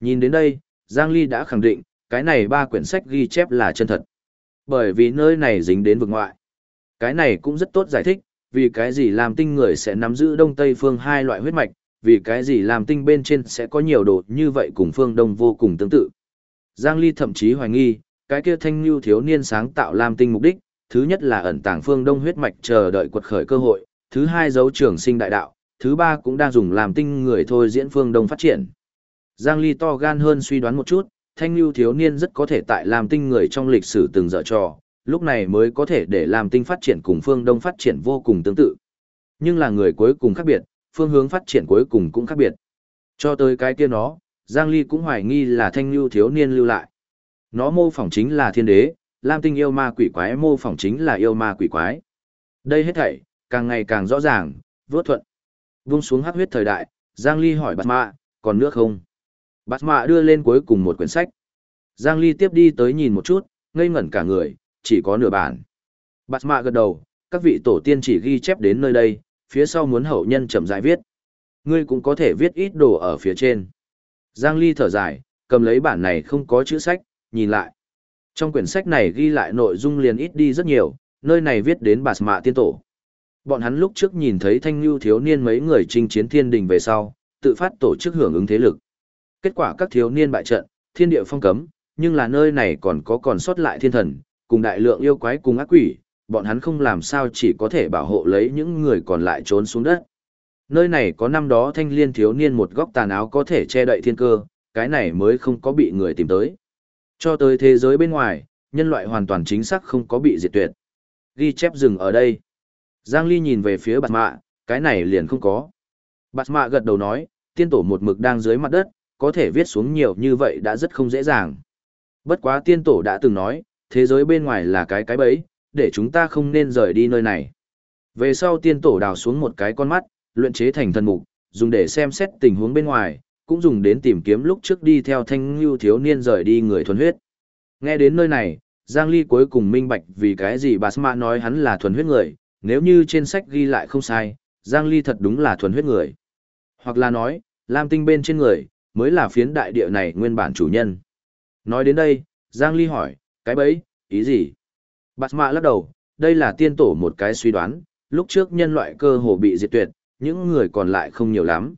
Nhìn đến đây, Giang Ly đã khẳng định, cái này ba quyển sách ghi chép là chân thật. Bởi vì nơi này dính đến vực ngoại. Cái này cũng rất tốt giải thích, vì cái gì làm tinh người sẽ nắm giữ đông tây phương hai loại huyết mạch, vì cái gì làm tinh bên trên sẽ có nhiều đồ như vậy cùng phương đông vô cùng tương tự. Giang Ly thậm chí hoài nghi, cái kia thanh lưu thiếu niên sáng tạo làm tinh mục đích, thứ nhất là ẩn tàng phương đông huyết mạch chờ đợi quật khởi cơ hội, thứ hai dấu trường sinh đại đạo, thứ ba cũng đang dùng làm tinh người thôi diễn phương đông phát triển. Giang Ly to gan hơn suy đoán một chút, thanh lưu thiếu niên rất có thể tại làm tinh người trong lịch sử từng dở trò, lúc này mới có thể để làm tinh phát triển cùng phương đông phát triển vô cùng tương tự. Nhưng là người cuối cùng khác biệt, phương hướng phát triển cuối cùng cũng khác biệt. Cho tới cái kia nó, Giang Ly cũng hoài nghi là thanh lưu thiếu niên lưu lại. Nó mô phỏng chính là thiên đế, Lam tinh yêu ma quỷ quái mô phỏng chính là yêu ma quỷ quái. Đây hết thảy, càng ngày càng rõ ràng, vốt thuận. Vung xuống hắc huyết thời đại, Giang Ly hỏi Bạt Mạ, còn nước không? Bát Mạ đưa lên cuối cùng một quyển sách. Giang Ly tiếp đi tới nhìn một chút, ngây ngẩn cả người, chỉ có nửa bản. Bát Mạ gật đầu, các vị tổ tiên chỉ ghi chép đến nơi đây, phía sau muốn hậu nhân chậm rãi viết. Ngươi cũng có thể viết ít đồ ở phía trên. Giang Ly thở dài, cầm lấy bản này không có chữ sách, nhìn lại. Trong quyển sách này ghi lại nội dung liền ít đi rất nhiều, nơi này viết đến bà mạ tiên tổ. Bọn hắn lúc trước nhìn thấy thanh lưu thiếu niên mấy người chinh chiến thiên đình về sau, tự phát tổ chức hưởng ứng thế lực. Kết quả các thiếu niên bại trận, thiên địa phong cấm, nhưng là nơi này còn có còn sót lại thiên thần, cùng đại lượng yêu quái cùng ác quỷ, bọn hắn không làm sao chỉ có thể bảo hộ lấy những người còn lại trốn xuống đất. Nơi này có năm đó thanh liên thiếu niên một góc tàn áo có thể che đậy thiên cơ, cái này mới không có bị người tìm tới. Cho tới thế giới bên ngoài, nhân loại hoàn toàn chính xác không có bị diệt tuyệt. Ghi chép dừng ở đây. Giang Ly nhìn về phía bạt mạ, cái này liền không có. Bạt mạ gật đầu nói, tiên tổ một mực đang dưới mặt đất, có thể viết xuống nhiều như vậy đã rất không dễ dàng. Bất quá tiên tổ đã từng nói, thế giới bên ngoài là cái cái bẫy, để chúng ta không nên rời đi nơi này. Về sau tiên tổ đào xuống một cái con mắt, luyện chế thành thần mục, dùng để xem xét tình huống bên ngoài, cũng dùng đến tìm kiếm lúc trước đi theo thanh lưu thiếu niên rời đi người thuần huyết. Nghe đến nơi này, Giang Ly cuối cùng minh bạch vì cái gì bà Sma nói hắn là thuần huyết người, nếu như trên sách ghi lại không sai, Giang Ly thật đúng là thuần huyết người. Hoặc là nói, Lam tinh bên trên người, mới là phiến đại địa này nguyên bản chủ nhân. Nói đến đây, Giang Ly hỏi, cái bấy, ý gì? Bạt mạ lắc đầu, đây là tiên tổ một cái suy đoán, lúc trước nhân loại cơ hồ bị diệt tuyệt, những người còn lại không nhiều lắm.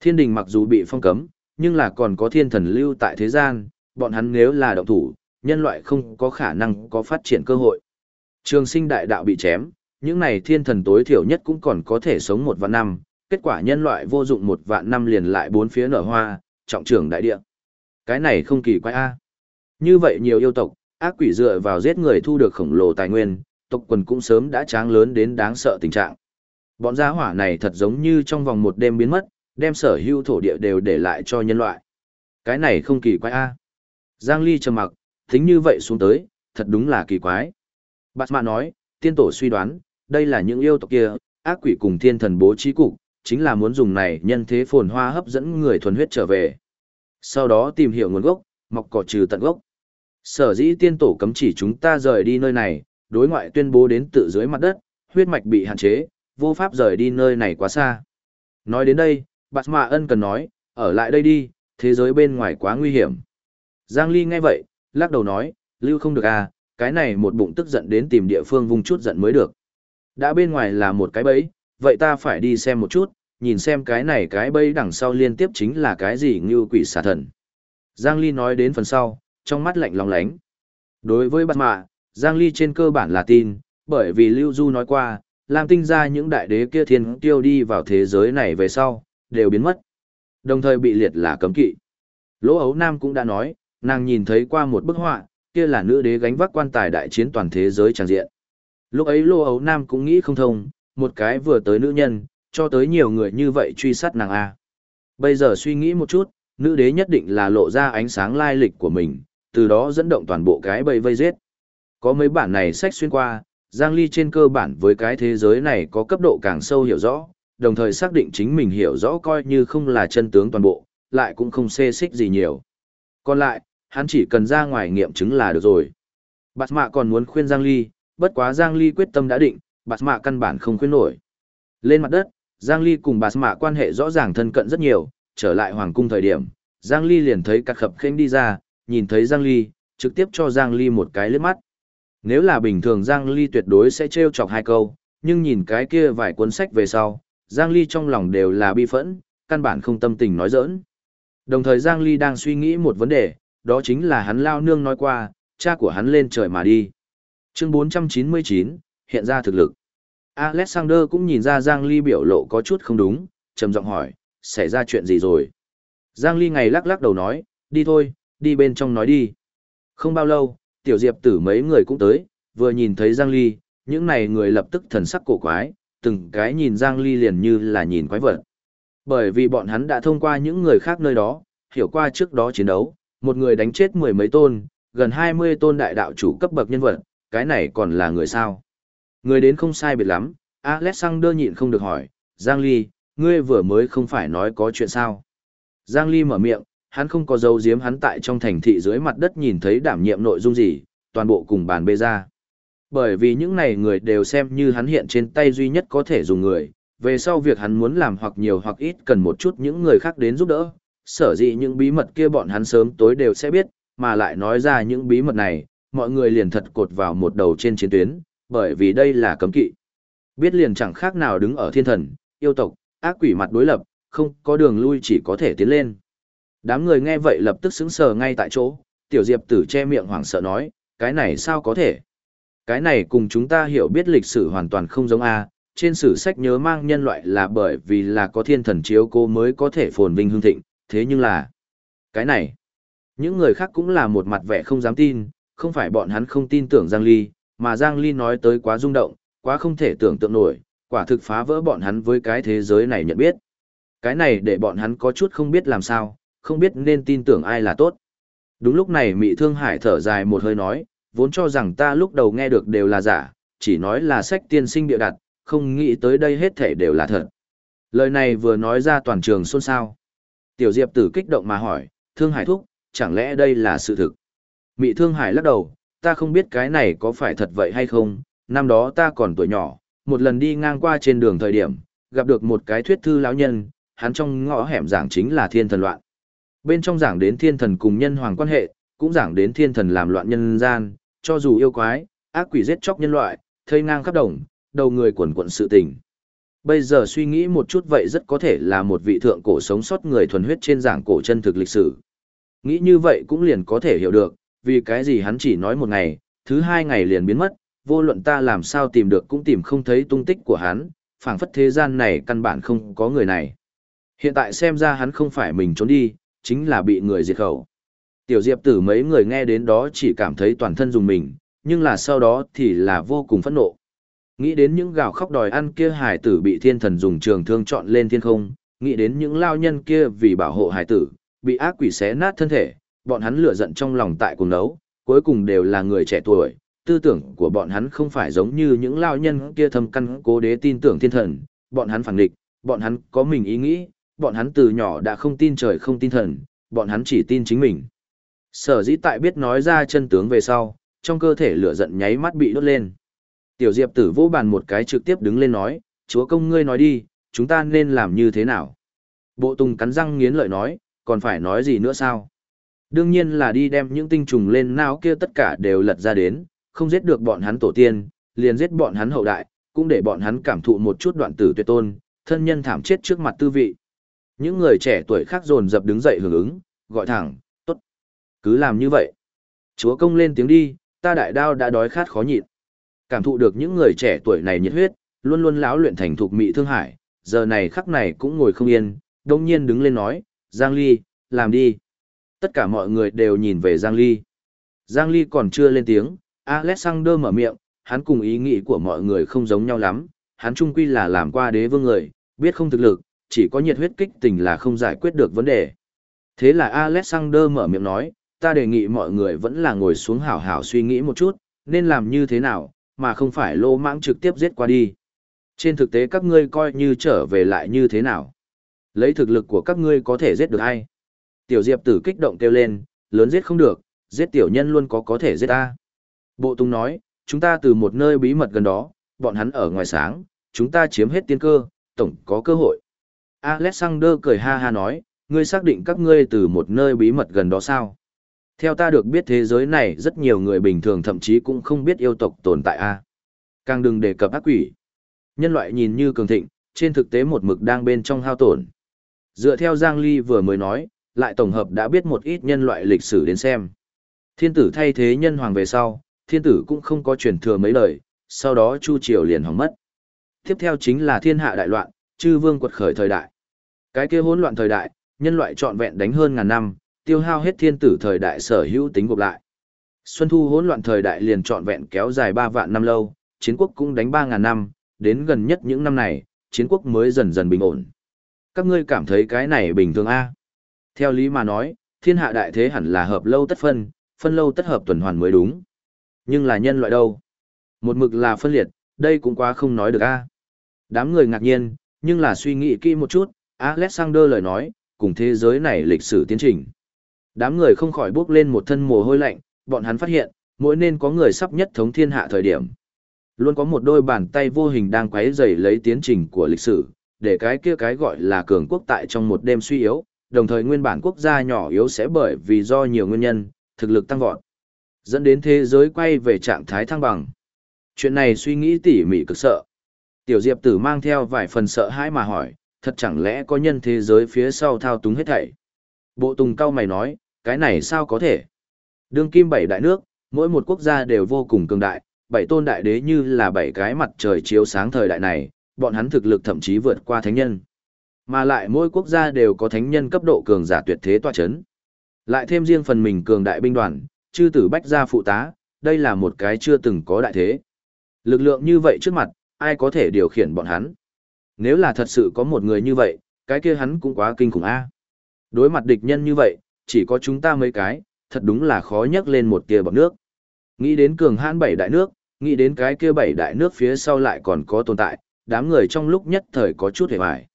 Thiên đình mặc dù bị phong cấm, nhưng là còn có thiên thần lưu tại thế gian, bọn hắn nếu là động thủ, nhân loại không có khả năng có phát triển cơ hội. Trường sinh đại đạo bị chém, những này thiên thần tối thiểu nhất cũng còn có thể sống một vạn năm, kết quả nhân loại vô dụng một vạn năm liền lại bốn phía nở hoa, trọng trưởng đại địa. Cái này không kỳ quái a. Như vậy nhiều yêu tộc, ác quỷ dựa vào giết người thu được khổng lồ tài nguyên, tộc quần cũng sớm đã tráng lớn đến đáng sợ tình trạng. Bọn gia hỏa này thật giống như trong vòng một đêm biến mất, đem sở hữu thổ địa đều để lại cho nhân loại. Cái này không kỳ quái a. Giang Ly trầm mặc, tính như vậy xuống tới, thật đúng là kỳ quái. Bạt mã nói, tiên tổ suy đoán, đây là những yêu tộc kia, ác quỷ cùng thiên thần bố trí cục, chính là muốn dùng này nhân thế phồn hoa hấp dẫn người thuần huyết trở về. Sau đó tìm hiểu nguồn gốc, mọc cỏ trừ tận gốc. Sở dĩ tiên tổ cấm chỉ chúng ta rời đi nơi này, đối ngoại tuyên bố đến tự dưới mặt đất, huyết mạch bị hạn chế, vô pháp rời đi nơi này quá xa. Nói đến đây, Bạt Mạ Ân cần nói, ở lại đây đi, thế giới bên ngoài quá nguy hiểm. Giang Ly nghe vậy, lắc đầu nói, lưu không được à, cái này một bụng tức giận đến tìm địa phương vung chút giận mới được. Đã bên ngoài là một cái bẫy, vậy ta phải đi xem một chút, nhìn xem cái này cái bẫy đằng sau liên tiếp chính là cái gì như quỷ xà thần. Giang Ly nói đến phần sau, trong mắt lạnh lòng lánh. Đối với bạt mạ, Giang Ly trên cơ bản là tin, bởi vì Lưu Du nói qua, làm tinh ra những đại đế kia thiên tiêu đi vào thế giới này về sau, đều biến mất. Đồng thời bị liệt là cấm kỵ. Lỗ ấu nam cũng đã nói, nàng nhìn thấy qua một bức họa, kia là nữ đế gánh vác quan tài đại chiến toàn thế giới tràn diện. Lúc ấy Lô ấu nam cũng nghĩ không thông, một cái vừa tới nữ nhân, cho tới nhiều người như vậy truy sát nàng A. Bây giờ suy nghĩ một chút, nữ đế nhất định là lộ ra ánh sáng lai lịch của mình, từ đó dẫn động toàn bộ cái bầy vây giết. Có mấy bản này sách xuyên qua, Giang Ly trên cơ bản với cái thế giới này có cấp độ càng sâu hiểu rõ, đồng thời xác định chính mình hiểu rõ coi như không là chân tướng toàn bộ, lại cũng không xê xích gì nhiều. Còn lại, hắn chỉ cần ra ngoài nghiệm chứng là được rồi. Bạt mạ còn muốn khuyên Giang Ly, bất quá Giang Ly quyết tâm đã định, bạt mạ căn bản không khuyên nổi. Lên mặt đất, Giang Ly cùng bạt mạ quan hệ rõ ràng thân cận rất nhiều, trở lại hoàng cung thời điểm, Giang Ly liền thấy cắt khập khênh đi ra, nhìn thấy Giang Ly, trực tiếp cho Giang Ly một cái liếc mắt. Nếu là bình thường Giang Ly tuyệt đối sẽ trêu chọc hai câu, nhưng nhìn cái kia vài cuốn sách về sau, Giang Ly trong lòng đều là bi phẫn, căn bản không tâm tình nói giỡn. Đồng thời Giang Ly đang suy nghĩ một vấn đề, đó chính là hắn lao nương nói qua, cha của hắn lên trời mà đi. Chương 499, hiện ra thực lực. Alexander cũng nhìn ra Giang Ly biểu lộ có chút không đúng, trầm giọng hỏi, xảy ra chuyện gì rồi? Giang Ly ngày lắc lắc đầu nói, đi thôi, đi bên trong nói đi. Không bao lâu, tiểu diệp tử mấy người cũng tới, vừa nhìn thấy Giang Ly, những này người lập tức thần sắc cổ quái, từng cái nhìn Giang Ly liền như là nhìn quái vật. Bởi vì bọn hắn đã thông qua những người khác nơi đó, hiểu qua trước đó chiến đấu, một người đánh chết mười mấy tôn, gần 20 tôn đại đạo chủ cấp bậc nhân vật, cái này còn là người sao? Người đến không sai biệt lắm, Alexander nhịn không được hỏi, Giang Ly, ngươi vừa mới không phải nói có chuyện sao? Giang Ly mở miệng, hắn không có dấu giếm hắn tại trong thành thị dưới mặt đất nhìn thấy đảm nhiệm nội dung gì, toàn bộ cùng bàn bê ra. Bởi vì những này người đều xem như hắn hiện trên tay duy nhất có thể dùng người, về sau việc hắn muốn làm hoặc nhiều hoặc ít cần một chút những người khác đến giúp đỡ, sở dĩ những bí mật kia bọn hắn sớm tối đều sẽ biết, mà lại nói ra những bí mật này, mọi người liền thật cột vào một đầu trên chiến tuyến, bởi vì đây là cấm kỵ. Biết liền chẳng khác nào đứng ở thiên thần, yêu tộc, ác quỷ mặt đối lập, không có đường lui chỉ có thể tiến lên. Đám người nghe vậy lập tức sững sờ ngay tại chỗ, tiểu diệp tử che miệng hoảng sợ nói, cái này sao có thể? Cái này cùng chúng ta hiểu biết lịch sử hoàn toàn không giống a. trên sử sách nhớ mang nhân loại là bởi vì là có thiên thần chiếu cô mới có thể phồn vinh hương thịnh, thế nhưng là... Cái này, những người khác cũng là một mặt vẻ không dám tin, không phải bọn hắn không tin tưởng Giang Ly, mà Giang Ly nói tới quá rung động, quá không thể tưởng tượng nổi, quả thực phá vỡ bọn hắn với cái thế giới này nhận biết. Cái này để bọn hắn có chút không biết làm sao, không biết nên tin tưởng ai là tốt. Đúng lúc này Mị Thương Hải thở dài một hơi nói, vốn cho rằng ta lúc đầu nghe được đều là giả, chỉ nói là sách tiên sinh địa đặt, không nghĩ tới đây hết thể đều là thật. Lời này vừa nói ra toàn trường xôn xao. Tiểu Diệp tử kích động mà hỏi, Thương Hải thúc, chẳng lẽ đây là sự thực? Mị Thương Hải lắc đầu, ta không biết cái này có phải thật vậy hay không, năm đó ta còn tuổi nhỏ, một lần đi ngang qua trên đường thời điểm, gặp được một cái thuyết thư lão nhân, hắn trong ngõ hẻm giảng chính là thiên thần loạn. Bên trong giảng đến thiên thần cùng nhân hoàng quan hệ, cũng giảng đến thiên thần làm loạn nhân gian, cho dù yêu quái, ác quỷ giết chóc nhân loại, thây ngang khắp đồng, đầu người quần quận sự tình. Bây giờ suy nghĩ một chút vậy rất có thể là một vị thượng cổ sống sót người thuần huyết trên giảng cổ chân thực lịch sử. Nghĩ như vậy cũng liền có thể hiểu được, vì cái gì hắn chỉ nói một ngày, thứ hai ngày liền biến mất, vô luận ta làm sao tìm được cũng tìm không thấy tung tích của hắn, phảng phất thế gian này căn bản không có người này. Hiện tại xem ra hắn không phải mình trốn đi, chính là bị người diệt khẩu. Tiểu Diệp tử mấy người nghe đến đó chỉ cảm thấy toàn thân dùng mình, nhưng là sau đó thì là vô cùng phẫn nộ. Nghĩ đến những gào khóc đòi ăn kia hải tử bị thiên thần dùng trường thương chọn lên thiên không, nghĩ đến những lao nhân kia vì bảo hộ hải tử, bị ác quỷ xé nát thân thể, bọn hắn lửa giận trong lòng tại cùng đấu, cuối cùng đều là người trẻ tuổi, tư tưởng của bọn hắn không phải giống như những lao nhân kia thâm căn cố đế tin tưởng thiên thần, bọn hắn phản địch, bọn hắn có mình ý nghĩ, bọn hắn từ nhỏ đã không tin trời không tin thần, bọn hắn chỉ tin chính mình. Sở dĩ tại biết nói ra chân tướng về sau, trong cơ thể lửa giận nháy mắt bị đốt lên. Tiểu Diệp tử vô bàn một cái trực tiếp đứng lên nói, chúa công ngươi nói đi, chúng ta nên làm như thế nào? Bộ tùng cắn răng nghiến lợi nói, còn phải nói gì nữa sao? Đương nhiên là đi đem những tinh trùng lên não kia tất cả đều lật ra đến, không giết được bọn hắn tổ tiên, liền giết bọn hắn hậu đại, cũng để bọn hắn cảm thụ một chút đoạn tử tuyệt tôn, thân nhân thảm chết trước mặt tư vị. Những người trẻ tuổi khác dồn dập đứng dậy hưởng ứng, gọi thẳng, tốt. Cứ làm như vậy. Chúa công lên tiếng đi, ta đại đao đã đói khát khó nhịn. Cảm thụ được những người trẻ tuổi này nhiệt huyết, luôn luôn lão luyện thành thục mị thương hải, giờ này khắc này cũng ngồi không yên, đông nhiên đứng lên nói, Giang Ly, làm đi. Tất cả mọi người đều nhìn về Giang Ly. Giang Ly còn chưa lên tiếng, Alexander mở miệng, hắn cùng ý nghĩ của mọi người không giống nhau lắm, hắn trung quy là làm qua đế vương người, biết không thực lực, chỉ có nhiệt huyết kích tình là không giải quyết được vấn đề. Thế là Alexander mở miệng nói, ta đề nghị mọi người vẫn là ngồi xuống hảo hảo suy nghĩ một chút, nên làm như thế nào, mà không phải lô mãng trực tiếp giết qua đi. Trên thực tế các ngươi coi như trở về lại như thế nào. Lấy thực lực của các ngươi có thể giết được ai. Tiểu Diệp tử kích động kêu lên, lớn giết không được, giết tiểu nhân luôn có có thể giết ta. Bộ Tung nói, chúng ta từ một nơi bí mật gần đó, bọn hắn ở ngoài sáng, chúng ta chiếm hết tiên cơ, tổng có cơ hội. Alexander cười ha ha nói, ngươi xác định các ngươi từ một nơi bí mật gần đó sao? Theo ta được biết thế giới này rất nhiều người bình thường thậm chí cũng không biết yêu tộc tồn tại a. Càng đừng đề cập ác quỷ. Nhân loại nhìn như cường thịnh, trên thực tế một mực đang bên trong hao tổn. Dựa theo Giang Ly vừa mới nói, lại tổng hợp đã biết một ít nhân loại lịch sử đến xem. Thiên tử thay thế nhân hoàng về sau, thiên tử cũng không có truyền thừa mấy lời, sau đó Chu Triều liền hỏng mất. Tiếp theo chính là thiên hạ đại loạn, chư vương quật khởi thời đại. Cái kia hỗn loạn thời đại, nhân loại trọn vẹn đánh hơn ngàn năm, tiêu hao hết thiên tử thời đại sở hữu tính gộp lại. Xuân thu hỗn loạn thời đại liền trọn vẹn kéo dài 3 vạn năm lâu, chiến quốc cũng đánh 3 ngàn năm, đến gần nhất những năm này, chiến quốc mới dần dần bình ổn. Các ngươi cảm thấy cái này bình thường A. Theo lý mà nói, thiên hạ đại thế hẳn là hợp lâu tất phân, phân lâu tất hợp tuần hoàn mới đúng. Nhưng là nhân loại đâu? Một mực là phân liệt, đây cũng quá không nói được A. Đám người ngạc nhiên, nhưng là suy nghĩ kỹ một chút, Alexander lời nói, cùng thế giới này lịch sử tiến trình. Đám người không khỏi bước lên một thân mồ hôi lạnh, bọn hắn phát hiện, mỗi nên có người sắp nhất thống thiên hạ thời điểm. Luôn có một đôi bàn tay vô hình đang quấy rầy lấy tiến trình của lịch sử, để cái kia cái gọi là cường quốc tại trong một đêm suy yếu, đồng thời nguyên bản quốc gia nhỏ yếu sẽ bởi vì do nhiều nguyên nhân, thực lực tăng vọt, dẫn đến thế giới quay về trạng thái thăng bằng. Chuyện này suy nghĩ tỉ mỉ cực sợ. Tiểu Diệp Tử mang theo vài phần sợ hãi mà hỏi, thật chẳng lẽ có nhân thế giới phía sau thao túng hết thảy? Bộ Tùng cao mày nói, cái này sao có thể? Đương kim bảy đại nước, mỗi một quốc gia đều vô cùng cường đại, bảy tôn đại đế như là bảy cái mặt trời chiếu sáng thời đại này, bọn hắn thực lực thậm chí vượt qua thánh nhân. Mà lại mỗi quốc gia đều có thánh nhân cấp độ cường giả tuyệt thế tọa chấn. Lại thêm riêng phần mình cường đại binh đoàn, chư tử bách gia phụ tá, đây là một cái chưa từng có đại thế. Lực lượng như vậy trước mặt, ai có thể điều khiển bọn hắn? Nếu là thật sự có một người như vậy, cái kia hắn cũng quá kinh khủng a. Đối mặt địch nhân như vậy, chỉ có chúng ta mấy cái, thật đúng là khó nhấc lên một tia bọt nước. Nghĩ đến cường hãn bảy đại nước, nghĩ đến cái kia bảy đại nước phía sau lại còn có tồn tại, đám người trong lúc nhất thời có chút hề hoài.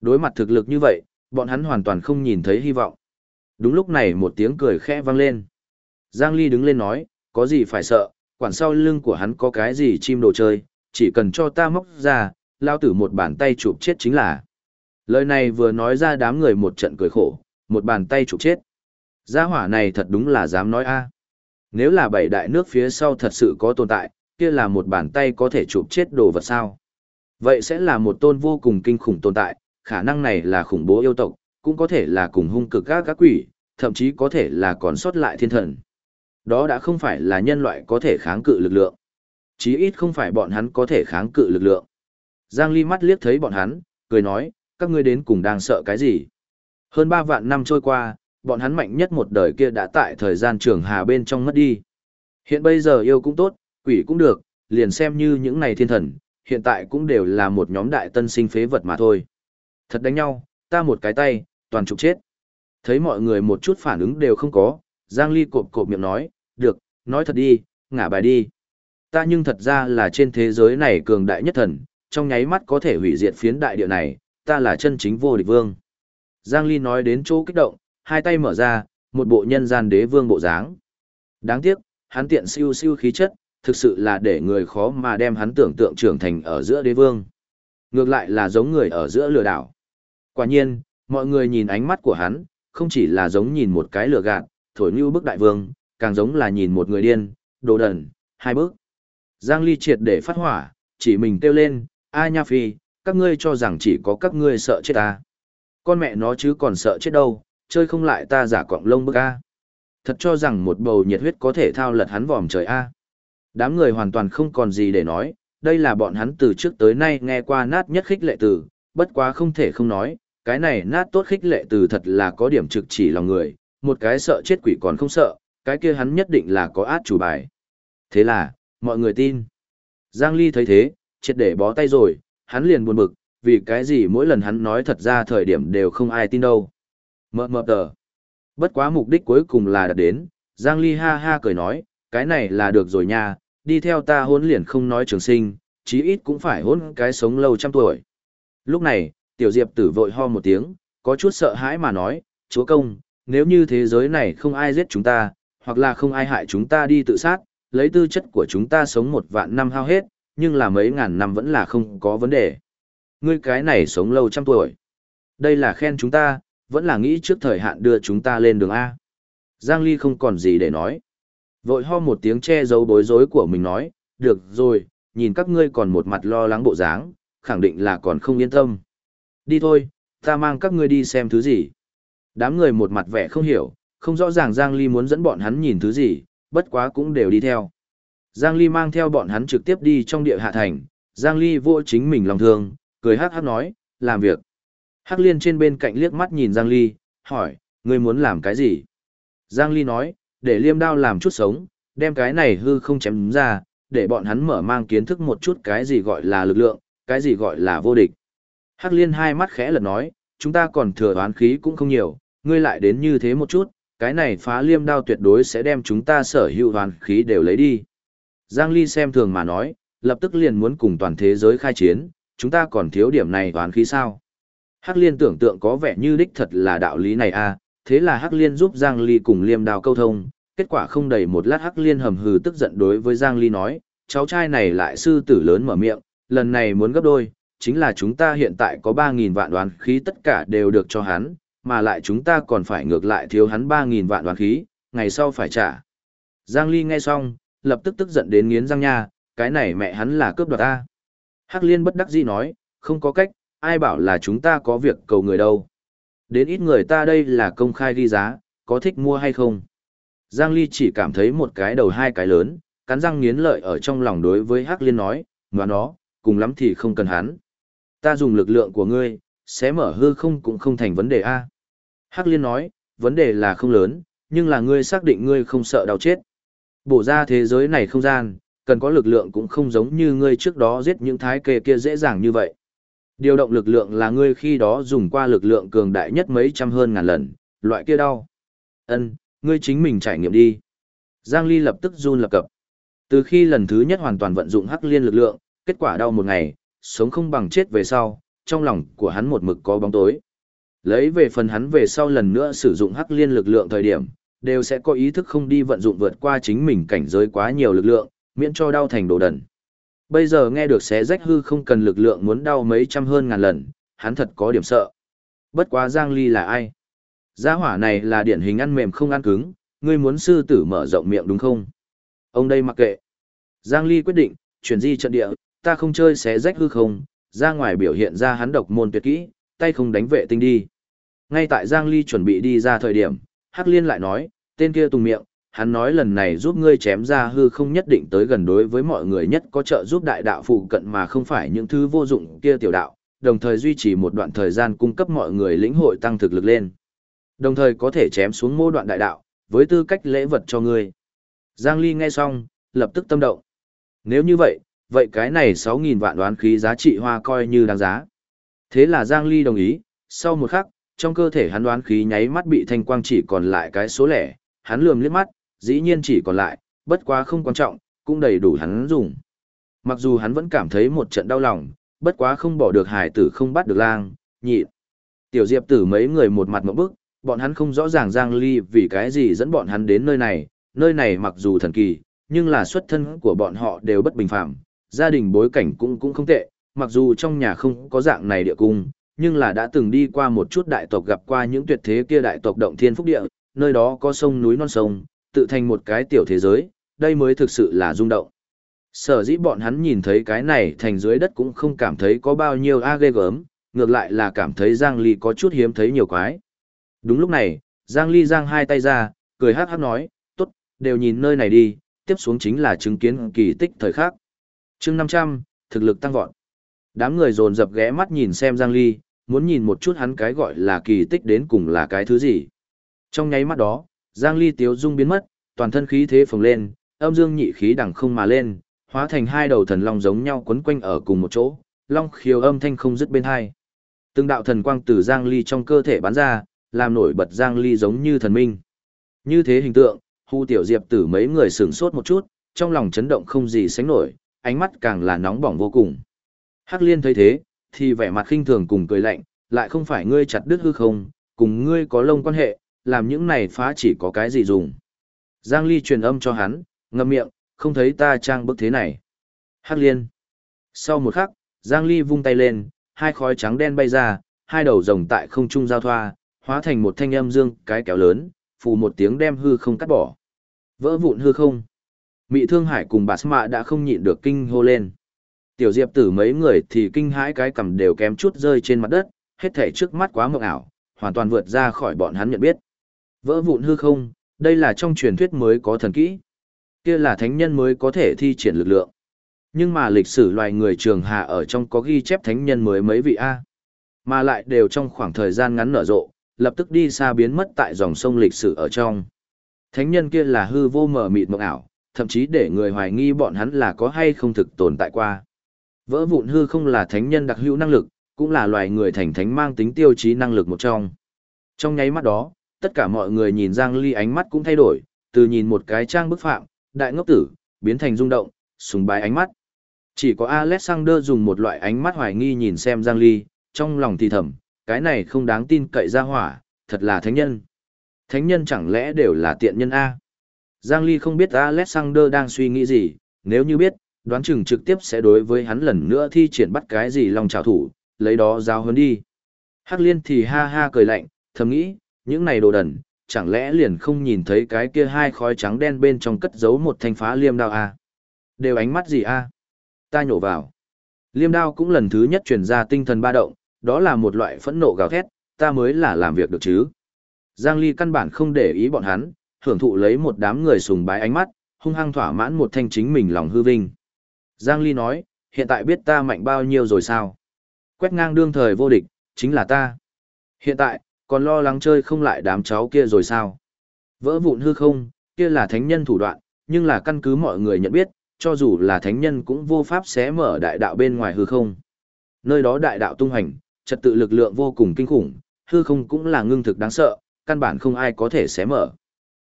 Đối mặt thực lực như vậy, bọn hắn hoàn toàn không nhìn thấy hy vọng. Đúng lúc này một tiếng cười khẽ vang lên. Giang Ly đứng lên nói, có gì phải sợ, quản sau lưng của hắn có cái gì chim đồ chơi, chỉ cần cho ta móc ra, lao tử một bàn tay chụp chết chính là. Lời này vừa nói ra đám người một trận cười khổ, một bàn tay chụp chết. Gia hỏa này thật đúng là dám nói a. Nếu là bảy đại nước phía sau thật sự có tồn tại, kia là một bàn tay có thể chụp chết đồ vật sao. Vậy sẽ là một tôn vô cùng kinh khủng tồn tại, khả năng này là khủng bố yêu tộc, cũng có thể là cùng hung cực các các quỷ, thậm chí có thể là còn sót lại thiên thần. Đó đã không phải là nhân loại có thể kháng cự lực lượng. Chí ít không phải bọn hắn có thể kháng cự lực lượng. Giang Ly mắt liếc thấy bọn hắn, cười nói, các ngươi đến cùng đang sợ cái gì? Hơn 3 vạn năm trôi qua, bọn hắn mạnh nhất một đời kia đã tại thời gian trường hà bên trong mất đi. Hiện bây giờ yêu cũng tốt, quỷ cũng được, liền xem như những này thiên thần, hiện tại cũng đều là một nhóm đại tân sinh phế vật mà thôi. Thật đánh nhau, ta một cái tay, toàn trục chết. Thấy mọi người một chút phản ứng đều không có, Giang Ly cộp cộp miệng nói, được, nói thật đi, ngả bài đi. Ta nhưng thật ra là trên thế giới này cường đại nhất thần, trong nháy mắt có thể hủy diệt phiến đại địa này, ta là chân chính vô địch vương. Giang Ly nói đến chỗ kích động, hai tay mở ra, một bộ nhân gian đế vương bộ dáng. Đáng tiếc, hắn tiện siêu siêu khí chất, thực sự là để người khó mà đem hắn tưởng tượng trưởng thành ở giữa đế vương. Ngược lại là giống người ở giữa lừa đảo. Quả nhiên, mọi người nhìn ánh mắt của hắn, không chỉ là giống nhìn một cái lừa gạt, thổi như bức đại vương, càng giống là nhìn một người điên, đồ đần, hai bước. Giang Ly triệt để phát hỏa, chỉ mình kêu lên, A Nha Phi, các ngươi cho rằng chỉ có các ngươi sợ chết ta. Con mẹ nó chứ còn sợ chết đâu, chơi không lại ta giả cọng lông bức A. Thật cho rằng một bầu nhiệt huyết có thể thao lật hắn vòm trời A. Đám người hoàn toàn không còn gì để nói, đây là bọn hắn từ trước tới nay nghe qua nát nhất khích lệ từ, bất quá không thể không nói, cái này nát tốt khích lệ từ thật là có điểm trực chỉ lòng người, một cái sợ chết quỷ còn không sợ, cái kia hắn nhất định là có át chủ bài. Thế là, mọi người tin. Giang Ly thấy thế, triệt để bó tay rồi, hắn liền buồn bực, vì cái gì mỗi lần hắn nói thật ra thời điểm đều không ai tin đâu. Mờ mờ tờ. Bất quá mục đích cuối cùng là đạt đến, Giang Ly ha ha cười nói, cái này là được rồi nha, đi theo ta hôn liền không nói trường sinh, chí ít cũng phải hôn cái sống lâu trăm tuổi. Lúc này, tiểu diệp tử vội ho một tiếng, có chút sợ hãi mà nói, chúa công, nếu như thế giới này không ai giết chúng ta, hoặc là không ai hại chúng ta đi tự sát, lấy tư chất của chúng ta sống một vạn năm hao hết, nhưng là mấy ngàn năm vẫn là không có vấn đề. Ngươi cái này sống lâu trăm tuổi. Đây là khen chúng ta, vẫn là nghĩ trước thời hạn đưa chúng ta lên đường A. Giang Ly không còn gì để nói. Vội ho một tiếng che giấu bối rối của mình nói, được rồi, nhìn các ngươi còn một mặt lo lắng bộ dáng, khẳng định là còn không yên tâm. Đi thôi, ta mang các ngươi đi xem thứ gì. Đám người một mặt vẻ không hiểu, không rõ ràng Giang Ly muốn dẫn bọn hắn nhìn thứ gì, bất quá cũng đều đi theo. Giang Ly mang theo bọn hắn trực tiếp đi trong địa hạ thành, Giang Ly vô chính mình lòng thương, cười hát hát nói, làm việc. Hắc liên trên bên cạnh liếc mắt nhìn Giang Ly, hỏi, ngươi muốn làm cái gì? Giang Ly nói, để liêm đao làm chút sống, đem cái này hư không chém ra, để bọn hắn mở mang kiến thức một chút cái gì gọi là lực lượng, cái gì gọi là vô địch. Hắc liên hai mắt khẽ lật nói, chúng ta còn thừa oán khí cũng không nhiều, ngươi lại đến như thế một chút, cái này phá liêm đao tuyệt đối sẽ đem chúng ta sở hữu oán khí đều lấy đi. Giang Ly xem thường mà nói, lập tức liền muốn cùng toàn thế giới khai chiến, chúng ta còn thiếu điểm này oán khí sao? Hắc liên tưởng tượng có vẻ như đích thật là đạo lý này a, à, thế là Hắc liên giúp Giang Ly cùng liêm đao câu thông, kết quả không đầy một lát Hắc liên hầm hừ tức giận đối với Giang Ly nói, cháu trai này lại sư tử lớn mở miệng, lần này muốn gấp đôi, chính là chúng ta hiện tại có 3.000 vạn đoán khí tất cả đều được cho hắn, mà lại chúng ta còn phải ngược lại thiếu hắn 3.000 vạn đoán khí, ngày sau phải trả. Giang Ly nghe xong, lập tức tức giận đến nghiến răng nha, cái này mẹ hắn là cướp đoạt ta. Hắc liên bất đắc dĩ nói, không có cách, ai bảo là chúng ta có việc cầu người đâu. Đến ít người ta đây là công khai ghi giá, có thích mua hay không. Giang Ly chỉ cảm thấy một cái đầu hai cái lớn, cắn răng nghiến lợi ở trong lòng đối với Hắc Liên nói, ngoan nó, cùng lắm thì không cần hắn. Ta dùng lực lượng của ngươi, sẽ mở hư không cũng không thành vấn đề a. Hắc Liên nói, vấn đề là không lớn, nhưng là ngươi xác định ngươi không sợ đau chết. Bổ ra thế giới này không gian, cần có lực lượng cũng không giống như ngươi trước đó giết những thái kê kia dễ dàng như vậy. Điều động lực lượng là ngươi khi đó dùng qua lực lượng cường đại nhất mấy trăm hơn ngàn lần, loại kia đau. Ân, ngươi chính mình trải nghiệm đi. Giang Ly lập tức run lập cập. Từ khi lần thứ nhất hoàn toàn vận dụng hắc liên lực lượng, kết quả đau một ngày, sống không bằng chết về sau, trong lòng của hắn một mực có bóng tối. Lấy về phần hắn về sau lần nữa sử dụng hắc liên lực lượng thời điểm, đều sẽ có ý thức không đi vận dụng vượt qua chính mình cảnh giới quá nhiều lực lượng, miễn cho đau thành đồ đần. Bây giờ nghe được xé rách hư không cần lực lượng muốn đau mấy trăm hơn ngàn lần, hắn thật có điểm sợ. Bất quá Giang Ly là ai? Gia hỏa này là điển hình ăn mềm không ăn cứng, ngươi muốn sư tử mở rộng miệng đúng không? Ông đây mặc kệ. Giang Ly quyết định, chuyển di trận địa, ta không chơi xé rách hư không, ra ngoài biểu hiện ra hắn độc môn tuyệt kỹ, tay không đánh vệ tinh đi. Ngay tại Giang Ly chuẩn bị đi ra thời điểm, Hắc Liên lại nói, tên kia tùng miệng, hắn nói lần này giúp ngươi chém ra hư không nhất định tới gần đối với mọi người nhất có trợ giúp đại đạo phụ cận mà không phải những thứ vô dụng kia tiểu đạo, đồng thời duy trì một đoạn thời gian cung cấp mọi người lĩnh hội tăng thực lực lên. Đồng thời có thể chém xuống mô đoạn đại đạo, với tư cách lễ vật cho ngươi. Giang Ly nghe xong, lập tức tâm động. Nếu như vậy, vậy cái này 6.000 vạn đoán khí giá trị hoa coi như đáng giá. Thế là Giang Ly đồng ý, sau một khắc, trong cơ thể hắn đoán khí nháy mắt bị thanh quang chỉ còn lại cái số lẻ, hắn lườm liếc mắt, dĩ nhiên chỉ còn lại, bất quá không quan trọng, cũng đầy đủ hắn dùng. Mặc dù hắn vẫn cảm thấy một trận đau lòng, bất quá không bỏ được hải tử không bắt được lang, nhị. Tiểu Diệp tử mấy người một mặt một bức, bọn hắn không rõ ràng Giang Ly vì cái gì dẫn bọn hắn đến nơi này, nơi này mặc dù thần kỳ, nhưng là xuất thân của bọn họ đều bất bình phạm, gia đình bối cảnh cũng cũng không tệ, mặc dù trong nhà không có dạng này địa cung, nhưng là đã từng đi qua một chút đại tộc gặp qua những tuyệt thế kia đại tộc động thiên phúc địa, nơi đó có sông núi non sông, tự thành một cái tiểu thế giới, đây mới thực sự là rung động. Sở dĩ bọn hắn nhìn thấy cái này thành dưới đất cũng không cảm thấy có bao nhiêu a ghê gớm, ngược lại là cảm thấy Giang Ly có chút hiếm thấy nhiều quái. Đúng lúc này, Giang Ly giang hai tay ra, cười hát hát nói, tốt, đều nhìn nơi này đi, tiếp xuống chính là chứng kiến kỳ tích thời khắc chương 500, thực lực tăng vọt. Đám người dồn dập ghé mắt nhìn xem Giang Ly, muốn nhìn một chút hắn cái gọi là kỳ tích đến cùng là cái thứ gì. Trong nháy mắt đó, Giang Ly tiếu dung biến mất, toàn thân khí thế phồng lên, âm dương nhị khí đẳng không mà lên, hóa thành hai đầu thần long giống nhau quấn quanh ở cùng một chỗ, long khiếu âm thanh không dứt bên hai. Từng đạo thần quang từ Giang Ly trong cơ thể bắn ra, làm nổi bật Giang Ly giống như thần minh. Như thế hình tượng, Hu Tiểu Diệp tử mấy người sửng sốt một chút, trong lòng chấn động không gì sánh nổi, ánh mắt càng là nóng bỏng vô cùng. Hắc Liên thấy thế, thì vẻ mặt khinh thường cùng cười lạnh, lại không phải ngươi chặt đứt hư không, cùng ngươi có lông quan hệ, làm những này phá chỉ có cái gì dùng. Giang Ly truyền âm cho hắn, ngậm miệng, không thấy ta trang bức thế này. Hắc liên. Sau một khắc, Giang Ly vung tay lên, hai khói trắng đen bay ra, hai đầu rồng tại không trung giao thoa, hóa thành một thanh âm dương cái kéo lớn, phù một tiếng đem hư không cắt bỏ. Vỡ vụn hư không. Mị Thương Hải cùng bà Sma đã không nhịn được kinh hô lên. Tiểu Diệp tử mấy người thì kinh hãi cái cầm đều kém chút rơi trên mặt đất, hết thể trước mắt quá mộng ảo, hoàn toàn vượt ra khỏi bọn hắn nhận biết. Vỡ vụn hư không, đây là trong truyền thuyết mới có thần kỹ. Kia là thánh nhân mới có thể thi triển lực lượng. Nhưng mà lịch sử loài người trường hạ ở trong có ghi chép thánh nhân mới mấy vị A. Mà lại đều trong khoảng thời gian ngắn nở rộ, lập tức đi xa biến mất tại dòng sông lịch sử ở trong. Thánh nhân kia là hư vô mờ mịt mộng ảo, thậm chí để người hoài nghi bọn hắn là có hay không thực tồn tại qua. Vỡ vụn hư không là thánh nhân đặc hữu năng lực, cũng là loài người thành thánh mang tính tiêu chí năng lực một trong. Trong nháy mắt đó, tất cả mọi người nhìn Giang Ly ánh mắt cũng thay đổi, từ nhìn một cái trang bức phạm, đại ngốc tử, biến thành rung động, sùng bái ánh mắt. Chỉ có Alexander dùng một loại ánh mắt hoài nghi nhìn xem Giang Ly, trong lòng thì thầm, cái này không đáng tin cậy ra hỏa, thật là thánh nhân. Thánh nhân chẳng lẽ đều là tiện nhân A? Giang Ly không biết Alexander đang suy nghĩ gì, nếu như biết, đoán chừng trực tiếp sẽ đối với hắn lần nữa thi triển bắt cái gì lòng trào thủ, lấy đó giao hơn đi. Hắc liên thì ha ha cười lạnh, thầm nghĩ, những này đồ đần, chẳng lẽ liền không nhìn thấy cái kia hai khói trắng đen bên trong cất giấu một thanh phá liêm đao à? Đều ánh mắt gì a? À? Ta nhổ vào. Liêm đao cũng lần thứ nhất truyền ra tinh thần ba động, đó là một loại phẫn nộ gào thét, ta mới là làm việc được chứ. Giang Ly căn bản không để ý bọn hắn, hưởng thụ lấy một đám người sùng bái ánh mắt, hung hăng thỏa mãn một thanh chính mình lòng hư vinh. Giang Ly nói, hiện tại biết ta mạnh bao nhiêu rồi sao? Quét ngang đương thời vô địch, chính là ta. Hiện tại, còn lo lắng chơi không lại đám cháu kia rồi sao? Vỡ vụn hư không, kia là thánh nhân thủ đoạn, nhưng là căn cứ mọi người nhận biết, cho dù là thánh nhân cũng vô pháp xé mở đại đạo bên ngoài hư không. Nơi đó đại đạo tung hành, trật tự lực lượng vô cùng kinh khủng, hư không cũng là ngưng thực đáng sợ, căn bản không ai có thể xé mở.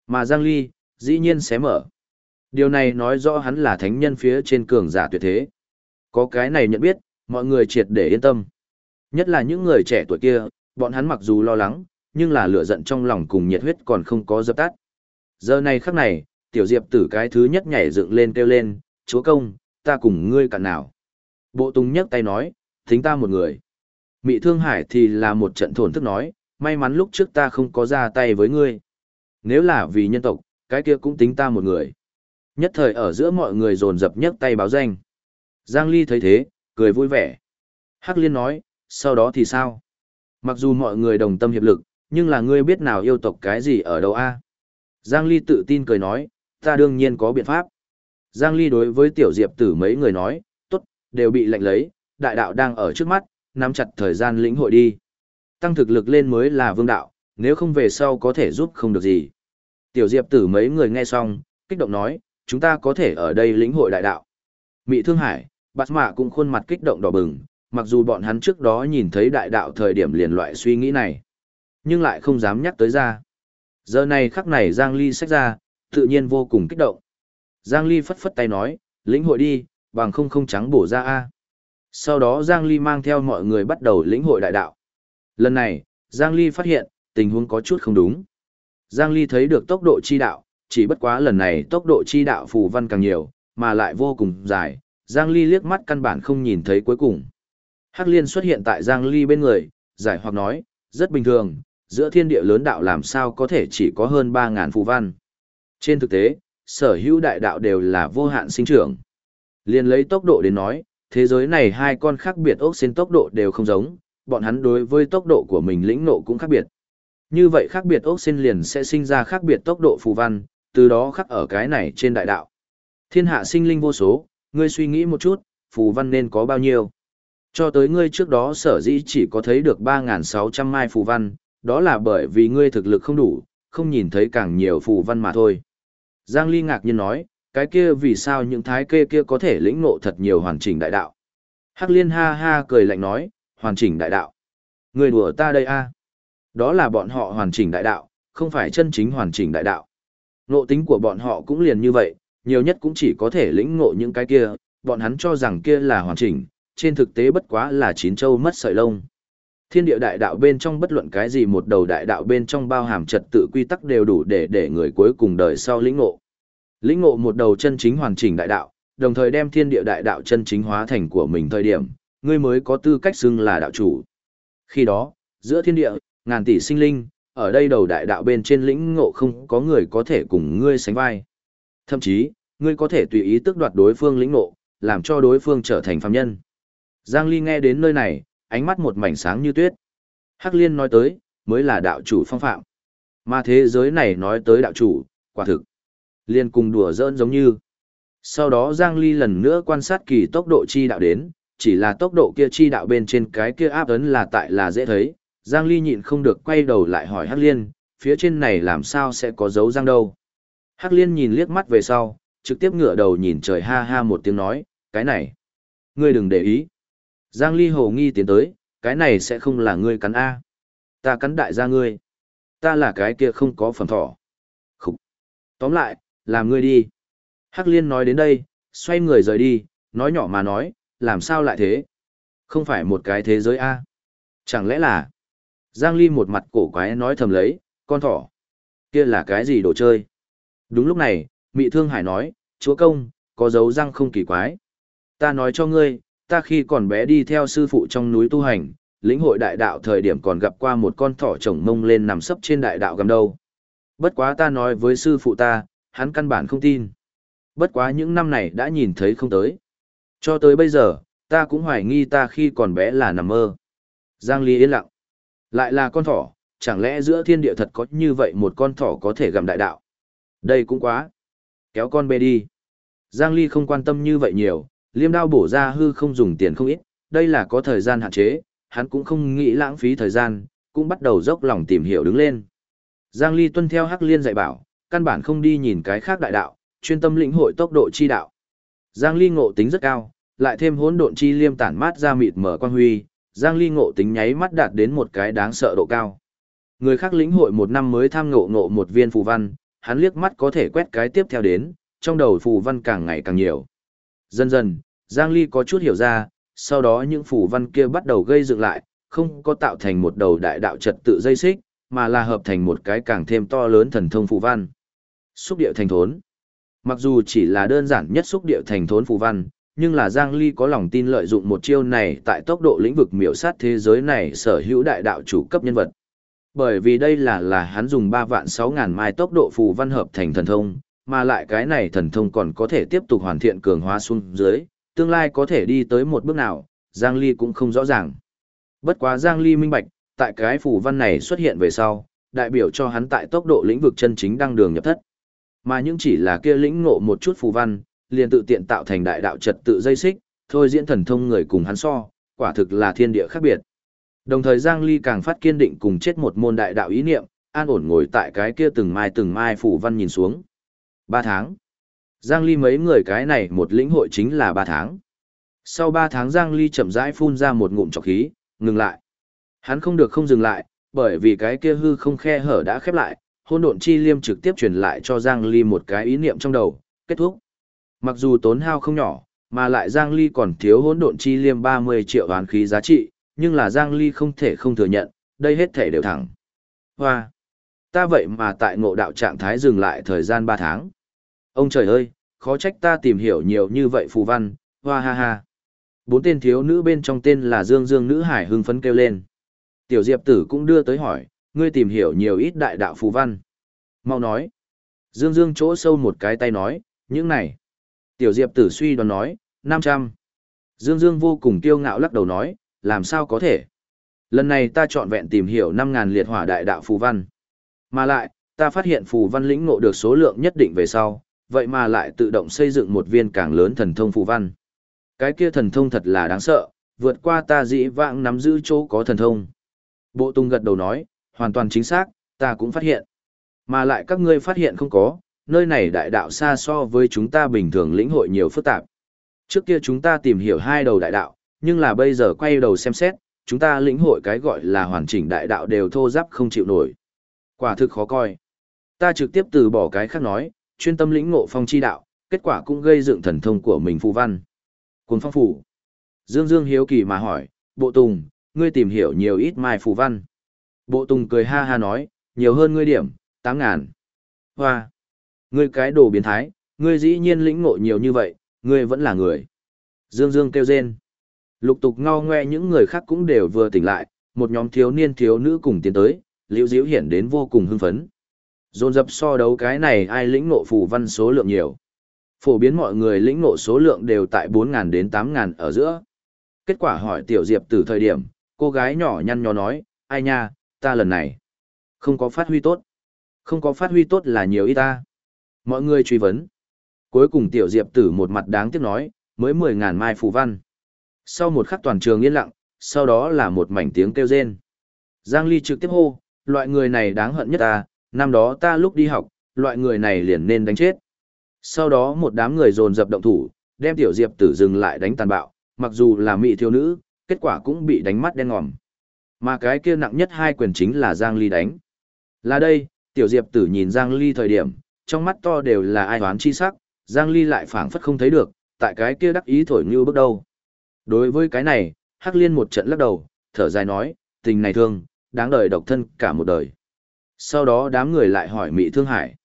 Mà Giang Ly, dĩ nhiên xé mở. Điều này nói rõ hắn là thánh nhân phía trên cường giả tuyệt thế. Có cái này nhận biết, mọi người triệt để yên tâm. Nhất là những người trẻ tuổi kia, bọn hắn mặc dù lo lắng, nhưng là lửa giận trong lòng cùng nhiệt huyết còn không có dập tắt. Giờ này khắc này, tiểu diệp tử cái thứ nhất nhảy dựng lên kêu lên, chúa công, ta cùng ngươi cạn nào. Bộ tung nhấc tay nói, thính ta một người. Mị Thương Hải thì là một trận thổn thức nói, may mắn lúc trước ta không có ra tay với ngươi. Nếu là vì nhân tộc, cái kia cũng tính ta một người. Nhất thời ở giữa mọi người dồn dập nhấc tay báo danh. Giang Ly thấy thế, cười vui vẻ. Hắc Liên nói, sau đó thì sao? Mặc dù mọi người đồng tâm hiệp lực, nhưng là ngươi biết nào yêu tộc cái gì ở đâu a? Giang Ly tự tin cười nói, ta đương nhiên có biện pháp. Giang Ly đối với tiểu diệp tử mấy người nói, tốt, đều bị lệnh lấy, đại đạo đang ở trước mắt, nắm chặt thời gian lĩnh hội đi. Tăng thực lực lên mới là vương đạo, nếu không về sau có thể giúp không được gì. Tiểu diệp tử mấy người nghe xong, kích động nói, chúng ta có thể ở đây lĩnh hội đại đạo. Mị Thương Hải, Bạt Mạ cũng khuôn mặt kích động đỏ bừng, mặc dù bọn hắn trước đó nhìn thấy đại đạo thời điểm liền loại suy nghĩ này, nhưng lại không dám nhắc tới ra. Giờ này khắc này Giang Ly sách ra, tự nhiên vô cùng kích động. Giang Ly phất phất tay nói, lĩnh hội đi, bằng không không trắng bổ ra a. Sau đó Giang Ly mang theo mọi người bắt đầu lĩnh hội đại đạo. Lần này, Giang Ly phát hiện, tình huống có chút không đúng. Giang Ly thấy được tốc độ chi đạo, chỉ bất quá lần này tốc độ chi đạo phù văn càng nhiều, mà lại vô cùng dài, Giang Ly liếc mắt căn bản không nhìn thấy cuối cùng. Hắc Liên xuất hiện tại Giang Ly bên người, giải hoặc nói, rất bình thường, giữa thiên địa lớn đạo làm sao có thể chỉ có hơn 3.000 phù văn. Trên thực tế, sở hữu đại đạo đều là vô hạn sinh trưởng. Liên lấy tốc độ đến nói, thế giới này hai con khác biệt ốc xin tốc độ đều không giống, bọn hắn đối với tốc độ của mình lĩnh nộ cũng khác biệt. Như vậy khác biệt ốc xin liền sẽ sinh ra khác biệt tốc độ phù văn, từ đó khắc ở cái này trên đại đạo. Thiên hạ sinh linh vô số, ngươi suy nghĩ một chút, phù văn nên có bao nhiêu. Cho tới ngươi trước đó sở dĩ chỉ có thấy được 3.600 mai phù văn, đó là bởi vì ngươi thực lực không đủ, không nhìn thấy càng nhiều phù văn mà thôi. Giang Ly ngạc nhiên nói, cái kia vì sao những thái kê kia có thể lĩnh ngộ thật nhiều hoàn chỉnh đại đạo. Hắc liên ha ha cười lạnh nói, hoàn chỉnh đại đạo. Người đùa ta đây a? Đó là bọn họ hoàn chỉnh đại đạo, không phải chân chính hoàn chỉnh đại đạo. Ngộ tính của bọn họ cũng liền như vậy, nhiều nhất cũng chỉ có thể lĩnh ngộ những cái kia, bọn hắn cho rằng kia là hoàn chỉnh, trên thực tế bất quá là chín châu mất sợi lông. Thiên địa đại đạo bên trong bất luận cái gì một đầu đại đạo bên trong bao hàm trật tự quy tắc đều đủ để để người cuối cùng đời sau lĩnh ngộ. Lĩnh ngộ một đầu chân chính hoàn chỉnh đại đạo, đồng thời đem thiên địa đại đạo chân chính hóa thành của mình thời điểm, ngươi mới có tư cách xưng là đạo chủ. Khi đó, giữa thiên địa, Ngàn tỷ sinh linh, ở đây đầu đại đạo bên trên lĩnh ngộ không có người có thể cùng ngươi sánh vai. Thậm chí, ngươi có thể tùy ý tước đoạt đối phương lĩnh ngộ, làm cho đối phương trở thành phàm nhân. Giang Ly nghe đến nơi này, ánh mắt một mảnh sáng như tuyết. Hắc Liên nói tới, mới là đạo chủ phong phạm. Mà thế giới này nói tới đạo chủ, quả thực. Liên cùng đùa giỡn giống như. Sau đó Giang Ly lần nữa quan sát kỳ tốc độ chi đạo đến, chỉ là tốc độ kia chi đạo bên trên cái kia áp ấn là tại là dễ thấy. Giang Ly nhịn không được quay đầu lại hỏi Hắc Liên, phía trên này làm sao sẽ có dấu răng đâu. Hắc Liên nhìn liếc mắt về sau, trực tiếp ngửa đầu nhìn trời ha ha một tiếng nói, cái này. Ngươi đừng để ý. Giang Ly hồ nghi tiến tới, cái này sẽ không là ngươi cắn A. Ta cắn đại gia ngươi. Ta là cái kia không có phẩm thỏ. Khúc. Tóm lại, làm ngươi đi. Hắc liên nói đến đây, xoay người rời đi, nói nhỏ mà nói, làm sao lại thế? Không phải một cái thế giới A. Chẳng lẽ là... Giang Ly một mặt cổ quái nói thầm lấy, con thỏ. Kia là cái gì đồ chơi? Đúng lúc này, Mị Thương Hải nói, chúa công, có dấu răng không kỳ quái. Ta nói cho ngươi, ta khi còn bé đi theo sư phụ trong núi tu hành, lĩnh hội đại đạo thời điểm còn gặp qua một con thỏ trồng mông lên nằm sấp trên đại đạo gầm đâu. Bất quá ta nói với sư phụ ta, hắn căn bản không tin. Bất quá những năm này đã nhìn thấy không tới. Cho tới bây giờ, ta cũng hoài nghi ta khi còn bé là nằm mơ. Giang Ly yên lặng. Lại là con thỏ, chẳng lẽ giữa thiên địa thật có như vậy một con thỏ có thể gặm đại đạo? Đây cũng quá. Kéo con bê đi. Giang Ly không quan tâm như vậy nhiều, liêm đao bổ ra hư không dùng tiền không ít, đây là có thời gian hạn chế, hắn cũng không nghĩ lãng phí thời gian, cũng bắt đầu dốc lòng tìm hiểu đứng lên. Giang Ly tuân theo Hắc Liên dạy bảo, căn bản không đi nhìn cái khác đại đạo, chuyên tâm lĩnh hội tốc độ chi đạo. Giang Ly ngộ tính rất cao, lại thêm hỗn độn chi liêm tản mát ra mịt mở quang huy, Giang Ly ngộ tính nháy mắt đạt đến một cái đáng sợ độ cao. Người khác lĩnh hội một năm mới tham ngộ ngộ một viên phù văn, hắn liếc mắt có thể quét cái tiếp theo đến, trong đầu phù văn càng ngày càng nhiều. Dần dần, Giang Ly có chút hiểu ra, sau đó những phù văn kia bắt đầu gây dựng lại, không có tạo thành một đầu đại đạo trật tự dây xích, mà là hợp thành một cái càng thêm to lớn thần thông phù văn. Xúc điệu thành thốn. Mặc dù chỉ là đơn giản nhất xúc điệu thành thốn phù văn, nhưng là Giang Ly có lòng tin lợi dụng một chiêu này tại tốc độ lĩnh vực miểu sát thế giới này sở hữu đại đạo chủ cấp nhân vật. Bởi vì đây là là hắn dùng 3 vạn 6 ngàn mai tốc độ phù văn hợp thành thần thông, mà lại cái này thần thông còn có thể tiếp tục hoàn thiện cường hóa xuống dưới, tương lai có thể đi tới một bước nào, Giang Ly cũng không rõ ràng. Bất quá Giang Ly minh bạch, tại cái phù văn này xuất hiện về sau, đại biểu cho hắn tại tốc độ lĩnh vực chân chính đang đường nhập thất. Mà những chỉ là kia lĩnh ngộ một chút phù văn, liền tự tiện tạo thành đại đạo trật tự dây xích, thôi diễn thần thông người cùng hắn so, quả thực là thiên địa khác biệt. Đồng thời Giang Ly càng phát kiên định cùng chết một môn đại đạo ý niệm, an ổn ngồi tại cái kia từng mai từng mai phủ văn nhìn xuống. Ba tháng. Giang Ly mấy người cái này một lĩnh hội chính là ba tháng. Sau ba tháng Giang Ly chậm rãi phun ra một ngụm trọc khí, ngừng lại. Hắn không được không dừng lại, bởi vì cái kia hư không khe hở đã khép lại, hôn độn chi liêm trực tiếp truyền lại cho Giang Ly một cái ý niệm trong đầu, kết thúc. Mặc dù tốn hao không nhỏ, mà lại Giang Ly còn thiếu hỗn độn chi liêm 30 triệu oán khí giá trị, nhưng là Giang Ly không thể không thừa nhận, đây hết thể đều thẳng. Hoa! Ta vậy mà tại ngộ đạo trạng thái dừng lại thời gian 3 tháng. Ông trời ơi, khó trách ta tìm hiểu nhiều như vậy phù văn, hoa ha ha. Bốn tên thiếu nữ bên trong tên là Dương Dương nữ hải hưng phấn kêu lên. Tiểu Diệp tử cũng đưa tới hỏi, ngươi tìm hiểu nhiều ít đại đạo phù văn. Mau nói. Dương Dương chỗ sâu một cái tay nói, những này. Tiểu Diệp tử suy đoán nói, 500. Dương Dương vô cùng kiêu ngạo lắc đầu nói, làm sao có thể. Lần này ta chọn vẹn tìm hiểu 5.000 liệt hỏa đại đạo phù văn. Mà lại, ta phát hiện phù văn lĩnh ngộ được số lượng nhất định về sau, vậy mà lại tự động xây dựng một viên càng lớn thần thông phù văn. Cái kia thần thông thật là đáng sợ, vượt qua ta dĩ vãng nắm giữ chỗ có thần thông. Bộ tung gật đầu nói, hoàn toàn chính xác, ta cũng phát hiện. Mà lại các ngươi phát hiện không có, nơi này đại đạo xa so với chúng ta bình thường lĩnh hội nhiều phức tạp. Trước kia chúng ta tìm hiểu hai đầu đại đạo, nhưng là bây giờ quay đầu xem xét, chúng ta lĩnh hội cái gọi là hoàn chỉnh đại đạo đều thô giáp không chịu nổi. Quả thực khó coi. Ta trực tiếp từ bỏ cái khác nói, chuyên tâm lĩnh ngộ phong chi đạo, kết quả cũng gây dựng thần thông của mình phù văn. Cuồng phong phủ. Dương Dương hiếu kỳ mà hỏi, bộ tùng, ngươi tìm hiểu nhiều ít mai phù văn. Bộ tùng cười ha ha nói, nhiều hơn ngươi điểm, tám ngàn. Hoa. Ngươi cái đồ biến thái, ngươi dĩ nhiên lĩnh ngộ nhiều như vậy, ngươi vẫn là người. Dương Dương kêu rên. Lục tục ngao ngoe những người khác cũng đều vừa tỉnh lại, một nhóm thiếu niên thiếu nữ cùng tiến tới, liễu diễu hiển đến vô cùng hưng phấn. Dồn dập so đấu cái này ai lĩnh ngộ phù văn số lượng nhiều. Phổ biến mọi người lĩnh ngộ số lượng đều tại 4.000 đến 8.000 ở giữa. Kết quả hỏi tiểu diệp từ thời điểm, cô gái nhỏ nhăn nhó nói, ai nha, ta lần này không có phát huy tốt. Không có phát huy tốt là nhiều ít ta. Mọi người truy vấn. Cuối cùng tiểu diệp tử một mặt đáng tiếc nói, mới 10.000 mai phù văn. Sau một khắc toàn trường yên lặng, sau đó là một mảnh tiếng kêu rên. Giang Ly trực tiếp hô, loại người này đáng hận nhất ta, năm đó ta lúc đi học, loại người này liền nên đánh chết. Sau đó một đám người dồn dập động thủ, đem tiểu diệp tử dừng lại đánh tàn bạo, mặc dù là mỹ thiếu nữ, kết quả cũng bị đánh mắt đen ngòm. Mà cái kia nặng nhất hai quyền chính là Giang Ly đánh. Là đây, tiểu diệp tử nhìn Giang Ly thời điểm, trong mắt to đều là ai hoán chi sắc, Giang Ly lại phảng phất không thấy được, tại cái kia đắc ý thổi như bước đầu. Đối với cái này, Hắc Liên một trận lắc đầu, thở dài nói, tình này thương, đáng đời độc thân cả một đời. Sau đó đám người lại hỏi Mị Thương Hải.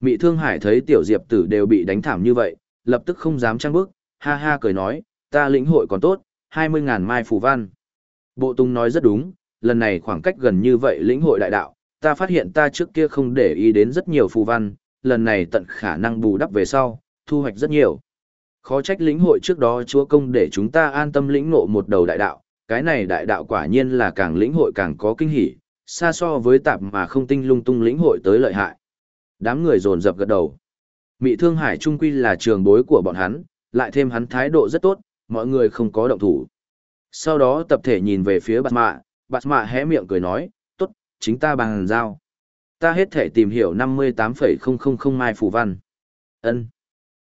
Mị Thương Hải thấy tiểu diệp tử đều bị đánh thảm như vậy, lập tức không dám trang bước, ha ha cười nói, ta lĩnh hội còn tốt, 20.000 mai phù văn. Bộ Tung nói rất đúng, lần này khoảng cách gần như vậy lĩnh hội đại đạo, ta phát hiện ta trước kia không để ý đến rất nhiều phù văn, lần này tận khả năng bù đắp về sau, thu hoạch rất nhiều. Khó trách lĩnh hội trước đó chúa công để chúng ta an tâm lĩnh ngộ một đầu đại đạo, cái này đại đạo quả nhiên là càng lĩnh hội càng có kinh hỉ, xa so với tạp mà không tinh lung tung lĩnh hội tới lợi hại. Đám người dồn dập gật đầu. Mị Thương Hải trung quy là trường bối của bọn hắn, lại thêm hắn thái độ rất tốt, mọi người không có động thủ. Sau đó tập thể nhìn về phía Bạt Mạ, Bạt Mạ hé miệng cười nói, tốt, chính ta bằng giao. Ta hết thể tìm hiểu 58,000 mai phù văn. Ân,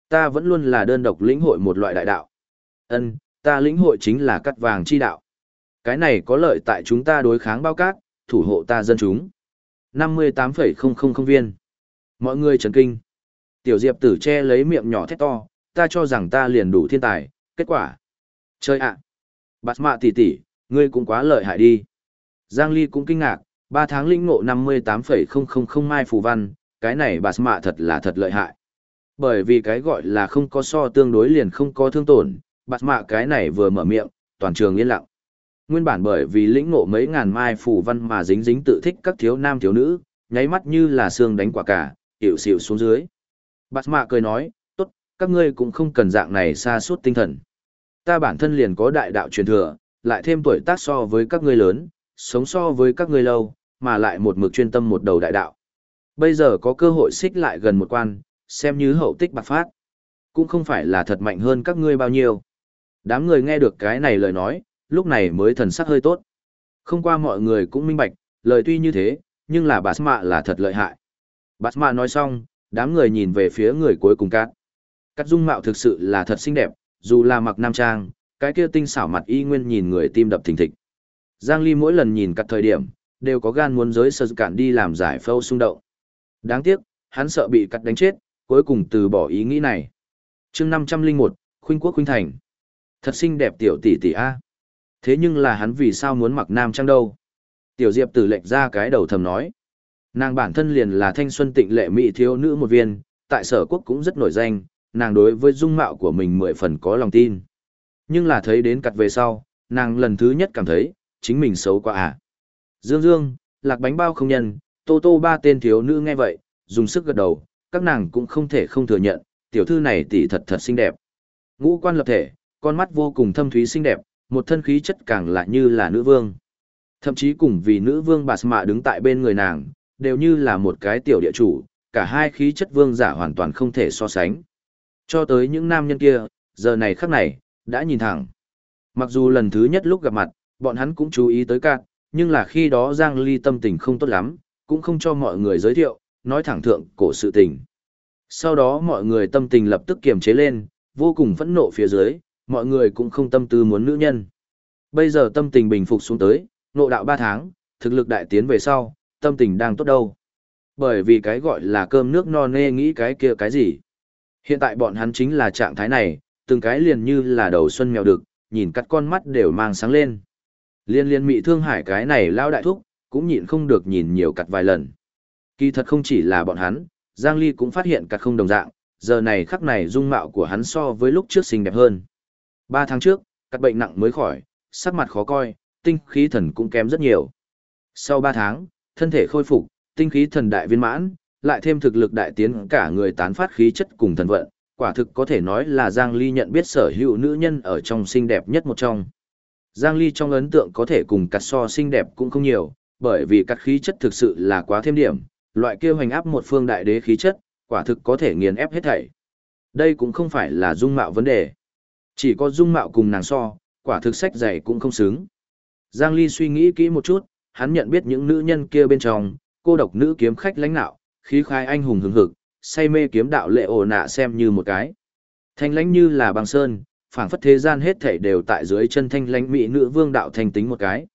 Ta vẫn luôn là đơn độc lĩnh hội một loại đại đạo. Ân, ta lĩnh hội chính là cắt vàng chi đạo. Cái này có lợi tại chúng ta đối kháng bao cát, thủ hộ ta dân chúng. 58,000 viên. Mọi người chấn kinh. Tiểu Diệp tử che lấy miệng nhỏ thét to, ta cho rằng ta liền đủ thiên tài, kết quả. Chơi ạ. À. Bạt mạ tỷ tỷ, ngươi cũng quá lợi hại đi. Giang Ly cũng kinh ngạc, 3 tháng lĩnh ngộ 58,000 mai phù văn, cái này bà mạ thật là thật lợi hại. Bởi vì cái gọi là không có so tương đối liền không có thương tổn, bà mạ cái này vừa mở miệng, toàn trường yên lặng. Nguyên bản bởi vì lĩnh ngộ mấy ngàn mai phù văn mà dính dính tự thích các thiếu nam thiếu nữ, nháy mắt như là xương đánh quả cả, hiểu xỉu xuống dưới. Bà mạ cười nói, tốt, các ngươi cũng không cần dạng này xa suốt tinh thần. Ta bản thân liền có đại đạo truyền thừa, lại thêm tuổi tác so với các ngươi lớn, sống so với các ngươi lâu, mà lại một mực chuyên tâm một đầu đại đạo. Bây giờ có cơ hội xích lại gần một quan, xem như hậu tích bạc phát. Cũng không phải là thật mạnh hơn các ngươi bao nhiêu. Đám người nghe được cái này lời nói, lúc này mới thần sắc hơi tốt. Không qua mọi người cũng minh bạch, lời tuy như thế, nhưng là bà Mạ là thật lợi hại. Bà Mạ nói xong, đám người nhìn về phía người cuối cùng cát. Cát dung mạo thực sự là thật xinh đẹp, dù là mặc nam trang, cái kia tinh xảo mặt y nguyên nhìn người tim đập thình thịch. Giang Ly mỗi lần nhìn cắt thời điểm, đều có gan muốn giới sơ cản đi làm giải phâu xung động. Đáng tiếc, hắn sợ bị cắt đánh chết, cuối cùng từ bỏ ý nghĩ này. chương 501, Khuynh Quốc Khuynh Thành. Thật xinh đẹp tiểu tỷ tỷ A. Thế nhưng là hắn vì sao muốn mặc nam trang đâu? Tiểu Diệp tử lệch ra cái đầu thầm nói. Nàng bản thân liền là thanh xuân tịnh lệ mỹ thiếu nữ một viên, tại sở quốc cũng rất nổi danh, nàng đối với dung mạo của mình mười phần có lòng tin. Nhưng là thấy đến cặt về sau, nàng lần thứ nhất cảm thấy, chính mình xấu quá à. Dương Dương, lạc bánh bao không nhân, tô tô ba tên thiếu nữ nghe vậy, dùng sức gật đầu, các nàng cũng không thể không thừa nhận, tiểu thư này tỷ thật thật xinh đẹp. Ngũ quan lập thể, con mắt vô cùng thâm thúy xinh đẹp, một thân khí chất càng lại như là nữ vương. Thậm chí cùng vì nữ vương bà mạ đứng tại bên người nàng, đều như là một cái tiểu địa chủ, cả hai khí chất vương giả hoàn toàn không thể so sánh. Cho tới những nam nhân kia, giờ này khắc này, đã nhìn thẳng. Mặc dù lần thứ nhất lúc gặp mặt, bọn hắn cũng chú ý tới cạn, nhưng là khi đó Giang Ly tâm tình không tốt lắm, cũng không cho mọi người giới thiệu, nói thẳng thượng cổ sự tình. Sau đó mọi người tâm tình lập tức kiềm chế lên, vô cùng phẫn nộ phía dưới, mọi người cũng không tâm tư muốn nữ nhân. Bây giờ tâm tình bình phục xuống tới, nộ đạo 3 tháng, thực lực đại tiến về sau, tâm tình đang tốt đâu. Bởi vì cái gọi là cơm nước no nê nghĩ cái kia cái gì. Hiện tại bọn hắn chính là trạng thái này, từng cái liền như là đầu xuân mèo đực, nhìn cắt con mắt đều mang sáng lên. Liên liên mị thương hải cái này lao đại thúc, cũng nhịn không được nhìn nhiều cặt vài lần. Kỳ thật không chỉ là bọn hắn, Giang Ly cũng phát hiện cặt không đồng dạng, giờ này khắc này dung mạo của hắn so với lúc trước xinh đẹp hơn. Ba tháng trước, cắt bệnh nặng mới khỏi, sắc mặt khó coi, tinh khí thần cũng kém rất nhiều. Sau ba tháng, thân thể khôi phục, tinh khí thần đại viên mãn, lại thêm thực lực đại tiến cả người tán phát khí chất cùng thần vận, quả thực có thể nói là Giang Ly nhận biết sở hữu nữ nhân ở trong xinh đẹp nhất một trong. Giang Ly trong ấn tượng có thể cùng cắt so xinh đẹp cũng không nhiều, bởi vì cắt khí chất thực sự là quá thêm điểm, loại kia hoành áp một phương đại đế khí chất, quả thực có thể nghiền ép hết thảy. Đây cũng không phải là dung mạo vấn đề. Chỉ có dung mạo cùng nàng so, quả thực sách dày cũng không xứng. Giang Ly suy nghĩ kỹ một chút, hắn nhận biết những nữ nhân kia bên trong, cô độc nữ kiếm khách lãnh nạo, khí khai anh hùng hứng hực, say mê kiếm đạo lệ ổ nạ xem như một cái. Thanh lãnh như là băng sơn, phảng phất thế gian hết thảy đều tại dưới chân thanh lãnh mỹ nữ vương đạo thanh tính một cái.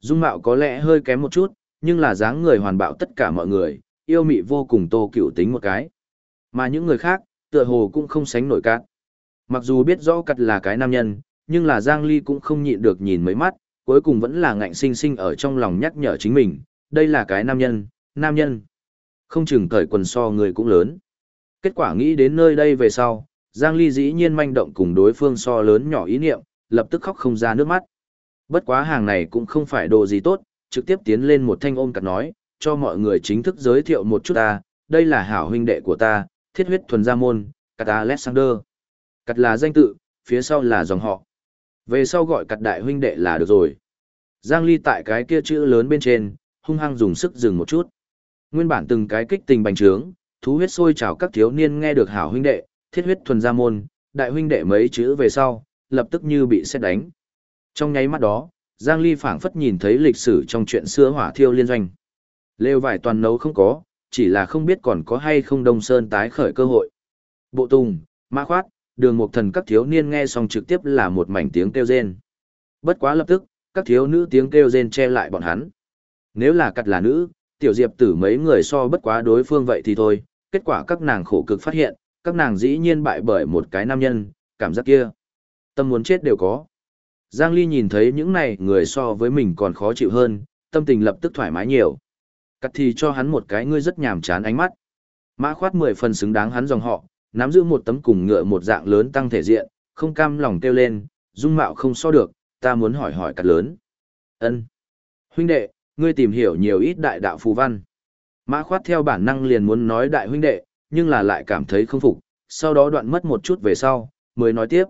Dung mạo có lẽ hơi kém một chút, nhưng là dáng người hoàn bạo tất cả mọi người, yêu mị vô cùng tô cựu tính một cái. Mà những người khác, tựa hồ cũng không sánh nổi cát. Mặc dù biết rõ cắt là cái nam nhân, nhưng là Giang Ly cũng không nhịn được nhìn mấy mắt, cuối cùng vẫn là ngạnh sinh sinh ở trong lòng nhắc nhở chính mình, đây là cái nam nhân, nam nhân. Không chừng cởi quần so người cũng lớn. Kết quả nghĩ đến nơi đây về sau, Giang Ly dĩ nhiên manh động cùng đối phương so lớn nhỏ ý niệm, lập tức khóc không ra nước mắt. Bất quá hàng này cũng không phải đồ gì tốt, trực tiếp tiến lên một thanh ôm cặt nói, cho mọi người chính thức giới thiệu một chút ta, đây là hảo huynh đệ của ta, thiết huyết thuần gia môn, cặt Alexander. Cặt là danh tự, phía sau là dòng họ. Về sau gọi cặt đại huynh đệ là được rồi. Giang Ly tại cái kia chữ lớn bên trên, hung hăng dùng sức dừng một chút. Nguyên bản từng cái kích tình bành trướng, thú huyết sôi trào các thiếu niên nghe được hảo huynh đệ, thiết huyết thuần gia môn, đại huynh đệ mấy chữ về sau, lập tức như bị xét đánh. Trong nháy mắt đó, Giang Ly phảng phất nhìn thấy lịch sử trong chuyện xưa hỏa thiêu liên doanh. Lêu vải toàn nấu không có, chỉ là không biết còn có hay không Đông Sơn tái khởi cơ hội. Bộ Tùng, Mã Khoát, Đường Mục Thần các thiếu niên nghe xong trực tiếp là một mảnh tiếng kêu rên. Bất quá lập tức, các thiếu nữ tiếng kêu rên che lại bọn hắn. Nếu là cặt là nữ, tiểu diệp tử mấy người so bất quá đối phương vậy thì thôi, kết quả các nàng khổ cực phát hiện, các nàng dĩ nhiên bại bởi một cái nam nhân, cảm giác kia. Tâm muốn chết đều có. Giang Ly nhìn thấy những này người so với mình còn khó chịu hơn, tâm tình lập tức thoải mái nhiều. Cắt thì cho hắn một cái ngươi rất nhàm chán ánh mắt. Mã khoát mười phần xứng đáng hắn dòng họ, nắm giữ một tấm cùng ngựa một dạng lớn tăng thể diện, không cam lòng kêu lên, dung mạo không so được, ta muốn hỏi hỏi cắt lớn. ân Huynh đệ, ngươi tìm hiểu nhiều ít đại đạo phù văn. Mã khoát theo bản năng liền muốn nói đại huynh đệ, nhưng là lại cảm thấy không phục, sau đó đoạn mất một chút về sau, mới nói tiếp.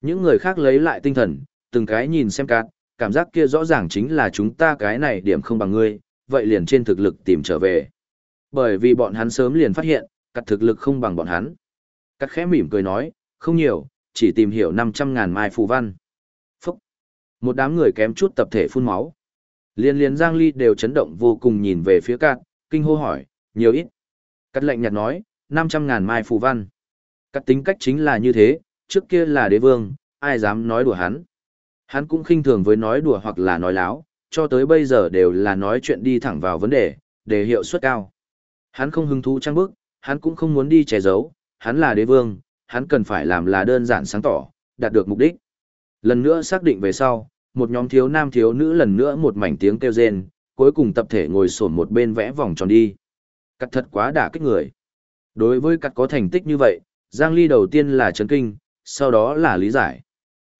Những người khác lấy lại tinh thần, từng cái nhìn xem cát, cảm giác kia rõ ràng chính là chúng ta cái này điểm không bằng ngươi, vậy liền trên thực lực tìm trở về. Bởi vì bọn hắn sớm liền phát hiện, cắt thực lực không bằng bọn hắn. Cắt khẽ mỉm cười nói, không nhiều, chỉ tìm hiểu 500 ngàn mai phù văn. Phúc! Một đám người kém chút tập thể phun máu. Liên liên Giang Ly đều chấn động vô cùng nhìn về phía cát, kinh hô hỏi, nhiều ít. Cắt lệnh nhạt nói, 500 ngàn mai phù văn. Cắt tính cách chính là như thế, trước kia là đế vương, ai dám nói đùa hắn. Hắn cũng khinh thường với nói đùa hoặc là nói láo, cho tới bây giờ đều là nói chuyện đi thẳng vào vấn đề, để hiệu suất cao. Hắn không hứng thú trang bức, hắn cũng không muốn đi che giấu, hắn là đế vương, hắn cần phải làm là đơn giản sáng tỏ, đạt được mục đích. Lần nữa xác định về sau, một nhóm thiếu nam thiếu nữ lần nữa một mảnh tiếng kêu rên, cuối cùng tập thể ngồi sổn một bên vẽ vòng tròn đi. Cắt thật quá đả kích người. Đối với cắt có thành tích như vậy, Giang Ly đầu tiên là chấn kinh, sau đó là lý giải.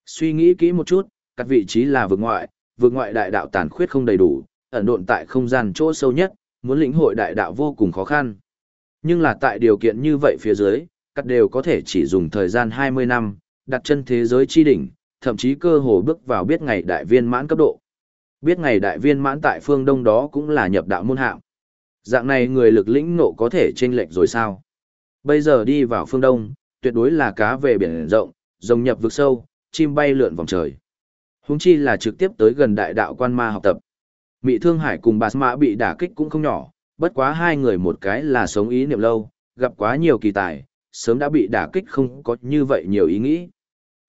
Suy nghĩ kỹ một chút, cắt vị trí là vực ngoại, vực ngoại đại đạo tàn khuyết không đầy đủ, ẩn độn tại không gian chỗ sâu nhất, muốn lĩnh hội đại đạo vô cùng khó khăn. Nhưng là tại điều kiện như vậy phía dưới, cắt đều có thể chỉ dùng thời gian 20 năm, đặt chân thế giới chi đỉnh, thậm chí cơ hồ bước vào biết ngày đại viên mãn cấp độ. Biết ngày đại viên mãn tại phương Đông đó cũng là nhập đạo môn hạng. Dạng này người lực lĩnh nộ có thể chênh lệch rồi sao? Bây giờ đi vào phương Đông, tuyệt đối là cá về biển rộng, rồng nhập vực sâu, chim bay lượn vòng trời. Húng chi là trực tiếp tới gần đại đạo quan ma học tập. Mị Thương Hải cùng bà Mã bị đả kích cũng không nhỏ, bất quá hai người một cái là sống ý niệm lâu, gặp quá nhiều kỳ tài, sớm đã bị đả kích không có như vậy nhiều ý nghĩ.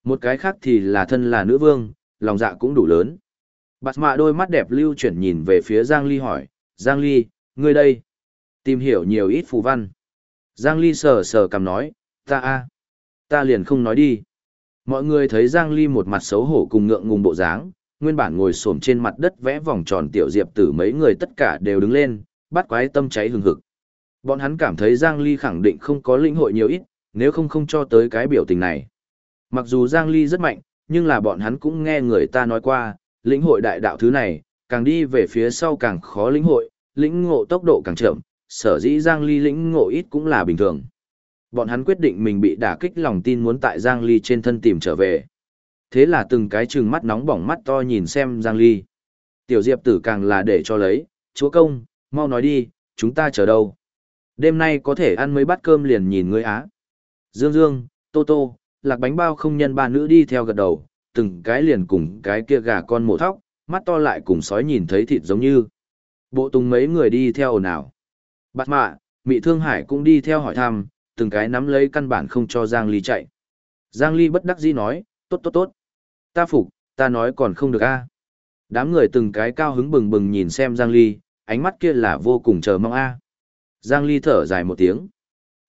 Một cái khác thì là thân là nữ vương, lòng dạ cũng đủ lớn. Bạt Mã đôi mắt đẹp lưu chuyển nhìn về phía Giang Ly hỏi, Giang Ly, ngươi đây, tìm hiểu nhiều ít phù văn. Giang Ly sờ sờ cầm nói, ta a, ta liền không nói đi. Mọi người thấy Giang Ly một mặt xấu hổ cùng ngượng ngùng bộ dáng, nguyên bản ngồi xổm trên mặt đất vẽ vòng tròn tiểu diệp tử mấy người tất cả đều đứng lên, bắt quái tâm cháy hừng hực. Bọn hắn cảm thấy Giang Ly khẳng định không có linh hội nhiều ít, nếu không không cho tới cái biểu tình này. Mặc dù Giang Ly rất mạnh, nhưng là bọn hắn cũng nghe người ta nói qua, lĩnh hội đại đạo thứ này, càng đi về phía sau càng khó lĩnh hội, lĩnh ngộ tốc độ càng chậm, sở dĩ Giang Ly lĩnh ngộ ít cũng là bình thường. Bọn hắn quyết định mình bị đả kích lòng tin muốn tại Giang Ly trên thân tìm trở về. Thế là từng cái trừng mắt nóng bỏng mắt to nhìn xem Giang Ly. Tiểu Diệp tử càng là để cho lấy, chúa công, mau nói đi, chúng ta chờ đâu. Đêm nay có thể ăn mấy bát cơm liền nhìn ngươi á. Dương Dương, Tô Tô, lạc bánh bao không nhân ba nữ đi theo gật đầu, từng cái liền cùng cái kia gà con mổ thóc, mắt to lại cùng sói nhìn thấy thịt giống như. Bộ tùng mấy người đi theo ồn ào. Bạt mạ, Mị Thương Hải cũng đi theo hỏi thăm, từng cái nắm lấy căn bản không cho Giang Ly chạy. Giang Ly bất đắc dĩ nói, tốt tốt tốt. Ta phục, ta nói còn không được a. Đám người từng cái cao hứng bừng bừng nhìn xem Giang Ly, ánh mắt kia là vô cùng chờ mong a. Giang Ly thở dài một tiếng.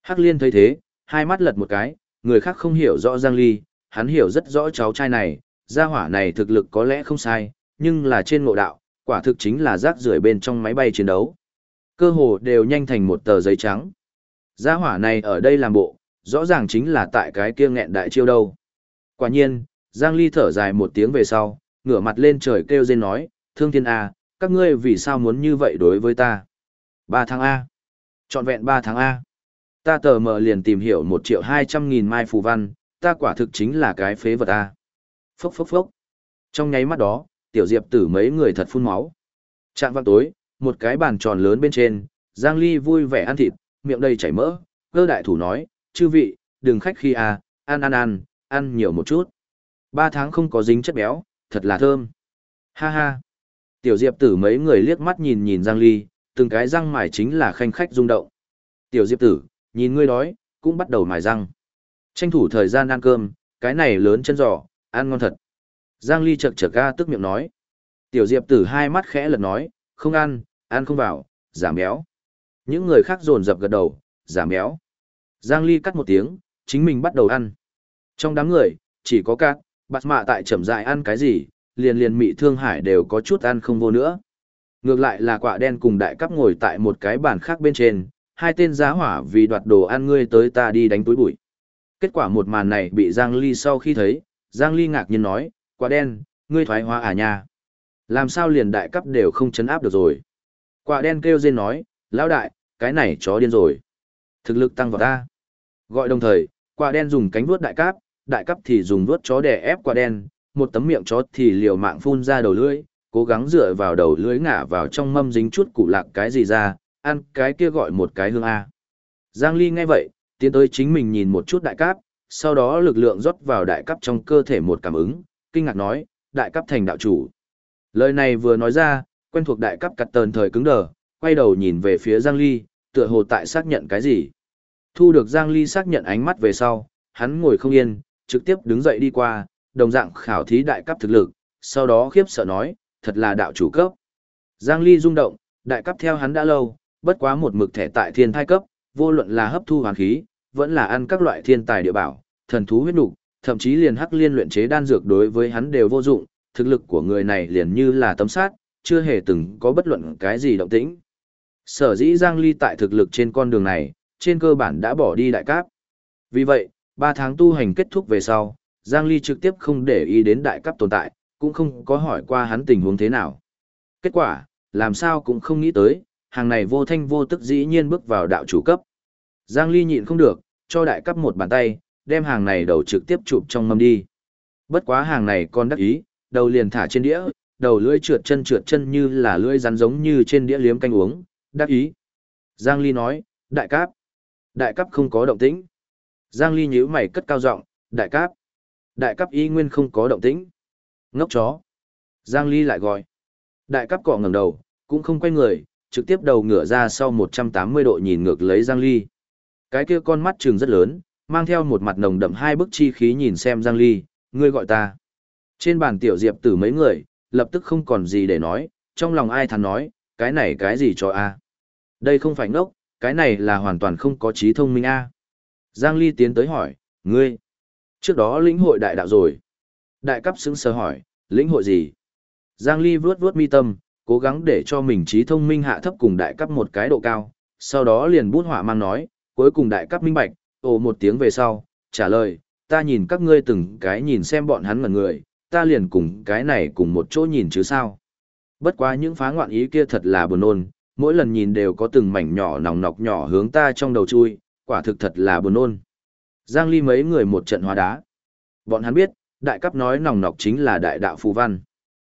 Hắc Liên thấy thế, hai mắt lật một cái, người khác không hiểu rõ Giang Ly, hắn hiểu rất rõ cháu trai này, gia hỏa này thực lực có lẽ không sai, nhưng là trên ngộ đạo, quả thực chính là rác rưởi bên trong máy bay chiến đấu. Cơ hồ đều nhanh thành một tờ giấy trắng. Gia hỏa này ở đây làm bộ, rõ ràng chính là tại cái kia nghẹn đại chiêu đâu. Quả nhiên, Giang Ly thở dài một tiếng về sau, ngửa mặt lên trời kêu rên nói, thương thiên A, các ngươi vì sao muốn như vậy đối với ta? Ba tháng A. Chọn vẹn ba tháng A. Ta tờ mờ liền tìm hiểu một triệu hai trăm nghìn mai phù văn, ta quả thực chính là cái phế vật A. Phốc phốc phốc. Trong nháy mắt đó, tiểu diệp tử mấy người thật phun máu. Trạng văn tối, một cái bàn tròn lớn bên trên, Giang Ly vui vẻ ăn thịt, miệng đầy chảy mỡ, cơ đại thủ nói, chư vị, đừng khách khi à, ăn ăn ăn, ăn nhiều một chút. Ba tháng không có dính chất béo, thật là thơm. Ha ha. Tiểu Diệp tử mấy người liếc mắt nhìn nhìn Giang Ly, từng cái răng mài chính là khanh khách rung động. Tiểu Diệp tử, nhìn ngươi đói, cũng bắt đầu mài răng. Tranh thủ thời gian ăn cơm, cái này lớn chân giò, ăn ngon thật. Giang Ly chật chật ga tức miệng nói. Tiểu Diệp tử hai mắt khẽ lật nói, không ăn, ăn không vào, giảm béo. Những người khác dồn dập gật đầu, giảm béo. Giang Ly cắt một tiếng, chính mình bắt đầu ăn. Trong đám người, chỉ có các, bạt mạ tại chậm dại ăn cái gì, liền liền mị thương hải đều có chút ăn không vô nữa. Ngược lại là quả đen cùng đại cấp ngồi tại một cái bàn khác bên trên, hai tên giá hỏa vì đoạt đồ ăn ngươi tới ta đi đánh túi bụi. Kết quả một màn này bị Giang Ly sau khi thấy, Giang Ly ngạc nhiên nói, quả đen, ngươi thoái hóa à nha. Làm sao liền đại cấp đều không chấn áp được rồi. Quả đen kêu rên nói, lão đại, cái này chó điên rồi. Thực lực tăng vào ta. Gọi đồng thời, quả đen dùng cánh vuốt đại cáp, đại cấp thì dùng vuốt chó để ép quả đen, một tấm miệng chó thì liều mạng phun ra đầu lưỡi, cố gắng dựa vào đầu lưỡi ngả vào trong mâm dính chút củ lạc cái gì ra, ăn cái kia gọi một cái hương A. Giang Ly nghe vậy, tiến tới chính mình nhìn một chút đại cáp, sau đó lực lượng rót vào đại cấp trong cơ thể một cảm ứng, kinh ngạc nói, đại cấp thành đạo chủ. Lời này vừa nói ra, quen thuộc đại cấp cặt tờn thời cứng đờ, quay đầu nhìn về phía Giang Ly, tựa hồ tại xác nhận cái gì. Thu được Giang Ly xác nhận ánh mắt về sau, hắn ngồi không yên, trực tiếp đứng dậy đi qua, đồng dạng khảo thí đại cấp thực lực, sau đó khiếp sợ nói, thật là đạo chủ cấp. Giang Ly rung động, đại cấp theo hắn đã lâu, bất quá một mực thẻ tại thiên thai cấp, vô luận là hấp thu hoàn khí, vẫn là ăn các loại thiên tài địa bảo, thần thú huyết nục, thậm chí liền hắc liên luyện chế đan dược đối với hắn đều vô dụng, thực lực của người này liền như là tấm sát, chưa hề từng có bất luận cái gì động tĩnh. Sở dĩ Giang Ly tại thực lực trên con đường này, trên cơ bản đã bỏ đi đại cáp. Vì vậy, 3 tháng tu hành kết thúc về sau, Giang Ly trực tiếp không để ý đến đại cấp tồn tại, cũng không có hỏi qua hắn tình huống thế nào. Kết quả, làm sao cũng không nghĩ tới, hàng này vô thanh vô tức dĩ nhiên bước vào đạo chủ cấp. Giang Ly nhịn không được, cho đại cấp một bàn tay, đem hàng này đầu trực tiếp chụp trong mâm đi. Bất quá hàng này còn đắc ý, đầu liền thả trên đĩa, đầu lưỡi trượt chân trượt chân như là lưỡi rắn giống như trên đĩa liếm canh uống, đắc ý. Giang Ly nói, đại Cáp, Đại Cáp không có động tĩnh. Giang Ly nhíu mày cất cao giọng, đại Cáp, Đại Cáp y nguyên không có động tĩnh. Ngốc chó. Giang Ly lại gọi. Đại Cáp cọ ngẩng đầu, cũng không quay người, trực tiếp đầu ngửa ra sau 180 độ nhìn ngược lấy Giang Ly. Cái kia con mắt trừng rất lớn, mang theo một mặt nồng đậm hai bức chi khí nhìn xem Giang Ly, ngươi gọi ta. Trên bàn tiểu diệp tử mấy người, lập tức không còn gì để nói, trong lòng ai thắn nói, cái này cái gì cho a? Đây không phải ngốc, cái này là hoàn toàn không có trí thông minh a. Giang Ly tiến tới hỏi, ngươi, trước đó lĩnh hội đại đạo rồi. Đại cấp xứng sờ hỏi, lĩnh hội gì? Giang Ly vuốt vuốt mi tâm, cố gắng để cho mình trí thông minh hạ thấp cùng đại cấp một cái độ cao, sau đó liền bút họa mang nói, cuối cùng đại cấp minh bạch, ồ một tiếng về sau, trả lời, ta nhìn các ngươi từng cái nhìn xem bọn hắn ngẩn người, ta liền cùng cái này cùng một chỗ nhìn chứ sao. Bất quá những phá ngoạn ý kia thật là buồn nôn, mỗi lần nhìn đều có từng mảnh nhỏ nòng nọc nhỏ hướng ta trong đầu chui, quả thực thật là buồn nôn. Giang Ly mấy người một trận hóa đá. Bọn hắn biết, đại cấp nói nòng nọc chính là đại đạo phù văn.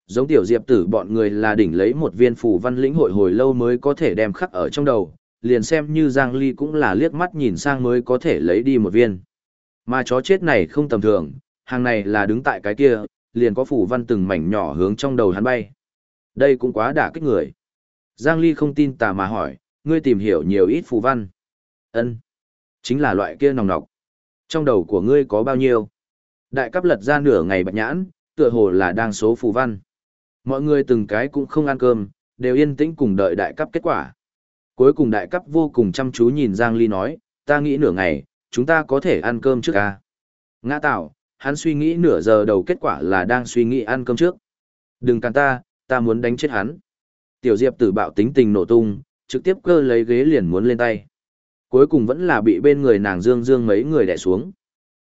Giống tiểu diệp tử bọn người là đỉnh lấy một viên phù văn lĩnh hội hồi lâu mới có thể đem khắc ở trong đầu, liền xem như Giang Ly cũng là liếc mắt nhìn sang mới có thể lấy đi một viên. Mà chó chết này không tầm thường, hàng này là đứng tại cái kia, liền có phù văn từng mảnh nhỏ hướng trong đầu hắn bay. Đây cũng quá đả kích người. Giang Ly không tin tà mà hỏi, ngươi tìm hiểu nhiều ít phù văn. Ân, Chính là loại kia nòng nọc. Trong đầu của ngươi có bao nhiêu? Đại cấp lật ra nửa ngày bạch nhãn, tựa hồ là đang số phù văn. Mọi người từng cái cũng không ăn cơm, đều yên tĩnh cùng đợi đại cấp kết quả. Cuối cùng đại cấp vô cùng chăm chú nhìn Giang Ly nói, ta nghĩ nửa ngày, chúng ta có thể ăn cơm trước à? Ngã tạo, hắn suy nghĩ nửa giờ đầu kết quả là đang suy nghĩ ăn cơm trước. Đừng cản ta, ta muốn đánh chết hắn. Tiểu Diệp tử bạo tính tình nổ tung, trực tiếp cơ lấy ghế liền muốn lên tay. Cuối cùng vẫn là bị bên người nàng Dương Dương mấy người đè xuống.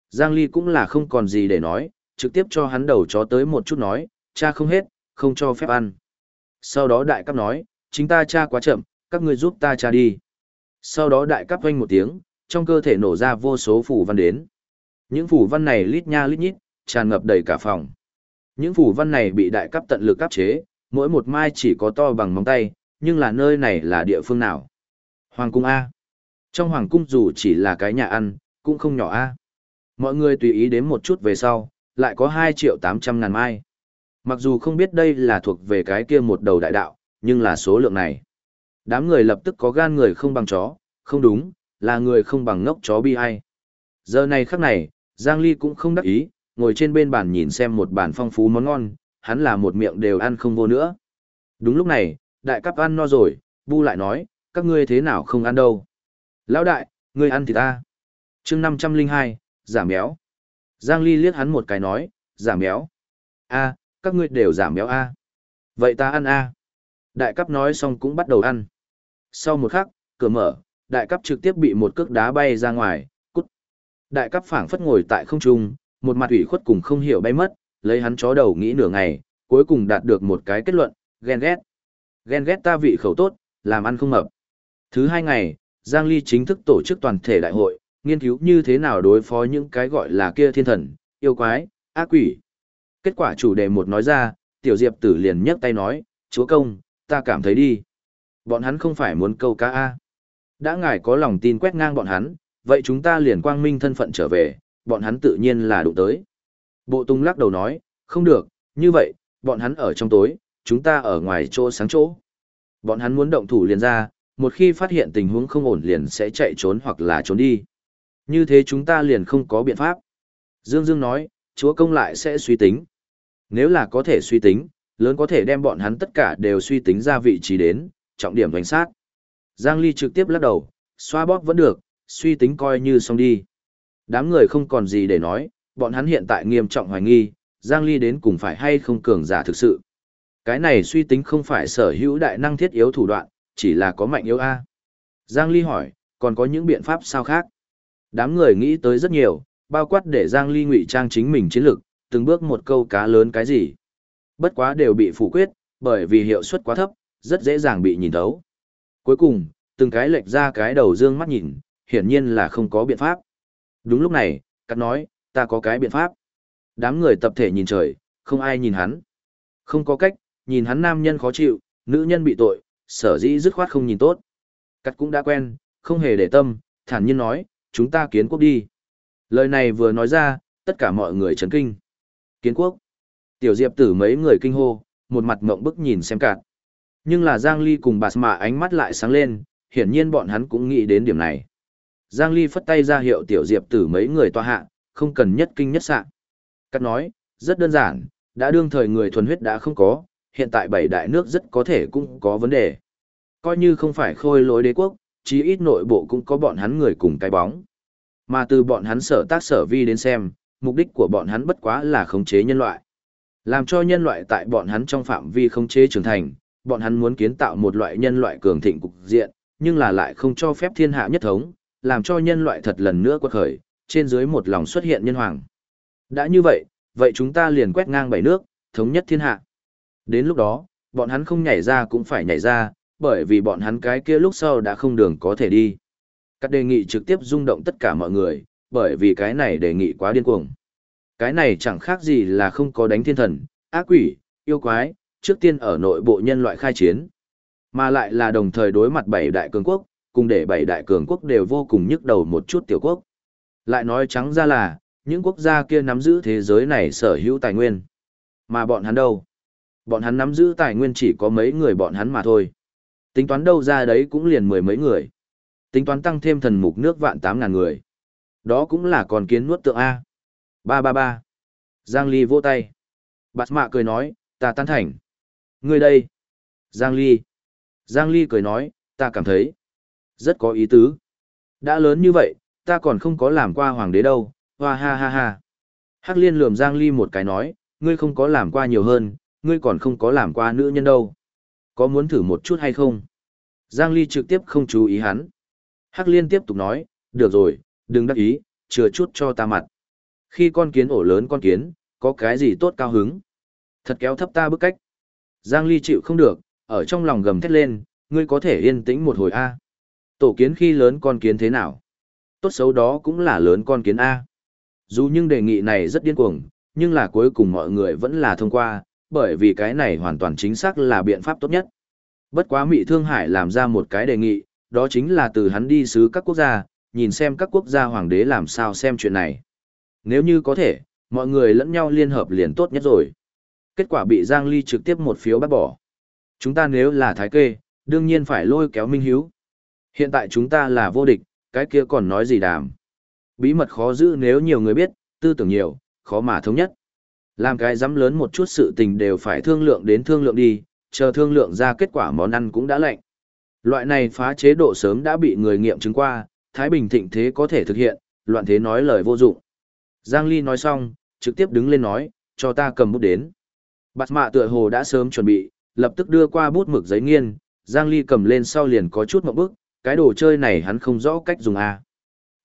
Giang Ly cũng là không còn gì để nói, trực tiếp cho hắn đầu chó tới một chút nói, cha không hết, không cho phép ăn. Sau đó đại cấp nói, chính ta cha quá chậm, các ngươi giúp ta cha đi. Sau đó đại cấp vang một tiếng, trong cơ thể nổ ra vô số phủ văn đến. Những phủ văn này lít nha lít nhít, tràn ngập đầy cả phòng. Những phủ văn này bị đại cấp tận lực áp chế, mỗi một mai chỉ có to bằng móng tay, nhưng là nơi này là địa phương nào? Hoàng cung A. Trong hoàng cung dù chỉ là cái nhà ăn, cũng không nhỏ A. Mọi người tùy ý đến một chút về sau, lại có 2 triệu 800 ngàn mai. Mặc dù không biết đây là thuộc về cái kia một đầu đại đạo, nhưng là số lượng này. Đám người lập tức có gan người không bằng chó, không đúng, là người không bằng ngốc chó bi ai. Giờ này khắc này, Giang Ly cũng không đắc ý, ngồi trên bên bàn nhìn xem một bàn phong phú món ngon, hắn là một miệng đều ăn không vô nữa. Đúng lúc này, đại cấp ăn no rồi, bu lại nói, các ngươi thế nào không ăn đâu. Lão đại, ngươi ăn thì ta. chương 502, giảm béo. Giang Ly liếc hắn một cái nói, giảm béo. a các ngươi đều giảm béo a Vậy ta ăn a Đại cấp nói xong cũng bắt đầu ăn. Sau một khắc, cửa mở, đại cấp trực tiếp bị một cước đá bay ra ngoài. Đại cấp phảng phất ngồi tại không trung, một mặt ủy khuất cùng không hiểu bay mất, lấy hắn chó đầu nghĩ nửa ngày, cuối cùng đạt được một cái kết luận, ghen ghét. Ghen ghét ta vị khẩu tốt, làm ăn không mập. Thứ hai ngày, Giang Ly chính thức tổ chức toàn thể đại hội, nghiên cứu như thế nào đối phó những cái gọi là kia thiên thần, yêu quái, ác quỷ. Kết quả chủ đề một nói ra, tiểu diệp tử liền nhấc tay nói, chúa công, ta cảm thấy đi. Bọn hắn không phải muốn câu cá A. Đã ngài có lòng tin quét ngang bọn hắn, vậy chúng ta liền quang minh thân phận trở về, bọn hắn tự nhiên là đụng tới. Bộ tung lắc đầu nói, không được, như vậy, bọn hắn ở trong tối, chúng ta ở ngoài chỗ sáng chỗ. Bọn hắn muốn động thủ liền ra, một khi phát hiện tình huống không ổn liền sẽ chạy trốn hoặc là trốn đi. Như thế chúng ta liền không có biện pháp. Dương Dương nói, chúa công lại sẽ suy tính. Nếu là có thể suy tính, lớn có thể đem bọn hắn tất cả đều suy tính ra vị trí đến, trọng điểm đánh sát. Giang Ly trực tiếp lắc đầu, xoa bóp vẫn được, suy tính coi như xong đi. Đám người không còn gì để nói, bọn hắn hiện tại nghiêm trọng hoài nghi, Giang Ly đến cùng phải hay không cường giả thực sự. Cái này suy tính không phải sở hữu đại năng thiết yếu thủ đoạn, chỉ là có mạnh yếu A. Giang Ly hỏi, còn có những biện pháp sao khác? Đám người nghĩ tới rất nhiều, bao quát để Giang Ly ngụy trang chính mình chiến lực, từng bước một câu cá lớn cái gì. Bất quá đều bị phủ quyết, bởi vì hiệu suất quá thấp, rất dễ dàng bị nhìn thấu. Cuối cùng, từng cái lệch ra cái đầu dương mắt nhìn, hiển nhiên là không có biện pháp. Đúng lúc này, cắt nói, ta có cái biện pháp. Đám người tập thể nhìn trời, không ai nhìn hắn. Không có cách, nhìn hắn nam nhân khó chịu, nữ nhân bị tội, sở dĩ dứt khoát không nhìn tốt. Cắt cũng đã quen, không hề để tâm, thản nhiên nói, chúng ta kiến quốc đi. Lời này vừa nói ra, tất cả mọi người chấn kinh. Kiến quốc. Tiểu diệp tử mấy người kinh hô, một mặt mộng bức nhìn xem cạt. Nhưng là Giang Ly cùng bà Mạ ánh mắt lại sáng lên, hiển nhiên bọn hắn cũng nghĩ đến điểm này. Giang Ly phất tay ra hiệu tiểu diệp tử mấy người tòa hạ, không cần nhất kinh nhất sạ. Cắt nói, rất đơn giản, đã đương thời người thuần huyết đã không có, hiện tại bảy đại nước rất có thể cũng có vấn đề. Coi như không phải khôi lối đế quốc, chí ít nội bộ cũng có bọn hắn người cùng cái bóng. Mà từ bọn hắn sở tác sở vi đến xem, mục đích của bọn hắn bất quá là khống chế nhân loại. Làm cho nhân loại tại bọn hắn trong phạm vi khống chế trưởng thành, bọn hắn muốn kiến tạo một loại nhân loại cường thịnh cục diện, nhưng là lại không cho phép thiên hạ nhất thống, làm cho nhân loại thật lần nữa quật khởi, trên dưới một lòng xuất hiện nhân hoàng. Đã như vậy, vậy chúng ta liền quét ngang bảy nước, thống nhất thiên hạ. Đến lúc đó, bọn hắn không nhảy ra cũng phải nhảy ra, bởi vì bọn hắn cái kia lúc sau đã không đường có thể đi. Các đề nghị trực tiếp rung động tất cả mọi người, bởi vì cái này đề nghị quá điên cuồng. Cái này chẳng khác gì là không có đánh thiên thần, ác quỷ, yêu quái, trước tiên ở nội bộ nhân loại khai chiến. Mà lại là đồng thời đối mặt bảy đại cường quốc, cùng để bảy đại cường quốc đều vô cùng nhức đầu một chút tiểu quốc. Lại nói trắng ra là, những quốc gia kia nắm giữ thế giới này sở hữu tài nguyên. Mà bọn hắn đâu? Bọn hắn nắm giữ tài nguyên chỉ có mấy người bọn hắn mà thôi. Tính toán đâu ra đấy cũng liền mười mấy người. Tính toán tăng thêm thần mục nước vạn tám ngàn người. Đó cũng là còn kiến nuốt tượng A. Ba ba ba. Giang Ly vỗ tay. Bạt mạ cười nói, ta tán thành. Người đây. Giang Ly. Giang Ly cười nói, ta cảm thấy. Rất có ý tứ. Đã lớn như vậy, ta còn không có làm qua hoàng đế đâu, hoa ha ha ha. Hắc liên lườm Giang Ly một cái nói, ngươi không có làm qua nhiều hơn, ngươi còn không có làm qua nữ nhân đâu. Có muốn thử một chút hay không? Giang Ly trực tiếp không chú ý hắn. Hắc liên tiếp tục nói, được rồi, đừng đắc ý, chừa chút cho ta mặt. Khi con kiến ổ lớn con kiến, có cái gì tốt cao hứng? Thật kéo thấp ta bức cách. Giang Ly chịu không được, ở trong lòng gầm thét lên, ngươi có thể yên tĩnh một hồi A. Tổ kiến khi lớn con kiến thế nào? Tốt xấu đó cũng là lớn con kiến A. Dù những đề nghị này rất điên cuồng, nhưng là cuối cùng mọi người vẫn là thông qua, bởi vì cái này hoàn toàn chính xác là biện pháp tốt nhất. Bất quá Mỹ Thương Hải làm ra một cái đề nghị, đó chính là từ hắn đi sứ các quốc gia, nhìn xem các quốc gia hoàng đế làm sao xem chuyện này. Nếu như có thể, mọi người lẫn nhau liên hợp liền tốt nhất rồi. Kết quả bị Giang Ly trực tiếp một phiếu bác bỏ. Chúng ta nếu là thái kê, đương nhiên phải lôi kéo Minh Hiếu. Hiện tại chúng ta là vô địch, cái kia còn nói gì đàm. Bí mật khó giữ nếu nhiều người biết, tư tưởng nhiều, khó mà thống nhất. Làm cái dám lớn một chút sự tình đều phải thương lượng đến thương lượng đi, chờ thương lượng ra kết quả món ăn cũng đã lạnh. Loại này phá chế độ sớm đã bị người nghiệm chứng qua, Thái Bình thịnh thế có thể thực hiện, loạn thế nói lời vô dụng. Giang Ly nói xong, trực tiếp đứng lên nói, cho ta cầm bút đến. Bạt mạ tựa hồ đã sớm chuẩn bị, lập tức đưa qua bút mực giấy nghiên, Giang Ly cầm lên sau liền có chút một bước, cái đồ chơi này hắn không rõ cách dùng a.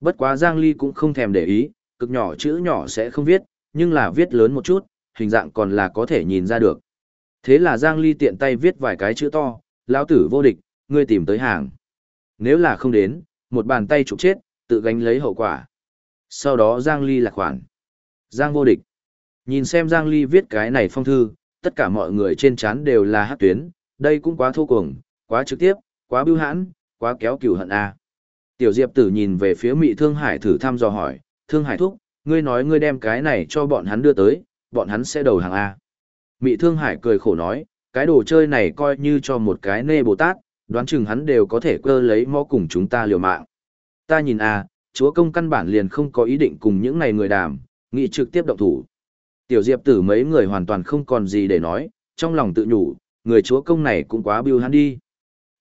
Bất quá Giang Ly cũng không thèm để ý, cực nhỏ chữ nhỏ sẽ không viết, nhưng là viết lớn một chút, hình dạng còn là có thể nhìn ra được. Thế là Giang Ly tiện tay viết vài cái chữ to, lão tử vô địch, ngươi tìm tới hàng. Nếu là không đến, một bàn tay trục chết, tự gánh lấy hậu quả. Sau đó Giang Ly lạc khoản. Giang vô địch. Nhìn xem Giang Ly viết cái này phong thư, tất cả mọi người trên chán đều là hát tuyến, đây cũng quá thô cuồng, quá trực tiếp, quá bưu hãn, quá kéo cừu hận a. Tiểu Diệp Tử nhìn về phía Mị Thương Hải thử thăm dò hỏi, "Thương Hải thúc, ngươi nói ngươi đem cái này cho bọn hắn đưa tới, bọn hắn sẽ đầu hàng a?" Mị Thương Hải cười khổ nói, "Cái đồ chơi này coi như cho một cái nê Bồ Tát, đoán chừng hắn đều có thể cơ lấy mõ cùng chúng ta liều mạng." Ta nhìn a, chúa công căn bản liền không có ý định cùng những này người đàm, nghị trực tiếp động thủ. Tiểu Diệp Tử mấy người hoàn toàn không còn gì để nói, trong lòng tự nhủ, người chúa công này cũng quá biêu hắn đi.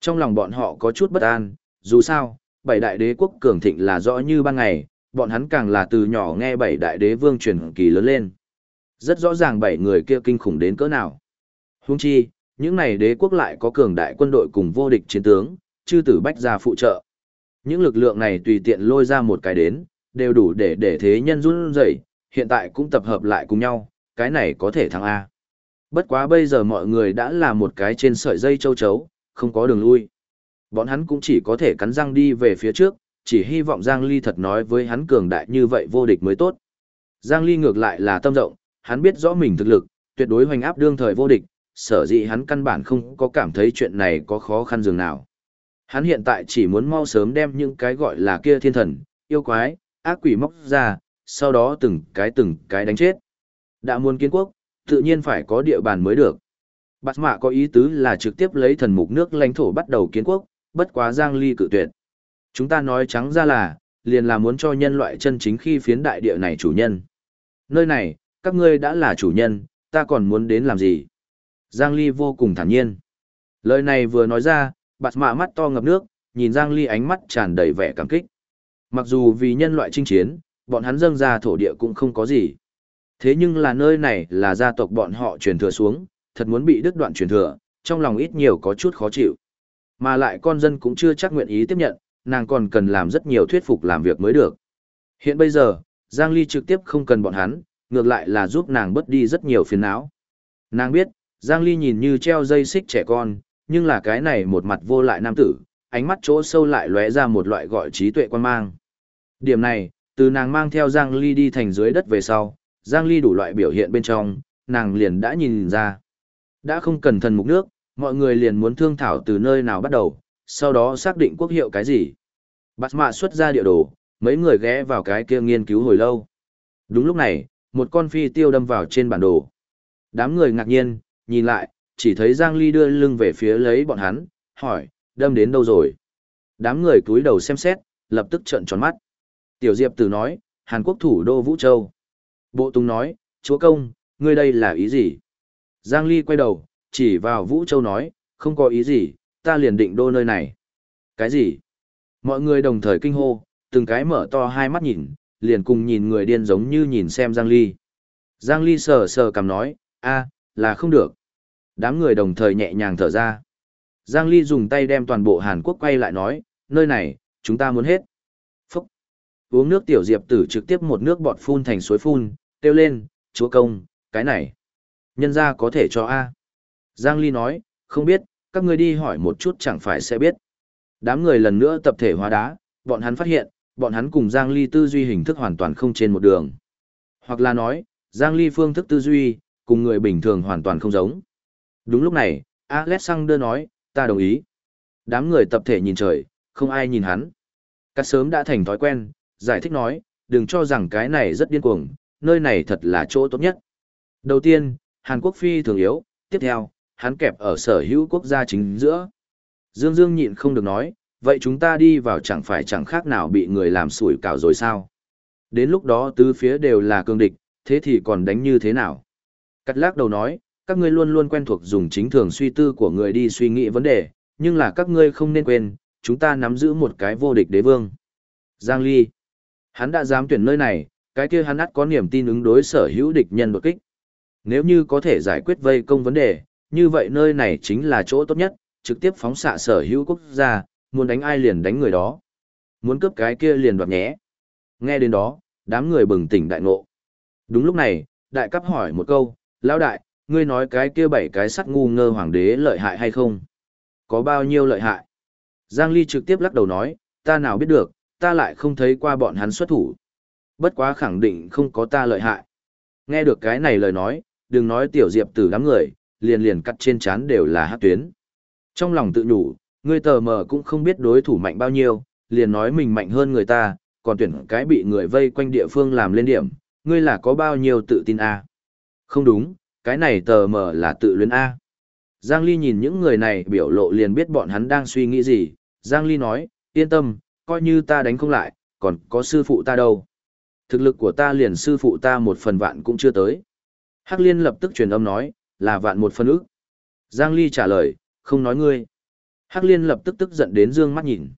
Trong lòng bọn họ có chút bất an, dù sao, bảy đại đế quốc cường thịnh là rõ như ban ngày, bọn hắn càng là từ nhỏ nghe bảy đại đế vương truyền kỳ lớn lên. Rất rõ ràng bảy người kia kinh khủng đến cỡ nào. Huống chi, những này đế quốc lại có cường đại quân đội cùng vô địch chiến tướng, chư tử bách gia phụ trợ. Những lực lượng này tùy tiện lôi ra một cái đến, đều đủ để để thế nhân run rẩy, hiện tại cũng tập hợp lại cùng nhau, cái này có thể thắng A. Bất quá bây giờ mọi người đã là một cái trên sợi dây châu chấu, không có đường lui. Bọn hắn cũng chỉ có thể cắn răng đi về phía trước, chỉ hy vọng Giang Ly thật nói với hắn cường đại như vậy vô địch mới tốt. Giang Ly ngược lại là tâm rộng, hắn biết rõ mình thực lực, tuyệt đối hoành áp đương thời vô địch, sở dĩ hắn căn bản không có cảm thấy chuyện này có khó khăn dường nào. Hắn hiện tại chỉ muốn mau sớm đem những cái gọi là kia thiên thần, yêu quái, ác quỷ móc ra, sau đó từng cái từng cái đánh chết. Đã muốn kiến quốc, tự nhiên phải có địa bàn mới được. Bạt mạ có ý tứ là trực tiếp lấy thần mục nước lãnh thổ bắt đầu kiến quốc, bất quá Giang Ly cự tuyệt. Chúng ta nói trắng ra là, liền là muốn cho nhân loại chân chính khi phiến đại địa này chủ nhân. Nơi này, các ngươi đã là chủ nhân, ta còn muốn đến làm gì? Giang Ly vô cùng thản nhiên. Lời này vừa nói ra, bạt mạ mắt to ngập nước, nhìn Giang Ly ánh mắt tràn đầy vẻ cảm kích. Mặc dù vì nhân loại chinh chiến, bọn hắn dâng ra thổ địa cũng không có gì. Thế nhưng là nơi này là gia tộc bọn họ truyền thừa xuống, thật muốn bị đứt đoạn truyền thừa, trong lòng ít nhiều có chút khó chịu. Mà lại con dân cũng chưa chắc nguyện ý tiếp nhận, nàng còn cần làm rất nhiều thuyết phục làm việc mới được. Hiện bây giờ, Giang Ly trực tiếp không cần bọn hắn, ngược lại là giúp nàng bớt đi rất nhiều phiền não. Nàng biết, Giang Ly nhìn như treo dây xích trẻ con, nhưng là cái này một mặt vô lại nam tử, ánh mắt chỗ sâu lại lóe ra một loại gọi trí tuệ quan mang. Điểm này, từ nàng mang theo Giang Ly đi thành dưới đất về sau, Giang Ly đủ loại biểu hiện bên trong, nàng liền đã nhìn ra. Đã không cần thần mục nước, mọi người liền muốn thương thảo từ nơi nào bắt đầu, sau đó xác định quốc hiệu cái gì. Bạt mạ xuất ra địa đồ, mấy người ghé vào cái kia nghiên cứu hồi lâu. Đúng lúc này, một con phi tiêu đâm vào trên bản đồ. Đám người ngạc nhiên, nhìn lại, chỉ thấy Giang Ly đưa lưng về phía lấy bọn hắn, hỏi, đâm đến đâu rồi? Đám người cúi đầu xem xét, lập tức trợn tròn mắt. Tiểu Diệp Tử nói, Hàn Quốc thủ đô Vũ Châu. Bộ Tùng nói, chúa công, ngươi đây là ý gì? Giang Ly quay đầu, chỉ vào Vũ Châu nói, không có ý gì, ta liền định đô nơi này. Cái gì? Mọi người đồng thời kinh hô, từng cái mở to hai mắt nhìn, liền cùng nhìn người điên giống như nhìn xem Giang Ly. Giang Ly sờ sờ cầm nói, a, là không được. Đám người đồng thời nhẹ nhàng thở ra. Giang Ly dùng tay đem toàn bộ Hàn Quốc quay lại nói, nơi này, chúng ta muốn hết. Phúc! Uống nước tiểu diệp tử trực tiếp một nước bọt phun thành suối phun, kêu lên, chúa công, cái này. Nhân ra có thể cho A. Giang Ly nói, không biết, các ngươi đi hỏi một chút chẳng phải sẽ biết. Đám người lần nữa tập thể hóa đá, bọn hắn phát hiện, bọn hắn cùng Giang Ly tư duy hình thức hoàn toàn không trên một đường. Hoặc là nói, Giang Ly phương thức tư duy, cùng người bình thường hoàn toàn không giống. Đúng lúc này, Alexander nói, ta đồng ý. Đám người tập thể nhìn trời, không ai nhìn hắn. Cắt sớm đã thành thói quen, giải thích nói, đừng cho rằng cái này rất điên cuồng, nơi này thật là chỗ tốt nhất. Đầu tiên, Hàn Quốc phi thường yếu, tiếp theo, hắn kẹp ở sở hữu quốc gia chính giữa. Dương Dương nhịn không được nói, vậy chúng ta đi vào chẳng phải chẳng khác nào bị người làm sủi cảo rồi sao? Đến lúc đó tứ phía đều là cương địch, thế thì còn đánh như thế nào? Cắt lắc đầu nói, các ngươi luôn luôn quen thuộc dùng chính thường suy tư của người đi suy nghĩ vấn đề, nhưng là các ngươi không nên quên, chúng ta nắm giữ một cái vô địch đế vương. Giang Ly, hắn đã dám tuyển nơi này, cái kia hắn ắt có niềm tin ứng đối sở hữu địch nhân đột kích. Nếu như có thể giải quyết vây công vấn đề, như vậy nơi này chính là chỗ tốt nhất, trực tiếp phóng xạ sở hữu quốc gia, muốn đánh ai liền đánh người đó. Muốn cướp cái kia liền đoạt nhé. Nghe đến đó, đám người bừng tỉnh đại ngộ. Đúng lúc này, đại cấp hỏi một câu, lão đại, ngươi nói cái kia bảy cái sắt ngu ngơ hoàng đế lợi hại hay không? Có bao nhiêu lợi hại? Giang Ly trực tiếp lắc đầu nói, ta nào biết được, ta lại không thấy qua bọn hắn xuất thủ. Bất quá khẳng định không có ta lợi hại. Nghe được cái này lời nói, đừng nói tiểu diệp tử đám người, liền liền cắt trên chán đều là hát tuyến. Trong lòng tự nhủ, ngươi tờ mờ cũng không biết đối thủ mạnh bao nhiêu, liền nói mình mạnh hơn người ta, còn tuyển cái bị người vây quanh địa phương làm lên điểm, ngươi là có bao nhiêu tự tin a? Không đúng, cái này tờ mờ là tự luyến a. Giang Ly nhìn những người này biểu lộ liền biết bọn hắn đang suy nghĩ gì, Giang Ly nói, yên tâm, coi như ta đánh không lại, còn có sư phụ ta đâu. Thực lực của ta liền sư phụ ta một phần vạn cũng chưa tới. Hắc Liên lập tức truyền âm nói, là vạn một phần ức. Giang Ly trả lời, không nói ngươi. Hắc Liên lập tức tức giận đến dương mắt nhìn.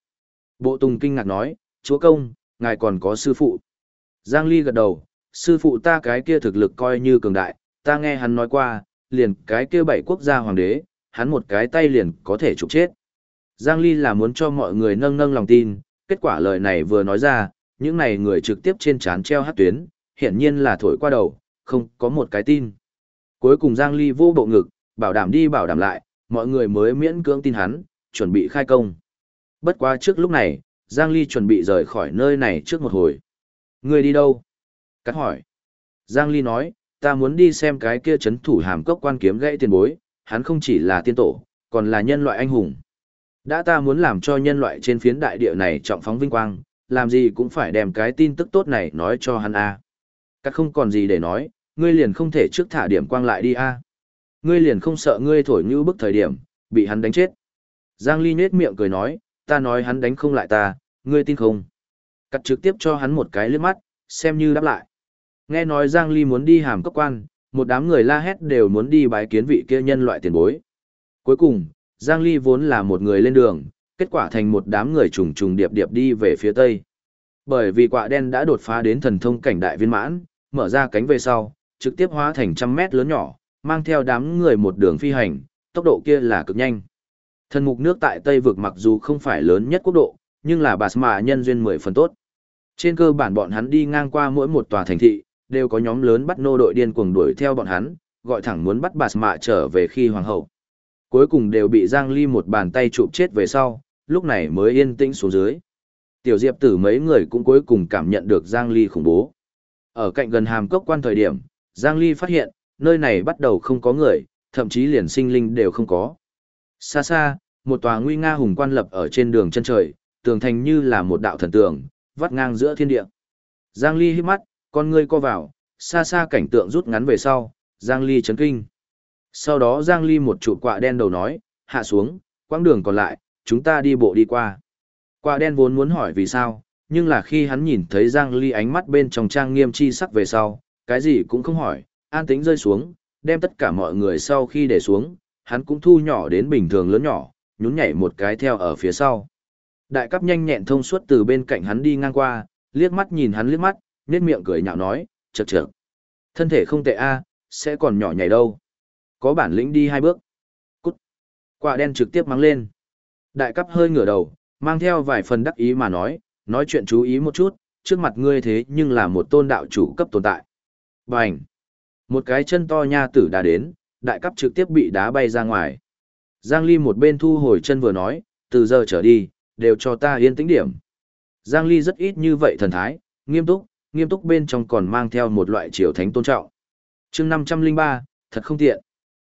Bộ Tùng kinh ngạc nói, chúa công, ngài còn có sư phụ. Giang Ly gật đầu, sư phụ ta cái kia thực lực coi như cường đại, ta nghe hắn nói qua, liền cái kia bảy quốc gia hoàng đế, hắn một cái tay liền có thể trục chết. Giang Ly là muốn cho mọi người nâng nâng lòng tin, kết quả lời này vừa nói ra, những này người trực tiếp trên chán treo hát tuyến, hiển nhiên là thổi qua đầu, không có một cái tin. Cuối cùng Giang Ly vô bộ ngực, bảo đảm đi bảo đảm lại, mọi người mới miễn cưỡng tin hắn, chuẩn bị khai công. Bất quá trước lúc này, Giang Ly chuẩn bị rời khỏi nơi này trước một hồi. Người đi đâu? Cắt hỏi. Giang Ly nói, ta muốn đi xem cái kia chấn thủ hàm cốc quan kiếm gãy tiền bối, hắn không chỉ là tiên tổ, còn là nhân loại anh hùng. Đã ta muốn làm cho nhân loại trên phiến đại địa này trọng phóng vinh quang, làm gì cũng phải đem cái tin tức tốt này nói cho hắn a. Các không còn gì để nói, ngươi liền không thể trước thả điểm quang lại đi a. Ngươi liền không sợ ngươi thổi như bức thời điểm, bị hắn đánh chết. Giang Ly nết miệng cười nói, ta nói hắn đánh không lại ta, ngươi tin không? Cắt trực tiếp cho hắn một cái liếc mắt, xem như đáp lại. Nghe nói Giang Ly muốn đi hàm cấp quan, một đám người la hét đều muốn đi bái kiến vị kia nhân loại tiền bối. Cuối cùng, Giang Ly vốn là một người lên đường, kết quả thành một đám người trùng trùng điệp điệp đi về phía tây. Bởi vì quạ đen đã đột phá đến thần thông cảnh đại viên mãn, mở ra cánh về sau, trực tiếp hóa thành trăm mét lớn nhỏ, mang theo đám người một đường phi hành, tốc độ kia là cực nhanh. Thần mục nước tại Tây vực mặc dù không phải lớn nhất quốc độ, nhưng là bà Sma nhân duyên mười phần tốt. Trên cơ bản bọn hắn đi ngang qua mỗi một tòa thành thị, đều có nhóm lớn bắt nô đội điên cuồng đuổi theo bọn hắn, gọi thẳng muốn bắt bà mạ trở về khi hoàng hậu. Cuối cùng đều bị Giang Ly một bàn tay chụp chết về sau, lúc này mới yên tĩnh xuống dưới. Tiểu Diệp tử mấy người cũng cuối cùng cảm nhận được Giang Ly khủng bố. Ở cạnh gần hàm cốc quan thời điểm, Giang Ly phát hiện, nơi này bắt đầu không có người, thậm chí liền sinh linh đều không có. Xa xa, một tòa nguy nga hùng quan lập ở trên đường chân trời, tường thành như là một đạo thần tường, vắt ngang giữa thiên địa. Giang Ly hít mắt, con ngươi co vào, xa xa cảnh tượng rút ngắn về sau, Giang Ly chấn kinh. Sau đó Giang Ly một trụ quạ đen đầu nói, hạ xuống, quãng đường còn lại, chúng ta đi bộ đi qua. Quạ đen vốn muốn hỏi vì sao, nhưng là khi hắn nhìn thấy Giang Ly ánh mắt bên trong trang nghiêm chi sắc về sau, cái gì cũng không hỏi, an tính rơi xuống, đem tất cả mọi người sau khi để xuống, hắn cũng thu nhỏ đến bình thường lớn nhỏ, nhún nhảy một cái theo ở phía sau. Đại cấp nhanh nhẹn thông suốt từ bên cạnh hắn đi ngang qua, liếc mắt nhìn hắn liếc mắt, nét miệng cười nhạo nói, chậc chậc. Thân thể không tệ a, sẽ còn nhỏ nhảy đâu. Có bản lĩnh đi hai bước. Cút. Quả đen trực tiếp mắng lên. Đại cấp hơi ngửa đầu, mang theo vài phần đắc ý mà nói, nói chuyện chú ý một chút, trước mặt ngươi thế nhưng là một tôn đạo chủ cấp tồn tại. Bành. Một cái chân to nha tử đã đến, đại cấp trực tiếp bị đá bay ra ngoài. Giang Ly một bên thu hồi chân vừa nói, từ giờ trở đi, đều cho ta yên tĩnh điểm. Giang Ly rất ít như vậy thần thái, nghiêm túc, nghiêm túc bên trong còn mang theo một loại triều thánh tôn trọng. chương 503, thật không tiện.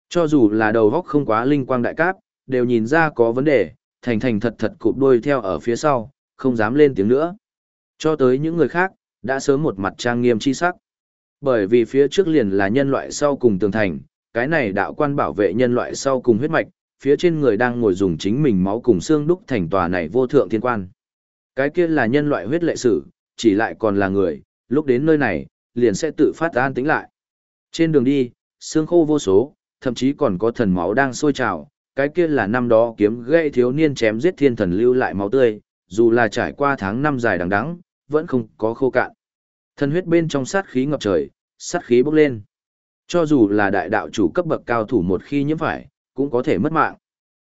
Cho dù là đầu góc không quá linh quang đại cáp, đều nhìn ra có vấn đề, thành thành thật thật cụp đuôi theo ở phía sau, không dám lên tiếng nữa. Cho tới những người khác, đã sớm một mặt trang nghiêm chi sắc. Bởi vì phía trước liền là nhân loại sau cùng tường thành, cái này đạo quan bảo vệ nhân loại sau cùng huyết mạch, phía trên người đang ngồi dùng chính mình máu cùng xương đúc thành tòa này vô thượng thiên quan. Cái kia là nhân loại huyết lệ sử, chỉ lại còn là người, lúc đến nơi này, liền sẽ tự phát an tĩnh lại. Trên đường đi, xương khô vô số, thậm chí còn có thần máu đang sôi trào, cái kia là năm đó kiếm gây thiếu niên chém giết thiên thần lưu lại máu tươi, dù là trải qua tháng năm dài đằng đẵng, vẫn không có khô cạn. Thần huyết bên trong sát khí ngập trời, sát khí bốc lên. Cho dù là đại đạo chủ cấp bậc cao thủ một khi nhiễm phải, cũng có thể mất mạng.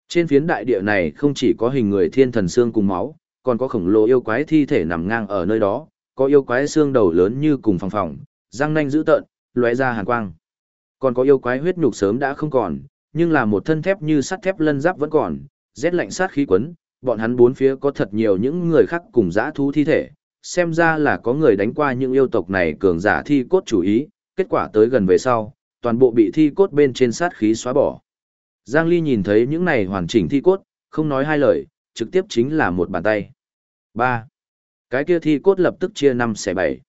Trên phiến đại địa này không chỉ có hình người thiên thần xương cùng máu, còn có khổng lồ yêu quái thi thể nằm ngang ở nơi đó, có yêu quái xương đầu lớn như cùng phòng phòng, răng nanh dữ tợn, lóe ra hàn quang. Còn có yêu quái huyết nhục sớm đã không còn, nhưng là một thân thép như sắt thép lân giáp vẫn còn, rét lạnh sát khí quấn, bọn hắn bốn phía có thật nhiều những người khác cùng dã thú thi thể, xem ra là có người đánh qua những yêu tộc này cường giả thi cốt chủ ý, kết quả tới gần về sau, toàn bộ bị thi cốt bên trên sát khí xóa bỏ. Giang Ly nhìn thấy những này hoàn chỉnh thi cốt, không nói hai lời, trực tiếp chính là một bàn tay. 3. Cái kia thi cốt lập tức chia 5 xẻ 7.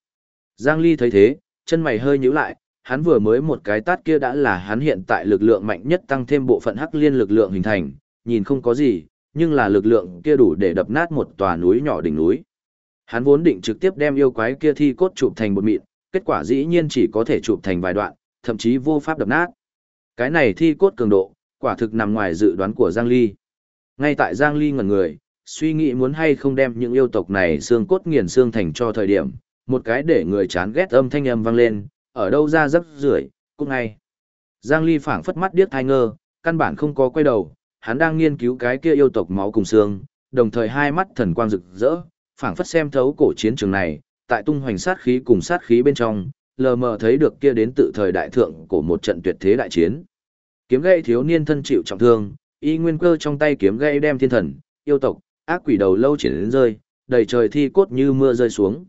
Giang Ly thấy thế, chân mày hơi nhíu lại, hắn vừa mới một cái tát kia đã là hắn hiện tại lực lượng mạnh nhất tăng thêm bộ phận hắc liên lực lượng hình thành, nhìn không có gì, nhưng là lực lượng kia đủ để đập nát một tòa núi nhỏ đỉnh núi. Hắn vốn định trực tiếp đem yêu quái kia thi cốt chụp thành một mịn, kết quả dĩ nhiên chỉ có thể chụp thành vài đoạn, thậm chí vô pháp đập nát. Cái này thi cốt cường độ, quả thực nằm ngoài dự đoán của Giang Ly. Ngay tại Giang Ly ngẩn người, suy nghĩ muốn hay không đem những yêu tộc này xương cốt nghiền xương thành cho thời điểm, một cái để người chán ghét âm thanh âm vang lên, ở đâu ra rắc rưởi, cũng ngay. Giang Ly phảng phất mắt điếc thai ngơ, căn bản không có quay đầu, hắn đang nghiên cứu cái kia yêu tộc máu cùng xương, đồng thời hai mắt thần quang rực rỡ, phảng phất xem thấu cổ chiến trường này, tại tung hoành sát khí cùng sát khí bên trong, lờ mờ thấy được kia đến tự thời đại thượng của một trận tuyệt thế đại chiến. Kiếm gậy thiếu niên thân chịu trọng thương, y nguyên cơ trong tay kiếm gậy đem thiên thần, yêu tộc, ác quỷ đầu lâu triển đến rơi, đầy trời thi cốt như mưa rơi xuống.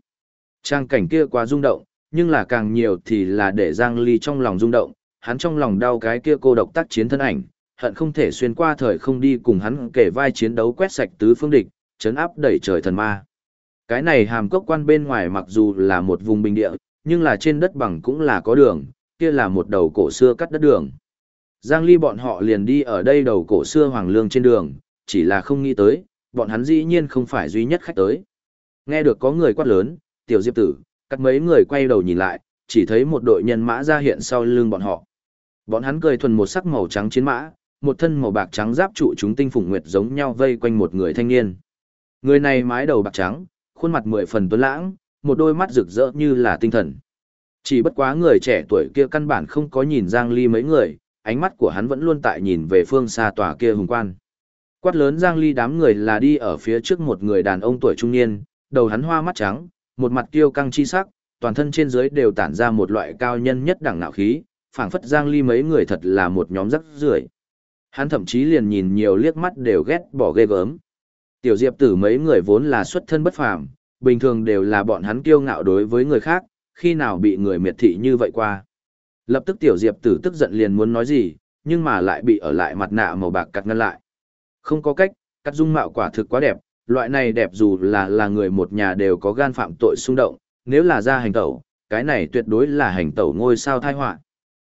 Trang cảnh kia quá rung động, nhưng là càng nhiều thì là để Giang Ly trong lòng rung động, hắn trong lòng đau cái kia cô độc tác chiến thân ảnh, hận không thể xuyên qua thời không đi cùng hắn kể vai chiến đấu quét sạch tứ phương địch, chấn áp đẩy trời thần ma. Cái này hàm cốc quan bên ngoài mặc dù là một vùng bình địa, nhưng là trên đất bằng cũng là có đường, kia là một đầu cổ xưa cắt đất đường. Giang Ly bọn họ liền đi ở đây đầu cổ xưa hoàng lương trên đường, chỉ là không nghĩ tới, bọn hắn dĩ nhiên không phải duy nhất khách tới. Nghe được có người quát lớn, tiểu diệp tử, cắt mấy người quay đầu nhìn lại, chỉ thấy một đội nhân mã ra hiện sau lưng bọn họ. Bọn hắn cười thuần một sắc màu trắng chiến mã, một thân màu bạc trắng giáp trụ chúng tinh phùng nguyệt giống nhau vây quanh một người thanh niên. Người này mái đầu bạc trắng, khuôn mặt mười phần tuấn lãng, một đôi mắt rực rỡ như là tinh thần. Chỉ bất quá người trẻ tuổi kia căn bản không có nhìn Giang Ly mấy người, ánh mắt của hắn vẫn luôn tại nhìn về phương xa tòa kia hùng quan. Quát lớn Giang Ly đám người là đi ở phía trước một người đàn ông tuổi trung niên, đầu hắn hoa mắt trắng, một mặt kiêu căng chi sắc, toàn thân trên dưới đều tản ra một loại cao nhân nhất đẳng nạo khí, phảng phất Giang Ly mấy người thật là một nhóm rắc rưởi. Hắn thậm chí liền nhìn nhiều liếc mắt đều ghét bỏ ghê gớm. Tiểu Diệp tử mấy người vốn là xuất thân bất phàm, bình thường đều là bọn hắn kiêu ngạo đối với người khác, khi nào bị người miệt thị như vậy qua. Lập tức Tiểu Diệp tử tức giận liền muốn nói gì, nhưng mà lại bị ở lại mặt nạ màu bạc cắt ngăn lại. Không có cách, cắt dung mạo quả thực quá đẹp, loại này đẹp dù là là người một nhà đều có gan phạm tội xung động, nếu là ra hành tẩu, cái này tuyệt đối là hành tẩu ngôi sao thai họa.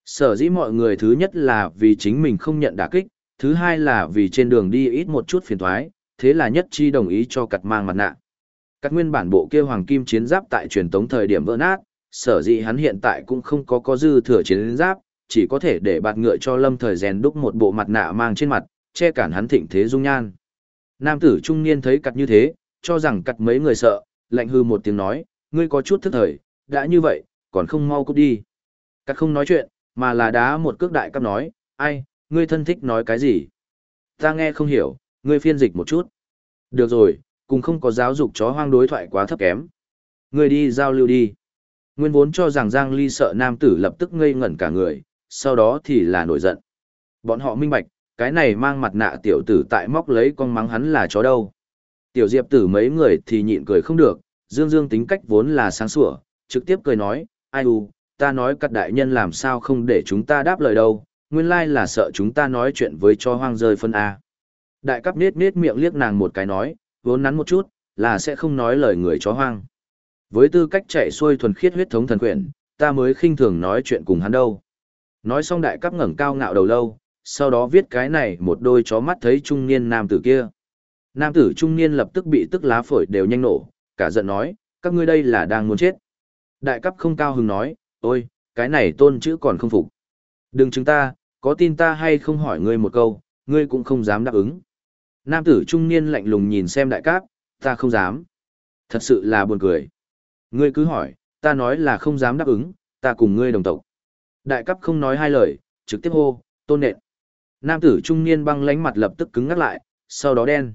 Sở dĩ mọi người thứ nhất là vì chính mình không nhận đả kích, thứ hai là vì trên đường đi ít một chút phiền thoái, thế là nhất chi đồng ý cho cặt mang mặt nạ. Các nguyên bản bộ kia hoàng kim chiến giáp tại truyền tống thời điểm vỡ nát, sở dĩ hắn hiện tại cũng không có có dư thừa chiến giáp, chỉ có thể để bạt ngựa cho lâm thời rèn đúc một bộ mặt nạ mang trên mặt, che cản hắn thịnh thế dung nhan. Nam tử trung niên thấy cặt như thế, cho rằng cặt mấy người sợ, lạnh hư một tiếng nói, ngươi có chút thức thời, đã như vậy, còn không mau cút đi. Cặt không nói chuyện, mà là đá một cước đại cấp nói, ai, ngươi thân thích nói cái gì? Ta nghe không hiểu, ngươi phiên dịch một chút. Được rồi, cùng không có giáo dục chó hoang đối thoại quá thấp kém. Ngươi đi giao lưu đi. Nguyên vốn cho rằng Giang Ly sợ nam tử lập tức ngây ngẩn cả người, sau đó thì là nổi giận. Bọn họ minh bạch, cái này mang mặt nạ tiểu tử tại móc lấy con mắng hắn là chó đâu. Tiểu diệp tử mấy người thì nhịn cười không được, dương dương tính cách vốn là sáng sủa, trực tiếp cười nói, ai u, ta nói cắt đại nhân làm sao không để chúng ta đáp lời đâu, nguyên lai là sợ chúng ta nói chuyện với cho hoang rơi phân A. Đại cấp nết nết miệng liếc nàng một cái nói, vốn nắn một chút, là sẽ không nói lời người chó hoang. Với tư cách chạy xuôi thuần khiết huyết thống thần quyển, ta mới khinh thường nói chuyện cùng hắn đâu. Nói xong đại cấp ngẩng cao ngạo đầu lâu, sau đó viết cái này một đôi chó mắt thấy trung niên nam tử kia. Nam tử trung niên lập tức bị tức lá phổi đều nhanh nổ, cả giận nói, các ngươi đây là đang muốn chết. Đại cấp không cao hứng nói, ôi, cái này tôn chữ còn không phục. Đừng chứng ta, có tin ta hay không hỏi ngươi một câu, ngươi cũng không dám đáp ứng. Nam tử trung niên lạnh lùng nhìn xem đại cáp, ta không dám. Thật sự là buồn cười. Ngươi cứ hỏi, ta nói là không dám đáp ứng, ta cùng ngươi đồng tộc. Đại cấp không nói hai lời, trực tiếp hô, tôn nện. Nam tử trung niên băng lánh mặt lập tức cứng ngắt lại, sau đó đen.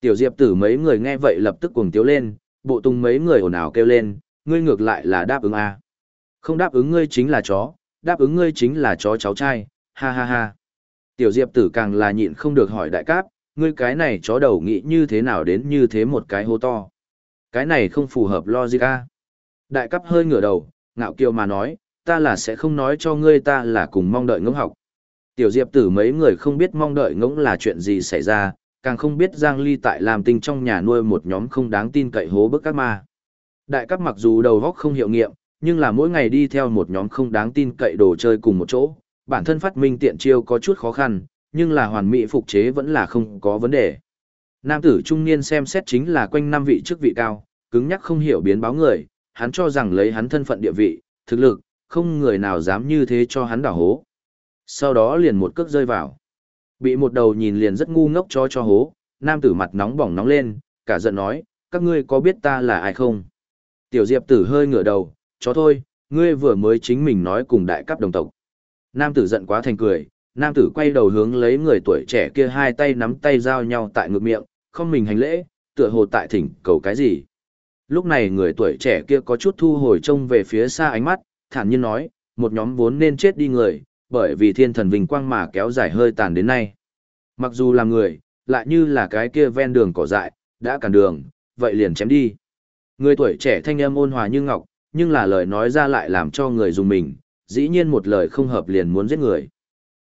Tiểu diệp tử mấy người nghe vậy lập tức cuồng tiếu lên, bộ tung mấy người ồn ào kêu lên, ngươi ngược lại là đáp ứng a, Không đáp ứng ngươi chính là chó, đáp ứng ngươi chính là chó cháu trai, ha ha ha. Tiểu diệp tử càng là nhịn không được hỏi đại cáp, ngươi cái này chó đầu nghĩ như thế nào đến như thế một cái hô to. Cái này không phù hợp logic a. Đại cấp hơi ngửa đầu, ngạo kiều mà nói, ta là sẽ không nói cho ngươi ta là cùng mong đợi ngỗng học. Tiểu diệp tử mấy người không biết mong đợi ngỗng là chuyện gì xảy ra, càng không biết Giang Ly tại làm tinh trong nhà nuôi một nhóm không đáng tin cậy hố bức các ma. Đại cấp mặc dù đầu góc không hiệu nghiệm, nhưng là mỗi ngày đi theo một nhóm không đáng tin cậy đồ chơi cùng một chỗ, bản thân phát minh tiện chiêu có chút khó khăn, nhưng là hoàn mỹ phục chế vẫn là không có vấn đề. Nam tử trung niên xem xét chính là quanh năm vị chức vị cao, cứng nhắc không hiểu biến báo người, hắn cho rằng lấy hắn thân phận địa vị, thực lực, không người nào dám như thế cho hắn đảo hố. Sau đó liền một cước rơi vào. Bị một đầu nhìn liền rất ngu ngốc cho cho hố, nam tử mặt nóng bỏng nóng lên, cả giận nói, các ngươi có biết ta là ai không? Tiểu diệp tử hơi ngửa đầu, chó thôi, ngươi vừa mới chính mình nói cùng đại cấp đồng tộc. Nam tử giận quá thành cười, nam tử quay đầu hướng lấy người tuổi trẻ kia hai tay nắm tay giao nhau tại ngực miệng, không mình hành lễ, tựa hồ tại thỉnh cầu cái gì. Lúc này người tuổi trẻ kia có chút thu hồi trông về phía xa ánh mắt, thản nhiên nói, một nhóm vốn nên chết đi người, bởi vì thiên thần vinh quang mà kéo dài hơi tàn đến nay. Mặc dù là người, lại như là cái kia ven đường cỏ dại, đã cản đường, vậy liền chém đi. Người tuổi trẻ thanh âm ôn hòa như ngọc, nhưng là lời nói ra lại làm cho người dùng mình, dĩ nhiên một lời không hợp liền muốn giết người.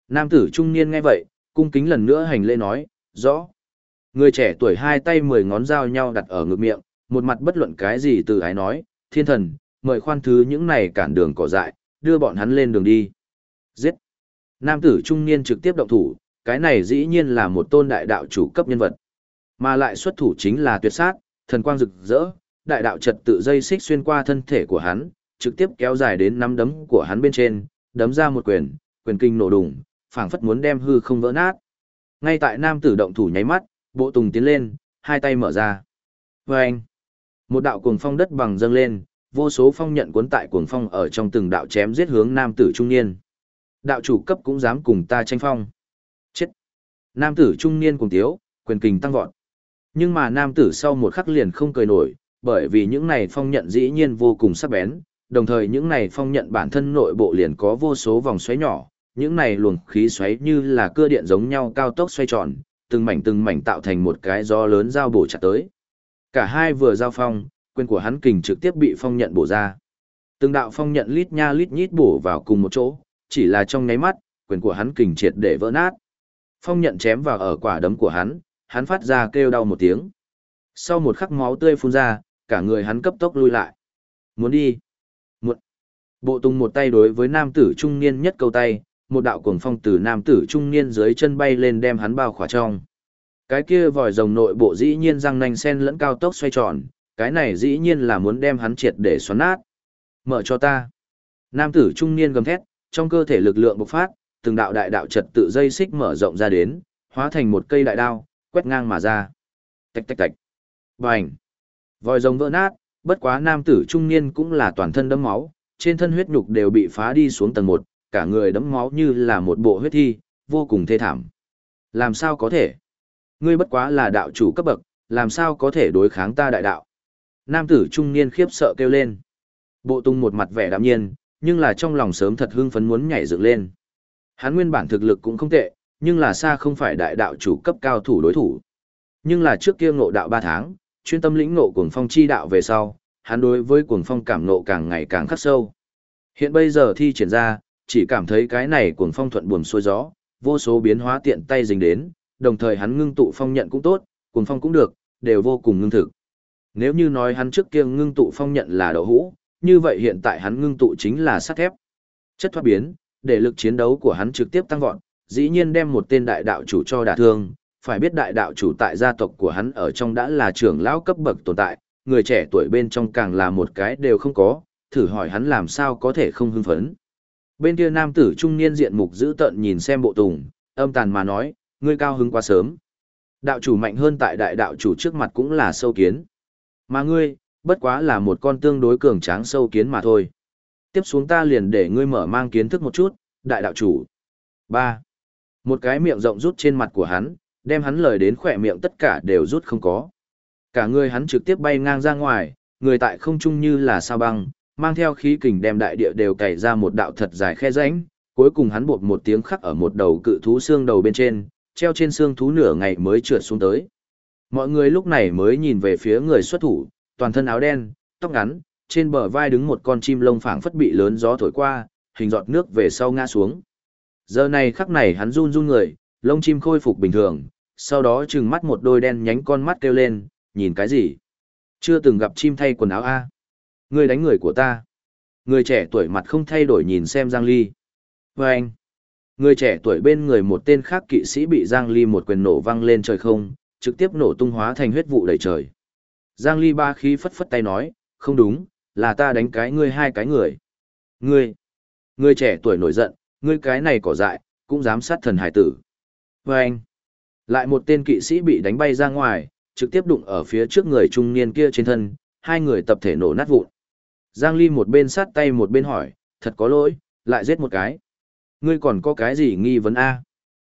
Nam tử trung niên nghe vậy, cung kính lần nữa hành lễ nói, rõ. Người trẻ tuổi hai tay mười ngón dao nhau đặt ở ngực miệng, một mặt bất luận cái gì từ ái nói, thiên thần, mời khoan thứ những này cản đường cỏ dại, đưa bọn hắn lên đường đi. Giết. Nam tử trung niên trực tiếp động thủ, cái này dĩ nhiên là một tôn đại đạo chủ cấp nhân vật. Mà lại xuất thủ chính là tuyệt sát, thần quang rực rỡ, đại đạo trật tự dây xích xuyên qua thân thể của hắn, trực tiếp kéo dài đến nắm đấm của hắn bên trên, đấm ra một quyền, quyền kinh nổ đùng, phảng phất muốn đem hư không vỡ nát. Ngay tại nam tử động thủ nháy mắt, bộ tùng tiến lên, hai tay mở ra. Vâng! Một đạo cuồng phong đất bằng dâng lên, vô số phong nhận cuốn tại cuồng phong ở trong từng đạo chém giết hướng nam tử trung niên. Đạo chủ cấp cũng dám cùng ta tranh phong. Chết! Nam tử trung niên cùng tiếu, quyền kình tăng vọt. Nhưng mà nam tử sau một khắc liền không cười nổi, bởi vì những này phong nhận dĩ nhiên vô cùng sắc bén, đồng thời những này phong nhận bản thân nội bộ liền có vô số vòng xoáy nhỏ, những này luồng khí xoáy như là cưa điện giống nhau cao tốc xoay tròn, từng mảnh từng mảnh tạo thành một cái gió lớn giao bổ chặt tới. Cả hai vừa giao phong, quyền của hắn kình trực tiếp bị phong nhận bổ ra. Từng đạo phong nhận lít nha lít nhít bổ vào cùng một chỗ, chỉ là trong nháy mắt, quyền của hắn kình triệt để vỡ nát. Phong nhận chém vào ở quả đấm của hắn, hắn phát ra kêu đau một tiếng. Sau một khắc máu tươi phun ra, cả người hắn cấp tốc lui lại. Muốn đi. Muộn. Bộ tung một tay đối với nam tử trung niên nhất câu tay, một đạo cuồng phong từ nam tử trung niên dưới chân bay lên đem hắn bao khỏa trong. Cái kia vòi rồng nội bộ dĩ nhiên răng nanh sen lẫn cao tốc xoay tròn, cái này dĩ nhiên là muốn đem hắn triệt để xoắn nát. Mở cho ta. Nam tử trung niên gầm thét, trong cơ thể lực lượng bộc phát, từng đạo đại đạo trật tự dây xích mở rộng ra đến, hóa thành một cây đại đao, quét ngang mà ra. Tạch tạch tạch. Bành. Vòi rồng vỡ nát, bất quá nam tử trung niên cũng là toàn thân đẫm máu, trên thân huyết nhục đều bị phá đi xuống tầng 1, cả người đẫm máu như là một bộ huyết thi, vô cùng thê thảm. Làm sao có thể? Ngươi bất quá là đạo chủ cấp bậc, làm sao có thể đối kháng ta đại đạo? Nam tử trung niên khiếp sợ kêu lên. Bộ tung một mặt vẻ đạm nhiên, nhưng là trong lòng sớm thật hưng phấn muốn nhảy dựng lên. Hắn nguyên bản thực lực cũng không tệ, nhưng là xa không phải đại đạo chủ cấp cao thủ đối thủ. Nhưng là trước kia ngộ đạo 3 tháng, chuyên tâm lĩnh ngộ cuồng phong chi đạo về sau, hắn đối với cuồng phong cảm ngộ càng ngày càng khắc sâu. Hiện bây giờ thi triển ra, chỉ cảm thấy cái này cuồng phong thuận buồm xuôi gió, vô số biến hóa tiện tay dính đến, đồng thời hắn ngưng tụ phong nhận cũng tốt, cuồng phong cũng được, đều vô cùng ngưng thực. Nếu như nói hắn trước kia ngưng tụ phong nhận là đậu hũ, như vậy hiện tại hắn ngưng tụ chính là sắt thép. Chất thoát biến, để lực chiến đấu của hắn trực tiếp tăng vọt, dĩ nhiên đem một tên đại đạo chủ cho đả thương, phải biết đại đạo chủ tại gia tộc của hắn ở trong đã là trưởng lão cấp bậc tồn tại, người trẻ tuổi bên trong càng là một cái đều không có, thử hỏi hắn làm sao có thể không hưng phấn. Bên kia nam tử trung niên diện mục giữ tận nhìn xem bộ tùng, âm tàn mà nói, ngươi cao hứng quá sớm. Đạo chủ mạnh hơn tại đại đạo chủ trước mặt cũng là sâu kiến. Mà ngươi, bất quá là một con tương đối cường tráng sâu kiến mà thôi. Tiếp xuống ta liền để ngươi mở mang kiến thức một chút, đại đạo chủ. 3. Một cái miệng rộng rút trên mặt của hắn, đem hắn lời đến khỏe miệng tất cả đều rút không có. Cả người hắn trực tiếp bay ngang ra ngoài, người tại không trung như là sao băng, mang theo khí kình đem đại địa đều cày ra một đạo thật dài khe rãnh, cuối cùng hắn buộc một tiếng khắc ở một đầu cự thú xương đầu bên trên, treo trên xương thú nửa ngày mới trượt xuống tới. Mọi người lúc này mới nhìn về phía người xuất thủ, toàn thân áo đen, tóc ngắn, trên bờ vai đứng một con chim lông phảng phất bị lớn gió thổi qua, hình giọt nước về sau ngã xuống. Giờ này khắc này hắn run run người, lông chim khôi phục bình thường, sau đó trừng mắt một đôi đen nhánh con mắt kêu lên, nhìn cái gì? Chưa từng gặp chim thay quần áo a Người đánh người của ta. Người trẻ tuổi mặt không thay đổi nhìn xem Giang Ly. Và anh. Người trẻ tuổi bên người một tên khác kỵ sĩ bị Giang Ly một quyền nổ văng lên trời không, trực tiếp nổ tung hóa thành huyết vụ đầy trời. Giang Ly ba khí phất phất tay nói, không đúng, là ta đánh cái ngươi hai cái người. Ngươi, ngươi trẻ tuổi nổi giận, ngươi cái này cỏ dại, cũng dám sát thần hải tử. Và anh, lại một tên kỵ sĩ bị đánh bay ra ngoài, trực tiếp đụng ở phía trước người trung niên kia trên thân, hai người tập thể nổ nát vụn. Giang Ly một bên sát tay một bên hỏi, thật có lỗi, lại giết một cái. Ngươi còn có cái gì nghi vấn A?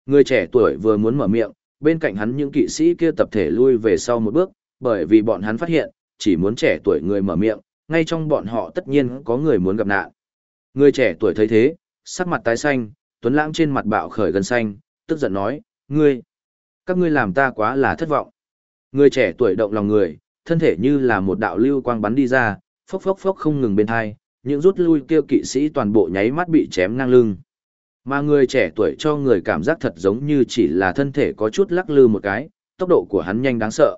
Người trẻ tuổi vừa muốn mở miệng, bên cạnh hắn những kỵ sĩ kia tập thể lui về sau một bước, bởi vì bọn hắn phát hiện, chỉ muốn trẻ tuổi người mở miệng, ngay trong bọn họ tất nhiên có người muốn gặp nạn. Người trẻ tuổi thấy thế, sắc mặt tái xanh, tuấn lãng trên mặt bạo khởi gần xanh, tức giận nói, ngươi, các ngươi làm ta quá là thất vọng. Người trẻ tuổi động lòng người, thân thể như là một đạo lưu quang bắn đi ra, phốc phốc phốc không ngừng bên hai, những rút lui kêu kỵ sĩ toàn bộ nháy mắt bị chém ngang lưng. Mà người trẻ tuổi cho người cảm giác thật giống như chỉ là thân thể có chút lắc lư một cái, tốc độ của hắn nhanh đáng sợ.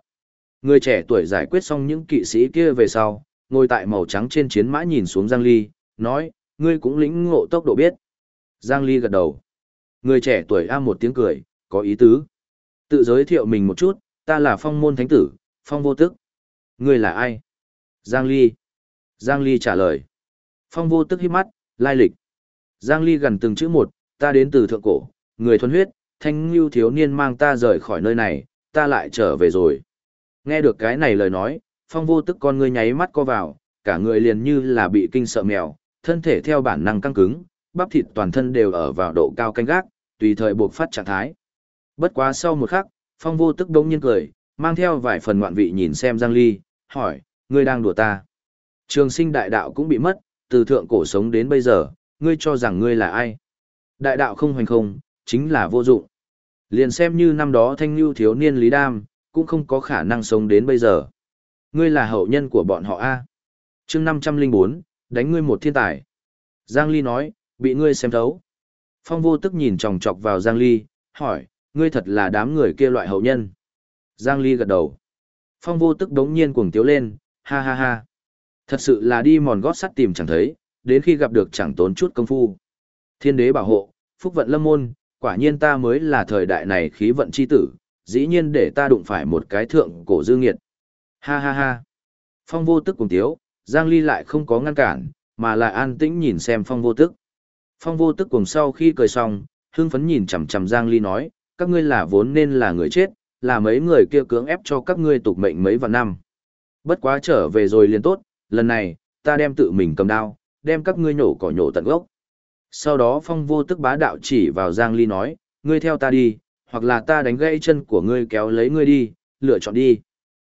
Người trẻ tuổi giải quyết xong những kỵ sĩ kia về sau, ngồi tại màu trắng trên chiến mã nhìn xuống Giang Ly, nói, ngươi cũng lĩnh ngộ tốc độ biết. Giang Ly gật đầu. Người trẻ tuổi a một tiếng cười, có ý tứ. Tự giới thiệu mình một chút, ta là phong môn thánh tử, phong vô tức. Ngươi là ai? Giang Ly. Giang Ly trả lời. Phong vô tức hiếp mắt, lai lịch. Giang Ly gần từng chữ một, ta đến từ thượng cổ, người thuần huyết, thanh lưu thiếu niên mang ta rời khỏi nơi này, ta lại trở về rồi. Nghe được cái này lời nói, phong vô tức con ngươi nháy mắt co vào, cả người liền như là bị kinh sợ mèo, thân thể theo bản năng căng cứng, bắp thịt toàn thân đều ở vào độ cao canh gác, tùy thời buộc phát trạng thái. Bất quá sau một khắc, phong vô tức đống nhiên cười, mang theo vài phần ngoạn vị nhìn xem Giang Ly, hỏi, ngươi đang đùa ta. Trường sinh đại đạo cũng bị mất, từ thượng cổ sống đến bây giờ, ngươi cho rằng ngươi là ai? Đại đạo không hoành không, chính là vô dụng. Liền xem như năm đó thanh lưu thiếu niên Lý Đam, cũng không có khả năng sống đến bây giờ. Ngươi là hậu nhân của bọn họ A. chương 504, đánh ngươi một thiên tài. Giang Ly nói, bị ngươi xem thấu. Phong vô tức nhìn chòng chọc vào Giang Ly, hỏi, ngươi thật là đám người kia loại hậu nhân. Giang Ly gật đầu. Phong vô tức đống nhiên cuồng tiếu lên, ha ha ha. Thật sự là đi mòn gót sắt tìm chẳng thấy, đến khi gặp được chẳng tốn chút công phu. Thiên đế bảo hộ, phúc vận lâm môn, quả nhiên ta mới là thời đại này khí vận chi tử, dĩ nhiên để ta đụng phải một cái thượng cổ dư nghiệt. Ha ha ha. Phong vô tức cùng tiếu, Giang Ly lại không có ngăn cản, mà lại an tĩnh nhìn xem phong vô tức. Phong vô tức cùng sau khi cười xong, hưng phấn nhìn chằm chằm Giang Ly nói, các ngươi là vốn nên là người chết, là mấy người kia cưỡng ép cho các ngươi tục mệnh mấy vạn năm. Bất quá trở về rồi liền tốt, lần này, ta đem tự mình cầm đao, đem các ngươi nhổ cỏ nhổ tận gốc. Sau đó phong vô tức bá đạo chỉ vào Giang Ly nói, ngươi theo ta đi, hoặc là ta đánh gãy chân của ngươi kéo lấy ngươi đi, lựa chọn đi.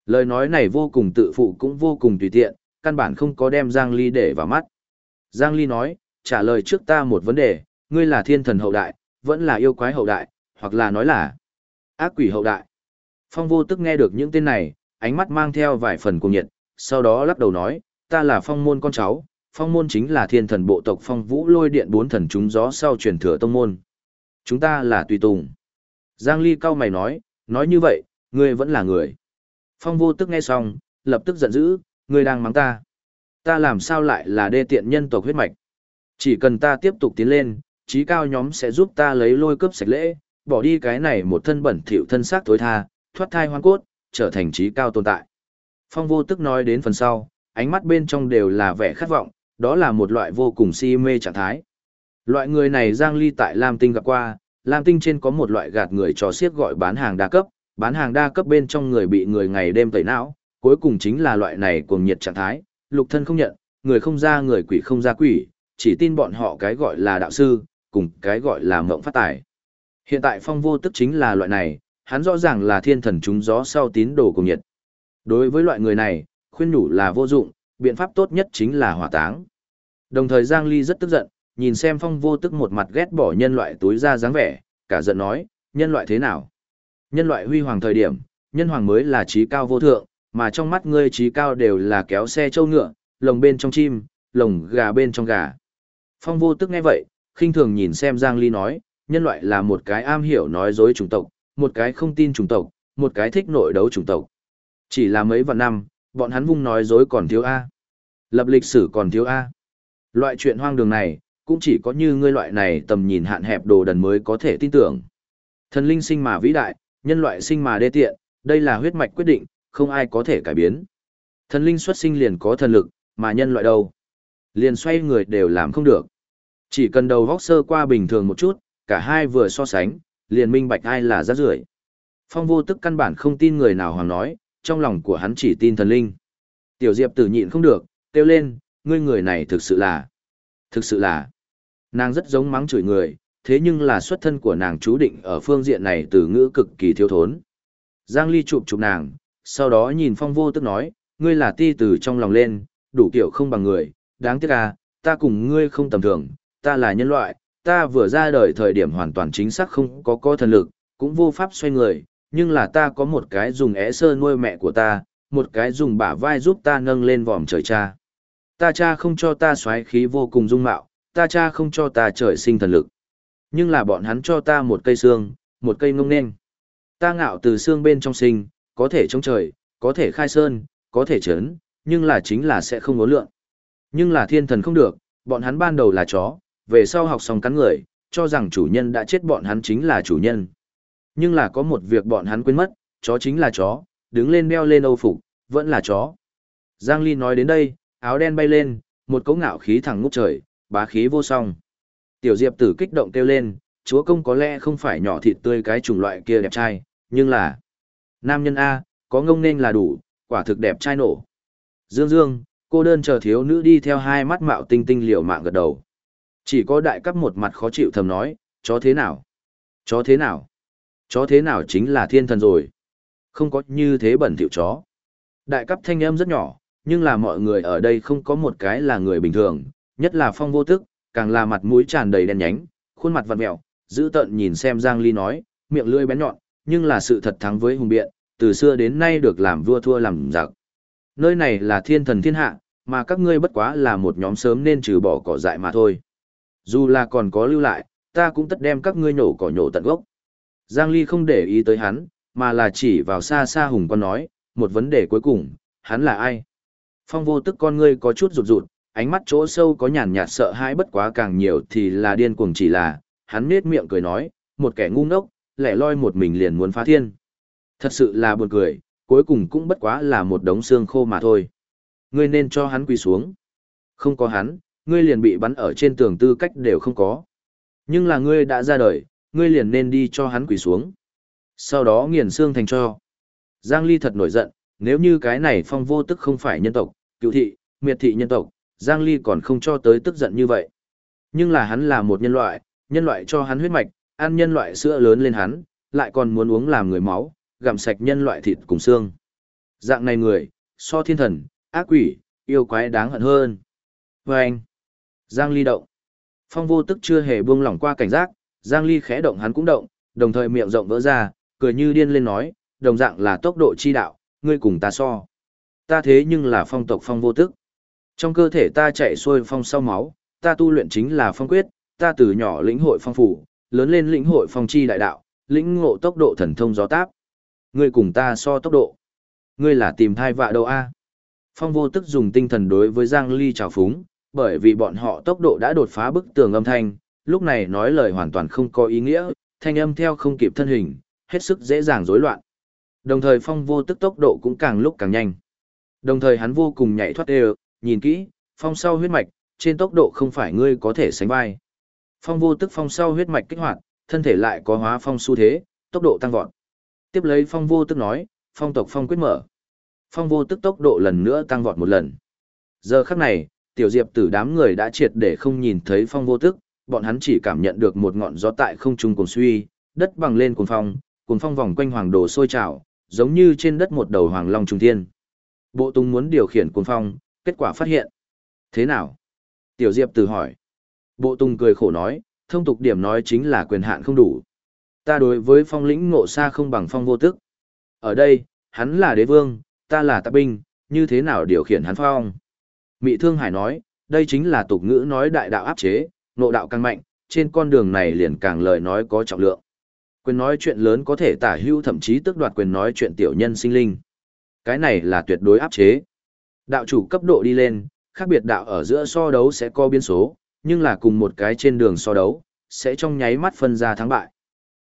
Lời nói này vô cùng tự phụ cũng vô cùng tùy tiện, căn bản không có đem Giang Ly để vào mắt. Giang Ly nói, trả lời trước ta một vấn đề, ngươi là thiên thần hậu đại, vẫn là yêu quái hậu đại, hoặc là nói là ác quỷ hậu đại. Phong vô tức nghe được những tên này, ánh mắt mang theo vài phần cuồng nhiệt, sau đó lắc đầu nói, ta là phong môn con cháu, phong môn chính là thiên thần bộ tộc phong vũ lôi điện bốn thần chúng gió sau truyền thừa tông môn. Chúng ta là tùy tùng. Giang Ly cao mày nói, nói như vậy, ngươi vẫn là người. Phong vô tức nghe xong, lập tức giận dữ, ngươi đang mắng ta. Ta làm sao lại là đê tiện nhân tộc huyết mạch. Chỉ cần ta tiếp tục tiến lên, trí cao nhóm sẽ giúp ta lấy lôi cướp sạch lễ, bỏ đi cái này một thân bẩn thỉu thân xác tối tha, thoát thai hoang cốt, trở thành trí cao tồn tại. Phong vô tức nói đến phần sau, ánh mắt bên trong đều là vẻ khát vọng, đó là một loại vô cùng si mê trạng thái. Loại người này Giang Ly tại Lam Tinh gặp qua, Lam Tinh trên có một loại gạt người cho siết gọi bán hàng đa cấp, bán hàng đa cấp bên trong người bị người ngày đêm tẩy não, cuối cùng chính là loại này cuồng nhiệt trạng thái, lục thân không nhận, người không ra người quỷ không ra quỷ, chỉ tin bọn họ cái gọi là đạo sư, cùng cái gọi là mộng phát tài. Hiện tại phong vô tức chính là loại này, hắn rõ ràng là thiên thần chúng gió sau tín đồ cùng nhiệt. Đối với loại người này, khuyên nhủ là vô dụng, biện pháp tốt nhất chính là hỏa táng. Đồng thời Giang Ly rất tức giận, nhìn xem phong vô tức một mặt ghét bỏ nhân loại túi ra dáng vẻ, cả giận nói, nhân loại thế nào? Nhân loại huy hoàng thời điểm, nhân hoàng mới là trí cao vô thượng, mà trong mắt ngươi trí cao đều là kéo xe châu ngựa, lồng bên trong chim, lồng gà bên trong gà. Phong vô tức nghe vậy, khinh thường nhìn xem Giang Ly nói, nhân loại là một cái am hiểu nói dối chủng tộc, một cái không tin chủng tộc, một cái thích nội đấu chủng tộc. Chỉ là mấy vạn năm, bọn hắn vung nói dối còn thiếu A. Lập lịch sử còn thiếu A. Loại chuyện hoang đường này, cũng chỉ có như ngươi loại này tầm nhìn hạn hẹp đồ đần mới có thể tin tưởng. Thần linh sinh mà vĩ đại, nhân loại sinh mà đê tiện, đây là huyết mạch quyết định, không ai có thể cải biến. Thần linh xuất sinh liền có thần lực, mà nhân loại đâu? Liền xoay người đều làm không được. Chỉ cần đầu vóc sơ qua bình thường một chút, cả hai vừa so sánh, liền minh bạch ai là rác rưởi. Phong vô tức căn bản không tin người nào hoàng nói, trong lòng của hắn chỉ tin thần linh. Tiểu Diệp tử nhịn không được, kêu lên, ngươi người này thực sự là, thực sự là. Nàng rất giống mắng chửi người, thế nhưng là xuất thân của nàng chú định ở phương diện này từ ngữ cực kỳ thiếu thốn. Giang Ly chụp chụp nàng, sau đó nhìn phong vô tức nói, ngươi là ti từ trong lòng lên, đủ kiểu không bằng người, đáng tiếc à, ta cùng ngươi không tầm thường, ta là nhân loại, ta vừa ra đời thời điểm hoàn toàn chính xác không có có thần lực, cũng vô pháp xoay người, nhưng là ta có một cái dùng é sơ nuôi mẹ của ta, một cái dùng bả vai giúp ta nâng lên vòm trời cha. Ta cha không cho ta xoáy khí vô cùng dung mạo, ta cha không cho ta trời sinh thần lực. Nhưng là bọn hắn cho ta một cây xương, một cây ngông nên. Ta ngạo từ xương bên trong sinh, có thể chống trời, có thể khai sơn, có thể chấn, nhưng là chính là sẽ không ngố lượng. Nhưng là thiên thần không được, bọn hắn ban đầu là chó, về sau học xong cắn người, cho rằng chủ nhân đã chết bọn hắn chính là chủ nhân. Nhưng là có một việc bọn hắn quên mất, chó chính là chó, đứng lên đeo lên âu phục, vẫn là chó. Giang Ly nói đến đây, áo đen bay lên, một cỗ ngạo khí thẳng ngút trời, bá khí vô song. Tiểu Diệp tử kích động kêu lên, chúa công có lẽ không phải nhỏ thịt tươi cái chủng loại kia đẹp trai, nhưng là nam nhân A, có ngông nên là đủ, quả thực đẹp trai nổ. Dương Dương, cô đơn chờ thiếu nữ đi theo hai mắt mạo tinh tinh liều mạng gật đầu. Chỉ có đại cấp một mặt khó chịu thầm nói, chó thế nào? Chó thế nào? Chó thế nào chính là thiên thần rồi. Không có như thế bẩn thỉu chó. Đại cấp thanh âm rất nhỏ, nhưng là mọi người ở đây không có một cái là người bình thường, nhất là phong vô tức, càng là mặt mũi tràn đầy đen nhánh, khuôn mặt vặn mẹo, giữ tợn nhìn xem Giang Ly nói, miệng lưỡi bén nhọn, nhưng là sự thật thắng với hùng biện, từ xưa đến nay được làm vua thua làm giặc. Nơi này là thiên thần thiên hạ, mà các ngươi bất quá là một nhóm sớm nên trừ bỏ cỏ dại mà thôi. Dù là còn có lưu lại, ta cũng tất đem các ngươi nhổ cỏ nhổ tận gốc. Giang Ly không để ý tới hắn, mà là chỉ vào xa xa hùng quan nói, một vấn đề cuối cùng, hắn là ai? Phong vô tức con ngươi có chút rụt rụt, ánh mắt chỗ sâu có nhàn nhạt sợ hãi bất quá càng nhiều thì là điên cuồng chỉ là, hắn nết miệng cười nói, một kẻ ngu ngốc, lẻ loi một mình liền muốn phá thiên. Thật sự là buồn cười, cuối cùng cũng bất quá là một đống xương khô mà thôi. Ngươi nên cho hắn quỳ xuống. Không có hắn, ngươi liền bị bắn ở trên tường tư cách đều không có. Nhưng là ngươi đã ra đời, ngươi liền nên đi cho hắn quỳ xuống. Sau đó nghiền xương thành cho. Giang Ly thật nổi giận, nếu như cái này phong vô tức không phải nhân tộc, cựu thị, miệt thị nhân tộc, Giang Ly còn không cho tới tức giận như vậy. Nhưng là hắn là một nhân loại, nhân loại cho hắn huyết mạch, ăn nhân loại sữa lớn lên hắn, lại còn muốn uống làm người máu, gặm sạch nhân loại thịt cùng xương. Dạng này người, so thiên thần, ác quỷ, yêu quái đáng hận hơn. Và anh, Giang Ly động. Phong vô tức chưa hề buông lỏng qua cảnh giác, Giang Ly khẽ động hắn cũng động, đồng thời miệng rộng vỡ ra, cười như điên lên nói, đồng dạng là tốc độ chi đạo, ngươi cùng ta so. Ta thế nhưng là phong tộc phong vô tức. Trong cơ thể ta chạy xuôi phong sau máu, ta tu luyện chính là phong quyết, ta từ nhỏ lĩnh hội phong phủ, lớn lên lĩnh hội phong chi đại đạo, lĩnh ngộ tốc độ thần thông gió táp. Ngươi cùng ta so tốc độ. Ngươi là tìm thai vạ đâu a? Phong vô tức dùng tinh thần đối với Giang Ly trào phúng, bởi vì bọn họ tốc độ đã đột phá bức tường âm thanh, lúc này nói lời hoàn toàn không có ý nghĩa, thanh âm theo không kịp thân hình, hết sức dễ dàng rối loạn. Đồng thời phong vô tức tốc độ cũng càng lúc càng nhanh. Đồng thời hắn vô cùng nhảy thoát đều, nhìn kỹ, phong sau huyết mạch, trên tốc độ không phải ngươi có thể sánh vai. Phong vô tức phong sau huyết mạch kích hoạt, thân thể lại có hóa phong xu thế, tốc độ tăng vọt. Tiếp lấy phong vô tức nói, phong tộc phong quyết mở. Phong vô tức tốc độ lần nữa tăng vọt một lần. Giờ khắc này, tiểu diệp tử đám người đã triệt để không nhìn thấy phong vô tức, bọn hắn chỉ cảm nhận được một ngọn gió tại không trung cuồng suy, đất bằng lên cuồng phong, cuồng phong vòng quanh hoàng đồ sôi trào, giống như trên đất một đầu hoàng long trung thiên. Bộ tung muốn điều khiển cuồng phong, kết quả phát hiện. Thế nào? Tiểu Diệp từ hỏi. Bộ tung cười khổ nói, thông tục điểm nói chính là quyền hạn không đủ. Ta đối với phong lĩnh ngộ xa không bằng phong vô tức. Ở đây, hắn là đế vương, ta là tạp binh, như thế nào điều khiển hắn phong? Mị Thương Hải nói, đây chính là tục ngữ nói đại đạo áp chế, nộ đạo càng mạnh, trên con đường này liền càng lời nói có trọng lượng. Quyền nói chuyện lớn có thể tả hữu thậm chí tước đoạt quyền nói chuyện tiểu nhân sinh linh. Cái này là tuyệt đối áp chế. Đạo chủ cấp độ đi lên, khác biệt đạo ở giữa so đấu sẽ có biến số, nhưng là cùng một cái trên đường so đấu, sẽ trong nháy mắt phân ra thắng bại.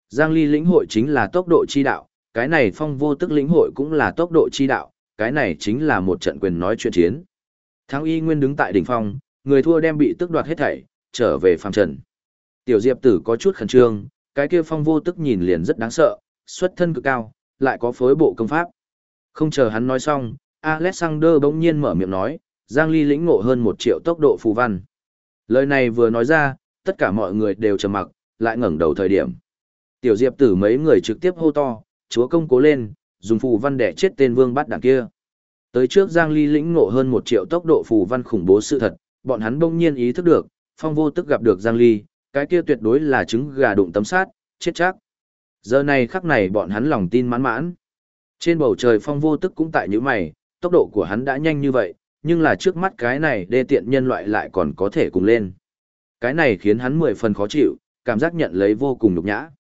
Giang Ly lĩnh hội chính là tốc độ chi đạo, cái này phong vô tức lĩnh hội cũng là tốc độ chi đạo, cái này chính là một trận quyền nói chuyện chiến. Thắng y nguyên đứng tại đỉnh phong, người thua đem bị tước đoạt hết thảy, trở về phàm trần. Tiểu Diệp tử có chút khẩn trương, cái kia phong vô tức nhìn liền rất đáng sợ, xuất thân cực cao, lại có phối bộ công pháp. Không chờ hắn nói xong, Alexander bỗng nhiên mở miệng nói, Giang Ly lĩnh ngộ hơn một triệu tốc độ phù văn. Lời này vừa nói ra, tất cả mọi người đều trầm mặc, lại ngẩng đầu thời điểm. Tiểu Diệp tử mấy người trực tiếp hô to, chúa công cố lên, dùng phù văn để chết tên vương bắt đảng kia. Tới trước Giang Ly lĩnh ngộ hơn một triệu tốc độ phù văn khủng bố sự thật, bọn hắn bỗng nhiên ý thức được, phong vô tức gặp được Giang Ly, cái kia tuyệt đối là trứng gà đụng tấm sát, chết chắc. Giờ này khắc này bọn hắn lòng tin mãn mãn. Trên bầu trời phong vô tức cũng tại những mày, tốc độ của hắn đã nhanh như vậy, nhưng là trước mắt cái này đê tiện nhân loại lại còn có thể cùng lên. Cái này khiến hắn mười phần khó chịu, cảm giác nhận lấy vô cùng nhục nhã.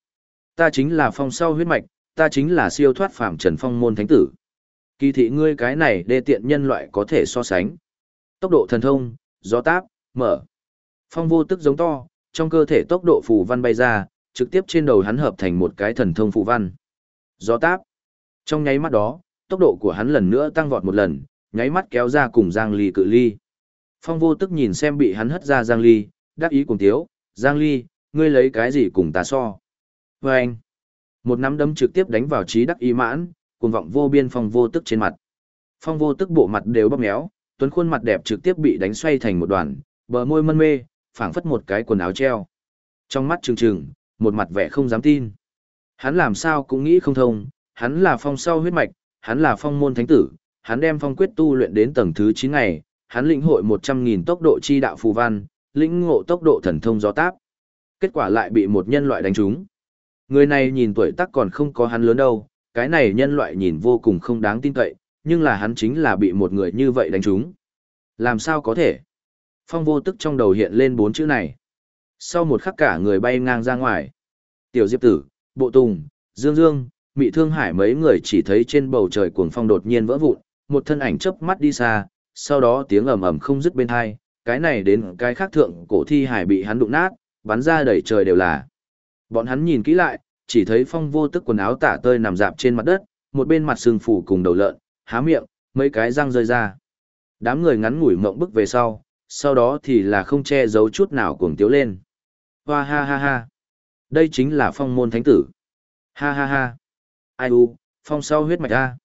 Ta chính là phong sau huyết mạch, ta chính là siêu thoát phạm trần phong môn thánh tử. Kỳ thị ngươi cái này đê tiện nhân loại có thể so sánh. Tốc độ thần thông, gió táp, mở. Phong vô tức giống to, trong cơ thể tốc độ phù văn bay ra, trực tiếp trên đầu hắn hợp thành một cái thần thông phù văn. Gió táp. Trong nháy mắt đó, tốc độ của hắn lần nữa tăng vọt một lần, nháy mắt kéo ra cùng Giang Ly cự ly. Phong vô tức nhìn xem bị hắn hất ra Giang Ly, đáp ý cùng tiếu, Giang Ly, ngươi lấy cái gì cùng ta so. Và anh, một nắm đấm trực tiếp đánh vào trí đắc ý mãn, cuồng vọng vô biên phong vô tức trên mặt. Phong vô tức bộ mặt đều bóp méo, tuấn khuôn mặt đẹp trực tiếp bị đánh xoay thành một đoàn, bờ môi mân mê, phảng phất một cái quần áo treo. Trong mắt trừng trừng, một mặt vẻ không dám tin. Hắn làm sao cũng nghĩ không thông, hắn là phong sau huyết mạch, hắn là phong môn thánh tử, hắn đem phong quyết tu luyện đến tầng thứ 9 ngày, hắn lĩnh hội 100.000 tốc độ chi đạo phù văn, lĩnh ngộ tốc độ thần thông gió táp. Kết quả lại bị một nhân loại đánh trúng. Người này nhìn tuổi tác còn không có hắn lớn đâu, cái này nhân loại nhìn vô cùng không đáng tin cậy, nhưng là hắn chính là bị một người như vậy đánh trúng. Làm sao có thể? Phong vô tức trong đầu hiện lên bốn chữ này. Sau một khắc cả người bay ngang ra ngoài. Tiểu Diệp Tử, Bộ Tùng, Dương Dương, Mị Thương Hải mấy người chỉ thấy trên bầu trời cuồng phong đột nhiên vỡ vụn, một thân ảnh chớp mắt đi xa, sau đó tiếng ầm ầm không dứt bên hai, cái này đến cái khác thượng cổ thi hải bị hắn đụng nát, bắn ra đầy trời đều là. Bọn hắn nhìn kỹ lại, chỉ thấy phong vô tức quần áo tả tơi nằm dạp trên mặt đất, một bên mặt sưng phủ cùng đầu lợn, há miệng, mấy cái răng rơi ra. Đám người ngắn ngủi mộng bức về sau, sau đó thì là không che giấu chút nào cuồng tiếu lên. Hoa ha ha ha. Đây chính là phong môn thánh tử. Ha ha ha. Ai u, phong sau huyết mạch A.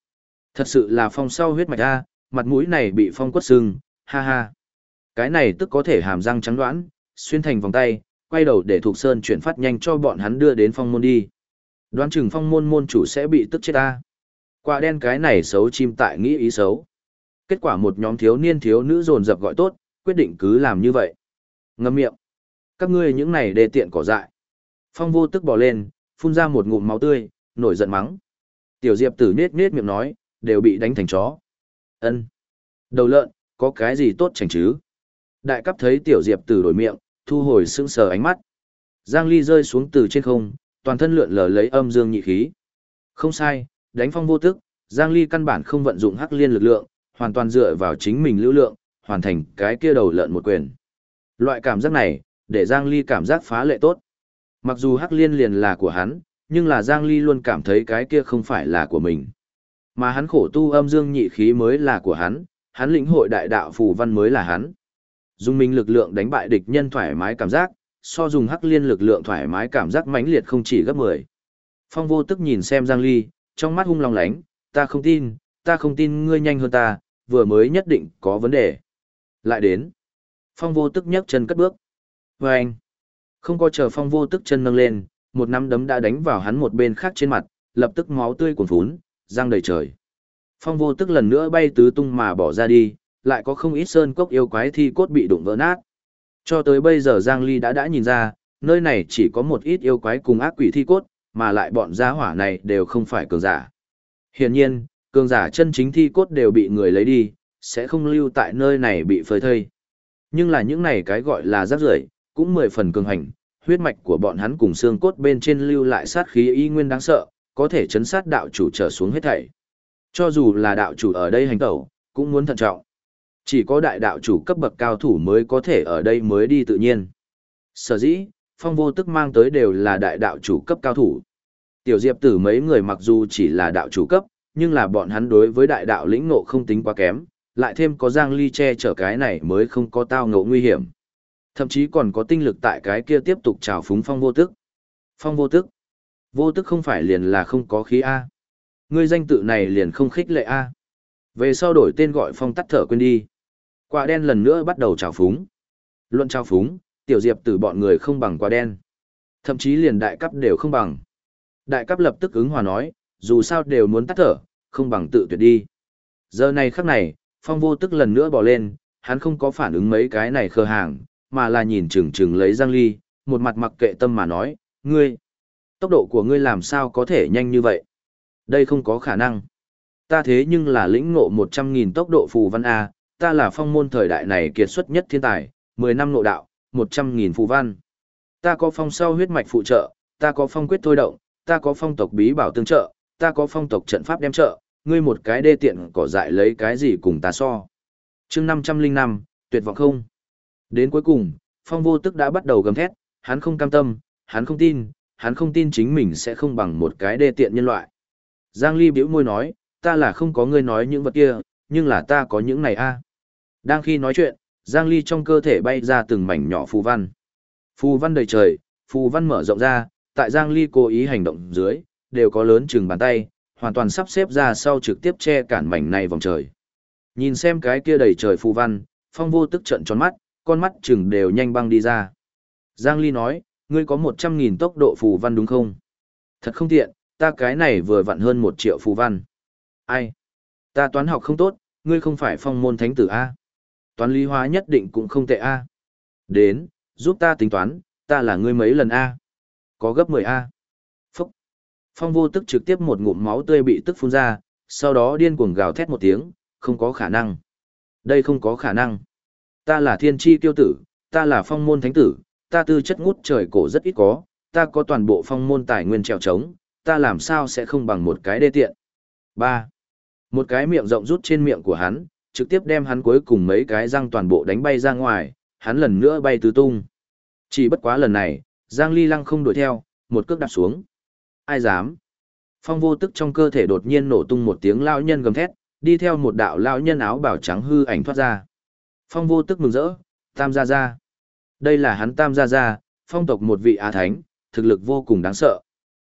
Thật sự là phong sau huyết mạch A, mặt mũi này bị phong quất sưng, ha ha. Cái này tức có thể hàm răng trắng đoán, xuyên thành vòng tay, quay đầu để thuộc sơn chuyển phát nhanh cho bọn hắn đưa đến phong môn đi. Đoán chừng phong môn môn chủ sẽ bị tức chết ta. Quả đen cái này xấu chim tại nghĩ ý xấu. Kết quả một nhóm thiếu niên thiếu nữ dồn dập gọi tốt, quyết định cứ làm như vậy. Ngâm miệng. Các ngươi những này đề tiện cỏ dại. Phong vô tức bỏ lên, phun ra một ngụm máu tươi, nổi giận mắng. Tiểu Diệp tử nết nết miệng nói, đều bị đánh thành chó. ân Đầu lợn, có cái gì tốt chảnh chứ? Đại cấp thấy Tiểu Diệp tử đổi miệng, thu hồi sững sờ ánh mắt. Giang Ly rơi xuống từ trên không, toàn thân lượn lờ lấy âm dương nhị khí. Không sai, đánh phong vô tức, Giang Ly căn bản không vận dụng hắc liên lực lượng, hoàn toàn dựa vào chính mình lưu lượng, hoàn thành cái kia đầu lợn một quyền. Loại cảm giác này, để Giang Ly cảm giác phá lệ tốt. Mặc dù hắc liên liền là của hắn, nhưng là Giang Ly luôn cảm thấy cái kia không phải là của mình. Mà hắn khổ tu âm dương nhị khí mới là của hắn, hắn lĩnh hội đại đạo phù văn mới là hắn. Dùng mình lực lượng đánh bại địch nhân thoải mái cảm giác, so dùng hắc liên lực lượng thoải mái cảm giác mãnh liệt không chỉ gấp 10. Phong vô tức nhìn xem Giang Ly, trong mắt hung long lánh, ta không tin, ta không tin ngươi nhanh hơn ta, vừa mới nhất định có vấn đề. Lại đến. Phong vô tức nhấc chân cất bước. Và anh. Không có chờ phong vô tức chân nâng lên, một nắm đấm đã đánh vào hắn một bên khác trên mặt, lập tức máu tươi cuồn phún, răng đầy trời. Phong vô tức lần nữa bay tứ tung mà bỏ ra đi, lại có không ít sơn cốc yêu quái thi cốt bị đụng vỡ nát. Cho tới bây giờ Giang Ly đã đã nhìn ra, nơi này chỉ có một ít yêu quái cùng ác quỷ thi cốt, mà lại bọn gia hỏa này đều không phải cường giả. Hiển nhiên, cường giả chân chính thi cốt đều bị người lấy đi, sẽ không lưu tại nơi này bị phơi thây. Nhưng là những này cái gọi là rác rưởi, cũng mười phần cường hành, huyết mạch của bọn hắn cùng xương cốt bên trên lưu lại sát khí y nguyên đáng sợ, có thể chấn sát đạo chủ trở xuống hết thảy. Cho dù là đạo chủ ở đây hành tẩu, cũng muốn thận trọng. Chỉ có đại đạo chủ cấp bậc cao thủ mới có thể ở đây mới đi tự nhiên. Sở dĩ, phong vô tức mang tới đều là đại đạo chủ cấp cao thủ. Tiểu diệp tử mấy người mặc dù chỉ là đạo chủ cấp, nhưng là bọn hắn đối với đại đạo lĩnh ngộ không tính quá kém, lại thêm có giang ly che chở cái này mới không có tao ngộ nguy hiểm. Thậm chí còn có tinh lực tại cái kia tiếp tục trào phúng phong vô tức. Phong vô tức. Vô tức không phải liền là không có khí A. Ngươi danh tự này liền không khích lệ A. Về sau đổi tên gọi phong tắt thở quên đi. Quả đen lần nữa bắt đầu trào phúng. Luận trào phúng, tiểu diệp từ bọn người không bằng quả đen. Thậm chí liền đại cấp đều không bằng. Đại cấp lập tức ứng hòa nói, dù sao đều muốn tắt thở, không bằng tự tuyệt đi. Giờ này khắc này, phong vô tức lần nữa bỏ lên, hắn không có phản ứng mấy cái này khờ hàng, mà là nhìn chừng chừng lấy Giang Ly, một mặt mặc kệ tâm mà nói, ngươi, tốc độ của ngươi làm sao có thể nhanh như vậy? Đây không có khả năng. Ta thế nhưng là lĩnh ngộ 100.000 tốc độ phù văn A, ta là phong môn thời đại này kiệt xuất nhất thiên tài, 10 năm nội đạo, 100.000 phù văn. Ta có phong sau huyết mạch phụ trợ, ta có phong quyết thôi động, ta có phong tộc bí bảo tương trợ, ta có phong tộc trận pháp đem trợ, ngươi một cái đê tiện cỏ dại lấy cái gì cùng ta so. chương 505, tuyệt vọng không? Đến cuối cùng, phong vô tức đã bắt đầu gầm thét, hắn không cam tâm, hắn không tin, hắn không tin chính mình sẽ không bằng một cái đê tiện nhân loại. Giang Ly bĩu môi nói, ta là không có ngươi nói những vật kia, nhưng là ta có những này a. Đang khi nói chuyện, Giang Ly trong cơ thể bay ra từng mảnh nhỏ phù văn. Phù văn đầy trời, phù văn mở rộng ra, tại Giang Ly cố ý hành động dưới, đều có lớn chừng bàn tay, hoàn toàn sắp xếp ra sau trực tiếp che cản mảnh này vòng trời. Nhìn xem cái kia đầy trời phù văn, phong vô tức trận tròn mắt, con mắt chừng đều nhanh băng đi ra. Giang Ly nói, ngươi có 100.000 tốc độ phù văn đúng không? Thật không tiện, ta cái này vừa vặn hơn 1 triệu phù văn. Ai? Ta toán học không tốt, ngươi không phải phong môn thánh tử A. Toán lý hóa nhất định cũng không tệ a. Đến, giúp ta tính toán, ta là ngươi mấy lần a? Có gấp 10 a. Phong vô tức trực tiếp một ngụm máu tươi bị tức phun ra, sau đó điên cuồng gào thét một tiếng, không có khả năng. Đây không có khả năng. Ta là thiên tri tiêu tử, ta là phong môn thánh tử, ta tư chất ngút trời cổ rất ít có, ta có toàn bộ phong môn tài nguyên trèo trống, ta làm sao sẽ không bằng một cái đê tiện. 3. Một cái miệng rộng rút trên miệng của hắn, trực tiếp đem hắn cuối cùng mấy cái răng toàn bộ đánh bay ra ngoài, hắn lần nữa bay tứ tung. Chỉ bất quá lần này, Giang Ly Lăng không đuổi theo, một cước đạp xuống. Ai dám? Phong vô tức trong cơ thể đột nhiên nổ tung một tiếng lao nhân gầm thét, đi theo một đạo lao nhân áo bảo trắng hư ảnh thoát ra. Phong vô tức mừng rỡ, tam gia gia. Đây là hắn tam gia gia, phong tộc một vị á thánh, thực lực vô cùng đáng sợ.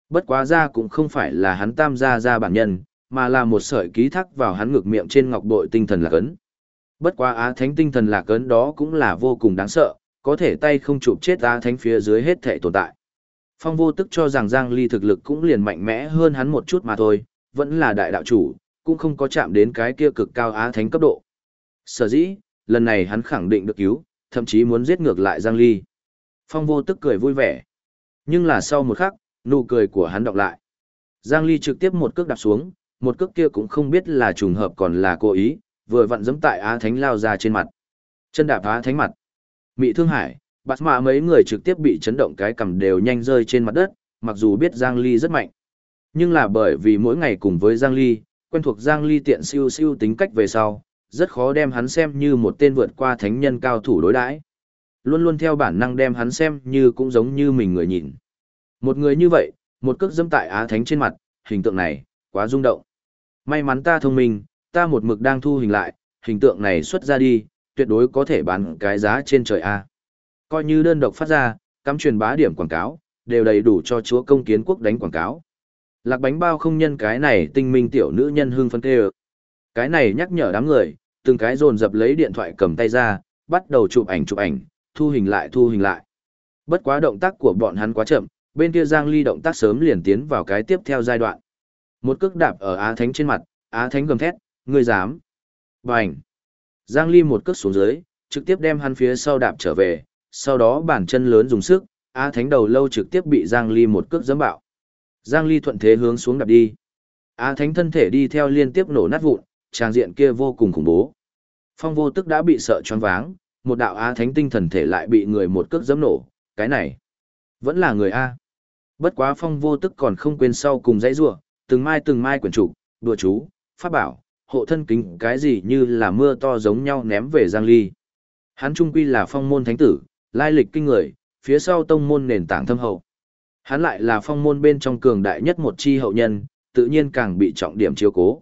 Bất quá gia cũng không phải là hắn tam gia gia bản nhân, mà là một sợi ký thác vào hắn ngực miệng trên ngọc bội tinh thần lạc ấn. Bất quá á thánh tinh thần lạc ấn đó cũng là vô cùng đáng sợ, có thể tay không chụp chết á thánh phía dưới hết thể tồn tại. Phong vô tức cho rằng Giang Ly thực lực cũng liền mạnh mẽ hơn hắn một chút mà thôi, vẫn là đại đạo chủ, cũng không có chạm đến cái kia cực cao á thánh cấp độ. Sở dĩ, lần này hắn khẳng định được cứu, thậm chí muốn giết ngược lại Giang Ly. Phong vô tức cười vui vẻ. Nhưng là sau một khắc, nụ cười của hắn đọc lại. Giang Ly trực tiếp một cước đạp xuống, một cước kia cũng không biết là trùng hợp còn là cố ý, vừa vặn giẫm tại Á Thánh lao ra trên mặt. Chân đạp Á Thánh mặt. Mị Thương Hải, bạt mạ mấy người trực tiếp bị chấn động cái cầm đều nhanh rơi trên mặt đất, mặc dù biết Giang Ly rất mạnh. Nhưng là bởi vì mỗi ngày cùng với Giang Ly, quen thuộc Giang Ly tiện siêu siêu tính cách về sau, rất khó đem hắn xem như một tên vượt qua thánh nhân cao thủ đối đãi. Luôn luôn theo bản năng đem hắn xem như cũng giống như mình người nhìn. Một người như vậy, một cước dâm tại Á Thánh trên mặt, hình tượng này, quá rung động. May mắn ta thông minh, ta một mực đang thu hình lại, hình tượng này xuất ra đi, tuyệt đối có thể bán cái giá trên trời A. Coi như đơn độc phát ra, cắm truyền bá điểm quảng cáo, đều đầy đủ cho chúa công kiến quốc đánh quảng cáo. Lạc bánh bao không nhân cái này tinh minh tiểu nữ nhân hương phân kê Cái này nhắc nhở đám người, từng cái dồn dập lấy điện thoại cầm tay ra, bắt đầu chụp ảnh chụp ảnh, thu hình lại thu hình lại. Bất quá động tác của bọn hắn quá chậm, bên kia Giang Ly động tác sớm liền tiến vào cái tiếp theo giai đoạn. Một cước đạp ở Á Thánh trên mặt, Á Thánh gầm thét, ngươi dám. Bành. Giang Ly một cước xuống dưới, trực tiếp đem hắn phía sau đạp trở về, sau đó bàn chân lớn dùng sức, a Thánh đầu lâu trực tiếp bị Giang Ly một cước giẫm bạo. Giang Ly thuận thế hướng xuống đạp đi. a Thánh thân thể đi theo liên tiếp nổ nát vụn, trang diện kia vô cùng khủng bố. Phong vô tức đã bị sợ choáng váng, một đạo a Thánh tinh thần thể lại bị người một cước giẫm nổ, cái này vẫn là người A. Bất quá phong vô tức còn không quên sau cùng dãy rủa, từng mai từng mai quyển trục, đùa chú, pháp bảo, hộ thân kính cái gì như là mưa to giống nhau ném về Giang Ly. Hắn trung quy là phong môn thánh tử, lai lịch kinh người, phía sau tông môn nền tảng thâm hậu. Hắn lại là phong môn bên trong cường đại nhất một chi hậu nhân, tự nhiên càng bị trọng điểm chiếu cố.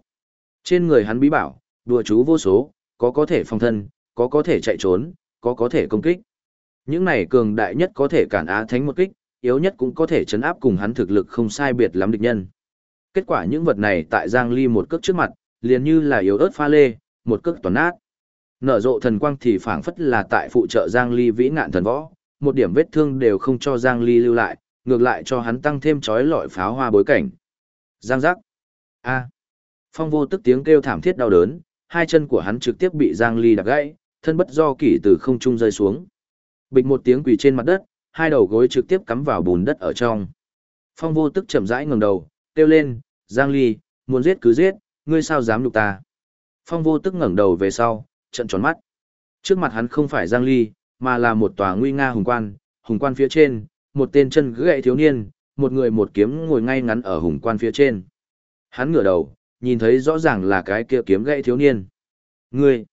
Trên người hắn bí bảo, đùa chú vô số, có có thể phòng thân, có có thể chạy trốn, có có thể công kích. Những này cường đại nhất có thể cản á thánh một kích, yếu nhất cũng có thể chấn áp cùng hắn thực lực không sai biệt lắm địch nhân. Kết quả những vật này tại Giang Ly một cước trước mặt, liền như là yếu ớt pha lê, một cước toàn nát. Nở rộ thần quang thì phảng phất là tại phụ trợ Giang Ly vĩ ngạn thần võ, một điểm vết thương đều không cho Giang Ly lưu lại, ngược lại cho hắn tăng thêm chói lọi pháo hoa bối cảnh. Giang giác. A. Phong vô tức tiếng kêu thảm thiết đau đớn, hai chân của hắn trực tiếp bị Giang Ly đạp gãy, thân bất do kỷ từ không trung rơi xuống. Bịch một tiếng quỳ trên mặt đất, hai đầu gối trực tiếp cắm vào bùn đất ở trong. Phong vô tức chậm rãi ngẩng đầu, kêu lên, Giang Ly, muốn giết cứ giết, ngươi sao dám lục ta. Phong vô tức ngẩng đầu về sau, trận tròn mắt. Trước mặt hắn không phải Giang Ly, mà là một tòa nguy nga hùng quan, hùng quan phía trên, một tên chân gậy thiếu niên, một người một kiếm ngồi ngay ngắn ở hùng quan phía trên. Hắn ngửa đầu, nhìn thấy rõ ràng là cái kia kiếm gậy thiếu niên. Ngươi!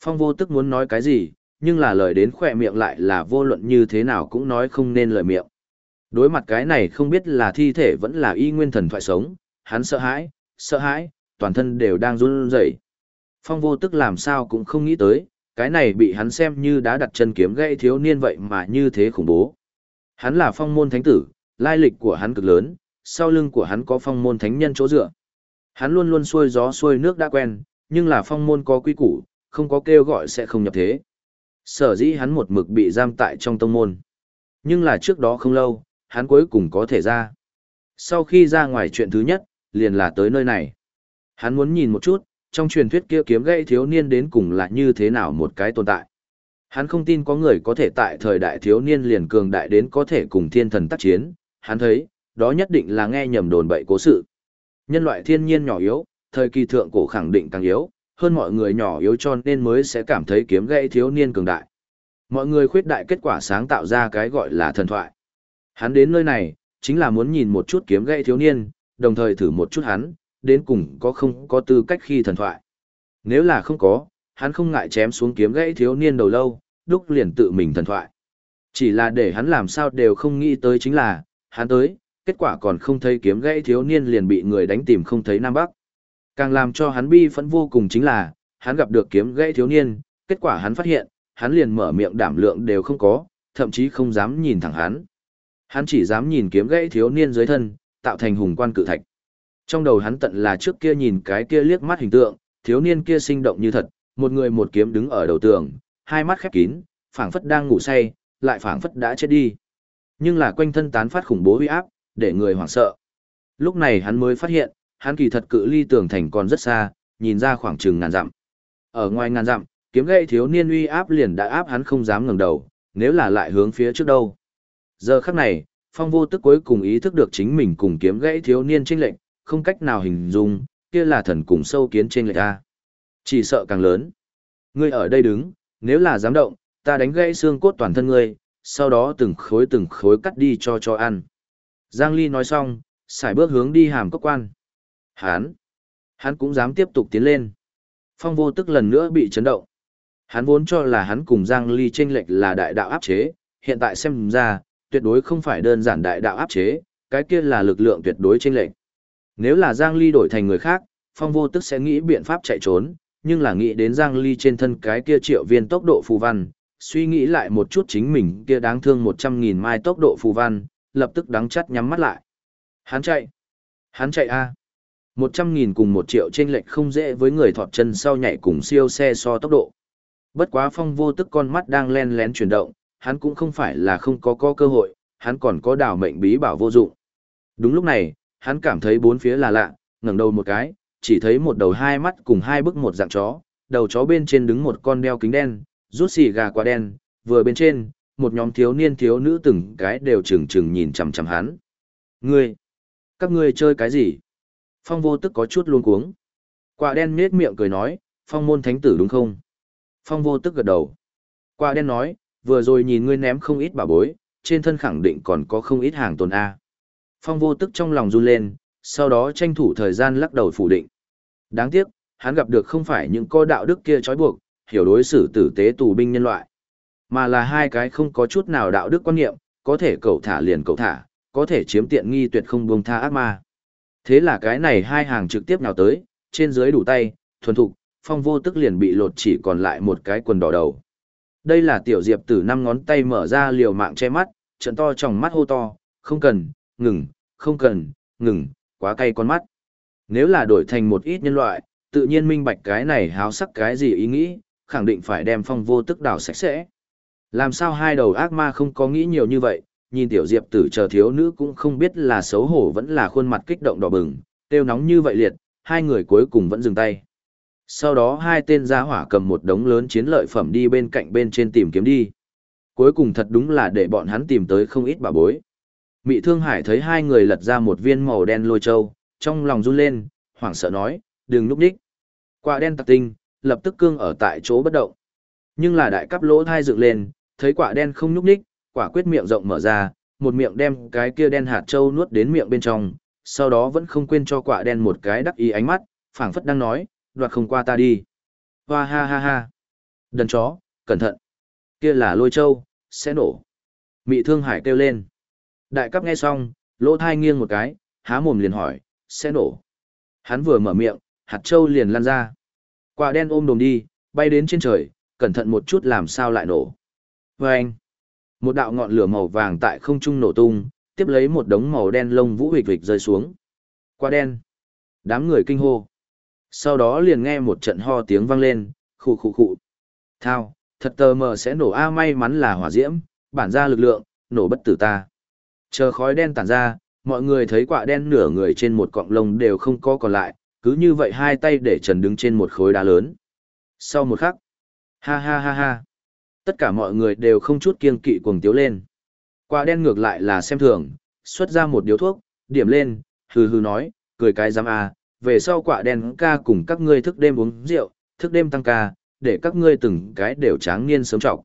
Phong vô tức muốn nói cái gì, nhưng là lời đến khỏe miệng lại là vô luận như thế nào cũng nói không nên lời miệng. Đối mặt cái này không biết là thi thể vẫn là y nguyên thần thoại sống, hắn sợ hãi, sợ hãi, toàn thân đều đang run rẩy. Phong vô tức làm sao cũng không nghĩ tới, cái này bị hắn xem như đã đặt chân kiếm gãy thiếu niên vậy mà như thế khủng bố. Hắn là phong môn thánh tử, lai lịch của hắn cực lớn, sau lưng của hắn có phong môn thánh nhân chỗ dựa. Hắn luôn luôn xuôi gió xuôi nước đã quen, nhưng là phong môn có quy củ, không có kêu gọi sẽ không nhập thế. Sở dĩ hắn một mực bị giam tại trong tông môn. Nhưng là trước đó không lâu, hắn cuối cùng có thể ra. Sau khi ra ngoài chuyện thứ nhất, liền là tới nơi này. Hắn muốn nhìn một chút, trong truyền thuyết kia kiếm gãy thiếu niên đến cùng là như thế nào một cái tồn tại. Hắn không tin có người có thể tại thời đại thiếu niên liền cường đại đến có thể cùng thiên thần tác chiến, hắn thấy, đó nhất định là nghe nhầm đồn bậy cố sự. Nhân loại thiên nhiên nhỏ yếu, thời kỳ thượng cổ khẳng định càng yếu, hơn mọi người nhỏ yếu cho nên mới sẽ cảm thấy kiếm gãy thiếu niên cường đại. Mọi người khuyết đại kết quả sáng tạo ra cái gọi là thần thoại. Hắn đến nơi này, chính là muốn nhìn một chút kiếm gãy thiếu niên, đồng thời thử một chút hắn, đến cùng có không có tư cách khi thần thoại. Nếu là không có, hắn không ngại chém xuống kiếm gãy thiếu niên đầu lâu, đúc liền tự mình thần thoại. Chỉ là để hắn làm sao đều không nghĩ tới chính là, hắn tới, kết quả còn không thấy kiếm gãy thiếu niên liền bị người đánh tìm không thấy Nam Bắc. Càng làm cho hắn bi phẫn vô cùng chính là, hắn gặp được kiếm gãy thiếu niên, kết quả hắn phát hiện, hắn liền mở miệng đảm lượng đều không có, thậm chí không dám nhìn thẳng hắn. Hắn chỉ dám nhìn kiếm gãy thiếu niên dưới thân, tạo thành hùng quan cự thạch. Trong đầu hắn tận là trước kia nhìn cái kia liếc mắt hình tượng, thiếu niên kia sinh động như thật, một người một kiếm đứng ở đầu tường, hai mắt khép kín, phảng phất đang ngủ say, lại phảng phất đã chết đi. Nhưng là quanh thân tán phát khủng bố uy áp, để người hoảng sợ. Lúc này hắn mới phát hiện, hắn kỳ thật cự ly tường thành còn rất xa, nhìn ra khoảng chừng ngàn dặm. Ở ngoài ngàn dặm, kiếm gậy thiếu niên uy áp liền đã áp hắn không dám ngẩng đầu, nếu là lại hướng phía trước đâu. Giờ khắc này, phong vô tức cuối cùng ý thức được chính mình cùng kiếm gãy thiếu niên trinh lệnh, không cách nào hình dung, kia là thần cùng sâu kiến trên lệch a. Chỉ sợ càng lớn. Ngươi ở đây đứng, nếu là dám động, ta đánh gãy xương cốt toàn thân ngươi, sau đó từng khối từng khối cắt đi cho cho ăn. Giang Ly nói xong, xài bước hướng đi hàm cốc quan. Hán, hắn cũng dám tiếp tục tiến lên. Phong vô tức lần nữa bị chấn động. Hắn vốn cho là hắn cùng Giang Ly tranh lệch là đại đạo áp chế, hiện tại xem ra, tuyệt đối không phải đơn giản đại đạo áp chế, cái kia là lực lượng tuyệt đối tranh lệch. Nếu là Giang Ly đổi thành người khác, Phong vô tức sẽ nghĩ biện pháp chạy trốn, nhưng là nghĩ đến Giang Ly trên thân cái kia triệu viên tốc độ phù văn, suy nghĩ lại một chút chính mình kia đáng thương 100.000 mai tốc độ phù văn, lập tức đắng chắt nhắm mắt lại. Hắn chạy. Hắn chạy a. À. 100.000 cùng 1 triệu trên lệch không dễ với người thọt chân sau nhảy cùng siêu xe so tốc độ. Bất quá phong vô tức con mắt đang len lén chuyển động, hắn cũng không phải là không có có cơ hội, hắn còn có đảo mệnh bí bảo vô dụng. Đúng lúc này, hắn cảm thấy bốn phía là lạ, ngẩng đầu một cái, chỉ thấy một đầu hai mắt cùng hai bức một dạng chó, đầu chó bên trên đứng một con đeo kính đen, rút xì gà qua đen, vừa bên trên, một nhóm thiếu niên thiếu nữ từng cái đều chừng chừng nhìn chằm chằm hắn. Ngươi, các ngươi chơi cái gì? Phong vô tức có chút luống cuống. Quả đen nết miệng cười nói, phong môn thánh tử đúng không? Phong vô tức gật đầu. Quả đen nói, vừa rồi nhìn ngươi ném không ít bà bối, trên thân khẳng định còn có không ít hàng tồn A. Phong vô tức trong lòng run lên, sau đó tranh thủ thời gian lắc đầu phủ định. Đáng tiếc, hắn gặp được không phải những co đạo đức kia trói buộc, hiểu đối xử tử tế tù binh nhân loại, mà là hai cái không có chút nào đạo đức quan niệm, có thể cầu thả liền cầu thả, có thể chiếm tiện nghi tuyệt không buông tha ác ma. Thế là cái này hai hàng trực tiếp nào tới, trên dưới đủ tay, thuần thục, phong vô tức liền bị lột chỉ còn lại một cái quần đỏ đầu. Đây là tiểu diệp tử năm ngón tay mở ra liều mạng che mắt, trận to trong mắt hô to, không cần, ngừng, không cần, ngừng, quá cay con mắt. Nếu là đổi thành một ít nhân loại, tự nhiên minh bạch cái này háo sắc cái gì ý nghĩ, khẳng định phải đem phong vô tức đảo sạch sẽ. Làm sao hai đầu ác ma không có nghĩ nhiều như vậy, nhìn tiểu diệp tử chờ thiếu nữ cũng không biết là xấu hổ vẫn là khuôn mặt kích động đỏ bừng, tiêu nóng như vậy liệt, hai người cuối cùng vẫn dừng tay. Sau đó hai tên gia hỏa cầm một đống lớn chiến lợi phẩm đi bên cạnh bên trên tìm kiếm đi. Cuối cùng thật đúng là để bọn hắn tìm tới không ít bà bối. Mị Thương Hải thấy hai người lật ra một viên màu đen lôi châu, trong lòng run lên, hoảng sợ nói, đừng núp đích. Quả đen tạc tinh, lập tức cương ở tại chỗ bất động. Nhưng là đại cấp lỗ thai dựng lên, thấy quả đen không nhúc đích quả quyết miệng rộng mở ra, một miệng đem cái kia đen hạt châu nuốt đến miệng bên trong, sau đó vẫn không quên cho quả đen một cái đắc ý ánh mắt, phảng phất đang nói, đoạt không qua ta đi. Hoa ha ha ha. Đần chó, cẩn thận. Kia là lôi châu, sẽ nổ. Mị thương hải kêu lên. Đại cấp nghe xong, lỗ thai nghiêng một cái, há mồm liền hỏi, sẽ nổ. Hắn vừa mở miệng, hạt châu liền lan ra. Quả đen ôm đồm đi, bay đến trên trời, cẩn thận một chút làm sao lại nổ. Và anh, một đạo ngọn lửa màu vàng tại không trung nổ tung, tiếp lấy một đống màu đen lông vũ hịch hịch rơi xuống. Quả đen. Đám người kinh hô. Sau đó liền nghe một trận ho tiếng vang lên, khụ khụ khụ. Thao, thật tờ mờ sẽ nổ a may mắn là hỏa diễm, bản ra lực lượng, nổ bất tử ta. Chờ khói đen tản ra, mọi người thấy quả đen nửa người trên một cọng lông đều không có còn lại, cứ như vậy hai tay để trần đứng trên một khối đá lớn. Sau một khắc, ha ha ha ha, tất cả mọi người đều không chút kiêng kỵ cuồng tiếu lên. Quả đen ngược lại là xem thường, xuất ra một điếu thuốc, điểm lên, hừ hừ nói, cười cái giám à, về sau quả đen ca cùng các ngươi thức đêm uống rượu, thức đêm tăng ca, để các ngươi từng cái đều tráng niên sớm trọc.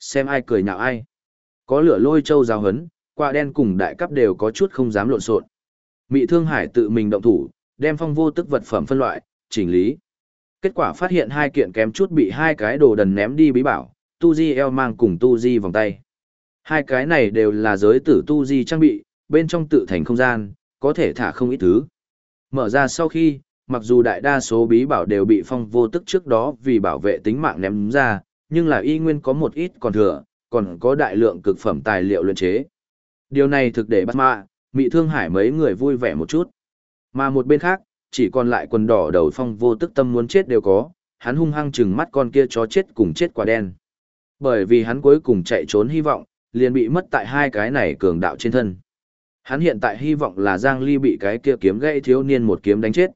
Xem ai cười nhạo ai. Có lửa lôi châu giáo hấn, quả đen cùng đại cấp đều có chút không dám lộn xộn. Mị Thương Hải tự mình động thủ, đem phong vô tức vật phẩm phân loại, chỉnh lý. Kết quả phát hiện hai kiện kém chút bị hai cái đồ đần ném đi bí bảo, Tu Di eo mang cùng Tu Di vòng tay. Hai cái này đều là giới tử Tu Di trang bị, bên trong tự thành không gian, có thể thả không ít thứ. Mở ra sau khi, mặc dù đại đa số bí bảo đều bị phong vô tức trước đó vì bảo vệ tính mạng ném ra, nhưng là y nguyên có một ít còn thừa, còn có đại lượng cực phẩm tài liệu luyện chế. Điều này thực để bắt mạ, mị thương hải mấy người vui vẻ một chút. Mà một bên khác, chỉ còn lại quần đỏ đầu phong vô tức tâm muốn chết đều có, hắn hung hăng chừng mắt con kia chó chết cùng chết quả đen. Bởi vì hắn cuối cùng chạy trốn hy vọng, liền bị mất tại hai cái này cường đạo trên thân. Hắn hiện tại hy vọng là Giang Ly bị cái kia kiếm gãy thiếu niên một kiếm đánh chết.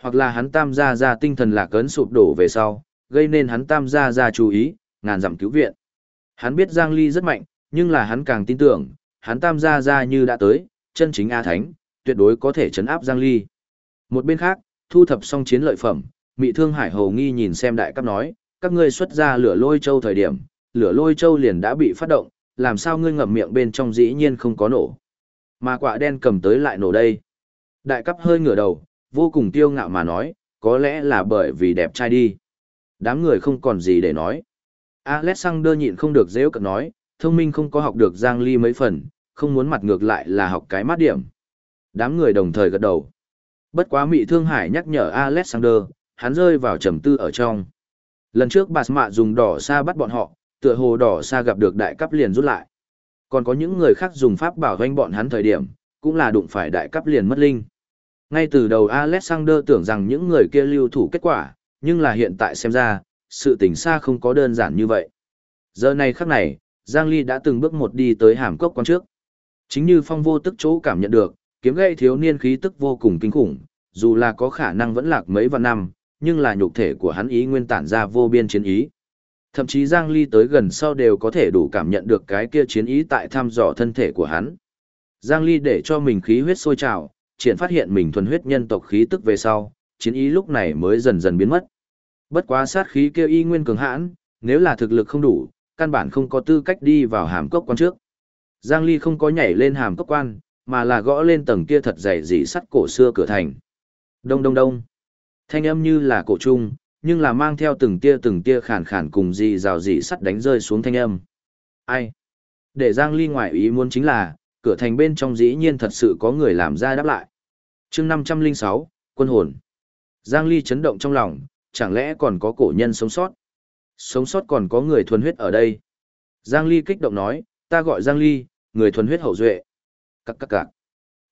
Hoặc là hắn tam gia ra tinh thần lạc cấn sụp đổ về sau, gây nên hắn tam gia ra chú ý, ngàn dặm cứu viện. Hắn biết Giang Ly rất mạnh, nhưng là hắn càng tin tưởng, hắn tam gia ra như đã tới, chân chính A Thánh, tuyệt đối có thể chấn áp Giang Ly. Một bên khác, thu thập xong chiến lợi phẩm, Mị Thương Hải Hầu nghi nhìn xem đại cấp nói, các ngươi xuất ra lửa lôi châu thời điểm, lửa lôi châu liền đã bị phát động, làm sao ngươi ngậm miệng bên trong dĩ nhiên không có nổ. Mà quả đen cầm tới lại nổ đây. Đại cấp hơi ngửa đầu, vô cùng tiêu ngạo mà nói, có lẽ là bởi vì đẹp trai đi. Đám người không còn gì để nói. Alexander nhịn không được dễ cận nói, thông minh không có học được Giang Ly mấy phần, không muốn mặt ngược lại là học cái mát điểm. Đám người đồng thời gật đầu. Bất quá Mị Thương Hải nhắc nhở Alexander, hắn rơi vào trầm tư ở trong. Lần trước bà mạ dùng đỏ xa bắt bọn họ, tựa hồ đỏ xa gặp được đại cấp liền rút lại. Còn có những người khác dùng pháp bảo doanh bọn hắn thời điểm, cũng là đụng phải đại cấp liền mất linh. Ngay từ đầu Alexander tưởng rằng những người kia lưu thủ kết quả, nhưng là hiện tại xem ra, sự tình xa không có đơn giản như vậy. Giờ này khắc này, Giang Ly đã từng bước một đi tới hàm cốc quan trước. Chính như phong vô tức chỗ cảm nhận được, kiếm gây thiếu niên khí tức vô cùng kinh khủng, dù là có khả năng vẫn lạc mấy vạn năm, nhưng là nhục thể của hắn ý nguyên tản ra vô biên chiến ý. Thậm chí Giang Ly tới gần sau đều có thể đủ cảm nhận được cái kia chiến ý tại thăm dò thân thể của hắn. Giang Ly để cho mình khí huyết sôi trào, triển phát hiện mình thuần huyết nhân tộc khí tức về sau, chiến ý lúc này mới dần dần biến mất. Bất quá sát khí kia y nguyên cường hãn, nếu là thực lực không đủ, căn bản không có tư cách đi vào hàm cốc quan trước. Giang Ly không có nhảy lên hàm cốc quan, mà là gõ lên tầng kia thật dày dỉ sắt cổ xưa cửa thành. Đông đông đông. Thanh âm như là cổ trung, nhưng là mang theo từng tia từng tia khản khản cùng dì rào dị sắt đánh rơi xuống thanh âm. Ai? Để Giang Ly ngoại ý muốn chính là, cửa thành bên trong dĩ nhiên thật sự có người làm ra đáp lại. chương 506, quân hồn. Giang Ly chấn động trong lòng, chẳng lẽ còn có cổ nhân sống sót? Sống sót còn có người thuần huyết ở đây. Giang Ly kích động nói, ta gọi Giang Ly, người thuần huyết hậu duệ. Cắc cắc cắc.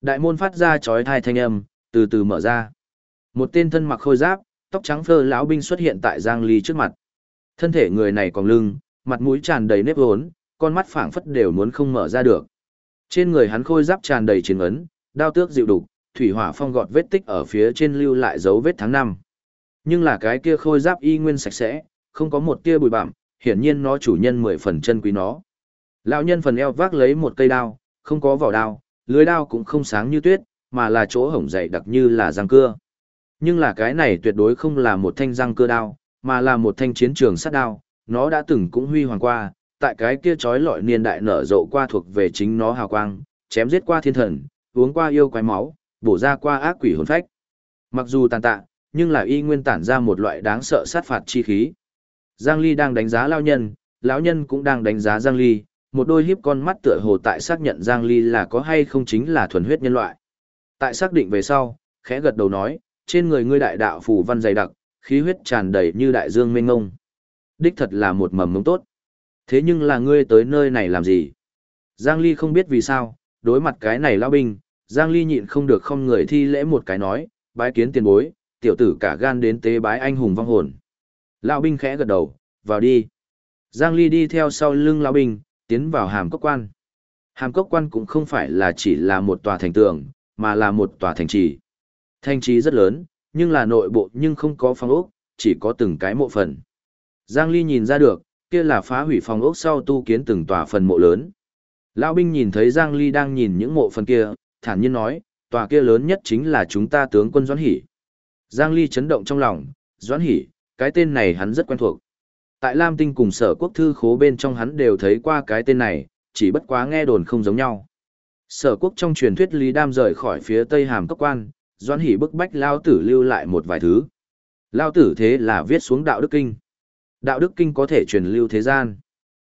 Đại môn phát ra chói thai thanh âm, từ từ mở ra. Một tên thân mặc khôi giáp, tóc trắng phơ lão binh xuất hiện tại Giang Ly trước mặt. Thân thể người này còn lưng, mặt mũi tràn đầy nếp hốn, con mắt phảng phất đều muốn không mở ra được. Trên người hắn khôi giáp tràn đầy chiến ấn, đao tước dịu đục, thủy hỏa phong gọt vết tích ở phía trên lưu lại dấu vết tháng năm. Nhưng là cái kia khôi giáp y nguyên sạch sẽ, không có một tia bụi bặm, hiển nhiên nó chủ nhân mười phần chân quý nó. Lão nhân phần eo vác lấy một cây đao, không có vỏ đao, lưới đao cũng không sáng như tuyết, mà là chỗ hổng dày đặc như là răng cưa. Nhưng là cái này tuyệt đối không là một thanh răng cưa đao, mà là một thanh chiến trường sắt đao, nó đã từng cũng huy hoàng qua, tại cái kia chói lọi niên đại nở rộ qua thuộc về chính nó hào quang, chém giết qua thiên thần, uống qua yêu quái máu, bổ ra qua ác quỷ hồn phách. Mặc dù tàn tạ, nhưng là y nguyên tản ra một loại đáng sợ sát phạt chi khí. Giang Ly đang đánh giá lão nhân, lão nhân cũng đang đánh giá Giang Ly, một đôi hiếp con mắt tựa hồ tại xác nhận Giang Ly là có hay không chính là thuần huyết nhân loại. Tại xác định về sau, khẽ gật đầu nói, trên người ngươi đại đạo phủ văn dày đặc, khí huyết tràn đầy như đại dương mênh ngông. Đích thật là một mầm mống tốt. Thế nhưng là ngươi tới nơi này làm gì? Giang Ly không biết vì sao, đối mặt cái này lão binh, Giang Ly nhịn không được không người thi lễ một cái nói, bái kiến tiền bối, tiểu tử cả gan đến tế bái anh hùng vong hồn. Lão binh khẽ gật đầu, vào đi. Giang Ly đi theo sau lưng lão binh, tiến vào hàm cốc quan. Hàm cốc quan cũng không phải là chỉ là một tòa thành tường, mà là một tòa thành trì. Thành trì rất lớn, nhưng là nội bộ nhưng không có phòng ốc, chỉ có từng cái mộ phần. Giang Ly nhìn ra được, kia là phá hủy phòng ốc sau tu kiến từng tòa phần mộ lớn. Lão binh nhìn thấy Giang Ly đang nhìn những mộ phần kia, thản nhiên nói, tòa kia lớn nhất chính là chúng ta tướng quân Doãn Hỷ. Giang Ly chấn động trong lòng, Doãn Hỷ, cái tên này hắn rất quen thuộc. Tại Lam Tinh cùng sở quốc thư khố bên trong hắn đều thấy qua cái tên này, chỉ bất quá nghe đồn không giống nhau. Sở quốc trong truyền thuyết Lý Đam rời khỏi phía Tây Hàm Cốc Quan, Doãn Hỷ bức bách Lao Tử lưu lại một vài thứ. Lao Tử thế là viết xuống Đạo Đức Kinh. Đạo Đức Kinh có thể truyền lưu thế gian.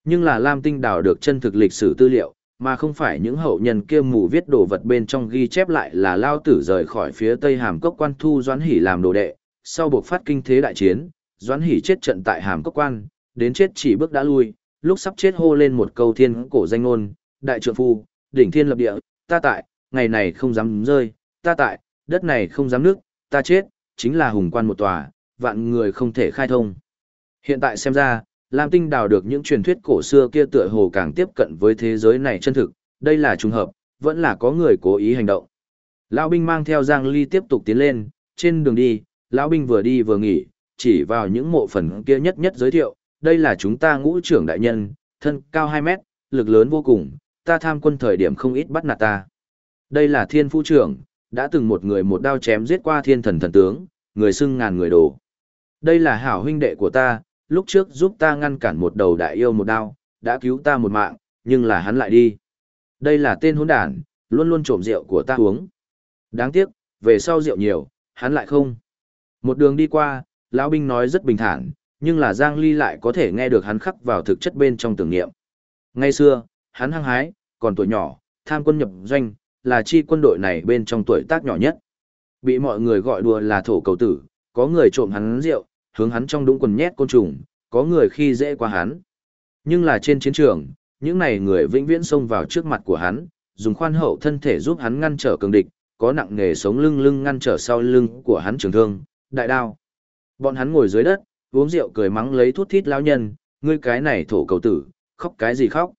Nhưng là Lam Tinh đào được chân thực lịch sử tư liệu, mà không phải những hậu nhân kia mù viết đồ vật bên trong ghi chép lại là Lao Tử rời khỏi phía Tây Hàm Cốc Quan thu Doãn Hỷ làm đồ đệ, sau buộc phát kinh thế đại chiến, Doãn Hỷ chết trận tại Hàm Cốc Quan, đến chết chỉ bước đã lui, lúc sắp chết hô lên một câu thiên cổ danh ngôn, đại trượng phu, đỉnh thiên lập địa, ta tại, ngày này không dám rơi, ta tại, đất này không dám nước, ta chết, chính là hùng quan một tòa, vạn người không thể khai thông. Hiện tại xem ra, Lam Tinh đào được những truyền thuyết cổ xưa kia tựa hồ càng tiếp cận với thế giới này chân thực, đây là trùng hợp, vẫn là có người cố ý hành động. Lão binh mang theo Giang Ly tiếp tục tiến lên, trên đường đi, lão binh vừa đi vừa nghỉ, chỉ vào những mộ phần kia nhất nhất giới thiệu, đây là chúng ta ngũ trưởng đại nhân, thân cao 2 mét, lực lớn vô cùng, ta tham quân thời điểm không ít bắt nạt ta. Đây là thiên phu trưởng, đã từng một người một đao chém giết qua thiên thần thần tướng, người xưng ngàn người đồ. Đây là hảo huynh đệ của ta, lúc trước giúp ta ngăn cản một đầu đại yêu một đao, đã cứu ta một mạng, nhưng là hắn lại đi. Đây là tên hỗn đản, luôn luôn trộm rượu của ta uống. Đáng tiếc, về sau rượu nhiều, hắn lại không. Một đường đi qua, lão binh nói rất bình thản, nhưng là Giang Ly lại có thể nghe được hắn khắc vào thực chất bên trong tưởng niệm. Ngay xưa, hắn hăng hái, còn tuổi nhỏ, tham quân nhập doanh, là chi quân đội này bên trong tuổi tác nhỏ nhất. Bị mọi người gọi đùa là thổ cầu tử, có người trộm hắn rượu, hướng hắn trong đũng quần nhét côn trùng, có người khi dễ qua hắn. Nhưng là trên chiến trường, những này người vĩnh viễn xông vào trước mặt của hắn, dùng khoan hậu thân thể giúp hắn ngăn trở cường địch, có nặng nghề sống lưng lưng ngăn trở sau lưng của hắn trường thương, đại đao. Bọn hắn ngồi dưới đất, uống rượu cười mắng lấy thuốc thít lão nhân, ngươi cái này thổ cầu tử, khóc cái gì khóc?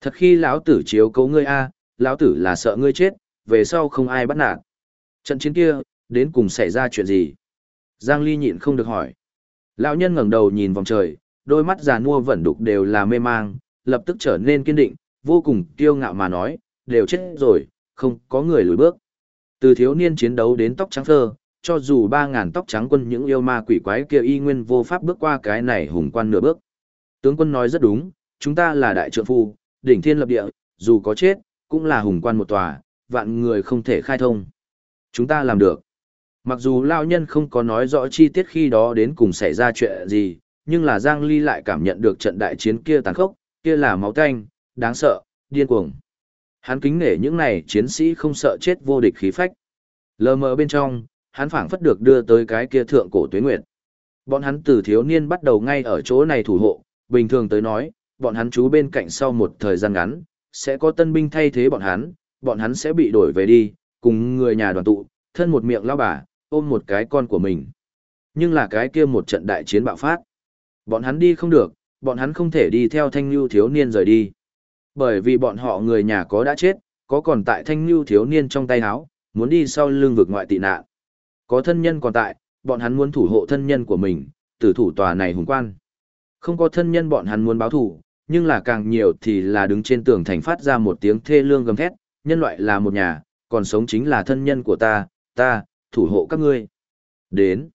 Thật khi lão tử chiếu cố ngươi a, lão tử là sợ ngươi chết, về sau không ai bắt nạt. Trận chiến kia, đến cùng xảy ra chuyện gì? Giang Ly nhịn không được hỏi. Lão nhân ngẩng đầu nhìn vòng trời, đôi mắt già nua vẫn đục đều là mê mang, lập tức trở nên kiên định, vô cùng kiêu ngạo mà nói, đều chết rồi, không có người lùi bước. Từ thiếu niên chiến đấu đến tóc trắng phơ, cho dù ba ngàn tóc trắng quân những yêu ma quỷ quái kia y nguyên vô pháp bước qua cái này hùng quan nửa bước. Tướng quân nói rất đúng, chúng ta là đại trượng phu, đỉnh thiên lập địa, dù có chết, cũng là hùng quan một tòa, vạn người không thể khai thông. Chúng ta làm được. Mặc dù lao nhân không có nói rõ chi tiết khi đó đến cùng xảy ra chuyện gì, nhưng là Giang Ly lại cảm nhận được trận đại chiến kia tàn khốc, kia là máu tanh, đáng sợ, điên cuồng. Hắn kính nể những này chiến sĩ không sợ chết vô địch khí phách. Lờ mờ bên trong, hắn phảng phất được đưa tới cái kia thượng cổ tuế nguyệt. Bọn hắn từ thiếu niên bắt đầu ngay ở chỗ này thủ hộ, bình thường tới nói, bọn hắn trú bên cạnh sau một thời gian ngắn, sẽ có tân binh thay thế bọn hắn, bọn hắn sẽ bị đổi về đi, cùng người nhà đoàn tụ, thân một miệng lao bà, ôm một cái con của mình. Nhưng là cái kia một trận đại chiến bạo phát. Bọn hắn đi không được, bọn hắn không thể đi theo thanh lưu thiếu niên rời đi. Bởi vì bọn họ người nhà có đã chết, có còn tại thanh lưu thiếu niên trong tay áo, muốn đi sau lưng vực ngoại tị nạn. Có thân nhân còn tại, bọn hắn muốn thủ hộ thân nhân của mình, tử thủ tòa này hùng quan. Không có thân nhân bọn hắn muốn báo thủ, nhưng là càng nhiều thì là đứng trên tường thành phát ra một tiếng thê lương gầm thét, nhân loại là một nhà, còn sống chính là thân nhân của ta, ta, thủ hộ các ngươi. Đến.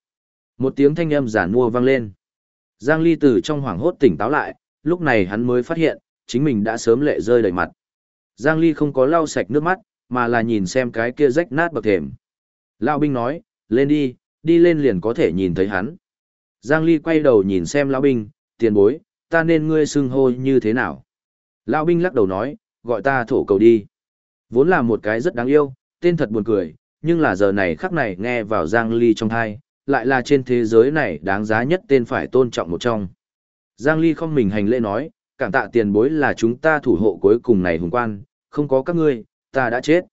Một tiếng thanh âm giản mua vang lên. Giang Ly từ trong hoảng hốt tỉnh táo lại, lúc này hắn mới phát hiện, chính mình đã sớm lệ rơi đầy mặt. Giang Ly không có lau sạch nước mắt, mà là nhìn xem cái kia rách nát bậc thềm. Lão binh nói, lên đi, đi lên liền có thể nhìn thấy hắn. Giang Ly quay đầu nhìn xem lão binh, tiền bối, ta nên ngươi xưng hô như thế nào? Lão binh lắc đầu nói, gọi ta thổ cầu đi. Vốn là một cái rất đáng yêu, tên thật buồn cười, nhưng là giờ này khắc này nghe vào Giang Ly trong thai, lại là trên thế giới này đáng giá nhất tên phải tôn trọng một trong. Giang Ly không mình hành lễ nói, cảm tạ tiền bối là chúng ta thủ hộ cuối cùng này hùng quan, không có các ngươi, ta đã chết.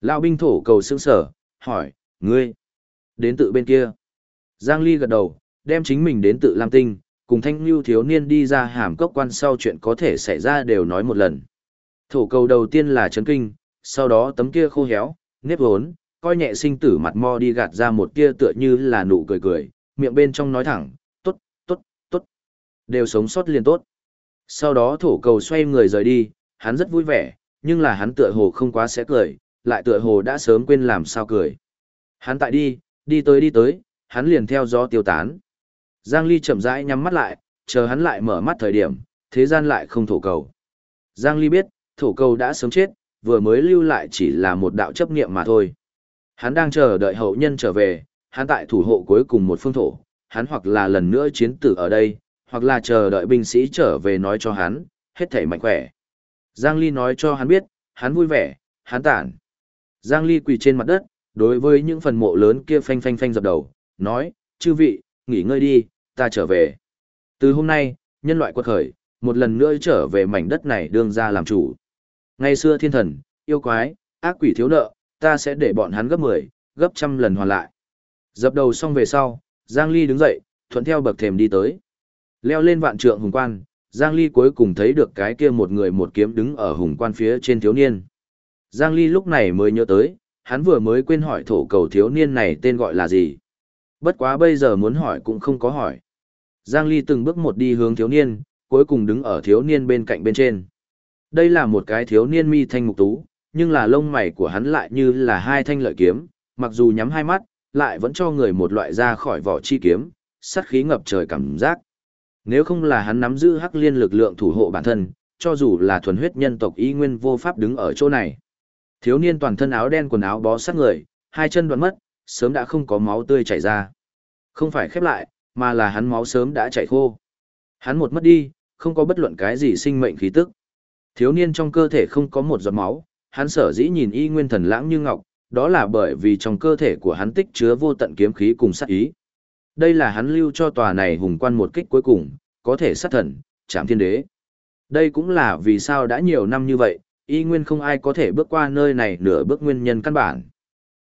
Lão binh thổ cầu sững sở, hỏi, ngươi, đến tự bên kia. Giang Ly gật đầu, đem chính mình đến tự Lam Tinh, cùng thanh lưu thiếu niên đi ra hàm cốc quan sau chuyện có thể xảy ra đều nói một lần. Thổ cầu đầu tiên là chấn kinh, sau đó tấm kia khô héo, nếp hốn, coi nhẹ sinh tử mặt mo đi gạt ra một kia, tựa như là nụ cười cười, miệng bên trong nói thẳng, tốt, tốt, tốt, đều sống sót liền tốt. Sau đó thổ cầu xoay người rời đi, hắn rất vui vẻ, nhưng là hắn tựa hồ không quá sẽ cười, lại tựa hồ đã sớm quên làm sao cười. Hắn tại đi, đi tới đi tới, hắn liền theo gió tiêu tán. Giang Ly chậm rãi nhắm mắt lại, chờ hắn lại mở mắt thời điểm, thế gian lại không thổ cầu. Giang Ly biết, thổ cầu đã sớm chết, vừa mới lưu lại chỉ là một đạo chấp niệm mà thôi. Hắn đang chờ đợi hậu nhân trở về, hắn tại thủ hộ cuối cùng một phương thổ, hắn hoặc là lần nữa chiến tử ở đây, hoặc là chờ đợi binh sĩ trở về nói cho hắn, hết thảy mạnh khỏe. Giang Ly nói cho hắn biết, hắn vui vẻ, hắn tản. Giang Ly quỳ trên mặt đất, đối với những phần mộ lớn kia phanh phanh phanh dập đầu, nói, chư vị, nghỉ ngơi đi, ta trở về. Từ hôm nay, nhân loại quật khởi, một lần nữa trở về mảnh đất này đương ra làm chủ. Ngày xưa thiên thần, yêu quái, ác quỷ thiếu nợ, ta sẽ để bọn hắn gấp 10, gấp trăm lần hoàn lại. Dập đầu xong về sau, Giang Ly đứng dậy, thuận theo bậc thềm đi tới. Leo lên vạn trượng hùng quan, Giang Ly cuối cùng thấy được cái kia một người một kiếm đứng ở hùng quan phía trên thiếu niên. Giang Ly lúc này mới nhớ tới, hắn vừa mới quên hỏi thổ cầu thiếu niên này tên gọi là gì. Bất quá bây giờ muốn hỏi cũng không có hỏi. Giang Ly từng bước một đi hướng thiếu niên, cuối cùng đứng ở thiếu niên bên cạnh bên trên. Đây là một cái thiếu niên mi thanh mục tú, nhưng là lông mày của hắn lại như là hai thanh lợi kiếm, mặc dù nhắm hai mắt, lại vẫn cho người một loại ra khỏi vỏ chi kiếm, sát khí ngập trời cảm giác. Nếu không là hắn nắm giữ hắc liên lực lượng thủ hộ bản thân, cho dù là thuần huyết nhân tộc y nguyên vô pháp đứng ở chỗ này. Thiếu niên toàn thân áo đen quần áo bó sát người, hai chân đoạn mất, sớm đã không có máu tươi chảy ra. Không phải khép lại, mà là hắn máu sớm đã chảy khô. Hắn một mất đi, không có bất luận cái gì sinh mệnh khí tức. Thiếu niên trong cơ thể không có một giọt máu, hắn sở dĩ nhìn y nguyên thần lãng như ngọc, đó là bởi vì trong cơ thể của hắn tích chứa vô tận kiếm khí cùng sát ý. Đây là hắn lưu cho tòa này hùng quan một kích cuối cùng, có thể sát thần, chạm thiên đế. Đây cũng là vì sao đã nhiều năm như vậy, y nguyên không ai có thể bước qua nơi này nửa bước nguyên nhân căn bản.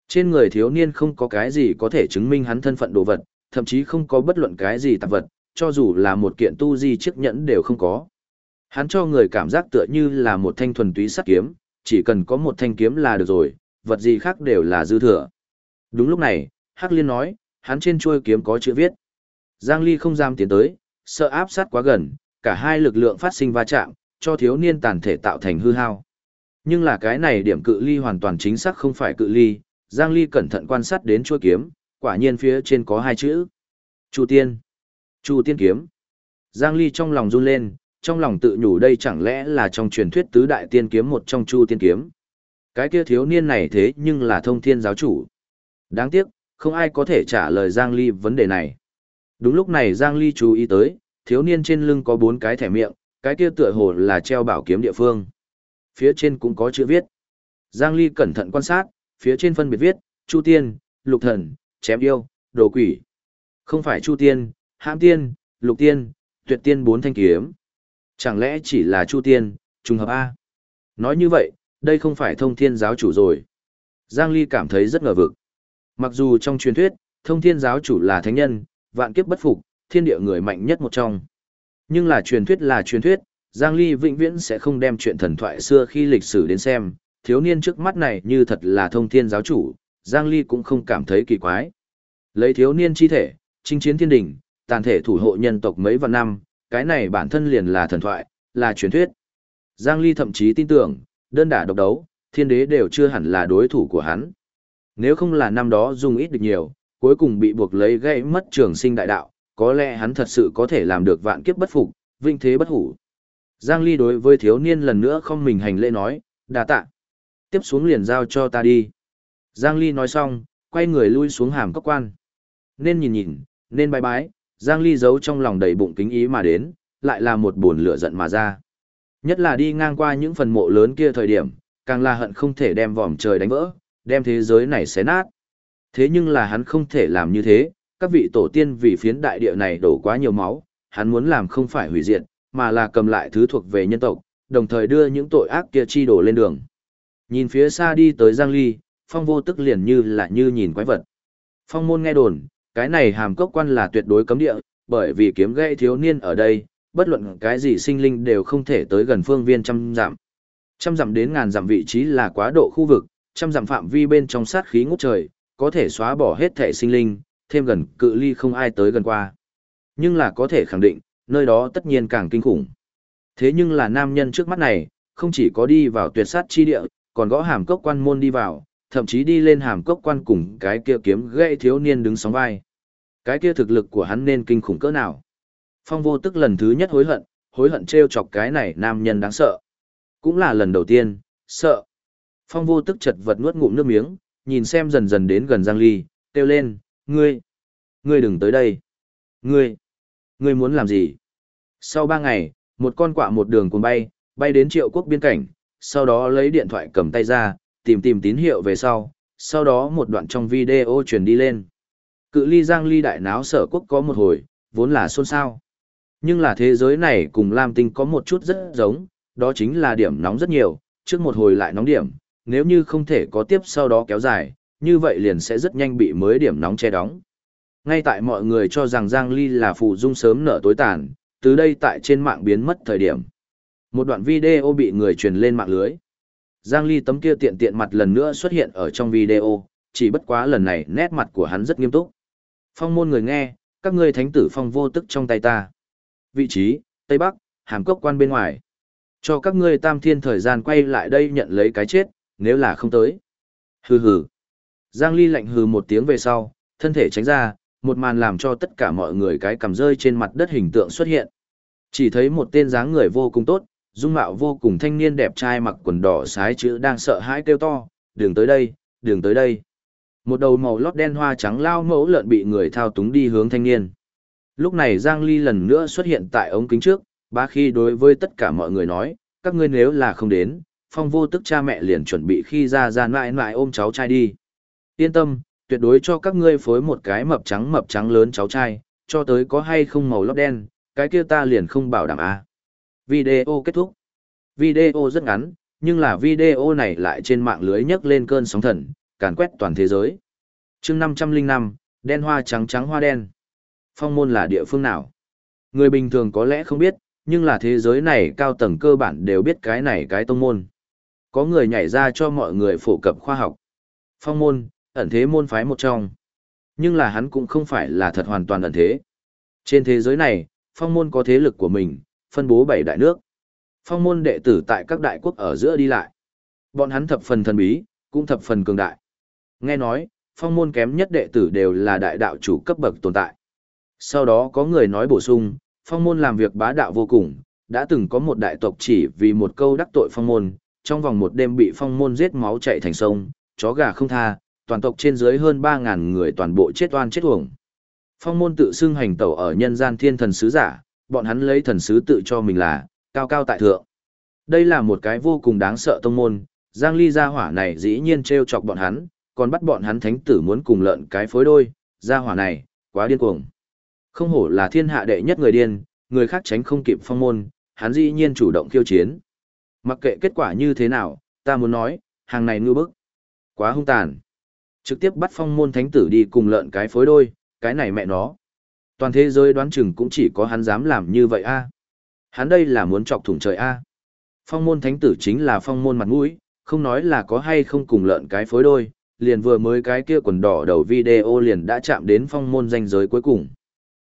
Trên người thiếu niên không có cái gì có thể chứng minh hắn thân phận đồ vật, thậm chí không có bất luận cái gì tạp vật, cho dù là một kiện tu di chiếc nhẫn đều không có. Hắn cho người cảm giác tựa như là một thanh thuần túy sắt kiếm, chỉ cần có một thanh kiếm là được rồi, vật gì khác đều là dư thừa. Đúng lúc này, Hắc Liên nói, hắn trên chuôi kiếm có chữ viết. Giang Ly không dám tiến tới, sợ áp sát quá gần, cả hai lực lượng phát sinh va chạm, cho thiếu niên tàn thể tạo thành hư hao. Nhưng là cái này điểm cự ly hoàn toàn chính xác không phải cự ly, Giang Ly cẩn thận quan sát đến chuôi kiếm, quả nhiên phía trên có hai chữ. Chu Tiên. Chu Tiên kiếm. Giang Ly trong lòng run lên, trong lòng tự nhủ đây chẳng lẽ là trong truyền thuyết tứ đại tiên kiếm một trong Chu Tiên kiếm. Cái kia thiếu niên này thế nhưng là thông thiên giáo chủ. Đáng tiếc, không ai có thể trả lời Giang Ly vấn đề này. Đúng lúc này Giang Ly chú ý tới, thiếu niên trên lưng có bốn cái thẻ miệng, cái kia tựa hồ là treo bảo kiếm địa phương. Phía trên cũng có chữ viết. Giang Ly cẩn thận quan sát, phía trên phân biệt viết, Chu Tiên, Lục Thần, Chém Yêu, Đồ Quỷ. Không phải Chu Tiên, Hãm Tiên, Lục Tiên, Tuyệt Tiên bốn thanh kiếm. Chẳng lẽ chỉ là Chu Tiên, trùng hợp A? Nói như vậy, đây không phải thông thiên giáo chủ rồi. Giang Ly cảm thấy rất ngờ vực. Mặc dù trong truyền thuyết, thông thiên giáo chủ là thánh nhân, vạn kiếp bất phục, thiên địa người mạnh nhất một trong. Nhưng là truyền thuyết là truyền thuyết, Giang Ly vĩnh viễn sẽ không đem chuyện thần thoại xưa khi lịch sử đến xem, thiếu niên trước mắt này như thật là thông thiên giáo chủ, Giang Ly cũng không cảm thấy kỳ quái. Lấy thiếu niên chi thể, chinh chiến thiên đỉnh, tàn thể thủ hộ nhân tộc mấy vạn năm, cái này bản thân liền là thần thoại, là truyền thuyết. Giang Ly thậm chí tin tưởng, đơn đả độc đấu, thiên đế đều chưa hẳn là đối thủ của hắn. Nếu không là năm đó dùng ít được nhiều, cuối cùng bị buộc lấy gây mất trường sinh đại đạo, có lẽ hắn thật sự có thể làm được vạn kiếp bất phục, vinh thế bất hủ. Giang Ly đối với thiếu niên lần nữa không mình hành lễ nói, đà tạ. Tiếp xuống liền giao cho ta đi. Giang Ly nói xong, quay người lui xuống hàm cốc quan. Nên nhìn nhìn, nên bái bái, Giang Ly giấu trong lòng đầy bụng kính ý mà đến, lại là một buồn lửa giận mà ra. Nhất là đi ngang qua những phần mộ lớn kia thời điểm, càng là hận không thể đem vòm trời đánh vỡ, đem thế giới này xé nát. Thế nhưng là hắn không thể làm như thế, các vị tổ tiên vì phiến đại địa này đổ quá nhiều máu, hắn muốn làm không phải hủy diệt, mà là cầm lại thứ thuộc về nhân tộc, đồng thời đưa những tội ác kia chi đổ lên đường. Nhìn phía xa đi tới Giang Ly, phong vô tức liền như là như nhìn quái vật. Phong môn nghe đồn, cái này hàm cốc quan là tuyệt đối cấm địa, bởi vì kiếm gãy thiếu niên ở đây, bất luận cái gì sinh linh đều không thể tới gần phương viên trăm dặm. Trăm dặm đến ngàn dặm vị trí là quá độ khu vực, trăm dặm phạm vi bên trong sát khí ngút trời, có thể xóa bỏ hết thể sinh linh, thêm gần cự ly không ai tới gần qua. Nhưng là có thể khẳng định, nơi đó tất nhiên càng kinh khủng. Thế nhưng là nam nhân trước mắt này, không chỉ có đi vào tuyệt sát chi địa, còn gõ hàm cốc quan môn đi vào, thậm chí đi lên hàm cốc quan cùng cái kia kiếm gãy thiếu niên đứng sóng vai. Cái kia thực lực của hắn nên kinh khủng cỡ nào. Phong vô tức lần thứ nhất hối hận, hối hận trêu chọc cái này nam nhân đáng sợ. Cũng là lần đầu tiên, sợ. Phong vô tức chật vật nuốt ngụm nước miếng, nhìn xem dần dần đến gần Giang Ly, kêu lên, ngươi, ngươi đừng tới đây. Ngươi, ngươi muốn làm gì? Sau ba ngày, một con quạ một đường cuốn bay, bay đến triệu quốc biên cảnh, sau đó lấy điện thoại cầm tay ra, tìm tìm tín hiệu về sau, sau đó một đoạn trong video truyền đi lên. Cự ly Giang Ly đại náo sở quốc có một hồi, vốn là xôn xao. Nhưng là thế giới này cùng Lam Tinh có một chút rất giống, đó chính là điểm nóng rất nhiều, trước một hồi lại nóng điểm, nếu như không thể có tiếp sau đó kéo dài, như vậy liền sẽ rất nhanh bị mới điểm nóng che đóng. Ngay tại mọi người cho rằng Giang Ly là phụ dung sớm nở tối tàn, từ đây tại trên mạng biến mất thời điểm. Một đoạn video bị người truyền lên mạng lưới. Giang Ly tấm kia tiện tiện mặt lần nữa xuất hiện ở trong video, chỉ bất quá lần này nét mặt của hắn rất nghiêm túc. Phong môn người nghe, các ngươi thánh tử phong vô tức trong tay ta. Vị trí, Tây Bắc, hàm cốc quan bên ngoài. Cho các ngươi tam thiên thời gian quay lại đây nhận lấy cái chết, nếu là không tới. Hừ hừ. Giang Ly lạnh hừ một tiếng về sau, thân thể tránh ra, một màn làm cho tất cả mọi người cái cầm rơi trên mặt đất hình tượng xuất hiện. Chỉ thấy một tên dáng người vô cùng tốt, dung mạo vô cùng thanh niên đẹp trai mặc quần đỏ sái chữ đang sợ hãi kêu to, đường tới đây, đường tới đây. Một đầu màu lót đen hoa trắng lao mẫu lợn bị người thao túng đi hướng thanh niên. Lúc này Giang Ly lần nữa xuất hiện tại ống kính trước, ba khi đối với tất cả mọi người nói, các ngươi nếu là không đến, phong vô tức cha mẹ liền chuẩn bị khi ra ra mãi mãi ôm cháu trai đi. Yên tâm, tuyệt đối cho các ngươi phối một cái mập trắng mập trắng lớn cháu trai, cho tới có hay không màu lót đen, cái kia ta liền không bảo đảm à. Video kết thúc. Video rất ngắn, nhưng là video này lại trên mạng lưới nhấc lên cơn sóng thần, càn quét toàn thế giới. chương 505, đen hoa trắng trắng hoa đen. Phong môn là địa phương nào? Người bình thường có lẽ không biết, nhưng là thế giới này cao tầng cơ bản đều biết cái này cái tông môn. Có người nhảy ra cho mọi người phổ cập khoa học. Phong môn, ẩn thế môn phái một trong. Nhưng là hắn cũng không phải là thật hoàn toàn ẩn thế. Trên thế giới này, phong môn có thế lực của mình, phân bố bảy đại nước. Phong môn đệ tử tại các đại quốc ở giữa đi lại. Bọn hắn thập phần thần bí, cũng thập phần cường đại. Nghe nói, phong môn kém nhất đệ tử đều là đại đạo chủ cấp bậc tồn tại. Sau đó có người nói bổ sung, phong môn làm việc bá đạo vô cùng, đã từng có một đại tộc chỉ vì một câu đắc tội phong môn, trong vòng một đêm bị phong môn giết máu chạy thành sông, chó gà không tha, toàn tộc trên dưới hơn 3.000 người toàn bộ chết oan chết uổng. Phong môn tự xưng hành tẩu ở nhân gian thiên thần sứ giả, bọn hắn lấy thần sứ tự cho mình là, cao cao tại thượng. Đây là một cái vô cùng đáng sợ tông môn, Giang Ly gia hỏa này dĩ nhiên treo chọc bọn hắn, còn bắt bọn hắn thánh tử muốn cùng lợn cái phối đôi, gia hỏa này, quá điên cuồng. Không hổ là thiên hạ đệ nhất người điên, người khác tránh không kịp phong môn, hắn dĩ nhiên chủ động khiêu chiến. Mặc kệ kết quả như thế nào, ta muốn nói, hàng này ngư bức. Quá hung tàn. Trực tiếp bắt phong môn thánh tử đi cùng lợn cái phối đôi, cái này mẹ nó. Toàn thế giới đoán chừng cũng chỉ có hắn dám làm như vậy a. Hắn đây là muốn chọc thủng trời a. Phong môn thánh tử chính là phong môn mặt mũi, không nói là có hay không cùng lợn cái phối đôi, liền vừa mới cái kia quần đỏ đầu video liền đã chạm đến phong môn danh giới cuối cùng.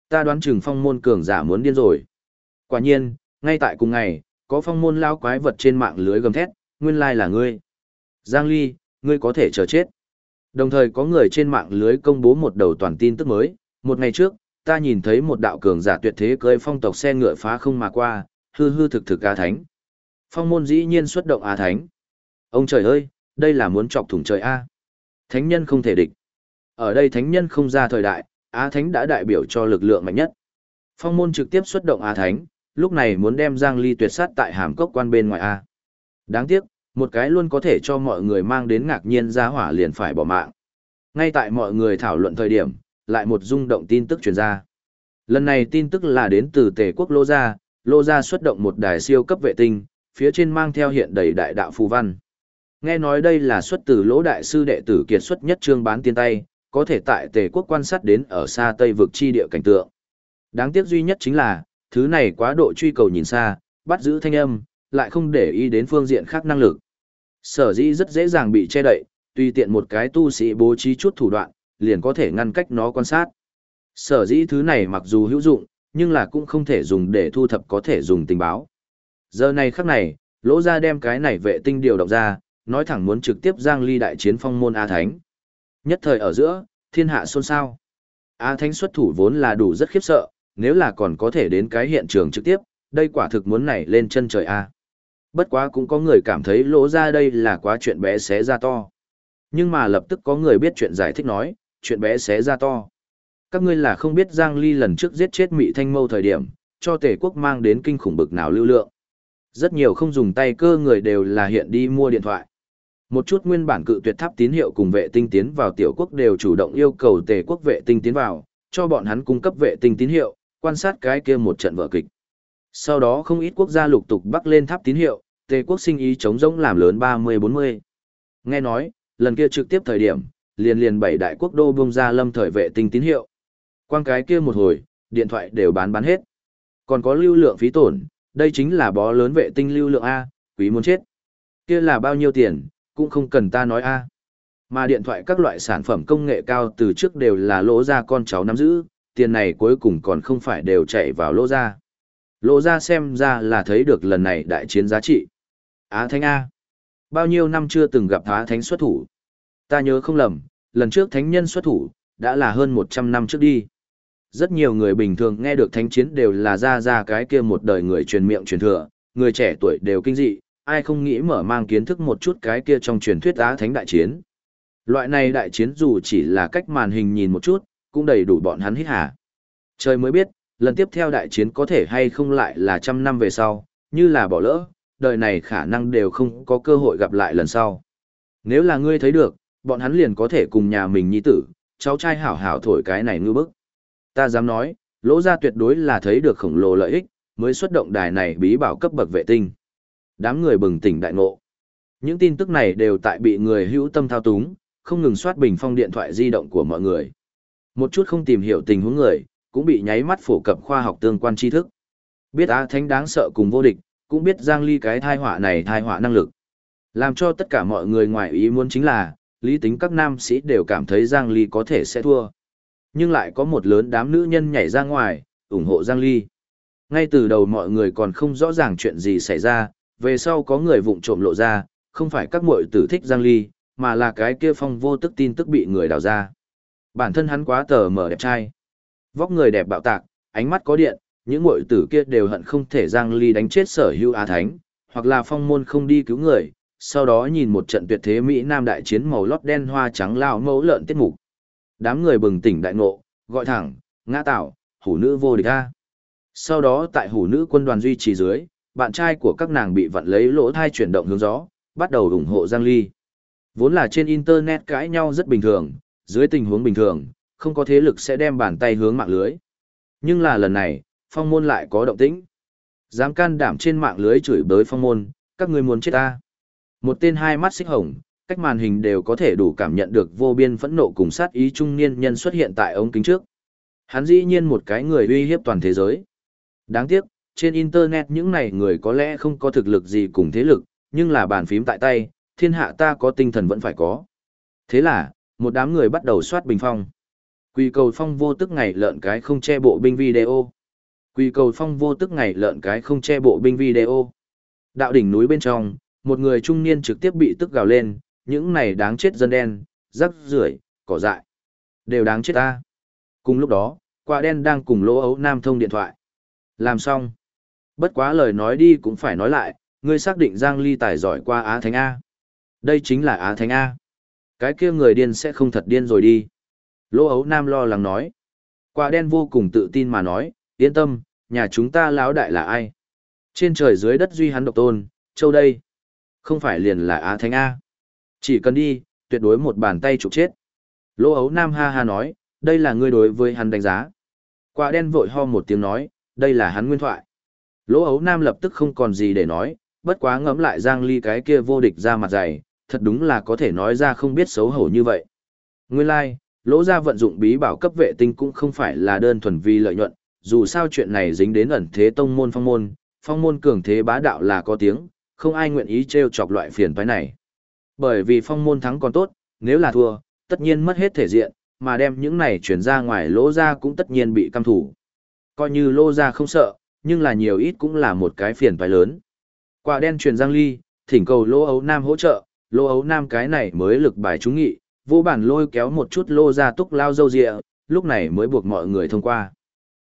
Ta đoán chừng phong môn cường giả muốn điên rồi. Quả nhiên, ngay tại cùng ngày, có phong môn lao quái vật trên mạng lưới gầm thét, nguyên lai là ngươi. Giang Ly, ngươi có thể chờ chết. Đồng thời có người trên mạng lưới công bố một đầu toàn tin tức mới, một ngày trước, ta nhìn thấy một đạo cường giả tuyệt thế cưỡi phong tộc xe ngựa phá không mà qua, hư hư thực thực A Thánh. Phong môn dĩ nhiên xuất động A Thánh. Ông trời ơi, đây là muốn chọc thủng trời A. Thánh nhân không thể địch. Ở đây thánh nhân không ra thời đại, A Thánh đã đại biểu cho lực lượng mạnh nhất. Phong môn trực tiếp xuất động A Thánh, lúc này muốn đem Giang Ly tuyệt sát tại hàm cốc quan bên ngoài A. Đáng tiếc, một cái luôn có thể cho mọi người mang đến ngạc nhiên ra hỏa liền phải bỏ mạng. Ngay tại mọi người thảo luận thời điểm, lại một rung động tin tức truyền ra. Lần này tin tức là đến từ Tề quốc Lô Gia, Lô Gia xuất động một đài siêu cấp vệ tinh, phía trên mang theo hiện đầy đại đạo phù văn. Nghe nói đây là xuất từ lỗ đại sư đệ tử kiệt xuất nhất trương bán tiên tay, có thể tại Tề quốc quan sát đến ở xa Tây vực chi địa cảnh tượng. Đáng tiếc duy nhất chính là, thứ này quá độ truy cầu nhìn xa, bắt giữ thanh âm, lại không để ý đến phương diện khác năng lực. Sở dĩ rất dễ dàng bị che đậy, tùy tiện một cái tu sĩ bố trí chút thủ đoạn, liền có thể ngăn cách nó quan sát. Sở dĩ thứ này mặc dù hữu dụng, nhưng là cũng không thể dùng để thu thập có thể dùng tình báo. Giờ này khắc này, lỗ ra đem cái này vệ tinh điều động ra, nói thẳng muốn trực tiếp giang ly đại chiến phong môn A Thánh. Nhất thời ở giữa, thiên hạ xôn xao. A Thánh xuất thủ vốn là đủ rất khiếp sợ, nếu là còn có thể đến cái hiện trường trực tiếp, đây quả thực muốn này lên chân trời A. Bất quá cũng có người cảm thấy lỗ ra đây là quá chuyện bé xé ra to. Nhưng mà lập tức có người biết chuyện giải thích nói, chuyện bé xé ra to. Các ngươi là không biết Giang Ly lần trước giết chết Mị Thanh Mâu thời điểm, cho tể quốc mang đến kinh khủng bực nào lưu lượng. Rất nhiều không dùng tay cơ người đều là hiện đi mua điện thoại. Một chút nguyên bản cự tuyệt tháp tín hiệu cùng vệ tinh tiến vào tiểu quốc đều chủ động yêu cầu tề quốc vệ tinh tiến vào, cho bọn hắn cung cấp vệ tinh tín hiệu, quan sát cái kia một trận vở kịch. Sau đó không ít quốc gia lục tục bắc lên tháp tín hiệu, tề quốc sinh ý chống rỗng làm lớn 30-40. Nghe nói, lần kia trực tiếp thời điểm, liền liền bảy đại quốc đô bung ra lâm thời vệ tinh tín hiệu. Quang cái kia một hồi, điện thoại đều bán bán hết. Còn có lưu lượng phí tổn, đây chính là bó lớn vệ tinh lưu lượng A, quý muốn chết. Kia là bao nhiêu tiền, cũng không cần ta nói A. Mà điện thoại các loại sản phẩm công nghệ cao từ trước đều là lỗ ra con cháu nắm giữ, tiền này cuối cùng còn không phải đều chạy vào lỗ ra. Lộ ra xem ra là thấy được lần này đại chiến giá trị. Á Thánh A. Bao nhiêu năm chưa từng gặp Á Thánh xuất thủ. Ta nhớ không lầm, lần trước Thánh nhân xuất thủ, đã là hơn 100 năm trước đi. Rất nhiều người bình thường nghe được thánh chiến đều là ra ra cái kia một đời người truyền miệng truyền thừa, người trẻ tuổi đều kinh dị, ai không nghĩ mở mang kiến thức một chút cái kia trong truyền thuyết á thánh đại chiến. Loại này đại chiến dù chỉ là cách màn hình nhìn một chút, cũng đầy đủ bọn hắn hít hà. Trời mới biết, lần tiếp theo đại chiến có thể hay không lại là trăm năm về sau, như là bỏ lỡ, đời này khả năng đều không có cơ hội gặp lại lần sau. Nếu là ngươi thấy được, bọn hắn liền có thể cùng nhà mình nhi tử, cháu trai hảo hảo thổi cái này ngư bức. Ta dám nói, lỗ ra tuyệt đối là thấy được khổng lồ lợi ích, mới xuất động đài này bí bảo cấp bậc vệ tinh. Đám người bừng tỉnh đại ngộ. Những tin tức này đều tại bị người hữu tâm thao túng, không ngừng soát bình phong điện thoại di động của mọi người. Một chút không tìm hiểu tình huống người, cũng bị nháy mắt phổ cập khoa học tương quan tri thức. Biết Á Thánh đáng sợ cùng vô địch, cũng biết Giang Ly cái thai họa này thai họa năng lực. Làm cho tất cả mọi người ngoài ý muốn chính là, lý tính các nam sĩ đều cảm thấy Giang Ly có thể sẽ thua. Nhưng lại có một lớn đám nữ nhân nhảy ra ngoài, ủng hộ Giang Ly. Ngay từ đầu mọi người còn không rõ ràng chuyện gì xảy ra, về sau có người vụng trộm lộ ra, không phải các muội tử thích Giang Ly, mà là cái kia phong vô tức tin tức bị người đào ra. Bản thân hắn quá tờ mở đẹp trai. Vóc người đẹp bạo tạc, ánh mắt có điện, những muội tử kia đều hận không thể Giang Ly đánh chết sở hữu Á Thánh, hoặc là phong môn không đi cứu người, sau đó nhìn một trận tuyệt thế Mỹ Nam đại chiến màu lót đen hoa trắng lao mẫu lợn tiết mục. Đám người bừng tỉnh đại ngộ, gọi thẳng, ngã tạo, hủ nữ vô địch a. Sau đó tại hủ nữ quân đoàn duy trì dưới, bạn trai của các nàng bị vặn lấy lỗ thai chuyển động hướng gió, bắt đầu ủng hộ Giang Ly. Vốn là trên internet cãi nhau rất bình thường, dưới tình huống bình thường, không có thế lực sẽ đem bàn tay hướng mạng lưới. Nhưng là lần này, phong môn lại có động tĩnh. Dám can đảm trên mạng lưới chửi bới phong môn, các người muốn chết ta. Một tên hai mắt xích hồng, cách màn hình đều có thể đủ cảm nhận được vô biên phẫn nộ cùng sát ý trung niên nhân xuất hiện tại ống kính trước. Hắn dĩ nhiên một cái người uy hiếp toàn thế giới. Đáng tiếc, trên internet những này người có lẽ không có thực lực gì cùng thế lực, nhưng là bàn phím tại tay, thiên hạ ta có tinh thần vẫn phải có. Thế là, một đám người bắt đầu soát bình phong. Quỳ cầu phong vô tức ngày lợn cái không che bộ binh video. Quỳ cầu phong vô tức ngày lợn cái không che bộ binh video. Đạo đỉnh núi bên trong, một người trung niên trực tiếp bị tức gào lên, những này đáng chết dân đen, rắc rưởi, cỏ dại. Đều đáng chết ta. Cùng lúc đó, quả đen đang cùng lỗ ấu nam thông điện thoại. Làm xong. Bất quá lời nói đi cũng phải nói lại, ngươi xác định Giang Ly tài giỏi qua Á Thánh A. Đây chính là Á Thánh A. Cái kia người điên sẽ không thật điên rồi đi. Lỗ ấu nam lo lắng nói. Quả đen vô cùng tự tin mà nói, yên tâm, nhà chúng ta lão đại là ai? Trên trời dưới đất duy hắn độc tôn, châu đây. Không phải liền là Á Thánh A. Chỉ cần đi, tuyệt đối một bàn tay trục chết. Lỗ ấu nam ha ha nói, đây là ngươi đối với hắn đánh giá. Quả đen vội ho một tiếng nói, đây là hắn nguyên thoại. Lỗ ấu nam lập tức không còn gì để nói, bất quá ngẫm lại Giang Ly cái kia vô địch ra mặt dày, thật đúng là có thể nói ra không biết xấu hổ như vậy. Nguyên lai, like, lỗ ra vận dụng bí bảo cấp vệ tinh cũng không phải là đơn thuần vì lợi nhuận, dù sao chuyện này dính đến ẩn thế tông môn phong môn, phong môn cường thế bá đạo là có tiếng, không ai nguyện ý treo chọc loại phiền toái này. Bởi vì phong môn thắng còn tốt, nếu là thua, tất nhiên mất hết thể diện, mà đem những này chuyển ra ngoài lỗ ra cũng tất nhiên bị căm thủ. Coi như lỗ ra không sợ, nhưng là nhiều ít cũng là một cái phiền toái lớn. Quả đen truyền Giang Ly, thỉnh cầu lỗ ấu nam hỗ trợ, lỗ ấu nam cái này mới lực bài trúng nghị, vô bản lôi kéo một chút lô ra túc lao dâu rịa, lúc này mới buộc mọi người thông qua.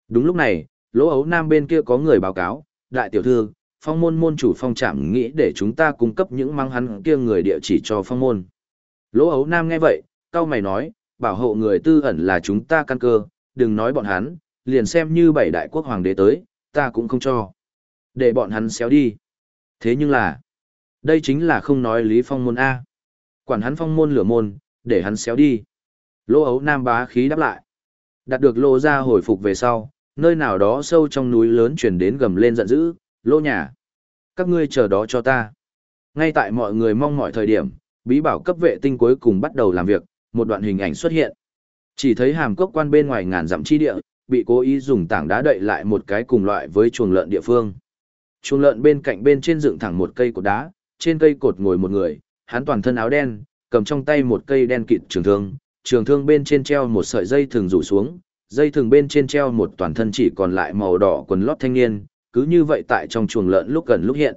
Đúng lúc này, lỗ ấu nam bên kia có người báo cáo, đại tiểu thư, phong môn môn chủ phong trạm nghĩ để chúng ta cung cấp những mang hắn kia người địa chỉ cho phong môn. Lỗ ấu nam nghe vậy, cao mày nói, bảo hộ người tư ẩn là chúng ta căn cơ, đừng nói bọn hắn, liền xem như bảy đại quốc hoàng đế tới, ta cũng không cho. Để bọn hắn xéo đi. Thế nhưng là, đây chính là không nói lý phong môn A. Quản hắn phong môn lửa môn, để hắn xéo đi. Lỗ ấu nam bá khí đáp lại. Đạt được lô ra hồi phục về sau, nơi nào đó sâu trong núi lớn chuyển đến gầm lên giận dữ, lô nhà. Các ngươi chờ đó cho ta. Ngay tại mọi người mong mọi thời điểm, bí bảo cấp vệ tinh cuối cùng bắt đầu làm việc, một đoạn hình ảnh xuất hiện. Chỉ thấy hàm cốc quan bên ngoài ngàn dặm chi địa, bị cố ý dùng tảng đá đậy lại một cái cùng loại với chuồng lợn địa phương. Chuồng lợn bên cạnh bên trên dựng thẳng một cây cột đá, trên cây cột ngồi một người, hắn toàn thân áo đen, cầm trong tay một cây đen kịt trường thương, trường thương bên trên treo một sợi dây thường rủ xuống, dây thường bên trên treo một toàn thân chỉ còn lại màu đỏ quần lót thanh niên, cứ như vậy tại trong chuồng lợn lúc gần lúc hiện.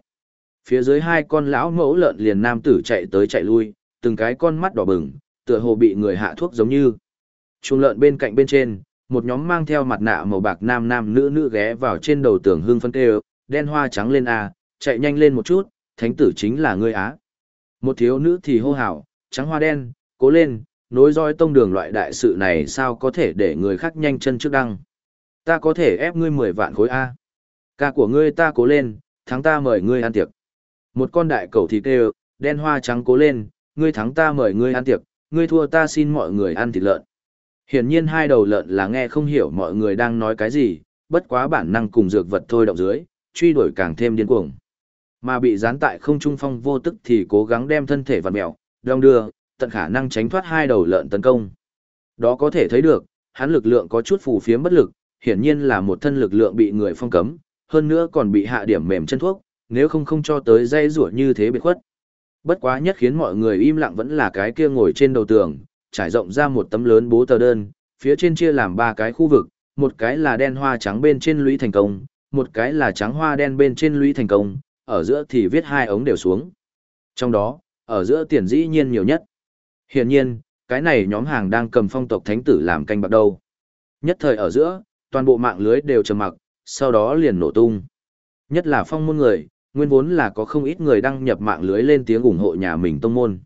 Phía dưới hai con lão mẫu lợn liền nam tử chạy tới chạy lui, từng cái con mắt đỏ bừng, tựa hồ bị người hạ thuốc giống như. Chuồng lợn bên cạnh bên trên, một nhóm mang theo mặt nạ màu bạc nam nam nữ nữ ghé vào trên đầu tường hương phân kêu, đen hoa trắng lên a, chạy nhanh lên một chút, thánh tử chính là ngươi á. Một thiếu nữ thì hô hào, trắng hoa đen, cố lên, nối roi tông đường loại đại sự này sao có thể để người khác nhanh chân trước đăng. Ta có thể ép ngươi 10 vạn khối A. Ca của ngươi ta cố lên, thắng ta mời ngươi ăn tiệc. Một con đại cầu thịt đều, đen hoa trắng cố lên, ngươi thắng ta mời ngươi ăn tiệc, ngươi thua ta xin mọi người ăn thịt lợn. Hiển nhiên hai đầu lợn là nghe không hiểu mọi người đang nói cái gì, bất quá bản năng cùng dược vật thôi động dưới, truy đuổi càng thêm điên cuồng. Mà bị gián tại không trung phong vô tức thì cố gắng đem thân thể vặn mèo, đong đưa, tận khả năng tránh thoát hai đầu lợn tấn công. Đó có thể thấy được, hắn lực lượng có chút phù phiếm bất lực, hiển nhiên là một thân lực lượng bị người phong cấm, hơn nữa còn bị hạ điểm mềm chân thuốc, nếu không không cho tới dây rủa như thế biệt khuất. Bất quá nhất khiến mọi người im lặng vẫn là cái kia ngồi trên đầu tường, trải rộng ra một tấm lớn bố tờ đơn, phía trên chia làm ba cái khu vực, một cái là đen hoa trắng bên trên lũy thành công, một cái là trắng hoa đen bên trên lũy thành công, ở giữa thì viết hai ống đều xuống. Trong đó, ở giữa tiền dĩ nhiên nhiều nhất. Hiển nhiên, cái này nhóm hàng đang cầm phong tộc thánh tử làm canh bạc đâu. Nhất thời ở giữa, toàn bộ mạng lưới đều trầm mặc, sau đó liền nổ tung. Nhất là phong môn người, nguyên vốn là có không ít người đăng nhập mạng lưới lên tiếng ủng hộ nhà mình tông môn.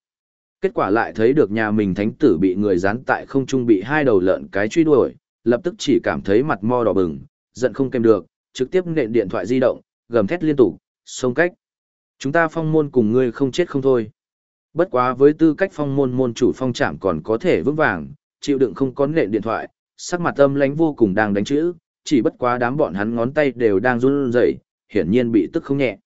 Kết quả lại thấy được nhà mình thánh tử bị người dán tại không trung bị hai đầu lợn cái truy đuổi, lập tức chỉ cảm thấy mặt mo đỏ bừng, giận không kèm được, trực tiếp nện điện thoại di động, gầm thét liên tục, xông cách. Chúng ta phong môn cùng ngươi không chết không thôi. Bất quá với tư cách phong môn môn chủ phong trạm còn có thể vững vàng, chịu đựng không có nện điện thoại, sắc mặt âm lánh vô cùng đang đánh chữ, chỉ bất quá đám bọn hắn ngón tay đều đang run rẩy, hiển nhiên bị tức không nhẹ.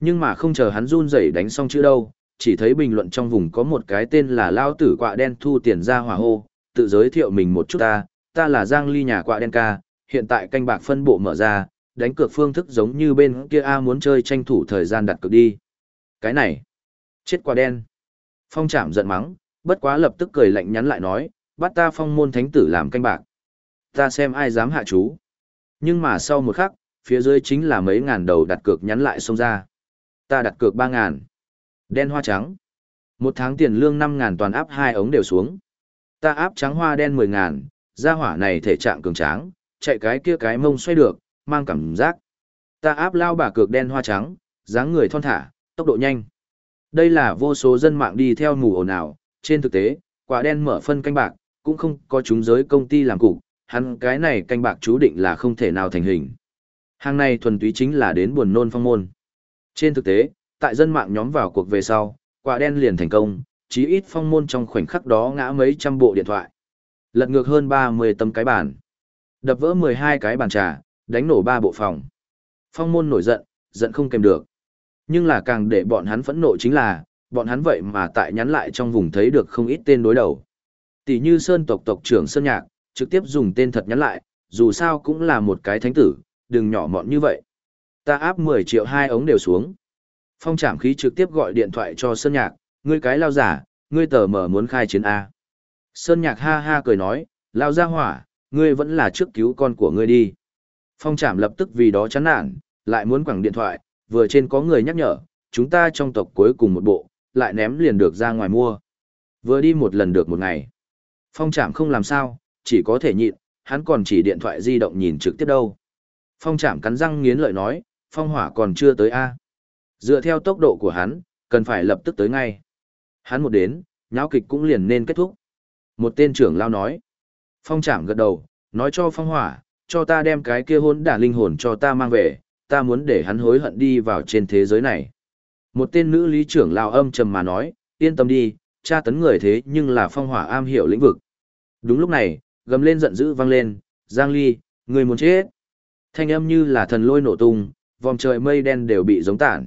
Nhưng mà không chờ hắn run rẩy đánh xong chữ đâu, chỉ thấy bình luận trong vùng có một cái tên là Lao Tử Quạ Đen thu tiền ra hỏa hô, tự giới thiệu mình một chút ta, ta là Giang Ly nhà Quạ Đen ca, hiện tại canh bạc phân bộ mở ra, đánh cược phương thức giống như bên kia A muốn chơi tranh thủ thời gian đặt cược đi. Cái này, chết Quạ Đen. Phong Trạm giận mắng, bất quá lập tức cười lạnh nhắn lại nói, bắt ta phong môn thánh tử làm canh bạc. Ta xem ai dám hạ chú. Nhưng mà sau một khắc, phía dưới chính là mấy ngàn đầu đặt cược nhắn lại xông ra. Ta đặt cược ba ngàn. Đen hoa trắng. Một tháng tiền lương năm ngàn toàn áp hai ống đều xuống. Ta áp trắng hoa đen mười ngàn, gia hỏa này thể trạng cường tráng, chạy cái kia cái mông xoay được, mang cảm giác. Ta áp lao bà cược đen hoa trắng, dáng người thon thả, tốc độ nhanh. Đây là vô số dân mạng đi theo mù ồn ào, trên thực tế, quả đen mở phân canh bạc, cũng không có chúng giới công ty làm cục, hắn cái này canh bạc chú định là không thể nào thành hình. Hàng này thuần túy chính là đến buồn nôn phong môn. Trên thực tế, tại dân mạng nhóm vào cuộc về sau, quả đen liền thành công, chí ít phong môn trong khoảnh khắc đó ngã mấy trăm bộ điện thoại. Lật ngược hơn 30 tấm cái bàn. Đập vỡ 12 cái bàn trà, đánh nổ ba bộ phòng. Phong môn nổi giận, giận không kèm được. Nhưng là càng để bọn hắn phẫn nộ chính là, bọn hắn vậy mà tại nhắn lại trong vùng thấy được không ít tên đối đầu. Tỷ như Sơn tộc tộc trưởng Sơn Nhạc, trực tiếp dùng tên thật nhắn lại, dù sao cũng là một cái thánh tử, đừng nhỏ mọn như vậy. Ta áp 10 triệu hai ống đều xuống. Phong trảm khí trực tiếp gọi điện thoại cho Sơn Nhạc, ngươi cái lao giả, ngươi tờ mở muốn khai chiến A. Sơn Nhạc ha ha cười nói, lao ra hỏa, ngươi vẫn là trước cứu con của ngươi đi. Phong Trảm lập tức vì đó chán nản, lại muốn quẳng điện thoại, vừa trên có người nhắc nhở, chúng ta trong tộc cuối cùng một bộ, lại ném liền được ra ngoài mua. Vừa đi một lần được một ngày. Phong Trạm không làm sao, chỉ có thể nhịn, hắn còn chỉ điện thoại di động nhìn trực tiếp đâu. Phong Trạm cắn răng nghiến lợi nói, phong hỏa còn chưa tới A. Dựa theo tốc độ của hắn, cần phải lập tức tới ngay. Hắn một đến, nháo kịch cũng liền nên kết thúc. Một tên trưởng lao nói. Phong Trạm gật đầu, nói cho phong hỏa, cho ta đem cái kia hôn đả linh hồn cho ta mang về, ta muốn để hắn hối hận đi vào trên thế giới này. Một tên nữ lý trưởng lao âm trầm mà nói, yên tâm đi, tra tấn người thế nhưng là phong hỏa am hiểu lĩnh vực. Đúng lúc này, gầm lên giận dữ vang lên, Giang Ly, người muốn chết. Thanh âm như là thần lôi nổ tung, vòng trời mây đen đều bị giống tản.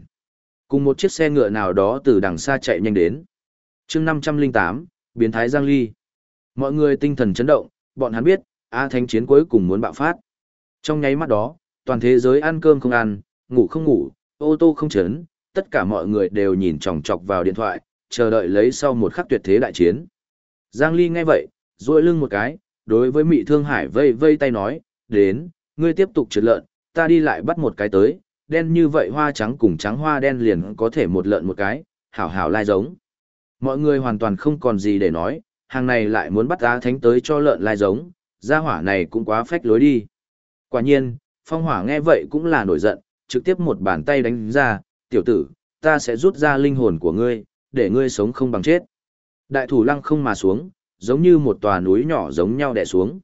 Cùng một chiếc xe ngựa nào đó từ đằng xa chạy nhanh đến. chương 508, biến thái Giang Ly. Mọi người tinh thần chấn động, bọn hắn biết, A Thánh chiến cuối cùng muốn bạo phát. Trong nháy mắt đó, toàn thế giới ăn cơm không ăn, ngủ không ngủ, ô tô không chấn, tất cả mọi người đều nhìn chòng chọc vào điện thoại, chờ đợi lấy sau một khắc tuyệt thế đại chiến. Giang Ly nghe vậy, duỗi lưng một cái, đối với Mị Thương Hải vây vây tay nói, đến, ngươi tiếp tục trượt lợn, ta đi lại bắt một cái tới, đen như vậy hoa trắng cùng trắng hoa đen liền có thể một lợn một cái, hảo hảo lai giống. Mọi người hoàn toàn không còn gì để nói, hàng này lại muốn bắt á thánh tới cho lợn lai giống, gia hỏa này cũng quá phách lối đi. Quả nhiên, phong hỏa nghe vậy cũng là nổi giận, trực tiếp một bàn tay đánh ra, tiểu tử, ta sẽ rút ra linh hồn của ngươi, để ngươi sống không bằng chết. Đại thủ lăng không mà xuống, giống như một tòa núi nhỏ giống nhau đè xuống.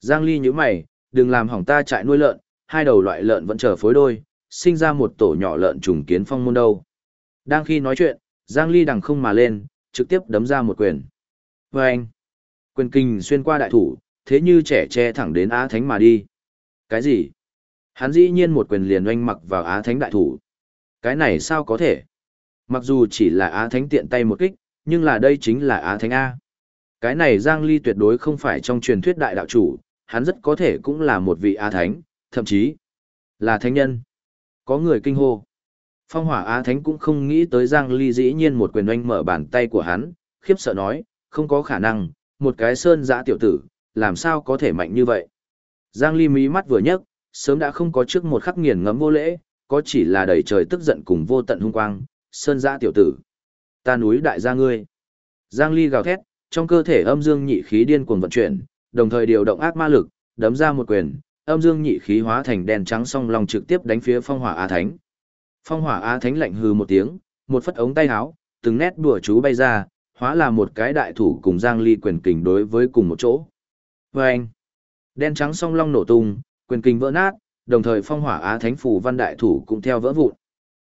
Giang Ly như mày, đừng làm hỏng ta chạy nuôi lợn, hai đầu loại lợn vẫn chờ phối đôi, sinh ra một tổ nhỏ lợn trùng kiến phong môn đâu. Đang khi nói chuyện, Giang Ly đằng không mà lên, trực tiếp đấm ra một quyền. Và anh, quyền kinh xuyên qua đại thủ, thế như trẻ che thẳng đến Á Thánh mà đi. Cái gì? Hắn dĩ nhiên một quyền liền oanh mặc vào Á Thánh đại thủ. Cái này sao có thể? Mặc dù chỉ là Á Thánh tiện tay một kích, nhưng là đây chính là Á Thánh A. Cái này Giang Ly tuyệt đối không phải trong truyền thuyết đại đạo chủ, hắn rất có thể cũng là một vị Á Thánh, thậm chí là Thánh nhân. Có người kinh hô. Phong hỏa Á Thánh cũng không nghĩ tới Giang Ly dĩ nhiên một quyền oanh mở bàn tay của hắn, khiếp sợ nói, không có khả năng, một cái sơn giã tiểu tử, làm sao có thể mạnh như vậy. Giang Ly mí mắt vừa nhấc, sớm đã không có trước một khắc nghiền ngẫm vô lễ, có chỉ là đầy trời tức giận cùng vô tận hung quang, sơn gia tiểu tử. Ta núi đại gia ngươi. Giang Ly gào thét, trong cơ thể âm dương nhị khí điên cuồng vận chuyển, đồng thời điều động ác ma lực, đấm ra một quyền, âm dương nhị khí hóa thành đèn trắng song long trực tiếp đánh phía phong hỏa á thánh. Phong hỏa á thánh lạnh hừ một tiếng, một phất ống tay áo, từng nét đùa chú bay ra, hóa là một cái đại thủ cùng Giang Ly quyền kình đối với cùng một chỗ. Và anh, đen trắng song long nổ tung, quyền kinh vỡ nát, đồng thời phong hỏa á thánh phủ văn đại thủ cũng theo vỡ vụn.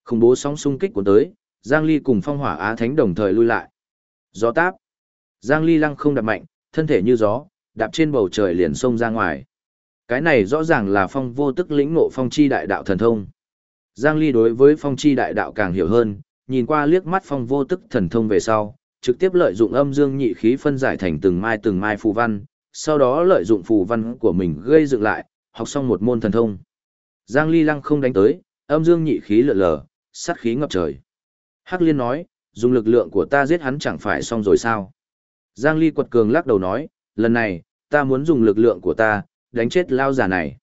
Khủng bố sóng xung kích của tới, Giang Ly cùng phong hỏa á thánh đồng thời lui lại. Gió táp. Giang Ly lăng không đạp mạnh, thân thể như gió, đạp trên bầu trời liền xông ra ngoài. Cái này rõ ràng là phong vô tức lĩnh ngộ phong chi đại đạo thần thông. Giang Ly đối với phong chi đại đạo càng hiểu hơn, nhìn qua liếc mắt phong vô tức thần thông về sau, trực tiếp lợi dụng âm dương nhị khí phân giải thành từng mai từng mai phù văn, sau đó lợi dụng phù văn của mình gây dựng lại, học xong một môn thần thông. Giang Ly lăng không đánh tới, âm dương nhị khí lượn lờ, sát khí ngập trời. Hắc Liên nói, dùng lực lượng của ta giết hắn chẳng phải xong rồi sao? Giang Ly quật cường lắc đầu nói, lần này, ta muốn dùng lực lượng của ta, đánh chết lao giả này.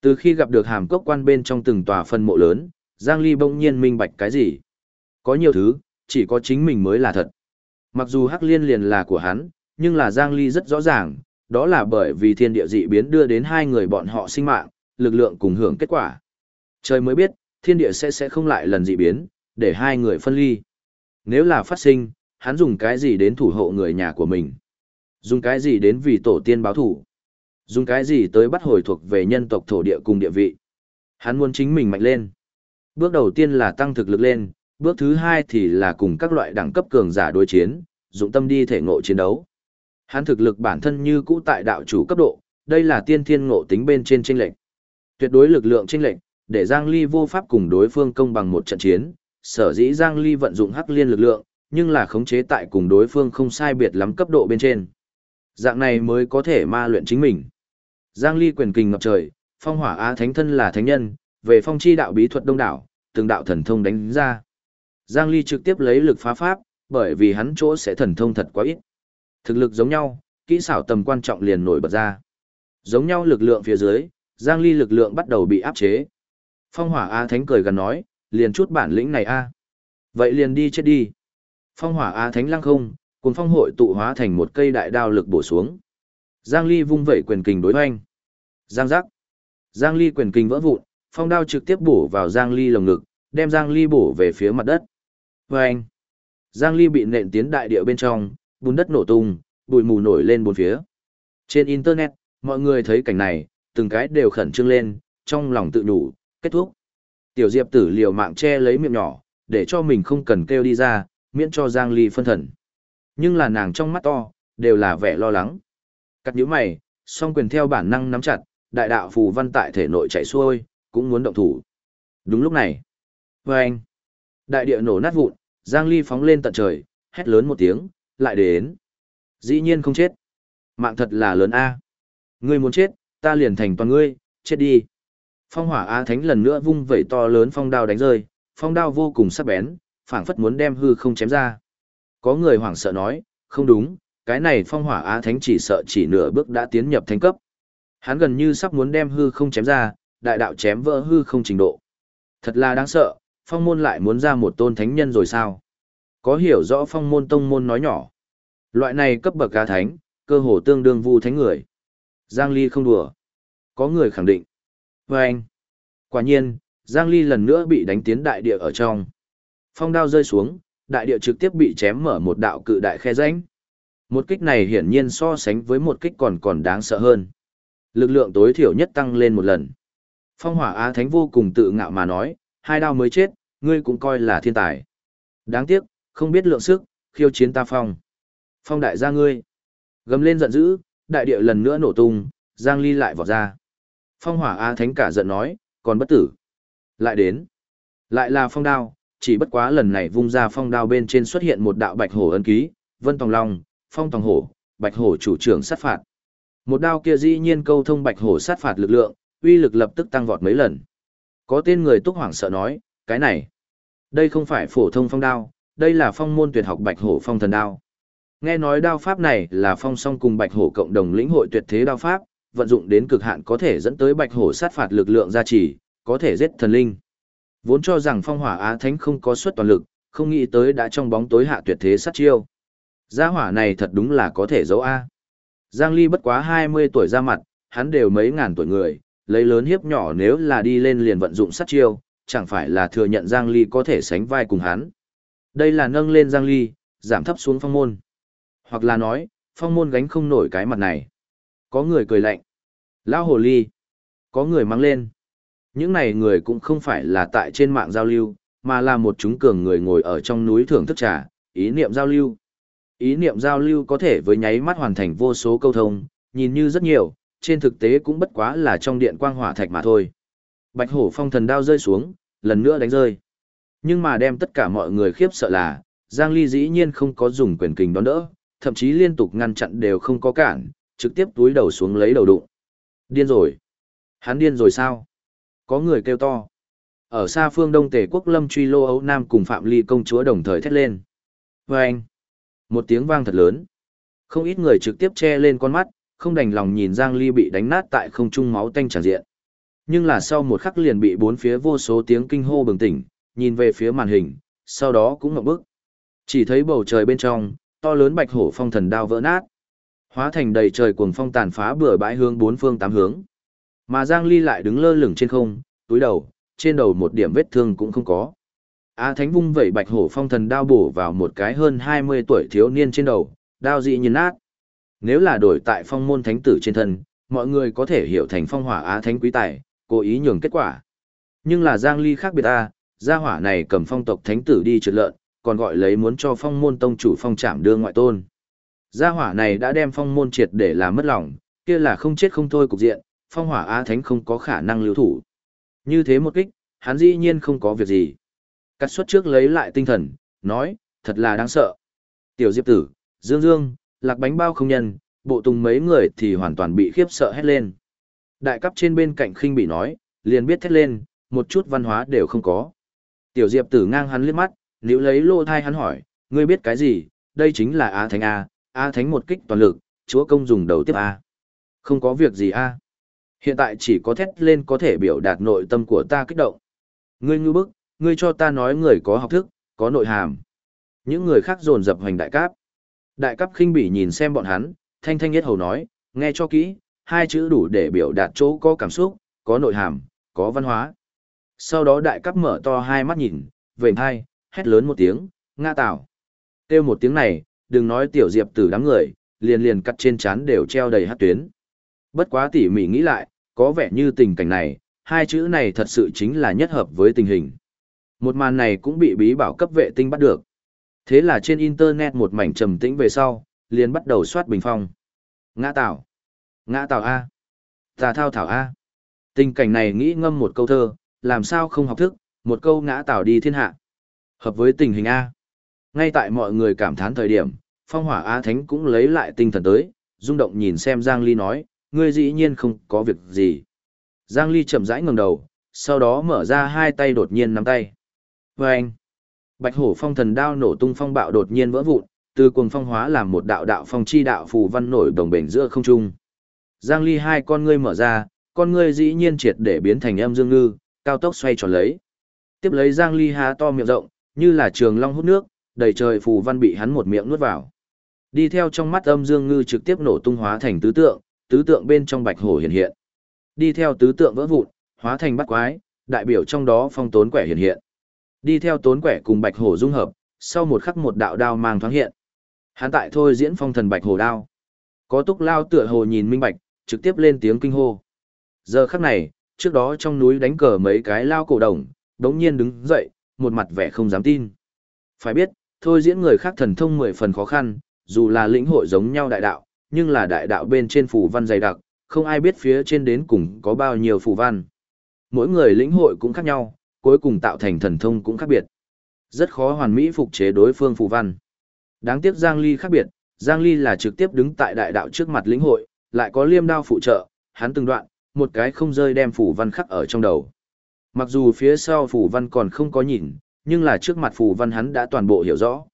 Từ khi gặp được hàm cốc quan bên trong từng tòa phân mộ lớn, Giang Ly bỗng nhiên minh bạch cái gì? Có nhiều thứ, chỉ có chính mình mới là thật. Mặc dù Hắc Liên liền là của hắn, nhưng là Giang Ly rất rõ ràng, đó là bởi vì thiên địa dị biến đưa đến hai người bọn họ sinh mạng, lực lượng cùng hưởng kết quả. Trời mới biết, thiên địa sẽ sẽ không lại lần dị biến, để hai người phân ly. Nếu là phát sinh, hắn dùng cái gì đến thủ hộ người nhà của mình? Dùng cái gì đến vì tổ tiên báo thủ? Dùng cái gì tới bắt hồi thuộc về nhân tộc thổ địa cùng địa vị? Hắn muốn chính mình mạnh lên. Bước đầu tiên là tăng thực lực lên, bước thứ hai thì là cùng các loại đẳng cấp cường giả đối chiến, dụng tâm đi thể ngộ chiến đấu. Hắn thực lực bản thân như cũ tại đạo chủ cấp độ, đây là tiên thiên ngộ tính bên trên chênh lệnh. Tuyệt đối lực lượng chênh lệnh, để Giang Ly vô pháp cùng đối phương công bằng một trận chiến, sở dĩ Giang Ly vận dụng hắc liên lực lượng, nhưng là khống chế tại cùng đối phương không sai biệt lắm cấp độ bên trên. Dạng này mới có thể ma luyện chính mình. Giang Ly quyền kình ngập trời, phong hỏa á thánh thân là thánh nhân, về phong chi đạo bí thuật đông đảo, từng đạo thần thông đánh ra. Giang Ly trực tiếp lấy lực phá pháp, bởi vì hắn chỗ sẽ thần thông thật quá ít. Thực lực giống nhau, kỹ xảo tầm quan trọng liền nổi bật ra. Giống nhau lực lượng phía dưới, Giang Ly lực lượng bắt đầu bị áp chế. Phong hỏa A Thánh cười gần nói, liền chút bản lĩnh này a. Vậy liền đi chết đi. Phong hỏa A Thánh lăng không, cuốn phong hội tụ hóa thành một cây đại đao lực bổ xuống. Giang Ly vung vẩy quyền kình đối hoanh. Giang giác. Giang Ly quyền kình vỡ vụn, phong đao trực tiếp bổ vào Giang Ly lồng ngực, đem Giang Ly bổ về phía mặt đất. Vâng! Giang Ly bị nện tiến đại địa bên trong, bùn đất nổ tung, bụi mù nổi lên bốn phía. Trên Internet, mọi người thấy cảnh này, từng cái đều khẩn trương lên, trong lòng tự nhủ, kết thúc. Tiểu Diệp tử liều mạng che lấy miệng nhỏ, để cho mình không cần kêu đi ra, miễn cho Giang Ly phân thần. Nhưng là nàng trong mắt to, đều là vẻ lo lắng. Cắt nhíu mày, song quyền theo bản năng nắm chặt, đại đạo phù văn tại thể nội chạy xuôi, cũng muốn động thủ. Đúng lúc này, vâng, đại địa nổ nát vụn, Giang Ly phóng lên tận trời, hét lớn một tiếng, lại đến. Dĩ nhiên không chết. Mạng thật là lớn a. Ngươi muốn chết, ta liền thành toàn ngươi, chết đi. Phong hỏa A Thánh lần nữa vung vẩy to lớn phong đao đánh rơi, phong đao vô cùng sắc bén, phảng phất muốn đem hư không chém ra. Có người hoảng sợ nói, không đúng, cái này phong hỏa Á Thánh chỉ sợ chỉ nửa bước đã tiến nhập thánh cấp. Hắn gần như sắp muốn đem hư không chém ra, đại đạo chém vỡ hư không trình độ. Thật là đáng sợ, phong môn lại muốn ra một tôn thánh nhân rồi sao? Có hiểu rõ phong môn tông môn nói nhỏ. Loại này cấp bậc cá thánh, cơ hồ tương đương vu thánh người. Giang Ly không đùa. Có người khẳng định. Và anh. Quả nhiên, Giang Ly lần nữa bị đánh tiến đại địa ở trong. Phong đao rơi xuống, đại địa trực tiếp bị chém mở một đạo cự đại khe rãnh. Một kích này hiển nhiên so sánh với một kích còn còn đáng sợ hơn. Lực lượng tối thiểu nhất tăng lên một lần. Phong hỏa Á Thánh vô cùng tự ngạo mà nói, hai đao mới chết, ngươi cũng coi là thiên tài. Đáng tiếc, không biết lượng sức, khiêu chiến ta phong. Phong đại gia ngươi. Gầm lên giận dữ, đại địa lần nữa nổ tung, Giang Ly lại vọt ra. Phong hỏa a Thánh cả giận nói, còn bất tử. Lại đến. Lại là phong đao, chỉ bất quá lần này vung ra phong đao bên trên xuất hiện một đạo bạch hổ ấn ký, vân tòng long, phong tòng hổ, bạch hổ chủ trưởng sát phạt. Một đao kia dĩ nhiên câu thông bạch hổ sát phạt lực lượng, uy lực lập tức tăng vọt mấy lần. Có tên người túc hoảng sợ nói, cái này, đây không phải phổ thông phong đao, đây là phong môn tuyệt học bạch hổ phong thần đao. Nghe nói đao pháp này là phong song cùng bạch hổ cộng đồng lĩnh hội tuyệt thế đao pháp, vận dụng đến cực hạn có thể dẫn tới bạch hổ sát phạt lực lượng gia trì, có thể giết thần linh. Vốn cho rằng phong hỏa á thánh không có suất toàn lực, không nghĩ tới đã trong bóng tối hạ tuyệt thế sát chiêu. Gia hỏa này thật đúng là có thể giấu A. Giang Ly bất quá 20 tuổi ra mặt, hắn đều mấy ngàn tuổi người, lấy lớn hiếp nhỏ nếu là đi lên liền vận dụng sát chiêu, chẳng phải là thừa nhận Giang Ly có thể sánh vai cùng hắn. Đây là nâng lên Giang Ly, giảm thấp xuống phong môn. Hoặc là nói, phong môn gánh không nổi cái mặt này. Có người cười lạnh. Lão hồ ly. Có người mang lên. Những này người cũng không phải là tại trên mạng giao lưu, mà là một chúng cường người ngồi ở trong núi thưởng thức trà, ý niệm giao lưu. Ý niệm giao lưu có thể với nháy mắt hoàn thành vô số câu thông, nhìn như rất nhiều, trên thực tế cũng bất quá là trong điện quang hỏa thạch mà thôi. Bạch hổ phong thần đao rơi xuống, lần nữa đánh rơi. Nhưng mà đem tất cả mọi người khiếp sợ là, Giang Ly dĩ nhiên không có dùng quyền kình đón đỡ, thậm chí liên tục ngăn chặn đều không có cản, trực tiếp túi đầu xuống lấy đầu đụng. Điên rồi. Hắn điên rồi sao? Có người kêu to. Ở xa phương đông tề quốc lâm truy lô ấu nam cùng Phạm Ly công chúa đồng thời thét lên. Và anh. Một tiếng vang thật lớn. Không ít người trực tiếp che lên con mắt, không đành lòng nhìn Giang Ly bị đánh nát tại không trung máu tanh tràn diện. Nhưng là sau một khắc liền bị bốn phía vô số tiếng kinh hô bừng tỉnh, nhìn về phía màn hình, sau đó cũng ngậm bức. Chỉ thấy bầu trời bên trong, to lớn bạch hổ phong thần đao vỡ nát. Hóa thành đầy trời cuồng phong tàn phá bừa bãi hướng bốn phương tám hướng. Mà Giang Ly lại đứng lơ lửng trên không, túi đầu, trên đầu một điểm vết thương cũng không có. A Thánh vung vẩy bạch hổ phong thần đao bổ vào một cái hơn 20 tuổi thiếu niên trên đầu, đao dị nhìn nát. Nếu là đổi tại phong môn thánh tử trên thân, mọi người có thể hiểu thành phong hỏa Á Thánh quý tài, cố ý nhường kết quả. Nhưng là Giang Ly khác biệt A, gia hỏa này cầm phong tộc thánh tử đi trượt lợn, còn gọi lấy muốn cho phong môn tông chủ phong trảm đưa ngoại tôn. Gia hỏa này đã đem phong môn triệt để làm mất lòng, kia là không chết không thôi cục diện, phong hỏa Á Thánh không có khả năng lưu thủ. Như thế một kích, hắn dĩ nhiên không có việc gì. Cắt xuất trước lấy lại tinh thần, nói, thật là đáng sợ. Tiểu Diệp Tử, Dương Dương, lạc bánh bao không nhân, bộ tùng mấy người thì hoàn toàn bị khiếp sợ hét lên. Đại cấp trên bên cạnh khinh bị nói, liền biết thét lên, một chút văn hóa đều không có. Tiểu Diệp Tử ngang hắn liếc mắt, nếu lấy lô thai hắn hỏi, ngươi biết cái gì, đây chính là A Thánh A, A Thánh một kích toàn lực, chúa công dùng đầu tiếp A. Không có việc gì A. Hiện tại chỉ có thét lên có thể biểu đạt nội tâm của ta kích động. Ngươi ngư bức, ngươi cho ta nói người có học thức, có nội hàm. Những người khác dồn dập hoành đại cáp. Đại cáp khinh bỉ nhìn xem bọn hắn, thanh thanh nhất hầu nói, nghe cho kỹ, hai chữ đủ để biểu đạt chỗ có cảm xúc, có nội hàm, có văn hóa. Sau đó đại cắp mở to hai mắt nhìn, vệnh hai, hét lớn một tiếng, ngã tảo. Kêu một tiếng này, đừng nói tiểu diệp tử đám người, liền liền cắt trên chán đều treo đầy hát tuyến. Bất quá tỉ mỉ nghĩ lại, có vẻ như tình cảnh này, hai chữ này thật sự chính là nhất hợp với tình hình. Một màn này cũng bị bí bảo cấp vệ tinh bắt được. Thế là trên internet một mảnh trầm tĩnh về sau, liền bắt đầu soát bình phong. Ngã tảo. Ngã tảo A. Tà thao thảo A. Tình cảnh này nghĩ ngâm một câu thơ, làm sao không học thức, một câu ngã tảo đi thiên hạ. Hợp với tình hình A. Ngay tại mọi người cảm thán thời điểm, phong hỏa A Thánh cũng lấy lại tinh thần tới, rung động nhìn xem Giang Ly nói, ngươi dĩ nhiên không có việc gì. Giang Ly chậm rãi ngẩng đầu, sau đó mở ra hai tay đột nhiên nắm tay. Và anh, bạch hổ phong thần đao nổ tung phong bạo đột nhiên vỡ vụn, từ cuồng phong hóa làm một đạo đạo phong chi đạo phù văn nổi đồng bền giữa không trung. Giang Ly hai con ngươi mở ra, con ngươi dĩ nhiên triệt để biến thành âm dương ngư, cao tốc xoay tròn lấy. Tiếp lấy Giang Ly há to miệng rộng, như là trường long hút nước, đầy trời phù văn bị hắn một miệng nuốt vào. Đi theo trong mắt âm dương ngư trực tiếp nổ tung hóa thành tứ tượng, tứ tượng bên trong bạch hổ hiện hiện. Đi theo tứ tượng vỡ vụn, hóa thành bắt quái, đại biểu trong đó phong tốn quẻ hiện hiện. Đi theo tốn quẻ cùng bạch hổ dung hợp, sau một khắc một đạo đao mang thoáng hiện. Hắn tại thôi diễn phong thần bạch hổ đao. Có túc lao tựa hồ nhìn minh bạch, trực tiếp lên tiếng kinh hô. Giờ khắc này, trước đó trong núi đánh cờ mấy cái lao cổ đồng, đống nhiên đứng dậy, một mặt vẻ không dám tin. Phải biết, thôi diễn người khác thần thông mười phần khó khăn, dù là lĩnh hội giống nhau đại đạo, nhưng là đại đạo bên trên phù văn dày đặc, không ai biết phía trên đến cùng có bao nhiêu phù văn. Mỗi người lĩnh hội cũng khác nhau, cuối cùng tạo thành thần thông cũng khác biệt. Rất khó hoàn mỹ phục chế đối phương phù văn. Đáng tiếc Giang Ly khác biệt, Giang Ly là trực tiếp đứng tại đại đạo trước mặt lĩnh hội, lại có liêm đao phụ trợ, hắn từng đoạn, một cái không rơi đem phủ văn khắc ở trong đầu. Mặc dù phía sau phủ văn còn không có nhìn, nhưng là trước mặt phủ văn hắn đã toàn bộ hiểu rõ.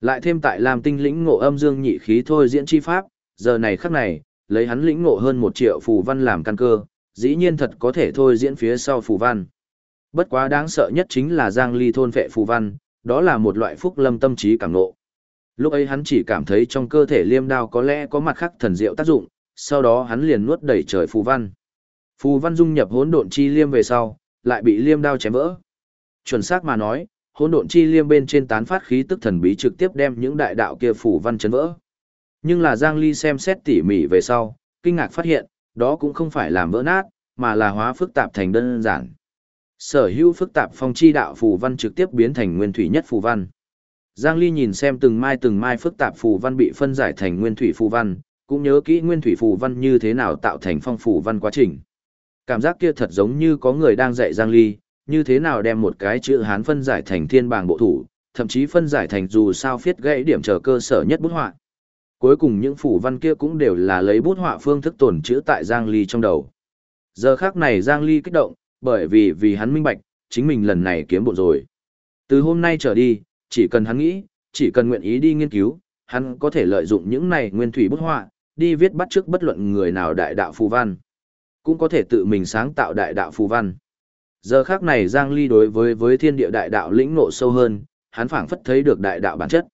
Lại thêm tại làm tinh lĩnh ngộ âm dương nhị khí thôi diễn chi pháp, giờ này khắc này, lấy hắn lĩnh ngộ hơn một triệu phủ văn làm căn cơ, dĩ nhiên thật có thể thôi diễn phía sau phủ văn. Bất quá đáng sợ nhất chính là Giang Ly thôn vệ phù văn, đó là một loại phúc lâm tâm trí cảm ngộ. Lúc ấy hắn chỉ cảm thấy trong cơ thể liêm đao có lẽ có mặt khắc thần diệu tác dụng, sau đó hắn liền nuốt đẩy trời phù văn. Phù văn dung nhập hỗn độn chi liêm về sau, lại bị liêm đao chém vỡ. Chuẩn xác mà nói, hỗn độn chi liêm bên trên tán phát khí tức thần bí trực tiếp đem những đại đạo kia phù văn chấn vỡ. Nhưng là Giang Ly xem xét tỉ mỉ về sau, kinh ngạc phát hiện, đó cũng không phải làm vỡ nát, mà là hóa phức tạp thành đơn giản. Sở hữu phức tạp phong chi đạo phù văn trực tiếp biến thành nguyên thủy nhất phù văn. Giang Ly nhìn xem từng mai từng mai phức tạp phù văn bị phân giải thành nguyên thủy phù văn, cũng nhớ kỹ nguyên thủy phù văn như thế nào tạo thành phong phù văn quá trình. Cảm giác kia thật giống như có người đang dạy Giang Ly, như thế nào đem một cái chữ Hán phân giải thành thiên bảng bộ thủ, thậm chí phân giải thành dù sao phiết gãy điểm trở cơ sở nhất bút họa. Cuối cùng những phủ văn kia cũng đều là lấy bút họa phương thức tồn chữ tại Giang Ly trong đầu. Giờ khác này Giang Ly kích động, bởi vì vì hắn minh bạch, chính mình lần này kiếm bộ rồi. Từ hôm nay trở đi, chỉ cần hắn nghĩ, chỉ cần nguyện ý đi nghiên cứu, hắn có thể lợi dụng những này nguyên thủy bút họa, đi viết bắt trước bất luận người nào đại đạo phù văn. Cũng có thể tự mình sáng tạo đại đạo phù văn. Giờ khác này Giang Ly đối với với thiên địa đại đạo lĩnh ngộ sâu hơn, hắn phảng phất thấy được đại đạo bản chất.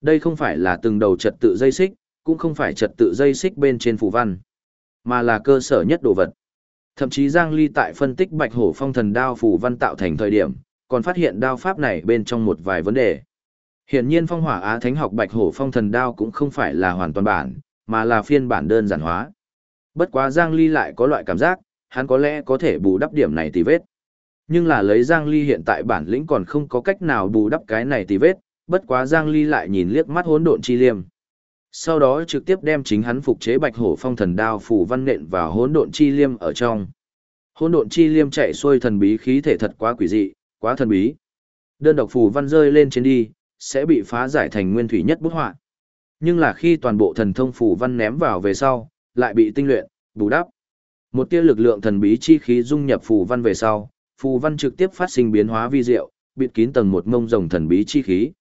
Đây không phải là từng đầu trật tự dây xích, cũng không phải trật tự dây xích bên trên phù văn, mà là cơ sở nhất đồ vật. Thậm chí Giang Ly tại phân tích Bạch Hổ Phong Thần đao phù văn tạo thành thời điểm, còn phát hiện đao pháp này bên trong một vài vấn đề. Hiển nhiên Phong Hỏa Á Thánh học Bạch Hổ Phong Thần đao cũng không phải là hoàn toàn bản, mà là phiên bản đơn giản hóa. Bất quá Giang Ly lại có loại cảm giác, hắn có lẽ có thể bù đắp điểm này tì vết. Nhưng là lấy Giang Ly hiện tại bản lĩnh còn không có cách nào bù đắp cái này tì vết, bất quá Giang Ly lại nhìn liếc mắt hỗn độn chi liêm. Sau đó trực tiếp đem chính hắn phục chế Bạch Hổ Phong Thần Đao phủ văn nện vào hỗn độn chi liêm ở trong. Hỗn độn chi liêm chạy xuôi thần bí khí thể thật quá quỷ dị, quá thần bí. Đơn độc phù văn rơi lên trên đi, sẽ bị phá giải thành nguyên thủy nhất bút họa. Nhưng là khi toàn bộ thần thông phù văn ném vào về sau, lại bị tinh luyện, bù đắp. Một tia lực lượng thần bí chi khí dung nhập phù văn về sau, phù văn trực tiếp phát sinh biến hóa vi diệu, bịt kín tầng một ngông rồng thần bí chi khí.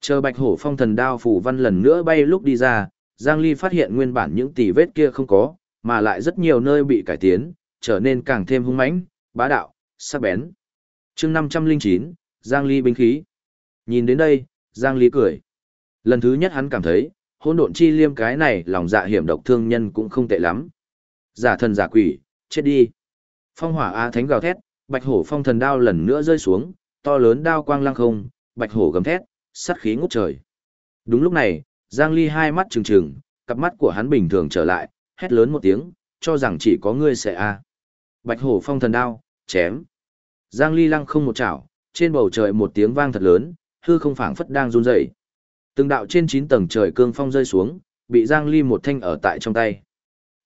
Chờ bạch hổ phong thần đao phù văn lần nữa bay lúc đi ra, Giang Ly phát hiện nguyên bản những tỷ vết kia không có, mà lại rất nhiều nơi bị cải tiến, trở nên càng thêm hung mãnh, bá đạo, sắc bén. chương 509, Giang Ly binh khí. Nhìn đến đây, Giang Ly cười. Lần thứ nhất hắn cảm thấy, hỗn độn chi liêm cái này lòng dạ hiểm độc thương nhân cũng không tệ lắm. Giả thần giả quỷ, chết đi. Phong hỏa A thánh gào thét, bạch hổ phong thần đao lần nữa rơi xuống, to lớn đao quang lăng không, bạch hổ gầm thét, sắt khí ngút trời. Đúng lúc này, Giang Ly hai mắt trừng trừng, cặp mắt của hắn bình thường trở lại, hét lớn một tiếng, cho rằng chỉ có ngươi sẽ a. Bạch hổ phong thần đao, chém. Giang Ly lăng không một chảo, trên bầu trời một tiếng vang thật lớn, hư không phảng phất đang run rẩy. Từng đạo trên 9 tầng trời cương phong rơi xuống, bị Giang Ly một thanh ở tại trong tay.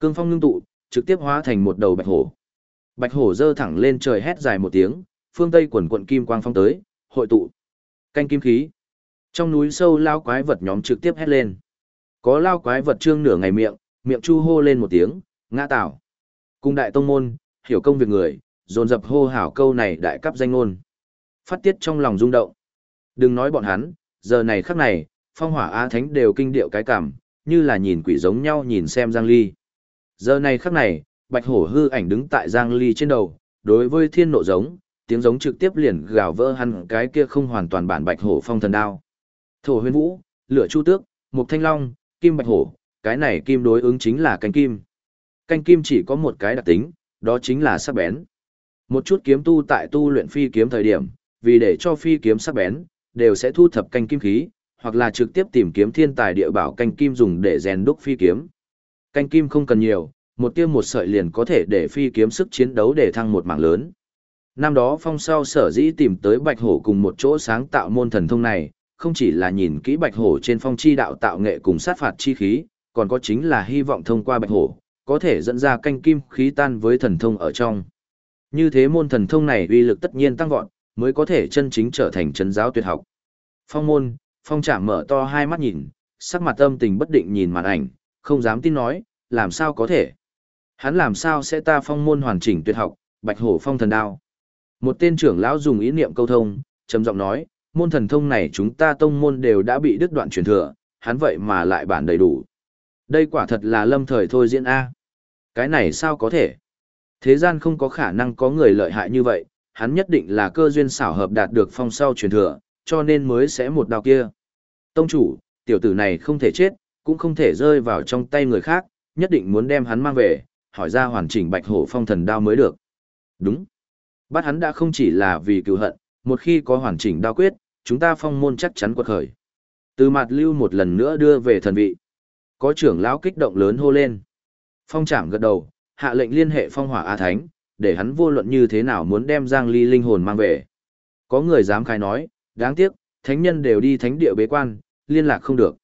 Cương phong ngưng tụ, trực tiếp hóa thành một đầu bạch hổ. Bạch hổ dơ thẳng lên trời hét dài một tiếng, phương tây quần quận kim quang phong tới, hội tụ. Canh kim khí. Trong núi sâu lao quái vật nhóm trực tiếp hét lên. Có lao quái vật trương nửa ngày miệng, miệng chu hô lên một tiếng, ngã tảo Cung đại tông môn, hiểu công việc người, dồn dập hô hào câu này đại cấp danh ngôn. Phát tiết trong lòng rung động. Đừng nói bọn hắn, giờ này khắc này, phong hỏa á thánh đều kinh điệu cái cảm, như là nhìn quỷ giống nhau nhìn xem Giang Ly. Giờ này khắc này, bạch hổ hư ảnh đứng tại Giang Ly trên đầu, đối với thiên nộ giống, tiếng giống trực tiếp liền gào vỡ hắn cái kia không hoàn toàn bản bạch hổ phong thần đao. Thổ huyền vũ, lửa chu tước, mục thanh long, kim bạch hổ, cái này kim đối ứng chính là canh kim. Canh kim chỉ có một cái đặc tính, đó chính là sắc bén. Một chút kiếm tu tại tu luyện phi kiếm thời điểm, vì để cho phi kiếm sắc bén, đều sẽ thu thập canh kim khí, hoặc là trực tiếp tìm kiếm thiên tài địa bảo canh kim dùng để rèn đúc phi kiếm. Canh kim không cần nhiều, một tiêu một sợi liền có thể để phi kiếm sức chiến đấu để thăng một mảng lớn. Năm đó phong sau sở dĩ tìm tới bạch hổ cùng một chỗ sáng tạo môn thần thông này, không chỉ là nhìn kỹ bạch hổ trên phong chi đạo tạo nghệ cùng sát phạt chi khí, còn có chính là hy vọng thông qua bạch hổ, có thể dẫn ra canh kim khí tan với thần thông ở trong. Như thế môn thần thông này uy lực tất nhiên tăng vọt, mới có thể chân chính trở thành chân giáo tuyệt học. Phong môn, phong trạm mở to hai mắt nhìn, sắc mặt âm tình bất định nhìn màn ảnh, không dám tin nói, làm sao có thể. Hắn làm sao sẽ ta phong môn hoàn chỉnh tuyệt học, bạch hổ phong thần đao. Một tên trưởng lão dùng ý niệm câu thông, trầm giọng nói, môn thần thông này chúng ta tông môn đều đã bị đứt đoạn truyền thừa, hắn vậy mà lại bản đầy đủ. Đây quả thật là lâm thời thôi diễn A. Cái này sao có thể? Thế gian không có khả năng có người lợi hại như vậy, hắn nhất định là cơ duyên xảo hợp đạt được phong sau truyền thừa, cho nên mới sẽ một đao kia. Tông chủ, tiểu tử này không thể chết, cũng không thể rơi vào trong tay người khác, nhất định muốn đem hắn mang về, hỏi ra hoàn chỉnh bạch hổ phong thần đao mới được. Đúng. Bắt hắn đã không chỉ là vì cứu hận, một khi có hoàn chỉnh đao quyết, chúng ta phong môn chắc chắn quật khởi. Từ mặt lưu một lần nữa đưa về thần vị. Có trưởng lão kích động lớn hô lên. Phong trảm gật đầu, hạ lệnh liên hệ phong hỏa A Thánh, để hắn vô luận như thế nào muốn đem Giang Ly linh hồn mang về. Có người dám khai nói, đáng tiếc, thánh nhân đều đi thánh địa bế quan, liên lạc không được.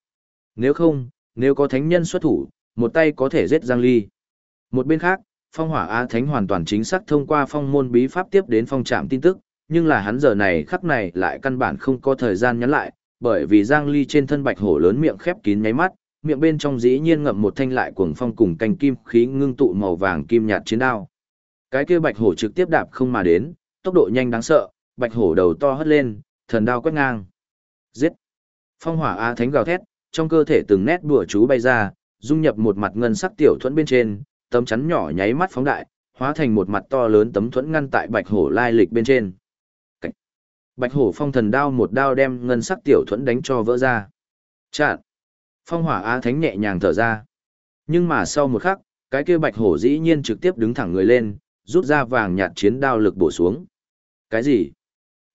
Nếu không, nếu có thánh nhân xuất thủ, một tay có thể giết Giang Ly. Một bên khác, phong hỏa A Thánh hoàn toàn chính xác thông qua phong môn bí pháp tiếp đến phong trạm tin tức, nhưng là hắn giờ này khắc này lại căn bản không có thời gian nhắn lại, bởi vì Giang Ly trên thân bạch hổ lớn miệng khép kín nháy mắt, miệng bên trong dĩ nhiên ngậm một thanh lại cuồng phong cùng canh kim khí ngưng tụ màu vàng kim nhạt chiến đao. Cái kia bạch hổ trực tiếp đạp không mà đến, tốc độ nhanh đáng sợ, bạch hổ đầu to hất lên, thần đao quét ngang. Giết! Phong hỏa A Thánh gào thét, trong cơ thể từng nét bùa chú bay ra, dung nhập một mặt ngân sắc tiểu thuẫn bên trên, tấm chắn nhỏ nháy mắt phóng đại, hóa thành một mặt to lớn tấm thuẫn ngăn tại bạch hổ lai lịch bên trên. Cảnh. Bạch hổ phong thần đao một đao đem ngân sắc tiểu thuẫn đánh cho vỡ ra. Chạn! Phong hỏa á thánh nhẹ nhàng thở ra. Nhưng mà sau một khắc, cái kia bạch hổ dĩ nhiên trực tiếp đứng thẳng người lên, rút ra vàng nhạt chiến đao lực bổ xuống. Cái gì?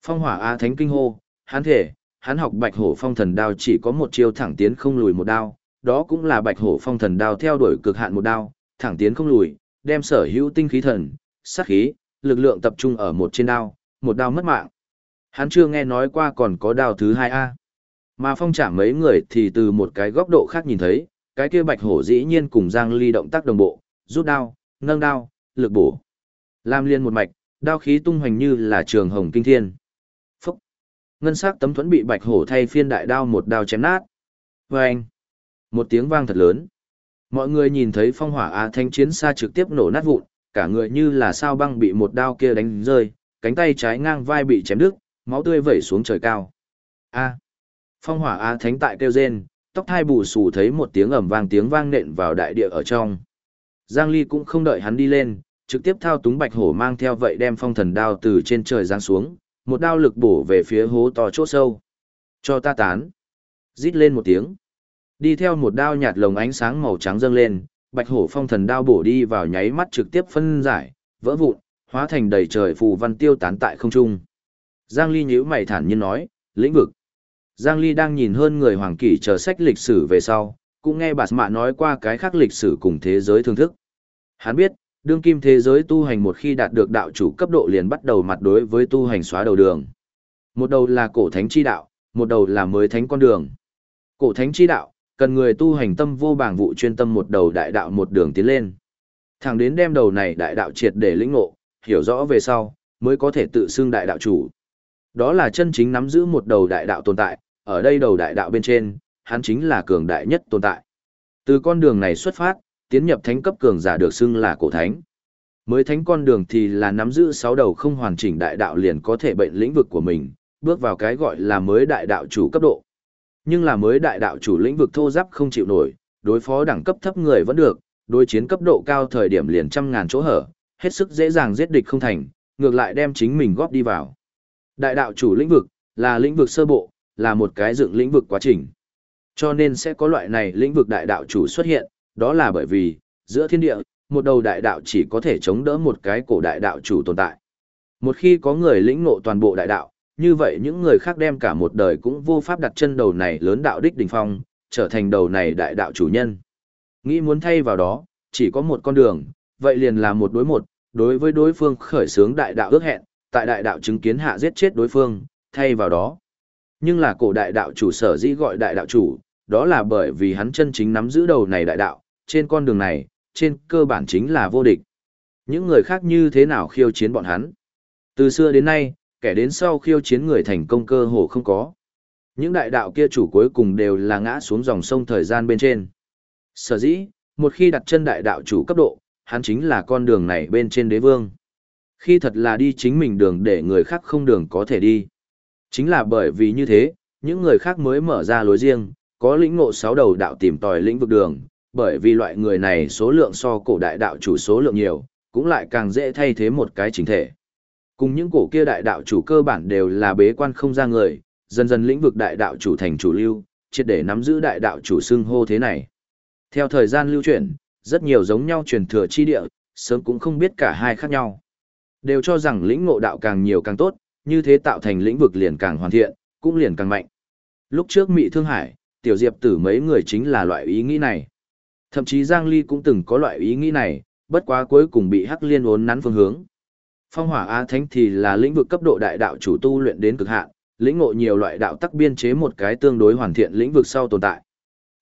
Phong hỏa a thánh kinh hô, hắn thể, hắn học bạch hổ phong thần đao chỉ có một chiêu thẳng tiến không lùi một đao, đó cũng là bạch hổ phong thần đao theo đuổi cực hạn một đao, thẳng tiến không lùi, đem sở hữu tinh khí thần, sát khí, lực lượng tập trung ở một trên đao, một đao mất mạng. Hắn chưa nghe nói qua còn có đao thứ hai a mà phong trả mấy người thì từ một cái góc độ khác nhìn thấy, cái kia bạch hổ dĩ nhiên cùng Giang Ly động tác đồng bộ, rút đao, nâng đao, lực bổ. Làm liên một mạch, đao khí tung hoành như là trường hồng kinh thiên. Ngân sắc tấm thuẫn bị bạch hổ thay phiên đại đao một đao chém nát. Vâng! Một tiếng vang thật lớn. Mọi người nhìn thấy phong hỏa A thanh chiến xa trực tiếp nổ nát vụn, cả người như là sao băng bị một đao kia đánh rơi, cánh tay trái ngang vai bị chém đứt, máu tươi vẩy xuống trời cao. A! Phong hỏa a thánh tại kêu rên, tóc thai bù xù thấy một tiếng ầm vang tiếng vang nện vào đại địa ở trong. Giang Ly cũng không đợi hắn đi lên, trực tiếp thao túng bạch hổ mang theo vậy đem phong thần đao từ trên trời giáng xuống, một đao lực bổ về phía hố to chỗ sâu. Cho ta tán. Rít lên một tiếng. Đi theo một đao nhạt lồng ánh sáng màu trắng dâng lên, bạch hổ phong thần đao bổ đi vào nháy mắt trực tiếp phân giải, vỡ vụn, hóa thành đầy trời phù văn tiêu tán tại không trung. Giang Ly nhíu mày thản nhiên nói, lĩnh vực. Giang Ly đang nhìn hơn người hoàng kỷ chờ sách lịch sử về sau, cũng nghe bà mạ nói qua cái khác lịch sử cùng thế giới thương thức. Hắn biết, đương kim thế giới tu hành một khi đạt được đạo chủ cấp độ liền bắt đầu mặt đối với tu hành xóa đầu đường. Một đầu là cổ thánh chi đạo, một đầu là mới thánh con đường. Cổ thánh chi đạo, cần người tu hành tâm vô bảng vụ chuyên tâm một đầu đại đạo một đường tiến lên. Thẳng đến đem đầu này đại đạo triệt để lĩnh ngộ, hiểu rõ về sau, mới có thể tự xưng đại đạo chủ. Đó là chân chính nắm giữ một đầu đại đạo tồn tại, ở đây đầu đại đạo bên trên, hắn chính là cường đại nhất tồn tại. Từ con đường này xuất phát, tiến nhập thánh cấp cường giả được xưng là cổ thánh. Mới thánh con đường thì là nắm giữ sáu đầu không hoàn chỉnh đại đạo liền có thể bệnh lĩnh vực của mình, bước vào cái gọi là mới đại đạo chủ cấp độ. Nhưng là mới đại đạo chủ lĩnh vực thô giáp không chịu nổi, đối phó đẳng cấp thấp người vẫn được, đối chiến cấp độ cao thời điểm liền trăm ngàn chỗ hở, hết sức dễ dàng giết địch không thành, ngược lại đem chính mình góp đi vào. Đại đạo chủ lĩnh vực, là lĩnh vực sơ bộ, là một cái dựng lĩnh vực quá trình. Cho nên sẽ có loại này lĩnh vực đại đạo chủ xuất hiện, đó là bởi vì, giữa thiên địa, một đầu đại đạo chỉ có thể chống đỡ một cái cổ đại đạo chủ tồn tại. Một khi có người lĩnh ngộ toàn bộ đại đạo, như vậy những người khác đem cả một đời cũng vô pháp đặt chân đầu này lớn đạo đích đỉnh phong, trở thành đầu này đại đạo chủ nhân. Nghĩ muốn thay vào đó, chỉ có một con đường, vậy liền là một đối một, đối với đối phương khởi xướng đại đạo ước hẹn, tại đại đạo chứng kiến hạ giết chết đối phương, thay vào đó. Nhưng là cổ đại đạo chủ sở dĩ gọi đại đạo chủ, đó là bởi vì hắn chân chính nắm giữ đầu này đại đạo, trên con đường này, trên cơ bản chính là vô địch. Những người khác như thế nào khiêu chiến bọn hắn? Từ xưa đến nay, kẻ đến sau khiêu chiến người thành công cơ hồ không có. Những đại đạo kia chủ cuối cùng đều là ngã xuống dòng sông thời gian bên trên. Sở dĩ, một khi đặt chân đại đạo chủ cấp độ, hắn chính là con đường này bên trên đế vương. Khi thật là đi chính mình đường để người khác không đường có thể đi. Chính là bởi vì như thế, những người khác mới mở ra lối riêng, có lĩnh ngộ sáu đầu đạo tìm tòi lĩnh vực đường, bởi vì loại người này số lượng so cổ đại đạo chủ số lượng nhiều, cũng lại càng dễ thay thế một cái chính thể. Cùng những cổ kia đại đạo chủ cơ bản đều là bế quan không ra người, dần dần lĩnh vực đại đạo chủ thành chủ lưu, triệt để nắm giữ đại đạo chủ xưng hô thế này. Theo thời gian lưu chuyển, rất nhiều giống nhau truyền thừa chi địa, sớm cũng không biết cả hai khác nhau. Đều cho rằng lĩnh ngộ đạo càng nhiều càng tốt, như thế tạo thành lĩnh vực liền càng hoàn thiện, cũng liền càng mạnh. Lúc trước Mị Thương Hải, Tiểu Diệp tử mấy người chính là loại ý nghĩ này. Thậm chí Giang Ly cũng từng có loại ý nghĩ này, bất quá cuối cùng bị Hắc Liên uốn nắn phương hướng. Phong Hỏa Á Thánh thì là lĩnh vực cấp độ đại đạo chủ tu luyện đến cực hạn, lĩnh ngộ nhiều loại đạo tắc biên chế một cái tương đối hoàn thiện lĩnh vực sau tồn tại.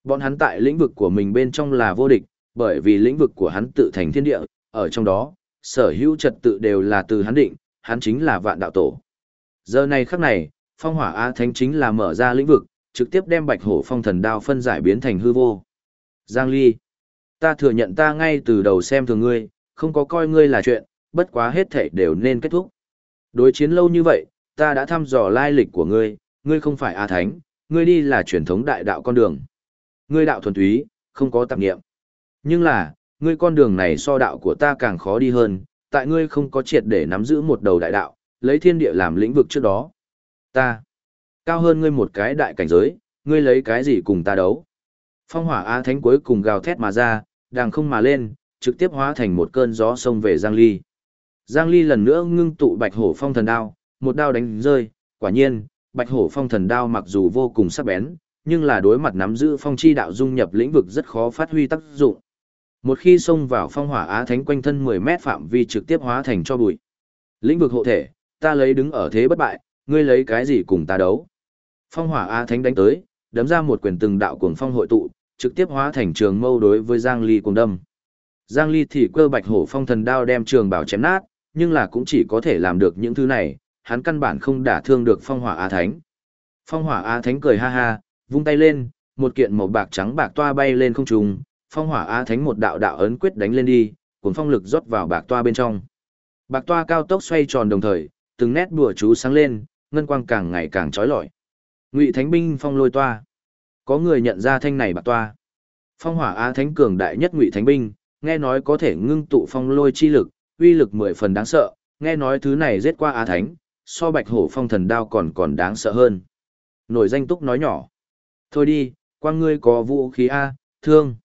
Bọn hắn tại lĩnh vực của mình bên trong là vô địch, bởi vì lĩnh vực của hắn tự thành thiên địa, ở trong đó, sở hữu trật tự đều là từ hắn định, hắn chính là vạn đạo tổ. Giờ này khắc này, Phong Hỏa Á Thánh chính là mở ra lĩnh vực, trực tiếp đem Bạch Hổ Phong Thần Đao phân giải biến thành hư vô. Giang Ly, ta thừa nhận ta ngay từ đầu xem thường ngươi, không có coi ngươi là chuyện, bất quá hết thảy đều nên kết thúc. Đối chiến lâu như vậy, ta đã thăm dò lai lịch của ngươi, ngươi không phải A Thánh, ngươi đi là truyền thống đại đạo con đường. Ngươi đạo thuần túy, không có tạp nghiệm. Nhưng là, ngươi con đường này so đạo của ta càng khó đi hơn, tại ngươi không có triệt để nắm giữ một đầu đại đạo, lấy thiên địa làm lĩnh vực trước đó. Ta, cao hơn ngươi một cái đại cảnh giới, ngươi lấy cái gì cùng ta đấu? Phong hỏa A Thánh cuối cùng gào thét mà ra, đàng không mà lên, trực tiếp hóa thành một cơn gió sông về Giang Ly. Giang Ly lần nữa ngưng tụ bạch hổ phong thần đao, một đao đánh rơi, quả nhiên, bạch hổ phong thần đao mặc dù vô cùng sắc bén, nhưng là đối mặt nắm giữ phong chi đạo dung nhập lĩnh vực rất khó phát huy tác dụng. Một khi xông vào phong hỏa á thánh quanh thân 10 mét phạm vi trực tiếp hóa thành cho bụi. Lĩnh vực hộ thể, ta lấy đứng ở thế bất bại, ngươi lấy cái gì cùng ta đấu? Phong hỏa á thánh đánh tới, đấm ra một quyền từng đạo cuồng phong hội tụ, trực tiếp hóa thành trường mâu đối với Giang Ly cùng đâm. Giang Ly thì cơ bạch hổ phong thần đao đem trường bảo chém nát, nhưng là cũng chỉ có thể làm được những thứ này, hắn căn bản không đả thương được phong hỏa á thánh. Phong hỏa á thánh cười ha ha, vung tay lên, một kiện màu bạc trắng bạc toa bay lên không trung, phong hỏa á thánh một đạo đạo ấn quyết đánh lên đi, cuốn phong lực rót vào bạc toa bên trong. Bạc toa cao tốc xoay tròn đồng thời, từng nét bùa chú sáng lên, ngân quang càng ngày càng chói lọi. Ngụy Thánh binh phong lôi toa. Có người nhận ra thanh này bạc toa. Phong hỏa á thánh cường đại nhất Ngụy Thánh binh, nghe nói có thể ngưng tụ phong lôi chi lực, uy lực mười phần đáng sợ, nghe nói thứ này giết qua á thánh, so bạch hổ phong thần đao còn còn đáng sợ hơn. Nổi danh túc nói nhỏ. Thôi đi, qua ngươi có vũ khí A, thương.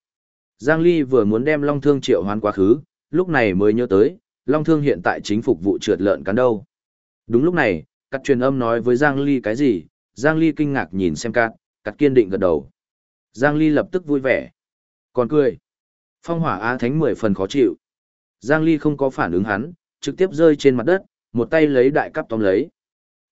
Giang Ly vừa muốn đem Long Thương triệu hoán quá khứ, lúc này mới nhớ tới, Long Thương hiện tại chính phục vụ trượt lợn cắn đâu. Đúng lúc này, cắt truyền âm nói với Giang Ly cái gì, Giang Ly kinh ngạc nhìn xem cát, cát kiên định gật đầu. Giang Ly lập tức vui vẻ. Còn cười. Phong hỏa Á Thánh mười phần khó chịu. Giang Ly không có phản ứng hắn, trực tiếp rơi trên mặt đất, một tay lấy đại cắp tóm lấy.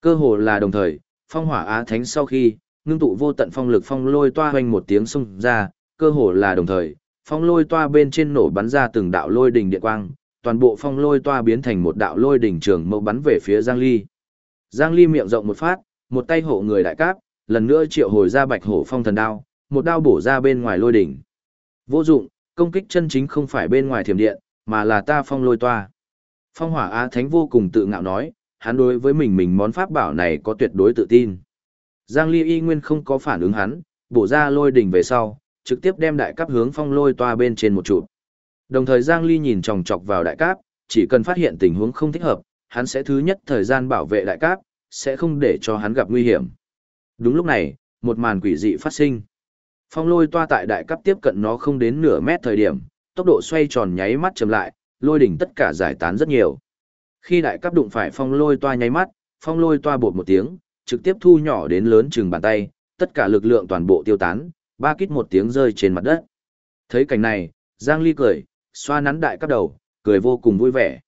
Cơ hồ là đồng thời, phong hỏa Á Thánh sau khi, ngưng tụ vô tận phong lực phong lôi toa hoành một tiếng xung ra, cơ hồ là đồng thời, phong lôi toa bên trên nổ bắn ra từng đạo lôi đỉnh điện quang, toàn bộ phong lôi toa biến thành một đạo lôi đỉnh trường mâu bắn về phía Giang Ly. Giang Ly miệng rộng một phát, một tay hộ người đại cáp, lần nữa triệu hồi ra bạch hổ phong thần đao, một đao bổ ra bên ngoài lôi đỉnh. Vô dụng, công kích chân chính không phải bên ngoài thiểm điện, mà là ta phong lôi toa. Phong hỏa Á Thánh vô cùng tự ngạo nói, hắn đối với mình mình món pháp bảo này có tuyệt đối tự tin. Giang Ly y nguyên không có phản ứng hắn, bổ ra lôi đỉnh về sau, trực tiếp đem đại cáp hướng phong lôi toa bên trên một trụ. Đồng thời Giang Ly nhìn chòng chọc vào đại cáp, chỉ cần phát hiện tình huống không thích hợp, hắn sẽ thứ nhất thời gian bảo vệ đại cáp, sẽ không để cho hắn gặp nguy hiểm. Đúng lúc này, một màn quỷ dị phát sinh. Phong lôi toa tại đại cấp tiếp cận nó không đến nửa mét thời điểm, tốc độ xoay tròn nháy mắt chậm lại, lôi đỉnh tất cả giải tán rất nhiều. Khi đại cấp đụng phải phong lôi toa nháy mắt, phong lôi toa bột một tiếng, trực tiếp thu nhỏ đến lớn chừng bàn tay, tất cả lực lượng toàn bộ tiêu tán, ba kít một tiếng rơi trên mặt đất. Thấy cảnh này, Giang Ly cười, xoa nắn đại cấp đầu, cười vô cùng vui vẻ.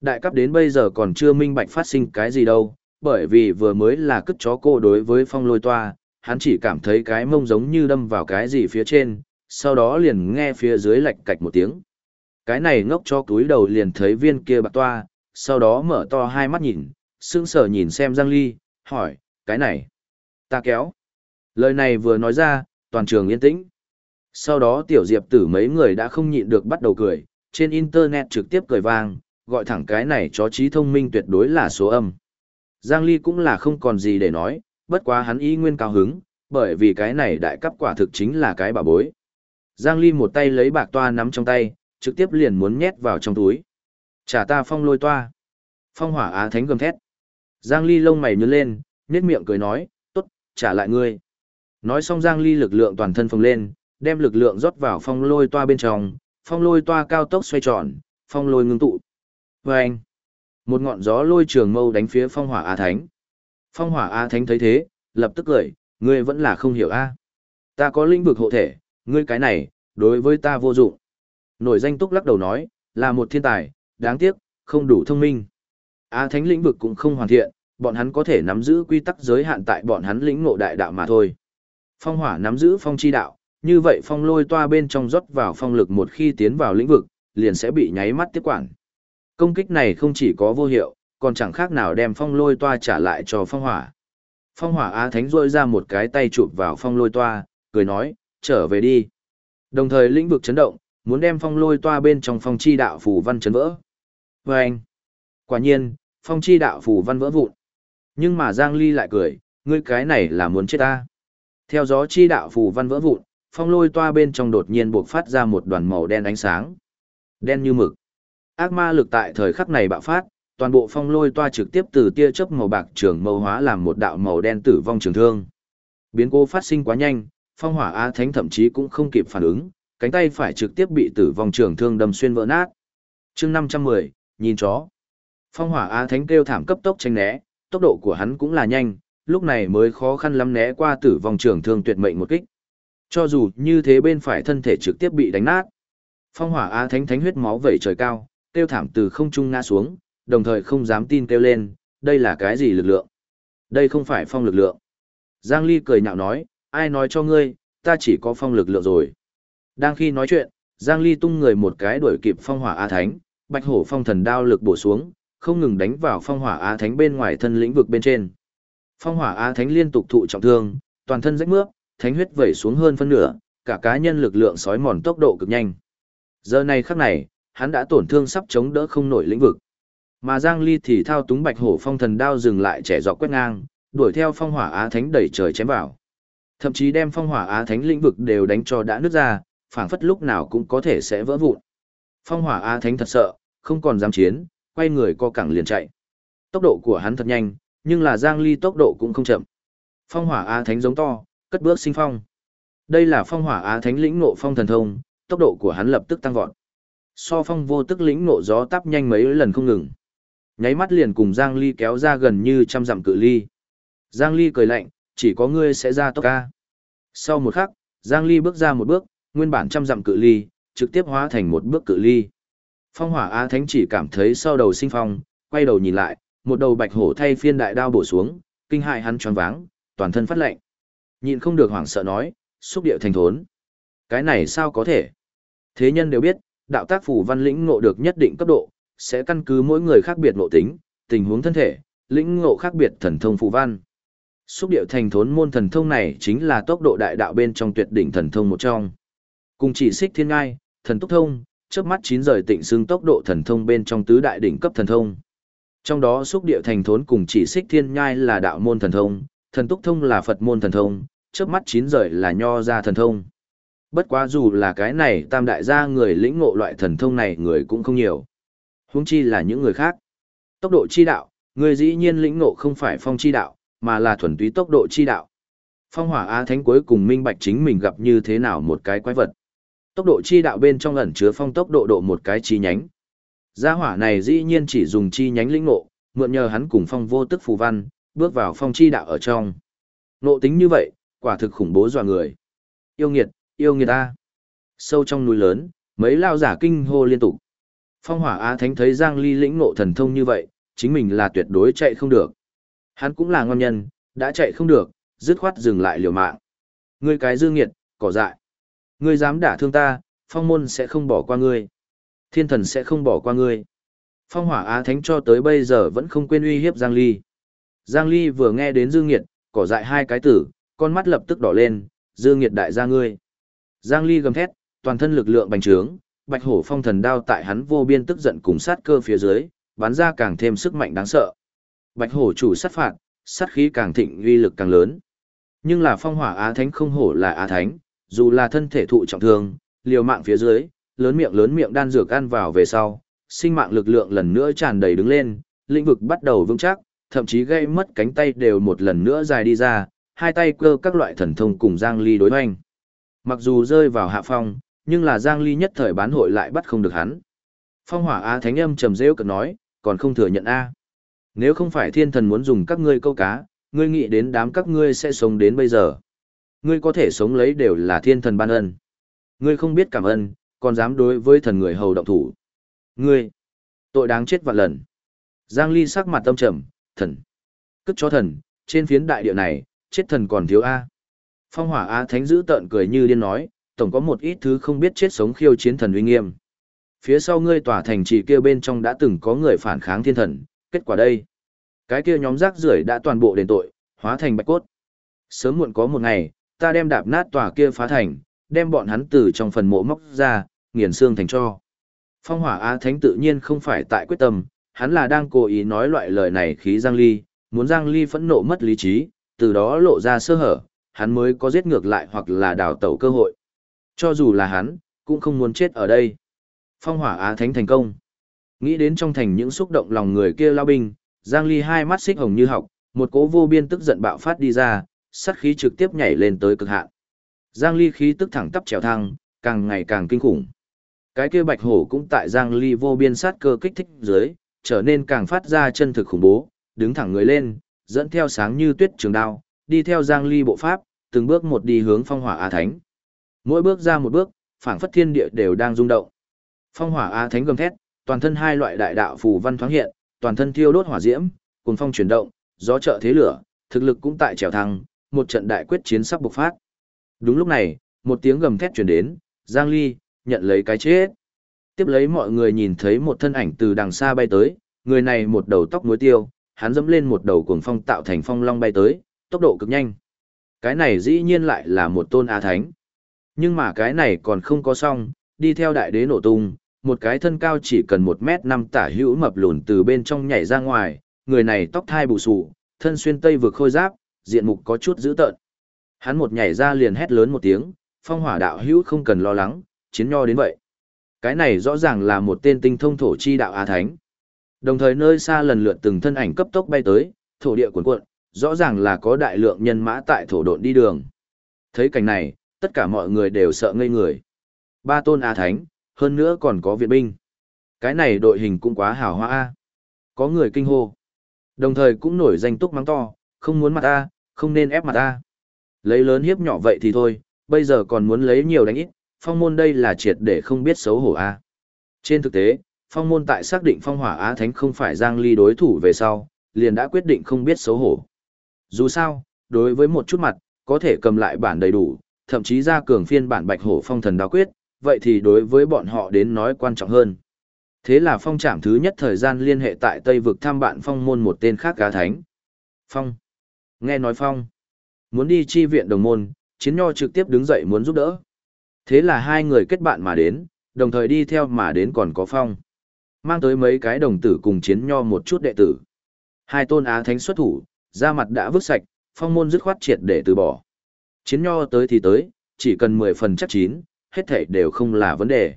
Đại cấp đến bây giờ còn chưa minh bạch phát sinh cái gì đâu, bởi vì vừa mới là cất chó cô đối với phong lôi toa, hắn chỉ cảm thấy cái mông giống như đâm vào cái gì phía trên, sau đó liền nghe phía dưới lạch cạch một tiếng. Cái này ngốc cho túi đầu liền thấy viên kia bạc toa, sau đó mở to hai mắt nhìn, sững sờ nhìn xem Giang Ly, hỏi, cái này, ta kéo. Lời này vừa nói ra, toàn trường yên tĩnh. Sau đó tiểu diệp tử mấy người đã không nhịn được bắt đầu cười, trên internet trực tiếp cười vang, gọi thẳng cái này chó trí thông minh tuyệt đối là số âm. Giang Ly cũng là không còn gì để nói, bất quá hắn ý nguyên cao hứng, bởi vì cái này đại cấp quả thực chính là cái bà bối. Giang Ly một tay lấy bạc toa nắm trong tay, trực tiếp liền muốn nhét vào trong túi. Trả ta phong lôi toa. Phong hỏa á thánh gầm thét. Giang Ly lông mày nhướng lên, nhếch miệng cười nói, tốt, trả lại ngươi. Nói xong Giang Ly lực lượng toàn thân phồng lên, đem lực lượng rót vào phong lôi toa bên trong, phong lôi toa cao tốc xoay tròn, phong lôi ngưng tụ. Vâng! Một ngọn gió lôi trường mâu đánh phía phong hỏa A thánh. Phong hỏa A thánh thấy thế, lập tức cười, ngươi vẫn là không hiểu a. Ta có lĩnh vực hộ thể, ngươi cái này, đối với ta vô dụng. Nổi danh túc lắc đầu nói, là một thiên tài, đáng tiếc, không đủ thông minh. A thánh lĩnh vực cũng không hoàn thiện, bọn hắn có thể nắm giữ quy tắc giới hạn tại bọn hắn lĩnh ngộ đại đạo mà thôi. Phong hỏa nắm giữ phong chi đạo, như vậy phong lôi toa bên trong rót vào phong lực một khi tiến vào lĩnh vực, liền sẽ bị nháy mắt tiếp quản. Công kích này không chỉ có vô hiệu, còn chẳng khác nào đem phong lôi toa trả lại cho phong hỏa. Phong hỏa Á Thánh rôi ra một cái tay chụp vào phong lôi toa, cười nói, trở về đi. Đồng thời lĩnh vực chấn động, muốn đem phong lôi toa bên trong phong chi đạo phù văn chấn vỡ. Và anh, quả nhiên, phong chi đạo phù văn vỡ vụn. Nhưng mà Giang Ly lại cười, ngươi cái này là muốn chết ta. Theo gió chi đạo phù văn vỡ vụn, phong lôi toa bên trong đột nhiên buộc phát ra một đoàn màu đen ánh sáng. Đen như mực. Ác ma lực tại thời khắc này bạo phát, toàn bộ phong lôi toa trực tiếp từ tia chớp màu bạc trường màu hóa làm một đạo màu đen tử vong trường thương. Biến cố phát sinh quá nhanh, phong hỏa á thánh thậm chí cũng không kịp phản ứng, cánh tay phải trực tiếp bị tử vong trường thương đâm xuyên vỡ nát. chương 510, nhìn chó. Phong hỏa á thánh kêu thảm cấp tốc tranh né, tốc độ của hắn cũng là nhanh, lúc này mới khó khăn lắm né qua tử vong trường thương tuyệt mệnh một kích. Cho dù như thế bên phải thân thể trực tiếp bị đánh nát. Phong hỏa á thánh thánh huyết máu vẩy trời cao, kêu thảm từ không trung ngã xuống, đồng thời không dám tin kêu lên, đây là cái gì lực lượng? Đây không phải phong lực lượng. Giang Ly cười nhạo nói, ai nói cho ngươi, ta chỉ có phong lực lượng rồi. Đang khi nói chuyện, Giang Ly tung người một cái đuổi kịp phong hỏa A Thánh, bạch hổ phong thần đao lực bổ xuống, không ngừng đánh vào phong hỏa A Thánh bên ngoài thân lĩnh vực bên trên. Phong hỏa A Thánh liên tục thụ trọng thương, toàn thân rách mướp, thánh huyết vẩy xuống hơn phân nửa, cả cá nhân lực lượng sói mòn tốc độ cực nhanh. Giờ này khắc này, hắn đã tổn thương sắp chống đỡ không nổi lĩnh vực. Mà Giang Ly thì thao túng bạch hổ phong thần đao dừng lại trẻ dọc quét ngang, đuổi theo phong hỏa á thánh đẩy trời chém vào. Thậm chí đem phong hỏa á thánh lĩnh vực đều đánh cho đã nứt ra, phảng phất lúc nào cũng có thể sẽ vỡ vụn. Phong hỏa á thánh thật sợ, không còn dám chiến, quay người co cẳng liền chạy. Tốc độ của hắn thật nhanh, nhưng là Giang Ly tốc độ cũng không chậm. Phong hỏa á thánh giống to, cất bước sinh phong. Đây là phong hỏa á thánh lĩnh ngộ phong thần thông, tốc độ của hắn lập tức tăng vọt. So phong vô tức lĩnh nộ gió tắp nhanh mấy lần không ngừng. Nháy mắt liền cùng Giang Ly kéo ra gần như trăm dặm cự ly. Giang Ly cười lạnh, chỉ có ngươi sẽ ra tốc ca. Sau một khắc, Giang Ly bước ra một bước, nguyên bản trăm dặm cự ly, trực tiếp hóa thành một bước cự ly. Phong hỏa Á Thánh chỉ cảm thấy sau đầu sinh phong, quay đầu nhìn lại, một đầu bạch hổ thay phiên đại đao bổ xuống, kinh hại hắn choáng váng, toàn thân phát lạnh. Nhịn không được hoảng sợ nói, xúc điệu thành thốn. Cái này sao có thể? Thế nhân đều biết, đạo tác phủ văn lĩnh ngộ được nhất định cấp độ, sẽ căn cứ mỗi người khác biệt ngộ tính, tình huống thân thể, lĩnh ngộ khác biệt thần thông phù văn. Xúc điệu thành thốn môn thần thông này chính là tốc độ đại đạo bên trong tuyệt đỉnh thần thông một trong. Cùng chỉ xích thiên ngai, thần tốc thông, chớp mắt chín rời tịnh xương tốc độ thần thông bên trong tứ đại đỉnh cấp thần thông. Trong đó xúc điệu thành thốn cùng chỉ xích thiên nhai là đạo môn thần thông, thần túc thông là Phật môn thần thông, chớp mắt chín rời là nho gia thần thông. Bất quá dù là cái này tam đại gia người lĩnh ngộ loại thần thông này người cũng không nhiều. Huống chi là những người khác. Tốc độ chi đạo, người dĩ nhiên lĩnh ngộ không phải phong chi đạo, mà là thuần túy tốc độ chi đạo. Phong hỏa Á Thánh cuối cùng minh bạch chính mình gặp như thế nào một cái quái vật. Tốc độ chi đạo bên trong ẩn chứa phong tốc độ độ một cái chi nhánh. Gia hỏa này dĩ nhiên chỉ dùng chi nhánh lĩnh ngộ, mượn nhờ hắn cùng phong vô tức phù văn, bước vào phong chi đạo ở trong. Nộ tính như vậy, quả thực khủng bố dọa người. Yêu nghiệt, yêu người ta. Sâu trong núi lớn, mấy lao giả kinh hô liên tục. Phong hỏa Á Thánh thấy Giang Ly lĩnh ngộ thần thông như vậy, chính mình là tuyệt đối chạy không được. Hắn cũng là ngon nhân, đã chạy không được, dứt khoát dừng lại liều mạng. Ngươi cái Dương nghiệt, cỏ dại. Ngươi dám đả thương ta, phong môn sẽ không bỏ qua ngươi. Thiên thần sẽ không bỏ qua ngươi. Phong hỏa Á Thánh cho tới bây giờ vẫn không quên uy hiếp Giang Ly. Giang Ly vừa nghe đến Dương nghiệt, cỏ dại hai cái tử, con mắt lập tức đỏ lên, Dương nghiệt đại gia ngươi. Giang Ly gầm thét, toàn thân lực lượng bành trướng, bạch hổ phong thần đao tại hắn vô biên tức giận cùng sát cơ phía dưới, bắn ra càng thêm sức mạnh đáng sợ. Bạch hổ chủ sát phạt, sát khí càng thịnh uy lực càng lớn. Nhưng là phong hỏa á thánh không hổ là á thánh, dù là thân thể thụ trọng thương, liều mạng phía dưới, lớn miệng lớn miệng đan dược ăn vào về sau, sinh mạng lực lượng lần nữa tràn đầy đứng lên, lĩnh vực bắt đầu vững chắc, thậm chí gây mất cánh tay đều một lần nữa dài đi ra, hai tay cơ các loại thần thông cùng Giang Ly đối hoành. Mặc dù rơi vào hạ phong, nhưng là Giang Ly nhất thời bán hội lại bắt không được hắn. Phong hỏa Á Thánh âm trầm rêu cực nói, còn không thừa nhận A. Nếu không phải thiên thần muốn dùng các ngươi câu cá, ngươi nghĩ đến đám các ngươi sẽ sống đến bây giờ. Ngươi có thể sống lấy đều là thiên thần ban ân. Ngươi không biết cảm ơn, còn dám đối với thần người hầu động thủ. Ngươi, tội đáng chết vạn lần. Giang Ly sắc mặt tâm trầm, thần. Cất cho thần, trên phiến đại địa này, chết thần còn thiếu A. Phong hỏa A Thánh giữ tợn cười như điên nói, tổng có một ít thứ không biết chết sống khiêu chiến thần uy nghiêm. Phía sau ngươi tỏa thành trì kia bên trong đã từng có người phản kháng thiên thần, kết quả đây. Cái kia nhóm rác rưởi đã toàn bộ đền tội, hóa thành bạch cốt. Sớm muộn có một ngày, ta đem đạp nát tòa kia phá thành, đem bọn hắn từ trong phần mộ móc ra, nghiền xương thành cho. Phong hỏa Á Thánh tự nhiên không phải tại quyết tâm, hắn là đang cố ý nói loại lời này khí Giang Ly, muốn Giang Ly phẫn nộ mất lý trí, từ đó lộ ra sơ hở, hắn mới có giết ngược lại hoặc là đào tẩu cơ hội. Cho dù là hắn, cũng không muốn chết ở đây. Phong hỏa Á Thánh thành công. Nghĩ đến trong thành những xúc động lòng người kia lao binh, Giang Ly hai mắt xích hồng như học, một cỗ vô biên tức giận bạo phát đi ra, sát khí trực tiếp nhảy lên tới cực hạn. Giang Ly khí tức thẳng tắp trèo thang, càng ngày càng kinh khủng. Cái kia bạch hổ cũng tại Giang Ly vô biên sát cơ kích thích dưới, trở nên càng phát ra chân thực khủng bố, đứng thẳng người lên, dẫn theo sáng như tuyết trường đao, đi theo Giang Ly bộ pháp, từng bước một đi hướng phong hỏa A Thánh. Mỗi bước ra một bước, phảng phất thiên địa đều đang rung động. Phong hỏa A Thánh gầm thét, toàn thân hai loại đại đạo phù văn thoáng hiện, toàn thân thiêu đốt hỏa diễm, cùng phong chuyển động, gió trợ thế lửa, thực lực cũng tại trèo thăng, một trận đại quyết chiến sắp bộc phát. Đúng lúc này, một tiếng gầm thét truyền đến, Giang Ly, nhận lấy cái chết. Tiếp lấy mọi người nhìn thấy một thân ảnh từ đằng xa bay tới, người này một đầu tóc muối tiêu, hắn dẫm lên một đầu cuồng phong tạo thành phong long bay tới, tốc độ cực nhanh. Cái này dĩ nhiên lại là một tôn á thánh. Nhưng mà cái này còn không có xong, đi theo đại đế nổ tung, một cái thân cao chỉ cần một mét năm tả hữu mập lùn từ bên trong nhảy ra ngoài, người này tóc thai bù sụ, thân xuyên tây vực khôi giáp, diện mục có chút dữ tợn. Hắn một nhảy ra liền hét lớn một tiếng, phong hỏa đạo hữu không cần lo lắng, chiến nho đến vậy. Cái này rõ ràng là một tên tinh thông thổ chi đạo Á Thánh. Đồng thời nơi xa lần lượt từng thân ảnh cấp tốc bay tới, thổ địa cuộn cuộn, rõ ràng là có đại lượng nhân mã tại thổ độn đi đường. Thấy cảnh này, tất cả mọi người đều sợ ngây người. Ba tôn a Thánh, hơn nữa còn có viện binh. Cái này đội hình cũng quá hào hoa a. Có người kinh hô. Đồng thời cũng nổi danh túc mắng to, không muốn mặt a, không nên ép mặt a. Lấy lớn hiếp nhỏ vậy thì thôi, bây giờ còn muốn lấy nhiều đánh ít, phong môn đây là triệt để không biết xấu hổ a. Trên thực tế, phong môn tại xác định phong hỏa á thánh không phải giang ly đối thủ về sau, liền đã quyết định không biết xấu hổ. Dù sao, đối với một chút mặt, có thể cầm lại bản đầy đủ, thậm chí ra cường phiên bản bạch hổ phong thần đao quyết, vậy thì đối với bọn họ đến nói quan trọng hơn. Thế là phong trạm thứ nhất thời gian liên hệ tại Tây vực thăm bạn phong môn một tên khác cá thánh. Phong. Nghe nói phong. Muốn đi chi viện đồng môn, chiến nho trực tiếp đứng dậy muốn giúp đỡ. Thế là hai người kết bạn mà đến, đồng thời đi theo mà đến còn có phong. Mang tới mấy cái đồng tử cùng chiến nho một chút đệ tử. Hai tôn á thánh xuất thủ, Da mặt đã vứt sạch, phong môn dứt khoát triệt để từ bỏ. Chiến nho tới thì tới, chỉ cần 10 phần chắc chín, hết thảy đều không là vấn đề.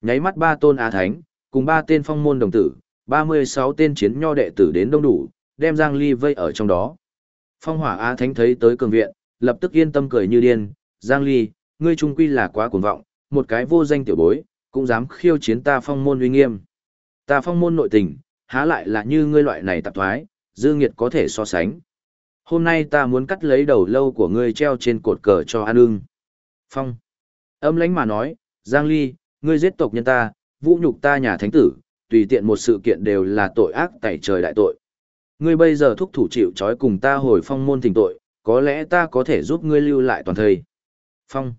Nháy mắt ba tôn á thánh, cùng ba tên phong môn đồng tử, 36 tên chiến nho đệ tử đến đông đủ, đem Giang Ly vây ở trong đó. Phong hỏa á thánh thấy tới cường viện, lập tức yên tâm cười như điên, Giang Ly, ngươi trung quy là quá cuồng vọng, một cái vô danh tiểu bối, cũng dám khiêu chiến ta phong môn uy nghiêm. Ta phong môn nội tình, há lại là như ngươi loại này tạp thoái, dư nghiệt có thể so sánh. Hôm nay ta muốn cắt lấy đầu lâu của ngươi treo trên cột cờ cho an ưng. Phong. Âm lãnh mà nói, Giang Ly, ngươi giết tộc nhân ta, vũ nhục ta nhà thánh tử, tùy tiện một sự kiện đều là tội ác tẩy trời đại tội. Ngươi bây giờ thúc thủ chịu trói cùng ta hồi phong môn tình tội, có lẽ ta có thể giúp ngươi lưu lại toàn thời. Phong.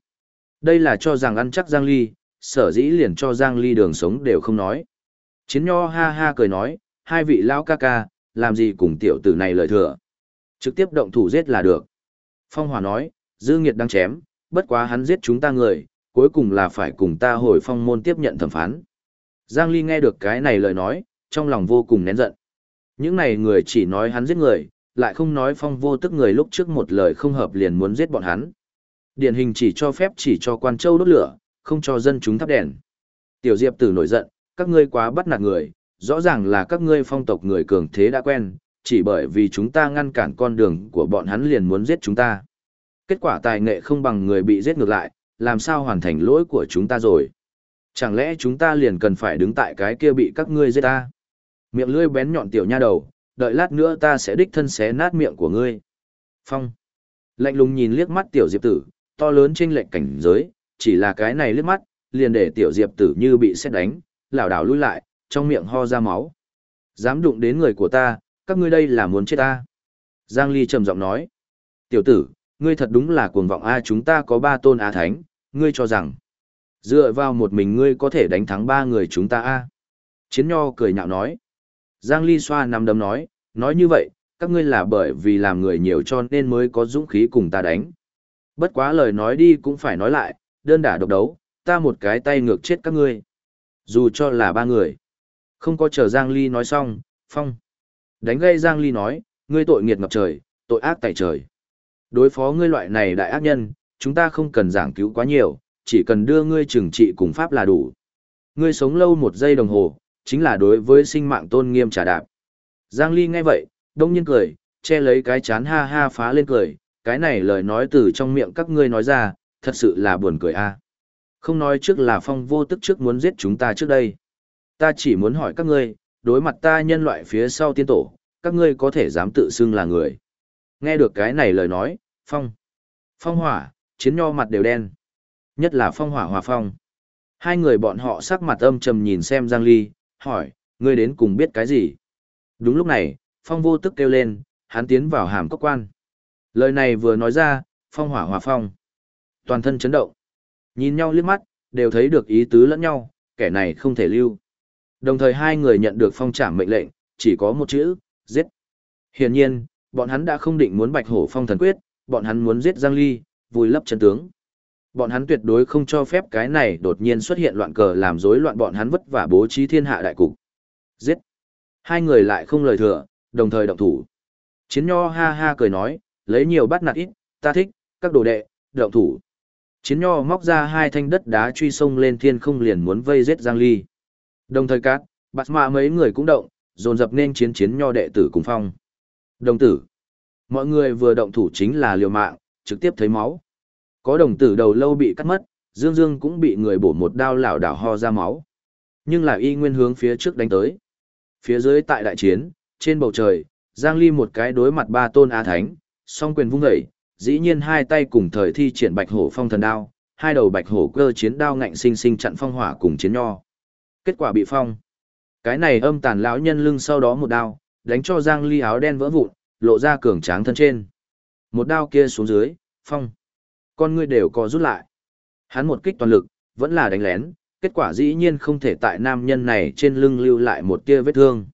Đây là cho rằng ăn chắc Giang Ly, sở dĩ liền cho Giang Ly đường sống đều không nói. Chiến nho ha ha cười nói, hai vị lão ca ca, làm gì cùng tiểu tử này lời thừa. Trực tiếp động thủ giết là được. Phong Hòa nói, dư nghiệt đang chém, bất quá hắn giết chúng ta người, cuối cùng là phải cùng ta hồi phong môn tiếp nhận thẩm phán. Giang Ly nghe được cái này lời nói, trong lòng vô cùng nén giận. Những này người chỉ nói hắn giết người, lại không nói phong vô tức người lúc trước một lời không hợp liền muốn giết bọn hắn. Điển hình chỉ cho phép chỉ cho quan châu đốt lửa, không cho dân chúng thắp đèn. Tiểu Diệp tử nổi giận, các ngươi quá bắt nạt người, rõ ràng là các ngươi phong tộc người cường thế đã quen, chỉ bởi vì chúng ta ngăn cản con đường của bọn hắn liền muốn giết chúng ta. Kết quả tài nghệ không bằng người bị giết ngược lại, làm sao hoàn thành lỗi của chúng ta rồi. Chẳng lẽ chúng ta liền cần phải đứng tại cái kia bị các ngươi giết ta? Miệng lưỡi bén nhọn tiểu nha đầu, đợi lát nữa ta sẽ đích thân xé nát miệng của ngươi. Phong. Lạnh lùng nhìn liếc mắt tiểu diệp tử, to lớn trên lệnh cảnh giới, chỉ là cái này liếc mắt, liền để tiểu diệp tử như bị xét đánh, lảo đảo lui lại, trong miệng ho ra máu. Dám đụng đến người của ta, các ngươi đây là muốn chết ta. Giang Ly trầm giọng nói. Tiểu tử, ngươi thật đúng là cuồng vọng A chúng ta có ba tôn a Thánh, ngươi cho rằng. Dựa vào một mình ngươi có thể đánh thắng ba người chúng ta A. Chiến Nho cười nhạo nói. Giang Ly xoa nằm đấm nói, nói như vậy, các ngươi là bởi vì làm người nhiều cho nên mới có dũng khí cùng ta đánh. Bất quá lời nói đi cũng phải nói lại, đơn đả độc đấu, ta một cái tay ngược chết các ngươi. Dù cho là ba người. Không có chờ Giang Ly nói xong, Phong. Đánh gây Giang Ly nói, ngươi tội nghiệt ngập trời, tội ác tại trời. Đối phó ngươi loại này đại ác nhân, chúng ta không cần giảng cứu quá nhiều, chỉ cần đưa ngươi trừng trị cùng pháp là đủ. Ngươi sống lâu một giây đồng hồ, chính là đối với sinh mạng tôn nghiêm trả đạp. Giang Ly nghe vậy, đông nhiên cười, che lấy cái chán ha ha phá lên cười, cái này lời nói từ trong miệng các ngươi nói ra, thật sự là buồn cười a. Không nói trước là phong vô tức trước muốn giết chúng ta trước đây. Ta chỉ muốn hỏi các ngươi, đối mặt ta nhân loại phía sau tiên tổ, các ngươi có thể dám tự xưng là người. Nghe được cái này lời nói, phong, phong hỏa, chiến nho mặt đều đen. Nhất là phong hỏa hòa phong. Hai người bọn họ sắc mặt âm trầm nhìn xem Giang Ly, hỏi, ngươi đến cùng biết cái gì? Đúng lúc này, phong vô tức kêu lên, hắn tiến vào hàm cốc quan. Lời này vừa nói ra, phong hỏa hòa phong. Toàn thân chấn động. Nhìn nhau liếc mắt, đều thấy được ý tứ lẫn nhau, kẻ này không thể lưu. Đồng thời hai người nhận được phong trảm mệnh lệnh, chỉ có một chữ, giết. Hiển nhiên, bọn hắn đã không định muốn bạch hổ phong thần quyết, bọn hắn muốn giết Giang Ly, vùi lấp chân tướng. Bọn hắn tuyệt đối không cho phép cái này đột nhiên xuất hiện loạn cờ làm rối loạn bọn hắn vất vả bố trí thiên hạ đại cục. Giết. Hai người lại không lời thừa, đồng thời động thủ. Chiến nho ha ha cười nói, lấy nhiều bắt nạt ít, ta thích, các đồ đệ, động thủ. Chiến nho móc ra hai thanh đất đá truy sông lên thiên không liền muốn vây giết Giang Ly. Đồng thời cát, bạt mạ mấy người cũng động, dồn dập nên chiến chiến nho đệ tử cùng phong. Đồng tử. Mọi người vừa động thủ chính là liều mạng, trực tiếp thấy máu. Có đồng tử đầu lâu bị cắt mất, Dương Dương cũng bị người bổ một đao lảo đảo ho ra máu. Nhưng là y nguyên hướng phía trước đánh tới. Phía dưới tại đại chiến, trên bầu trời, Giang Ly một cái đối mặt ba tôn A Thánh, song quyền vung dậy, dĩ nhiên hai tay cùng thời thi triển bạch hổ phong thần đao, hai đầu bạch hổ cơ chiến đao ngạnh sinh sinh chặn phong hỏa cùng chiến nho. Kết quả bị phong. Cái này âm tàn lão nhân lưng sau đó một đao, đánh cho Giang Ly áo đen vỡ vụn, lộ ra cường tráng thân trên. Một đao kia xuống dưới, phong. Con ngươi đều có rút lại. Hắn một kích toàn lực, vẫn là đánh lén, kết quả dĩ nhiên không thể tại nam nhân này trên lưng lưu lại một tia vết thương.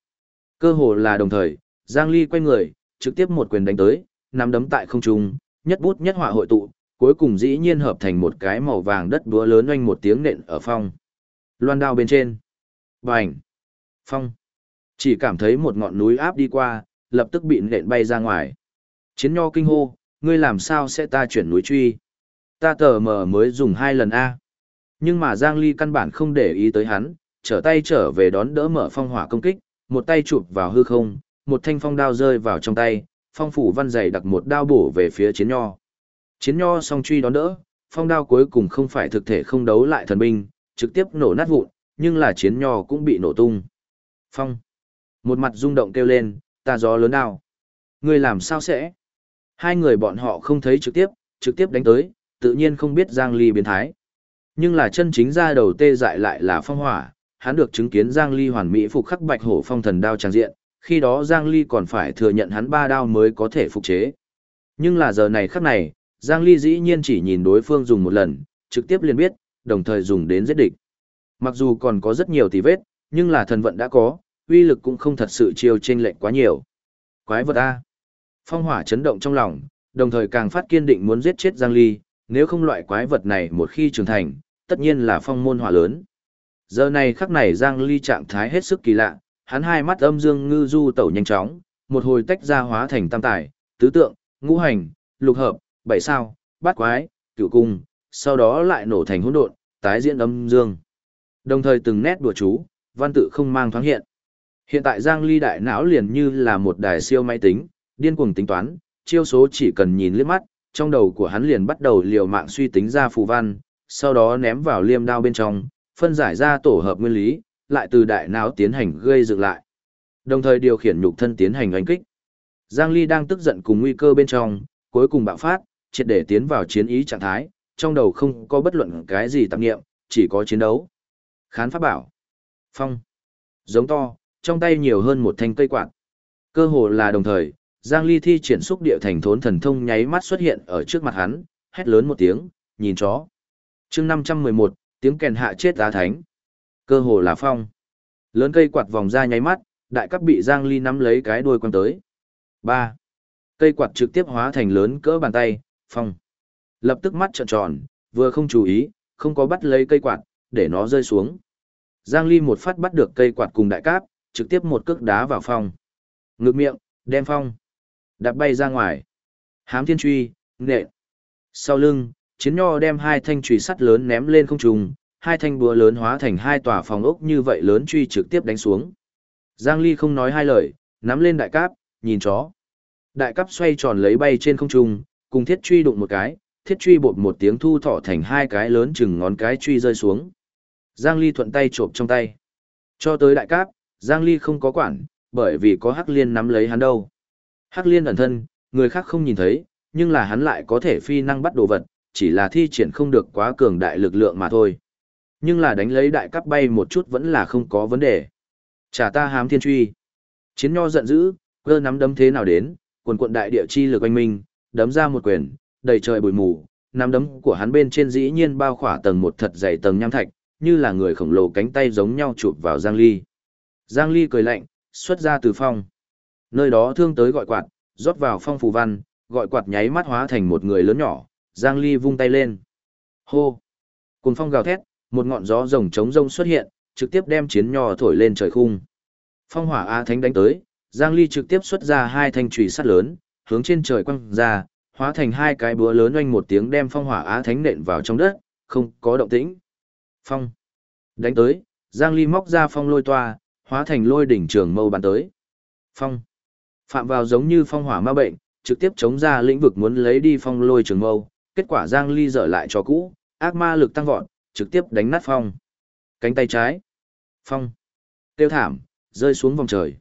Cơ hồ là đồng thời, Giang Ly quay người, trực tiếp một quyền đánh tới, nắm đấm tại không trung, nhất bút nhất họa hội tụ, cuối cùng dĩ nhiên hợp thành một cái màu vàng đất búa lớn oanh một tiếng nện ở phong. Loan đao bên trên. Bành. Phong. Chỉ cảm thấy một ngọn núi áp đi qua, lập tức bị nện bay ra ngoài. Chiến nho kinh hô, ngươi làm sao sẽ ta chuyển núi truy? Ta tờ mờ mới dùng hai lần A. Nhưng mà Giang Ly căn bản không để ý tới hắn, trở tay trở về đón đỡ mở phong hỏa công kích, một tay chụp vào hư không, một thanh phong đao rơi vào trong tay, phong phủ văn dày đặt một đao bổ về phía chiến nho. Chiến nho song truy đón đỡ, phong đao cuối cùng không phải thực thể không đấu lại thần binh, trực tiếp nổ nát vụn, nhưng là chiến nho cũng bị nổ tung. Phong. Một mặt rung động kêu lên, ta gió lớn nào. Người làm sao sẽ? Hai người bọn họ không thấy trực tiếp, trực tiếp đánh tới, tự nhiên không biết Giang Ly biến thái. Nhưng là chân chính ra đầu tê dại lại là phong hỏa, hắn được chứng kiến Giang Ly hoàn mỹ phục khắc bạch hổ phong thần đao trang diện, khi đó Giang Ly còn phải thừa nhận hắn ba đao mới có thể phục chế. Nhưng là giờ này khắc này, Giang Ly dĩ nhiên chỉ nhìn đối phương dùng một lần, trực tiếp liền biết, đồng thời dùng đến giết địch. Mặc dù còn có rất nhiều tì vết, nhưng là thần vận đã có, uy lực cũng không thật sự chiêu chênh lệch quá nhiều. Quái vật A. Phong hỏa chấn động trong lòng, đồng thời càng phát kiên định muốn giết chết Giang Ly, nếu không loại quái vật này một khi trưởng thành, tất nhiên là phong môn hỏa lớn. Giờ này khắc này Giang Ly trạng thái hết sức kỳ lạ, hắn hai mắt âm dương ngư du tẩu nhanh chóng, một hồi tách ra hóa thành tam tài, tứ tượng, ngũ hành, lục hợp, bảy sao, bát quái, cửu cung, sau đó lại nổ thành hỗn độn, tái diễn âm dương. Đồng thời từng nét đùa chú, văn tự không mang thoáng hiện. Hiện tại Giang Ly đại não liền như là một đài siêu máy tính, điên cuồng tính toán, chiêu số chỉ cần nhìn liếc mắt, trong đầu của hắn liền bắt đầu liều mạng suy tính ra phù văn, sau đó ném vào liêm đao bên trong, phân giải ra tổ hợp nguyên lý, lại từ đại não tiến hành gây dựng lại. Đồng thời điều khiển nhục thân tiến hành đánh kích. Giang Ly đang tức giận cùng nguy cơ bên trong, cuối cùng bạo phát, triệt để tiến vào chiến ý trạng thái, trong đầu không có bất luận cái gì tạp nghiệm, chỉ có chiến đấu. Khán pháp bảo. Phong. Giống to, trong tay nhiều hơn một thanh cây quạt. Cơ hồ là đồng thời, Giang Ly thi triển xúc địa thành thốn thần thông nháy mắt xuất hiện ở trước mặt hắn, hét lớn một tiếng, nhìn chó. chương 511, tiếng kèn hạ chết giá thánh. Cơ hồ là phong. Lớn cây quạt vòng ra nháy mắt, đại cấp bị Giang Ly nắm lấy cái đuôi quăng tới. 3. Cây quạt trực tiếp hóa thành lớn cỡ bàn tay, phong. Lập tức mắt trợn tròn, vừa không chú ý, không có bắt lấy cây quạt, để nó rơi xuống. Giang Ly một phát bắt được cây quạt cùng đại cáp, trực tiếp một cước đá vào phong. Ngực miệng, đem phong. Đạp bay ra ngoài. Hám thiên truy, nện. Sau lưng, chiến nho đem hai thanh truy sắt lớn ném lên không trung, hai thanh búa lớn hóa thành hai tòa phòng ốc như vậy lớn truy trực tiếp đánh xuống. Giang Ly không nói hai lời, nắm lên đại cáp, nhìn chó. Đại cáp xoay tròn lấy bay trên không trung, cùng thiết truy đụng một cái, thiết truy bột một tiếng thu thọ thành hai cái lớn chừng ngón cái truy rơi xuống. Giang Ly thuận tay trộm trong tay. Cho tới đại cáp, Giang Ly không có quản, bởi vì có Hắc Liên nắm lấy hắn đâu. Hắc Liên ẩn thân, người khác không nhìn thấy, nhưng là hắn lại có thể phi năng bắt đồ vật, chỉ là thi triển không được quá cường đại lực lượng mà thôi. Nhưng là đánh lấy đại cáp bay một chút vẫn là không có vấn đề. Trả ta hám thiên truy. Chiến nho giận dữ, cơ nắm đấm thế nào đến, quần quận đại địa chi lực oanh minh, đấm ra một quyền, đầy trời bụi mù, nắm đấm của hắn bên trên dĩ nhiên bao khỏa tầng một thật dày tầng nham thạch, như là người khổng lồ cánh tay giống nhau chụp vào Giang Ly. Giang Ly cười lạnh, xuất ra từ phong. Nơi đó thương tới gọi quạt, rót vào phong phù văn, gọi quạt nháy mắt hóa thành một người lớn nhỏ, Giang Ly vung tay lên. Hô! Cùng phong gào thét, một ngọn gió rồng trống rông xuất hiện, trực tiếp đem chiến nho thổi lên trời khung. Phong hỏa A Thánh đánh tới, Giang Ly trực tiếp xuất ra hai thanh chùy sắt lớn, hướng trên trời quăng ra, hóa thành hai cái búa lớn oanh một tiếng đem phong hỏa á thánh nện vào trong đất, không có động tĩnh. Phong. Đánh tới, Giang Ly móc ra phong lôi toa, hóa thành lôi đỉnh trường mâu bắn tới. Phong. Phạm vào giống như phong hỏa ma bệnh, trực tiếp chống ra lĩnh vực muốn lấy đi phong lôi trường mâu, kết quả Giang Ly dở lại cho cũ, ác ma lực tăng vọt, trực tiếp đánh nát phong. Cánh tay trái. Phong. Tiêu thảm, rơi xuống vòng trời.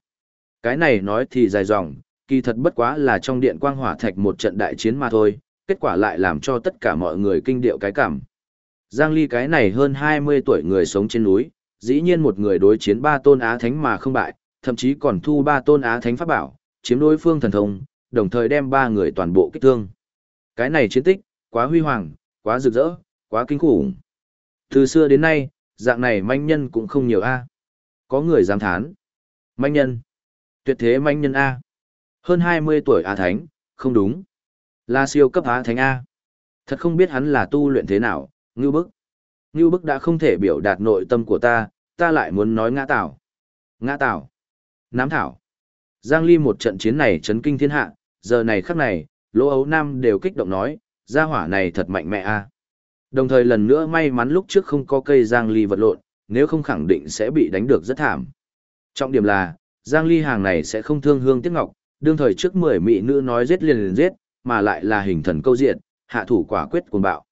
Cái này nói thì dài dòng, kỳ thật bất quá là trong điện quang hỏa thạch một trận đại chiến mà thôi, kết quả lại làm cho tất cả mọi người kinh điệu cái cảm. Giang Ly cái này hơn 20 tuổi người sống trên núi, dĩ nhiên một người đối chiến ba tôn á thánh mà không bại, thậm chí còn thu ba tôn á thánh pháp bảo, chiếm đối phương thần thông, đồng thời đem ba người toàn bộ kích thương. Cái này chiến tích, quá huy hoàng, quá rực rỡ, quá kinh khủng. Từ xưa đến nay, dạng này manh nhân cũng không nhiều a. Có người dám thán. Manh nhân. Tuyệt thế manh nhân a. Hơn 20 tuổi a thánh, không đúng. Là siêu cấp a thánh a. Thật không biết hắn là tu luyện thế nào, ngưu bức. Ngưu bức đã không thể biểu đạt nội tâm của ta, ta lại muốn nói ngã tảo. Ngã tảo. Nám thảo. Giang Ly một trận chiến này chấn kinh thiên hạ, giờ này khắc này, Lỗ Ấu Nam đều kích động nói, gia hỏa này thật mạnh mẽ a. Đồng thời lần nữa may mắn lúc trước không có cây Giang Ly vật lộn, nếu không khẳng định sẽ bị đánh được rất thảm. Trọng điểm là, Giang Ly hàng này sẽ không thương hương tiếc ngọc, đương thời trước 10 mỹ nữ nói giết liền liền giết, mà lại là hình thần câu diện, hạ thủ quả quyết cuồng bạo.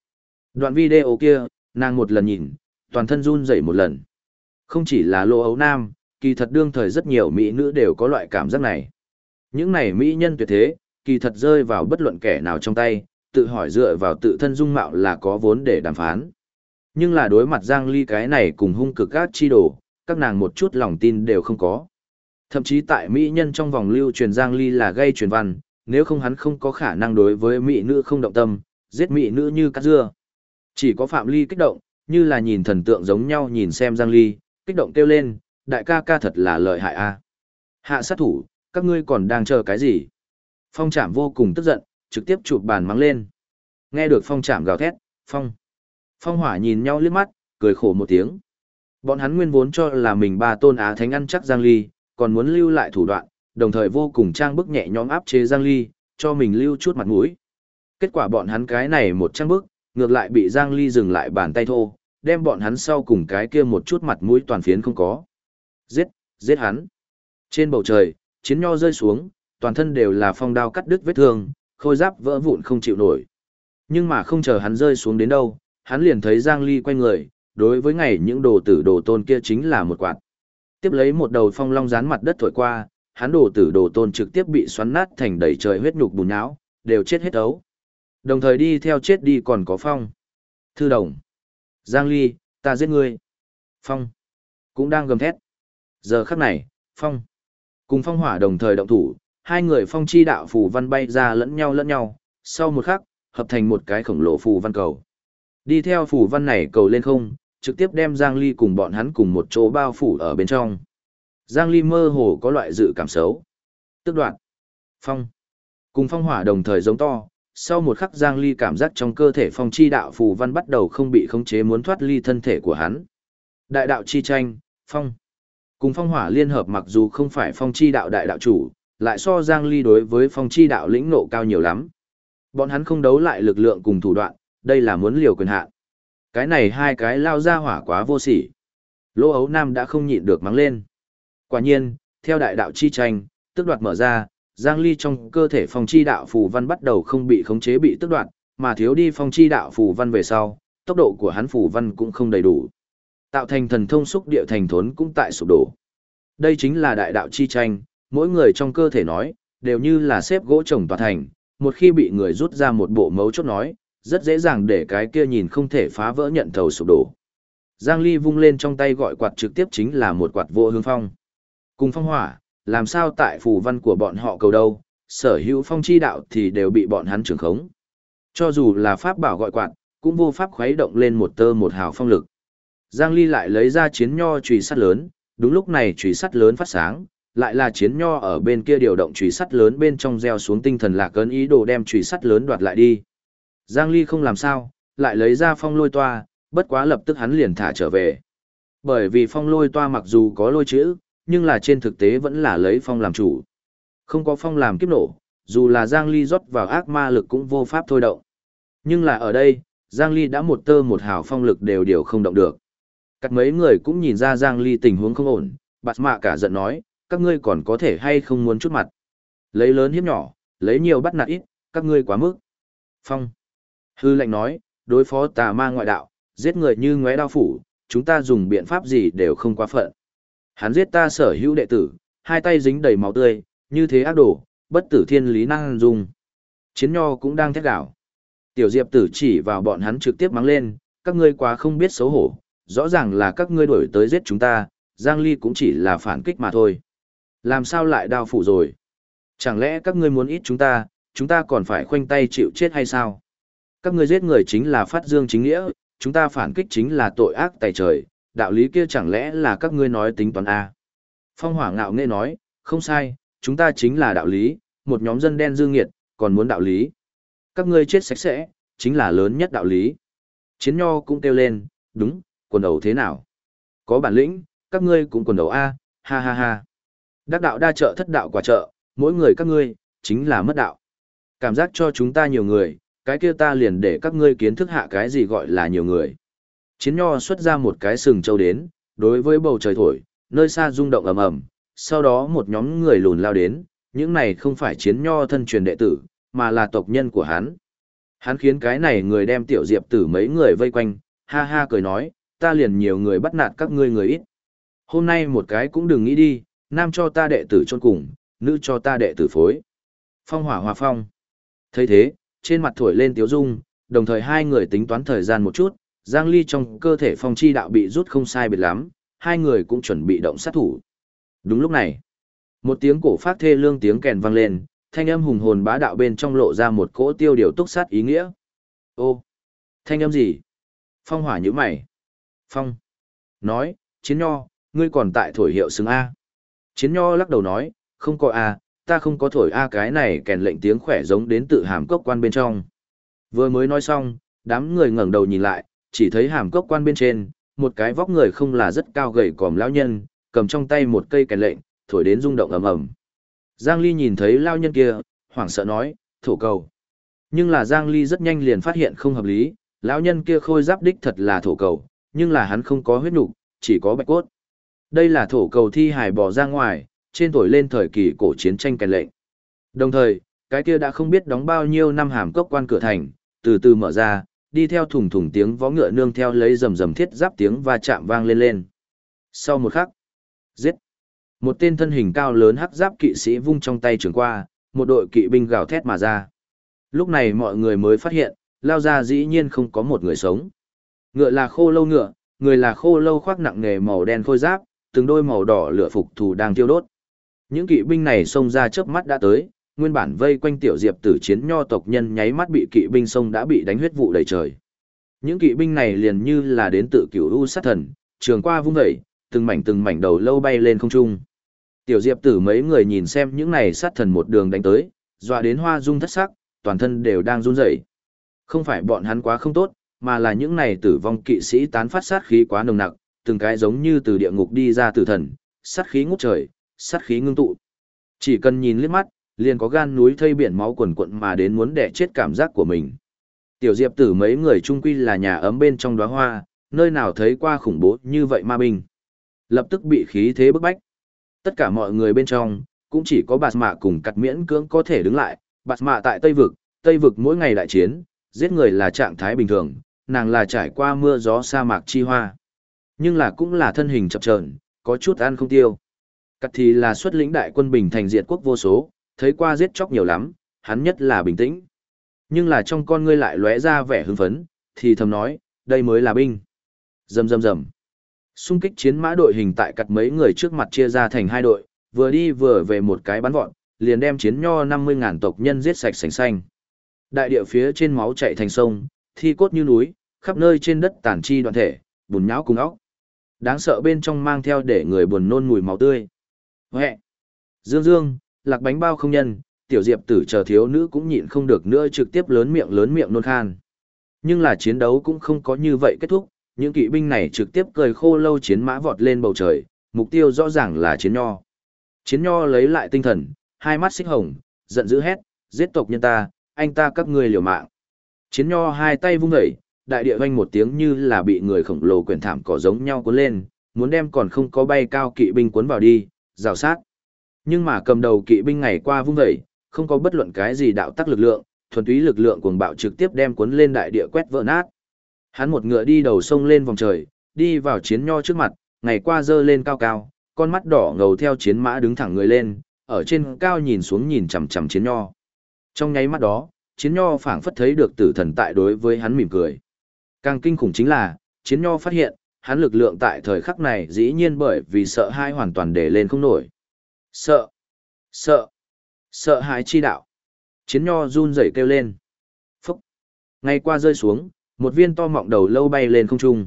Đoạn video kia, nàng một lần nhìn, toàn thân run rẩy một lần. Không chỉ là lô ấu nam, kỳ thật đương thời rất nhiều mỹ nữ đều có loại cảm giác này. Những này mỹ nhân tuyệt thế, kỳ thật rơi vào bất luận kẻ nào trong tay, tự hỏi dựa vào tự thân dung mạo là có vốn để đàm phán. Nhưng là đối mặt Giang Ly cái này cùng hung cực các chi đồ, các nàng một chút lòng tin đều không có. Thậm chí tại mỹ nhân trong vòng lưu truyền Giang Ly là gây truyền văn, nếu không hắn không có khả năng đối với mỹ nữ không động tâm, giết mỹ nữ như cắt dưa. Chỉ có Phạm Ly kích động, như là nhìn thần tượng giống nhau nhìn xem Giang Ly, kích động kêu lên, đại ca ca thật là lợi hại a. Hạ sát thủ, các ngươi còn đang chờ cái gì? Phong Trạm vô cùng tức giận, trực tiếp chụp bàn mắng lên. Nghe được Phong Trạm gào thét, Phong. Phong Hỏa nhìn nhau liếc mắt, cười khổ một tiếng. Bọn hắn nguyên vốn cho là mình ba tôn á thánh ăn chắc Giang Ly, còn muốn lưu lại thủ đoạn, đồng thời vô cùng trang bức nhẹ nhõm áp chế Giang Ly, cho mình lưu chút mặt mũi. Kết quả bọn hắn cái này một trang bức, ngược lại bị Giang Ly dừng lại bàn tay thô, đem bọn hắn sau cùng cái kia một chút mặt mũi toàn phiến không có. Giết, giết hắn. Trên bầu trời, chiến nho rơi xuống, toàn thân đều là phong đao cắt đứt vết thương, khôi giáp vỡ vụn không chịu nổi. Nhưng mà không chờ hắn rơi xuống đến đâu, hắn liền thấy Giang Ly quay người, đối với ngày những đồ tử đồ tôn kia chính là một quạt. Tiếp lấy một đầu phong long dán mặt đất thổi qua, hắn đồ tử đồ tôn trực tiếp bị xoắn nát thành đầy trời huyết nhục bùn nhão, đều chết hết ấu. Đồng thời đi theo chết đi còn có phong. Thư đồng. Giang Ly, ta giết ngươi. Phong. Cũng đang gầm thét. Giờ khắc này, phong. Cùng phong hỏa đồng thời động thủ, hai người phong chi đạo phù văn bay ra lẫn nhau lẫn nhau, sau một khắc, hợp thành một cái khổng lồ phù văn cầu. Đi theo phù văn này cầu lên không, trực tiếp đem Giang Ly cùng bọn hắn cùng một chỗ bao phủ ở bên trong. Giang Ly mơ hồ có loại dự cảm xấu. Tức đoạn. Phong. Cùng phong hỏa đồng thời giống to, sau một khắc Giang Ly cảm giác trong cơ thể phong chi đạo phù văn bắt đầu không bị khống chế muốn thoát ly thân thể của hắn. Đại đạo chi tranh, phong. Cùng phong hỏa liên hợp mặc dù không phải phong chi đạo đại đạo chủ, lại so Giang Ly đối với phong chi đạo lĩnh nộ cao nhiều lắm. Bọn hắn không đấu lại lực lượng cùng thủ đoạn, đây là muốn liều quyền hạn. Cái này hai cái lao ra hỏa quá vô sỉ. Lỗ ấu nam đã không nhịn được mắng lên. Quả nhiên, theo đại đạo chi tranh, tức đoạt mở ra, Giang Ly trong cơ thể phong chi đạo phù văn bắt đầu không bị khống chế bị tức đoạt, mà thiếu đi phong chi đạo phù văn về sau, tốc độ của hắn phù văn cũng không đầy đủ. Tạo thành thần thông xúc địa thành thốn cũng tại sụp đổ. Đây chính là đại đạo chi tranh, mỗi người trong cơ thể nói, đều như là xếp gỗ trồng tòa thành, một khi bị người rút ra một bộ mấu chốt nói, rất dễ dàng để cái kia nhìn không thể phá vỡ nhận thầu sụp đổ. Giang Ly vung lên trong tay gọi quạt trực tiếp chính là một quạt vô hướng phong. Cùng phong hỏa, làm sao tại phù văn của bọn họ cầu đâu, sở hữu phong chi đạo thì đều bị bọn hắn trưởng khống. Cho dù là pháp bảo gọi quạt, cũng vô pháp khuấy động lên một tơ một hào phong lực. Giang Ly lại lấy ra chiến nho chùy sắt lớn, đúng lúc này chùy sắt lớn phát sáng, lại là chiến nho ở bên kia điều động chùy sắt lớn bên trong gieo xuống tinh thần lạc cơn ý đồ đem chùy sắt lớn đoạt lại đi. Giang Ly không làm sao, lại lấy ra phong lôi toa, bất quá lập tức hắn liền thả trở về. Bởi vì phong lôi toa mặc dù có lôi chữ, nhưng là trên thực tế vẫn là lấy phong làm chủ. Không có phong làm kiếp nổ, dù là Giang Ly rót vào ác ma lực cũng vô pháp thôi động. Nhưng là ở đây, Giang Ly đã một tơ một hào phong lực đều điều không động được. Các mấy người cũng nhìn ra Giang Ly tình huống không ổn, bạt mạ cả giận nói, các ngươi còn có thể hay không muốn chút mặt. Lấy lớn hiếp nhỏ, lấy nhiều bắt nạt ít, các ngươi quá mức. Phong. Hư lệnh nói, đối phó tà ma ngoại đạo, giết người như ngóe đao phủ, chúng ta dùng biện pháp gì đều không quá phận. Hắn giết ta sở hữu đệ tử, hai tay dính đầy máu tươi, như thế ác đổ, bất tử thiên lý năng dùng. Chiến nho cũng đang thét đảo. Tiểu Diệp tử chỉ vào bọn hắn trực tiếp mắng lên, các ngươi quá không biết xấu hổ, rõ ràng là các ngươi đuổi tới giết chúng ta, Giang Ly cũng chỉ là phản kích mà thôi. Làm sao lại đao phủ rồi? Chẳng lẽ các ngươi muốn ít chúng ta, chúng ta còn phải khoanh tay chịu chết hay sao? Các ngươi giết người chính là phát dương chính nghĩa, chúng ta phản kích chính là tội ác tại trời, đạo lý kia chẳng lẽ là các ngươi nói tính toán A. Phong hỏa ngạo nghe nói, không sai, chúng ta chính là đạo lý, một nhóm dân đen dương nghiệt, còn muốn đạo lý. Các ngươi chết sạch sẽ, chính là lớn nhất đạo lý. Chiến nho cũng kêu lên, đúng, quần đầu thế nào? Có bản lĩnh, các ngươi cũng quần đầu A, ha ha ha. Đắc đạo đa trợ thất đạo quả trợ, mỗi người các ngươi, chính là mất đạo. Cảm giác cho chúng ta nhiều người, cái kia ta liền để các ngươi kiến thức hạ cái gì gọi là nhiều người. Chiến nho xuất ra một cái sừng châu đến, đối với bầu trời thổi, nơi xa rung động ầm ầm, sau đó một nhóm người lùn lao đến, những này không phải chiến nho thân truyền đệ tử, mà là tộc nhân của hắn. Hắn khiến cái này người đem tiểu diệp tử mấy người vây quanh, ha ha cười nói, ta liền nhiều người bắt nạt các ngươi người ít. Hôm nay một cái cũng đừng nghĩ đi, nam cho ta đệ tử chôn cùng, nữ cho ta đệ tử phối. Phong hỏa hòa phong. thấy thế, trên mặt thổi lên tiếu dung, đồng thời hai người tính toán thời gian một chút, Giang Ly trong cơ thể phong chi đạo bị rút không sai biệt lắm, hai người cũng chuẩn bị động sát thủ. Đúng lúc này, một tiếng cổ phát thê lương tiếng kèn vang lên, thanh âm hùng hồn bá đạo bên trong lộ ra một cỗ tiêu điều túc sát ý nghĩa. Ô, thanh âm gì? Phong hỏa như mày. Phong. Nói, chiến nho, ngươi còn tại thổi hiệu xứng A. Chiến nho lắc đầu nói, không có A, ta không có thổi A cái này kèn lệnh tiếng khỏe giống đến tự hàm cốc quan bên trong. Vừa mới nói xong, đám người ngẩng đầu nhìn lại, chỉ thấy hàm cốc quan bên trên, một cái vóc người không là rất cao gầy còm lão nhân, cầm trong tay một cây kèn lệnh, thổi đến rung động ầm ầm. Giang Ly nhìn thấy lão nhân kia, hoảng sợ nói, thổ cầu. Nhưng là Giang Ly rất nhanh liền phát hiện không hợp lý, lão nhân kia khôi giáp đích thật là thổ cầu, nhưng là hắn không có huyết nục, chỉ có bạch cốt. Đây là thổ cầu thi hải bỏ ra ngoài, trên thổi lên thời kỳ cổ chiến tranh kèn lệnh. Đồng thời, cái kia đã không biết đóng bao nhiêu năm hàm cốc quan cửa thành, từ từ mở ra, đi theo thùng thùng tiếng vó ngựa nương theo lấy rầm rầm thiết giáp tiếng và chạm vang lên lên. Sau một khắc, giết. Một tên thân hình cao lớn hắc giáp kỵ sĩ vung trong tay trường qua, một đội kỵ binh gào thét mà ra. Lúc này mọi người mới phát hiện, lao ra dĩ nhiên không có một người sống. Ngựa là khô lâu ngựa, người là khô lâu khoác nặng nghề màu đen khôi giáp, từng đôi màu đỏ lửa phục thù đang tiêu đốt. Những kỵ binh này xông ra chớp mắt đã tới, nguyên bản vây quanh tiểu diệp tử chiến nho tộc nhân nháy mắt bị kỵ binh sông đã bị đánh huyết vụ đầy trời. Những kỵ binh này liền như là đến tự cửu u sát thần, trường qua vung dậy, từng mảnh từng mảnh đầu lâu bay lên không trung. Tiểu diệp tử mấy người nhìn xem những này sát thần một đường đánh tới, dọa đến hoa dung thất sắc, toàn thân đều đang run rẩy. Không phải bọn hắn quá không tốt, mà là những này tử vong kỵ sĩ tán phát sát khí quá nồng nặc, từng cái giống như từ địa ngục đi ra tử thần, sát khí ngút trời, sát khí ngưng tụ. Chỉ cần nhìn liếc mắt, liền có gan núi thây biển máu quần quận mà đến muốn đẻ chết cảm giác của mình. Tiểu Diệp tử mấy người trung quy là nhà ấm bên trong đóa hoa, nơi nào thấy qua khủng bố như vậy ma binh. Lập tức bị khí thế bức bách. Tất cả mọi người bên trong, cũng chỉ có bạt mạ cùng cặt miễn cưỡng có thể đứng lại. Bạt mạ tại Tây Vực, Tây Vực mỗi ngày đại chiến, giết người là trạng thái bình thường, nàng là trải qua mưa gió sa mạc chi hoa. Nhưng là cũng là thân hình chập chờn, có chút ăn không tiêu. Cắt thì là xuất lĩnh đại quân bình thành diệt quốc vô số, thấy qua giết chóc nhiều lắm, hắn nhất là bình tĩnh. Nhưng là trong con ngươi lại lóe ra vẻ hưng phấn, thì thầm nói, đây mới là binh. Rầm rầm rầm. Xung kích chiến mã đội hình tại cặt mấy người trước mặt chia ra thành hai đội, vừa đi vừa về một cái bắn vọt, liền đem chiến nho 50.000 tộc nhân giết sạch sành xanh. Đại địa phía trên máu chảy thành sông, thi cốt như núi, khắp nơi trên đất tàn chi đoạn thể, bùn nhão cùng óc. Đáng sợ bên trong mang theo để người buồn nôn mùi máu tươi. Huệ! Dương Dương, lạc bánh bao không nhân, tiểu diệp tử chờ thiếu nữ cũng nhịn không được nữa trực tiếp lớn miệng lớn miệng nôn khan. Nhưng là chiến đấu cũng không có như vậy kết thúc, những kỵ binh này trực tiếp cười khô lâu chiến mã vọt lên bầu trời, mục tiêu rõ ràng là chiến nho. Chiến nho lấy lại tinh thần, hai mắt xích hồng, giận dữ hét, giết tộc nhân ta, anh ta các ngươi liều mạng. Chiến nho hai tay vung dậy, đại địa vang một tiếng như là bị người khổng lồ quyển thảm cỏ giống nhau cuốn lên, muốn đem còn không có bay cao kỵ binh cuốn vào đi, rào sát. Nhưng mà cầm đầu kỵ binh ngày qua vung vẩy, không có bất luận cái gì đạo tắc lực lượng, thuần túy lực lượng cuồng bạo trực tiếp đem cuốn lên đại địa quét vỡ nát. Hắn một ngựa đi đầu sông lên vòng trời, đi vào chiến nho trước mặt, ngày qua dơ lên cao cao, con mắt đỏ ngầu theo chiến mã đứng thẳng người lên, ở trên cao nhìn xuống nhìn chằm chằm chiến nho. Trong nháy mắt đó, chiến nho phảng phất thấy được tử thần tại đối với hắn mỉm cười. Càng kinh khủng chính là, chiến nho phát hiện, hắn lực lượng tại thời khắc này dĩ nhiên bởi vì sợ hai hoàn toàn để lên không nổi. Sợ, sợ, sợ hãi chi đạo. Chiến nho run rẩy kêu lên. Phúc. Ngay qua rơi xuống, một viên to mọng đầu lâu bay lên không trung.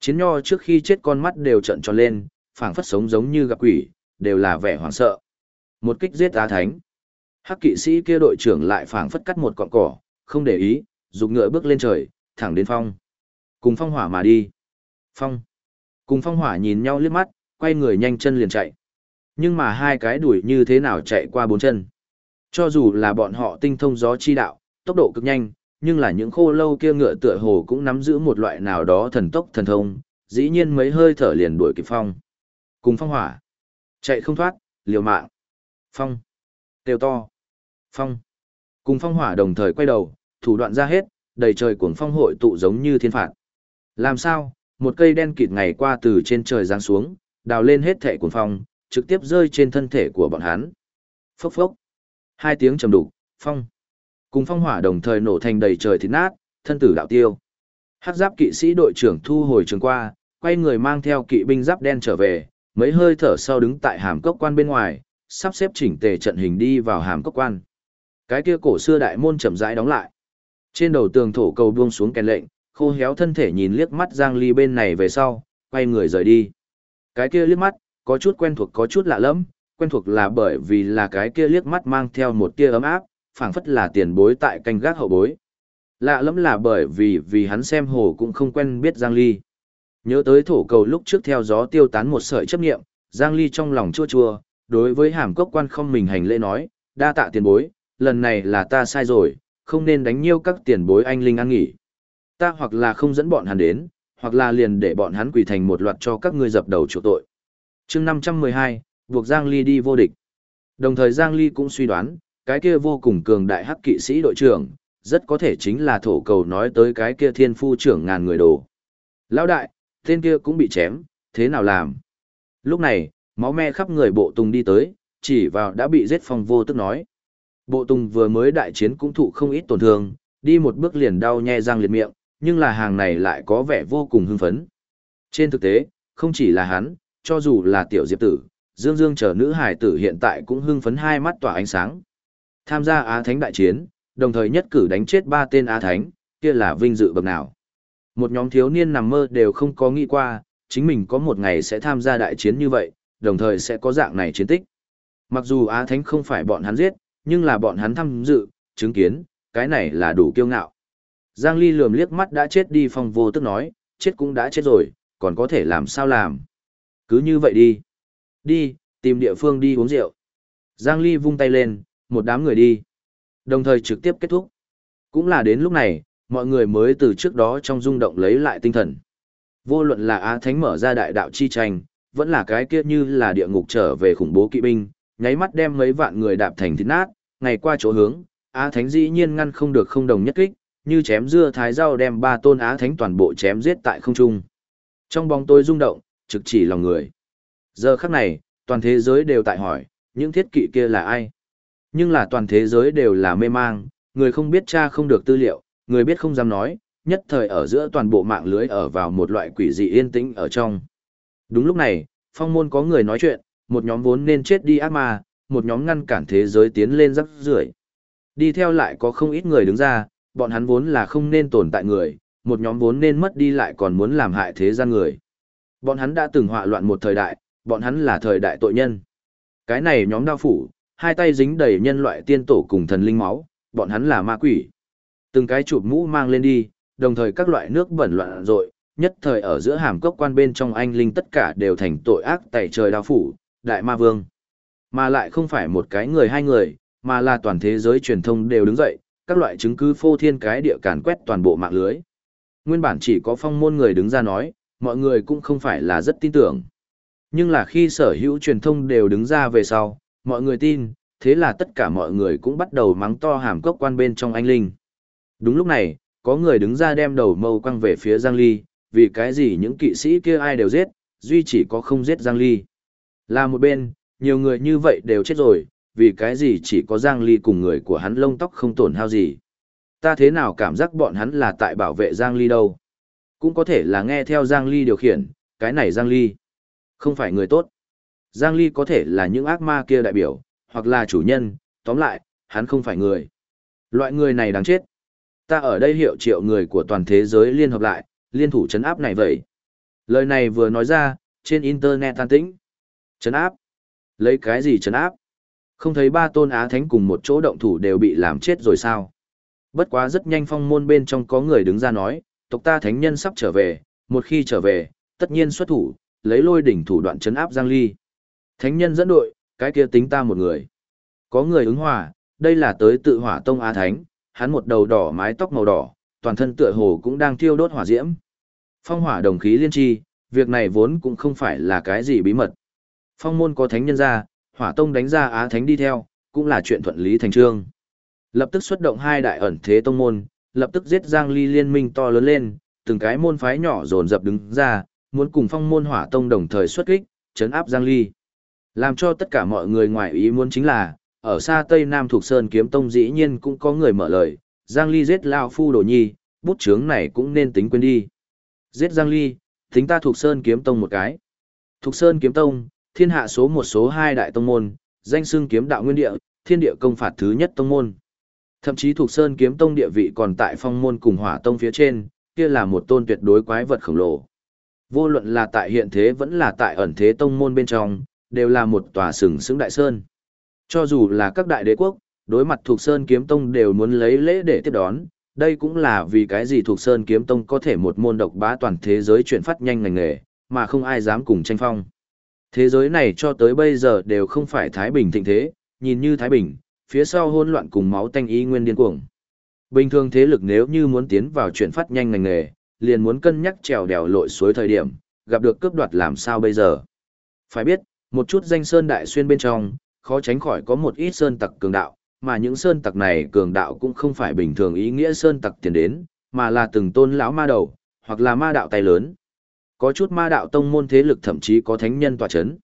Chiến nho trước khi chết con mắt đều trợn tròn lên, phảng phất sống giống như gặp quỷ, đều là vẻ hoảng sợ. Một kích giết Á Thánh. Hắc kỵ sĩ kia đội trưởng lại phảng phất cắt một cọng cỏ, không để ý, dục ngựa bước lên trời, thẳng đến phong. Cùng phong hỏa mà đi. Phong. Cùng phong hỏa nhìn nhau liếc mắt, quay người nhanh chân liền chạy. Nhưng mà hai cái đuổi như thế nào chạy qua bốn chân. Cho dù là bọn họ tinh thông gió chi đạo, tốc độ cực nhanh, nhưng là những khô lâu kia ngựa tựa hồ cũng nắm giữ một loại nào đó thần tốc thần thông, dĩ nhiên mấy hơi thở liền đuổi kịp phong. Cùng phong hỏa. Chạy không thoát, liều mạng. Phong. Tiêu to. Phong. Cùng phong hỏa đồng thời quay đầu, thủ đoạn ra hết, đầy trời cuồng phong hội tụ giống như thiên phạt. Làm sao, một cây đen kịt ngày qua từ trên trời giáng xuống, đào lên hết thể cuồng phong, trực tiếp rơi trên thân thể của bọn hắn. Phốc phốc. Hai tiếng trầm đục, phong. Cùng phong hỏa đồng thời nổ thành đầy trời thịt nát, thân tử đạo tiêu. Hắc giáp kỵ sĩ đội trưởng thu hồi trường qua, quay người mang theo kỵ binh giáp đen trở về, mấy hơi thở sau đứng tại hàm cốc quan bên ngoài, sắp xếp chỉnh tề trận hình đi vào hàm cốc quan. Cái kia cổ xưa đại môn chậm rãi đóng lại. Trên đầu tường thổ cầu buông xuống kèn lệnh, khô héo thân thể nhìn liếc mắt Giang Ly bên này về sau, quay người rời đi. Cái kia liếc mắt, có chút quen thuộc có chút lạ lẫm, quen thuộc là bởi vì là cái kia liếc mắt mang theo một tia ấm áp, phảng phất là tiền bối tại canh gác hậu bối. Lạ lẫm là bởi vì vì hắn xem hồ cũng không quen biết Giang Ly. Nhớ tới thổ cầu lúc trước theo gió tiêu tán một sợi chấp niệm, Giang Ly trong lòng chua chua, đối với hàm cốc quan không mình hành lễ nói, đa tạ tiền bối, lần này là ta sai rồi, không nên đánh nhiêu các tiền bối anh linh ăn nghỉ. Ta hoặc là không dẫn bọn hắn đến, hoặc là liền để bọn hắn quỳ thành một loạt cho các ngươi dập đầu chịu tội. chương 512, buộc Giang Ly đi vô địch. Đồng thời Giang Ly cũng suy đoán, cái kia vô cùng cường đại hắc kỵ sĩ đội trưởng, rất có thể chính là thổ cầu nói tới cái kia thiên phu trưởng ngàn người đồ. Lão đại, tên kia cũng bị chém, thế nào làm? Lúc này, máu me khắp người bộ tùng đi tới, chỉ vào đã bị giết phong vô tức nói. Bộ tùng vừa mới đại chiến cũng thụ không ít tổn thương, đi một bước liền đau nhe răng liệt miệng, nhưng là hàng này lại có vẻ vô cùng hưng phấn. Trên thực tế, không chỉ là hắn, cho dù là tiểu diệp tử, Dương Dương chờ nữ hải tử hiện tại cũng hưng phấn hai mắt tỏa ánh sáng. Tham gia Á Thánh đại chiến, đồng thời nhất cử đánh chết ba tên Á Thánh, kia là vinh dự bậc nào. Một nhóm thiếu niên nằm mơ đều không có nghĩ qua, chính mình có một ngày sẽ tham gia đại chiến như vậy, đồng thời sẽ có dạng này chiến tích. Mặc dù Á Thánh không phải bọn hắn giết, nhưng là bọn hắn tham dự, chứng kiến, cái này là đủ kiêu ngạo. Giang Ly lườm liếc mắt đã chết đi phong vô tức nói, chết cũng đã chết rồi, còn có thể làm sao làm. Cứ như vậy đi. Đi, tìm địa phương đi uống rượu. Giang Ly vung tay lên, một đám người đi. Đồng thời trực tiếp kết thúc. Cũng là đến lúc này, mọi người mới từ trước đó trong rung động lấy lại tinh thần. Vô luận là Á Thánh mở ra đại đạo chi tranh, vẫn là cái kia như là địa ngục trở về khủng bố kỵ binh, nháy mắt đem mấy vạn người đạp thành thịt nát, ngày qua chỗ hướng, Á Thánh dĩ nhiên ngăn không được không đồng nhất kích, như chém dưa thái rau đem ba tôn Á Thánh toàn bộ chém giết tại không trung. Trong bóng tối rung động, trực chỉ lòng người. Giờ khắc này, toàn thế giới đều tại hỏi, những thiết kỵ kia là ai? Nhưng là toàn thế giới đều là mê mang, người không biết cha không được tư liệu, người biết không dám nói, nhất thời ở giữa toàn bộ mạng lưới ở vào một loại quỷ dị yên tĩnh ở trong. Đúng lúc này, phong môn có người nói chuyện, một nhóm vốn nên chết đi ác ma, một nhóm ngăn cản thế giới tiến lên rắc rưởi. Đi theo lại có không ít người đứng ra, bọn hắn vốn là không nên tồn tại người, một nhóm vốn nên mất đi lại còn muốn làm hại thế gian người. Bọn hắn đã từng họa loạn một thời đại, bọn hắn là thời đại tội nhân. Cái này nhóm đao phủ, hai tay dính đầy nhân loại tiên tổ cùng thần linh máu, bọn hắn là ma quỷ. Từng cái chụp mũ mang lên đi, đồng thời các loại nước bẩn loạn rồi, nhất thời ở giữa hàm cốc quan bên trong anh linh tất cả đều thành tội ác tại trời đao phủ, đại ma vương. Mà lại không phải một cái người hai người, mà là toàn thế giới truyền thông đều đứng dậy, các loại chứng cứ phô thiên cái địa càn quét toàn bộ mạng lưới. Nguyên bản chỉ có phong môn người đứng ra nói, mọi người cũng không phải là rất tin tưởng. Nhưng là khi sở hữu truyền thông đều đứng ra về sau, mọi người tin, thế là tất cả mọi người cũng bắt đầu mắng to hàm cốc quan bên trong anh Linh. Đúng lúc này, có người đứng ra đem đầu mâu quăng về phía Giang Ly, vì cái gì những kỵ sĩ kia ai đều giết, duy chỉ có không giết Giang Ly. Là một bên, nhiều người như vậy đều chết rồi, vì cái gì chỉ có Giang Ly cùng người của hắn lông tóc không tổn hao gì. Ta thế nào cảm giác bọn hắn là tại bảo vệ Giang Ly đâu. Cũng có thể là nghe theo Giang Ly điều khiển, cái này Giang Ly. Không phải người tốt. Giang Ly có thể là những ác ma kia đại biểu, hoặc là chủ nhân, tóm lại, hắn không phải người. Loại người này đáng chết. Ta ở đây hiệu triệu người của toàn thế giới liên hợp lại, liên thủ chấn áp này vậy. Lời này vừa nói ra, trên internet tan tĩnh. Chấn áp? Lấy cái gì chấn áp? Không thấy ba tôn á thánh cùng một chỗ động thủ đều bị làm chết rồi sao? Bất quá rất nhanh phong môn bên trong có người đứng ra nói, tộc ta thánh nhân sắp trở về, một khi trở về, tất nhiên xuất thủ, lấy lôi đỉnh thủ đoạn chấn áp Giang Ly. Thánh nhân dẫn đội, cái kia tính ta một người. Có người ứng hòa, đây là tới tự hỏa tông Á Thánh, hắn một đầu đỏ mái tóc màu đỏ, toàn thân tựa hồ cũng đang thiêu đốt hỏa diễm. Phong hỏa đồng khí liên tri, việc này vốn cũng không phải là cái gì bí mật. Phong môn có thánh nhân ra, hỏa tông đánh ra Á Thánh đi theo, cũng là chuyện thuận lý thành trương. Lập tức xuất động hai đại ẩn thế tông môn, lập tức giết Giang Ly liên minh to lớn lên, từng cái môn phái nhỏ dồn dập đứng ra, muốn cùng phong môn hỏa tông đồng thời xuất kích, chấn áp Giang Ly. Làm cho tất cả mọi người ngoài ý muốn chính là, ở xa Tây Nam thuộc Sơn Kiếm Tông dĩ nhiên cũng có người mở lời, Giang Ly giết Lao Phu Đồ Nhi, bút chướng này cũng nên tính quên đi. Giết Giang Ly, tính ta thuộc Sơn Kiếm Tông một cái. Thuộc Sơn Kiếm Tông, thiên hạ số một số hai đại tông môn, danh xưng kiếm đạo nguyên địa, thiên địa công phạt thứ nhất tông môn. Thậm chí thuộc Sơn Kiếm Tông địa vị còn tại phong môn cùng hỏa tông phía trên, kia là một tôn tuyệt đối quái vật khổng lồ. Vô luận là tại hiện thế vẫn là tại ẩn thế tông môn bên trong, đều là một tòa sừng sững đại sơn. Cho dù là các đại đế quốc, đối mặt thuộc Sơn Kiếm Tông đều muốn lấy lễ để tiếp đón, đây cũng là vì cái gì thuộc Sơn Kiếm Tông có thể một môn độc bá toàn thế giới chuyển phát nhanh ngành nghề, mà không ai dám cùng tranh phong. Thế giới này cho tới bây giờ đều không phải Thái Bình thịnh thế, nhìn như Thái Bình, phía sau hỗn loạn cùng máu tanh ý nguyên điên cuồng. Bình thường thế lực nếu như muốn tiến vào chuyển phát nhanh ngành nghề, liền muốn cân nhắc trèo đèo lội suối thời điểm, gặp được cướp đoạt làm sao bây giờ. Phải biết, một chút danh sơn đại xuyên bên trong, khó tránh khỏi có một ít sơn tặc cường đạo, mà những sơn tặc này cường đạo cũng không phải bình thường ý nghĩa sơn tặc tiền đến, mà là từng tôn lão ma đầu, hoặc là ma đạo tay lớn. Có chút ma đạo tông môn thế lực thậm chí có thánh nhân tọa chấn.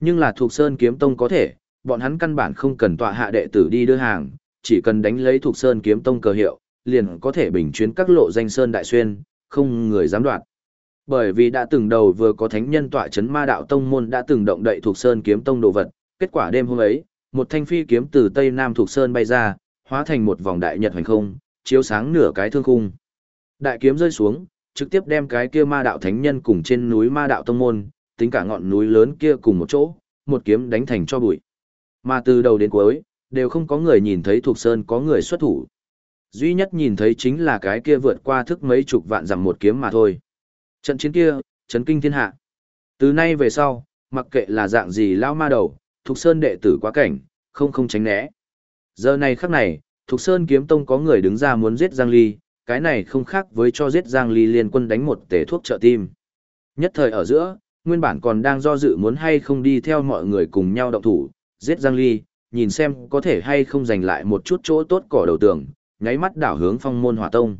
Nhưng là thuộc sơn kiếm tông có thể, bọn hắn căn bản không cần tọa hạ đệ tử đi đưa hàng, chỉ cần đánh lấy thuộc sơn kiếm tông cờ hiệu, liền có thể bình chuyến các lộ danh sơn đại xuyên, không người dám đoạt. Bởi vì đã từng đầu vừa có thánh nhân tọa chấn ma đạo tông môn đã từng động đậy thuộc sơn kiếm tông đồ vật, kết quả đêm hôm ấy, một thanh phi kiếm từ tây nam thuộc sơn bay ra, hóa thành một vòng đại nhật hành không, chiếu sáng nửa cái thương khung. Đại kiếm rơi xuống, trực tiếp đem cái kia ma đạo thánh nhân cùng trên núi ma đạo tông môn, tính cả ngọn núi lớn kia cùng một chỗ, một kiếm đánh thành cho bụi. Mà từ đầu đến cuối, đều không có người nhìn thấy thuộc sơn có người xuất thủ. Duy nhất nhìn thấy chính là cái kia vượt qua thức mấy chục vạn dặm một kiếm mà thôi. Trận chiến kia, chấn kinh thiên hạ. Từ nay về sau, mặc kệ là dạng gì lao ma đầu, thuộc Sơn đệ tử quá cảnh, không không tránh né. Giờ này khắc này, thuộc Sơn kiếm tông có người đứng ra muốn giết Giang Ly, cái này không khác với cho giết Giang Ly liên quân đánh một tể thuốc trợ tim. Nhất thời ở giữa, nguyên bản còn đang do dự muốn hay không đi theo mọi người cùng nhau động thủ, giết Giang Ly, nhìn xem có thể hay không giành lại một chút chỗ tốt cỏ đầu tường, nháy mắt đảo hướng phong môn hỏa tông.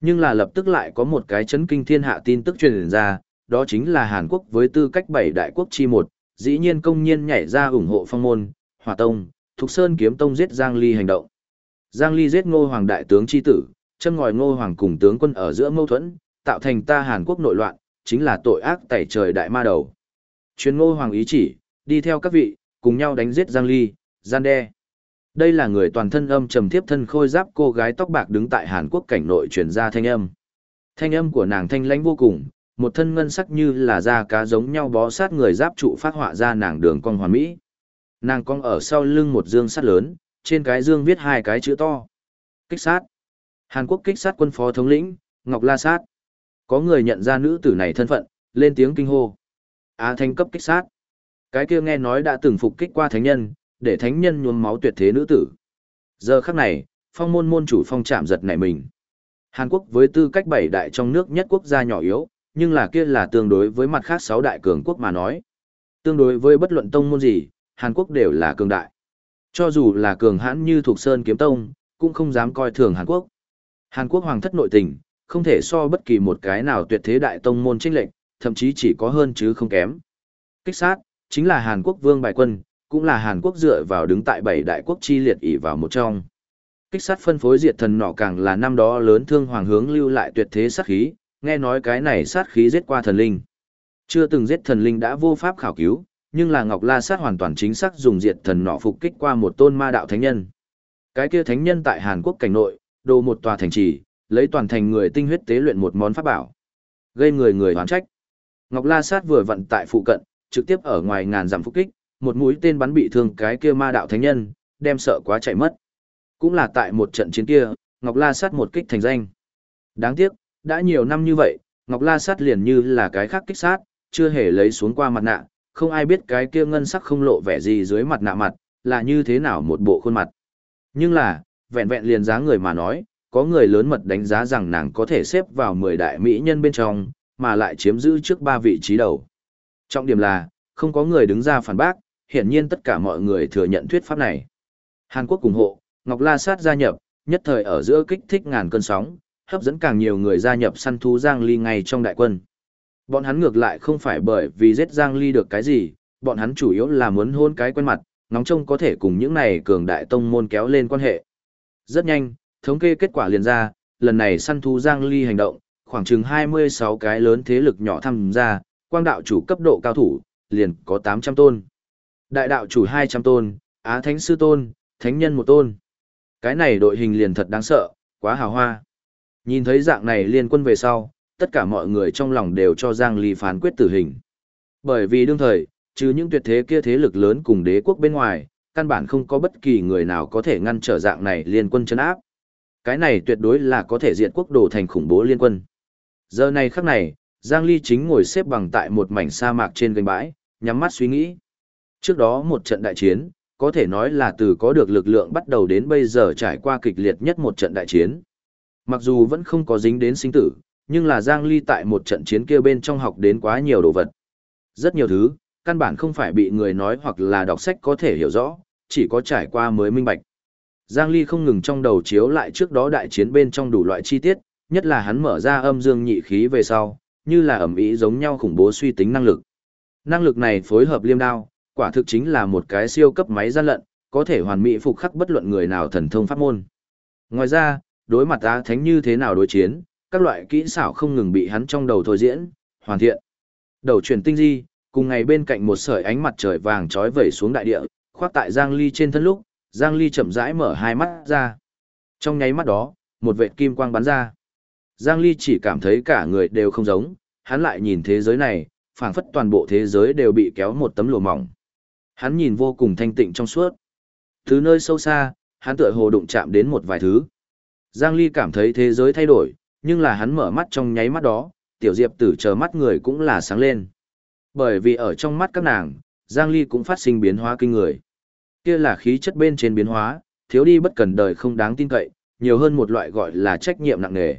Nhưng là lập tức lại có một cái chấn kinh thiên hạ tin tức truyền ra, đó chính là Hàn Quốc với tư cách bảy đại quốc chi một, dĩ nhiên công nhiên nhảy ra ủng hộ phong môn, hỏa tông, Thục Sơn kiếm tông giết Giang Ly hành động. Giang Ly giết ngô hoàng đại tướng chi tử, châm ngòi ngô hoàng cùng tướng quân ở giữa mâu thuẫn, tạo thành ta Hàn Quốc nội loạn, chính là tội ác tẩy trời đại ma đầu. Chuyên ngô hoàng ý chỉ, đi theo các vị, cùng nhau đánh giết Giang Ly, gian đe. Đây là người toàn thân âm trầm thiếp thân khôi giáp cô gái tóc bạc đứng tại Hàn Quốc cảnh nội truyền ra thanh âm. Thanh âm của nàng thanh lãnh vô cùng, một thân ngân sắc như là da cá giống nhau bó sát người giáp trụ phát họa ra nàng đường cong hoàn mỹ. Nàng cong ở sau lưng một dương sắt lớn, trên cái dương viết hai cái chữ to. Kích sát. Hàn Quốc kích sát quân phó thống lĩnh, Ngọc La Sát. Có người nhận ra nữ tử này thân phận, lên tiếng kinh hô. Á thanh cấp kích sát. Cái kia nghe nói đã từng phục kích qua thánh nhân, để thánh nhân nhuốm máu tuyệt thế nữ tử. Giờ khắc này, phong môn môn chủ phong chạm giật nảy mình. Hàn Quốc với tư cách bảy đại trong nước nhất quốc gia nhỏ yếu, nhưng là kia là tương đối với mặt khác sáu đại cường quốc mà nói. Tương đối với bất luận tông môn gì, Hàn Quốc đều là cường đại. Cho dù là cường hãn như thuộc Sơn Kiếm Tông, cũng không dám coi thường Hàn Quốc. Hàn Quốc hoàng thất nội tình, không thể so bất kỳ một cái nào tuyệt thế đại tông môn chênh lệnh, thậm chí chỉ có hơn chứ không kém. Kích sát, chính là Hàn Quốc vương bài quân, cũng là Hàn Quốc dựa vào đứng tại bảy đại quốc chi liệt ỷ vào một trong. Kích sát phân phối diệt thần nọ càng là năm đó lớn thương hoàng hướng lưu lại tuyệt thế sát khí, nghe nói cái này sát khí giết qua thần linh. Chưa từng giết thần linh đã vô pháp khảo cứu, nhưng là Ngọc La Sát hoàn toàn chính xác dùng diệt thần nọ phục kích qua một tôn ma đạo thánh nhân. Cái kia thánh nhân tại Hàn Quốc cảnh nội, đồ một tòa thành trì, lấy toàn thành người tinh huyết tế luyện một món pháp bảo. Gây người người hoán trách. Ngọc La Sát vừa vận tại phụ cận, trực tiếp ở ngoài ngàn dặm phục kích, một mũi tên bắn bị thương cái kia ma đạo thánh nhân, đem sợ quá chạy mất. Cũng là tại một trận chiến kia, Ngọc La Sát một kích thành danh. Đáng tiếc, đã nhiều năm như vậy, Ngọc La Sát liền như là cái khác kích sát, chưa hề lấy xuống qua mặt nạ, không ai biết cái kia ngân sắc không lộ vẻ gì dưới mặt nạ mặt, là như thế nào một bộ khuôn mặt. Nhưng là, vẹn vẹn liền giá người mà nói, có người lớn mật đánh giá rằng nàng có thể xếp vào 10 đại mỹ nhân bên trong, mà lại chiếm giữ trước ba vị trí đầu. Trọng điểm là, không có người đứng ra phản bác, hiển nhiên tất cả mọi người thừa nhận thuyết pháp này. Hàn Quốc ủng hộ, Ngọc La Sát gia nhập, nhất thời ở giữa kích thích ngàn cơn sóng, hấp dẫn càng nhiều người gia nhập săn thú Giang Ly ngay trong đại quân. Bọn hắn ngược lại không phải bởi vì giết Giang Ly được cái gì, bọn hắn chủ yếu là muốn hôn cái quen mặt, ngóng trông có thể cùng những này cường đại tông môn kéo lên quan hệ. Rất nhanh, thống kê kết quả liền ra, lần này săn thú Giang Ly hành động, khoảng chừng 26 cái lớn thế lực nhỏ tham gia, quang đạo chủ cấp độ cao thủ, liền có 800 tôn. Đại đạo chủ 200 tôn, Á Thánh Sư Tôn, Thánh Nhân một tôn. Cái này đội hình liền thật đáng sợ, quá hào hoa. Nhìn thấy dạng này liên quân về sau, tất cả mọi người trong lòng đều cho Giang Ly phán quyết tử hình. Bởi vì đương thời, trừ những tuyệt thế kia thế lực lớn cùng đế quốc bên ngoài, căn bản không có bất kỳ người nào có thể ngăn trở dạng này liên quân chấn áp. Cái này tuyệt đối là có thể diệt quốc đồ thành khủng bố liên quân. Giờ này khắc này, Giang Ly chính ngồi xếp bằng tại một mảnh sa mạc trên gành bãi, nhắm mắt suy nghĩ. Trước đó một trận đại chiến, có thể nói là từ có được lực lượng bắt đầu đến bây giờ trải qua kịch liệt nhất một trận đại chiến. Mặc dù vẫn không có dính đến sinh tử, nhưng là Giang Ly tại một trận chiến kia bên trong học đến quá nhiều đồ vật. Rất nhiều thứ, căn bản không phải bị người nói hoặc là đọc sách có thể hiểu rõ, chỉ có trải qua mới minh bạch. Giang Ly không ngừng trong đầu chiếu lại trước đó đại chiến bên trong đủ loại chi tiết, nhất là hắn mở ra âm dương nhị khí về sau, như là ẩm ý giống nhau khủng bố suy tính năng lực. Năng lực này phối hợp liêm đao, quả thực chính là một cái siêu cấp máy gian lận, có thể hoàn mỹ phục khắc bất luận người nào thần thông pháp môn. Ngoài ra, đối mặt Á Thánh như thế nào đối chiến, các loại kỹ xảo không ngừng bị hắn trong đầu thôi diễn, hoàn thiện. Đầu chuyển tinh di, cùng ngày bên cạnh một sợi ánh mặt trời vàng trói vẩy xuống đại địa, khoác tại Giang Ly trên thân lúc, Giang Ly chậm rãi mở hai mắt ra. Trong nháy mắt đó, một vệt kim quang bắn ra. Giang Ly chỉ cảm thấy cả người đều không giống, hắn lại nhìn thế giới này, phảng phất toàn bộ thế giới đều bị kéo một tấm lụa mỏng. Hắn nhìn vô cùng thanh tịnh trong suốt. Từ nơi sâu xa, hắn tựa hồ đụng chạm đến một vài thứ. Giang Ly cảm thấy thế giới thay đổi, nhưng là hắn mở mắt trong nháy mắt đó, tiểu diệp tử chờ mắt người cũng là sáng lên. Bởi vì ở trong mắt các nàng, Giang Ly cũng phát sinh biến hóa kinh người. Kia là khí chất bên trên biến hóa, thiếu đi bất cần đời không đáng tin cậy, nhiều hơn một loại gọi là trách nhiệm nặng nề.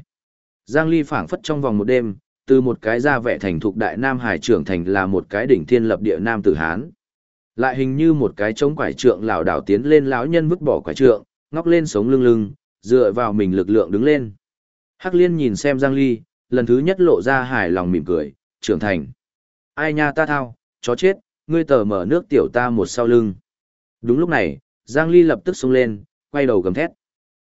Giang Ly phảng phất trong vòng một đêm, từ một cái ra vẻ thành thục đại nam hải trưởng thành là một cái đỉnh thiên lập địa nam tử hán. Lại hình như một cái trống quải trượng lảo đảo tiến lên lão nhân vứt bỏ quải trượng, ngóc lên sống lưng lưng, dựa vào mình lực lượng đứng lên. Hắc Liên nhìn xem Giang Ly, lần thứ nhất lộ ra hài lòng mỉm cười, trưởng thành. Ai nha ta thao, chó chết, ngươi tờ mở nước tiểu ta một sau lưng. Đúng lúc này, Giang Ly lập tức xông lên, quay đầu gầm thét.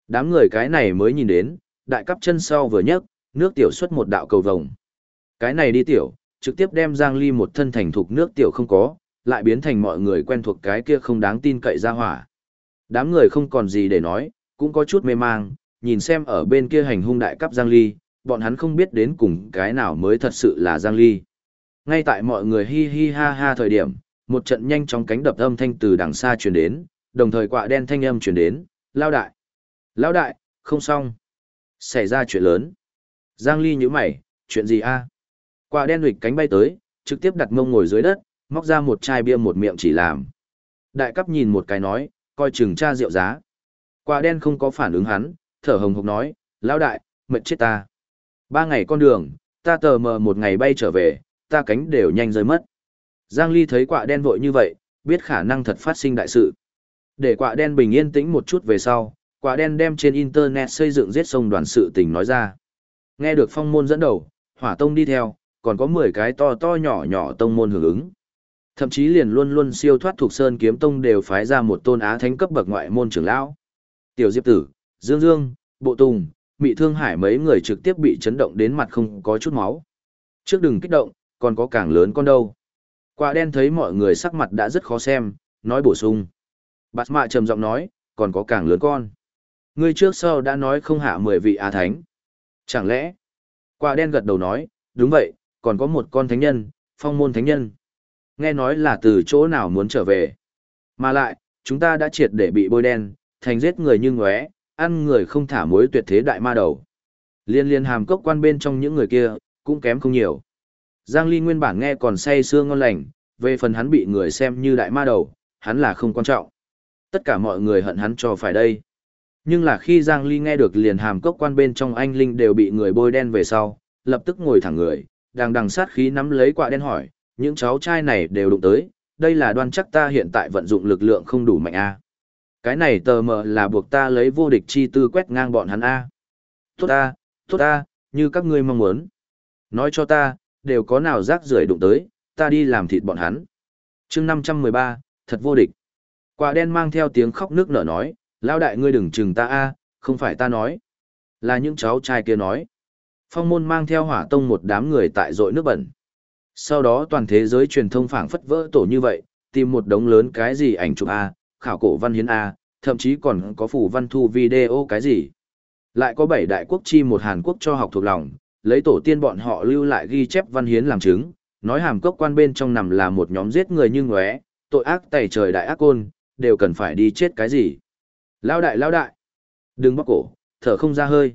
Đám người cái này mới nhìn đến, đại cắp chân sau vừa nhấc, nước tiểu xuất một đạo cầu vồng. Cái này đi tiểu, trực tiếp đem Giang Ly một thân thành thục nước tiểu không có, lại biến thành mọi người quen thuộc cái kia không đáng tin cậy ra hỏa. Đám người không còn gì để nói, cũng có chút mê mang, nhìn xem ở bên kia hành hung đại cấp Giang Ly, bọn hắn không biết đến cùng cái nào mới thật sự là Giang Ly. Ngay tại mọi người hi hi ha ha thời điểm, một trận nhanh chóng cánh đập âm thanh từ đằng xa truyền đến, đồng thời quạ đen thanh âm truyền đến, lao đại. Lao đại, không xong. Xảy ra chuyện lớn. Giang Ly nhíu mày, chuyện gì a? quạ đen huỵch cánh bay tới, trực tiếp đặt mông ngồi dưới đất, móc ra một chai bia một miệng chỉ làm. Đại cấp nhìn một cái nói, coi chừng cha rượu giá. quạ đen không có phản ứng hắn, thở hồng hộc nói, lão đại, mệt chết ta. Ba ngày con đường, ta tờ mờ một ngày bay trở về, ta cánh đều nhanh rơi mất. Giang Ly thấy quạ đen vội như vậy, biết khả năng thật phát sinh đại sự. Để quạ đen bình yên tĩnh một chút về sau, quạ đen đem trên internet xây dựng giết sông đoàn sự tình nói ra. Nghe được phong môn dẫn đầu, hỏa tông đi theo, còn có 10 cái to to nhỏ nhỏ tông môn hưởng ứng. Thậm chí liền luôn luôn siêu thoát thuộc sơn kiếm tông đều phái ra một tôn á thánh cấp bậc ngoại môn trưởng lão. Tiểu Diệp Tử, Dương Dương, Bộ Tùng, Mị Thương Hải mấy người trực tiếp bị chấn động đến mặt không có chút máu. Trước đừng kích động, còn có càng lớn con đâu. Quả đen thấy mọi người sắc mặt đã rất khó xem, nói bổ sung. Bạt mạ trầm giọng nói, còn có càng lớn con. Ngươi trước sau đã nói không hạ mười vị á thánh. Chẳng lẽ? Quả đen gật đầu nói, đúng vậy, còn có một con thánh nhân, phong môn thánh nhân. Nghe nói là từ chỗ nào muốn trở về. Mà lại, chúng ta đã triệt để bị bôi đen, thành giết người như ngóe, ăn người không thả mối tuyệt thế đại ma đầu. Liên liên hàm cốc quan bên trong những người kia, cũng kém không nhiều. Giang Ly nguyên bản nghe còn say sưa ngon lành, về phần hắn bị người xem như đại ma đầu, hắn là không quan trọng. Tất cả mọi người hận hắn cho phải đây. Nhưng là khi Giang Ly nghe được liền hàm cốc quan bên trong anh Linh đều bị người bôi đen về sau, lập tức ngồi thẳng người, đang đằng sát khí nắm lấy quả đen hỏi, những cháu trai này đều đụng tới, đây là đoan chắc ta hiện tại vận dụng lực lượng không đủ mạnh a. Cái này tờ mờ là buộc ta lấy vô địch chi tư quét ngang bọn hắn a. Tốt ta, tốt ta, như các ngươi mong muốn. Nói cho ta, đều có nào rác rưởi đụng tới, ta đi làm thịt bọn hắn. chương 513, thật vô địch. Quả đen mang theo tiếng khóc nước nở nói, lao đại ngươi đừng chừng ta a, không phải ta nói. Là những cháu trai kia nói. Phong môn mang theo hỏa tông một đám người tại dội nước bẩn. Sau đó toàn thế giới truyền thông phảng phất vỡ tổ như vậy, tìm một đống lớn cái gì ảnh chụp A, khảo cổ văn hiến A, thậm chí còn có phủ văn thu video cái gì. Lại có bảy đại quốc chi một Hàn Quốc cho học thuộc lòng, lấy tổ tiên bọn họ lưu lại ghi chép văn hiến làm chứng, nói hàm cốc quan bên trong nằm là một nhóm giết người như ngóe, tội ác tẩy trời đại ác côn, đều cần phải đi chết cái gì. Lao đại lao đại, đừng bóc cổ, thở không ra hơi.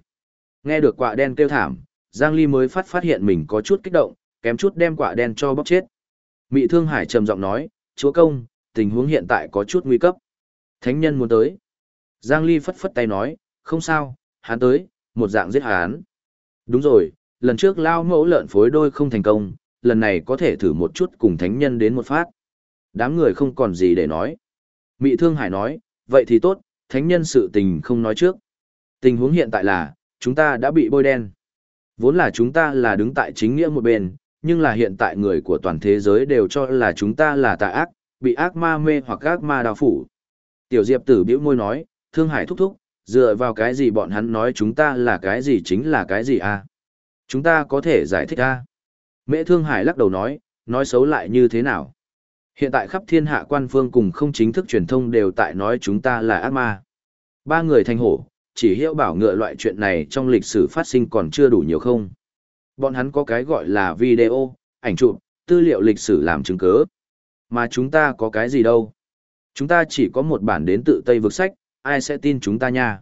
Nghe được quạ đen kêu thảm, Giang Ly mới phát phát hiện mình có chút kích động, kém chút đem quạ đen cho bóc chết. Mị Thương Hải trầm giọng nói, chúa công, tình huống hiện tại có chút nguy cấp. Thánh nhân muốn tới. Giang Ly phất phất tay nói, không sao, hắn tới, một dạng giết hắn. Đúng rồi, lần trước lao mẫu lợn phối đôi không thành công, lần này có thể thử một chút cùng thánh nhân đến một phát. Đám người không còn gì để nói. Mị Thương Hải nói, vậy thì tốt, thánh nhân sự tình không nói trước. Tình huống hiện tại là, chúng ta đã bị bôi đen. Vốn là chúng ta là đứng tại chính nghĩa một bên, nhưng là hiện tại người của toàn thế giới đều cho là chúng ta là tà ác, bị ác ma mê hoặc ác ma đào phủ. Tiểu Diệp tử bĩu môi nói, Thương Hải thúc thúc, dựa vào cái gì bọn hắn nói chúng ta là cái gì chính là cái gì à? Chúng ta có thể giải thích à? Mễ Thương Hải lắc đầu nói, nói xấu lại như thế nào? Hiện tại khắp thiên hạ quan phương cùng không chính thức truyền thông đều tại nói chúng ta là ác ma. Ba người thành hổ, chỉ hiểu bảo ngựa loại chuyện này trong lịch sử phát sinh còn chưa đủ nhiều không. Bọn hắn có cái gọi là video, ảnh chụp, tư liệu lịch sử làm chứng cứ. Mà chúng ta có cái gì đâu. Chúng ta chỉ có một bản đến tự Tây vực sách, ai sẽ tin chúng ta nha.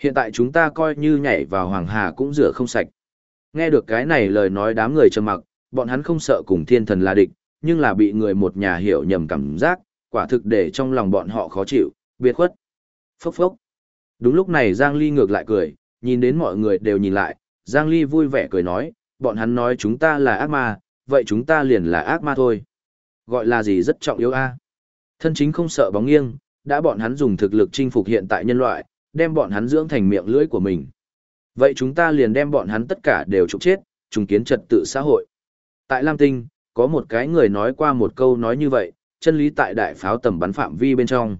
Hiện tại chúng ta coi như nhảy vào Hoàng Hà cũng rửa không sạch. Nghe được cái này lời nói đám người trầm mặc, bọn hắn không sợ cùng thiên thần là địch, nhưng là bị người một nhà hiểu nhầm cảm giác, quả thực để trong lòng bọn họ khó chịu, biệt khuất. Phốc phốc. Đúng lúc này Giang Ly ngược lại cười, nhìn đến mọi người đều nhìn lại, Giang Ly vui vẻ cười nói, bọn hắn nói chúng ta là ác ma, vậy chúng ta liền là ác ma thôi. Gọi là gì rất trọng yếu a. Thân chính không sợ bóng nghiêng, đã bọn hắn dùng thực lực chinh phục hiện tại nhân loại, đem bọn hắn dưỡng thành miệng lưỡi của mình. Vậy chúng ta liền đem bọn hắn tất cả đều trục chết, trùng kiến trật tự xã hội. Tại Lam Tinh, có một cái người nói qua một câu nói như vậy, chân lý tại đại pháo tầm bắn phạm vi bên trong.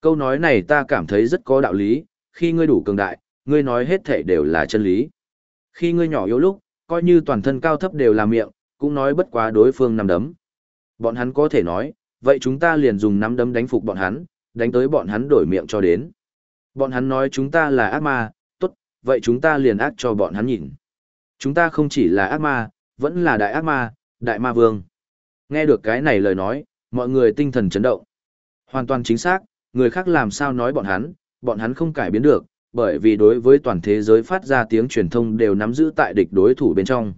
Câu nói này ta cảm thấy rất có đạo lý, khi ngươi đủ cường đại, ngươi nói hết thể đều là chân lý. Khi ngươi nhỏ yếu lúc, coi như toàn thân cao thấp đều là miệng, cũng nói bất quá đối phương nằm đấm. Bọn hắn có thể nói, vậy chúng ta liền dùng nắm đấm đánh phục bọn hắn, đánh tới bọn hắn đổi miệng cho đến. Bọn hắn nói chúng ta là ác ma, tốt, vậy chúng ta liền ác cho bọn hắn nhìn. Chúng ta không chỉ là ác ma, vẫn là đại ác ma, đại ma vương. Nghe được cái này lời nói, mọi người tinh thần chấn động. Hoàn toàn chính xác, người khác làm sao nói bọn hắn, bọn hắn không cải biến được, bởi vì đối với toàn thế giới phát ra tiếng truyền thông đều nắm giữ tại địch đối thủ bên trong.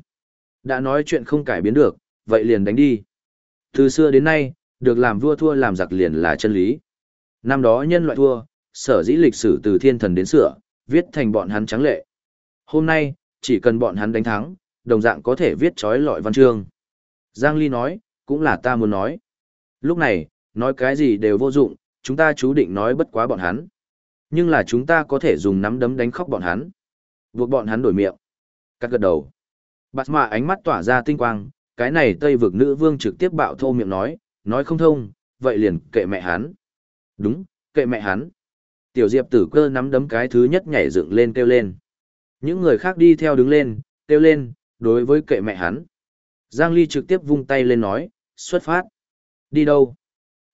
Đã nói chuyện không cải biến được, vậy liền đánh đi. Từ xưa đến nay, được làm vua thua làm giặc liền là chân lý. Năm đó nhân loại thua, sở dĩ lịch sử từ thiên thần đến sửa, viết thành bọn hắn trắng lệ. Hôm nay, chỉ cần bọn hắn đánh thắng, đồng dạng có thể viết trói lọi văn chương. Giang Ly nói, cũng là ta muốn nói. Lúc này, nói cái gì đều vô dụng, chúng ta chú định nói bất quá bọn hắn. Nhưng là chúng ta có thể dùng nắm đấm đánh khóc bọn hắn. Buộc bọn hắn đổi miệng. Cắt gật đầu. Bạt mạ ánh mắt tỏa ra tinh quang, cái này Tây vực nữ vương trực tiếp bạo thô miệng nói, nói không thông, vậy liền kệ mẹ hắn. Đúng, kệ mẹ hắn. Tiểu Diệp tử cơ nắm đấm cái thứ nhất nhảy dựng lên kêu lên. Những người khác đi theo đứng lên, kêu lên, đối với kệ mẹ hắn. Giang Ly trực tiếp vung tay lên nói, xuất phát. Đi đâu?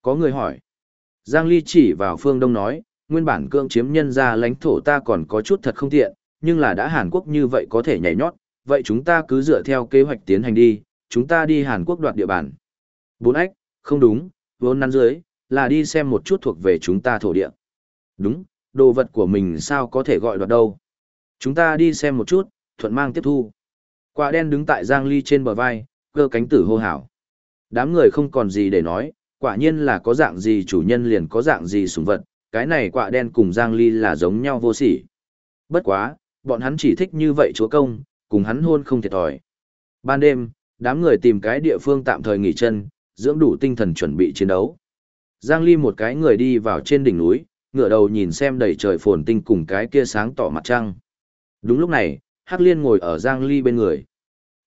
Có người hỏi. Giang Ly chỉ vào phương Đông nói, nguyên bản cưỡng chiếm nhân ra lãnh thổ ta còn có chút thật không tiện, nhưng là đã Hàn Quốc như vậy có thể nhảy nhót, vậy chúng ta cứ dựa theo kế hoạch tiến hành đi, chúng ta đi Hàn Quốc đoạt địa bàn. Bốn ách, không đúng, vốn nắn dưới, là đi xem một chút thuộc về chúng ta thổ địa. Đúng, đồ vật của mình sao có thể gọi đoạt đâu. Chúng ta đi xem một chút, thuận mang tiếp thu. Quả đen đứng tại Giang Ly trên bờ vai, cơ cánh tử hô hào. Đám người không còn gì để nói, quả nhiên là có dạng gì chủ nhân liền có dạng gì sủng vật, cái này quả đen cùng Giang Ly là giống nhau vô sỉ. Bất quá, bọn hắn chỉ thích như vậy chúa công, cùng hắn hôn không thiệt thòi. Ban đêm, đám người tìm cái địa phương tạm thời nghỉ chân, dưỡng đủ tinh thần chuẩn bị chiến đấu. Giang Ly một cái người đi vào trên đỉnh núi, ngửa đầu nhìn xem đầy trời phồn tinh cùng cái kia sáng tỏ mặt trăng. Đúng lúc này, Hắc Liên ngồi ở Giang Ly bên người.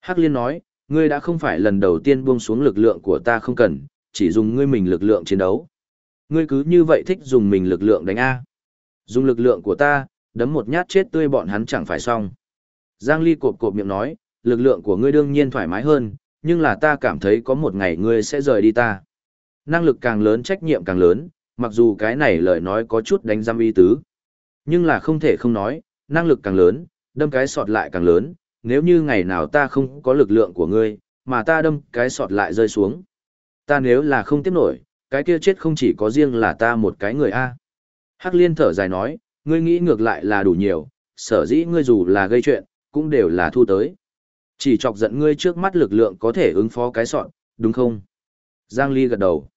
Hắc Liên nói, ngươi đã không phải lần đầu tiên buông xuống lực lượng của ta không cần, chỉ dùng ngươi mình lực lượng chiến đấu. Ngươi cứ như vậy thích dùng mình lực lượng đánh A. Dùng lực lượng của ta, đấm một nhát chết tươi bọn hắn chẳng phải xong. Giang Ly cộp cộp miệng nói, lực lượng của ngươi đương nhiên thoải mái hơn, nhưng là ta cảm thấy có một ngày ngươi sẽ rời đi ta. Năng lực càng lớn trách nhiệm càng lớn, mặc dù cái này lời nói có chút đánh giam y tứ. Nhưng là không thể không nói, năng lực càng lớn, đâm cái sọt lại càng lớn, nếu như ngày nào ta không có lực lượng của ngươi, mà ta đâm cái sọt lại rơi xuống. Ta nếu là không tiếp nổi, cái kia chết không chỉ có riêng là ta một cái người a. Hắc liên thở dài nói, ngươi nghĩ ngược lại là đủ nhiều, sở dĩ ngươi dù là gây chuyện, cũng đều là thu tới. Chỉ chọc giận ngươi trước mắt lực lượng có thể ứng phó cái sọt, đúng không? Giang Ly gật đầu.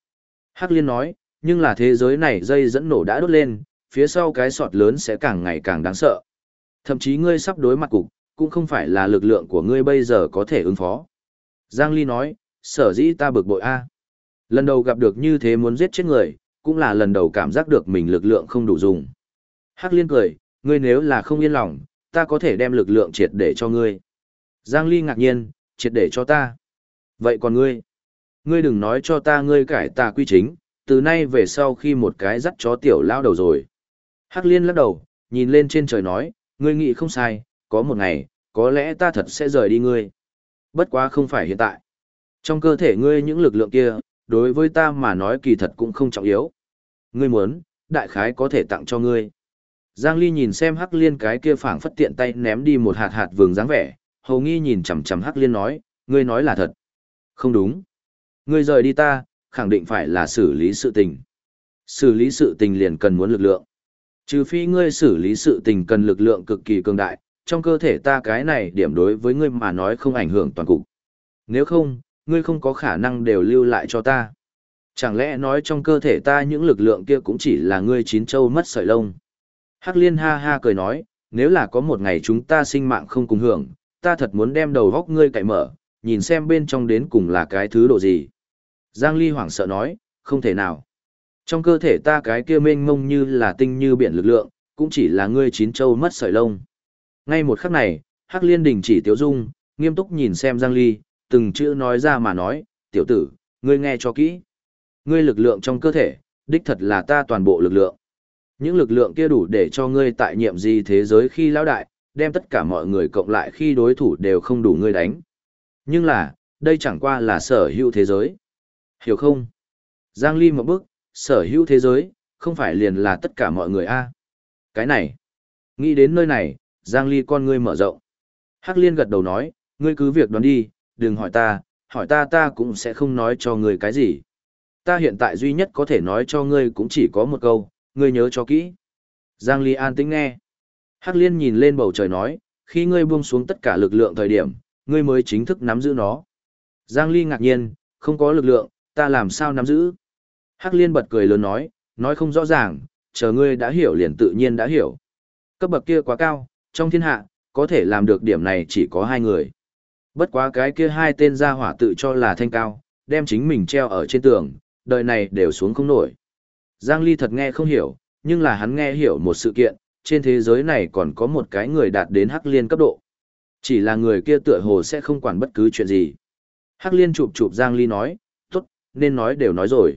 Hắc liên nói, nhưng là thế giới này dây dẫn nổ đã đốt lên, phía sau cái sọt lớn sẽ càng ngày càng đáng sợ. Thậm chí ngươi sắp đối mặt cục, cũng không phải là lực lượng của ngươi bây giờ có thể ứng phó. Giang Ly nói, sở dĩ ta bực bội a. Lần đầu gặp được như thế muốn giết chết người, cũng là lần đầu cảm giác được mình lực lượng không đủ dùng. Hắc liên cười, ngươi nếu là không yên lòng, ta có thể đem lực lượng triệt để cho ngươi. Giang Ly ngạc nhiên, triệt để cho ta. Vậy còn ngươi? Ngươi đừng nói cho ta ngươi cải tà quy chính, từ nay về sau khi một cái dắt chó tiểu lao đầu rồi. Hắc liên lắc đầu, nhìn lên trên trời nói, ngươi nghĩ không sai, có một ngày, có lẽ ta thật sẽ rời đi ngươi. Bất quá không phải hiện tại. Trong cơ thể ngươi những lực lượng kia, đối với ta mà nói kỳ thật cũng không trọng yếu. Ngươi muốn, đại khái có thể tặng cho ngươi. Giang Ly nhìn xem Hắc Liên cái kia phảng phất tiện tay ném đi một hạt hạt vừng dáng vẻ, hầu nghi nhìn chằm chằm Hắc Liên nói, ngươi nói là thật. Không đúng. Ngươi rời đi ta, khẳng định phải là xử lý sự tình. Xử lý sự tình liền cần muốn lực lượng. Trừ phi ngươi xử lý sự tình cần lực lượng cực kỳ cường đại, trong cơ thể ta cái này điểm đối với ngươi mà nói không ảnh hưởng toàn cục. Nếu không, ngươi không có khả năng đều lưu lại cho ta. Chẳng lẽ nói trong cơ thể ta những lực lượng kia cũng chỉ là ngươi chín châu mất sợi lông. Hắc liên ha ha cười nói, nếu là có một ngày chúng ta sinh mạng không cùng hưởng, ta thật muốn đem đầu góc ngươi cậy mở, nhìn xem bên trong đến cùng là cái thứ độ gì. Giang Ly hoảng sợ nói, không thể nào. Trong cơ thể ta cái kia mênh mông như là tinh như biển lực lượng, cũng chỉ là ngươi chín châu mất sợi lông. Ngay một khắc này, Hắc Liên đình chỉ Tiếu Dung, nghiêm túc nhìn xem Giang Ly, từng chữ nói ra mà nói, tiểu tử, ngươi nghe cho kỹ. Ngươi lực lượng trong cơ thể, đích thật là ta toàn bộ lực lượng. Những lực lượng kia đủ để cho ngươi tại nhiệm gì thế giới khi lão đại, đem tất cả mọi người cộng lại khi đối thủ đều không đủ ngươi đánh. Nhưng là, đây chẳng qua là sở hữu thế giới. Hiểu không? Giang Ly một bước, sở hữu thế giới, không phải liền là tất cả mọi người a Cái này. Nghĩ đến nơi này, Giang Ly con ngươi mở rộng. Hắc Liên gật đầu nói, ngươi cứ việc đoán đi, đừng hỏi ta, hỏi ta ta cũng sẽ không nói cho ngươi cái gì. Ta hiện tại duy nhất có thể nói cho ngươi cũng chỉ có một câu, ngươi nhớ cho kỹ. Giang Ly an tĩnh nghe. Hắc Liên nhìn lên bầu trời nói, khi ngươi buông xuống tất cả lực lượng thời điểm, ngươi mới chính thức nắm giữ nó. Giang Ly ngạc nhiên, không có lực lượng, ta làm sao nắm giữ? Hắc Liên bật cười lớn nói, nói không rõ ràng, chờ ngươi đã hiểu liền tự nhiên đã hiểu. Cấp bậc kia quá cao, trong thiên hạ, có thể làm được điểm này chỉ có hai người. Bất quá cái kia hai tên gia hỏa tự cho là thanh cao, đem chính mình treo ở trên tường, đời này đều xuống không nổi. Giang Ly thật nghe không hiểu, nhưng là hắn nghe hiểu một sự kiện, trên thế giới này còn có một cái người đạt đến hắc liên cấp độ. Chỉ là người kia tựa hồ sẽ không quản bất cứ chuyện gì. Hắc liên chụp chụp Giang Ly nói, nên nói đều nói rồi.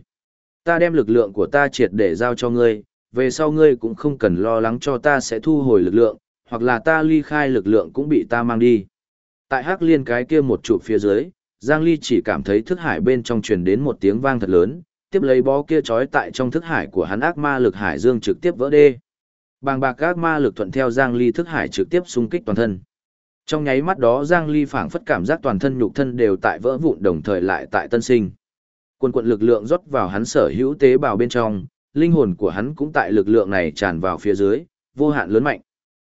Ta đem lực lượng của ta triệt để giao cho ngươi, về sau ngươi cũng không cần lo lắng cho ta sẽ thu hồi lực lượng, hoặc là ta ly khai lực lượng cũng bị ta mang đi. Tại hắc liên cái kia một trụ phía dưới, Giang Ly chỉ cảm thấy thức hải bên trong truyền đến một tiếng vang thật lớn, tiếp lấy bó kia trói tại trong thức hải của hắn ác ma lực hải dương trực tiếp vỡ đê. Bàng bạc ác ma lực thuận theo Giang Ly thức hải trực tiếp xung kích toàn thân. Trong nháy mắt đó Giang Ly phảng phất cảm giác toàn thân nhục thân đều tại vỡ vụn đồng thời lại tại tân sinh. Quân quận lực lượng rót vào hắn sở hữu tế bào bên trong, linh hồn của hắn cũng tại lực lượng này tràn vào phía dưới, vô hạn lớn mạnh.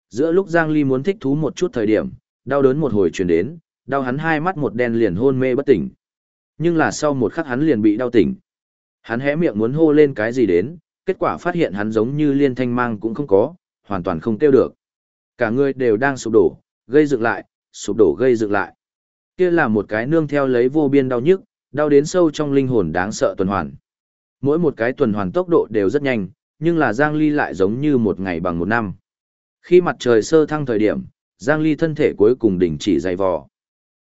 Giữa lúc Giang Ly muốn thích thú một chút thời điểm, đau đớn một hồi truyền đến, đau hắn hai mắt một đen liền hôn mê bất tỉnh. Nhưng là sau một khắc hắn liền bị đau tỉnh. Hắn hé miệng muốn hô lên cái gì đến, kết quả phát hiện hắn giống như liên thanh mang cũng không có, hoàn toàn không tiêu được. Cả người đều đang sụp đổ, gây dựng lại, sụp đổ gây dựng lại. Kia là một cái nương theo lấy vô biên đau nhức, đau đến sâu trong linh hồn đáng sợ tuần hoàn. Mỗi một cái tuần hoàn tốc độ đều rất nhanh, nhưng là Giang Ly lại giống như một ngày bằng một năm. Khi mặt trời sơ thăng thời điểm, Giang Ly thân thể cuối cùng đỉnh chỉ dày vò.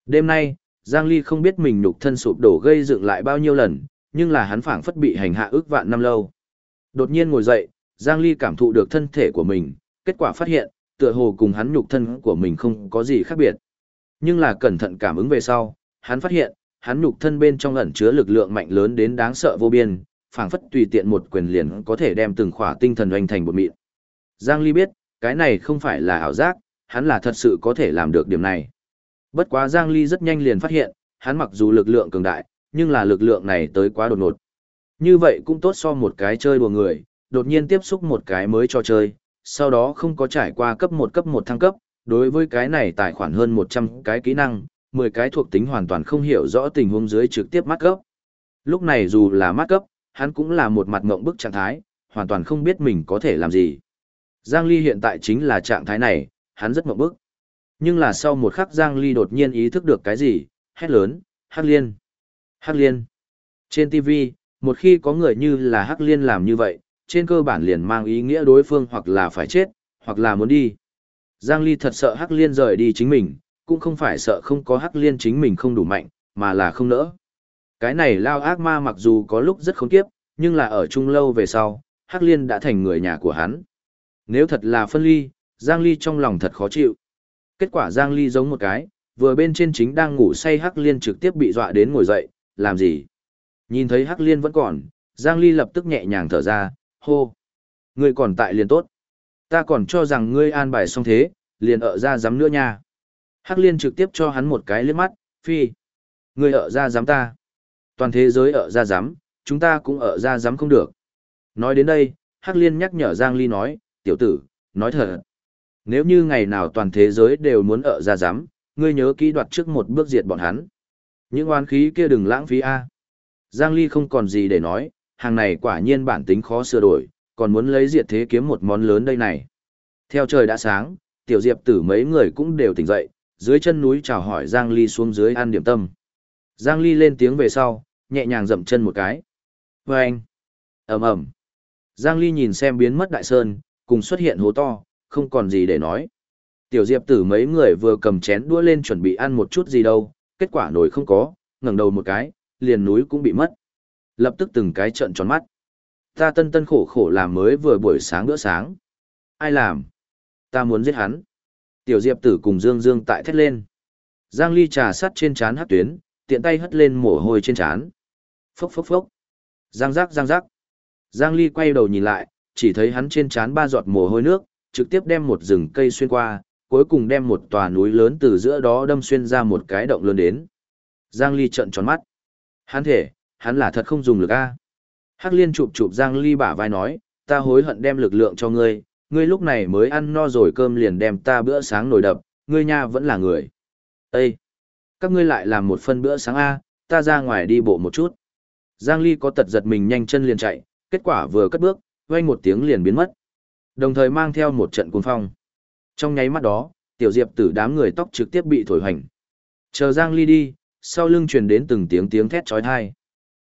Đêm nay, Giang Ly không biết mình nhục thân sụp đổ gây dựng lại bao nhiêu lần, nhưng là hắn phảng phất bị hành hạ ước vạn năm lâu. Đột nhiên ngồi dậy, Giang Ly cảm thụ được thân thể của mình, kết quả phát hiện, tựa hồ cùng hắn nhục thân của mình không có gì khác biệt. Nhưng là cẩn thận cảm ứng về sau, hắn phát hiện, hắn nhục thân bên trong ẩn chứa lực lượng mạnh lớn đến đáng sợ vô biên, phảng phất tùy tiện một quyền liền có thể đem từng khỏa tinh thần oanh thành một mịn. Giang Ly biết, cái này không phải là ảo giác, hắn là thật sự có thể làm được điểm này. Bất quá Giang Ly rất nhanh liền phát hiện, hắn mặc dù lực lượng cường đại, nhưng là lực lượng này tới quá đột ngột. Như vậy cũng tốt so một cái chơi đùa người, đột nhiên tiếp xúc một cái mới cho chơi, sau đó không có trải qua cấp một cấp một thăng cấp, đối với cái này tài khoản hơn 100 cái kỹ năng, 10 cái thuộc tính hoàn toàn không hiểu rõ tình huống dưới trực tiếp mát cấp. Lúc này dù là mát cấp, hắn cũng là một mặt ngộng bức trạng thái, hoàn toàn không biết mình có thể làm gì. Giang Ly hiện tại chính là trạng thái này, hắn rất ngộng bức. Nhưng là sau một khắc Giang Ly đột nhiên ý thức được cái gì, hét lớn, Hắc Liên. Hắc Liên. Trên TV, một khi có người như là Hắc Liên làm như vậy, trên cơ bản liền mang ý nghĩa đối phương hoặc là phải chết, hoặc là muốn đi. Giang Ly thật sợ Hắc Liên rời đi chính mình, cũng không phải sợ không có Hắc Liên chính mình không đủ mạnh, mà là không nỡ. Cái này lao ác ma mặc dù có lúc rất khốn kiếp, nhưng là ở chung lâu về sau, Hắc Liên đã thành người nhà của hắn. Nếu thật là phân ly, Giang Ly trong lòng thật khó chịu. Kết quả Giang Ly giống một cái, vừa bên trên chính đang ngủ say Hắc Liên trực tiếp bị dọa đến ngồi dậy, làm gì? Nhìn thấy Hắc Liên vẫn còn, Giang Ly lập tức nhẹ nhàng thở ra, hô. Ngươi còn tại liền tốt. Ta còn cho rằng ngươi an bài xong thế, liền ở ra dám nữa nha. Hắc Liên trực tiếp cho hắn một cái liếc mắt, phi. Ngươi ở ra dám ta. Toàn thế giới ở ra dám, chúng ta cũng ở ra dám không được. Nói đến đây, Hắc Liên nhắc nhở Giang Ly nói, tiểu tử, nói thật. Nếu như ngày nào toàn thế giới đều muốn ở ra dám, ngươi nhớ kỹ đoạt trước một bước diệt bọn hắn. Những oán khí kia đừng lãng phí a. Giang Ly không còn gì để nói, hàng này quả nhiên bản tính khó sửa đổi, còn muốn lấy diệt thế kiếm một món lớn đây này. Theo trời đã sáng, tiểu diệp tử mấy người cũng đều tỉnh dậy, dưới chân núi chào hỏi Giang Ly xuống dưới ăn điểm tâm. Giang Ly lên tiếng về sau, nhẹ nhàng dậm chân một cái. Và anh, ầm ầm. Giang Ly nhìn xem biến mất đại sơn, cùng xuất hiện hố to, không còn gì để nói. Tiểu diệp tử mấy người vừa cầm chén đũa lên chuẩn bị ăn một chút gì đâu, kết quả nổi không có, ngẩng đầu một cái, liền núi cũng bị mất. Lập tức từng cái trận tròn mắt. Ta tân tân khổ khổ làm mới vừa buổi sáng bữa sáng. Ai làm? Ta muốn giết hắn. Tiểu Diệp tử cùng Dương Dương tại thét lên. Giang Ly trà sắt trên chán hát tuyến, tiện tay hất lên mồ hôi trên chán. Phốc phốc phốc. Giang giác giang giác. Giang Ly quay đầu nhìn lại, chỉ thấy hắn trên chán ba giọt mồ hôi nước, trực tiếp đem một rừng cây xuyên qua, cuối cùng đem một tòa núi lớn từ giữa đó đâm xuyên ra một cái động lớn đến. Giang Ly trợn tròn mắt. Hắn thể, hắn là thật không dùng lực a. Hắc Liên chụp chụp Giang Ly bả vai nói, ta hối hận đem lực lượng cho ngươi, ngươi lúc này mới ăn no rồi cơm liền đem ta bữa sáng nổi đập, ngươi nha vẫn là người. Ê! Các ngươi lại làm một phân bữa sáng A, ta ra ngoài đi bộ một chút. Giang Ly có tật giật mình nhanh chân liền chạy, kết quả vừa cất bước, vang một tiếng liền biến mất. Đồng thời mang theo một trận cuồng phong. Trong nháy mắt đó, tiểu diệp tử đám người tóc trực tiếp bị thổi hoành. Chờ Giang Ly đi, sau lưng truyền đến từng tiếng tiếng thét chói tai.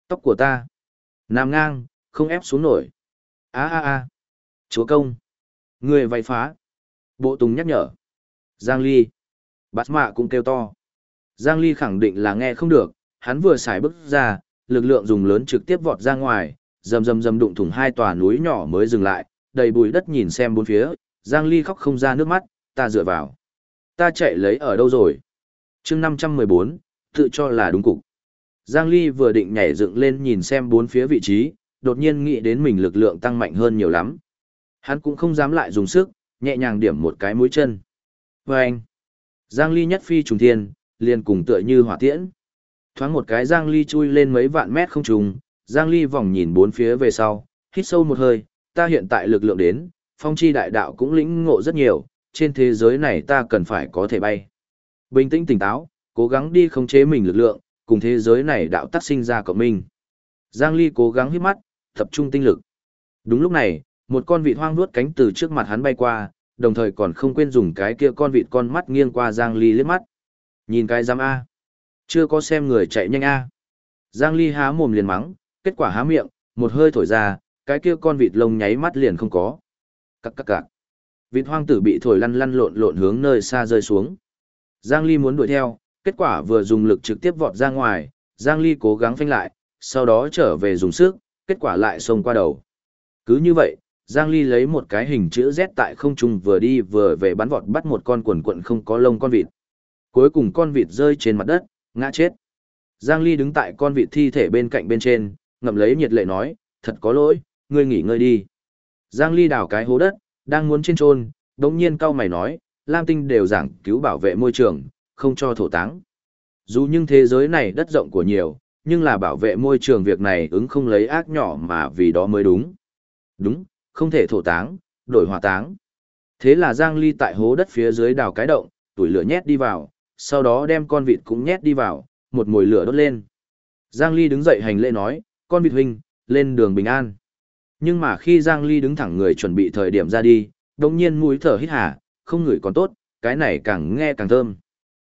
Tóc của ta, nằm ngang, không ép xuống nổi. A a a. Chúa công, người vay phá. Bộ Tùng nhắc nhở. Giang Ly. Bát mạ cũng kêu to. Giang Ly khẳng định là nghe không được, hắn vừa xài bước ra, lực lượng dùng lớn trực tiếp vọt ra ngoài, rầm rầm rầm đụng thủng hai tòa núi nhỏ mới dừng lại, đầy bụi đất nhìn xem bốn phía, Giang Ly khóc không ra nước mắt, ta dựa vào. Ta chạy lấy ở đâu rồi? chương 514, tự cho là đúng cục. Giang Ly vừa định nhảy dựng lên nhìn xem bốn phía vị trí, đột nhiên nghĩ đến mình lực lượng tăng mạnh hơn nhiều lắm. Hắn cũng không dám lại dùng sức, nhẹ nhàng điểm một cái mũi chân. Và anh, Giang Ly nhất phi trùng thiên, liền cùng tựa như hỏa tiễn. Thoáng một cái Giang Ly chui lên mấy vạn mét không trùng, Giang Ly vòng nhìn bốn phía về sau, hít sâu một hơi, ta hiện tại lực lượng đến, phong chi đại đạo cũng lĩnh ngộ rất nhiều, trên thế giới này ta cần phải có thể bay. Bình tĩnh tỉnh táo, cố gắng đi khống chế mình lực lượng, cùng thế giới này đạo tác sinh ra cộng minh. Giang Ly cố gắng hít mắt, tập trung tinh lực. Đúng lúc này, một con vịt hoang nuốt cánh từ trước mặt hắn bay qua, đồng thời còn không quên dùng cái kia con vịt con mắt nghiêng qua Giang Ly liếc mắt. Nhìn cái giam A. Chưa có xem người chạy nhanh A. Giang Ly há mồm liền mắng, kết quả há miệng, một hơi thổi ra, cái kia con vịt lông nháy mắt liền không có. Cắc cắc cạc. Vịt hoang tử bị thổi lăn lăn lộn lộn hướng nơi xa rơi xuống. Giang Ly muốn đuổi theo, kết quả vừa dùng lực trực tiếp vọt ra ngoài, Giang Ly cố gắng phanh lại, sau đó trở về dùng sức, kết quả lại xông qua đầu. Cứ như vậy, Giang Ly lấy một cái hình chữ Z tại không trung vừa đi vừa về bắn vọt bắt một con quần quận không có lông con vịt. Cuối cùng con vịt rơi trên mặt đất, ngã chết. Giang Ly đứng tại con vịt thi thể bên cạnh bên trên, ngậm lấy nhiệt lệ nói, thật có lỗi, ngươi nghỉ ngơi đi. Giang Ly đào cái hố đất, đang muốn trên trôn, đống nhiên cao mày nói, Lam Tinh đều giảng cứu bảo vệ môi trường, không cho thổ táng. Dù nhưng thế giới này đất rộng của nhiều, nhưng là bảo vệ môi trường việc này ứng không lấy ác nhỏ mà vì đó mới đúng. Đúng, không thể thổ táng, đổi hỏa táng. Thế là Giang Ly tại hố đất phía dưới đào cái động, tuổi lửa nhét đi vào, sau đó đem con vịt cũng nhét đi vào, một mồi lửa đốt lên. Giang Ly đứng dậy hành lễ nói, con vịt huynh, lên đường bình an. Nhưng mà khi Giang Ly đứng thẳng người chuẩn bị thời điểm ra đi, đồng nhiên mũi thở hít hà, không ngửi còn tốt, cái này càng nghe càng thơm.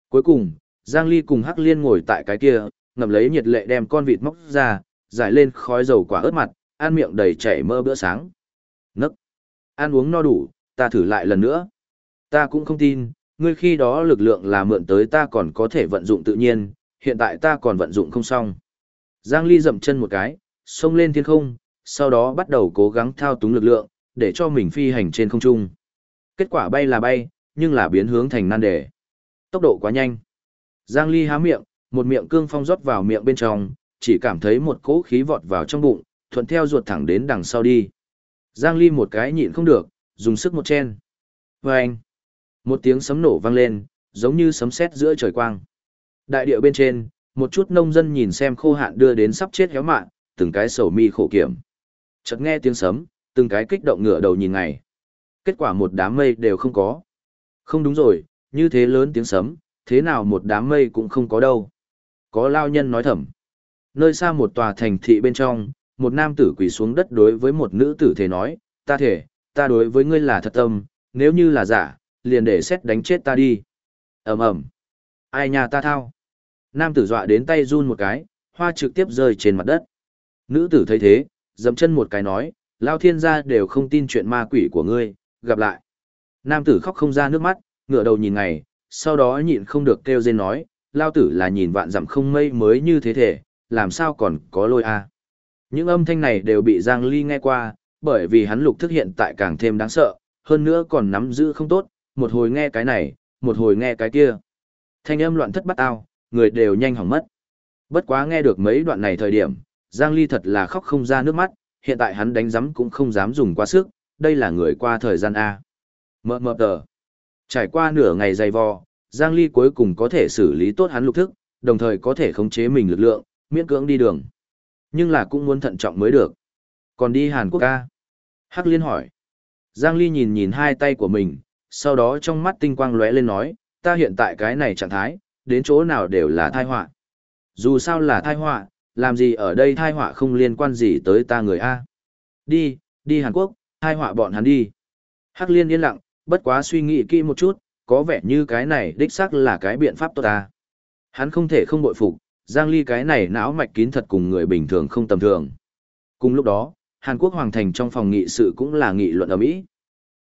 Cuối cùng, Giang Ly cùng Hắc Liên ngồi tại cái kia, ngậm lấy nhiệt lệ đem con vịt móc ra, giải lên khói dầu quả ớt mặt, ăn miệng đầy chảy mơ bữa sáng. Ăn uống no đủ, ta thử lại lần nữa. Ta cũng không tin, ngươi khi đó lực lượng là mượn tới ta còn có thể vận dụng tự nhiên, hiện tại ta còn vận dụng không xong. Giang Ly dậm chân một cái, xông lên thiên không, sau đó bắt đầu cố gắng thao túng lực lượng, để cho mình phi hành trên không trung. Kết quả bay là bay, nhưng là biến hướng thành nan đề. Tốc độ quá nhanh. Giang Ly há miệng, một miệng cương phong rót vào miệng bên trong, chỉ cảm thấy một cỗ khí vọt vào trong bụng, thuận theo ruột thẳng đến đằng sau đi. Giang Ly một cái nhịn không được, dùng sức một chen. Vâng! một tiếng sấm nổ vang lên, giống như sấm sét giữa trời quang. Đại địa bên trên, một chút nông dân nhìn xem khô hạn đưa đến sắp chết héo mạng, từng cái sầu mi khổ kiểm. Chợt nghe tiếng sấm, từng cái kích động ngửa đầu nhìn ngày. Kết quả một đám mây đều không có. Không đúng rồi, như thế lớn tiếng sấm, thế nào một đám mây cũng không có đâu. Có lao nhân nói thầm. Nơi xa một tòa thành thị bên trong, một nam tử quỳ xuống đất đối với một nữ tử thể nói, ta thể, ta đối với ngươi là thật tâm, nếu như là giả, liền để xét đánh chết ta đi. ầm ầm Ai nhà ta thao? Nam tử dọa đến tay run một cái, hoa trực tiếp rơi trên mặt đất. Nữ tử thấy thế, dầm chân một cái nói, lao thiên gia đều không tin chuyện ma quỷ của ngươi, gặp lại. Nam tử khóc không ra nước mắt, ngửa đầu nhìn ngày, sau đó nhịn không được kêu rên nói, lao tử là nhìn vạn dặm không mây mới như thế thể, làm sao còn có lôi a những âm thanh này đều bị Giang Ly nghe qua, bởi vì hắn lục thức hiện tại càng thêm đáng sợ, hơn nữa còn nắm giữ không tốt, một hồi nghe cái này, một hồi nghe cái kia. Thanh âm loạn thất bắt ao, người đều nhanh hỏng mất. Bất quá nghe được mấy đoạn này thời điểm, Giang Ly thật là khóc không ra nước mắt, hiện tại hắn đánh giấm cũng không dám dùng quá sức, đây là người qua thời gian A. Mơ mơ tờ. Trải qua nửa ngày dày vò, Giang Ly cuối cùng có thể xử lý tốt hắn lục thức, đồng thời có thể khống chế mình lực lượng, miễn cưỡng đi đường. Nhưng là cũng muốn thận trọng mới được. Còn đi Hàn Quốc ca? Hắc Liên hỏi. Giang Ly nhìn nhìn hai tay của mình, sau đó trong mắt tinh quang lóe lên nói, ta hiện tại cái này trạng thái, đến chỗ nào đều là thai họa. Dù sao là thai họa, làm gì ở đây thai họa không liên quan gì tới ta người A. Đi, đi Hàn Quốc, thai họa bọn hắn đi. Hắc liên yên lặng, bất quá suy nghĩ kỹ một chút, có vẻ như cái này đích xác là cái biện pháp tốt ta. Hắn không thể không bội phục, Giang Ly cái này não mạch kín thật cùng người bình thường không tầm thường. Cùng lúc đó, Hàn Quốc hoàng thành trong phòng nghị sự cũng là nghị luận ở Mỹ.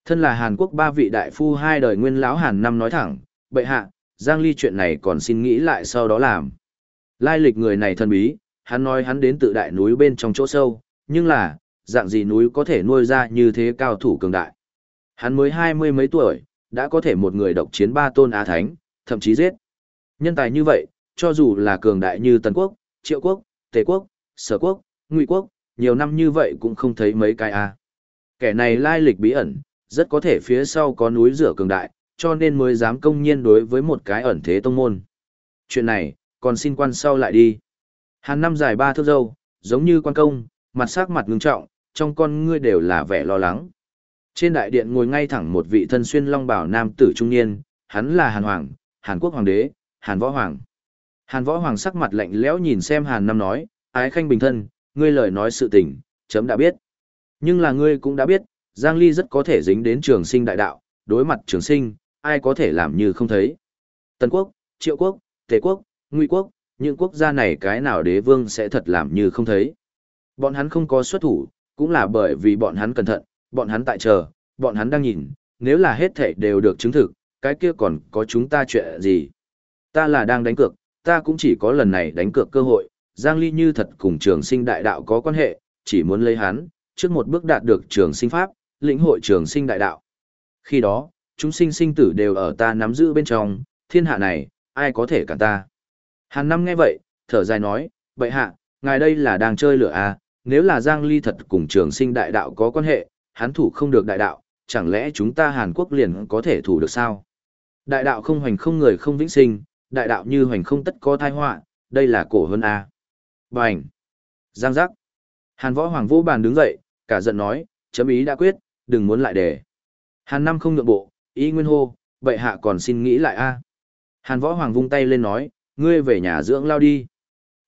Thân là Hàn Quốc ba vị đại phu hai đời nguyên lão Hàn năm nói thẳng, bệ hạ, Giang Ly chuyện này còn xin nghĩ lại sau đó làm. Lai lịch người này thân bí, hắn nói hắn đến tự đại núi bên trong chỗ sâu, nhưng là, dạng gì núi có thể nuôi ra như thế cao thủ cường đại. Hắn mới hai mươi mấy tuổi, đã có thể một người độc chiến ba tôn Á Thánh, thậm chí giết. Nhân tài như vậy, cho dù là cường đại như Tần Quốc, Triệu Quốc, Tề Quốc, Sở Quốc, Ngụy Quốc, nhiều năm như vậy cũng không thấy mấy cái A. Kẻ này lai lịch bí ẩn, rất có thể phía sau có núi rửa cường đại, cho nên mới dám công nhiên đối với một cái ẩn thế tông môn. Chuyện này, còn xin quan sau lại đi. Hàn năm dài ba thước dâu, giống như quan công, mặt sắc mặt ngưng trọng, trong con ngươi đều là vẻ lo lắng. Trên đại điện ngồi ngay thẳng một vị thân xuyên long bảo nam tử trung niên, hắn là Hàn Hoàng, Hàn Quốc Hoàng đế, Hàn Võ Hoàng. Hàn Võ Hoàng sắc mặt lạnh lẽo nhìn xem Hàn Năm nói, ái khanh bình thân, ngươi lời nói sự tình, chấm đã biết. Nhưng là ngươi cũng đã biết, Giang Ly rất có thể dính đến trường sinh đại đạo, đối mặt trường sinh, ai có thể làm như không thấy. Tần Quốc, Triệu Quốc, Tề Quốc, Ngụy Quốc, những quốc gia này cái nào đế vương sẽ thật làm như không thấy. Bọn hắn không có xuất thủ, cũng là bởi vì bọn hắn cẩn thận, bọn hắn tại chờ, bọn hắn đang nhìn, nếu là hết thảy đều được chứng thực, cái kia còn có chúng ta chuyện gì. Ta là đang đánh cược, ta cũng chỉ có lần này đánh cược cơ hội, Giang Ly như thật cùng trường sinh đại đạo có quan hệ, chỉ muốn lấy hắn, trước một bước đạt được trường sinh pháp, lĩnh hội trường sinh đại đạo. Khi đó, chúng sinh sinh tử đều ở ta nắm giữ bên trong, thiên hạ này, ai có thể cản ta. Hàn năm nghe vậy, thở dài nói, vậy hạ, ngài đây là đang chơi lửa à, nếu là Giang Ly thật cùng trường sinh đại đạo có quan hệ, hắn thủ không được đại đạo, chẳng lẽ chúng ta Hàn Quốc liền có thể thủ được sao? Đại đạo không hoành không người không vĩnh sinh, đại đạo như hoành không tất có thai họa, đây là cổ hơn a. À. Bành! Giang giác! Hàn võ hoàng vô bàn đứng dậy, cả giận nói, chấm ý đã quyết, đừng muốn lại để. Hàn năm không nhượng bộ, ý nguyên hô, vậy hạ còn xin nghĩ lại a. Hàn võ hoàng vung tay lên nói, ngươi về nhà dưỡng lao đi.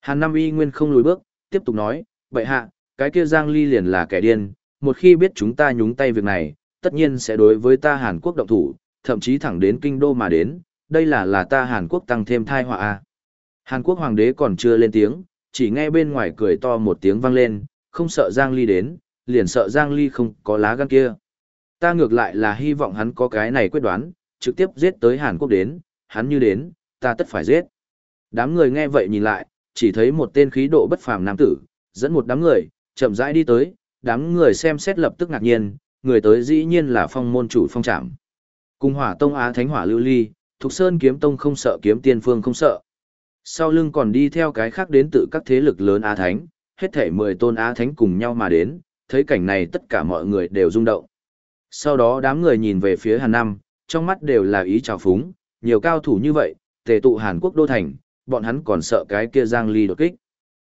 Hàn năm y nguyên không lùi bước, tiếp tục nói, vậy hạ, cái kia Giang Ly liền là kẻ điên, một khi biết chúng ta nhúng tay việc này, tất nhiên sẽ đối với ta Hàn Quốc động thủ, thậm chí thẳng đến kinh đô mà đến, đây là là ta Hàn Quốc tăng thêm thai họa a. Hàn Quốc hoàng đế còn chưa lên tiếng, chỉ nghe bên ngoài cười to một tiếng vang lên, không sợ Giang Ly đến, liền sợ Giang Ly không có lá gan kia. Ta ngược lại là hy vọng hắn có cái này quyết đoán, trực tiếp giết tới Hàn Quốc đến, hắn như đến, ta tất phải giết. Đám người nghe vậy nhìn lại, chỉ thấy một tên khí độ bất phàm nam tử, dẫn một đám người, chậm rãi đi tới, đám người xem xét lập tức ngạc nhiên, người tới dĩ nhiên là phong môn chủ phong trạm. cung hỏa tông á thánh hỏa lưu ly, Thục Sơn kiếm tông không sợ kiếm tiên phương không sợ. Sau lưng còn đi theo cái khác đến từ các thế lực lớn á thánh, hết thể 10 tôn á thánh cùng nhau mà đến, thấy cảnh này tất cả mọi người đều rung động. Sau đó đám người nhìn về phía Hàn Năm, trong mắt đều là ý trào phúng, nhiều cao thủ như vậy, tề tụ Hàn Quốc đô thành, bọn hắn còn sợ cái kia Giang Ly đột kích.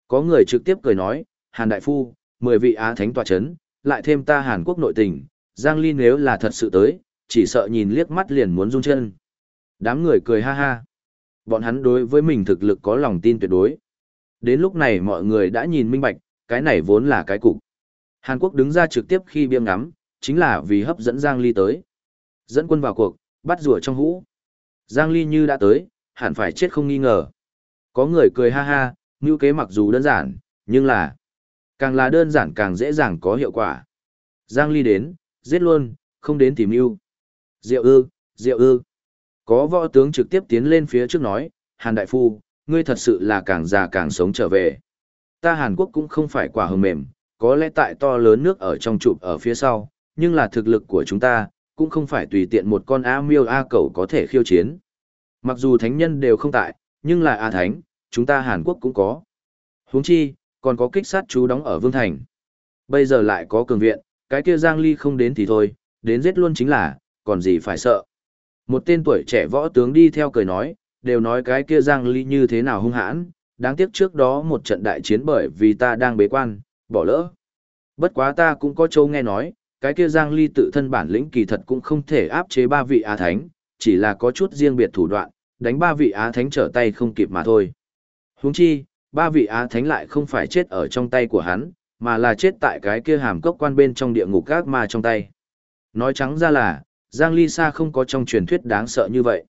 Có người trực tiếp cười nói, Hàn Đại Phu, 10 vị Á Thánh tòa chấn, lại thêm ta Hàn Quốc nội tình, Giang Ly nếu là thật sự tới, chỉ sợ nhìn liếc mắt liền muốn rung chân. Đám người cười ha ha. Bọn hắn đối với mình thực lực có lòng tin tuyệt đối. Đến lúc này mọi người đã nhìn minh bạch, cái này vốn là cái cục. Hàn Quốc đứng ra trực tiếp khi biêm ngắm, chính là vì hấp dẫn Giang Ly tới. Dẫn quân vào cuộc, bắt rùa trong hũ. Giang Ly như đã tới, hẳn phải chết không nghi ngờ. Có người cười ha ha, như kế mặc dù đơn giản, nhưng là càng là đơn giản càng dễ dàng có hiệu quả. Giang Ly đến, giết luôn, không đến tìm mưu. Diệu ư, diệu ư. Có võ tướng trực tiếp tiến lên phía trước nói, Hàn Đại Phu, ngươi thật sự là càng già càng sống trở về. Ta Hàn Quốc cũng không phải quả hờ mềm, có lẽ tại to lớn nước ở trong chụp ở phía sau, nhưng là thực lực của chúng ta, cũng không phải tùy tiện một con A miêu A cầu có thể khiêu chiến. Mặc dù thánh nhân đều không tại, nhưng là A thánh, chúng ta Hàn Quốc cũng có. huống chi, còn có kích sát chú đóng ở Vương Thành. Bây giờ lại có cường viện, cái kia Giang Ly không đến thì thôi, đến giết luôn chính là, còn gì phải sợ. Một tên tuổi trẻ võ tướng đi theo cười nói, đều nói cái kia Giang Ly như thế nào hung hãn, đáng tiếc trước đó một trận đại chiến bởi vì ta đang bế quan, bỏ lỡ. Bất quá ta cũng có châu nghe nói, cái kia Giang Ly tự thân bản lĩnh kỳ thật cũng không thể áp chế ba vị Á Thánh, chỉ là có chút riêng biệt thủ đoạn, đánh ba vị Á Thánh trở tay không kịp mà thôi. Huống chi, ba vị Á Thánh lại không phải chết ở trong tay của hắn, mà là chết tại cái kia hàm cốc quan bên trong địa ngục các ma trong tay. Nói trắng ra là, Giang Ly Sa không có trong truyền thuyết đáng sợ như vậy.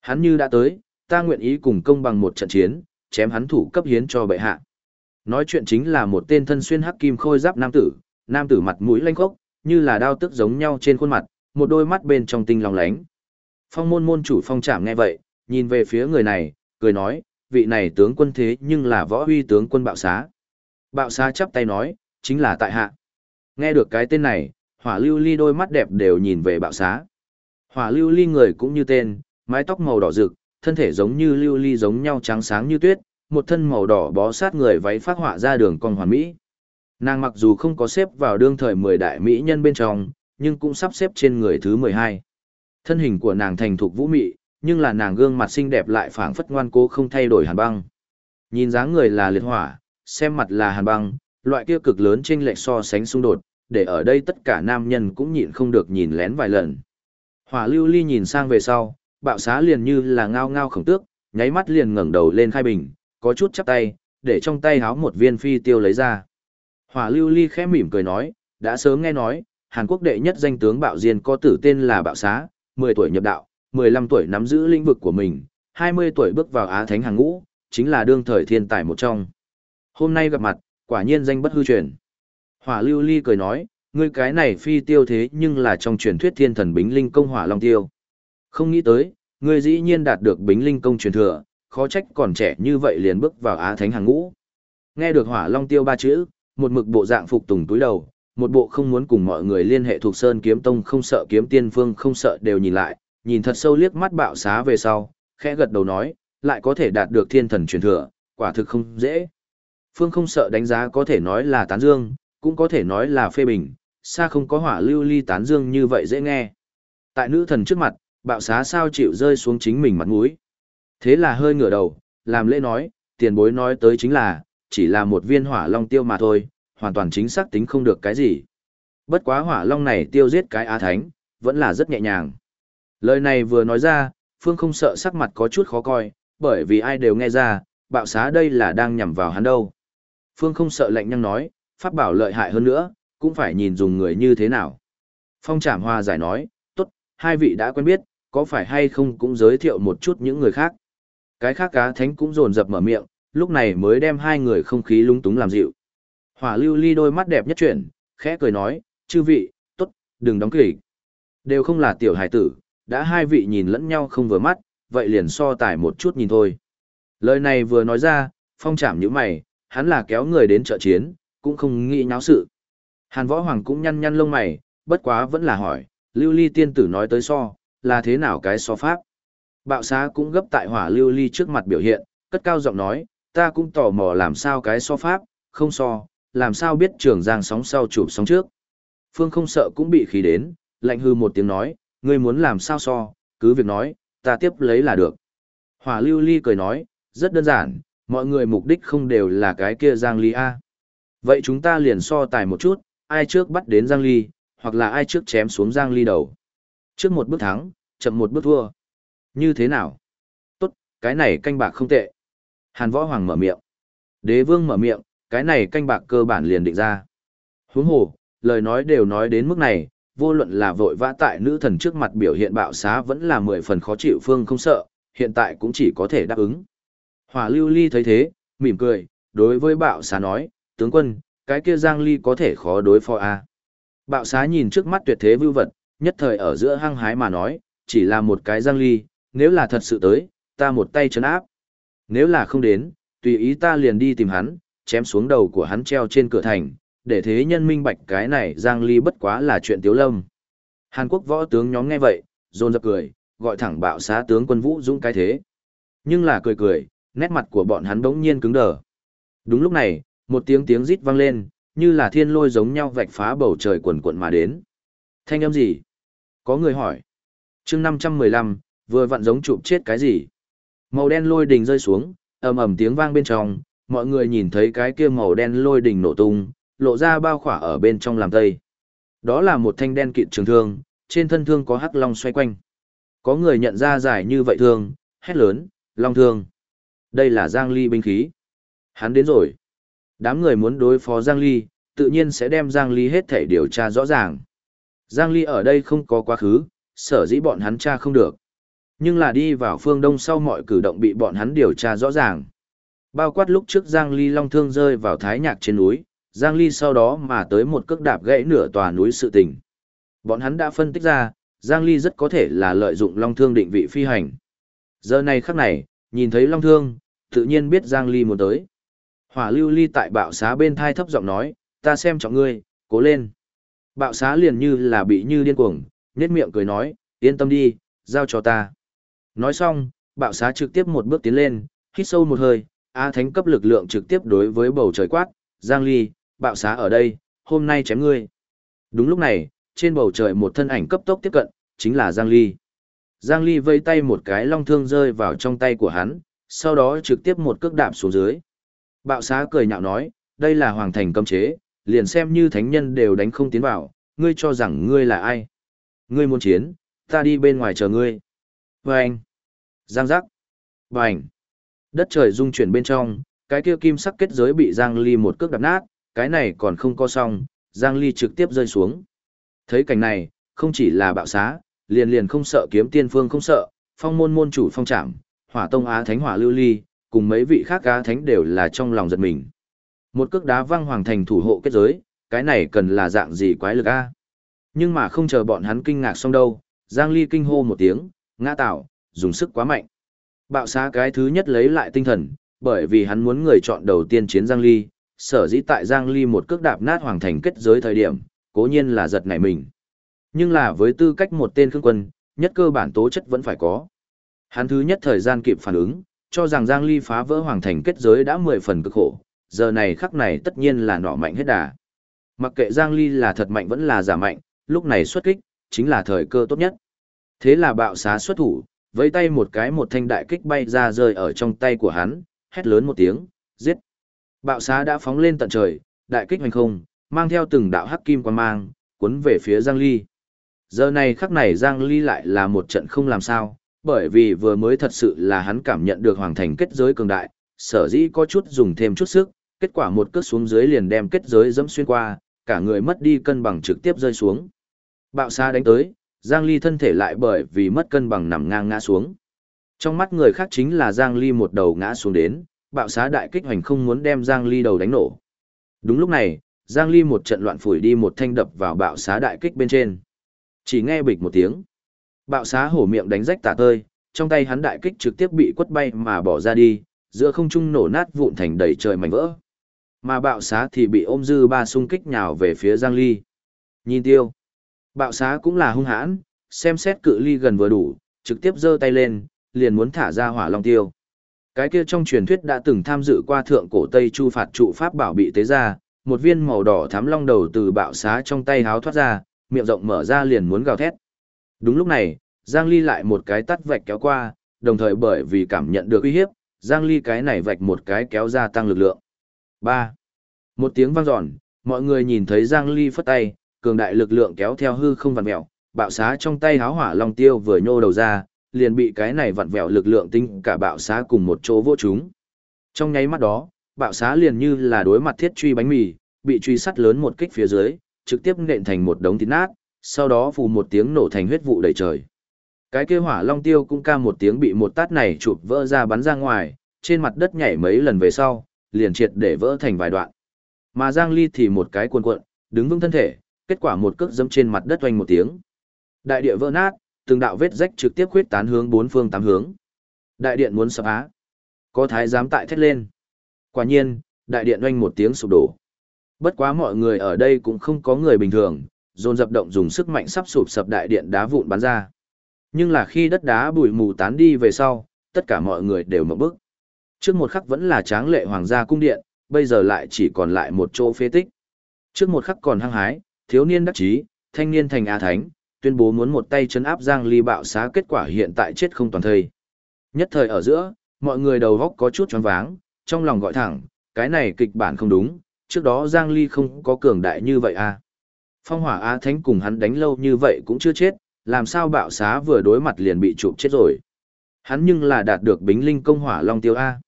Hắn như đã tới, ta nguyện ý cùng công bằng một trận chiến, chém hắn thủ cấp hiến cho bệ hạ. Nói chuyện chính là một tên thân xuyên hắc kim khôi giáp nam tử, nam tử mặt mũi lanh khốc, như là đao tức giống nhau trên khuôn mặt, một đôi mắt bên trong tinh lòng lánh. Phong môn môn chủ phong trảm nghe vậy, nhìn về phía người này, cười nói, vị này tướng quân thế nhưng là võ huy tướng quân bạo xá. Bạo xá chắp tay nói, chính là tại hạ. Nghe được cái tên này, hỏa lưu ly đôi mắt đẹp đều nhìn về bạo xá. Hỏa lưu ly người cũng như tên, mái tóc màu đỏ rực, thân thể giống như lưu ly giống nhau trắng sáng như tuyết, một thân màu đỏ bó sát người váy phát họa ra đường cong hoàn mỹ. Nàng mặc dù không có xếp vào đương thời 10 đại mỹ nhân bên trong, nhưng cũng sắp xếp trên người thứ 12. Thân hình của nàng thành thục vũ mị, nhưng là nàng gương mặt xinh đẹp lại phảng phất ngoan cố không thay đổi hàn băng. Nhìn dáng người là liệt hỏa, xem mặt là hàn băng, loại kia cực lớn chênh lệch so sánh xung đột, để ở đây tất cả nam nhân cũng nhịn không được nhìn lén vài lần. Hỏa lưu ly nhìn sang về sau, bạo xá liền như là ngao ngao khổng tước, nháy mắt liền ngẩng đầu lên khai bình, có chút chắp tay, để trong tay háo một viên phi tiêu lấy ra. Hỏa lưu ly khẽ mỉm cười nói, đã sớm nghe nói, Hàn Quốc đệ nhất danh tướng bạo diên có tử tên là bạo xá, 10 tuổi nhập đạo, 15 tuổi nắm giữ lĩnh vực của mình, 20 tuổi bước vào Á Thánh hàng ngũ, chính là đương thời thiên tài một trong. Hôm nay gặp mặt, quả nhiên danh bất hư truyền. Hỏa lưu ly cười nói, ngươi cái này phi tiêu thế nhưng là trong truyền thuyết thiên thần bính linh công hỏa long tiêu. Không nghĩ tới, ngươi dĩ nhiên đạt được bính linh công truyền thừa, khó trách còn trẻ như vậy liền bước vào Á Thánh hàng ngũ. Nghe được hỏa long tiêu ba chữ, một mực bộ dạng phục tùng túi đầu, một bộ không muốn cùng mọi người liên hệ thuộc Sơn Kiếm Tông không sợ kiếm tiên phương không sợ đều nhìn lại, nhìn thật sâu liếc mắt bạo xá về sau, khẽ gật đầu nói, lại có thể đạt được thiên thần truyền thừa, quả thực không dễ. Phương không sợ đánh giá có thể nói là tán dương, cũng có thể nói là phê bình, xa không có hỏa lưu ly tán dương như vậy dễ nghe. Tại nữ thần trước mặt, bạo xá sao chịu rơi xuống chính mình mặt mũi. Thế là hơi ngửa đầu, làm lễ nói, tiền bối nói tới chính là, chỉ là một viên hỏa long tiêu mà thôi, hoàn toàn chính xác tính không được cái gì. Bất quá hỏa long này tiêu giết cái á thánh, vẫn là rất nhẹ nhàng. Lời này vừa nói ra, Phương không sợ sắc mặt có chút khó coi, bởi vì ai đều nghe ra, bạo xá đây là đang nhằm vào hắn đâu. Phương không sợ lạnh nhăng nói, pháp bảo lợi hại hơn nữa, cũng phải nhìn dùng người như thế nào. Phong trảm hoa giải nói, tốt, hai vị đã quen biết, có phải hay không cũng giới thiệu một chút những người khác. Cái khác cá thánh cũng rồn rập mở miệng, lúc này mới đem hai người không khí lung túng làm dịu. Hỏa lưu ly đôi mắt đẹp nhất chuyển, khẽ cười nói, chư vị, tốt, đừng đóng kỷ. Đều không là tiểu hải tử, đã hai vị nhìn lẫn nhau không vừa mắt, vậy liền so tải một chút nhìn thôi. Lời này vừa nói ra, phong trảm như mày, hắn là kéo người đến trợ chiến, cũng không nghĩ nháo sự. Hàn võ hoàng cũng nhăn nhăn lông mày, bất quá vẫn là hỏi, lưu ly tiên tử nói tới so, là thế nào cái so pháp. Bạo xá cũng gấp tại hỏa lưu ly trước mặt biểu hiện, cất cao giọng nói, ta cũng tò mò làm sao cái so pháp, không so, làm sao biết trường giang sóng sau chụp sóng trước. Phương không sợ cũng bị khí đến, lạnh hư một tiếng nói, ngươi muốn làm sao so, cứ việc nói, ta tiếp lấy là được. Hỏa lưu ly cười nói, rất đơn giản, mọi người mục đích không đều là cái kia giang ly A. Vậy chúng ta liền so tài một chút, ai trước bắt đến giang ly, hoặc là ai trước chém xuống giang ly đầu. Trước một bước thắng, chậm một bước thua. Như thế nào? Tốt, cái này canh bạc không tệ. Hàn võ hoàng mở miệng. Đế vương mở miệng, cái này canh bạc cơ bản liền định ra. Huống hồ, lời nói đều nói đến mức này, vô luận là vội vã tại nữ thần trước mặt biểu hiện bạo xá vẫn là mười phần khó chịu phương không sợ, hiện tại cũng chỉ có thể đáp ứng. Hỏa lưu ly thấy thế, mỉm cười, đối với bạo xá nói, tướng quân, cái kia giang ly có thể khó đối phó a à? Bạo xá nhìn trước mắt tuyệt thế vưu vật, nhất thời ở giữa hăng hái mà nói, chỉ là một cái giang ly, nếu là thật sự tới, ta một tay chấn áp. Nếu là không đến, tùy ý ta liền đi tìm hắn, chém xuống đầu của hắn treo trên cửa thành, để thế nhân minh bạch cái này Giang Ly bất quá là chuyện tiếu lâm. Hàn Quốc võ tướng nhóm nghe vậy, rôn dập cười, gọi thẳng bạo xá tướng quân Vũ Dũng cái thế. Nhưng là cười cười, nét mặt của bọn hắn đống nhiên cứng đờ. Đúng lúc này, một tiếng tiếng rít vang lên, như là thiên lôi giống nhau vạch phá bầu trời quần quận mà đến. Thanh âm gì? Có người hỏi. chương 515, vừa vặn giống chụp chết cái gì? Màu đen lôi đình rơi xuống, ầm ầm tiếng vang bên trong, mọi người nhìn thấy cái kia màu đen lôi đình nổ tung, lộ ra bao khỏa ở bên trong làm tây. Đó là một thanh đen kịt trường thương, trên thân thương có hắc long xoay quanh. Có người nhận ra giải như vậy thương, hét lớn, long thương. Đây là Giang Ly binh khí. Hắn đến rồi. Đám người muốn đối phó Giang Ly, tự nhiên sẽ đem Giang Ly hết thể điều tra rõ ràng. Giang Ly ở đây không có quá khứ, sở dĩ bọn hắn tra không được. Nhưng là đi vào phương đông sau mọi cử động bị bọn hắn điều tra rõ ràng. Bao quát lúc trước Giang Ly long thương rơi vào thái nhạc trên núi, Giang Ly sau đó mà tới một cước đạp gãy nửa tòa núi sự tình. Bọn hắn đã phân tích ra, Giang Ly rất có thể là lợi dụng long thương định vị phi hành. Giờ này khắc này, nhìn thấy long thương, tự nhiên biết Giang Ly muốn tới. Hỏa lưu ly tại bạo xá bên thai thấp giọng nói, ta xem trọng ngươi, cố lên. Bạo xá liền như là bị như điên cuồng, nhét miệng cười nói, yên tâm đi, giao cho ta. Nói xong, bạo xá trực tiếp một bước tiến lên, hít sâu một hơi, A Thánh cấp lực lượng trực tiếp đối với bầu trời quát, Giang Ly, bạo xá ở đây, hôm nay chém ngươi. Đúng lúc này, trên bầu trời một thân ảnh cấp tốc tiếp cận, chính là Giang Ly. Giang Ly vây tay một cái long thương rơi vào trong tay của hắn, sau đó trực tiếp một cước đạp xuống dưới. Bạo xá cười nhạo nói, đây là hoàng thành cấm chế, liền xem như thánh nhân đều đánh không tiến vào, ngươi cho rằng ngươi là ai? Ngươi muốn chiến, ta đi bên ngoài chờ ngươi. Vâng! Giang giác! Vâng! Đất trời rung chuyển bên trong, cái kia kim sắc kết giới bị Giang Ly một cước đập nát, cái này còn không co xong, Giang Ly trực tiếp rơi xuống. Thấy cảnh này, không chỉ là bạo xá, liền liền không sợ kiếm tiên phương không sợ, phong môn môn chủ phong trảm, hỏa tông á thánh hỏa lưu ly, cùng mấy vị khác cá thánh đều là trong lòng giật mình. Một cước đá văng hoàng thành thủ hộ kết giới, cái này cần là dạng gì quái lực a? Nhưng mà không chờ bọn hắn kinh ngạc xong đâu, Giang Ly kinh hô một tiếng, ngã tạo, dùng sức quá mạnh. Bạo xá cái thứ nhất lấy lại tinh thần, bởi vì hắn muốn người chọn đầu tiên chiến Giang Ly, sở dĩ tại Giang Ly một cước đạp nát hoàng thành kết giới thời điểm, cố nhiên là giật nảy mình. Nhưng là với tư cách một tên khương quân, nhất cơ bản tố chất vẫn phải có. Hắn thứ nhất thời gian kịp phản ứng, cho rằng Giang Ly phá vỡ hoàng thành kết giới đã 10 phần cực khổ, giờ này khắc này tất nhiên là nọ mạnh hết đà. Mặc kệ Giang Ly là thật mạnh vẫn là giả mạnh, lúc này xuất kích, chính là thời cơ tốt nhất. Thế là bạo xá xuất thủ, với tay một cái một thanh đại kích bay ra rơi ở trong tay của hắn, hét lớn một tiếng, giết. Bạo xá đã phóng lên tận trời, đại kích hoành không, mang theo từng đạo hắc kim quan mang, cuốn về phía Giang Ly. Giờ này khắc này Giang Ly lại là một trận không làm sao, bởi vì vừa mới thật sự là hắn cảm nhận được hoàng thành kết giới cường đại, sở dĩ có chút dùng thêm chút sức, kết quả một cước xuống dưới liền đem kết giới dẫm xuyên qua, cả người mất đi cân bằng trực tiếp rơi xuống. Bạo xa đánh tới, Giang Ly thân thể lại bởi vì mất cân bằng nằm ngang ngã xuống. Trong mắt người khác chính là Giang Ly một đầu ngã xuống đến, bạo xá đại kích hoành không muốn đem Giang Ly đầu đánh nổ. Đúng lúc này, Giang Ly một trận loạn phủi đi một thanh đập vào bạo xá đại kích bên trên. Chỉ nghe bịch một tiếng. Bạo xá hổ miệng đánh rách tả tơi, trong tay hắn đại kích trực tiếp bị quất bay mà bỏ ra đi, giữa không trung nổ nát vụn thành đầy trời mảnh vỡ. Mà bạo xá thì bị ôm dư ba xung kích nhào về phía Giang Ly. Nhìn tiêu. Bạo xá cũng là hung hãn, xem xét cự ly gần vừa đủ, trực tiếp giơ tay lên, liền muốn thả ra hỏa long tiêu. Cái kia trong truyền thuyết đã từng tham dự qua thượng cổ Tây Chu phạt trụ pháp bảo bị tế ra, một viên màu đỏ thắm long đầu từ bạo xá trong tay háo thoát ra, miệng rộng mở ra liền muốn gào thét. Đúng lúc này, Giang Ly lại một cái tắt vạch kéo qua, đồng thời bởi vì cảm nhận được uy hiếp, Giang Ly cái này vạch một cái kéo ra tăng lực lượng. 3. Một tiếng vang dọn, mọi người nhìn thấy Giang Ly phất tay, cường đại lực lượng kéo theo hư không vặn mèo, bạo xá trong tay háo hỏa long tiêu vừa nhô đầu ra, liền bị cái này vặn vẹo lực lượng tinh cả bạo xá cùng một chỗ vô chúng. Trong nháy mắt đó, bạo xá liền như là đối mặt thiết truy bánh mì, bị truy sắt lớn một kích phía dưới, trực tiếp nện thành một đống thịt nát, sau đó phù một tiếng nổ thành huyết vụ đầy trời. Cái kia hỏa long tiêu cũng ca một tiếng bị một tát này chụp vỡ ra bắn ra ngoài, trên mặt đất nhảy mấy lần về sau, liền triệt để vỡ thành vài đoạn. Mà Giang Ly thì một cái cuộn cuộn, đứng vững thân thể, kết quả một cước dẫm trên mặt đất oanh một tiếng. Đại địa vỡ nát, từng đạo vết rách trực tiếp khuyết tán hướng bốn phương tám hướng. Đại điện muốn sập á. Có thái giám tại thét lên. Quả nhiên, đại điện oanh một tiếng sụp đổ. Bất quá mọi người ở đây cũng không có người bình thường, dồn dập động dùng sức mạnh sắp sụp sập đại điện đá vụn bắn ra. Nhưng là khi đất đá bụi mù tán đi về sau, tất cả mọi người đều mở bức. Trước một khắc vẫn là tráng lệ hoàng gia cung điện, bây giờ lại chỉ còn lại một chỗ phế tích. Trước một khắc còn hăng hái, thiếu niên đắc chí, thanh niên thành A Thánh, tuyên bố muốn một tay chấn áp Giang Ly bạo xá kết quả hiện tại chết không toàn thây. Nhất thời ở giữa, mọi người đầu góc có chút choáng váng, trong lòng gọi thẳng, cái này kịch bản không đúng, trước đó Giang Ly không có cường đại như vậy à. Phong hỏa Á Thánh cùng hắn đánh lâu như vậy cũng chưa chết, làm sao bạo xá vừa đối mặt liền bị chụp chết rồi. Hắn nhưng là đạt được bính linh công hỏa long tiêu A.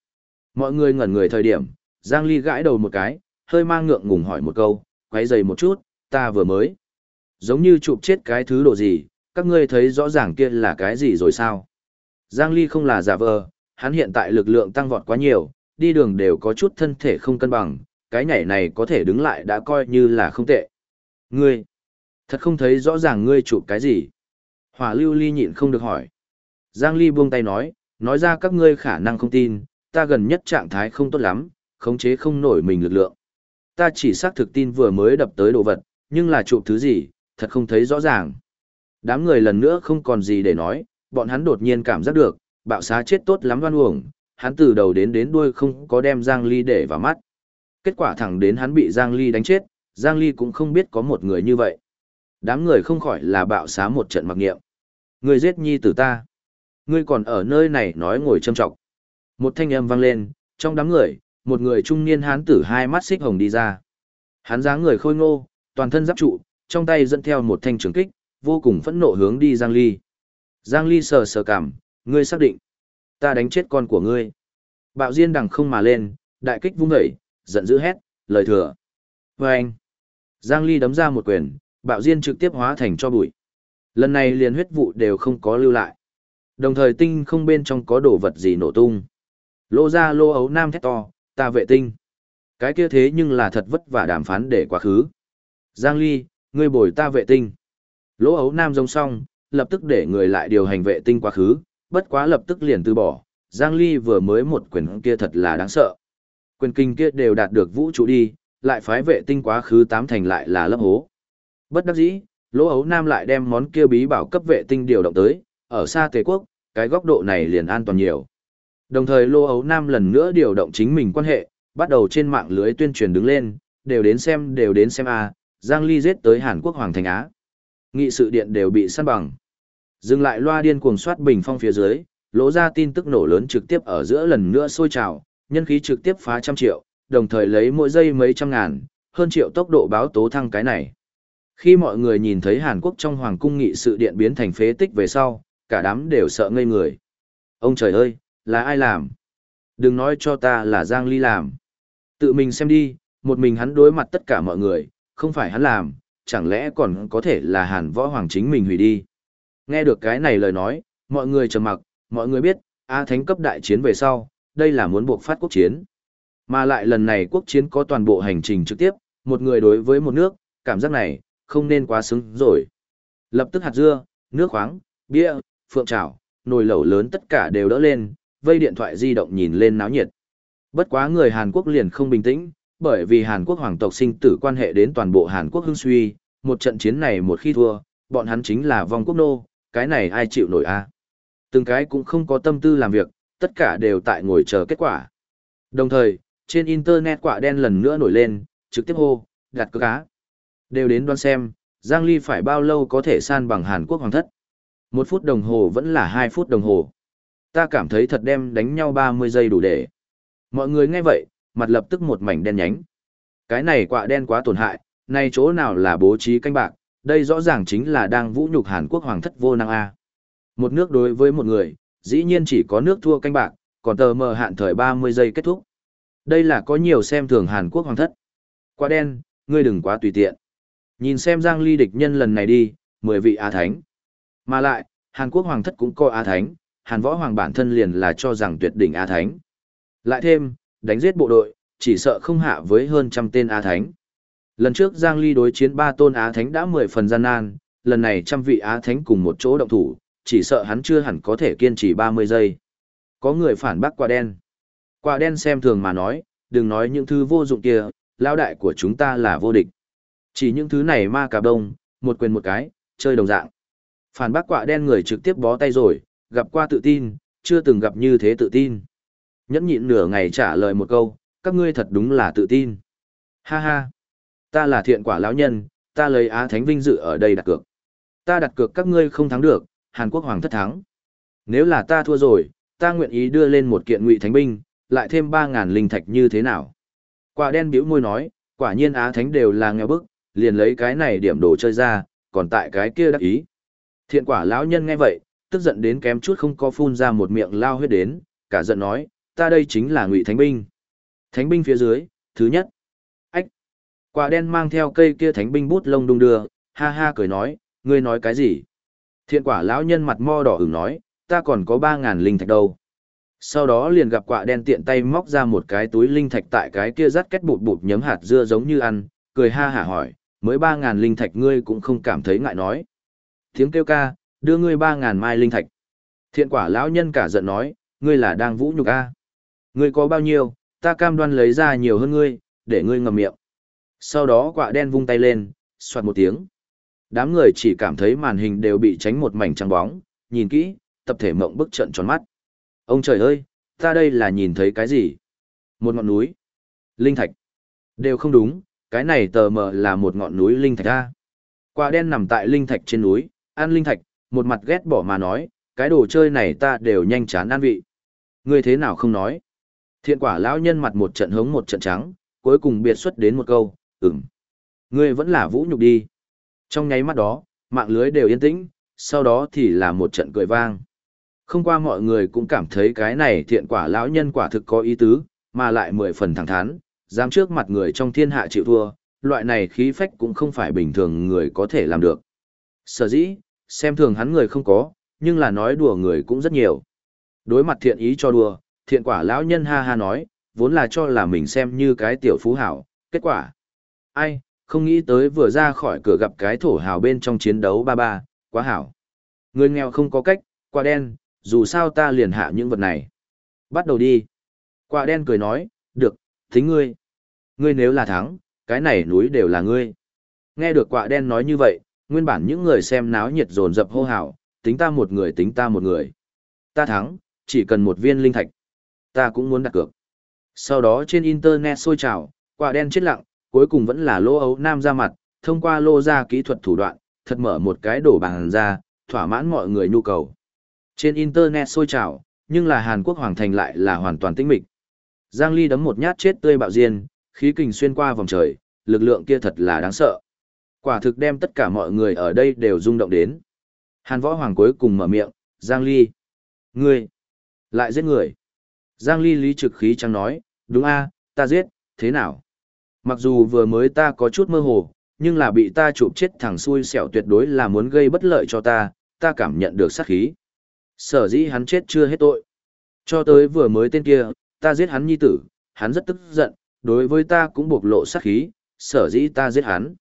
Mọi người ngẩn người thời điểm, Giang Ly gãi đầu một cái, hơi mang ngượng ngùng hỏi một câu, quấy dày một chút, ta vừa mới. Giống như chụp chết cái thứ đồ gì, các ngươi thấy rõ ràng kia là cái gì rồi sao? Giang Ly không là giả vờ, hắn hiện tại lực lượng tăng vọt quá nhiều, đi đường đều có chút thân thể không cân bằng, cái nhảy này có thể đứng lại đã coi như là không tệ. Ngươi, thật không thấy rõ ràng ngươi chụp cái gì. Hỏa lưu ly nhịn không được hỏi. Giang Ly buông tay nói, nói ra các ngươi khả năng không tin, ta gần nhất trạng thái không tốt lắm, khống chế không nổi mình lực lượng. Ta chỉ xác thực tin vừa mới đập tới đồ vật, nhưng là chụp thứ gì, thật không thấy rõ ràng. Đám người lần nữa không còn gì để nói, bọn hắn đột nhiên cảm giác được, bạo xá chết tốt lắm đoan uổng, hắn từ đầu đến đến đuôi không có đem Giang Ly để vào mắt. Kết quả thẳng đến hắn bị Giang Ly đánh chết, Giang Ly cũng không biết có một người như vậy. Đám người không khỏi là bạo xá một trận mặc nghiệm. Người giết nhi tử ta. Ngươi còn ở nơi này nói ngồi châm trọng. Một thanh âm vang lên, trong đám người, một người trung niên hán tử hai mắt xích hồng đi ra. Hắn dáng người khôi ngô, toàn thân giáp trụ, trong tay dẫn theo một thanh trường kích, vô cùng phẫn nộ hướng đi Giang Ly. Giang Ly sờ sờ cảm, ngươi xác định. Ta đánh chết con của ngươi. Bạo Diên đằng không mà lên, đại kích vung dậy, giận dữ hét, lời thừa. Và anh. Giang Ly đấm ra một quyền, Bạo Diên trực tiếp hóa thành cho bụi. Lần này liền huyết vụ đều không có lưu lại. Đồng thời tinh không bên trong có đồ vật gì nổ tung. Lô ra lô ấu nam thét to, ta vệ tinh. Cái kia thế nhưng là thật vất vả đàm phán để quá khứ. Giang Ly, ngươi bồi ta vệ tinh. Lô ấu nam giống xong, lập tức để người lại điều hành vệ tinh quá khứ, bất quá lập tức liền từ bỏ. Giang Ly vừa mới một quyền kia thật là đáng sợ. Quyền kinh kia đều đạt được vũ trụ đi, lại phái vệ tinh quá khứ tám thành lại là lấp hố. Bất đắc dĩ, lỗ ấu nam lại đem món kia bí bảo cấp vệ tinh điều động tới, ở xa Tề Quốc, cái góc độ này liền an toàn nhiều. Đồng thời lô ấu nam lần nữa điều động chính mình quan hệ, bắt đầu trên mạng lưới tuyên truyền đứng lên, đều đến xem đều đến xem a Giang Ly giết tới Hàn Quốc Hoàng Thành Á. Nghị sự điện đều bị săn bằng. Dừng lại loa điên cuồng soát bình phong phía dưới, lỗ ra tin tức nổ lớn trực tiếp ở giữa lần nữa sôi trào, nhân khí trực tiếp phá trăm triệu, đồng thời lấy mỗi giây mấy trăm ngàn, hơn triệu tốc độ báo tố thăng cái này. Khi mọi người nhìn thấy Hàn Quốc trong hoàng cung nghị sự điện biến thành phế tích về sau, cả đám đều sợ ngây người. Ông trời ơi, là ai làm? Đừng nói cho ta là Giang Ly làm. Tự mình xem đi, một mình hắn đối mặt tất cả mọi người, không phải hắn làm, chẳng lẽ còn có thể là Hàn Võ Hoàng chính mình hủy đi. Nghe được cái này lời nói, mọi người trầm mặc, mọi người biết, A Thánh cấp đại chiến về sau, đây là muốn buộc phát quốc chiến. Mà lại lần này quốc chiến có toàn bộ hành trình trực tiếp, một người đối với một nước, cảm giác này, không nên quá xứng rồi. Lập tức hạt dưa, nước khoáng, bia, phượng trào, nồi lẩu lớn tất cả đều đỡ lên, vây điện thoại di động nhìn lên náo nhiệt. Bất quá người Hàn Quốc liền không bình tĩnh, bởi vì Hàn Quốc hoàng tộc sinh tử quan hệ đến toàn bộ Hàn Quốc hưng suy, một trận chiến này một khi thua, bọn hắn chính là vong quốc nô, cái này ai chịu nổi a? Từng cái cũng không có tâm tư làm việc, tất cả đều tại ngồi chờ kết quả. Đồng thời, trên internet quả đen lần nữa nổi lên, trực tiếp hô, đặt cơ cá. Đều đến đoán xem, Giang Ly phải bao lâu có thể san bằng Hàn Quốc hoàng thất. Một phút đồng hồ vẫn là hai phút đồng hồ. Ta cảm thấy thật đem đánh nhau 30 giây đủ để. Mọi người nghe vậy, mặt lập tức một mảnh đen nhánh. Cái này quả đen quá tổn hại, nay chỗ nào là bố trí canh bạc, đây rõ ràng chính là đang vũ nhục Hàn Quốc hoàng thất vô năng A. Một nước đối với một người, dĩ nhiên chỉ có nước thua canh bạc, còn tờ mờ hạn thời 30 giây kết thúc. Đây là có nhiều xem thường Hàn Quốc hoàng thất. Quá đen, ngươi đừng quá tùy tiện. Nhìn xem Giang Ly địch nhân lần này đi, 10 vị Á Thánh. Mà lại, Hàn Quốc hoàng thất cũng coi Á Thánh, Hàn Võ Hoàng bản thân liền là cho rằng tuyệt đỉnh Á Thánh. Lại thêm, đánh giết bộ đội, chỉ sợ không hạ với hơn trăm tên Á Thánh. Lần trước Giang Ly đối chiến ba tôn Á Thánh đã 10 phần gian nan, lần này trăm vị Á Thánh cùng một chỗ động thủ, chỉ sợ hắn chưa hẳn có thể kiên trì 30 giây. Có người phản bác quả đen. Quả đen xem thường mà nói, đừng nói những thứ vô dụng kia, lão đại của chúng ta là vô địch. Chỉ những thứ này ma cà đông, một quyền một cái, chơi đồng dạng. Phản bác quả đen người trực tiếp bó tay rồi, gặp qua tự tin, chưa từng gặp như thế tự tin. Nhẫn nhịn nửa ngày trả lời một câu, các ngươi thật đúng là tự tin. Ha ha, ta là thiện quả lão nhân, ta lấy Á Thánh vinh dự ở đây đặt cược. Ta đặt cược các ngươi không thắng được, Hàn Quốc Hoàng thất thắng. Nếu là ta thua rồi, ta nguyện ý đưa lên một kiện ngụy thánh binh, lại thêm 3.000 linh thạch như thế nào. Quả đen biểu môi nói, quả nhiên Á Thánh đều là nghèo bức, liền lấy cái này điểm đồ chơi ra, còn tại cái kia đắc ý. Thiện quả lão nhân nghe vậy, tức giận đến kém chút không có phun ra một miệng lao huyết đến, cả giận nói, ta đây chính là ngụy thánh binh. Thánh binh phía dưới, thứ nhất. Ách. Quả đen mang theo cây kia thánh binh bút lông đung đưa, ha ha cười nói, ngươi nói cái gì? Thiện quả lão nhân mặt mo đỏ ửng nói, ta còn có ba ngàn linh thạch đâu. Sau đó liền gặp quạ đen tiện tay móc ra một cái túi linh thạch tại cái kia rắt kết bụt bụt nhấm hạt dưa giống như ăn, cười ha hả hỏi, mới ba ngàn linh thạch ngươi cũng không cảm thấy ngại nói. Tiếng kêu ca, đưa ngươi ba ngàn mai linh thạch. Thiện quả lão nhân cả giận nói, ngươi là đang vũ nhục a. Ngươi có bao nhiêu, ta cam đoan lấy ra nhiều hơn ngươi, để ngươi ngậm miệng. Sau đó quạ đen vung tay lên, soạt một tiếng. Đám người chỉ cảm thấy màn hình đều bị tránh một mảnh trắng bóng, nhìn kỹ, tập thể mộng bức trận tròn mắt. Ông trời ơi, ta đây là nhìn thấy cái gì? Một ngọn núi. Linh thạch. Đều không đúng, cái này tờ mờ là một ngọn núi linh thạch ta. Quả đen nằm tại linh thạch trên núi, ăn linh thạch, một mặt ghét bỏ mà nói, cái đồ chơi này ta đều nhanh chán ăn vị. Ngươi thế nào không nói? Thiện quả lão nhân mặt một trận hống một trận trắng, cuối cùng biệt xuất đến một câu, ừm. Ngươi vẫn là vũ nhục đi. Trong nháy mắt đó, mạng lưới đều yên tĩnh, sau đó thì là một trận cười vang. Không qua mọi người cũng cảm thấy cái này thiện quả lão nhân quả thực có ý tứ, mà lại mười phần thẳng thắn, dám trước mặt người trong thiên hạ chịu thua, loại này khí phách cũng không phải bình thường người có thể làm được. Sở dĩ, xem thường hắn người không có, nhưng là nói đùa người cũng rất nhiều. Đối mặt thiện ý cho đùa, thiện quả lão nhân ha ha nói, vốn là cho là mình xem như cái tiểu phú hảo, kết quả. Ai, không nghĩ tới vừa ra khỏi cửa gặp cái thổ hào bên trong chiến đấu ba ba, quá hảo. Người nghèo không có cách, quả đen, dù sao ta liền hạ những vật này. Bắt đầu đi. Quả đen cười nói, được, thính ngươi. Ngươi nếu là thắng, cái này núi đều là ngươi. Nghe được quả đen nói như vậy, nguyên bản những người xem náo nhiệt dồn dập hô hào, tính ta một người tính ta một người. Ta thắng, chỉ cần một viên linh thạch. Ta cũng muốn đặt cược. Sau đó trên internet sôi trào, quả đen chết lặng, cuối cùng vẫn là lô ấu nam ra mặt, thông qua lô ra kỹ thuật thủ đoạn, thật mở một cái đổ bàn ra, thỏa mãn mọi người nhu cầu. Trên internet sôi trào, nhưng là Hàn Quốc hoàng thành lại là hoàn toàn tĩnh mịch. Giang Ly đấm một nhát chết tươi bạo diên, khí kình xuyên qua vòng trời, lực lượng kia thật là đáng sợ. Quả thực đem tất cả mọi người ở đây đều rung động đến. Hàn Võ Hoàng cuối cùng mở miệng, Giang Ly. Ngươi, lại giết người. Giang Ly lý trực khí chẳng nói, đúng a, ta giết, thế nào? Mặc dù vừa mới ta có chút mơ hồ, nhưng là bị ta chụp chết thằng xui xẻo tuyệt đối là muốn gây bất lợi cho ta, ta cảm nhận được sát khí. Sở dĩ hắn chết chưa hết tội. Cho tới vừa mới tên kia, ta giết hắn nhi tử, hắn rất tức giận, đối với ta cũng bộc lộ sát khí, sở dĩ ta giết hắn.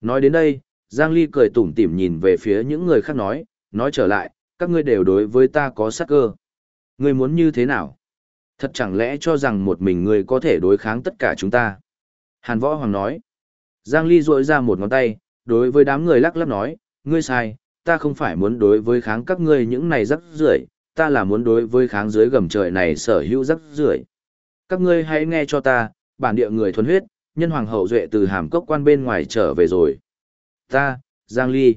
Nói đến đây, Giang Ly cười tủm tỉm nhìn về phía những người khác nói, nói trở lại, các ngươi đều đối với ta có sát cơ. Ngươi muốn như thế nào? Thật chẳng lẽ cho rằng một mình ngươi có thể đối kháng tất cả chúng ta? Hàn Võ Hoàng nói. Giang Ly rội ra một ngón tay, đối với đám người lắc lắc nói, ngươi sai, ta không phải muốn đối với kháng các ngươi những này rắc rưởi, ta là muốn đối với kháng dưới gầm trời này sở hữu rắc rưởi. Các ngươi hãy nghe cho ta, bản địa người thuần huyết, nhân hoàng hậu duệ từ hàm cốc quan bên ngoài trở về rồi. Ta, Giang Ly.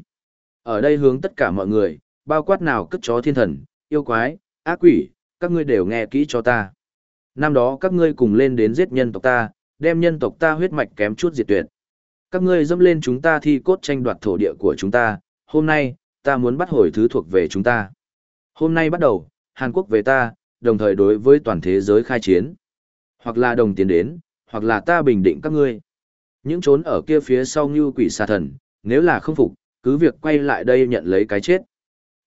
Ở đây hướng tất cả mọi người, bao quát nào cất chó thiên thần, yêu quái, ác quỷ, các ngươi đều nghe kỹ cho ta. Năm đó các ngươi cùng lên đến giết nhân tộc ta, đem nhân tộc ta huyết mạch kém chút diệt tuyệt. Các ngươi dâm lên chúng ta thi cốt tranh đoạt thổ địa của chúng ta, hôm nay, ta muốn bắt hồi thứ thuộc về chúng ta. Hôm nay bắt đầu, Hàn Quốc về ta, đồng thời đối với toàn thế giới khai chiến. Hoặc là đồng tiền đến, hoặc là ta bình định các ngươi. Những trốn ở kia phía sau như quỷ xà thần, nếu là không phục, cứ việc quay lại đây nhận lấy cái chết.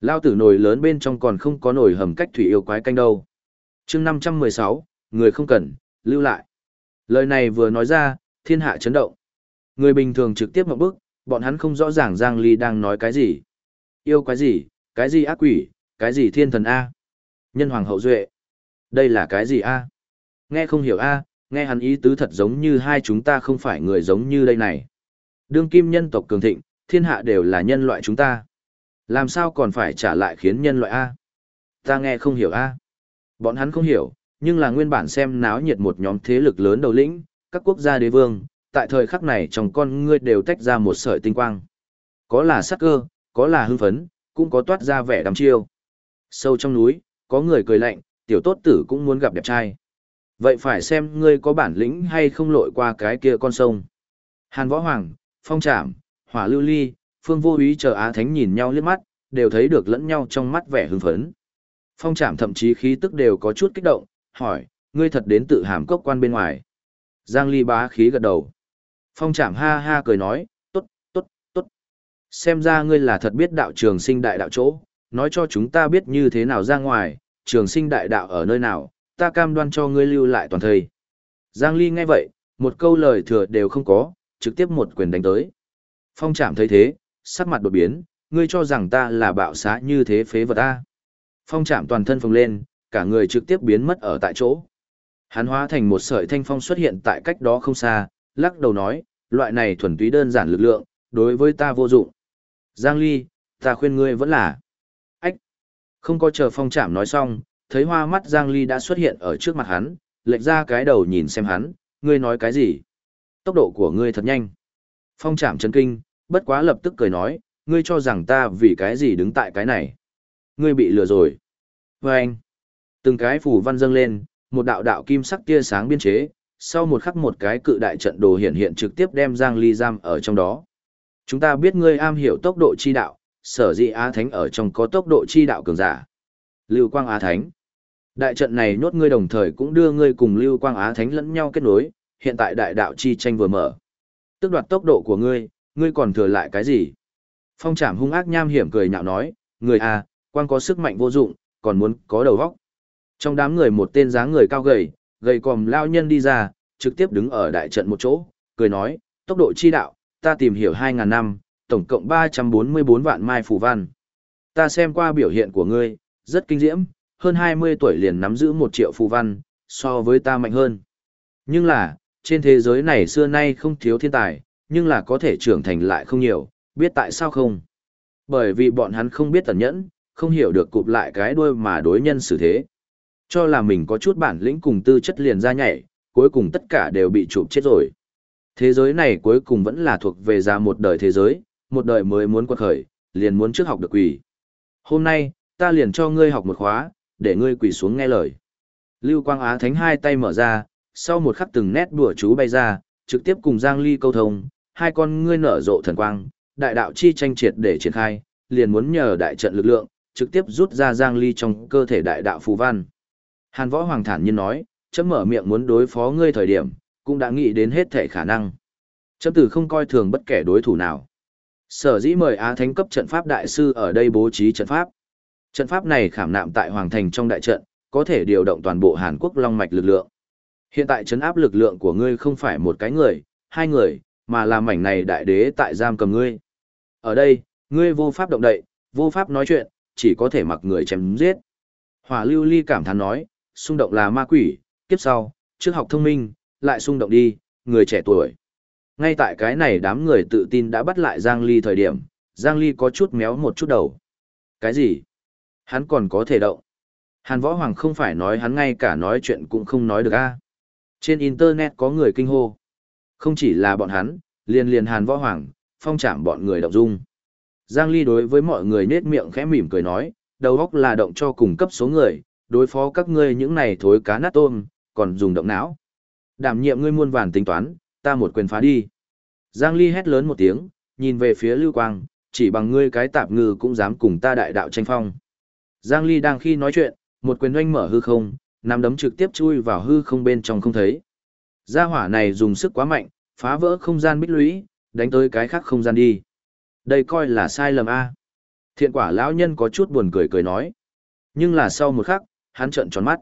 Lao tử nồi lớn bên trong còn không có nồi hầm cách thủy yêu quái canh đâu. chương 516, người không cần, lưu lại. Lời này vừa nói ra, thiên hạ chấn động. Người bình thường trực tiếp một bước, bọn hắn không rõ ràng Giang Ly đang nói cái gì. Yêu quái gì, cái gì ác quỷ, cái gì thiên thần A. Nhân hoàng hậu duệ. Đây là cái gì A? Nghe không hiểu A, nghe hắn ý tứ thật giống như hai chúng ta không phải người giống như đây này. Đương kim nhân tộc cường thịnh, thiên hạ đều là nhân loại chúng ta. Làm sao còn phải trả lại khiến nhân loại A? Ta nghe không hiểu A. Bọn hắn không hiểu, nhưng là nguyên bản xem náo nhiệt một nhóm thế lực lớn đầu lĩnh, các quốc gia đế vương, tại thời khắc này trong con ngươi đều tách ra một sợi tinh quang. Có là sắc cơ, có là hưng phấn, cũng có toát ra vẻ đăm chiêu. Sâu trong núi, có người cười lạnh, tiểu tốt tử cũng muốn gặp đẹp trai. Vậy phải xem ngươi có bản lĩnh hay không lội qua cái kia con sông. Hàn Võ Hoàng, Phong Trạm, Hỏa Lưu Ly, Phương Vô Úy chờ Á Thánh nhìn nhau liếc mắt, đều thấy được lẫn nhau trong mắt vẻ hưng phấn. Phong Trảm thậm chí khí tức đều có chút kích động, hỏi, ngươi thật đến tự hàm cốc quan bên ngoài. Giang Ly bá khí gật đầu. Phong Trảm ha ha cười nói, tốt, tốt, tốt. Xem ra ngươi là thật biết đạo trường sinh đại đạo chỗ, nói cho chúng ta biết như thế nào ra ngoài, trường sinh đại đạo ở nơi nào, ta cam đoan cho ngươi lưu lại toàn thời. Giang Ly nghe vậy, một câu lời thừa đều không có, trực tiếp một quyền đánh tới. Phong Trảm thấy thế, sắc mặt đột biến, ngươi cho rằng ta là bạo xá như thế phế vật ta. Phong Trảm toàn thân phồng lên, cả người trực tiếp biến mất ở tại chỗ. Hắn hóa thành một sợi thanh phong xuất hiện tại cách đó không xa, lắc đầu nói, loại này thuần túy đơn giản lực lượng, đối với ta vô dụng. Giang Ly, ta khuyên ngươi vẫn là. Ách! Không có chờ phong chạm nói xong, thấy hoa mắt Giang Ly đã xuất hiện ở trước mặt hắn, lệch ra cái đầu nhìn xem hắn, ngươi nói cái gì? Tốc độ của ngươi thật nhanh. Phong chạm chấn kinh, bất quá lập tức cười nói, ngươi cho rằng ta vì cái gì đứng tại cái này. Ngươi bị lừa rồi. Và anh, từng cái phủ văn dâng lên, một đạo đạo kim sắc tia sáng biên chế, sau một khắc một cái cự đại trận đồ hiện hiện trực tiếp đem Giang Ly giam ở trong đó. Chúng ta biết ngươi am hiểu tốc độ chi đạo, sở dĩ Á Thánh ở trong có tốc độ chi đạo cường giả. Lưu Quang Á Thánh. Đại trận này nhốt ngươi đồng thời cũng đưa ngươi cùng Lưu Quang Á Thánh lẫn nhau kết nối, hiện tại đại đạo chi tranh vừa mở. Tức đoạt tốc độ của ngươi, ngươi còn thừa lại cái gì? Phong trảm hung ác nham hiểm cười nhạo nói, người à, quang có sức mạnh vô dụng, còn muốn có đầu óc. Trong đám người một tên dáng người cao gầy, gầy còm lao nhân đi ra, trực tiếp đứng ở đại trận một chỗ, cười nói, tốc độ chi đạo, ta tìm hiểu 2.000 năm, tổng cộng 344 vạn mai phù văn. Ta xem qua biểu hiện của ngươi, rất kinh diễm, hơn 20 tuổi liền nắm giữ 1 triệu phù văn, so với ta mạnh hơn. Nhưng là, trên thế giới này xưa nay không thiếu thiên tài, nhưng là có thể trưởng thành lại không nhiều, biết tại sao không? Bởi vì bọn hắn không biết tẩn nhẫn, không hiểu được cụp lại cái đuôi mà đối nhân xử thế. Cho là mình có chút bản lĩnh cùng tư chất liền ra nhảy, cuối cùng tất cả đều bị chụp chết rồi. Thế giới này cuối cùng vẫn là thuộc về ra một đời thế giới, một đời mới muốn quật khởi, liền muốn trước học được quỷ. Hôm nay, ta liền cho ngươi học một khóa, để ngươi quỳ xuống nghe lời. Lưu Quang Á Thánh hai tay mở ra, sau một khắc từng nét đùa chú bay ra, trực tiếp cùng Giang Ly câu thông, hai con ngươi nở rộ thần quang, đại đạo chi tranh triệt để triển khai, liền muốn nhờ đại trận lực lượng, trực tiếp rút ra Giang Ly trong cơ thể đại đạo phù văn. Hàn Võ Hoàng thản nhiên nói, chấm mở miệng muốn đối phó ngươi thời điểm, cũng đã nghĩ đến hết thể khả năng. Chấm tử không coi thường bất kể đối thủ nào. Sở dĩ mời Á Thánh cấp trận pháp đại sư ở đây bố trí trận pháp. Trận pháp này khảm nạm tại Hoàng Thành trong đại trận, có thể điều động toàn bộ Hàn Quốc long mạch lực lượng. Hiện tại trấn áp lực lượng của ngươi không phải một cái người, hai người, mà là mảnh này đại đế tại giam cầm ngươi. Ở đây, ngươi vô pháp động đậy, vô pháp nói chuyện, chỉ có thể mặc người chém giết. Hỏa lưu ly cảm thán nói, xung động là ma quỷ, kiếp sau, trước học thông minh, lại xung động đi, người trẻ tuổi. Ngay tại cái này đám người tự tin đã bắt lại Giang Ly thời điểm, Giang Ly có chút méo một chút đầu. Cái gì? Hắn còn có thể động. Hàn Võ Hoàng không phải nói hắn ngay cả nói chuyện cũng không nói được a. Trên Internet có người kinh hô. Không chỉ là bọn hắn, liền liền Hàn Võ Hoàng, phong trảm bọn người động dung. Giang Ly đối với mọi người nết miệng khẽ mỉm cười nói, đầu óc là động cho cùng cấp số người, đối phó các ngươi những này thối cá nát tôm, còn dùng động não. Đảm nhiệm ngươi muôn vàn tính toán, ta một quyền phá đi. Giang Ly hét lớn một tiếng, nhìn về phía Lưu Quang, chỉ bằng ngươi cái tạp ngư cũng dám cùng ta đại đạo tranh phong. Giang Ly đang khi nói chuyện, một quyền oanh mở hư không, nắm đấm trực tiếp chui vào hư không bên trong không thấy. Gia hỏa này dùng sức quá mạnh, phá vỡ không gian bích lũy, đánh tới cái khác không gian đi. Đây coi là sai lầm a. Thiện quả lão nhân có chút buồn cười cười nói. Nhưng là sau một khắc, hắn trợn tròn mắt.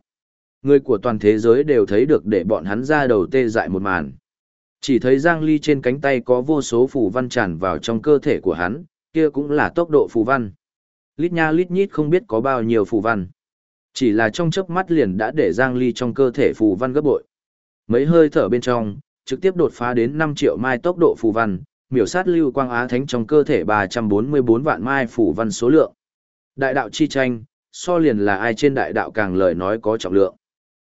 Người của toàn thế giới đều thấy được để bọn hắn ra đầu tê dại một màn. Chỉ thấy Giang Ly trên cánh tay có vô số phù văn tràn vào trong cơ thể của hắn, kia cũng là tốc độ phù văn. Lít nha lít nhít không biết có bao nhiêu phù văn. Chỉ là trong chớp mắt liền đã để Giang Ly trong cơ thể phù văn gấp bội. Mấy hơi thở bên trong, trực tiếp đột phá đến 5 triệu mai tốc độ phù văn, miểu sát lưu quang á thánh trong cơ thể 344 vạn mai phù văn số lượng. Đại đạo chi tranh, so liền là ai trên đại đạo càng lời nói có trọng lượng.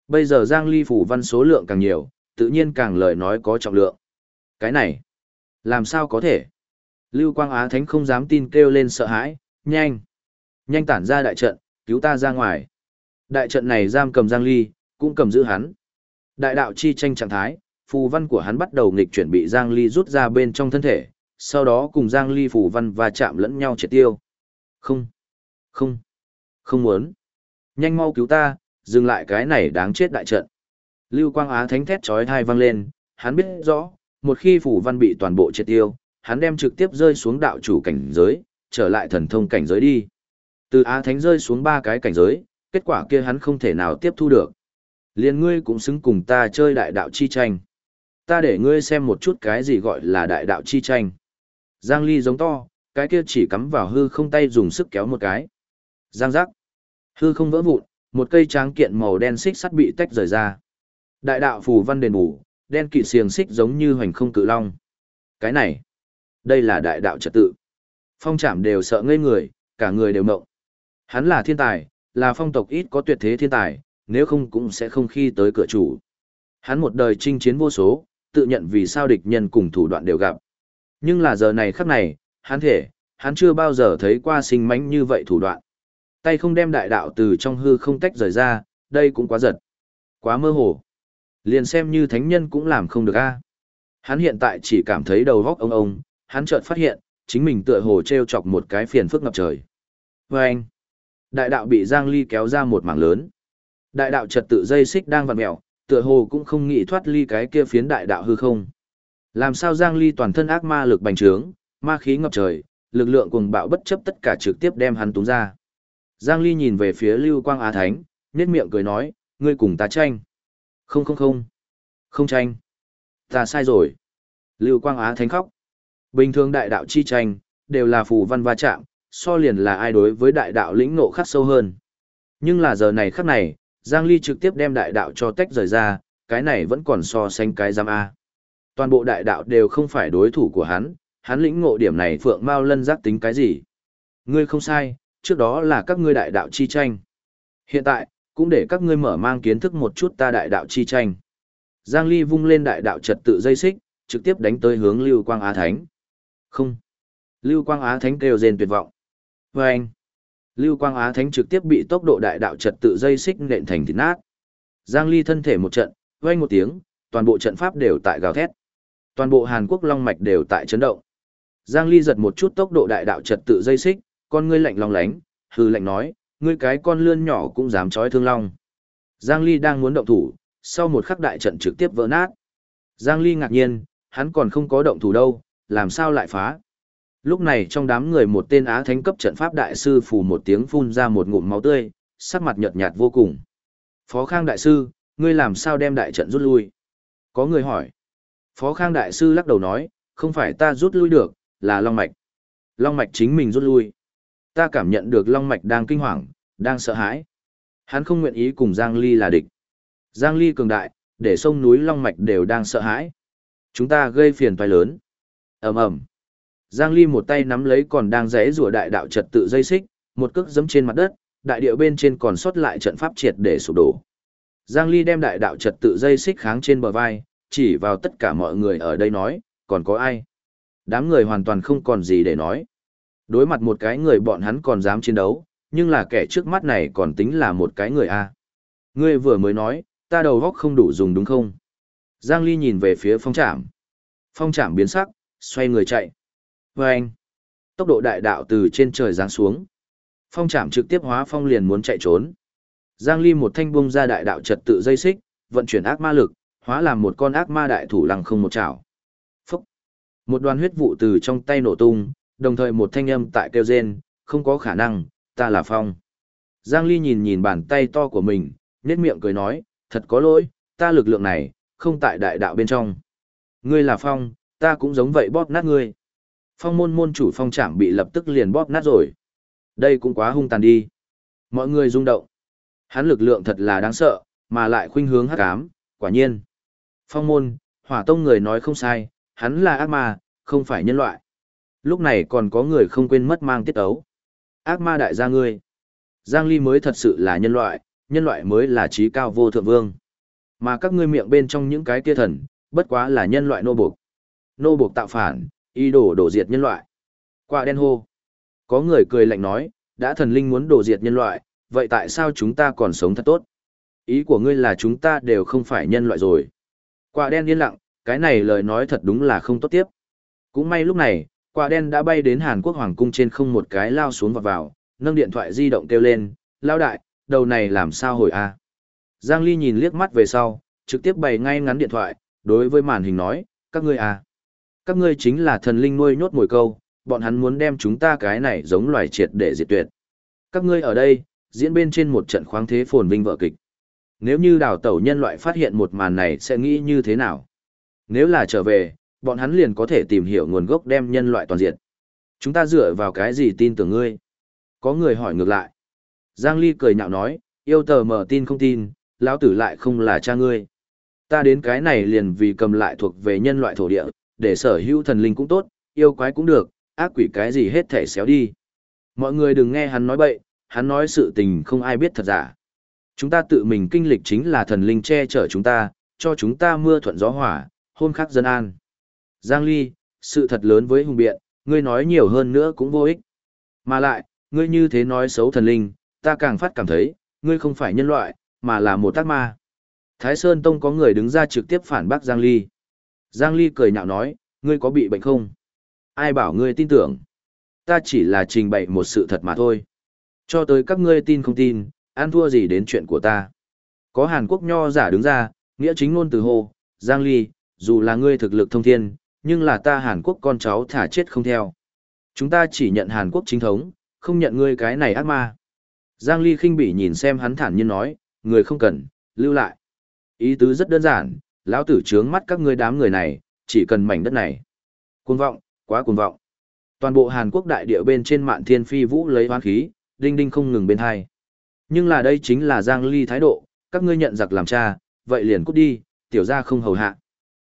Bây giờ Giang Ly phù văn số lượng càng nhiều, tự nhiên càng lời nói có trọng lượng. Cái này, làm sao có thể? Lưu Quang Á Thánh không dám tin kêu lên sợ hãi, nhanh, nhanh tản ra đại trận, cứu ta ra ngoài. Đại trận này giam cầm Giang Ly, cũng cầm giữ hắn. Đại đạo chi tranh trạng thái, phù văn của hắn bắt đầu nghịch chuyển bị Giang Ly rút ra bên trong thân thể, sau đó cùng Giang Ly phù văn và chạm lẫn nhau triệt tiêu. Không, không, không muốn. Nhanh mau cứu ta, dừng lại cái này đáng chết đại trận. Lưu Quang Á thánh thét chói tai vang lên, hắn biết rõ, một khi phủ văn bị toàn bộ triệt tiêu, hắn đem trực tiếp rơi xuống đạo chủ cảnh giới, trở lại thần thông cảnh giới đi. Từ Á thánh rơi xuống ba cái cảnh giới, kết quả kia hắn không thể nào tiếp thu được. Liên ngươi cũng xứng cùng ta chơi đại đạo chi tranh. Ta để ngươi xem một chút cái gì gọi là đại đạo chi tranh. Giang Ly giống to, cái kia chỉ cắm vào hư không tay dùng sức kéo một cái. Giang giác. Hư không vỡ vụn, một cây tráng kiện màu đen xích sắt bị tách rời ra. Đại đạo phù văn đền bù, đen kỵ xiềng xích giống như hoành không cự long. Cái này, đây là đại đạo trật tự. Phong trảm đều sợ ngây người, cả người đều mộng. Hắn là thiên tài, là phong tộc ít có tuyệt thế thiên tài, nếu không cũng sẽ không khi tới cửa chủ. Hắn một đời chinh chiến vô số, tự nhận vì sao địch nhân cùng thủ đoạn đều gặp. Nhưng là giờ này khắc này, hắn thể, hắn chưa bao giờ thấy qua sinh mánh như vậy thủ đoạn. Tay không đem đại đạo từ trong hư không tách rời ra, đây cũng quá giật. Quá mơ hồ. Liền xem như thánh nhân cũng làm không được a. Hắn hiện tại chỉ cảm thấy đầu góc ông ông, hắn chợt phát hiện, chính mình tựa hồ treo chọc một cái phiền phức ngập trời. Và anh, đại đạo bị Giang Ly kéo ra một mảng lớn. Đại đạo trật tự dây xích đang vặn mèo, tựa hồ cũng không nghĩ thoát ly cái kia phiến đại đạo hư không. Làm sao Giang Ly toàn thân ác ma lực bành trướng, ma khí ngập trời, lực lượng cuồng bạo bất chấp tất cả trực tiếp đem hắn túng ra. Giang Ly nhìn về phía Lưu Quang Á Thánh, nhếch miệng cười nói, ngươi cùng ta tranh. Không không không. Không tranh. Ta sai rồi. Lưu Quang Á Thánh khóc. Bình thường đại đạo chi tranh, đều là phù văn va chạm, so liền là ai đối với đại đạo lĩnh ngộ khắc sâu hơn. Nhưng là giờ này khắc này, Giang Ly trực tiếp đem đại đạo cho tách rời ra, cái này vẫn còn so sánh cái giam A. Toàn bộ đại đạo đều không phải đối thủ của hắn, hắn lĩnh ngộ điểm này Phượng mau Lân giác tính cái gì. Ngươi không sai, trước đó là các ngươi đại đạo chi tranh. Hiện tại, cũng để các ngươi mở mang kiến thức một chút ta đại đạo chi tranh. Giang Ly vung lên đại đạo trật tự dây xích, trực tiếp đánh tới hướng Lưu Quang Á Thánh. Không. Lưu Quang Á Thánh kêu rên tuyệt vọng. Và anh. Lưu Quang Á Thánh trực tiếp bị tốc độ đại đạo trật tự dây xích nện thành thịt nát. Giang Ly thân thể một trận, vang một tiếng, toàn bộ trận pháp đều tại gào thét. Toàn bộ Hàn Quốc long mạch đều tại chấn động. Giang Ly giật một chút tốc độ đại đạo trật tự dây xích, con ngươi lạnh long lánh, hư lạnh nói, ngươi cái con lươn nhỏ cũng dám chói thương long. Giang Ly đang muốn động thủ, sau một khắc đại trận trực tiếp vỡ nát. Giang Ly ngạc nhiên, hắn còn không có động thủ đâu, làm sao lại phá. Lúc này trong đám người một tên Á Thánh cấp trận pháp đại sư phù một tiếng phun ra một ngụm máu tươi, sắc mặt nhợt nhạt vô cùng. Phó Khang đại sư, ngươi làm sao đem đại trận rút lui? Có người hỏi. Phó Khang đại sư lắc đầu nói, không phải ta rút lui được, là Long Mạch. Long Mạch chính mình rút lui. Ta cảm nhận được Long Mạch đang kinh hoàng, đang sợ hãi. Hắn không nguyện ý cùng Giang Ly là địch. Giang Ly cường đại, để sông núi Long Mạch đều đang sợ hãi. Chúng ta gây phiền toái lớn. ầm ầm. Giang Ly một tay nắm lấy còn đang rẽ rùa đại đạo trật tự dây xích, một cước giẫm trên mặt đất, đại địa bên trên còn sót lại trận pháp triệt để sụp đổ. Giang Ly đem đại đạo trật tự dây xích kháng trên bờ vai, chỉ vào tất cả mọi người ở đây nói, còn có ai? Đám người hoàn toàn không còn gì để nói. Đối mặt một cái người bọn hắn còn dám chiến đấu, nhưng là kẻ trước mắt này còn tính là một cái người A. Ngươi vừa mới nói, ta đầu góc không đủ dùng đúng không? Giang Ly nhìn về phía phong trạm. Phong trạm biến sắc, xoay người chạy. Và anh, tốc độ đại đạo từ trên trời giáng xuống. Phong trạm trực tiếp hóa phong liền muốn chạy trốn. Giang Ly một thanh bung ra đại đạo trật tự dây xích, vận chuyển ác ma lực, hóa làm một con ác ma đại thủ lăng không một chảo. Phúc! Một đoàn huyết vụ từ trong tay nổ tung, đồng thời một thanh âm tại kêu rên, không có khả năng, ta là Phong. Giang Ly nhìn nhìn bàn tay to của mình, nét miệng cười nói, thật có lỗi, ta lực lượng này, không tại đại đạo bên trong. Ngươi là Phong, ta cũng giống vậy bóp nát ngươi. Phong môn môn chủ phong trảm bị lập tức liền bóp nát rồi. Đây cũng quá hung tàn đi. Mọi người rung động. Hắn lực lượng thật là đáng sợ, mà lại khuynh hướng hắc ám, quả nhiên. Phong môn, hỏa tông người nói không sai, hắn là ác ma, không phải nhân loại. Lúc này còn có người không quên mất mang tiết ấu. Ác ma đại gia ngươi. Giang Ly mới thật sự là nhân loại, nhân loại mới là trí cao vô thượng vương. Mà các ngươi miệng bên trong những cái kia thần, bất quá là nhân loại nô buộc. Nô buộc tạo phản, y đổ đổ diệt nhân loại. Quả đen hô. Có người cười lạnh nói, đã thần linh muốn đổ diệt nhân loại, vậy tại sao chúng ta còn sống thật tốt? Ý của ngươi là chúng ta đều không phải nhân loại rồi. Quả đen yên lặng, cái này lời nói thật đúng là không tốt tiếp. Cũng may lúc này, Quả đen đã bay đến Hàn Quốc Hoàng cung trên không một cái lao xuống và vào, nâng điện thoại di động kêu lên, lao đại, đầu này làm sao hồi a Giang Ly nhìn liếc mắt về sau, trực tiếp bày ngay ngắn điện thoại, đối với màn hình nói, các ngươi à. Các ngươi chính là thần linh nuôi nhốt mồi câu, bọn hắn muốn đem chúng ta cái này giống loài triệt để diệt tuyệt. Các ngươi ở đây, diễn bên trên một trận khoáng thế phồn vinh vợ kịch. Nếu như đào tẩu nhân loại phát hiện một màn này sẽ nghĩ như thế nào? Nếu là trở về, bọn hắn liền có thể tìm hiểu nguồn gốc đem nhân loại toàn diện. Chúng ta dựa vào cái gì tin tưởng ngươi? Có người hỏi ngược lại. Giang Ly cười nhạo nói, yêu tờ mở tin không tin, lão tử lại không là cha ngươi. Ta đến cái này liền vì cầm lại thuộc về nhân loại thổ địa, để sở hữu thần linh cũng tốt, yêu quái cũng được, ác quỷ cái gì hết thể xéo đi. Mọi người đừng nghe hắn nói bậy, hắn nói sự tình không ai biết thật giả. Chúng ta tự mình kinh lịch chính là thần linh che chở chúng ta, cho chúng ta mưa thuận gió hỏa, hôn khắc dân an. Giang Ly, sự thật lớn với hùng biện, ngươi nói nhiều hơn nữa cũng vô ích. Mà lại, ngươi như thế nói xấu thần linh, ta càng phát cảm thấy, ngươi không phải nhân loại, mà là một tác ma. Thái Sơn Tông có người đứng ra trực tiếp phản bác Giang Ly. Giang Ly cười nhạo nói, ngươi có bị bệnh không? Ai bảo ngươi tin tưởng? Ta chỉ là trình bày một sự thật mà thôi. Cho tới các ngươi tin không tin, ăn thua gì đến chuyện của ta. Có Hàn Quốc nho giả đứng ra, nghĩa chính ngôn từ hô, Giang Ly, dù là ngươi thực lực thông thiên, nhưng là ta Hàn Quốc con cháu thả chết không theo. Chúng ta chỉ nhận Hàn Quốc chính thống, không nhận ngươi cái này ác ma. Giang Ly khinh bỉ nhìn xem hắn thản nhiên nói, người không cần, lưu lại. Ý tứ rất đơn giản, lão tử trướng mắt các ngươi đám người này, chỉ cần mảnh đất này. Cuồng vọng, quá cuồng vọng. Toàn bộ Hàn Quốc đại địa bên trên mạn thiên phi vũ lấy hoán khí, đinh đinh không ngừng bên hai. Nhưng là đây chính là Giang Ly thái độ, các ngươi nhận giặc làm cha, vậy liền cút đi, tiểu gia không hầu hạ.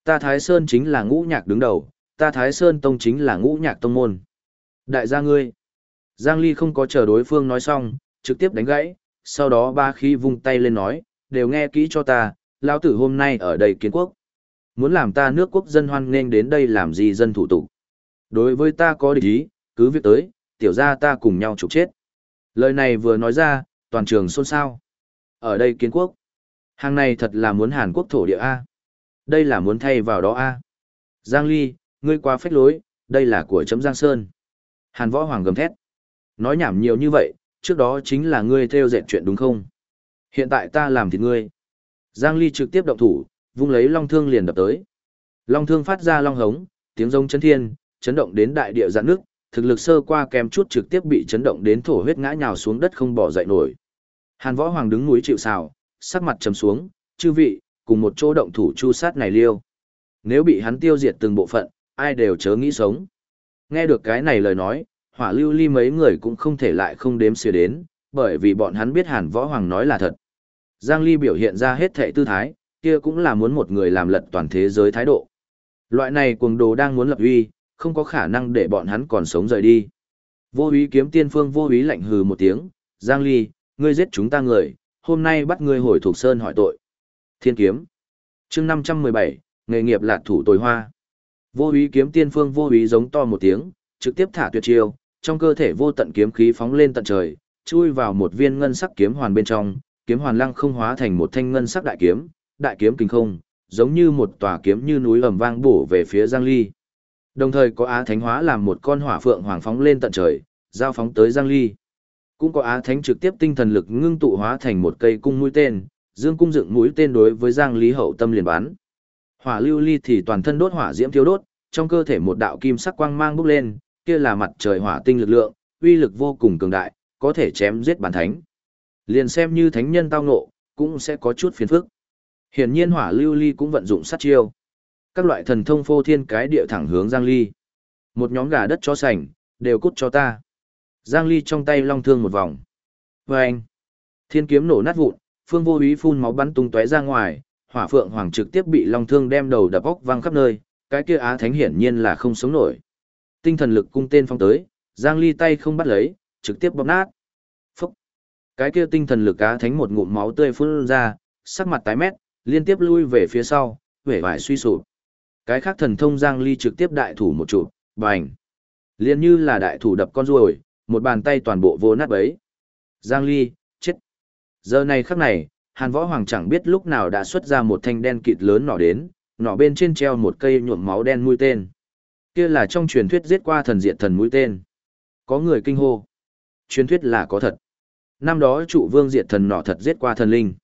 Ta Thái Sơn chính là ngũ nhạc đứng đầu, ta Thái Sơn tông chính là ngũ nhạc tông môn. Đại gia ngươi. Giang Ly không có chờ đối phương nói xong, trực tiếp đánh gãy, sau đó ba khí vung tay lên nói, đều nghe kỹ cho ta, lão tử hôm nay ở đây kiến quốc. Muốn làm ta nước quốc dân hoan nghênh đến đây làm gì dân thủ tục. Đối với ta có địch ý, cứ việc tới, tiểu ra ta cùng nhau trục chết. Lời này vừa nói ra, toàn trường xôn xao. Ở đây kiến quốc. Hàng này thật là muốn Hàn Quốc thổ địa A. Đây là muốn thay vào đó A. Giang Ly, ngươi quá phách lối, đây là của chấm Giang Sơn. Hàn Võ Hoàng gầm thét. Nói nhảm nhiều như vậy, trước đó chính là ngươi theo dệt chuyện đúng không? Hiện tại ta làm thì ngươi. Giang Ly trực tiếp động thủ, vung lấy long thương liền đập tới. Long thương phát ra long hống, tiếng rông chấn thiên, chấn động đến đại địa dạn nước, thực lực sơ qua kèm chút trực tiếp bị chấn động đến thổ huyết ngã nhào xuống đất không bỏ dậy nổi. Hàn Võ Hoàng đứng núi chịu sào, sắc mặt trầm xuống, chư vị, cùng một chỗ động thủ chu sát này liêu. Nếu bị hắn tiêu diệt từng bộ phận, ai đều chớ nghĩ sống. Nghe được cái này lời nói, hỏa lưu ly mấy người cũng không thể lại không đếm xỉa đến, bởi vì bọn hắn biết Hàn Võ Hoàng nói là thật. Giang Ly biểu hiện ra hết thệ tư thái, kia cũng là muốn một người làm lật toàn thế giới thái độ. Loại này cuồng đồ đang muốn lập uy, không có khả năng để bọn hắn còn sống rời đi. Vô úy kiếm tiên phương vô úy lạnh hừ một tiếng, Giang Ly, ngươi giết chúng ta người, hôm nay bắt ngươi hồi thuộc sơn hỏi tội. Thiên kiếm. chương 517, nghề nghiệp lạc thủ tồi hoa. Vô ý kiếm tiên phương vô ý giống to một tiếng, trực tiếp thả tuyệt chiêu, trong cơ thể vô tận kiếm khí phóng lên tận trời, chui vào một viên ngân sắc kiếm hoàn bên trong, kiếm hoàn lăng không hóa thành một thanh ngân sắc đại kiếm, đại kiếm kinh không, giống như một tòa kiếm như núi ầm vang bổ về phía Giang Ly. Đồng thời có Á Thánh hóa làm một con hỏa phượng hoàng phóng lên tận trời, giao phóng tới Giang Ly. Cũng có Á Thánh trực tiếp tinh thần lực ngưng tụ hóa thành một cây cung mũi tên, dương cung dựng mũi tên đối với Giang Lý hậu tâm liền bắn. Hỏa lưu ly thì toàn thân đốt hỏa diễm thiêu đốt, trong cơ thể một đạo kim sắc quang mang bốc lên, kia là mặt trời hỏa tinh lực lượng, uy lực vô cùng cường đại, có thể chém giết bản thánh. Liền xem như thánh nhân tao ngộ, cũng sẽ có chút phiền phức. Hiển nhiên hỏa lưu ly cũng vận dụng sát chiêu. Các loại thần thông phô thiên cái địa thẳng hướng Giang Ly. Một nhóm gà đất cho sành, đều cút cho ta. Giang Ly trong tay long thương một vòng. vê anh, thiên kiếm nổ nát vụn, phương vô ý phun máu bắn tung tóe ra ngoài, hỏa phượng hoàng trực tiếp bị long thương đem đầu đập óc văng khắp nơi, cái kia á thánh hiển nhiên là không sống nổi. Tinh thần lực cung tên phong tới, Giang Ly tay không bắt lấy, trực tiếp bóp nát. Phúc! Cái kia tinh thần lực á thánh một ngụm máu tươi phun ra, sắc mặt tái mét, liên tiếp lui về phía sau, vẻ vải suy sụp. Cái khác thần thông Giang Ly trực tiếp đại thủ một chụp, bành. Liên như là đại thủ đập con ruồi, một bàn tay toàn bộ vô nát bấy. Giang Ly. Giờ này khắc này, Hàn Võ Hoàng chẳng biết lúc nào đã xuất ra một thanh đen kịt lớn nỏ đến, nỏ bên trên treo một cây nhuộm máu đen mũi tên. Kia là trong truyền thuyết giết qua thần diệt thần mũi tên. Có người kinh hô. Truyền thuyết là có thật. Năm đó trụ vương diệt thần nọ thật giết qua thần linh.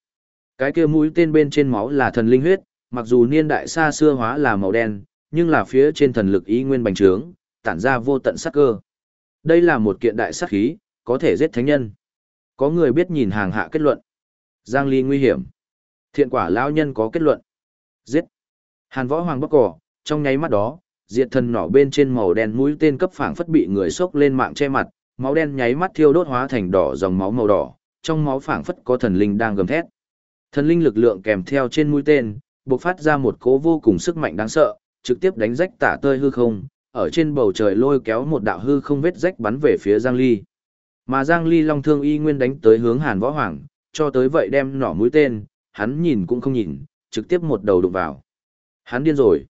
Cái kia mũi tên bên trên máu là thần linh huyết, mặc dù niên đại xa xưa hóa là màu đen, nhưng là phía trên thần lực ý nguyên bành trướng, tản ra vô tận sát cơ. Đây là một kiện đại sát khí, có thể giết thánh nhân. Có người biết nhìn hàng hạ kết luận. Giang Ly nguy hiểm. Thiện quả lão nhân có kết luận. Giết. Hàn võ hoàng bóc cỏ, trong nháy mắt đó, diệt thần nỏ bên trên màu đen mũi tên cấp phảng phất bị người sốc lên mạng che mặt, máu đen nháy mắt thiêu đốt hóa thành đỏ dòng máu màu đỏ, trong máu phảng phất có thần linh đang gầm thét. Thần linh lực lượng kèm theo trên mũi tên, bộc phát ra một cỗ vô cùng sức mạnh đáng sợ, trực tiếp đánh rách tả tơi hư không, ở trên bầu trời lôi kéo một đạo hư không vết rách bắn về phía Giang Ly. Mà Giang Ly long thương y nguyên đánh tới hướng Hàn Võ Hoàng, cho tới vậy đem nỏ mũi tên, hắn nhìn cũng không nhìn, trực tiếp một đầu đụng vào. Hắn điên rồi.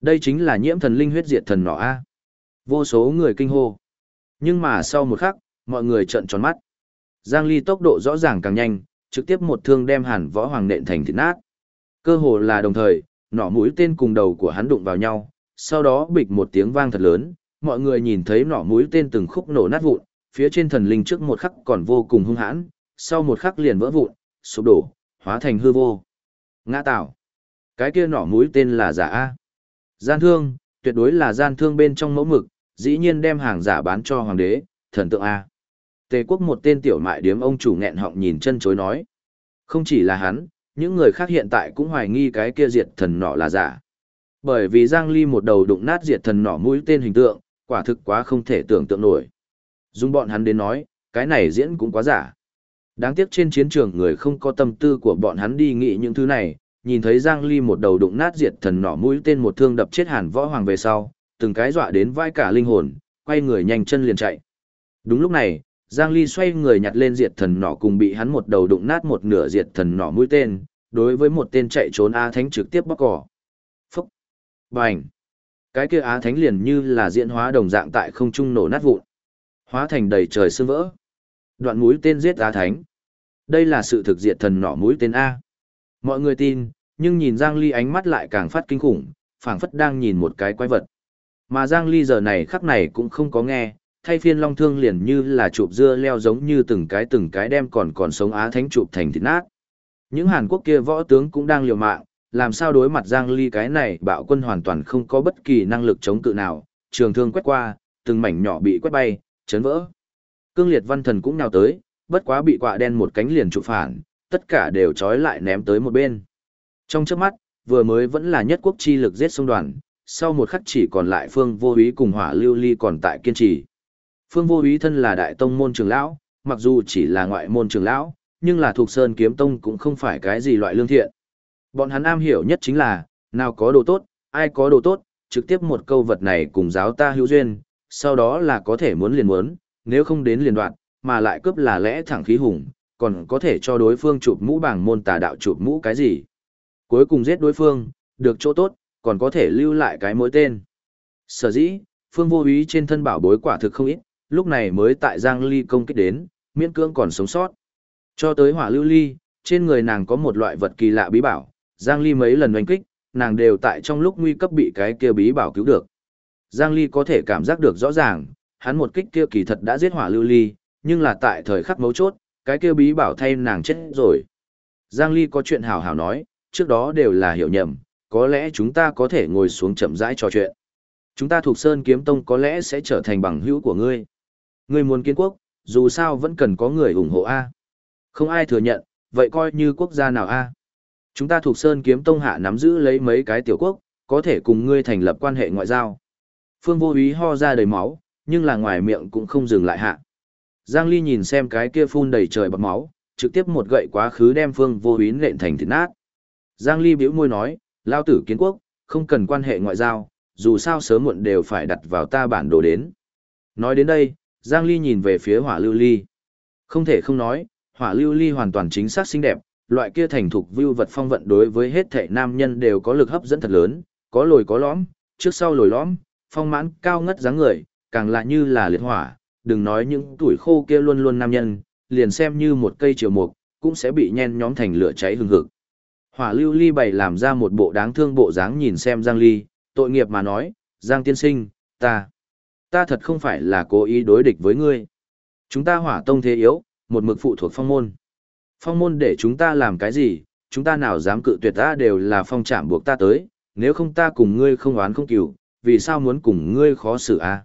Đây chính là nhiễm thần linh huyết diệt thần nỏ A. Vô số người kinh hô. Nhưng mà sau một khắc, mọi người trợn tròn mắt. Giang Ly tốc độ rõ ràng càng nhanh, trực tiếp một thương đem Hàn Võ Hoàng nện thành thịt nát. Cơ hồ là đồng thời, nỏ mũi tên cùng đầu của hắn đụng vào nhau, sau đó bịch một tiếng vang thật lớn, mọi người nhìn thấy nỏ mũi tên từng khúc nổ nát vụn, phía trên thần linh trước một khắc còn vô cùng hung hãn, sau một khắc liền vỡ vụn, sụp đổ, hóa thành hư vô. Ngã tạo. Cái kia nỏ mũi tên là giả A. Gian thương, tuyệt đối là gian thương bên trong mẫu mực, dĩ nhiên đem hàng giả bán cho hoàng đế, thần tượng A. Tề quốc một tên tiểu mại điếm ông chủ nghẹn họng nhìn chân chối nói. Không chỉ là hắn, những người khác hiện tại cũng hoài nghi cái kia diệt thần nỏ là giả. Bởi vì Giang Ly một đầu đụng nát diệt thần nỏ mũi tên hình tượng, quả thực quá không thể tưởng tượng nổi. Dùng bọn hắn đến nói, cái này diễn cũng quá giả. Đáng tiếc trên chiến trường người không có tâm tư của bọn hắn đi nghĩ những thứ này, nhìn thấy Giang Ly một đầu đụng nát diệt thần nỏ mũi tên một thương đập chết hàn võ hoàng về sau, từng cái dọa đến vai cả linh hồn, quay người nhanh chân liền chạy. Đúng lúc này, Giang Ly xoay người nhặt lên diệt thần nỏ cùng bị hắn một đầu đụng nát một nửa diệt thần nỏ mũi tên, đối với một tên chạy trốn Á Thánh trực tiếp bóc cỏ. Phúc! Bành! Cái kia Á Thánh liền như là diễn hóa đồng dạng tại không trung nổ nát vụn. Hóa thành đầy trời sương vỡ. Đoạn mũi tên giết Á Thánh. Đây là sự thực diệt thần nỏ mũi tên A. Mọi người tin, nhưng nhìn Giang Ly ánh mắt lại càng phát kinh khủng, phảng phất đang nhìn một cái quái vật. Mà Giang Ly giờ này khắc này cũng không có nghe, thay phiên long thương liền như là chụp dưa leo giống như từng cái từng cái đem còn còn sống Á Thánh chụp thành thịt nát. Những Hàn Quốc kia võ tướng cũng đang liều mạng, làm sao đối mặt Giang Ly cái này bạo quân hoàn toàn không có bất kỳ năng lực chống cự nào, trường thương quét qua, từng mảnh nhỏ bị quét bay, chấn vỡ. Cương liệt văn thần cũng nhào tới, bất quá bị quạ đen một cánh liền trụ phản, tất cả đều trói lại ném tới một bên. Trong trước mắt, vừa mới vẫn là nhất quốc chi lực giết sông đoàn, sau một khắc chỉ còn lại phương vô úy cùng hỏa lưu ly còn tại kiên trì. Phương vô úy thân là đại tông môn trường lão, mặc dù chỉ là ngoại môn trường lão, nhưng là thuộc sơn kiếm tông cũng không phải cái gì loại lương thiện. Bọn hắn am hiểu nhất chính là, nào có đồ tốt, ai có đồ tốt, trực tiếp một câu vật này cùng giáo ta hữu duyên, sau đó là có thể muốn liền muốn, nếu không đến liền đoạn, mà lại cướp là lẽ thẳng khí hùng, còn có thể cho đối phương chụp mũ bảng môn tà đạo chụp mũ cái gì. Cuối cùng giết đối phương, được chỗ tốt, còn có thể lưu lại cái mối tên. Sở dĩ, phương vô ý trên thân bảo bối quả thực không ít, lúc này mới tại Giang Ly công kích đến, miễn cưỡng còn sống sót. Cho tới hỏa lưu ly, trên người nàng có một loại vật kỳ lạ bí bảo, Giang Ly mấy lần đánh kích, nàng đều tại trong lúc nguy cấp bị cái kia bí bảo cứu được. Giang Ly có thể cảm giác được rõ ràng, hắn một kích kia kỳ thật đã giết hỏa lưu ly, nhưng là tại thời khắc mấu chốt, cái kia bí bảo thay nàng chết rồi. Giang Ly có chuyện hào hào nói, trước đó đều là hiểu nhầm, có lẽ chúng ta có thể ngồi xuống chậm rãi trò chuyện. Chúng ta thuộc Sơn Kiếm Tông có lẽ sẽ trở thành bằng hữu của ngươi. Ngươi muốn kiến quốc, dù sao vẫn cần có người ủng hộ A. Không ai thừa nhận, vậy coi như quốc gia nào A. Chúng ta thuộc Sơn Kiếm Tông hạ nắm giữ lấy mấy cái tiểu quốc, có thể cùng ngươi thành lập quan hệ ngoại giao. Phương vô ý ho ra đầy máu, nhưng là ngoài miệng cũng không dừng lại hạ. Giang Ly nhìn xem cái kia phun đầy trời bọt máu, trực tiếp một gậy quá khứ đem Phương Vô Úy nện thành thịt nát. Giang Ly bĩu môi nói, lao tử kiến quốc, không cần quan hệ ngoại giao, dù sao sớm muộn đều phải đặt vào ta bản đồ đến. Nói đến đây, Giang Ly nhìn về phía hỏa lưu ly. Không thể không nói, hỏa lưu ly hoàn toàn chính xác xinh đẹp, loại kia thành thục view vật phong vận đối với hết thể nam nhân đều có lực hấp dẫn thật lớn, có lồi có lõm, trước sau lồi lõm, phong mãn cao ngất dáng người, càng lạ như là liệt hỏa, đừng nói những tuổi khô kia luôn luôn nam nhân, liền xem như một cây triều mục, cũng sẽ bị nhen nhóm thành lửa cháy hừng hực. Hỏa lưu ly bày làm ra một bộ đáng thương bộ dáng nhìn xem Giang Ly, tội nghiệp mà nói, Giang tiên sinh, ta, ta thật không phải là cố ý đối địch với ngươi. Chúng ta hỏa tông thế yếu, một mực phụ thuộc phong môn. Phong môn để chúng ta làm cái gì, chúng ta nào dám cự tuyệt ta đều là phong trảm buộc ta tới, nếu không ta cùng ngươi không oán không cửu, vì sao muốn cùng ngươi khó xử a?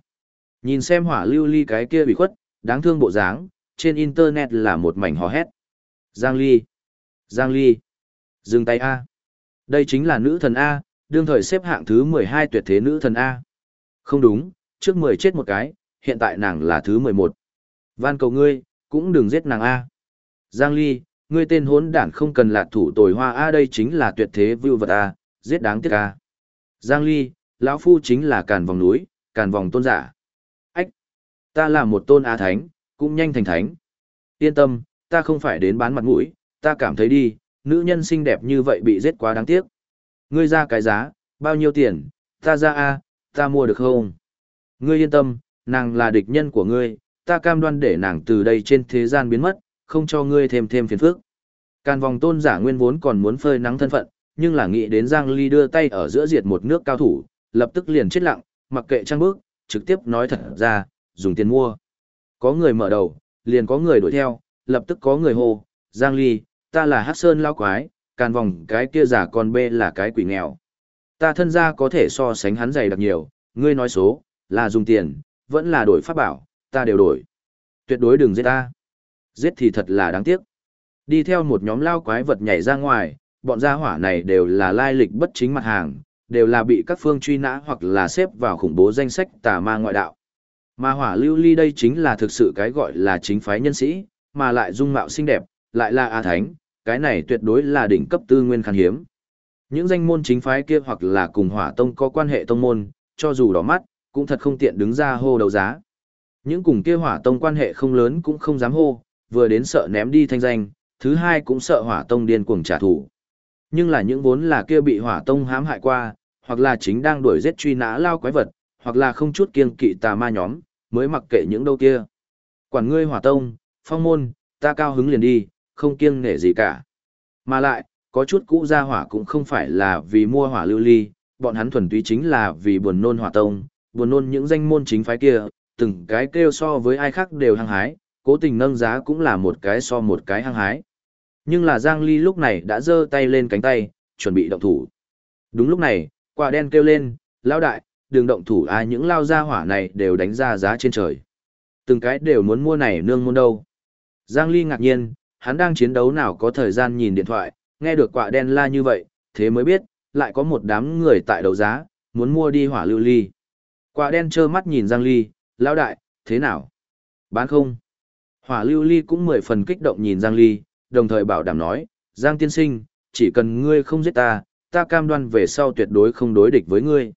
Nhìn xem hỏa lưu ly cái kia bị khuất, đáng thương bộ dáng, trên internet là một mảnh hò hét. Giang Ly, Giang Ly, dừng tay a. Đây chính là nữ thần a, đương thời xếp hạng thứ 12 tuyệt thế nữ thần a. Không đúng, trước 10 chết một cái, hiện tại nàng là thứ 11. Van cầu ngươi, cũng đừng giết nàng a. Giang Ly, ngươi tên hốn đản không cần lạc thủ tồi hoa a đây chính là tuyệt thế vưu vật a, giết đáng tiếc a. Giang Ly, lão phu chính là càn vòng núi, càn vòng tôn giả. Ách, ta là một tôn a thánh, cũng nhanh thành thánh. Yên tâm, ta không phải đến bán mặt mũi, ta cảm thấy đi, nữ nhân xinh đẹp như vậy bị giết quá đáng tiếc. Ngươi ra cái giá, bao nhiêu tiền, ta ra a, ta mua được không? Ngươi yên tâm, nàng là địch nhân của ngươi, ta cam đoan để nàng từ đây trên thế gian biến mất, không cho ngươi thêm thêm phiền phức. Càn vòng tôn giả nguyên vốn còn muốn phơi nắng thân phận, nhưng là nghĩ đến Giang Ly đưa tay ở giữa diệt một nước cao thủ, lập tức liền chết lặng, mặc kệ trang bước, trực tiếp nói thật ra, dùng tiền mua. Có người mở đầu, liền có người đuổi theo, lập tức có người hô, Giang Ly, ta là Hắc Sơn lao quái, càn vòng cái kia giả con bê là cái quỷ nghèo. Ta thân gia có thể so sánh hắn dày đặc nhiều, ngươi nói số, là dùng tiền, vẫn là đổi pháp bảo, ta đều đổi. Tuyệt đối đừng giết ta. Giết thì thật là đáng tiếc. Đi theo một nhóm lao quái vật nhảy ra ngoài, bọn gia hỏa này đều là lai lịch bất chính mặt hàng, đều là bị các phương truy nã hoặc là xếp vào khủng bố danh sách tà ma ngoại đạo. Mà hỏa lưu ly đây chính là thực sự cái gọi là chính phái nhân sĩ, mà lại dung mạo xinh đẹp, lại là A Thánh, cái này tuyệt đối là đỉnh cấp tư nguyên khan hiếm. Những danh môn chính phái kia hoặc là cùng hỏa tông có quan hệ tông môn, cho dù đỏ mắt, cũng thật không tiện đứng ra hô đầu giá. Những cùng kia hỏa tông quan hệ không lớn cũng không dám hô, vừa đến sợ ném đi thanh danh, thứ hai cũng sợ hỏa tông điên cuồng trả thù. Nhưng là những vốn là kia bị hỏa tông hãm hại qua, hoặc là chính đang đuổi giết truy nã lao quái vật, hoặc là không chút kiêng kỵ tà ma nhóm, mới mặc kệ những đâu kia. Quản ngươi hỏa tông, phong môn, ta cao hứng liền đi, không kiêng nể gì cả. Mà lại, có chút cũ ra hỏa cũng không phải là vì mua hỏa lưu ly, bọn hắn thuần túy chính là vì buồn nôn hỏa tông, buồn nôn những danh môn chính phái kia, từng cái kêu so với ai khác đều hăng hái, cố tình nâng giá cũng là một cái so một cái hăng hái. Nhưng là Giang Ly lúc này đã giơ tay lên cánh tay, chuẩn bị động thủ. Đúng lúc này, quả đen kêu lên, lao đại, đường động thủ ai những lao gia hỏa này đều đánh ra giá trên trời. Từng cái đều muốn mua này nương môn đâu. Giang Ly ngạc nhiên, hắn đang chiến đấu nào có thời gian nhìn điện thoại, nghe được quả đen la như vậy, thế mới biết, lại có một đám người tại đấu giá, muốn mua đi hỏa lưu ly. Quả đen trơ mắt nhìn Giang Ly, lão đại, thế nào? Bán không? Hỏa lưu ly cũng mười phần kích động nhìn Giang Ly, đồng thời bảo đảm nói, Giang tiên sinh, chỉ cần ngươi không giết ta, ta cam đoan về sau tuyệt đối không đối địch với ngươi.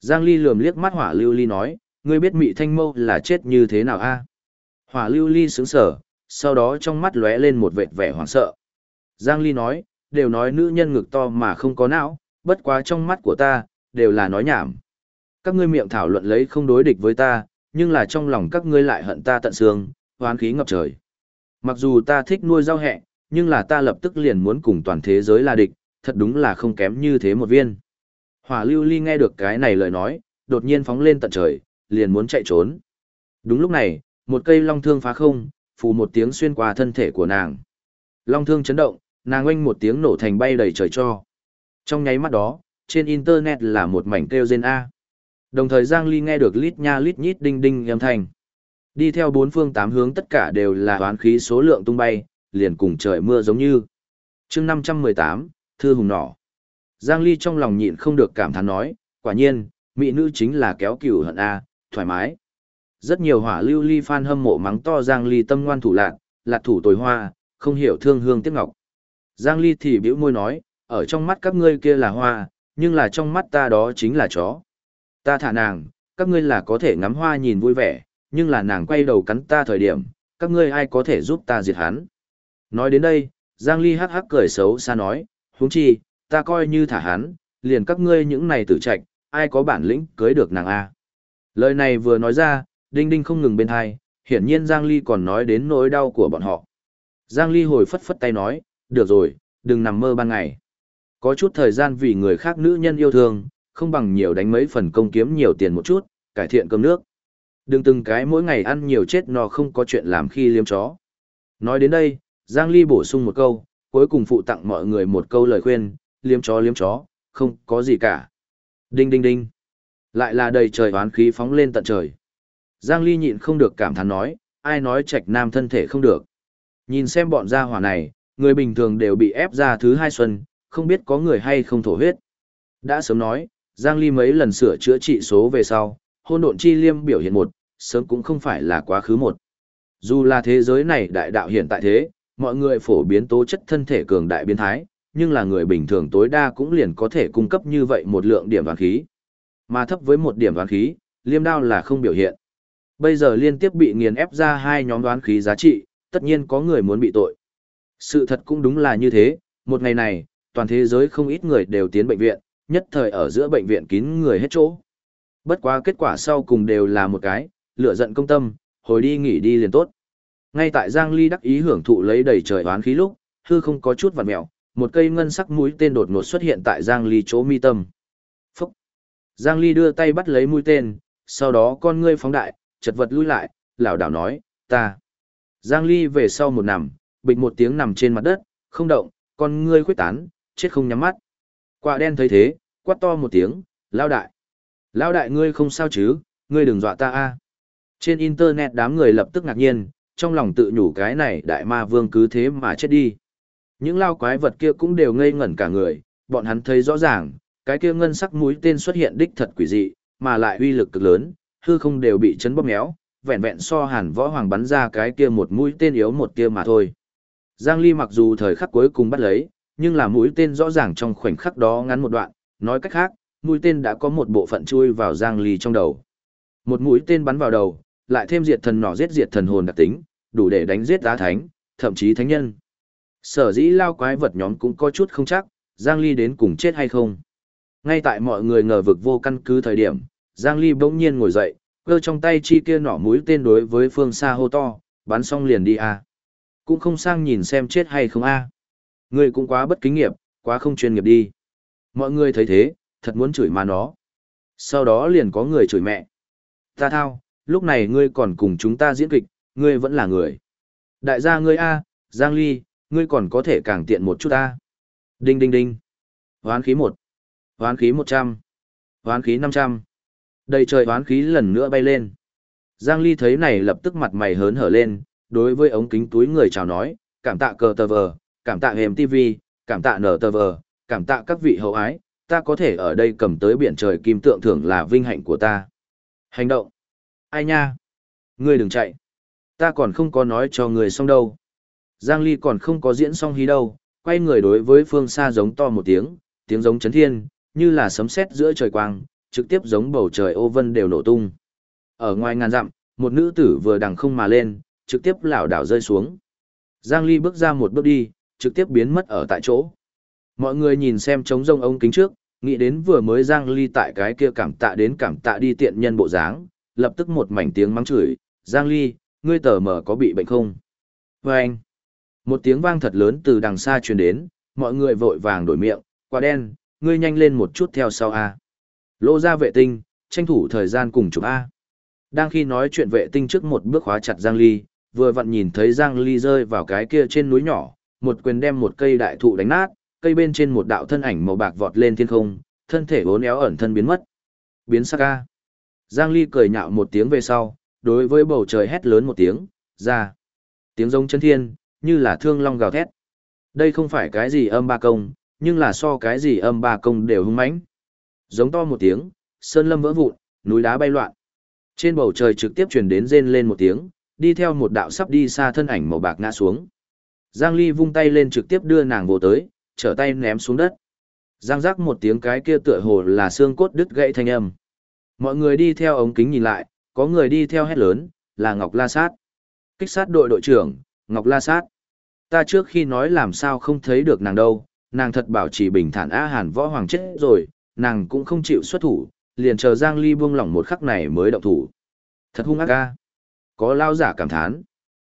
Giang Ly lườm liếc mắt hỏa lưu ly nói, ngươi biết mị thanh mâu là chết như thế nào a? Hỏa lưu ly sướng sở, sau đó trong mắt lóe lên một vệt vẻ hoảng sợ. Giang Ly nói, đều nói nữ nhân ngực to mà không có não, bất quá trong mắt của ta, đều là nói nhảm. Các ngươi miệng thảo luận lấy không đối địch với ta, nhưng là trong lòng các ngươi lại hận ta tận xương, hoán khí ngập trời. Mặc dù ta thích nuôi rau hẹ, nhưng là ta lập tức liền muốn cùng toàn thế giới là địch, thật đúng là không kém như thế một viên. Hỏa lưu ly nghe được cái này lời nói, đột nhiên phóng lên tận trời, liền muốn chạy trốn. Đúng lúc này, một cây long thương phá không, phù một tiếng xuyên qua thân thể của nàng. Long thương chấn động, nàng oanh một tiếng nổ thành bay đầy trời cho. Trong nháy mắt đó, trên internet là một mảnh kêu rên A. Đồng thời Giang Ly nghe được lít nha lít nhít đinh đinh âm thanh. Đi theo bốn phương tám hướng tất cả đều là hoán khí số lượng tung bay, liền cùng trời mưa giống như. chương 518, Thư Hùng Nỏ. Giang Ly trong lòng nhịn không được cảm thán nói, quả nhiên, mỹ nữ chính là kéo cửu hận A, thoải mái. Rất nhiều hỏa lưu ly fan hâm mộ mắng to Giang Ly tâm ngoan thủ lạc, lạc thủ tồi hoa, không hiểu thương hương tiếc ngọc. Giang Ly thì bĩu môi nói, ở trong mắt các ngươi kia là hoa, nhưng là trong mắt ta đó chính là chó. Ta thả nàng, các ngươi là có thể ngắm hoa nhìn vui vẻ, nhưng là nàng quay đầu cắn ta thời điểm, các ngươi ai có thể giúp ta diệt hắn. Nói đến đây, Giang Ly hắc hắc cười xấu xa nói, huống chi, ta coi như thả hắn, liền các ngươi những này tử trạch, ai có bản lĩnh cưới được nàng A. Lời này vừa nói ra, đinh đinh không ngừng bên hai, hiển nhiên Giang Ly còn nói đến nỗi đau của bọn họ. Giang Ly hồi phất phất tay nói, được rồi, đừng nằm mơ ban ngày. Có chút thời gian vì người khác nữ nhân yêu thương, không bằng nhiều đánh mấy phần công kiếm nhiều tiền một chút, cải thiện cơm nước. Đừng từng cái mỗi ngày ăn nhiều chết no không có chuyện làm khi liếm chó. Nói đến đây, Giang Ly bổ sung một câu, cuối cùng phụ tặng mọi người một câu lời khuyên, liếm chó liếm chó, không có gì cả. Đinh đinh đinh. Lại là đầy trời oán khí phóng lên tận trời. Giang Ly nhịn không được cảm thán nói, ai nói trạch nam thân thể không được. Nhìn xem bọn gia hỏa này, người bình thường đều bị ép ra thứ hai xuân, không biết có người hay không thổ huyết. Đã sớm nói, Giang Ly mấy lần sửa chữa trị số về sau, hôn độn chi liêm biểu hiện một, sớm cũng không phải là quá khứ một. Dù là thế giới này đại đạo hiện tại thế, mọi người phổ biến tố chất thân thể cường đại biến thái, nhưng là người bình thường tối đa cũng liền có thể cung cấp như vậy một lượng điểm đoán khí. Mà thấp với một điểm đoán khí, liêm đao là không biểu hiện. Bây giờ liên tiếp bị nghiền ép ra hai nhóm đoán khí giá trị, tất nhiên có người muốn bị tội. Sự thật cũng đúng là như thế, một ngày này, toàn thế giới không ít người đều tiến bệnh viện, nhất thời ở giữa bệnh viện kín người hết chỗ. Bất quá kết quả sau cùng đều là một cái, lửa giận công tâm, hồi đi nghỉ đi liền tốt. Ngay tại Giang Ly đắc ý hưởng thụ lấy đầy trời oán khí lúc, hư không có chút vặn mèo, một cây ngân sắc mũi tên đột ngột xuất hiện tại Giang Ly chỗ mi tâm. Phúc! Giang Ly đưa tay bắt lấy mũi tên, sau đó con ngươi phóng đại, chật vật lui lại, lảo đảo nói, ta. Giang Ly về sau một nằm, bịch một tiếng nằm trên mặt đất, không động, con ngươi khuyết tán, chết không nhắm mắt. Quả đen thấy thế, quát to một tiếng, lao đại. Lao đại ngươi không sao chứ, ngươi đừng dọa ta a. Trên internet đám người lập tức ngạc nhiên, trong lòng tự nhủ cái này đại ma vương cứ thế mà chết đi. Những lao quái vật kia cũng đều ngây ngẩn cả người, bọn hắn thấy rõ ràng, cái kia ngân sắc mũi tên xuất hiện đích thật quỷ dị, mà lại uy lực cực lớn, hư không đều bị chấn bóp méo, vẹn vẹn so hàn võ hoàng bắn ra cái kia một mũi tên yếu một tia mà thôi. Giang Ly mặc dù thời khắc cuối cùng bắt lấy, nhưng là mũi tên rõ ràng trong khoảnh khắc đó ngắn một đoạn, nói cách khác, mũi tên đã có một bộ phận chui vào Giang Ly trong đầu. Một mũi tên bắn vào đầu, lại thêm diệt thần nỏ giết diệt thần hồn đặc tính, đủ để đánh giết đá thánh, thậm chí thánh nhân. Sở dĩ lao quái vật nhóm cũng có chút không chắc, Giang Ly đến cùng chết hay không. Ngay tại mọi người ngờ vực vô căn cứ thời điểm, Giang Ly bỗng nhiên ngồi dậy, cơ trong tay chi kia nỏ mũi tên đối với phương xa hô to, bắn xong liền đi a. Cũng không sang nhìn xem chết hay không a. người cũng quá bất kính nghiệp, quá không chuyên nghiệp đi. Mọi người thấy thế, thật muốn chửi mà nó. Sau đó liền có người chửi mẹ. Ta thao, lúc này ngươi còn cùng chúng ta diễn kịch, ngươi vẫn là người. Đại gia ngươi A, Giang Ly, ngươi còn có thể càng tiện một chút A. Đinh đinh đinh. Hoán khí 1. Hoán khí 100. Hoán khí 500. Đầy trời hoán khí lần nữa bay lên. Giang Ly thấy này lập tức mặt mày hớn hở lên, đối với ống kính túi người chào nói, cảm tạ cờ tờ vờ, cảm tạ hềm TV, cảm tạ nở tờ vờ, cảm tạ các vị hậu ái, ta có thể ở đây cầm tới biển trời kim tượng thưởng là vinh hạnh của ta. Hành động. Ai nha? Ngươi đừng chạy. Ta còn không có nói cho người xong đâu. Giang Ly còn không có diễn xong hí đâu, quay người đối với phương xa giống to một tiếng, tiếng giống chấn thiên, như là sấm sét giữa trời quang, trực tiếp giống bầu trời ô vân đều nổ tung. Ở ngoài ngàn dặm, một nữ tử vừa đằng không mà lên, trực tiếp lảo đảo rơi xuống. Giang Ly bước ra một bước đi, trực tiếp biến mất ở tại chỗ. Mọi người nhìn xem trống rông ống kính trước, nghĩ đến vừa mới Giang Ly tại cái kia cảm tạ đến cảm tạ đi tiện nhân bộ dáng, lập tức một mảnh tiếng mắng chửi, Giang Ly, ngươi tờ mở có bị bệnh không? Và anh, một tiếng vang thật lớn từ đằng xa truyền đến, mọi người vội vàng đổi miệng, quả đen, ngươi nhanh lên một chút theo sau A. Lô ra vệ tinh, tranh thủ thời gian cùng chụp A. Đang khi nói chuyện vệ tinh trước một bước khóa chặt Giang Ly, vừa vặn nhìn thấy Giang Ly rơi vào cái kia trên núi nhỏ, một quyền đem một cây đại thụ đánh nát, cây bên trên một đạo thân ảnh màu bạc vọt lên thiên không, thân thể bốn éo ẩn thân biến mất. Biến sắc ca. Giang Ly cười nhạo một tiếng về sau, đối với bầu trời hét lớn một tiếng, ra. Tiếng giống chân thiên, như là thương long gào thét. Đây không phải cái gì âm ba công, nhưng là so cái gì âm ba công đều hung mãnh. Giống to một tiếng, sơn lâm vỡ vụn, núi đá bay loạn. Trên bầu trời trực tiếp truyền đến rên lên một tiếng, đi theo một đạo sắp đi xa thân ảnh màu bạc ngã xuống. Giang Ly vung tay lên trực tiếp đưa nàng vô tới, trở tay ném xuống đất. Giang rắc một tiếng cái kia tựa hồ là xương cốt đứt gãy thanh âm. Mọi người đi theo ống kính nhìn lại, có người đi theo hét lớn, là Ngọc La Sát. Kích sát đội đội trưởng, Ngọc La Sát. Ta trước khi nói làm sao không thấy được nàng đâu, nàng thật bảo trì bình thản a hàn võ hoàng chết rồi, nàng cũng không chịu xuất thủ, liền chờ Giang Ly buông lỏng một khắc này mới động thủ. Thật hung ác ca. Có lao giả cảm thán.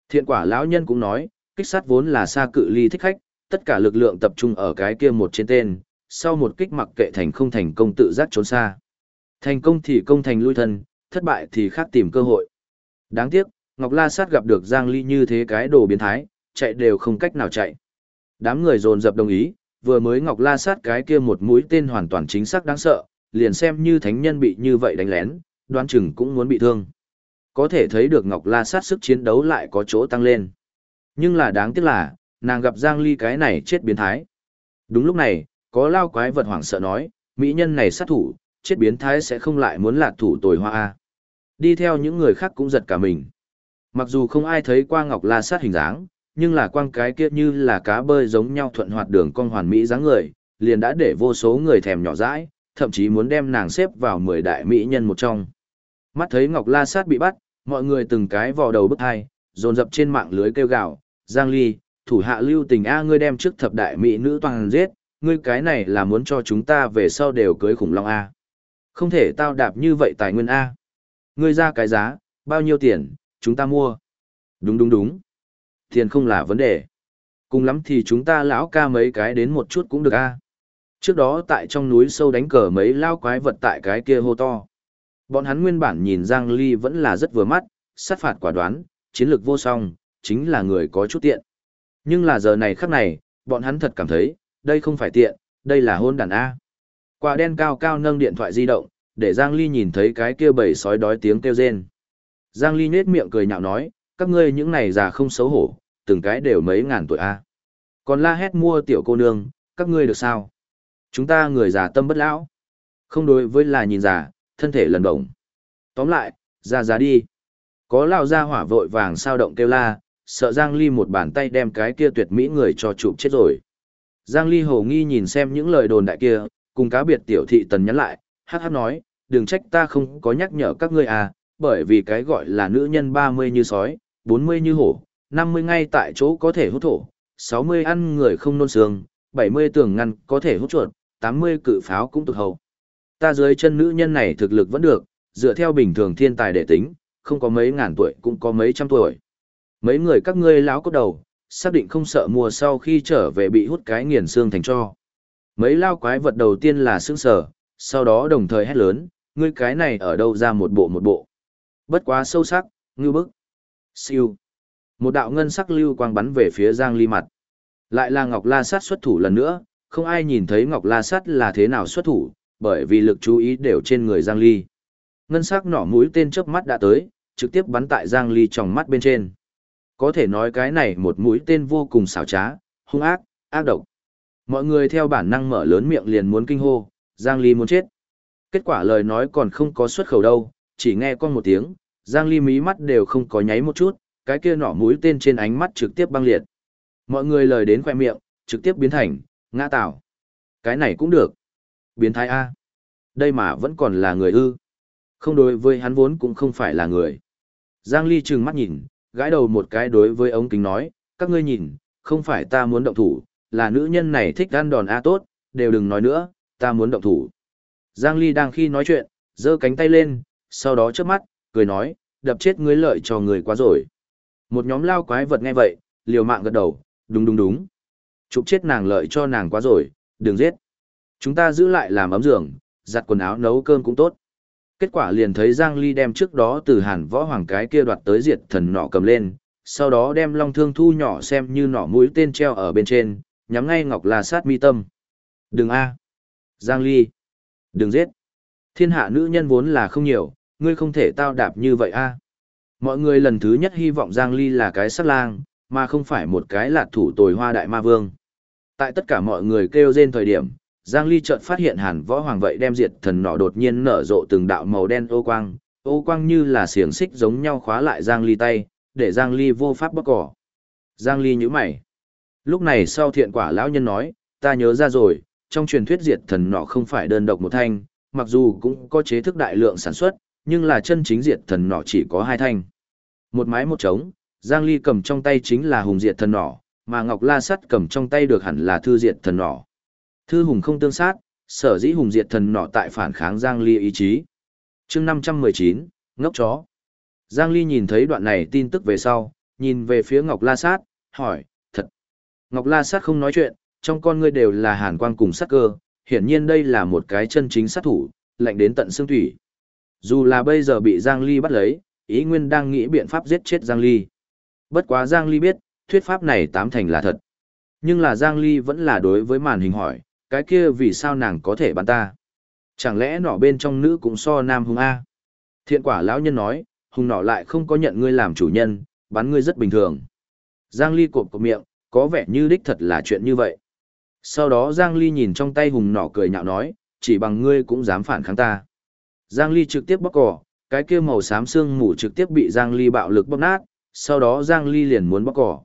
Thiện quả lão nhân cũng nói, kích sát vốn là xa cự ly thích khách, tất cả lực lượng tập trung ở cái kia một trên tên, sau một kích mặc kệ thành không thành công tự giác trốn xa. Thành công thì công thành lui thân, thất bại thì khác tìm cơ hội. Đáng tiếc, Ngọc La Sát gặp được Giang Ly như thế cái đồ biến thái, chạy đều không cách nào chạy. Đám người dồn dập đồng ý, vừa mới Ngọc La Sát cái kia một mũi tên hoàn toàn chính xác đáng sợ, liền xem như thánh nhân bị như vậy đánh lén, đoán chừng cũng muốn bị thương. Có thể thấy được Ngọc La Sát sức chiến đấu lại có chỗ tăng lên. Nhưng là đáng tiếc là, nàng gặp Giang Ly cái này chết biến thái. Đúng lúc này, có lao quái vật hoảng sợ nói, mỹ nhân này sát thủ, chết biến thái sẽ không lại muốn lạc thủ tồi hoa a. Đi theo những người khác cũng giật cả mình. Mặc dù không ai thấy qua Ngọc La Sát hình dáng, nhưng là quang cái kia như là cá bơi giống nhau thuận hoạt đường con hoàn mỹ dáng người, liền đã để vô số người thèm nhỏ dãi, thậm chí muốn đem nàng xếp vào 10 đại mỹ nhân một trong. Mắt thấy Ngọc La Sát bị bắt, mọi người từng cái vò đầu bức hai, dồn dập trên mạng lưới kêu gào, Giang Ly, thủ hạ lưu tình A ngươi đem trước thập đại mỹ nữ toàn giết, ngươi cái này là muốn cho chúng ta về sau đều cưới khủng long A. Không thể tao đạp như vậy tài nguyên A. Ngươi ra cái giá, bao nhiêu tiền, chúng ta mua. Đúng đúng đúng. Tiền không là vấn đề. Cùng lắm thì chúng ta lão ca mấy cái đến một chút cũng được A. Trước đó tại trong núi sâu đánh cờ mấy lao quái vật tại cái kia hô to. Bọn hắn nguyên bản nhìn Giang Ly vẫn là rất vừa mắt, sát phạt quả đoán, chiến lược vô song, chính là người có chút tiện. Nhưng là giờ này khắc này, bọn hắn thật cảm thấy, đây không phải tiện, đây là hôn đàn A. Quả đen cao cao nâng điện thoại di động, để Giang Ly nhìn thấy cái kia bầy sói đói tiếng kêu rên. Giang Ly nhếch miệng cười nhạo nói, các ngươi những này già không xấu hổ, từng cái đều mấy ngàn tuổi A. Còn la hét mua tiểu cô nương, các ngươi được sao? Chúng ta người già tâm bất lão. Không đối với là nhìn già, thân thể lần động. Tóm lại, ra ra đi. Có lão ra hỏa vội vàng sao động kêu la, sợ Giang Ly một bàn tay đem cái kia tuyệt mỹ người cho chụp chết rồi. Giang Ly hồ nghi nhìn xem những lời đồn đại kia, cùng cá biệt tiểu thị tần nhắn lại, hát hát nói, đừng trách ta không có nhắc nhở các ngươi à, bởi vì cái gọi là nữ nhân 30 như sói, 40 như hổ, 50 ngay tại chỗ có thể hút thổ, 60 ăn người không nôn xương, 70 tường ngăn có thể hút chuột, 80 cự pháo cũng tục hầu. Ta dưới chân nữ nhân này thực lực vẫn được, dựa theo bình thường thiên tài để tính, không có mấy ngàn tuổi cũng có mấy trăm tuổi. Mấy người các ngươi láo cốt đầu, xác định không sợ mùa sau khi trở về bị hút cái nghiền xương thành cho. Mấy lao quái vật đầu tiên là sững sở, sau đó đồng thời hét lớn, ngươi cái này ở đâu ra một bộ một bộ. Bất quá sâu sắc, ngư bức. Siêu. Một đạo ngân sắc lưu quang bắn về phía Giang Ly mặt. Lại là Ngọc La Sát xuất thủ lần nữa, không ai nhìn thấy Ngọc La Sát là thế nào xuất thủ, bởi vì lực chú ý đều trên người Giang Ly. Ngân sắc nỏ mũi tên chớp mắt đã tới, trực tiếp bắn tại Giang Ly trong mắt bên trên. Có thể nói cái này một mũi tên vô cùng xảo trá, hung ác, ác độc. Mọi người theo bản năng mở lớn miệng liền muốn kinh hô, Giang Ly muốn chết. Kết quả lời nói còn không có xuất khẩu đâu, chỉ nghe con một tiếng, Giang Ly mí mắt đều không có nháy một chút, cái kia nỏ mũi tên trên ánh mắt trực tiếp băng liệt. Mọi người lời đến khoe miệng, trực tiếp biến thành, ngã tạo. Cái này cũng được. Biến thái A. Đây mà vẫn còn là người ư. Không đối với hắn vốn cũng không phải là người. Giang Ly trừng mắt nhìn, gãi đầu một cái đối với ống kính nói, các ngươi nhìn, không phải ta muốn động thủ, là nữ nhân này thích ăn đòn A tốt, đều đừng nói nữa, ta muốn động thủ. Giang Ly đang khi nói chuyện, giơ cánh tay lên, sau đó trước mắt, cười nói, đập chết ngươi lợi cho người quá rồi. Một nhóm lao quái vật nghe vậy, liều mạng gật đầu, đúng đúng đúng. Chụp chết nàng lợi cho nàng quá rồi, đừng giết. Chúng ta giữ lại làm ấm giường, giặt quần áo nấu cơm cũng tốt. Kết quả liền thấy Giang Ly đem trước đó từ hàn võ hoàng cái kia đoạt tới diệt thần nọ cầm lên, sau đó đem long thương thu nhỏ xem như nọ mũi tên treo ở bên trên, nhắm ngay Ngọc La Sát mi tâm. Đừng a, Giang Ly, đừng giết. Thiên hạ nữ nhân vốn là không nhiều, ngươi không thể tao đạp như vậy a. Mọi người lần thứ nhất hy vọng Giang Ly là cái sát lang, mà không phải một cái lạt thủ tồi hoa đại ma vương. Tại tất cả mọi người kêu rên thời điểm, Giang Ly chợt phát hiện hàn võ hoàng vậy đem diệt thần nọ đột nhiên nở rộ từng đạo màu đen ô quang, ô quang như là xiềng xích giống nhau khóa lại Giang Ly tay, để Giang Ly vô pháp bóc cỏ. Giang Ly nhíu mày. Lúc này sau thiện quả lão nhân nói, ta nhớ ra rồi, trong truyền thuyết diệt thần nọ không phải đơn độc một thanh, mặc dù cũng có chế thức đại lượng sản xuất, nhưng là chân chính diệt thần nọ chỉ có hai thanh. Một mái một trống, Giang Ly cầm trong tay chính là hùng diệt thần nọ, mà Ngọc La Sắt cầm trong tay được hẳn là thư diệt thần nọ. Thư hùng không tương sát, sở dĩ hùng diệt thần nọ tại phản kháng Giang Ly ý chí. chương 519, ngốc chó. Giang Ly nhìn thấy đoạn này tin tức về sau, nhìn về phía Ngọc La Sát, hỏi. Ngọc La Sát không nói chuyện, trong con ngươi đều là hàn quang cùng sát cơ, Hiển nhiên đây là một cái chân chính sát thủ, lạnh đến tận xương thủy. Dù là bây giờ bị Giang Ly bắt lấy, ý nguyên đang nghĩ biện pháp giết chết Giang Ly. Bất quá Giang Ly biết, thuyết pháp này tám thành là thật. Nhưng là Giang Ly vẫn là đối với màn hình hỏi, cái kia vì sao nàng có thể bắn ta? Chẳng lẽ nọ bên trong nữ cũng so nam hung A? Thiện quả lão nhân nói, hùng nọ lại không có nhận ngươi làm chủ nhân, bắn ngươi rất bình thường. Giang Ly cộp cộp miệng, có vẻ như đích thật là chuyện như vậy. Sau đó Giang Ly nhìn trong tay hùng nọ cười nhạo nói, chỉ bằng ngươi cũng dám phản kháng ta. Giang Ly trực tiếp bóc cỏ, cái kia màu xám xương mù trực tiếp bị Giang Ly bạo lực bóp nát, sau đó Giang Ly liền muốn bóc cỏ.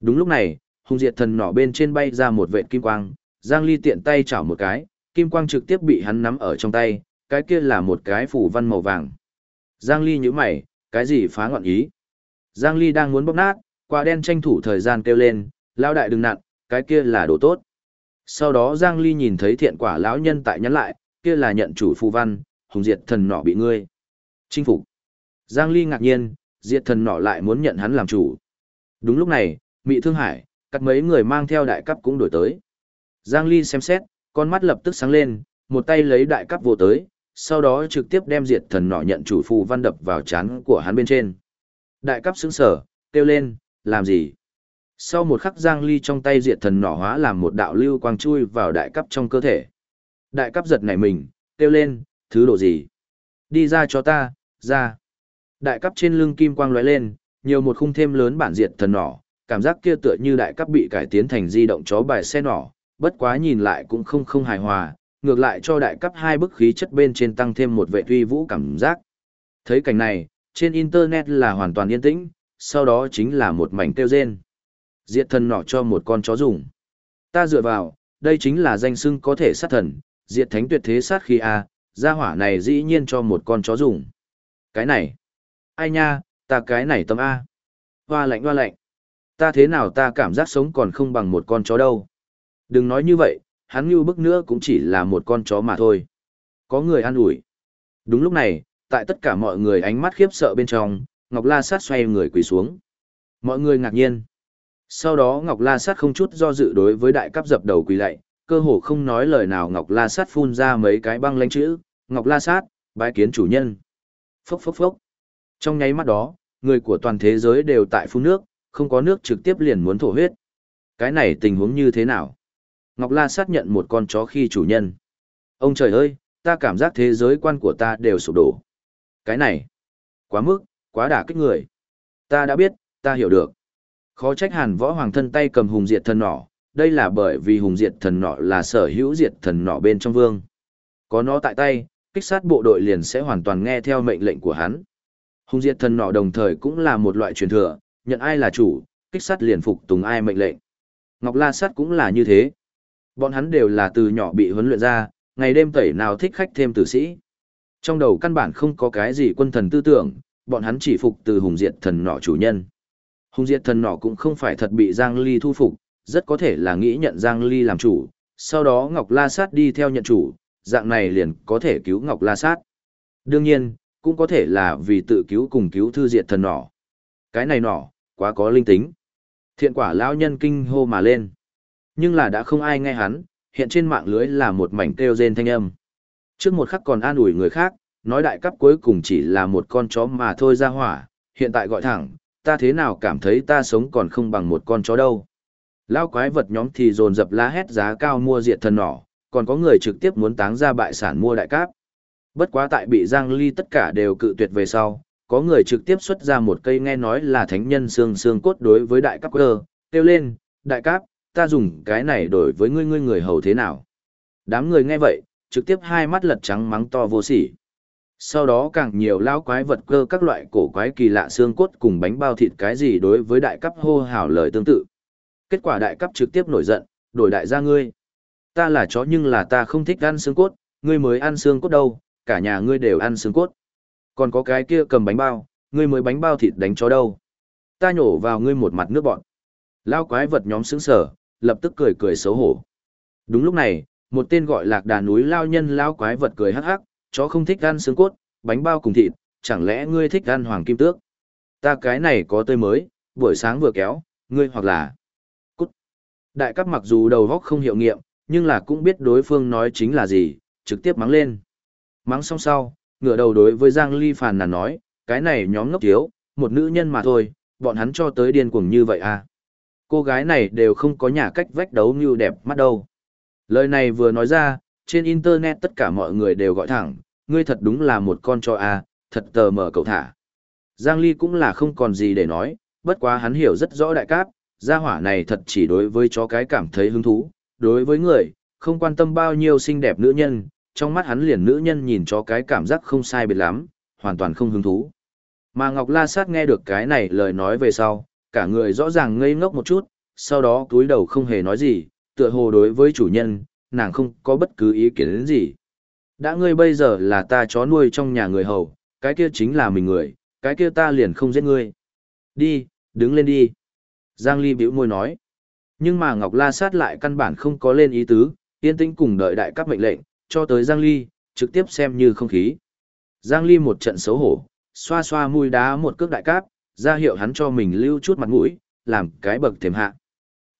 Đúng lúc này, hùng diệt thần nọ bên trên bay ra một vệt kim quang, Giang Ly tiện tay chảo một cái, kim quang trực tiếp bị hắn nắm ở trong tay, cái kia là một cái phủ văn màu vàng. Giang Ly nhíu mày, cái gì phá ngọn ý? Giang Ly đang muốn bóp nát, quả đen tranh thủ thời gian kêu lên, lao đại đừng nặn, cái kia là đồ tốt. Sau đó Giang Ly nhìn thấy thiện quả lão nhân tại nhắn lại, kia là nhận chủ phù văn, hùng diệt thần nọ bị ngươi. Chinh phục. Giang Ly ngạc nhiên, diệt thần nọ lại muốn nhận hắn làm chủ. Đúng lúc này, Mị Thương Hải, cắt mấy người mang theo đại cấp cũng đổi tới. Giang Ly xem xét, con mắt lập tức sáng lên, một tay lấy đại cấp vô tới, sau đó trực tiếp đem diệt thần nọ nhận chủ phù văn đập vào chán của hắn bên trên. Đại cấp sững sở, kêu lên, làm gì? Sau một khắc Giang Ly trong tay diệt thần nỏ hóa làm một đạo lưu quang chui vào đại cấp trong cơ thể. Đại cấp giật nảy mình, kêu lên, thứ độ gì? Đi ra cho ta, ra. Đại cấp trên lưng kim quang lóe lên, nhiều một khung thêm lớn bản diệt thần nỏ, cảm giác kia tựa như đại cấp bị cải tiến thành di động chó bài xe nỏ, bất quá nhìn lại cũng không không hài hòa, ngược lại cho đại cấp hai bức khí chất bên trên tăng thêm một vệ uy vũ cảm giác. Thấy cảnh này, trên internet là hoàn toàn yên tĩnh, sau đó chính là một mảnh kêu rên. Diệt thần nỏ cho một con chó dùng. Ta dựa vào, đây chính là danh xưng có thể sát thần, diệt thánh tuyệt thế sát khí A, gia hỏa này dĩ nhiên cho một con chó dùng. Cái này, ai nha, ta cái này tâm A. Hoa lạnh hoa lạnh. Ta thế nào ta cảm giác sống còn không bằng một con chó đâu. Đừng nói như vậy, hắn như bức nữa cũng chỉ là một con chó mà thôi. Có người an ủi. Đúng lúc này, tại tất cả mọi người ánh mắt khiếp sợ bên trong, Ngọc La Sát xoay người quỳ xuống. Mọi người ngạc nhiên. Sau đó Ngọc La Sát không chút do dự đối với đại cấp dập đầu quỳ lạy, cơ hồ không nói lời nào Ngọc La Sát phun ra mấy cái băng lanh chữ, Ngọc La Sát, bái kiến chủ nhân. Phốc phốc phốc. Trong nháy mắt đó, người của toàn thế giới đều tại phun nước, không có nước trực tiếp liền muốn thổ huyết. Cái này tình huống như thế nào? Ngọc La Sát nhận một con chó khi chủ nhân. Ông trời ơi, ta cảm giác thế giới quan của ta đều sụp đổ. Cái này, quá mức, quá đả kích người. Ta đã biết, ta hiểu được. Khó trách hàn võ hoàng thân tay cầm hùng diệt thần nỏ, đây là bởi vì hùng diệt thần nỏ là sở hữu diệt thần nỏ bên trong vương. Có nó tại tay, kích sát bộ đội liền sẽ hoàn toàn nghe theo mệnh lệnh của hắn. Hùng diệt thần nỏ đồng thời cũng là một loại truyền thừa, nhận ai là chủ, kích sát liền phục tùng ai mệnh lệnh. Ngọc La Sát cũng là như thế. Bọn hắn đều là từ nhỏ bị huấn luyện ra, ngày đêm tẩy nào thích khách thêm tử sĩ. Trong đầu căn bản không có cái gì quân thần tư tưởng, bọn hắn chỉ phục từ hùng diệt thần nỏ chủ nhân. Hùng diệt thần nọ cũng không phải thật bị Giang Ly thu phục, rất có thể là nghĩ nhận Giang Ly làm chủ, sau đó Ngọc La Sát đi theo nhận chủ, dạng này liền có thể cứu Ngọc La Sát. Đương nhiên, cũng có thể là vì tự cứu cùng cứu thư diệt thần nọ. Cái này nọ, quá có linh tính. Thiện quả lão nhân kinh hô mà lên. Nhưng là đã không ai nghe hắn, hiện trên mạng lưới là một mảnh kêu rên thanh âm. Trước một khắc còn an ủi người khác, nói đại cấp cuối cùng chỉ là một con chó mà thôi ra hỏa, hiện tại gọi thẳng, ta thế nào cảm thấy ta sống còn không bằng một con chó đâu. Lao quái vật nhóm thì dồn dập la hét giá cao mua diệt thần nỏ, còn có người trực tiếp muốn táng ra bại sản mua đại cáp. Bất quá tại bị Giang Ly tất cả đều cự tuyệt về sau, có người trực tiếp xuất ra một cây nghe nói là thánh nhân xương xương cốt đối với đại cáp cơ, kêu lên, đại cáp, ta dùng cái này đổi với ngươi ngươi người hầu thế nào. Đám người nghe vậy, trực tiếp hai mắt lật trắng mắng to vô sỉ. Sau đó càng nhiều lão quái vật cơ các loại cổ quái kỳ lạ xương cốt cùng bánh bao thịt cái gì đối với đại cấp hô hào lời tương tự. Kết quả đại cấp trực tiếp nổi giận, đổi đại gia ngươi. Ta là chó nhưng là ta không thích ăn xương cốt, ngươi mới ăn xương cốt đâu, cả nhà ngươi đều ăn xương cốt. Còn có cái kia cầm bánh bao, ngươi mới bánh bao thịt đánh chó đâu. Ta nhổ vào ngươi một mặt nước bọn. Lao quái vật nhóm sững sở, lập tức cười cười xấu hổ. Đúng lúc này, một tên gọi lạc đà núi lao nhân lao quái vật cười hắc hắc, chó không thích ăn xương cốt, bánh bao cùng thịt, chẳng lẽ ngươi thích ăn hoàng kim tước? Ta cái này có tươi mới, buổi sáng vừa kéo, ngươi hoặc là... Cút. Đại cấp mặc dù đầu góc không hiệu nghiệm, nhưng là cũng biết đối phương nói chính là gì, trực tiếp mắng lên. Mắng xong sau, ngửa đầu đối với Giang Ly phàn nàn nói, cái này nhóm ngốc thiếu, một nữ nhân mà thôi, bọn hắn cho tới điên cuồng như vậy à. Cô gái này đều không có nhà cách vách đấu như đẹp mắt đâu. Lời này vừa nói ra, trên internet tất cả mọi người đều gọi thẳng, ngươi thật đúng là một con cho à, thật tờ mở cậu thả. Giang Ly cũng là không còn gì để nói, bất quá hắn hiểu rất rõ đại cáp, gia hỏa này thật chỉ đối với chó cái cảm thấy hứng thú, đối với người, không quan tâm bao nhiêu xinh đẹp nữ nhân, trong mắt hắn liền nữ nhân nhìn chó cái cảm giác không sai biệt lắm, hoàn toàn không hứng thú. Mà Ngọc La Sát nghe được cái này lời nói về sau, cả người rõ ràng ngây ngốc một chút, sau đó túi đầu không hề nói gì, tựa hồ đối với chủ nhân, nàng không có bất cứ ý kiến đến gì. Đã ngươi bây giờ là ta chó nuôi trong nhà người hầu, cái kia chính là mình người, cái kia ta liền không giết ngươi. Đi, đứng lên đi. Giang Ly bĩu môi nói. Nhưng mà Ngọc La Sát lại căn bản không có lên ý tứ, yên tĩnh cùng đợi đại cấp mệnh lệnh, cho tới Giang Ly, trực tiếp xem như không khí. Giang Ly một trận xấu hổ, xoa xoa mũi đá một cước đại cáp, ra hiệu hắn cho mình lưu chút mặt mũi, làm cái bậc thềm hạ.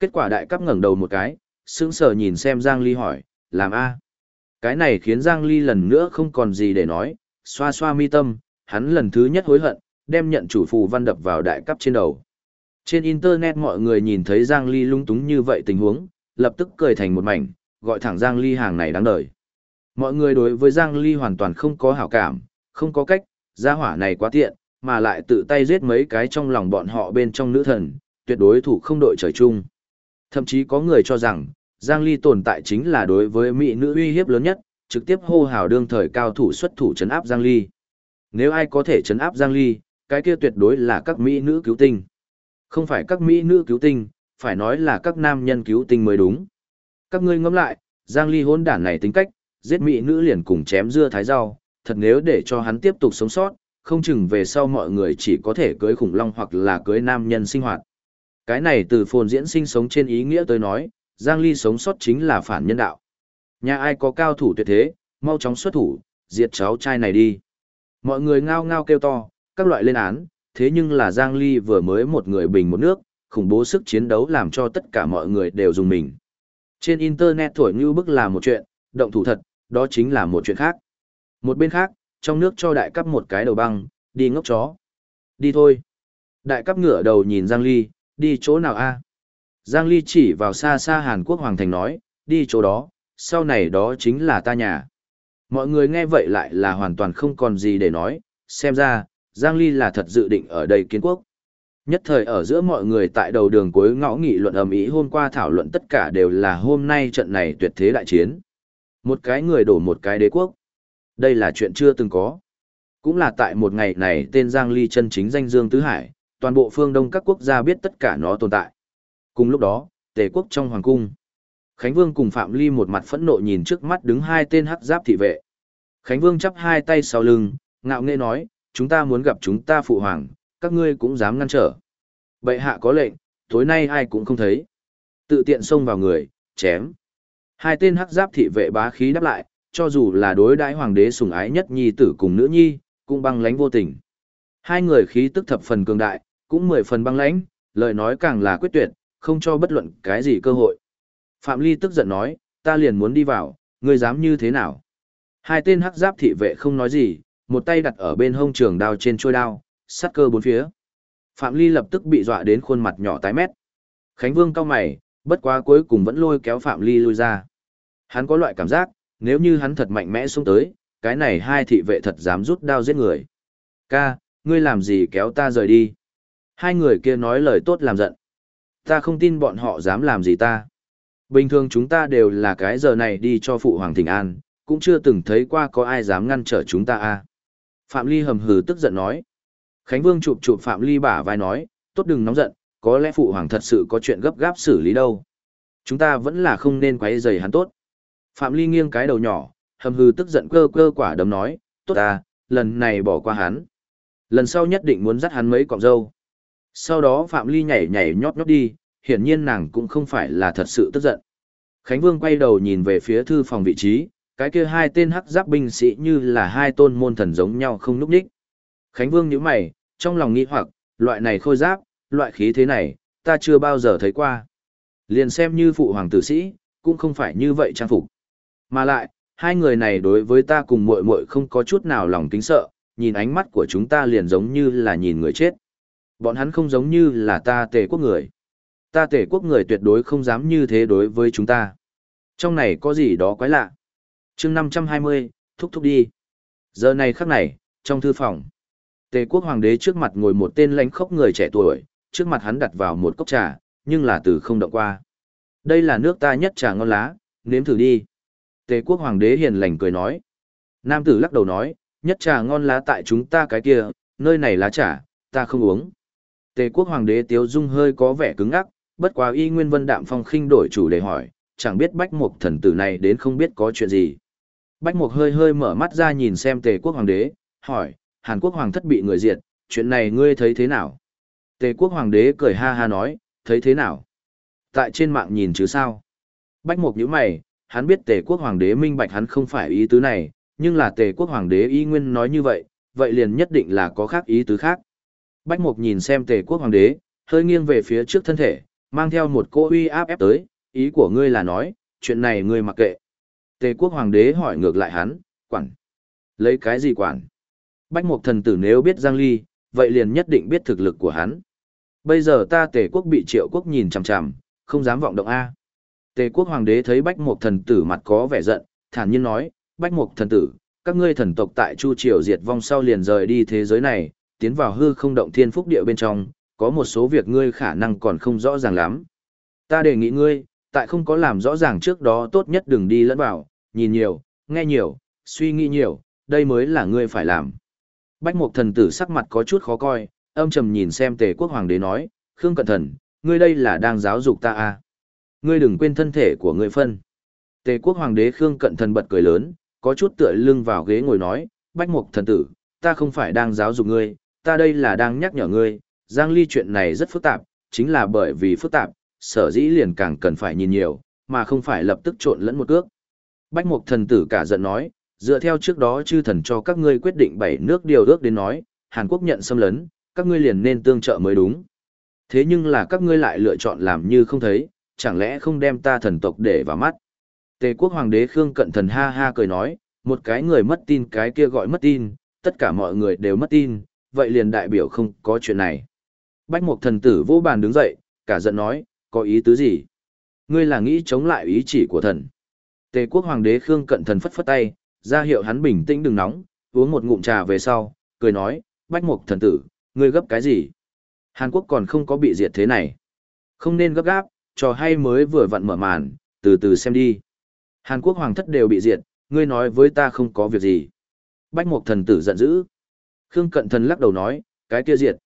Kết quả đại cấp ngẩng đầu một cái, sững sờ nhìn xem Giang Ly hỏi, làm a? Cái này khiến Giang Ly lần nữa không còn gì để nói, xoa xoa mi tâm, hắn lần thứ nhất hối hận, đem nhận chủ phù văn đập vào đại cấp trên đầu. Trên Internet mọi người nhìn thấy Giang Ly lung túng như vậy tình huống, lập tức cười thành một mảnh, gọi thẳng Giang Ly hàng này đáng đời. Mọi người đối với Giang Ly hoàn toàn không có hảo cảm, không có cách, gia hỏa này quá tiện, mà lại tự tay giết mấy cái trong lòng bọn họ bên trong nữ thần, tuyệt đối thủ không đội trời chung. Thậm chí có người cho rằng, Giang Ly tồn tại chính là đối với mỹ nữ uy hiếp lớn nhất, trực tiếp hô hào đương thời cao thủ xuất thủ chấn áp Giang Ly. Nếu ai có thể chấn áp Giang Ly, cái kia tuyệt đối là các mỹ nữ cứu tinh. Không phải các mỹ nữ cứu tinh, phải nói là các nam nhân cứu tinh mới đúng. Các ngươi ngẫm lại, Giang Ly hôn đản này tính cách, giết mỹ nữ liền cùng chém dưa thái rau, thật nếu để cho hắn tiếp tục sống sót, không chừng về sau mọi người chỉ có thể cưới khủng long hoặc là cưới nam nhân sinh hoạt. Cái này từ phồn diễn sinh sống trên ý nghĩa tới nói, Giang Ly sống sót chính là phản nhân đạo. Nhà ai có cao thủ tuyệt thế, mau chóng xuất thủ, diệt cháu trai này đi. Mọi người ngao ngao kêu to, các loại lên án, thế nhưng là Giang Ly vừa mới một người bình một nước, khủng bố sức chiến đấu làm cho tất cả mọi người đều dùng mình. Trên Internet thổi như bức là một chuyện, động thủ thật, đó chính là một chuyện khác. Một bên khác, trong nước cho đại cấp một cái đầu băng, đi ngốc chó. Đi thôi. Đại cấp ngửa đầu nhìn Giang Ly, đi chỗ nào a? Giang Ly chỉ vào xa xa Hàn Quốc Hoàng Thành nói, đi chỗ đó, sau này đó chính là ta nhà. Mọi người nghe vậy lại là hoàn toàn không còn gì để nói, xem ra, Giang Ly là thật dự định ở đây kiến quốc. Nhất thời ở giữa mọi người tại đầu đường cuối ngõ nghị luận ầm ĩ hôm qua thảo luận tất cả đều là hôm nay trận này tuyệt thế đại chiến. Một cái người đổ một cái đế quốc. Đây là chuyện chưa từng có. Cũng là tại một ngày này tên Giang Ly chân chính danh Dương Tứ Hải, toàn bộ phương Đông các quốc gia biết tất cả nó tồn tại. Cùng lúc đó, tề quốc trong hoàng cung. Khánh Vương cùng Phạm Ly một mặt phẫn nộ nhìn trước mắt đứng hai tên hắc giáp thị vệ. Khánh Vương chắp hai tay sau lưng, ngạo nghễ nói, chúng ta muốn gặp chúng ta phụ hoàng, các ngươi cũng dám ngăn trở. Bệ hạ có lệnh, tối nay ai cũng không thấy. Tự tiện xông vào người, chém. Hai tên hắc giáp thị vệ bá khí đáp lại, cho dù là đối đãi hoàng đế sủng ái nhất nhi tử cùng nữ nhi, cũng băng lãnh vô tình. Hai người khí tức thập phần cường đại, cũng mười phần băng lãnh, lời nói càng là quyết tuyệt, không cho bất luận cái gì cơ hội. Phạm Ly tức giận nói, ta liền muốn đi vào, ngươi dám như thế nào? Hai tên hắc giáp thị vệ không nói gì, một tay đặt ở bên hông trường đao trên trôi đao, sát cơ bốn phía. Phạm Ly lập tức bị dọa đến khuôn mặt nhỏ tái mét. Khánh Vương cao mày, bất quá cuối cùng vẫn lôi kéo Phạm Ly lui ra. Hắn có loại cảm giác, nếu như hắn thật mạnh mẽ xuống tới, cái này hai thị vệ thật dám rút đao giết người. Ca, ngươi làm gì kéo ta rời đi? Hai người kia nói lời tốt làm giận. Ta không tin bọn họ dám làm gì ta. Bình thường chúng ta đều là cái giờ này đi cho phụ hoàng thịnh an, cũng chưa từng thấy qua có ai dám ngăn trở chúng ta a. À. Phạm Ly hầm hừ tức giận nói. Khánh Vương chụp chụp Phạm Ly bả vai nói, tốt đừng nóng giận, có lẽ phụ hoàng thật sự có chuyện gấp gáp xử lý đâu. Chúng ta vẫn là không nên quấy rầy hắn tốt. Phạm Ly nghiêng cái đầu nhỏ, hầm hừ tức giận cơ cơ quả đấm nói, tốt à, lần này bỏ qua hắn. Lần sau nhất định muốn dắt hắn mấy cọng dâu. Sau đó Phạm Ly nhảy nhảy nhót nhót đi, hiển nhiên nàng cũng không phải là thật sự tức giận. Khánh Vương quay đầu nhìn về phía thư phòng vị trí, cái kia hai tên hắc giáp binh sĩ như là hai tôn môn thần giống nhau không núp đích. Khánh Vương nhíu mày, trong lòng nghĩ hoặc, loại này khôi giáp, loại khí thế này, ta chưa bao giờ thấy qua. Liền xem như phụ hoàng tử sĩ, cũng không phải như vậy trang phục. Mà lại, hai người này đối với ta cùng muội muội không có chút nào lòng kính sợ, nhìn ánh mắt của chúng ta liền giống như là nhìn người chết. Bọn hắn không giống như là ta tề quốc người. Ta tề quốc người tuyệt đối không dám như thế đối với chúng ta. Trong này có gì đó quái lạ. chương 520, thúc thúc đi. Giờ này khắc này, trong thư phòng. Tề quốc hoàng đế trước mặt ngồi một tên lãnh khốc người trẻ tuổi, trước mặt hắn đặt vào một cốc trà, nhưng là từ không động qua. Đây là nước ta nhất trà ngon lá, nếm thử đi. Tề quốc hoàng đế hiền lành cười nói. Nam tử lắc đầu nói, nhất trà ngon lá tại chúng ta cái kia, nơi này lá trà, ta không uống. Tề quốc hoàng đế tiếu dung hơi có vẻ cứng ngắc, bất quá y nguyên vân đạm phong khinh đổi chủ đề hỏi, chẳng biết bách mục thần tử này đến không biết có chuyện gì. Bách mục hơi hơi mở mắt ra nhìn xem tề quốc hoàng đế, hỏi, Hàn Quốc hoàng thất bị người diệt, chuyện này ngươi thấy thế nào? Tề quốc hoàng đế cười ha ha nói, thấy thế nào? Tại trên mạng nhìn chứ sao? Bách mục nhíu mày, hắn biết tề quốc hoàng đế minh bạch hắn không phải ý tứ này, nhưng là tề quốc hoàng đế y nguyên nói như vậy, vậy liền nhất định là có khác ý tứ khác. Bách mục nhìn xem tề quốc hoàng đế, hơi nghiêng về phía trước thân thể, mang theo một cô uy áp ép tới, ý của ngươi là nói, chuyện này ngươi mặc kệ. Tề quốc hoàng đế hỏi ngược lại hắn, quản. Lấy cái gì quản? Bách mục thần tử nếu biết Giang Ly, vậy liền nhất định biết thực lực của hắn. Bây giờ ta tề quốc bị triệu quốc nhìn chằm chằm, không dám vọng động A. Tề quốc hoàng đế thấy bách mục thần tử mặt có vẻ giận, thản nhiên nói, bách mục thần tử, các ngươi thần tộc tại Chu Triều diệt vong sau liền rời đi thế giới này, tiến vào hư không động thiên phúc địa bên trong, có một số việc ngươi khả năng còn không rõ ràng lắm. Ta đề nghị ngươi, tại không có làm rõ ràng trước đó tốt nhất đừng đi lẫn vào, nhìn nhiều, nghe nhiều, suy nghĩ nhiều, đây mới là ngươi phải làm. Bách Mục thần tử sắc mặt có chút khó coi, âm trầm nhìn xem Tề Quốc hoàng đế nói, "Khương Cẩn Thần, ngươi đây là đang giáo dục ta à? Ngươi đừng quên thân thể của ngươi phân." Tề Quốc hoàng đế Khương Cẩn Thần bật cười lớn, có chút tựa lưng vào ghế ngồi nói, "Bách Mục thần tử, ta không phải đang giáo dục ngươi, ta đây là đang nhắc nhở ngươi, Giang Ly chuyện này rất phức tạp, chính là bởi vì phức tạp, sở dĩ liền càng cần phải nhìn nhiều, mà không phải lập tức trộn lẫn một cước. Bách Mục thần tử cả giận nói, dựa theo trước đó chư thần cho các ngươi quyết định bảy nước điều ước đến nói, Hàn Quốc nhận xâm lấn, các ngươi liền nên tương trợ mới đúng. Thế nhưng là các ngươi lại lựa chọn làm như không thấy, chẳng lẽ không đem ta thần tộc để vào mắt. Tề quốc hoàng đế Khương Cận Thần ha ha cười nói, một cái người mất tin cái kia gọi mất tin, tất cả mọi người đều mất tin, vậy liền đại biểu không có chuyện này. Bách Mục thần tử vô bàn đứng dậy, cả giận nói, có ý tứ gì? Ngươi là nghĩ chống lại ý chỉ của thần. Tề quốc hoàng đế Khương Cận Thần phất phất tay, ra hiệu hắn bình tĩnh đừng nóng, uống một ngụm trà về sau, cười nói, Bách Mục thần tử, ngươi gấp cái gì? Hàn Quốc còn không có bị diệt thế này. Không nên gấp gáp, trò hay mới vừa vặn mở màn, từ từ xem đi. Hàn Quốc hoàng thất đều bị diệt, ngươi nói với ta không có việc gì. Bách Mục thần tử giận dữ. Khương Cận Thần lắc đầu nói, cái kia diệt.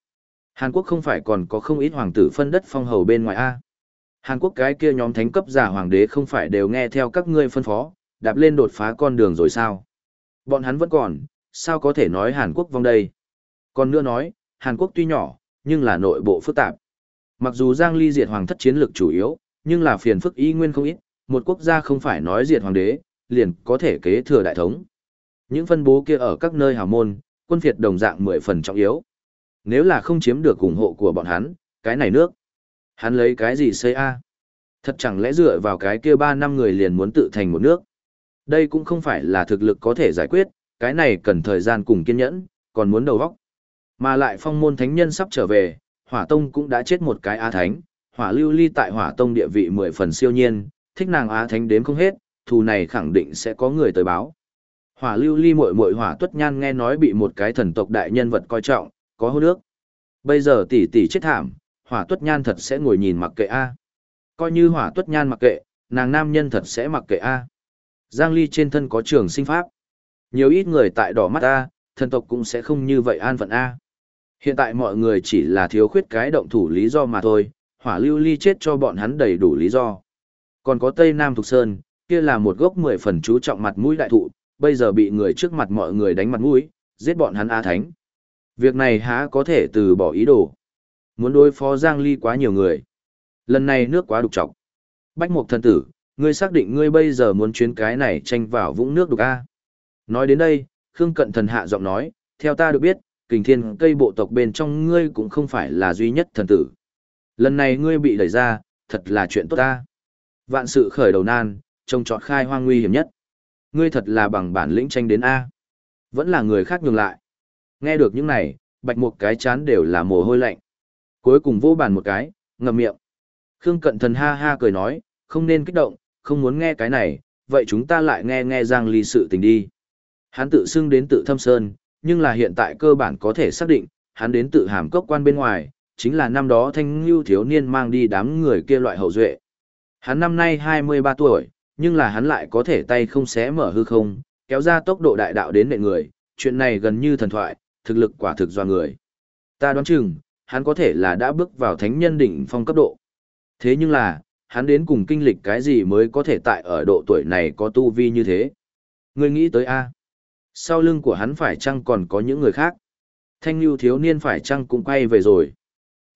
Hàn Quốc không phải còn có không ít hoàng tử phân đất phong hầu bên ngoài A. Hàn Quốc cái kia nhóm thánh cấp giả hoàng đế không phải đều nghe theo các ngươi phân phó, đạp lên đột phá con đường rồi sao? Bọn hắn vẫn còn, sao có thể nói Hàn Quốc vong đây? Còn nữa nói, Hàn Quốc tuy nhỏ, nhưng là nội bộ phức tạp. Mặc dù Giang Ly diệt hoàng thất chiến lược chủ yếu, nhưng là phiền phức y nguyên không ít, một quốc gia không phải nói diệt hoàng đế, liền có thể kế thừa đại thống. Những phân bố kia ở các nơi hào môn, quân phiệt đồng dạng mười phần trọng yếu. Nếu là không chiếm được ủng hộ của bọn hắn, cái này nước. Hắn lấy cái gì xây A? Thật chẳng lẽ dựa vào cái kia ba năm người liền muốn tự thành một nước? Đây cũng không phải là thực lực có thể giải quyết, cái này cần thời gian cùng kiên nhẫn, còn muốn đầu óc. Mà lại phong môn thánh nhân sắp trở về, hỏa tông cũng đã chết một cái á thánh, hỏa lưu ly tại hỏa tông địa vị mười phần siêu nhiên, thích nàng á thánh đếm không hết, thù này khẳng định sẽ có người tới báo. Hỏa lưu ly muội muội hỏa tuất nhan nghe nói bị một cái thần tộc đại nhân vật coi trọng, có hôn nước. Bây giờ tỷ tỷ chết thảm, hỏa tuất nhan thật sẽ ngồi nhìn mặc kệ a. Coi như hỏa tuất nhan mặc kệ, nàng nam nhân thật sẽ mặc kệ a. Giang ly trên thân có trường sinh pháp. Nhiều ít người tại đỏ mắt a, thần tộc cũng sẽ không như vậy an phận a. Hiện tại mọi người chỉ là thiếu khuyết cái động thủ lý do mà thôi, hỏa lưu ly chết cho bọn hắn đầy đủ lý do. Còn có Tây Nam Thục Sơn, kia là một gốc mười phần chú trọng mặt mũi đại thụ, bây giờ bị người trước mặt mọi người đánh mặt mũi, giết bọn hắn A Thánh. Việc này há có thể từ bỏ ý đồ. Muốn đối phó Giang Ly quá nhiều người. Lần này nước quá đục trọc. Bách Mục thần tử, ngươi xác định ngươi bây giờ muốn chuyến cái này tranh vào vũng nước đục A. Nói đến đây, Khương Cận Thần hạ giọng nói, theo ta được biết, kình thiên cây bộ tộc bên trong ngươi cũng không phải là duy nhất thần tử. Lần này ngươi bị đẩy ra, thật là chuyện tốt ta. Vạn sự khởi đầu nan, trông trọt khai hoang nguy hiểm nhất. Ngươi thật là bằng bản lĩnh tranh đến A. Vẫn là người khác nhường lại. Nghe được những này, bạch một cái chán đều là mồ hôi lạnh. Cuối cùng vô bàn một cái, ngậm miệng. Khương cận thần ha ha cười nói, không nên kích động, không muốn nghe cái này, vậy chúng ta lại nghe nghe Giang Ly sự tình đi. Hắn tự xưng đến tự thâm sơn, nhưng là hiện tại cơ bản có thể xác định, hắn đến tự hàm cốc quan bên ngoài, chính là năm đó thanh lưu thiếu niên mang đi đám người kia loại hậu duệ. Hắn năm nay 23 tuổi, nhưng là hắn lại có thể tay không xé mở hư không, kéo ra tốc độ đại đạo đến nệ người, chuyện này gần như thần thoại, thực lực quả thực do người. Ta đoán chừng, hắn có thể là đã bước vào thánh nhân đỉnh phong cấp độ. Thế nhưng là, hắn đến cùng kinh lịch cái gì mới có thể tại ở độ tuổi này có tu vi như thế? Ngươi nghĩ tới A. Sau lưng của hắn phải chăng còn có những người khác? Thanh Nhu thiếu niên phải chăng cũng quay về rồi?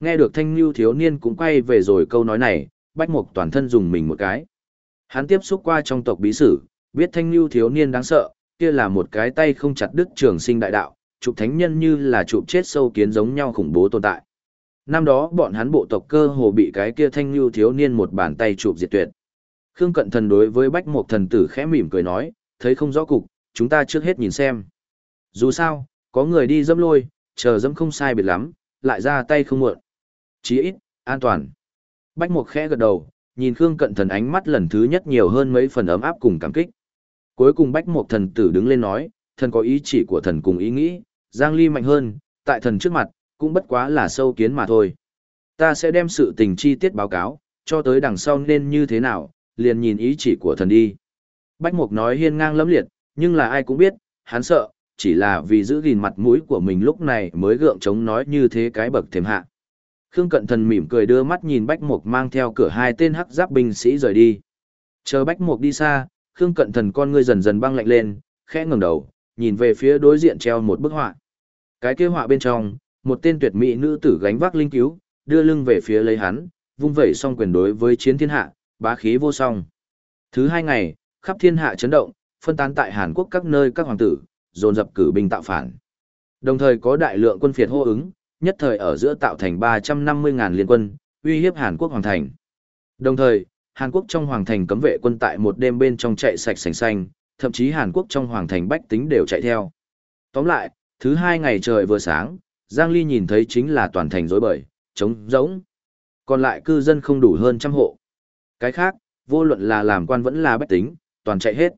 Nghe được Thanh Nhu thiếu niên cũng quay về rồi câu nói này, Bách Mục toàn thân dùng mình một cái. Hắn tiếp xúc qua trong tộc bí sử, biết Thanh lưu thiếu niên đáng sợ, kia là một cái tay không chặt đứt trường sinh đại đạo, chụp thánh nhân như là chụp chết sâu kiến giống nhau khủng bố tồn tại. Năm đó bọn hắn bộ tộc cơ hồ bị cái kia thanh lưu thiếu niên một bàn tay chụp diệt tuyệt. Khương Cận Thần đối với Bách Mộc thần tử khẽ mỉm cười nói, thấy không rõ cục, chúng ta trước hết nhìn xem. Dù sao, có người đi dâm lôi, chờ dâm không sai biệt lắm, lại ra tay không muộn. Chí ít, an toàn. Bách Mộc khẽ gật đầu, nhìn Khương Cận Thần ánh mắt lần thứ nhất nhiều hơn mấy phần ấm áp cùng cảm kích. Cuối cùng Bách Mộc thần tử đứng lên nói, thần có ý chỉ của thần cùng ý nghĩ, Giang Ly mạnh hơn, tại thần trước mặt, cũng bất quá là sâu kiến mà thôi. Ta sẽ đem sự tình chi tiết báo cáo, cho tới đằng sau nên như thế nào, liền nhìn ý chỉ của thần đi. Bách Mục nói hiên ngang lẫm liệt, nhưng là ai cũng biết, hắn sợ, chỉ là vì giữ gìn mặt mũi của mình lúc này mới gượng chống nói như thế cái bậc thềm hạ. Khương Cận Thần mỉm cười đưa mắt nhìn Bách Mục mang theo cửa hai tên hắc giáp binh sĩ rời đi. Chờ Bách Mục đi xa, Khương Cận Thần con ngươi dần dần băng lạnh lên, khẽ ngẩng đầu, nhìn về phía đối diện treo một bức họa. Cái kia họa bên trong, một tên tuyệt mỹ nữ tử gánh vác linh cứu, đưa lưng về phía lấy hắn, vung vẩy song quyền đối với chiến thiên hạ, bá khí vô song. Thứ hai ngày, khắp thiên hạ chấn động, phân tán tại Hàn Quốc các nơi các hoàng tử, dồn dập cử binh tạo phản. Đồng thời có đại lượng quân phiệt hô ứng, nhất thời ở giữa tạo thành 350.000 liên quân, uy hiếp Hàn Quốc hoàng thành. Đồng thời, Hàn Quốc trong hoàng thành cấm vệ quân tại một đêm bên trong chạy sạch sành xanh, thậm chí Hàn Quốc trong hoàng thành bách tính đều chạy theo. Tóm lại, thứ hai ngày trời vừa sáng, Giang Ly nhìn thấy chính là toàn thành rối bời, trống rỗng. Còn lại cư dân không đủ hơn trăm hộ. Cái khác, vô luận là làm quan vẫn là bách tính, toàn chạy hết.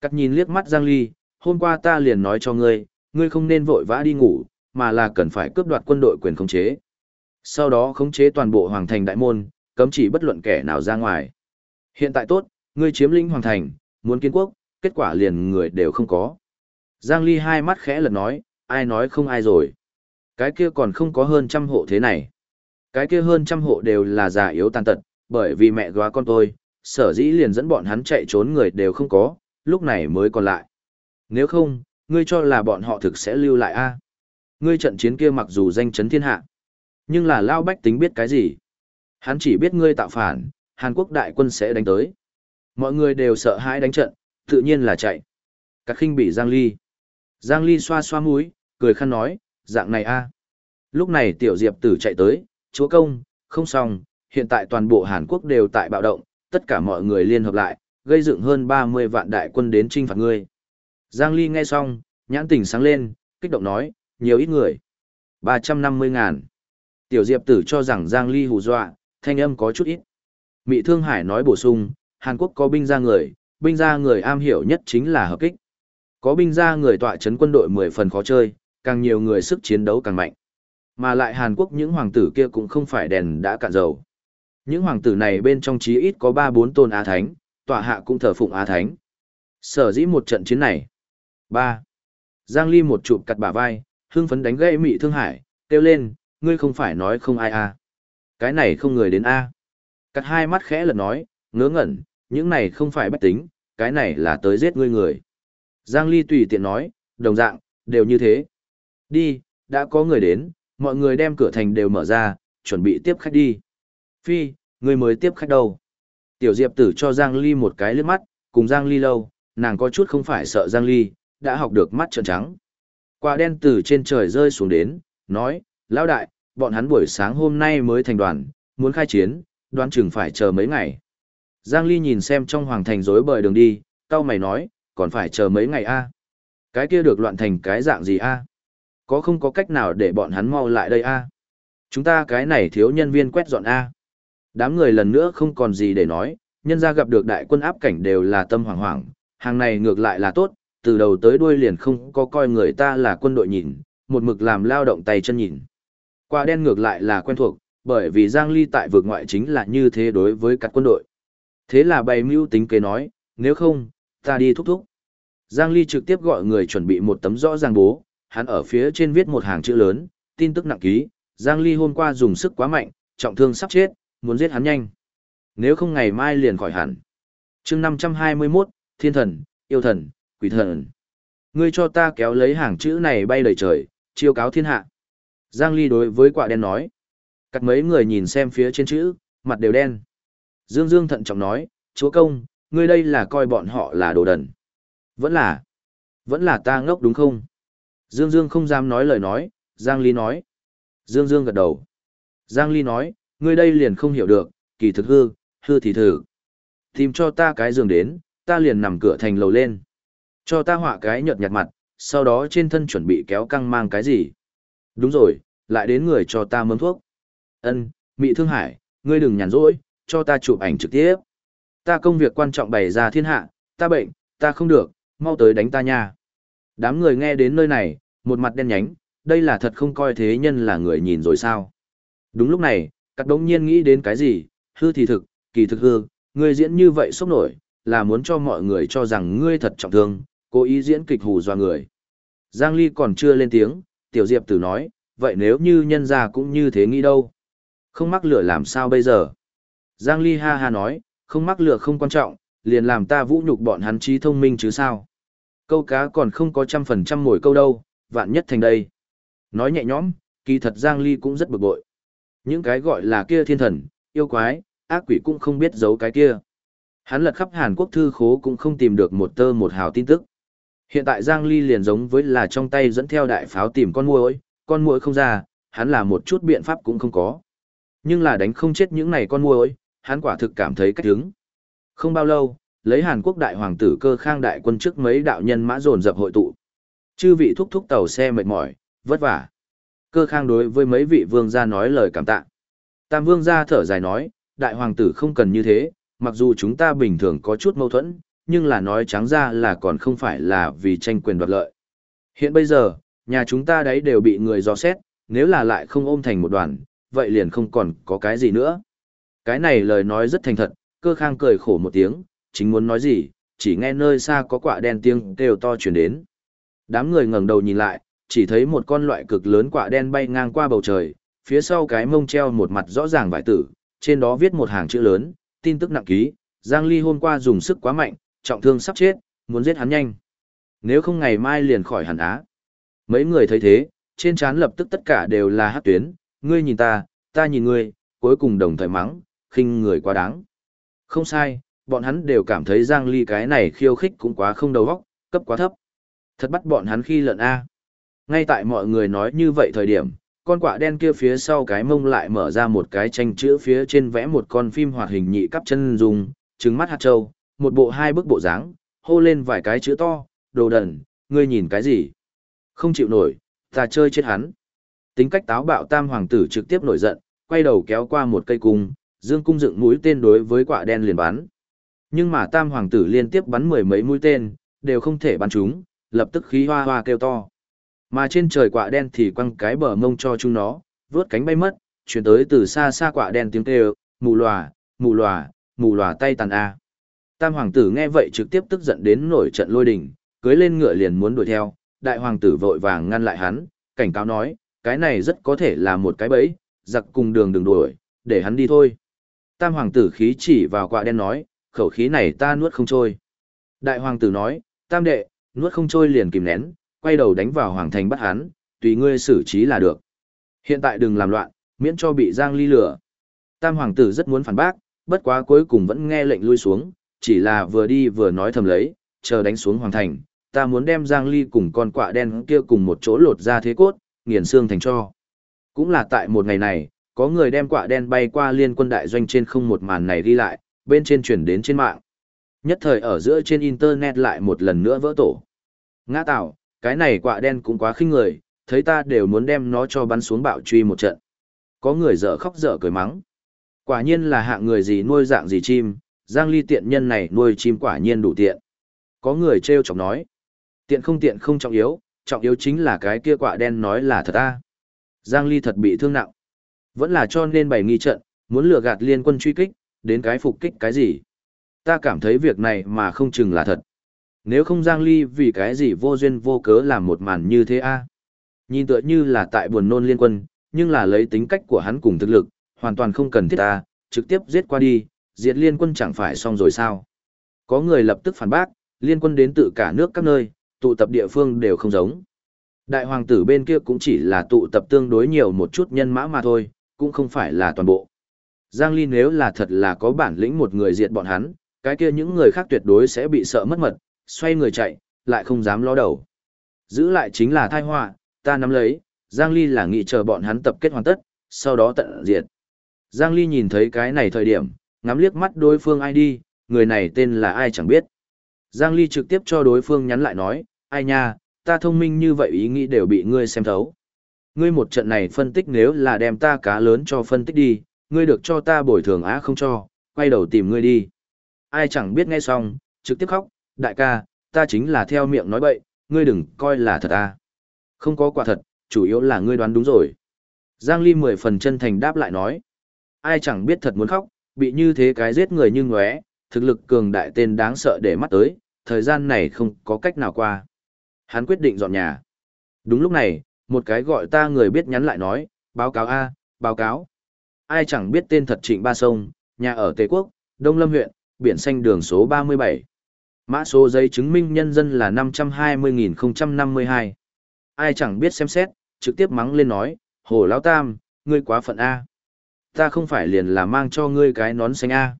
Cắt nhìn liếc mắt Giang Ly, hôm qua ta liền nói cho ngươi, ngươi không nên vội vã đi ngủ, mà là cần phải cướp đoạt quân đội quyền khống chế. Sau đó khống chế toàn bộ hoàng thành đại môn, cấm chỉ bất luận kẻ nào ra ngoài. Hiện tại tốt, ngươi chiếm lĩnh hoàng thành, muốn kiến quốc, kết quả liền người đều không có. Giang Ly hai mắt khẽ lật nói, ai nói không ai rồi. Cái kia còn không có hơn trăm hộ thế này. Cái kia hơn trăm hộ đều là già yếu tàn tật, bởi vì mẹ góa con tôi, sở dĩ liền dẫn bọn hắn chạy trốn người đều không có, lúc này mới còn lại. Nếu không, ngươi cho là bọn họ thực sẽ lưu lại a Ngươi trận chiến kia mặc dù danh chấn thiên hạ, nhưng là Lao Bách tính biết cái gì? Hắn chỉ biết ngươi tạo phản, Hàn Quốc đại quân sẽ đánh tới. Mọi người đều sợ hãi đánh trận, tự nhiên là chạy. Các khinh bị Giang Ly. Giang Ly xoa xoa mũi, cười khăn nói, dạng này a. Lúc này tiểu diệp tử chạy tới, chúa công, không xong, hiện tại toàn bộ Hàn Quốc đều tại bạo động, tất cả mọi người liên hợp lại, gây dựng hơn 30 vạn đại quân đến trinh phạt ngươi. Giang Ly nghe xong, nhãn tình sáng lên, kích động nói, nhiều ít người. 350 ngàn. Tiểu diệp tử cho rằng Giang Ly hù dọa, thanh âm có chút ít. Mị Thương Hải nói bổ sung, Hàn Quốc có binh ra người, binh ra người am hiểu nhất chính là hợp kích. Có binh ra người tọa chấn quân đội 10 phần khó chơi, càng nhiều người sức chiến đấu càng mạnh. Mà lại Hàn Quốc những hoàng tử kia cũng không phải đèn đã cạn dầu. Những hoàng tử này bên trong chí ít có 3-4 tôn Á Thánh, tọa hạ cũng thờ phụng Á Thánh. Sở dĩ một trận chiến này. 3. Giang Ly một chụp cặt bả vai, hưng phấn đánh gãy mị thương hải, kêu lên, ngươi không phải nói không ai à. Cái này không người đến A. Cắt hai mắt khẽ lật nói, ngớ ngẩn, những này không phải bách tính, cái này là tới giết ngươi người. Giang Ly tùy tiện nói, đồng dạng, đều như thế. Đi, đã có người đến, mọi người đem cửa thành đều mở ra, chuẩn bị tiếp khách đi. Phi, người mới tiếp khách đâu. Tiểu Diệp tử cho Giang Ly một cái lướt mắt, cùng Giang Ly lâu, nàng có chút không phải sợ Giang Ly, đã học được mắt trợn trắng. Quả đen từ trên trời rơi xuống đến, nói, lão đại, bọn hắn buổi sáng hôm nay mới thành đoàn, muốn khai chiến, đoán chừng phải chờ mấy ngày. Giang Ly nhìn xem trong hoàng thành rối bời đường đi, cao mày nói, còn phải chờ mấy ngày a? Cái kia được loạn thành cái dạng gì a? Có không có cách nào để bọn hắn mau lại đây a? Chúng ta cái này thiếu nhân viên quét dọn a? Đám người lần nữa không còn gì để nói, nhân ra gặp được đại quân áp cảnh đều là tâm hoảng hoảng, hàng này ngược lại là tốt, từ đầu tới đuôi liền không có coi người ta là quân đội nhìn, một mực làm lao động tay chân nhìn. Quả đen ngược lại là quen thuộc, bởi vì Giang Ly tại vực ngoại chính là như thế đối với các quân đội. Thế là bày mưu tính kế nói, nếu không, ta đi thúc thúc. Giang Ly trực tiếp gọi người chuẩn bị một tấm rõ ràng bố, hắn ở phía trên viết một hàng chữ lớn, tin tức nặng ký, Giang Ly hôm qua dùng sức quá mạnh, trọng thương sắp chết, muốn giết hắn nhanh. Nếu không ngày mai liền khỏi hẳn. chương 521, Thiên thần, Yêu thần, Quỷ thần. Ngươi cho ta kéo lấy hàng chữ này bay đầy trời, chiêu cáo thiên hạ. Giang Ly đối với quả đen nói. Cắt mấy người nhìn xem phía trên chữ, mặt đều đen. Dương Dương thận trọng nói, chúa công, ngươi đây là coi bọn họ là đồ đần. Vẫn là, vẫn là ta ngốc đúng không? Dương Dương không dám nói lời nói, Giang Ly nói. Dương Dương gật đầu. Giang Ly nói, ngươi đây liền không hiểu được, kỳ thực hư, hư thì thử. Tìm cho ta cái giường đến, ta liền nằm cửa thành lầu lên. Cho ta họa cái nhợt nhạt mặt, sau đó trên thân chuẩn bị kéo căng mang cái gì. Đúng rồi, lại đến người cho ta mớm thuốc. Ân, Mị Thương Hải, ngươi đừng nhàn rỗi, cho ta chụp ảnh trực tiếp. Ta công việc quan trọng bày ra thiên hạ, ta bệnh, ta không được, mau tới đánh ta nha. Đám người nghe đến nơi này, một mặt đen nhánh, đây là thật không coi thế nhân là người nhìn rồi sao. Đúng lúc này, các đống nhiên nghĩ đến cái gì, hư thì thực, kỳ thực hư, ngươi diễn như vậy sốc nổi, là muốn cho mọi người cho rằng ngươi thật trọng thương, cố ý diễn kịch hù dọa người. Giang Ly còn chưa lên tiếng, Tiểu Diệp tử nói, vậy nếu như nhân gia cũng như thế nghĩ đâu? Không mắc lửa làm sao bây giờ? Giang Ly ha ha nói, không mắc lửa không quan trọng, liền làm ta vũ nhục bọn hắn trí thông minh chứ sao? Câu cá còn không có trăm phần trăm mồi câu đâu, vạn nhất thành đây. Nói nhẹ nhõm, kỳ thật Giang Ly cũng rất bực bội. Những cái gọi là kia thiên thần, yêu quái, ác quỷ cũng không biết giấu cái kia. Hắn lật khắp Hàn Quốc thư khố cũng không tìm được một tơ một hào tin tức. Hiện tại Giang Ly liền giống với là trong tay dẫn theo đại pháo tìm con muỗi, con muỗi không ra, hắn là một chút biện pháp cũng không có. Nhưng là đánh không chết những này con muỗi, hắn quả thực cảm thấy cách hứng. Không bao lâu, lấy Hàn Quốc đại hoàng tử cơ khang đại quân trước mấy đạo nhân mã dồn dập hội tụ. Chư vị thúc thúc tàu xe mệt mỏi, vất vả. Cơ khang đối với mấy vị vương gia nói lời cảm tạ. Tam vương gia thở dài nói, đại hoàng tử không cần như thế, mặc dù chúng ta bình thường có chút mâu thuẫn, nhưng là nói trắng ra là còn không phải là vì tranh quyền đoạt lợi. Hiện bây giờ, nhà chúng ta đấy đều bị người dò xét, nếu là lại không ôm thành một đoàn, vậy liền không còn có cái gì nữa. Cái này lời nói rất thành thật, cơ khang cười khổ một tiếng, chính muốn nói gì, chỉ nghe nơi xa có quả đen tiếng kêu to chuyển đến. Đám người ngẩng đầu nhìn lại, chỉ thấy một con loại cực lớn quả đen bay ngang qua bầu trời, phía sau cái mông treo một mặt rõ ràng vải tử, trên đó viết một hàng chữ lớn, tin tức nặng ký, Giang Ly hôm qua dùng sức quá mạnh, trọng thương sắp chết, muốn giết hắn nhanh. Nếu không ngày mai liền khỏi hẳn á. Mấy người thấy thế, trên trán lập tức tất cả đều là hát tuyến, ngươi nhìn ta, ta nhìn ngươi, cuối cùng đồng thời mắng, khinh người quá đáng. Không sai, bọn hắn đều cảm thấy Giang Ly cái này khiêu khích cũng quá không đầu óc, cấp quá thấp. Thật bắt bọn hắn khi lợn A. Ngay tại mọi người nói như vậy thời điểm, con quạ đen kia phía sau cái mông lại mở ra một cái tranh chữ phía trên vẽ một con phim hoạt hình nhị cắp chân dùng, trứng mắt hạt trâu, một bộ hai bức bộ dáng, hô lên vài cái chữ to, đồ đần, ngươi nhìn cái gì? Không chịu nổi, ta chơi chết hắn. Tính cách táo bạo tam hoàng tử trực tiếp nổi giận, quay đầu kéo qua một cây cung, dương cung dựng mũi tên đối với quả đen liền bắn. Nhưng mà tam hoàng tử liên tiếp bắn mười mấy mũi tên, đều không thể bắn chúng, lập tức khí hoa hoa kêu to. Mà trên trời quả đen thì quăng cái bờ mông cho chúng nó, vướt cánh bay mất, chuyển tới từ xa xa quả đen tiếng kêu, mù lòa, mù lòa, mù lòa tay tàn A. Tam hoàng tử nghe vậy trực tiếp tức giận đến nổi trận lôi đình, cưới lên ngựa liền muốn đuổi theo, đại hoàng tử vội vàng ngăn lại hắn, cảnh cáo nói, cái này rất có thể là một cái bẫy, giặc cùng đường đừng đuổi, để hắn đi thôi. Tam hoàng tử khí chỉ vào quạ đen nói, khẩu khí này ta nuốt không trôi. Đại hoàng tử nói, tam đệ, nuốt không trôi liền kìm nén, quay đầu đánh vào hoàng thành bắt hắn, tùy ngươi xử trí là được. Hiện tại đừng làm loạn, miễn cho bị giang ly lửa. Tam hoàng tử rất muốn phản bác, bất quá cuối cùng vẫn nghe lệnh lui xuống, chỉ là vừa đi vừa nói thầm lấy, chờ đánh xuống hoàng thành, ta muốn đem giang ly cùng con quạ đen kia cùng một chỗ lột ra thế cốt, nghiền xương thành cho. Cũng là tại một ngày này, có người đem quạ đen bay qua liên quân đại doanh trên không một màn này đi lại, bên trên chuyển đến trên mạng. Nhất thời ở giữa trên internet lại một lần nữa vỡ tổ. Ngã tạo, cái này quạ đen cũng quá khinh người, thấy ta đều muốn đem nó cho bắn xuống bạo truy một trận. Có người dở khóc dở cười mắng. Quả nhiên là hạng người gì nuôi dạng gì chim, Giang Ly tiện nhân này nuôi chim quả nhiên đủ tiện. Có người treo chọc nói. Tiện không tiện không trọng yếu, trọng yếu chính là cái kia quạ đen nói là thật ta. Giang Ly thật bị thương nặng. Vẫn là cho nên bày nghi trận, muốn lừa gạt liên quân truy kích, đến cái phục kích cái gì. Ta cảm thấy việc này mà không chừng là thật. Nếu không Giang Ly vì cái gì vô duyên vô cớ làm một màn như thế a Nhìn tựa như là tại buồn nôn liên quân, nhưng là lấy tính cách của hắn cùng thực lực, hoàn toàn không cần thiết ta, trực tiếp giết qua đi, diệt liên quân chẳng phải xong rồi sao. Có người lập tức phản bác, liên quân đến từ cả nước các nơi, tụ tập địa phương đều không giống. Đại hoàng tử bên kia cũng chỉ là tụ tập tương đối nhiều một chút nhân mã mà thôi, cũng không phải là toàn bộ. Giang Ly nếu là thật là có bản lĩnh một người diệt bọn hắn, cái kia những người khác tuyệt đối sẽ bị sợ mất mật, xoay người chạy, lại không dám ló đầu. Giữ lại chính là thai họa, ta nắm lấy, Giang Ly là nghĩ chờ bọn hắn tập kết hoàn tất, sau đó tận diệt. Giang Ly nhìn thấy cái này thời điểm, ngắm liếc mắt đối phương ai đi, người này tên là ai chẳng biết. Giang Ly trực tiếp cho đối phương nhắn lại nói, ai nha, ta thông minh như vậy ý nghĩ đều bị ngươi xem thấu. Ngươi một trận này phân tích nếu là đem ta cá lớn cho phân tích đi, ngươi được cho ta bồi thường á không cho, quay đầu tìm ngươi đi. Ai chẳng biết nghe xong, trực tiếp khóc, đại ca, ta chính là theo miệng nói bậy, ngươi đừng coi là thật à. Không có quả thật, chủ yếu là ngươi đoán đúng rồi. Giang Ly mười phần chân thành đáp lại nói. Ai chẳng biết thật muốn khóc, bị như thế cái giết người như ngóe, thực lực cường đại tên đáng sợ để mắt tới, thời gian này không có cách nào qua. Hắn quyết định dọn nhà. Đúng lúc này, một cái gọi ta người biết nhắn lại nói, báo cáo A, báo cáo. Ai chẳng biết tên thật trịnh ba sông, nhà ở Tây Quốc, Đông Lâm huyện, biển xanh đường số 37. Mã số giấy chứng minh nhân dân là 520.052. Ai chẳng biết xem xét, trực tiếp mắng lên nói, Hồ Lão Tam, ngươi quá phận A. Ta không phải liền là mang cho ngươi cái nón xanh A.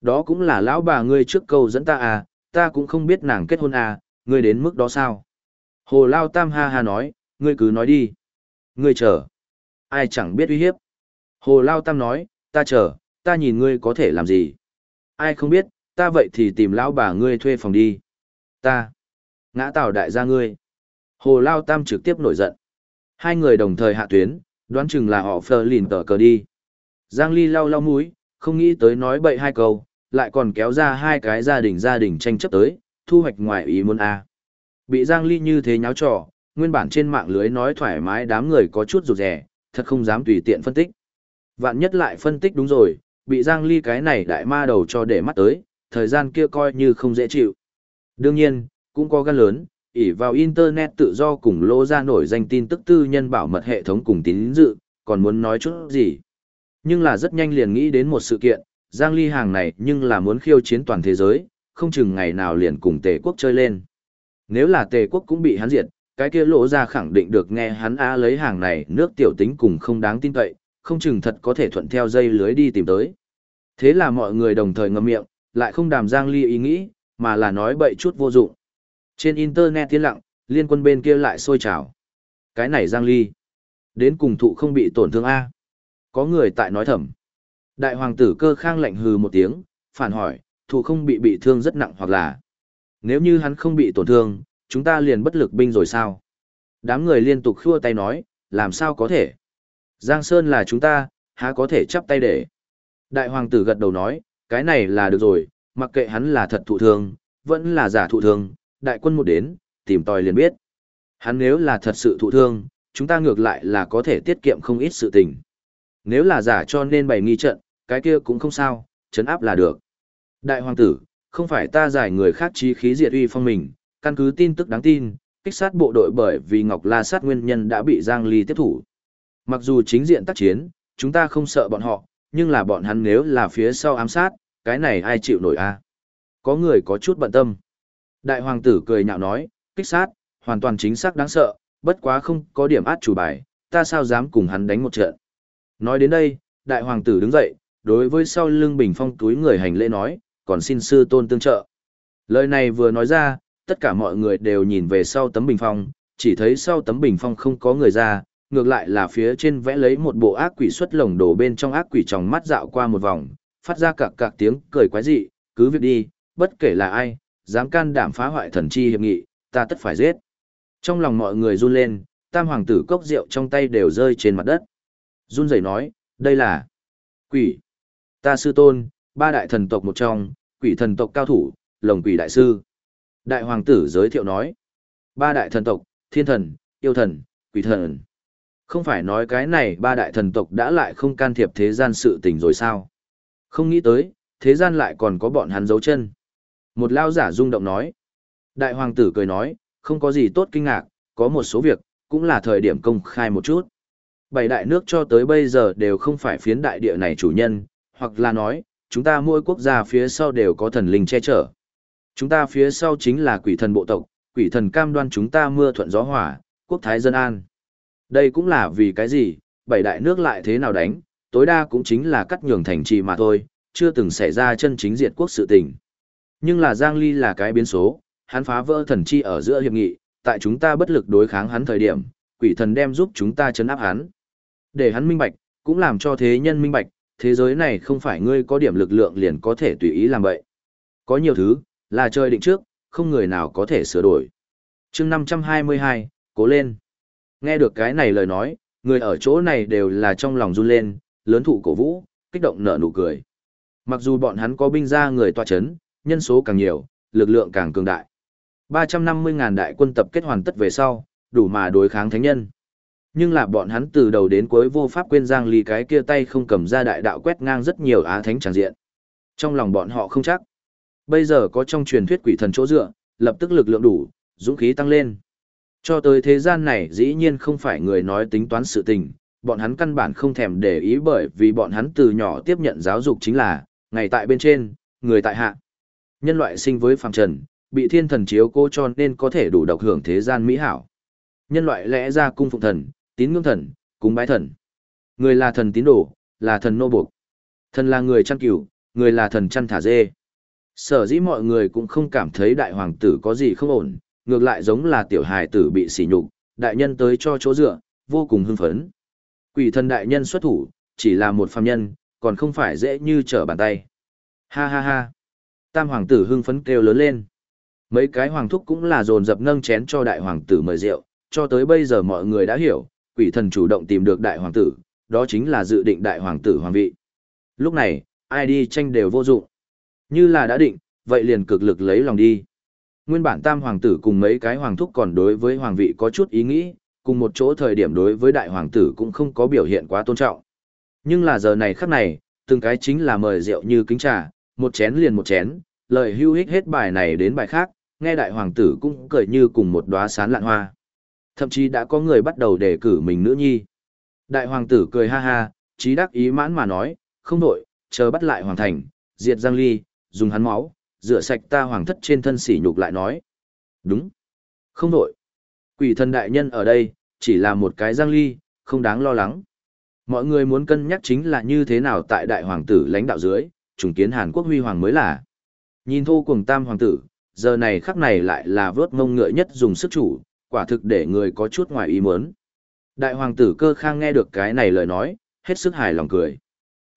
Đó cũng là lão bà ngươi trước câu dẫn ta à, ta cũng không biết nàng kết hôn à, ngươi đến mức đó sao? Hồ Lao Tam ha ha nói, ngươi cứ nói đi. Ngươi chờ. Ai chẳng biết uy hiếp. Hồ Lao Tam nói, ta chờ, ta nhìn ngươi có thể làm gì. Ai không biết, ta vậy thì tìm lão bà ngươi thuê phòng đi. Ta. Ngã tào đại gia ngươi. Hồ Lao Tam trực tiếp nổi giận. Hai người đồng thời hạ tuyến, đoán chừng là họ phờ lìn tờ cờ đi. Giang Ly lau lau mũi, không nghĩ tới nói bậy hai câu, lại còn kéo ra hai cái gia đình gia đình tranh chấp tới, thu hoạch ngoài ý muốn a. Bị Giang Ly như thế nháo trò, nguyên bản trên mạng lưới nói thoải mái đám người có chút rụt rè, thật không dám tùy tiện phân tích. Vạn nhất lại phân tích đúng rồi, bị Giang Ly cái này đại ma đầu cho để mắt tới, thời gian kia coi như không dễ chịu. Đương nhiên, cũng có gan lớn, ỉ vào Internet tự do cùng lô ra nổi danh tin tức tư nhân bảo mật hệ thống cùng tín dự, còn muốn nói chút gì. Nhưng là rất nhanh liền nghĩ đến một sự kiện, Giang Ly hàng này nhưng là muốn khiêu chiến toàn thế giới, không chừng ngày nào liền cùng tề quốc chơi lên. Nếu là tề quốc cũng bị hắn diệt, cái kia lỗ ra khẳng định được nghe hắn á lấy hàng này nước tiểu tính cùng không đáng tin cậy, không chừng thật có thể thuận theo dây lưới đi tìm tới. Thế là mọi người đồng thời ngậm miệng, lại không đàm Giang Ly ý nghĩ, mà là nói bậy chút vô dụng. Trên internet tiến lặng, liên quân bên kia lại sôi trào. Cái này Giang Ly. Đến cùng thụ không bị tổn thương A. Có người tại nói thầm. Đại hoàng tử cơ khang lạnh hừ một tiếng, phản hỏi, thủ không bị bị thương rất nặng hoặc là. Nếu như hắn không bị tổn thương, chúng ta liền bất lực binh rồi sao? Đám người liên tục khua tay nói, làm sao có thể? Giang Sơn là chúng ta, há có thể chắp tay để. Đại hoàng tử gật đầu nói, cái này là được rồi, mặc kệ hắn là thật thụ thương, vẫn là giả thụ thương, đại quân một đến, tìm tòi liền biết. Hắn nếu là thật sự thụ thương, chúng ta ngược lại là có thể tiết kiệm không ít sự tình. Nếu là giả cho nên bày nghi trận, cái kia cũng không sao, chấn áp là được. Đại hoàng tử, không phải ta giải người khác trí khí diệt uy phong mình, căn cứ tin tức đáng tin, kích sát bộ đội bởi vì Ngọc La sát nguyên nhân đã bị Giang Ly tiếp thủ. Mặc dù chính diện tác chiến, chúng ta không sợ bọn họ, nhưng là bọn hắn nếu là phía sau ám sát, cái này ai chịu nổi a? Có người có chút bận tâm. Đại hoàng tử cười nhạo nói, kích sát, hoàn toàn chính xác đáng sợ, bất quá không có điểm át chủ bài, ta sao dám cùng hắn đánh một trận. Nói đến đây, đại hoàng tử đứng dậy, đối với sau lưng bình phong túi người hành lễ nói, còn xin sư tôn tương trợ. Lời này vừa nói ra, tất cả mọi người đều nhìn về sau tấm bình phong, chỉ thấy sau tấm bình phong không có người ra, ngược lại là phía trên vẽ lấy một bộ ác quỷ xuất lồng đổ bên trong ác quỷ trong mắt dạo qua một vòng, phát ra cạc cạc tiếng cười quái dị, cứ việc đi, bất kể là ai, dám can đảm phá hoại thần chi hiệp nghị, ta tất phải giết. Trong lòng mọi người run lên, tam hoàng tử cốc rượu trong tay đều rơi trên mặt đất. Run rẩy nói, đây là quỷ. Ta sư tôn, ba đại thần tộc một trong, quỷ thần tộc cao thủ, lồng quỷ đại sư. Đại hoàng tử giới thiệu nói, ba đại thần tộc, thiên thần, yêu thần, quỷ thần. Không phải nói cái này ba đại thần tộc đã lại không can thiệp thế gian sự tình rồi sao? Không nghĩ tới, thế gian lại còn có bọn hắn dấu chân. Một lao giả rung động nói. Đại hoàng tử cười nói, không có gì tốt kinh ngạc, có một số việc, cũng là thời điểm công khai một chút. Bảy đại nước cho tới bây giờ đều không phải phiến đại địa này chủ nhân, hoặc là nói, chúng ta mỗi quốc gia phía sau đều có thần linh che chở. Chúng ta phía sau chính là quỷ thần bộ tộc, quỷ thần cam đoan chúng ta mưa thuận gió hỏa, quốc thái dân an. Đây cũng là vì cái gì, bảy đại nước lại thế nào đánh, tối đa cũng chính là cắt nhường thành trì mà thôi, chưa từng xảy ra chân chính diệt quốc sự tình. Nhưng là Giang Ly là cái biến số, hắn phá vỡ thần chi ở giữa hiệp nghị, tại chúng ta bất lực đối kháng hắn thời điểm, quỷ thần đem giúp chúng ta chấn áp hắn. Để hắn minh bạch, cũng làm cho thế nhân minh bạch, thế giới này không phải ngươi có điểm lực lượng liền có thể tùy ý làm vậy. Có nhiều thứ, là trời định trước, không người nào có thể sửa đổi. chương 522, cố lên. Nghe được cái này lời nói, người ở chỗ này đều là trong lòng run lên, lớn thụ cổ vũ, kích động nở nụ cười. Mặc dù bọn hắn có binh ra người tòa chấn, nhân số càng nhiều, lực lượng càng cường đại. 350.000 đại quân tập kết hoàn tất về sau, đủ mà đối kháng thánh nhân. Nhưng là bọn hắn từ đầu đến cuối vô pháp quên Giang Ly cái kia tay không cầm ra đại đạo quét ngang rất nhiều á thánh tràng diện. Trong lòng bọn họ không chắc. Bây giờ có trong truyền thuyết quỷ thần chỗ dựa, lập tức lực lượng đủ, dũng khí tăng lên. Cho tới thế gian này dĩ nhiên không phải người nói tính toán sự tình, bọn hắn căn bản không thèm để ý bởi vì bọn hắn từ nhỏ tiếp nhận giáo dục chính là, ngày tại bên trên, người tại hạ. Nhân loại sinh với phàm trần, bị thiên thần chiếu cô cho nên có thể đủ độc hưởng thế gian mỹ hảo. Nhân loại lẽ ra cung phụng thần, tín ngưỡng thần, cúng bái thần. Người là thần tín đồ, là thần nô buộc. Thần là người chăn cừu, người là thần chăn thả dê. Sở dĩ mọi người cũng không cảm thấy đại hoàng tử có gì không ổn, ngược lại giống là tiểu hài tử bị sỉ nhục, đại nhân tới cho chỗ dựa, vô cùng hưng phấn. Quỷ thần đại nhân xuất thủ, chỉ là một phàm nhân, còn không phải dễ như trở bàn tay. Ha ha ha. Tam hoàng tử hưng phấn kêu lớn lên. Mấy cái hoàng thúc cũng là dồn dập nâng chén cho đại hoàng tử mời rượu, cho tới bây giờ mọi người đã hiểu, quỷ thần chủ động tìm được đại hoàng tử, đó chính là dự định đại hoàng tử hoàng vị. Lúc này, ai đi tranh đều vô dụng. Như là đã định, vậy liền cực lực lấy lòng đi. Nguyên bản tam hoàng tử cùng mấy cái hoàng thúc còn đối với hoàng vị có chút ý nghĩ, cùng một chỗ thời điểm đối với đại hoàng tử cũng không có biểu hiện quá tôn trọng. Nhưng là giờ này khắc này, từng cái chính là mời rượu như kính trà, một chén liền một chén, lời hưu hích hết bài này đến bài khác, nghe đại hoàng tử cũng cười như cùng một đóa sán lạn hoa. Thậm chí đã có người bắt đầu đề cử mình nữ nhi. Đại hoàng tử cười ha ha, trí đắc ý mãn mà nói, không đổi, chờ bắt lại hoàng thành, diệt Giang Ly, dùng hắn máu, rửa sạch ta hoàng thất trên thân sỉ nhục lại nói. Đúng. Không đổi. Quỷ thần đại nhân ở đây, chỉ là một cái Giang Ly, không đáng lo lắng. Mọi người muốn cân nhắc chính là như thế nào tại đại hoàng tử lãnh đạo dưới, trùng kiến Hàn Quốc huy hoàng mới là. Nhìn thu cùng tam hoàng tử, giờ này khắc này lại là vớt mông ngựa nhất dùng sức chủ, quả thực để người có chút ngoài ý muốn. Đại hoàng tử cơ khang nghe được cái này lời nói, hết sức hài lòng cười.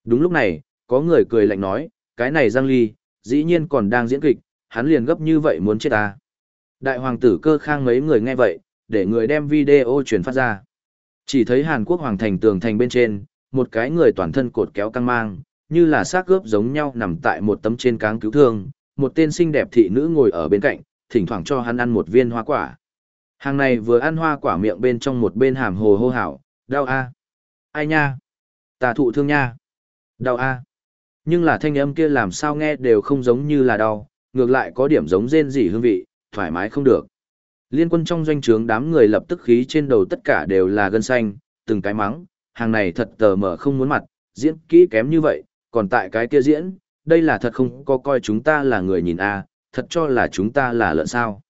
Đúng lúc này, có người cười lạnh nói, cái này Giang Ly, dĩ nhiên còn đang diễn kịch, hắn liền gấp như vậy muốn chết ta. Đại hoàng tử cơ khang mấy người nghe vậy, để người đem video truyền phát ra. Chỉ thấy Hàn Quốc hoàng thành tường thành bên trên, một cái người toàn thân cột kéo căng mang, như là xác gớp giống nhau nằm tại một tấm trên cáng cứu thương, một tên xinh đẹp thị nữ ngồi ở bên cạnh, thỉnh thoảng cho hắn ăn một viên hoa quả. Hàng này vừa ăn hoa quả miệng bên trong một bên hàm hồ hô hào, đau a, ai nha, tà thụ thương nha, đau a. Nhưng là thanh âm kia làm sao nghe đều không giống như là đau, ngược lại có điểm giống rên rỉ hương vị, thoải mái không được. Liên quân trong doanh trướng đám người lập tức khí trên đầu tất cả đều là gân xanh, từng cái mắng, hàng này thật tờ mở không muốn mặt, diễn kỹ kém như vậy, còn tại cái kia diễn, đây là thật không có coi chúng ta là người nhìn a, thật cho là chúng ta là lợn sao.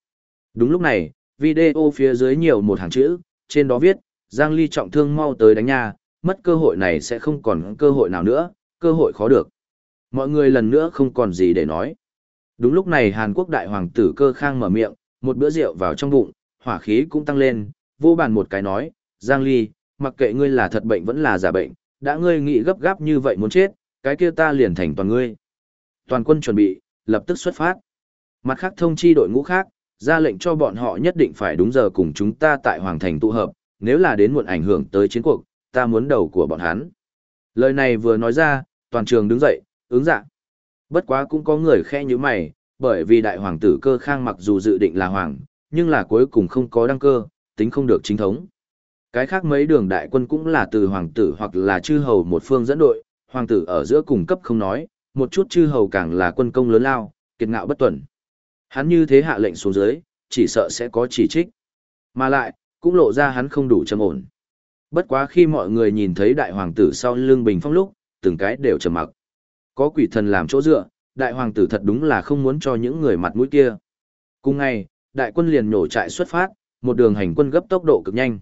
Đúng lúc này, video phía dưới nhiều một hàng chữ, trên đó viết, Giang Ly trọng thương mau tới đánh nha, mất cơ hội này sẽ không còn cơ hội nào nữa, cơ hội khó được. Mọi người lần nữa không còn gì để nói. Đúng lúc này Hàn Quốc đại hoàng tử cơ khang mở miệng, một bữa rượu vào trong bụng, hỏa khí cũng tăng lên, vô bàn một cái nói, Giang Ly, mặc kệ ngươi là thật bệnh vẫn là giả bệnh, đã ngươi nghĩ gấp gáp như vậy muốn chết, cái kia ta liền thành toàn ngươi. Toàn quân chuẩn bị, lập tức xuất phát. Mặt khác thông chi đội ngũ khác, ra lệnh cho bọn họ nhất định phải đúng giờ cùng chúng ta tại Hoàng Thành tụ hợp, nếu là đến muộn ảnh hưởng tới chiến cuộc, ta muốn đầu của bọn hắn. Lời này vừa nói ra, toàn trường đứng dậy, ứng dạ. Bất quá cũng có người khe như mày, bởi vì đại hoàng tử cơ khang mặc dù dự định là hoàng, nhưng là cuối cùng không có đăng cơ, tính không được chính thống. Cái khác mấy đường đại quân cũng là từ hoàng tử hoặc là chư hầu một phương dẫn đội, hoàng tử ở giữa cùng cấp không nói, một chút chư hầu càng là quân công lớn lao, kiệt ngạo bất tuần. Hắn như thế hạ lệnh xuống dưới, chỉ sợ sẽ có chỉ trích. Mà lại, cũng lộ ra hắn không đủ trầm ổn. Bất quá khi mọi người nhìn thấy đại hoàng tử sau lưng bình phong lúc, từng cái đều trầm mặc. Có quỷ thần làm chỗ dựa, đại hoàng tử thật đúng là không muốn cho những người mặt mũi kia. Cùng ngày, đại quân liền nổ trại xuất phát, một đường hành quân gấp tốc độ cực nhanh.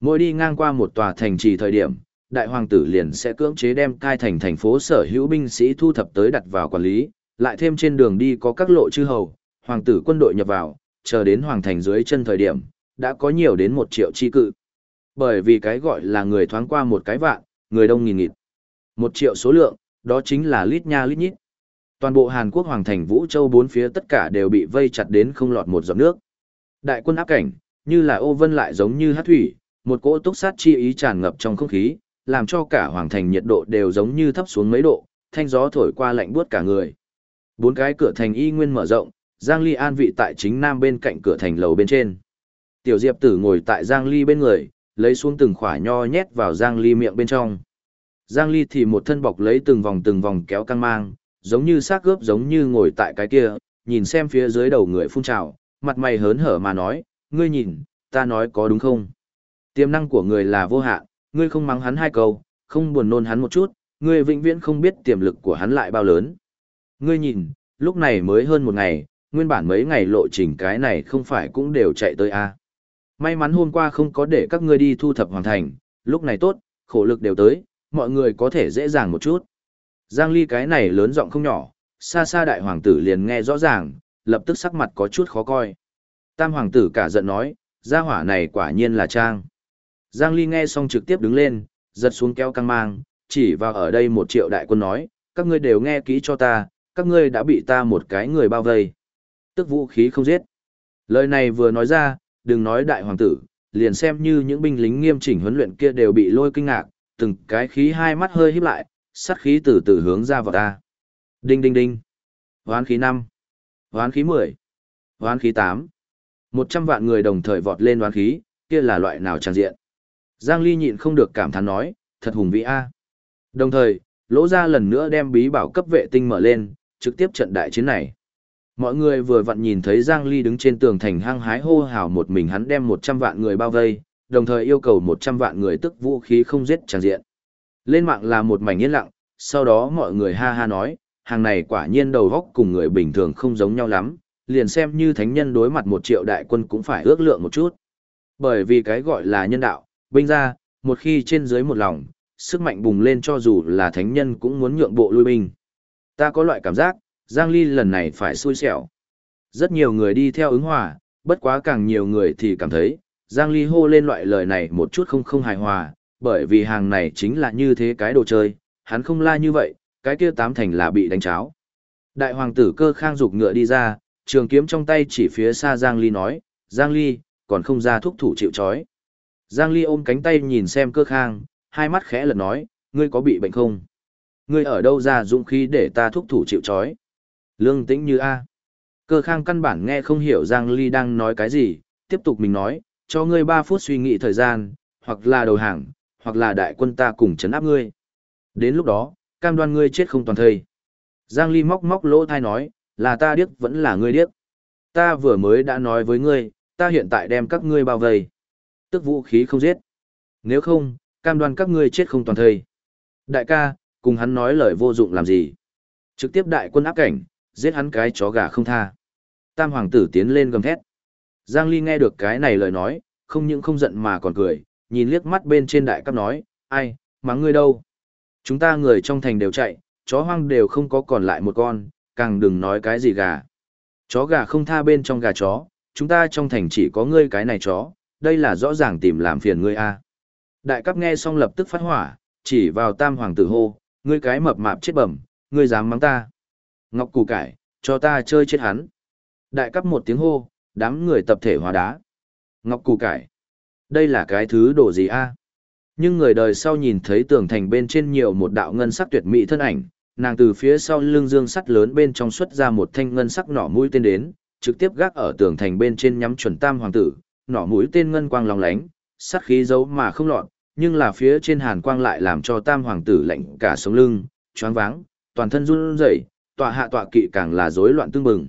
Mỗi đi ngang qua một tòa thành trì thời điểm, đại hoàng tử liền sẽ cưỡng chế đem cai thành thành phố sở hữu binh sĩ thu thập tới đặt vào quản lý, lại thêm trên đường đi có các lộ chư hầu, hoàng tử quân đội nhập vào, chờ đến hoàng thành dưới chân thời điểm, đã có nhiều đến một triệu chi cự. Bởi vì cái gọi là người thoáng qua một cái vạn, người đông nghìn nghịt. Một triệu số lượng, đó chính là lít nha lít nhít. Toàn bộ Hàn Quốc hoàng thành Vũ Châu bốn phía tất cả đều bị vây chặt đến không lọt một giọt nước. Đại quân áp cảnh, như là ô vân lại giống như hát thủy, một cỗ túc sát chi ý tràn ngập trong không khí, làm cho cả hoàng thành nhiệt độ đều giống như thấp xuống mấy độ, thanh gió thổi qua lạnh buốt cả người. Bốn cái cửa thành y nguyên mở rộng, Giang Ly an vị tại chính nam bên cạnh cửa thành lầu bên trên. Tiểu Diệp Tử ngồi tại Giang Ly bên người, lấy xuống từng khỏa nho nhét vào Giang Ly miệng bên trong. Giang Ly thì một thân bọc lấy từng vòng từng vòng kéo căng mang, giống như xác gớp giống như ngồi tại cái kia, nhìn xem phía dưới đầu người phun trào, mặt mày hớn hở mà nói, ngươi nhìn, ta nói có đúng không? Tiềm năng của người là vô hạn, ngươi không mắng hắn hai câu, không buồn nôn hắn một chút, ngươi vĩnh viễn không biết tiềm lực của hắn lại bao lớn. Ngươi nhìn, lúc này mới hơn một ngày, nguyên bản mấy ngày lộ trình cái này không phải cũng đều chạy tới a à. May mắn hôm qua không có để các ngươi đi thu thập hoàn thành, lúc này tốt, khổ lực đều tới, mọi người có thể dễ dàng một chút. Giang Ly cái này lớn giọng không nhỏ, xa xa đại hoàng tử liền nghe rõ ràng, lập tức sắc mặt có chút khó coi. Tam hoàng tử cả giận nói, gia hỏa này quả nhiên là trang. Giang Ly nghe xong trực tiếp đứng lên, giật xuống kéo căng mang, chỉ vào ở đây một triệu đại quân nói, các ngươi đều nghe kỹ cho ta, các ngươi đã bị ta một cái người bao vây. Tức vũ khí không giết. Lời này vừa nói ra, đừng nói đại hoàng tử, liền xem như những binh lính nghiêm chỉnh huấn luyện kia đều bị lôi kinh ngạc, từng cái khí hai mắt hơi híp lại, sát khí từ từ hướng ra vào ta. Đinh đinh đinh. Hoán khí 5. Hoán khí 10. Hoán khí 8. 100 vạn người đồng thời vọt lên hoán khí, kia là loại nào tràn diện. Giang Ly nhịn không được cảm thán nói, thật hùng vĩ a. Đồng thời, lỗ ra lần nữa đem bí bảo cấp vệ tinh mở lên, trực tiếp trận đại chiến này. Mọi người vừa vặn nhìn thấy Giang Ly đứng trên tường thành hăng hái hô hào một mình hắn đem 100 vạn người bao vây, đồng thời yêu cầu 100 vạn người tức vũ khí không giết tràn diện. Lên mạng là một mảnh yên lặng, sau đó mọi người ha ha nói, hàng này quả nhiên đầu góc cùng người bình thường không giống nhau lắm, liền xem như thánh nhân đối mặt một triệu đại quân cũng phải ước lượng một chút. Bởi vì cái gọi là nhân đạo, binh ra, một khi trên dưới một lòng, sức mạnh bùng lên cho dù là thánh nhân cũng muốn nhượng bộ lui binh. Ta có loại cảm giác, Giang Ly lần này phải xui xẻo. Rất nhiều người đi theo ứng hòa, bất quá càng nhiều người thì cảm thấy, Giang Ly hô lên loại lời này một chút không không hài hòa, bởi vì hàng này chính là như thế cái đồ chơi, hắn không la như vậy, cái kia tám thành là bị đánh cháo. Đại hoàng tử cơ khang dục ngựa đi ra, trường kiếm trong tay chỉ phía xa Giang Ly nói, Giang Ly, còn không ra thúc thủ chịu chói. Giang Ly ôm cánh tay nhìn xem cơ khang, hai mắt khẽ lật nói, ngươi có bị bệnh không? Ngươi ở đâu ra dũng khí để ta thúc thủ chịu chói? Lương tĩnh như A. Cơ khang căn bản nghe không hiểu Giang Ly đang nói cái gì, tiếp tục mình nói, cho ngươi 3 phút suy nghĩ thời gian, hoặc là đầu hàng, hoặc là đại quân ta cùng chấn áp ngươi. Đến lúc đó, cam đoan ngươi chết không toàn thây. Giang Ly móc móc lỗ thai nói, là ta điếc vẫn là ngươi điếc. Ta vừa mới đã nói với ngươi, ta hiện tại đem các ngươi bao vây. Tức vũ khí không giết. Nếu không, cam đoan các ngươi chết không toàn thây. Đại ca, cùng hắn nói lời vô dụng làm gì. Trực tiếp đại quân áp cảnh, giết hắn cái chó gà không tha. Tam hoàng tử tiến lên gầm thét. Giang Ly nghe được cái này lời nói, không những không giận mà còn cười, nhìn liếc mắt bên trên đại cấp nói, ai, mắng ngươi đâu. Chúng ta người trong thành đều chạy, chó hoang đều không có còn lại một con, càng đừng nói cái gì gà. Chó gà không tha bên trong gà chó, chúng ta trong thành chỉ có ngươi cái này chó, đây là rõ ràng tìm làm phiền ngươi a. Đại cấp nghe xong lập tức phát hỏa, chỉ vào tam hoàng tử hô, ngươi cái mập mạp chết bẩm, ngươi dám mắng ta. Ngọc củ cải, cho ta chơi chết hắn. Đại cấp một tiếng hô, đám người tập thể hóa đá. Ngọc củ cải. Đây là cái thứ đồ gì a? Nhưng người đời sau nhìn thấy tường thành bên trên nhiều một đạo ngân sắc tuyệt mỹ thân ảnh, nàng từ phía sau lưng dương sắt lớn bên trong xuất ra một thanh ngân sắc nỏ mũi tên đến, trực tiếp gác ở tường thành bên trên nhắm chuẩn tam hoàng tử, nỏ mũi tên ngân quang lòng lánh, sắt khí giấu mà không lọt, nhưng là phía trên hàn quang lại làm cho tam hoàng tử lạnh cả sống lưng, choáng váng, toàn thân run rẩy, tọa hạ tọa kỵ càng là rối loạn tương bừng.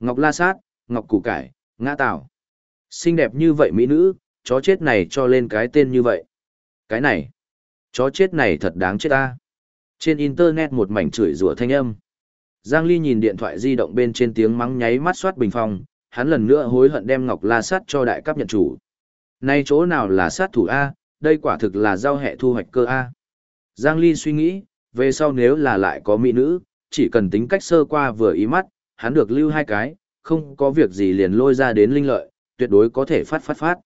Ngọc La Sát, Ngọc Củ Cải, Ngã Tảo. Xinh đẹp như vậy mỹ nữ, chó chết này cho lên cái tên như vậy. Cái này, chó chết này thật đáng chết ta. Trên internet một mảnh chửi rủa thanh âm. Giang Ly nhìn điện thoại di động bên trên tiếng mắng nháy mắt soát bình phong, hắn lần nữa hối hận đem Ngọc La Sát cho đại cấp nhận chủ. Nay chỗ nào là sát thủ A, đây quả thực là giao hệ thu hoạch cơ A. Giang Ly suy nghĩ, về sau nếu là lại có mỹ nữ, chỉ cần tính cách sơ qua vừa ý mắt, hắn được lưu hai cái, không có việc gì liền lôi ra đến linh lợi, tuyệt đối có thể phát phát phát.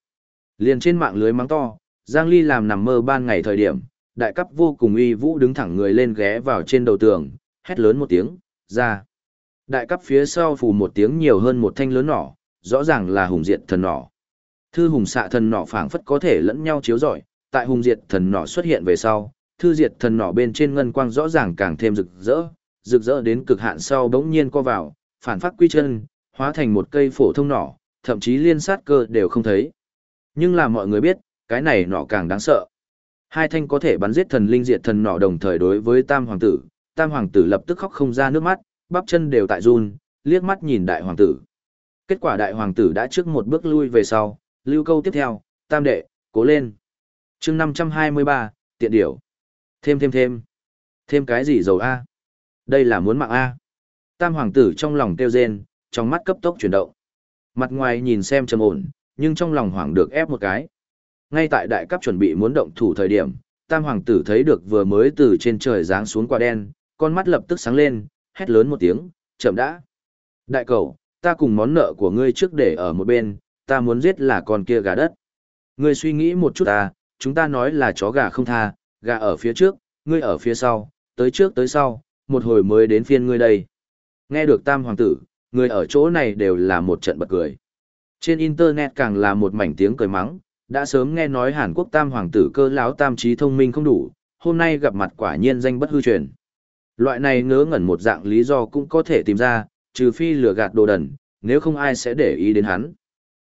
Liền trên mạng lưới mắng to, Giang Ly làm nằm mơ ban ngày thời điểm, đại cấp vô cùng uy vũ đứng thẳng người lên ghé vào trên đầu tường, hét lớn một tiếng, ra. Đại cấp phía sau phù một tiếng nhiều hơn một thanh lớn nỏ, rõ ràng là hùng diệt thần nỏ. Thư hùng xạ thần nỏ phảng phất có thể lẫn nhau chiếu rọi, tại hùng diệt thần nỏ xuất hiện về sau, thư diệt thần nỏ bên trên ngân quang rõ ràng càng thêm rực rỡ, rực rỡ đến cực hạn sau bỗng nhiên co vào, phản phát quy chân, hóa thành một cây phổ thông nỏ, thậm chí liên sát cơ đều không thấy. Nhưng là mọi người biết, cái này nỏ càng đáng sợ. Hai thanh có thể bắn giết thần linh diệt thần nỏ đồng thời đối với tam hoàng tử, tam hoàng tử lập tức khóc không ra nước mắt, bắp chân đều tại run, liếc mắt nhìn đại hoàng tử. Kết quả đại hoàng tử đã trước một bước lui về sau, lưu câu tiếp theo, tam đệ, cố lên. chương 523, tiện điểu. Thêm thêm thêm. Thêm cái gì dầu A? Đây là muốn mạng A. Tam hoàng tử trong lòng kêu rên, trong mắt cấp tốc chuyển động. Mặt ngoài nhìn xem trầm ổn, nhưng trong lòng hoàng được ép một cái. Ngay tại đại cấp chuẩn bị muốn động thủ thời điểm, tam hoàng tử thấy được vừa mới từ trên trời giáng xuống quả đen, con mắt lập tức sáng lên, hét lớn một tiếng, chậm đã. Đại cầu, ta cùng món nợ của ngươi trước để ở một bên, ta muốn giết là con kia gà đất. Ngươi suy nghĩ một chút ta, chúng ta nói là chó gà không tha, gà ở phía trước, ngươi ở phía sau, tới trước tới sau, một hồi mới đến phiên ngươi đây. Nghe được tam hoàng tử, người ở chỗ này đều là một trận bật cười. Trên internet càng là một mảnh tiếng cười mắng, đã sớm nghe nói Hàn Quốc tam hoàng tử cơ lão tam trí thông minh không đủ, hôm nay gặp mặt quả nhiên danh bất hư truyền. Loại này ngớ ngẩn một dạng lý do cũng có thể tìm ra, trừ phi lừa gạt đồ đần, nếu không ai sẽ để ý đến hắn.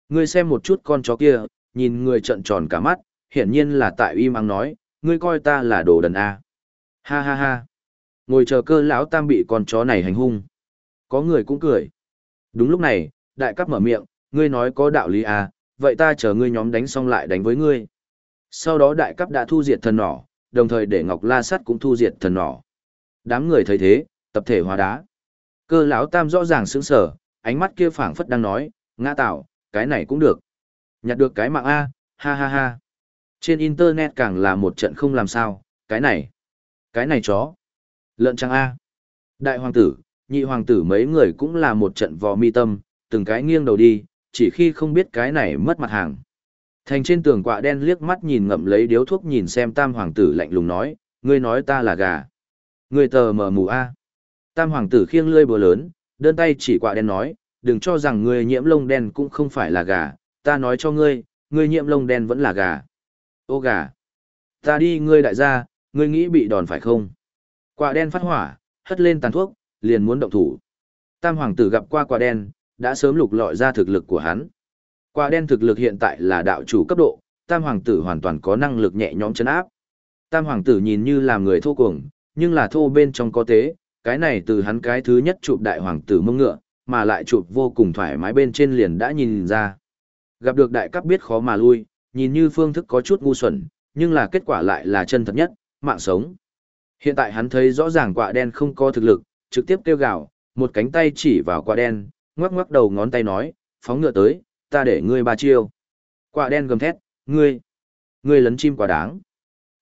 Ngươi xem một chút con chó kia, nhìn người trận tròn cả mắt, hiển nhiên là tại im mắng nói, ngươi coi ta là đồ đần à. Ha ha ha. Ngồi chờ cơ lão tam bị con chó này hành hung. Có người cũng cười. Đúng lúc này, đại cấp mở miệng, ngươi nói có đạo lý à, vậy ta chờ ngươi nhóm đánh xong lại đánh với ngươi. Sau đó đại cấp đã thu diệt thần nỏ, đồng thời để Ngọc La Sắt cũng thu diệt thần nỏ. Đám người thấy thế, tập thể hóa đá. Cơ lão tam rõ ràng sững sờ, ánh mắt kia phảng phất đang nói, ngã tạo, cái này cũng được. Nhặt được cái mạng A, ha ha ha. Trên internet càng là một trận không làm sao, cái này, cái này chó. Lợn trăng A. Đại hoàng tử, nhị hoàng tử mấy người cũng là một trận vò mi tâm, từng cái nghiêng đầu đi, chỉ khi không biết cái này mất mặt hàng. Thành trên tường quạ đen liếc mắt nhìn ngậm lấy điếu thuốc nhìn xem tam hoàng tử lạnh lùng nói, ngươi nói ta là gà. Ngươi tờ mờ mù A. Tam hoàng tử khiêng lươi bừa lớn, đơn tay chỉ quạ đen nói, đừng cho rằng ngươi nhiễm lông đen cũng không phải là gà, ta nói cho ngươi, ngươi nhiễm lông đen vẫn là gà. Ô gà. Ta đi ngươi đại gia, ngươi nghĩ bị đòn phải không? Quả đen phát hỏa, hất lên tàn thuốc, liền muốn động thủ. Tam hoàng tử gặp qua quả đen, đã sớm lục lọi ra thực lực của hắn. Quả đen thực lực hiện tại là đạo chủ cấp độ, tam hoàng tử hoàn toàn có năng lực nhẹ nhõm chấn áp. Tam hoàng tử nhìn như là người thô cuồng, nhưng là thô bên trong có tế, cái này từ hắn cái thứ nhất chụp đại hoàng tử mông ngựa, mà lại chụp vô cùng thoải mái bên trên liền đã nhìn ra. Gặp được đại cấp biết khó mà lui, nhìn như phương thức có chút ngu xuẩn, nhưng là kết quả lại là chân thật nhất, mạng sống. Hiện tại hắn thấy rõ ràng quả đen không có thực lực, trực tiếp kêu gào, một cánh tay chỉ vào quả đen, ngoắc ngoắc đầu ngón tay nói, phóng ngựa tới, ta để ngươi ba chiêu. Quả đen gầm thét, ngươi, ngươi lấn chim quả đáng.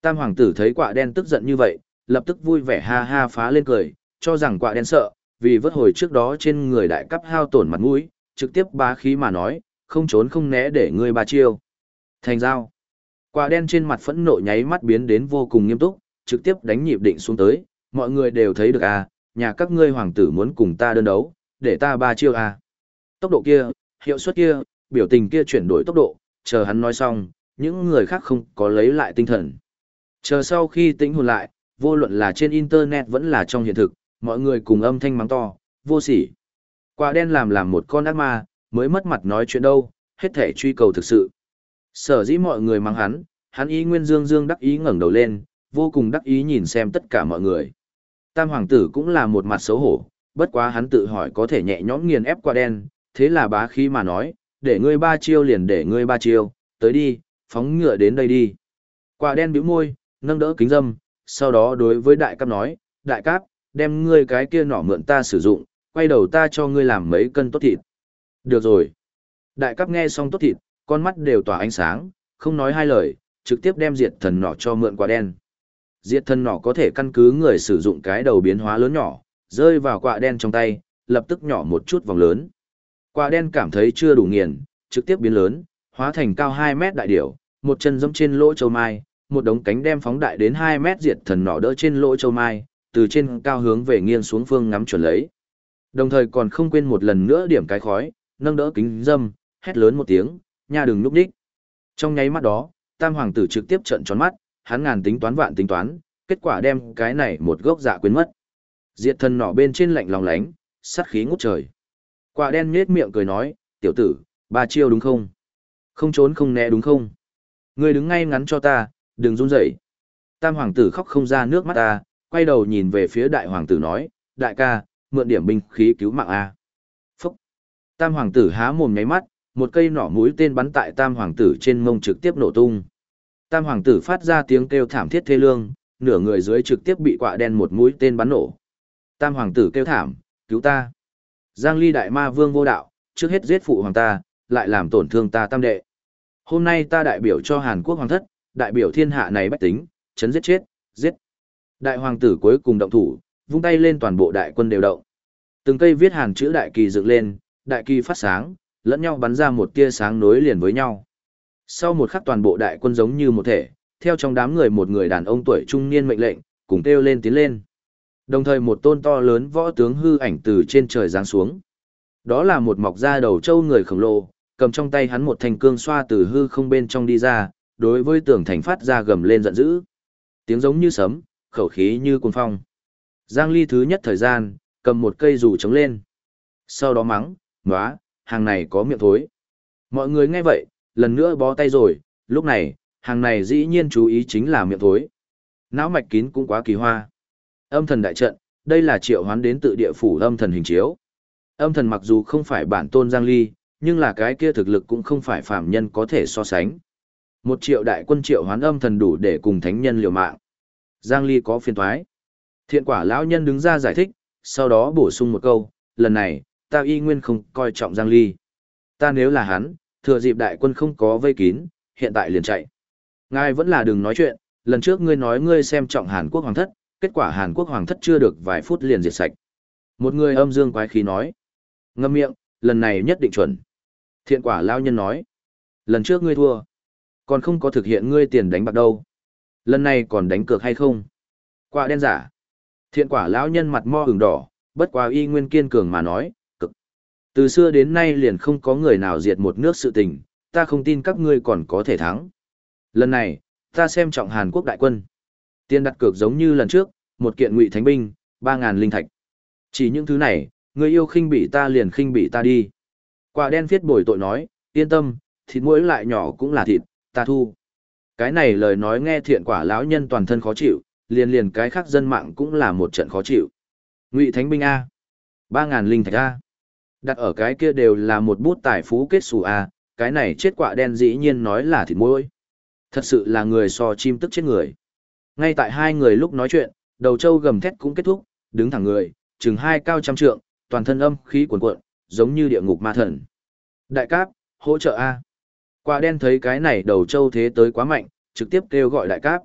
Tam hoàng tử thấy quả đen tức giận như vậy, lập tức vui vẻ ha ha phá lên cười, cho rằng quả đen sợ, vì vớt hồi trước đó trên người đại cấp hao tổn mặt mũi, trực tiếp bá khí mà nói, không trốn không né để ngươi ba chiêu. Thành giao. Quả đen trên mặt phẫn nộ nháy mắt biến đến vô cùng nghiêm túc, trực tiếp đánh nhịp định xuống tới, mọi người đều thấy được à, nhà các ngươi hoàng tử muốn cùng ta đơn đấu, để ta ba chiêu à. Tốc độ kia, hiệu suất kia, biểu tình kia chuyển đổi tốc độ, chờ hắn nói xong, những người khác không có lấy lại tinh thần. Chờ sau khi tĩnh hồn lại, vô luận là trên internet vẫn là trong hiện thực, mọi người cùng âm thanh mắng to, vô sỉ. Quả đen làm làm một con ác ma, mới mất mặt nói chuyện đâu, hết thể truy cầu thực sự. Sở dĩ mọi người mắng hắn, hắn ý nguyên dương dương đắc ý ngẩng đầu lên, vô cùng đắc ý nhìn xem tất cả mọi người. Tam hoàng tử cũng là một mặt xấu hổ, bất quá hắn tự hỏi có thể nhẹ nhõm nghiền ép quả đen, thế là bá khí mà nói, để ngươi ba chiêu liền để ngươi ba chiêu, tới đi, phóng ngựa đến đây đi. Quả đen bĩu môi, nâng đỡ kính dâm, sau đó đối với đại cấp nói, đại cấp, đem ngươi cái kia nỏ mượn ta sử dụng, quay đầu ta cho ngươi làm mấy cân tốt thịt. Được rồi. Đại cấp nghe xong tốt thịt, con mắt đều tỏa ánh sáng, không nói hai lời, trực tiếp đem diệt thần nỏ cho mượn quả đen. Diệt thần nỏ có thể căn cứ người sử dụng cái đầu biến hóa lớn nhỏ, rơi vào quả đen trong tay, lập tức nhỏ một chút vòng lớn. Quả đen cảm thấy chưa đủ nghiền, trực tiếp biến lớn, hóa thành cao 2 mét đại điểu, một chân giẫm trên lỗ châu mai, một đống cánh đem phóng đại đến 2 mét diệt thần nỏ đỡ trên lỗ châu mai, từ trên cao hướng về nghiêng xuống phương ngắm chuẩn lấy. Đồng thời còn không quên một lần nữa điểm cái khói, nâng đỡ kính dâm, hét lớn một tiếng, nha đừng núp đích. Trong nháy mắt đó, tam hoàng tử trực tiếp trợn tròn mắt, hắn ngàn tính toán vạn tính toán, kết quả đem cái này một gốc dạ quên mất. Diệt thần nỏ bên trên lạnh lòng lánh, sát khí ngút trời. Quả đen nhếch miệng cười nói, tiểu tử, ba chiêu đúng không? Không trốn không né đúng không? Ngươi đứng ngay ngắn cho ta, đừng run rẩy. Tam hoàng tử khóc không ra nước mắt ta, quay đầu nhìn về phía đại hoàng tử nói, đại ca, mượn điểm binh khí cứu mạng A. Phúc! Tam hoàng tử há mồm nháy mắt, một cây nỏ mũi tên bắn tại tam hoàng tử trên mông trực tiếp nổ tung. Tam hoàng tử phát ra tiếng kêu thảm thiết thê lương, nửa người dưới trực tiếp bị quạ đen một mũi tên bắn nổ. Tam hoàng tử kêu thảm, cứu ta. Giang ly đại ma vương vô đạo, trước hết giết phụ hoàng ta, lại làm tổn thương ta tam đệ. Hôm nay ta đại biểu cho Hàn Quốc hoàng thất, đại biểu thiên hạ này bách tính, chấn giết chết, giết. Đại hoàng tử cuối cùng động thủ, vung tay lên toàn bộ đại quân đều động. Từng cây viết hàn chữ đại kỳ dựng lên, đại kỳ phát sáng, lẫn nhau bắn ra một tia sáng nối liền với nhau. Sau một khắc toàn bộ đại quân giống như một thể, theo trong đám người một người đàn ông tuổi trung niên mệnh lệnh, cùng kêu lên tiến lên. Đồng thời một tôn to lớn võ tướng hư ảnh từ trên trời giáng xuống. Đó là một mọc da đầu trâu người khổng lồ, cầm trong tay hắn một thanh cương xoa từ hư không bên trong đi ra, đối với tường thành phát ra gầm lên giận dữ. Tiếng giống như sấm, khẩu khí như cuồng phong. Giang Ly thứ nhất thời gian, cầm một cây dù chống lên. Sau đó mắng, ngóa, hàng này có miệng thối. Mọi người nghe vậy, lần nữa bó tay rồi, lúc này, hàng này dĩ nhiên chú ý chính là miệng thối. Não mạch kín cũng quá kỳ hoa. Âm thần đại trận, đây là triệu hoán đến tự địa phủ âm thần hình chiếu. Âm thần mặc dù không phải bản tôn Giang Ly, nhưng là cái kia thực lực cũng không phải phàm nhân có thể so sánh. Một triệu đại quân triệu hoán âm thần đủ để cùng thánh nhân liều mạng. Giang Ly có phiền thoái. Thiện quả lão nhân đứng ra giải thích, sau đó bổ sung một câu, lần này, ta y nguyên không coi trọng Giang Ly. Ta nếu là hắn, thừa dịp đại quân không có vây kín, hiện tại liền chạy. Ngài vẫn là đừng nói chuyện, lần trước ngươi nói ngươi xem trọng Hàn Quốc hoàng thất, kết quả Hàn Quốc hoàng thất chưa được vài phút liền diệt sạch. Một người âm dương quái khí nói. Ngâm miệng, lần này nhất định chuẩn. Thiện quả lao nhân nói. Lần trước ngươi thua. Còn không có thực hiện ngươi tiền đánh bạc đâu. Lần này còn đánh cược hay không? Quả đen giả. Thiện quả lão nhân mặt mo ửng đỏ, bất quá y nguyên kiên cường mà nói. Từ xưa đến nay liền không có người nào diệt một nước sự tình, ta không tin các ngươi còn có thể thắng. Lần này, ta xem trọng Hàn Quốc đại quân. Tiền đặt cược giống như lần trước, một kiện ngụy thánh binh, ba ngàn linh thạch. Chỉ những thứ này, người yêu khinh bị ta liền khinh bị ta đi. Quả đen viết bồi tội nói, yên tâm, thịt mũi lại nhỏ cũng là thịt, ta thu. Cái này lời nói nghe thiện quả lão nhân toàn thân khó chịu, liền liền cái khác dân mạng cũng là một trận khó chịu. Ngụy Thánh binh A. ba ngàn linh thạch A. Đặt ở cái kia đều là một bút tài phú kết xù à, cái này chết quả đen dĩ nhiên nói là thịt muối. Thật sự là người so chim tức chết người. Ngay tại hai người lúc nói chuyện, đầu trâu gầm thét cũng kết thúc, đứng thẳng người, chừng hai cao trăm trượng, toàn thân âm khí cuồn cuộn, giống như địa ngục ma thần. Đại cáp, hỗ trợ A. Quả đen thấy cái này đầu trâu thế tới quá mạnh, trực tiếp kêu gọi đại cáp.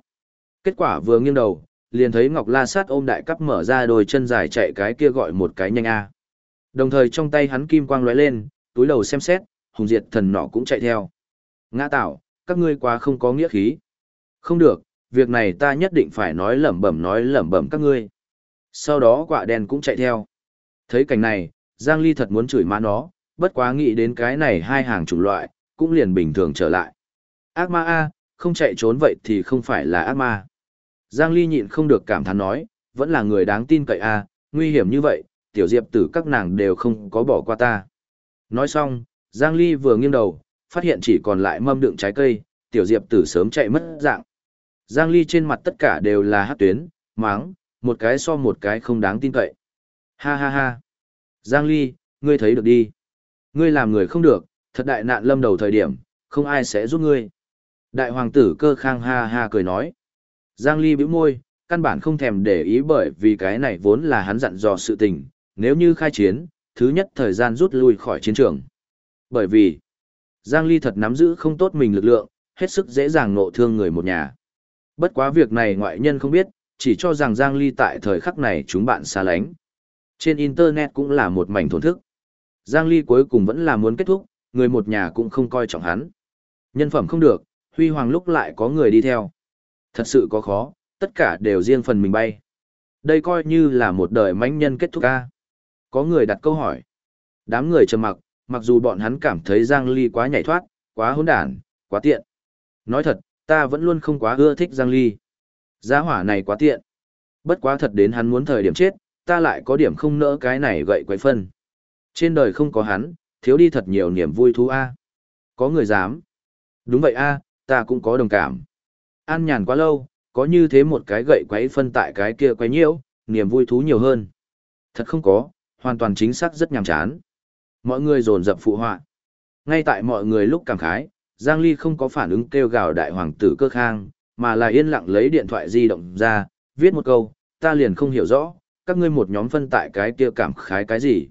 Kết quả vừa nghiêng đầu, liền thấy Ngọc La Sát ôm đại cáp mở ra đôi chân dài chạy cái kia gọi một cái nhanh A. Đồng thời trong tay hắn kim quang lóe lên, túi đầu xem xét, hùng diệt thần nọ cũng chạy theo. Ngã tạo, các ngươi quá không có nghĩa khí. Không được, việc này ta nhất định phải nói lẩm bẩm nói lẩm bẩm các ngươi. Sau đó quả đen cũng chạy theo. Thấy cảnh này, Giang Ly thật muốn chửi má nó, bất quá nghĩ đến cái này hai hàng chủng loại, cũng liền bình thường trở lại. Ác ma A, không chạy trốn vậy thì không phải là ác ma. Giang Ly nhịn không được cảm thán nói, vẫn là người đáng tin cậy A, nguy hiểm như vậy, tiểu diệp tử các nàng đều không có bỏ qua ta. Nói xong, Giang Ly vừa nghiêng đầu, phát hiện chỉ còn lại mâm đựng trái cây, tiểu diệp tử sớm chạy mất dạng. Giang Ly trên mặt tất cả đều là hát tuyến, máng, một cái so một cái không đáng tin cậy. Ha ha ha. Giang Ly, ngươi thấy được đi. Ngươi làm người không được, thật đại nạn lâm đầu thời điểm, không ai sẽ giúp ngươi. Đại hoàng tử cơ khang ha ha cười nói. Giang Ly bĩu môi, căn bản không thèm để ý bởi vì cái này vốn là hắn dặn dò sự tình, nếu như khai chiến, thứ nhất thời gian rút lui khỏi chiến trường. Bởi vì, Giang Ly thật nắm giữ không tốt mình lực lượng, hết sức dễ dàng nộ thương người một nhà. Bất quá việc này ngoại nhân không biết, chỉ cho rằng Giang Ly tại thời khắc này chúng bạn xa lánh. Trên Internet cũng là một mảnh thổn thức. Giang Ly cuối cùng vẫn là muốn kết thúc, người một nhà cũng không coi trọng hắn. Nhân phẩm không được, huy hoàng lúc lại có người đi theo. Thật sự có khó, tất cả đều riêng phần mình bay. Đây coi như là một đời mãnh nhân kết thúc ca. Có người đặt câu hỏi. Đám người trầm mặc, mặc dù bọn hắn cảm thấy Giang Ly quá nhảy thoát, quá hỗn đản, quá tiện. Nói thật, ta vẫn luôn không quá ưa thích Giang Ly. Giá hỏa này quá tiện. Bất quá thật đến hắn muốn thời điểm chết, ta lại có điểm không nỡ cái này gậy quậy phân. Trên đời không có hắn, thiếu đi thật nhiều niềm vui thú a. Có người dám. Đúng vậy a, ta cũng có đồng cảm. An nhàn quá lâu, có như thế một cái gậy quấy phân tại cái kia quấy nhiễu, niềm vui thú nhiều hơn. Thật không có, hoàn toàn chính xác rất nhàm chán. Mọi người dồn dập phụ họa. Ngay tại mọi người lúc cảm khái, Giang Ly không có phản ứng kêu gào đại hoàng tử cơ khang, mà là yên lặng lấy điện thoại di động ra, viết một câu, ta liền không hiểu rõ, các ngươi một nhóm phân tại cái kia cảm khái cái gì.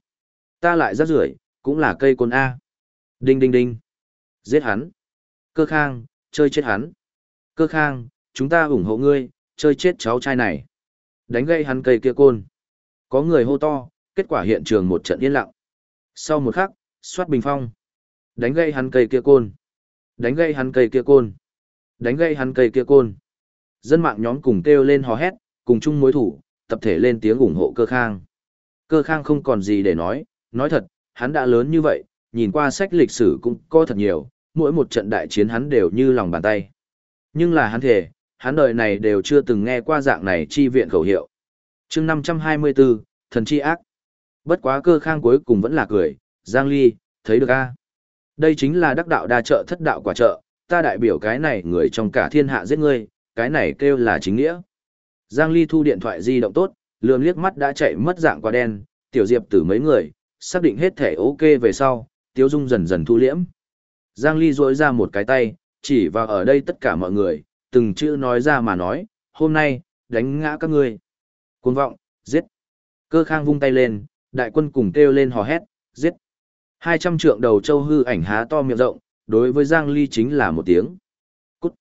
Ta lại rất rưởi cũng là cây côn A. Đinh đinh đinh. Giết hắn. Cơ khang, chơi chết hắn. Cơ khang, chúng ta ủng hộ ngươi, chơi chết cháu trai này. Đánh gây hắn cây kia côn. Có người hô to, kết quả hiện trường một trận yên lặng. Sau một khắc, xoát bình phong. Đánh gây hắn cây kia côn. Đánh gây hắn cây kia côn. Đánh gây hắn cây kia côn. Dân mạng nhóm cùng kêu lên hò hét, cùng chung mối thủ, tập thể lên tiếng ủng hộ cơ khang. Cơ khang không còn gì để nói, nói thật, hắn đã lớn như vậy, nhìn qua sách lịch sử cũng có thật nhiều, mỗi một trận đại chiến hắn đều như lòng bàn tay. Nhưng là hắn thể, hắn đời này đều chưa từng nghe qua dạng này chi viện khẩu hiệu. chương 524, thần chi ác. Bất quá cơ khang cuối cùng vẫn là cười, Giang Ly, thấy được a Đây chính là đắc đạo đa trợ thất đạo quả trợ, ta đại biểu cái này người trong cả thiên hạ giết ngươi, cái này kêu là chính nghĩa. Giang Ly thu điện thoại di động tốt, lườm liếc mắt đã chạy mất dạng qua đen, tiểu diệp tử mấy người, xác định hết thể ok về sau, tiếu dung dần dần thu liễm. Giang Ly duỗi ra một cái tay, chỉ vào ở đây tất cả mọi người, từng chữ nói ra mà nói, hôm nay, đánh ngã các ngươi. Cuồng vọng, giết. Cơ khang vung tay lên, đại quân cùng kêu lên hò hét, giết. 200 trượng đầu châu hư ảnh há to miệng rộng, đối với Giang Ly chính là một tiếng. Cút.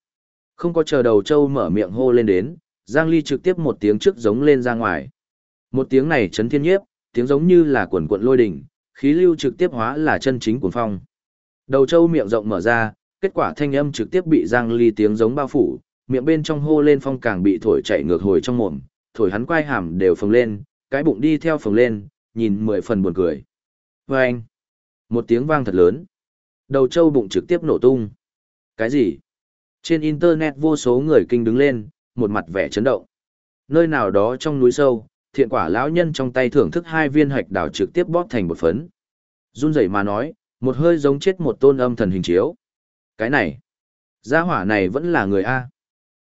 Không có chờ đầu châu mở miệng hô lên đến, Giang Ly trực tiếp một tiếng trước giống lên ra ngoài. Một tiếng này chấn thiên nhiếp, tiếng giống như là quần cuộn lôi đỉnh, khí lưu trực tiếp hóa là chân chính cuồng phong. Đầu châu miệng rộng mở ra, kết quả thanh âm trực tiếp bị Giang Ly tiếng giống bao phủ, miệng bên trong hô lên phong càng bị thổi chạy ngược hồi trong mồm, thổi hắn quai hàm đều phồng lên, cái bụng đi theo phồng lên, nhìn mười phần buồn cười. Và anh, một tiếng vang thật lớn. Đầu châu bụng trực tiếp nổ tung. Cái gì? Trên internet vô số người kinh đứng lên, một mặt vẻ chấn động. Nơi nào đó trong núi sâu, thiện quả lão nhân trong tay thưởng thức hai viên hạch đào trực tiếp bóp thành một phấn. Run rẩy mà nói, một hơi giống chết một tôn âm thần hình chiếu. Cái này, gia hỏa này vẫn là người A.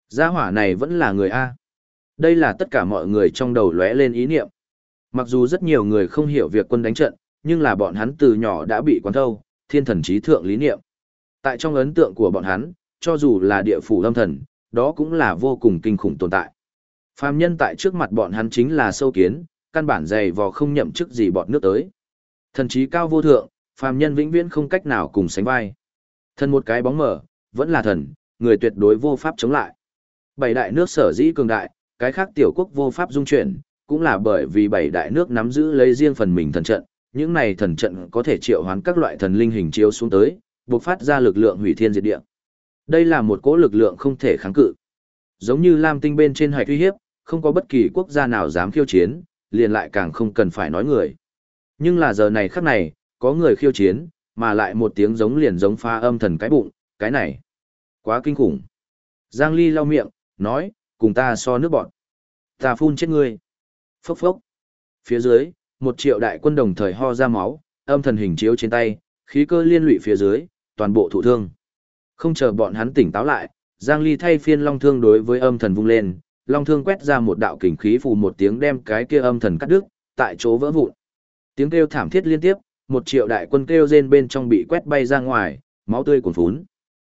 Gia hỏa này vẫn là người A. Đây là tất cả mọi người trong đầu lóe lên ý niệm. Mặc dù rất nhiều người không hiểu việc quân đánh trận, nhưng là bọn hắn từ nhỏ đã bị quán thâu, thiên thần trí thượng lý niệm. Tại trong ấn tượng của bọn hắn, cho dù là địa phủ lâm thần, đó cũng là vô cùng kinh khủng tồn tại. Phàm nhân tại trước mặt bọn hắn chính là sâu kiến, căn bản dày vò không nhậm chức gì bọn nước tới. Thần trí cao vô thượng, phàm nhân vĩnh viễn không cách nào cùng sánh vai. Thần một cái bóng mở, vẫn là thần, người tuyệt đối vô pháp chống lại. Bảy đại nước sở dĩ cường đại, cái khác tiểu quốc vô pháp dung chuyển, cũng là bởi vì bảy đại nước nắm giữ lấy riêng phần mình thần trận, những này thần trận có thể triệu hoán các loại thần linh hình chiếu xuống tới, bộc phát ra lực lượng hủy thiên diệt địa. Đây là một cỗ lực lượng không thể kháng cự. Giống như Lam Tinh bên trên hạch uy hiếp, không có bất kỳ quốc gia nào dám khiêu chiến, liền lại càng không cần phải nói người. Nhưng là giờ này khắc này, có người khiêu chiến, mà lại một tiếng giống liền giống pha âm thần cái bụng, cái này. Quá kinh khủng. Giang Ly lau miệng, nói, cùng ta so nước bọn. Ta phun chết ngươi. Phốc phốc. Phía dưới, một triệu đại quân đồng thời ho ra máu, âm thần hình chiếu trên tay, khí cơ liên lụy phía dưới, toàn bộ thụ thương. Không chờ bọn hắn tỉnh táo lại, Giang Ly thay phiên long thương đối với âm thần vung lên, long thương quét ra một đạo kình khí phù một tiếng đem cái kia âm thần cắt đứt, tại chỗ vỡ vụn. Tiếng kêu thảm thiết liên tiếp, một triệu đại quân kêu rên bên trong bị quét bay ra ngoài, máu tươi cuồn phún.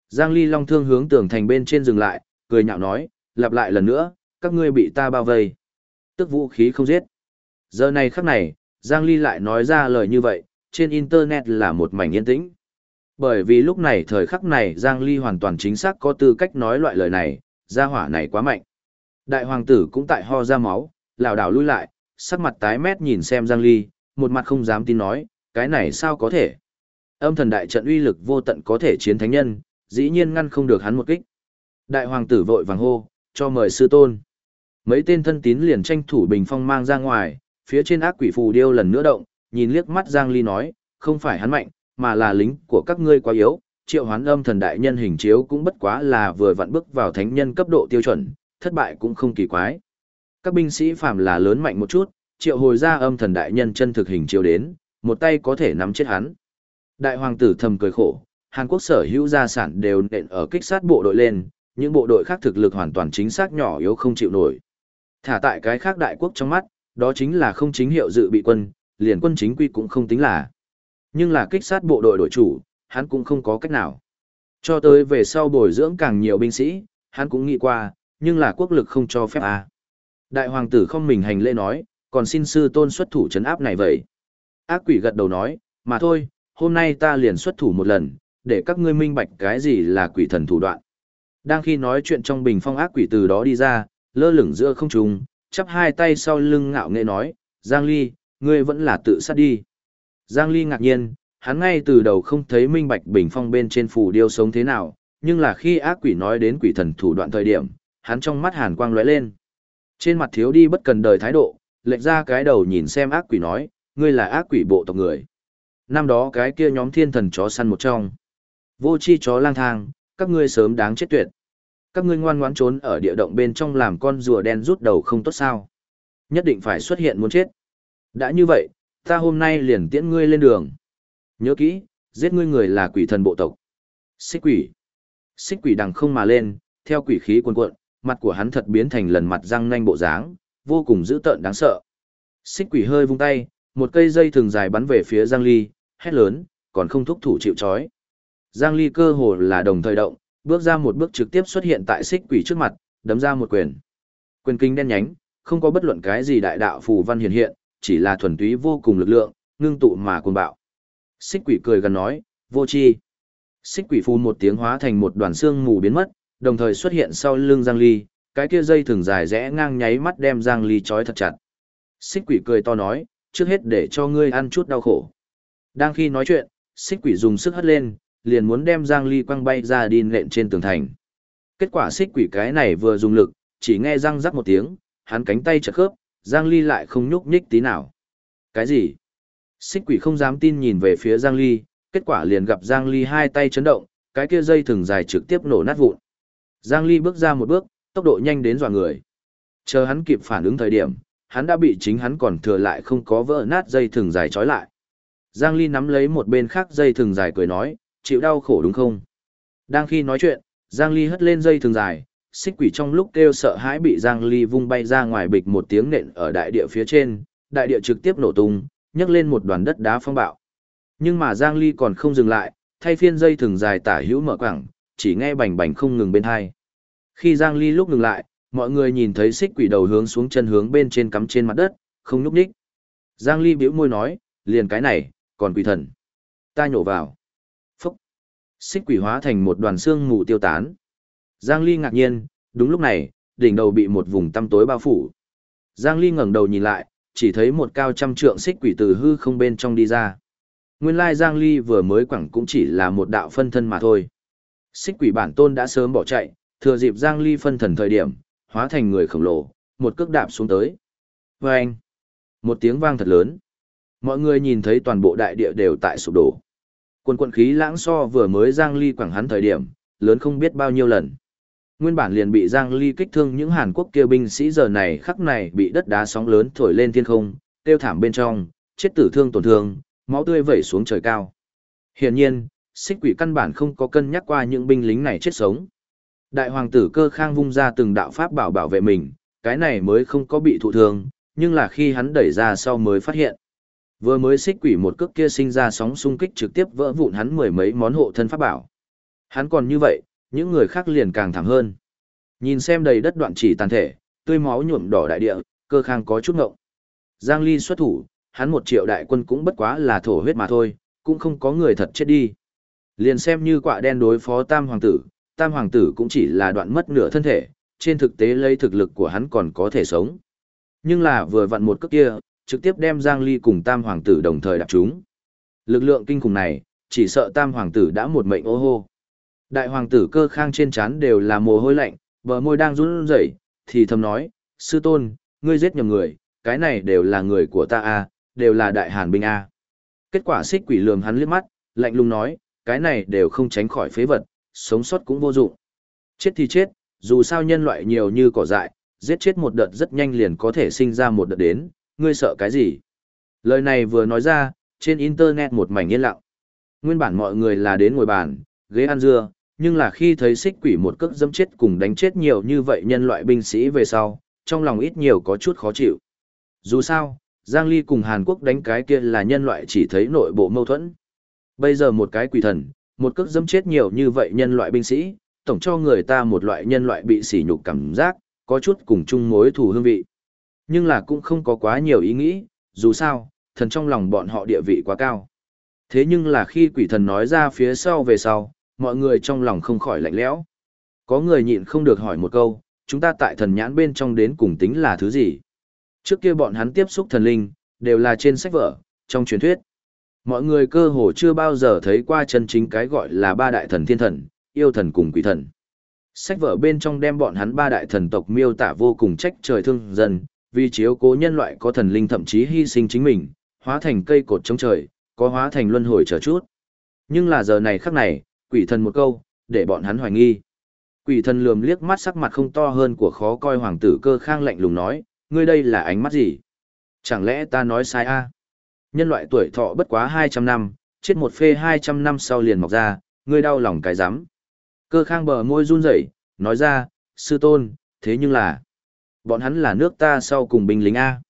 Giang Ly long thương hướng tường thành bên trên dừng lại, cười nhạo nói, lặp lại lần nữa, các ngươi bị ta bao vây. Tức vũ khí không giết. Giờ này khắc này, Giang Ly lại nói ra lời như vậy, trên Internet là một mảnh yên tĩnh. Bởi vì lúc này thời khắc này Giang Ly hoàn toàn chính xác có tư cách nói loại lời này, gia hỏa này quá mạnh. Đại hoàng tử cũng tại ho ra máu, lảo đảo lui lại, sắc mặt tái mét nhìn xem Giang Ly, một mặt không dám tin nói, cái này sao có thể. Âm thần đại trận uy lực vô tận có thể chiến thánh nhân, dĩ nhiên ngăn không được hắn một kích. Đại hoàng tử vội vàng hô, cho mời sư tôn. Mấy tên thân tín liền tranh thủ bình phong mang ra ngoài, phía trên ác quỷ phù điêu lần nữa động, nhìn liếc mắt Giang Ly nói, không phải hắn mạnh, mà là lính của các ngươi quá yếu, triệu hoán âm thần đại nhân hình chiếu cũng bất quá là vừa vặn bước vào thánh nhân cấp độ tiêu chuẩn, thất bại cũng không kỳ quái. Các binh sĩ phàm là lớn mạnh một chút, triệu hồi ra âm thần đại nhân chân thực hình chiếu đến, một tay có thể nắm chết hắn. Đại hoàng tử thầm cười khổ, Hàn Quốc sở hữu gia sản đều nện ở kích sát bộ đội lên, những bộ đội khác thực lực hoàn toàn chính xác nhỏ yếu không chịu nổi. Thả tại cái khác đại quốc trong mắt, đó chính là không chính hiệu dự bị quân, liền quân chính quy cũng không tính là. Nhưng là kích sát bộ đội đội chủ, hắn cũng không có cách nào. Cho tới về sau bồi dưỡng càng nhiều binh sĩ, hắn cũng nghĩ qua, nhưng là quốc lực không cho phép à. Đại hoàng tử không mình hành lễ nói, còn xin sư tôn xuất thủ chấn áp này vậy. Ác quỷ gật đầu nói, mà thôi, hôm nay ta liền xuất thủ một lần, để các ngươi minh bạch cái gì là quỷ thần thủ đoạn. Đang khi nói chuyện trong bình phong ác quỷ từ đó đi ra, lơ lửng giữa không trung, chắp hai tay sau lưng ngạo nghễ nói, Giang Ly, ngươi vẫn là tự sát đi. Giang Ly ngạc nhiên, hắn ngay từ đầu không thấy minh bạch bình phong bên trên phù điêu sống thế nào, nhưng là khi ác quỷ nói đến quỷ thần thủ đoạn thời điểm, hắn trong mắt hàn quang lóe lên. Trên mặt thiếu đi bất cần đời thái độ, lệch ra cái đầu nhìn xem ác quỷ nói, ngươi là ác quỷ bộ tộc người. Năm đó cái kia nhóm thiên thần chó săn một trong. Vô chi chó lang thang, các ngươi sớm đáng chết tuyệt. Các ngươi ngoan ngoãn trốn ở địa động bên trong làm con rùa đen rút đầu không tốt sao. Nhất định phải xuất hiện muốn chết. Đã như vậy, ta hôm nay liền tiễn ngươi lên đường. Nhớ kỹ, giết ngươi người là quỷ thần bộ tộc. Xích quỷ. Xích quỷ đằng không mà lên, theo quỷ khí cuồn cuộn, mặt của hắn thật biến thành lần mặt răng nanh bộ dáng, vô cùng dữ tợn đáng sợ. Xích quỷ hơi vung tay, một cây dây thường dài bắn về phía Giang Ly, hét lớn, còn không thúc thủ chịu chói. Giang Ly cơ hồ là đồng thời động, bước ra một bước trực tiếp xuất hiện tại xích quỷ trước mặt, đấm ra một quyền. Quyền kinh đen nhánh, không có bất luận cái gì đại đạo phù văn hiện hiện, chỉ là thuần túy vô cùng lực lượng, ngưng tụ mà cuồng bạo. Xích quỷ cười gần nói, vô chi. Xích quỷ phù một tiếng hóa thành một đoàn xương mù biến mất, đồng thời xuất hiện sau lưng Giang Ly, cái kia dây thường dài rẽ ngang nháy mắt đem Giang Ly trói thật chặt. Xích quỷ cười to nói, trước hết để cho ngươi ăn chút đau khổ. Đang khi nói chuyện, xích quỷ dùng sức hất lên, liền muốn đem Giang Ly quăng bay ra đi nện trên tường thành. Kết quả xích quỷ cái này vừa dùng lực, chỉ nghe răng rắc một tiếng, hắn cánh tay chật khớp, Giang Ly lại không nhúc nhích tí nào. Cái gì? Xích quỷ không dám tin nhìn về phía Giang Ly, kết quả liền gặp Giang Ly hai tay chấn động, cái kia dây thừng dài trực tiếp nổ nát vụn. Giang Ly bước ra một bước, tốc độ nhanh đến dọa người. Chờ hắn kịp phản ứng thời điểm, hắn đã bị chính hắn còn thừa lại không có vỡ nát dây thừng dài trói lại. Giang Ly nắm lấy một bên khác dây thừng dài cười nói, chịu đau khổ đúng không? Đang khi nói chuyện, Giang Ly hất lên dây thường dài, xích quỷ trong lúc kêu sợ hãi bị Giang Ly vung bay ra ngoài bịch một tiếng nện ở đại địa phía trên, đại địa trực tiếp nổ tung, nhấc lên một đoàn đất đá phong bạo. Nhưng mà Giang Ly còn không dừng lại, thay phiên dây thường dài tả hữu mở quảng, chỉ nghe bành bành không ngừng bên hai. Khi Giang Ly lúc ngừng lại, mọi người nhìn thấy xích quỷ đầu hướng xuống chân hướng bên trên cắm trên mặt đất, không nhúc nhích. Giang Ly bĩu môi nói, liền cái này, còn quỷ thần. Ta nhổ vào. Xích quỷ hóa thành một đoàn xương mù tiêu tán. Giang Ly ngạc nhiên, đúng lúc này, đỉnh đầu bị một vùng tăm tối bao phủ. Giang Ly ngẩng đầu nhìn lại, chỉ thấy một cao trăm trượng xích quỷ từ hư không bên trong đi ra. Nguyên lai Giang Ly vừa mới quẳng cũng chỉ là một đạo phân thân mà thôi. Xích quỷ bản tôn đã sớm bỏ chạy, thừa dịp Giang Ly phân thần thời điểm, hóa thành người khổng lồ, một cước đạp xuống tới. Và anh, một tiếng vang thật lớn. Mọi người nhìn thấy toàn bộ đại địa đều tại sụp đổ. Quân quận khí lãng so vừa mới Giang Ly quẳng hắn thời điểm, lớn không biết bao nhiêu lần. Nguyên bản liền bị Giang Ly kích thương những Hàn Quốc kia binh sĩ giờ này khắc này bị đất đá sóng lớn thổi lên thiên không, tiêu thảm bên trong, chết tử thương tổn thương, máu tươi vẩy xuống trời cao. Hiển nhiên, xích quỷ căn bản không có cân nhắc qua những binh lính này chết sống. Đại hoàng tử cơ khang vung ra từng đạo pháp bảo bảo vệ mình, cái này mới không có bị thụ thương, nhưng là khi hắn đẩy ra sau mới phát hiện. Vừa mới xích quỷ một cước kia sinh ra sóng xung kích trực tiếp vỡ vụn hắn mười mấy món hộ thân pháp bảo. Hắn còn như vậy, những người khác liền càng thảm hơn. Nhìn xem đầy đất đoạn chỉ tàn thể, tươi máu nhuộm đỏ đại địa, cơ khang có chút ngộng. Giang Ly xuất thủ, hắn một triệu đại quân cũng bất quá là thổ huyết mà thôi, cũng không có người thật chết đi. Liền xem như quạ đen đối phó tam hoàng tử, tam hoàng tử cũng chỉ là đoạn mất nửa thân thể, trên thực tế lấy thực lực của hắn còn có thể sống. Nhưng là vừa vặn một cước kia, trực tiếp đem Giang Ly cùng tam hoàng tử đồng thời đạp chúng. Lực lượng kinh khủng này, chỉ sợ tam hoàng tử đã một mệnh ô hô. Đại hoàng tử cơ khang trên chán đều là mồ hôi lạnh, bờ môi đang run rẩy, thì thầm nói, sư tôn, ngươi giết nhầm người, cái này đều là người của ta a, đều là đại hàn binh a. Kết quả xích quỷ lườm hắn liếc mắt, lạnh lùng nói, cái này đều không tránh khỏi phế vật, sống sót cũng vô dụng. Chết thì chết, dù sao nhân loại nhiều như cỏ dại, giết chết một đợt rất nhanh liền có thể sinh ra một đợt đến, ngươi sợ cái gì? Lời này vừa nói ra, trên internet một mảnh yên lặng. Nguyên bản mọi người là đến ngồi bàn, ghế ăn dưa, nhưng là khi thấy xích quỷ một cước dâm chết cùng đánh chết nhiều như vậy nhân loại binh sĩ về sau, trong lòng ít nhiều có chút khó chịu. Dù sao, Giang Ly cùng Hàn Quốc đánh cái kia là nhân loại chỉ thấy nội bộ mâu thuẫn. Bây giờ một cái quỷ thần, một cước dâm chết nhiều như vậy nhân loại binh sĩ, tổng cho người ta một loại nhân loại bị sỉ nhục cảm giác, có chút cùng chung mối thù hương vị. Nhưng là cũng không có quá nhiều ý nghĩ, dù sao, thần trong lòng bọn họ địa vị quá cao. Thế nhưng là khi quỷ thần nói ra phía sau về sau, mọi người trong lòng không khỏi lạnh lẽo. Có người nhịn không được hỏi một câu, chúng ta tại thần nhãn bên trong đến cùng tính là thứ gì? Trước kia bọn hắn tiếp xúc thần linh, đều là trên sách vở, trong truyền thuyết. Mọi người cơ hồ chưa bao giờ thấy qua chân chính cái gọi là ba đại thần thiên thần, yêu thần cùng quỷ thần. Sách vở bên trong đem bọn hắn ba đại thần tộc miêu tả vô cùng trách trời thương dân, vì chiếu cố nhân loại có thần linh thậm chí hy sinh chính mình, hóa thành cây cột chống trời, có hóa thành luân hồi chờ chút. Nhưng là giờ này khắc này, quỷ thần một câu, để bọn hắn hoài nghi. Quỷ thần lườm liếc mắt sắc mặt không to hơn của khó coi hoàng tử cơ khang lạnh lùng nói, ngươi đây là ánh mắt gì? Chẳng lẽ ta nói sai a? Nhân loại tuổi thọ bất quá 200 năm, chết một phê 200 năm sau liền mọc ra, ngươi đau lòng cái rắm Cơ khang bờ môi run rẩy, nói ra, sư tôn, thế nhưng là, bọn hắn là nước ta sau cùng binh lính A.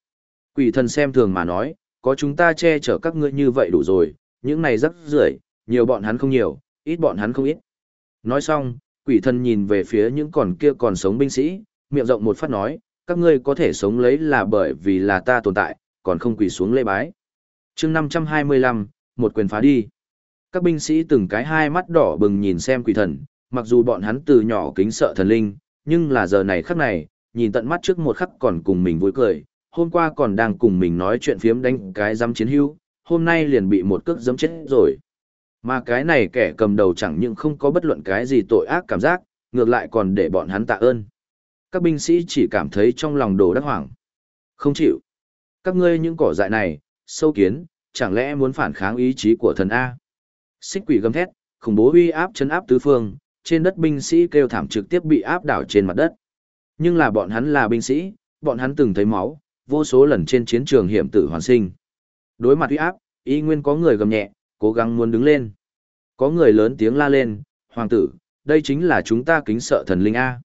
Quỷ thần xem thường mà nói, có chúng ta che chở các ngươi như vậy đủ rồi, những này rất rưởi, nhiều bọn hắn không nhiều, ít bọn hắn không ít. Nói xong, quỷ thần nhìn về phía những còn kia còn sống binh sĩ, miệng rộng một phát nói, các ngươi có thể sống lấy là bởi vì là ta tồn tại, còn không quỳ xuống lễ bái. chương 525, một quyền phá đi. Các binh sĩ từng cái hai mắt đỏ bừng nhìn xem quỷ thần, mặc dù bọn hắn từ nhỏ kính sợ thần linh, nhưng là giờ này khắc này, nhìn tận mắt trước một khắc còn cùng mình vui cười, hôm qua còn đang cùng mình nói chuyện phiếm đánh cái giám chiến hưu, hôm nay liền bị một cước giấm chết rồi. Mà cái này kẻ cầm đầu chẳng những không có bất luận cái gì tội ác cảm giác, ngược lại còn để bọn hắn tạ ơn. Các binh sĩ chỉ cảm thấy trong lòng đồ đắc hoảng. Không chịu. Các ngươi những cỏ dại này, sâu kiến, chẳng lẽ muốn phản kháng ý chí của thần A. Xích quỷ gầm thét, khủng bố uy áp chấn áp tứ phương, trên đất binh sĩ kêu thảm trực tiếp bị áp đảo trên mặt đất. Nhưng là bọn hắn là binh sĩ, bọn hắn từng thấy máu, vô số lần trên chiến trường hiểm tử hoàn sinh. Đối mặt uy áp, y nguyên có người gầm nhẹ, cố gắng muốn đứng lên. Có người lớn tiếng la lên, hoàng tử, đây chính là chúng ta kính sợ thần linh A.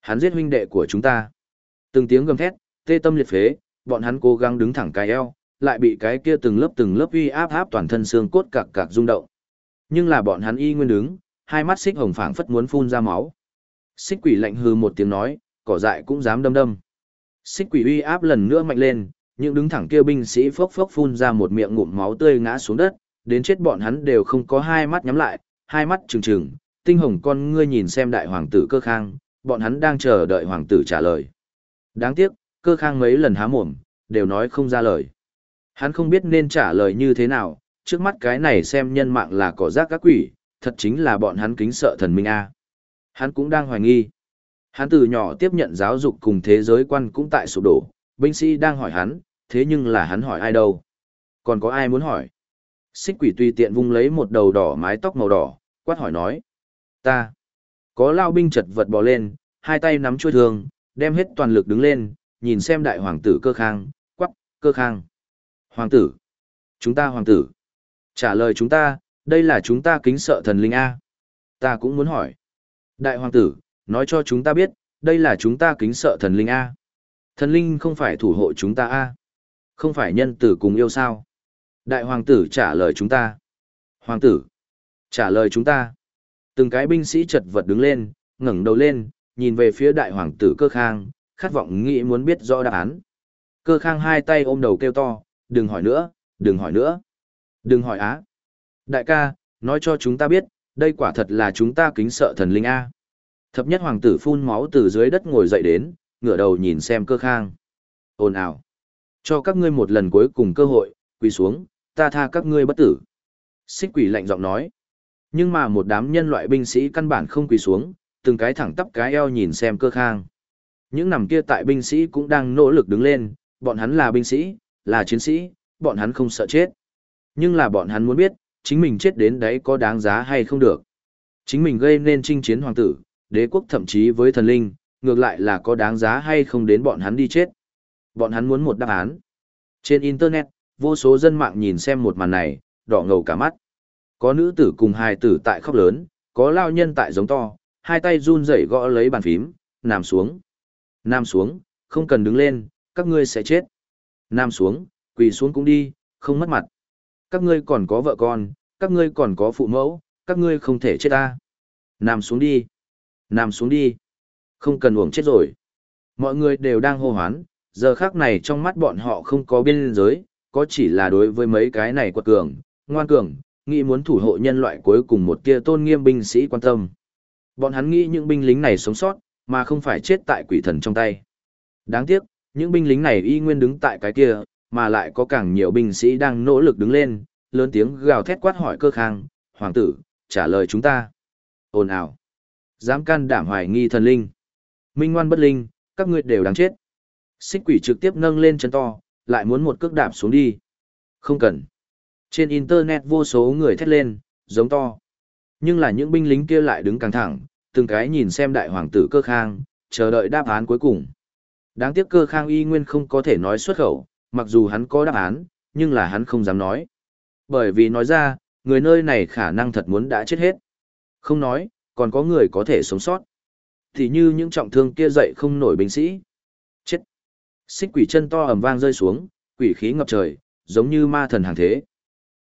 Hắn giết huynh đệ của chúng ta. Từng tiếng gầm thét, tê tâm liệt phế, bọn hắn cố gắng đứng thẳng cái eo, lại bị cái kia từng lớp từng lớp uy áp áp toàn thân xương cốt cạc cạc rung động. Nhưng là bọn hắn y nguyên đứng, hai mắt xích hồng phảng phất muốn phun ra máu. Xích quỷ lạnh hư một tiếng nói, cỏ dại cũng dám đâm đâm. Xích quỷ uy áp lần nữa mạnh lên, những đứng thẳng kia binh sĩ phốc phốc phun ra một miệng ngụm máu tươi ngã xuống đất, đến chết bọn hắn đều không có hai mắt nhắm lại, hai mắt trừng trừng, tinh hồng con ngươi nhìn xem đại hoàng tử cơ khang, bọn hắn đang chờ đợi hoàng tử trả lời. Đáng tiếc, cơ khang mấy lần há mồm, đều nói không ra lời. Hắn không biết nên trả lời như thế nào, trước mắt cái này xem nhân mạng là cỏ rác các quỷ, thật chính là bọn hắn kính sợ thần minh A. Hắn cũng đang hoài nghi. Hắn từ nhỏ tiếp nhận giáo dục cùng thế giới quan cũng tại sụp đổ, binh sĩ đang hỏi hắn, thế nhưng là hắn hỏi ai đâu? Còn có ai muốn hỏi? Xích quỷ tùy tiện vung lấy một đầu đỏ mái tóc màu đỏ, quát hỏi nói. Ta. Có lao binh chật vật bò lên, hai tay nắm chuôi thương, đem hết toàn lực đứng lên, nhìn xem đại hoàng tử cơ khang, quắc, cơ khang. Hoàng tử. Chúng ta hoàng tử. Trả lời chúng ta, đây là chúng ta kính sợ thần linh A. Ta cũng muốn hỏi. Đại hoàng tử, nói cho chúng ta biết, đây là chúng ta kính sợ thần linh A. Thần linh không phải thủ hộ chúng ta A. Không phải nhân tử cùng yêu sao. Đại hoàng tử trả lời chúng ta. Hoàng tử, trả lời chúng ta. Từng cái binh sĩ chật vật đứng lên, ngẩng đầu lên, nhìn về phía đại hoàng tử cơ khang, khát vọng nghĩ muốn biết rõ đáp án. Cơ khang hai tay ôm đầu kêu to, đừng hỏi nữa, đừng hỏi nữa. Đừng hỏi á. Đại ca, nói cho chúng ta biết, đây quả thật là chúng ta kính sợ thần linh A. Thập nhất hoàng tử phun máu từ dưới đất ngồi dậy đến, ngửa đầu nhìn xem cơ khang. Ồn ào. Cho các ngươi một lần cuối cùng cơ hội, quỳ xuống, ta tha các ngươi bất tử. Xích quỷ lạnh giọng nói. Nhưng mà một đám nhân loại binh sĩ căn bản không quỳ xuống, từng cái thẳng tắp cái eo nhìn xem cơ khang. Những nằm kia tại binh sĩ cũng đang nỗ lực đứng lên, bọn hắn là binh sĩ, là chiến sĩ, bọn hắn không sợ chết. Nhưng là bọn hắn muốn biết, chính mình chết đến đấy có đáng giá hay không được. Chính mình gây nên chinh chiến hoàng tử, đế quốc thậm chí với thần linh, ngược lại là có đáng giá hay không đến bọn hắn đi chết. Bọn hắn muốn một đáp án. Trên Internet, vô số dân mạng nhìn xem một màn này, đỏ ngầu cả mắt. Có nữ tử cùng hài tử tại khóc lớn, có lao nhân tại giống to, hai tay run rẩy gõ lấy bàn phím, nằm xuống. Nằm xuống, không cần đứng lên, các ngươi sẽ chết. Nằm xuống, quỳ xuống cũng đi, không mất mặt. Các ngươi còn có vợ con, các ngươi còn có phụ mẫu, các ngươi không thể chết ta. Nằm xuống đi. Nằm xuống đi. Không cần uổng chết rồi. Mọi người đều đang hô hoán, giờ khác này trong mắt bọn họ không có biên giới, có chỉ là đối với mấy cái này quật cường, ngoan cường, nghĩ muốn thủ hộ nhân loại cuối cùng một tia tôn nghiêm binh sĩ quan tâm. Bọn hắn nghĩ những binh lính này sống sót, mà không phải chết tại quỷ thần trong tay. Đáng tiếc, những binh lính này y nguyên đứng tại cái kia, mà lại có càng nhiều binh sĩ đang nỗ lực đứng lên, lớn tiếng gào thét quát hỏi cơ khang, hoàng tử, trả lời chúng ta. Ồn ào. Dám can đảm hoài nghi thần linh. Minh ngoan bất linh, các ngươi đều đáng chết. Xích quỷ trực tiếp nâng lên chân to, lại muốn một cước đạp xuống đi. Không cần. Trên Internet vô số người thét lên, giống to. Nhưng là những binh lính kia lại đứng căng thẳng, từng cái nhìn xem đại hoàng tử cơ khang, chờ đợi đáp án cuối cùng. Đáng tiếc cơ khang y nguyên không có thể nói xuất khẩu, mặc dù hắn có đáp án, nhưng là hắn không dám nói. Bởi vì nói ra, người nơi này khả năng thật muốn đã chết hết. Không nói, còn có người có thể sống sót. Thì như những trọng thương kia dậy không nổi binh sĩ. Chết. Xích quỷ chân to ầm vang rơi xuống, quỷ khí ngập trời, giống như ma thần hàng thế.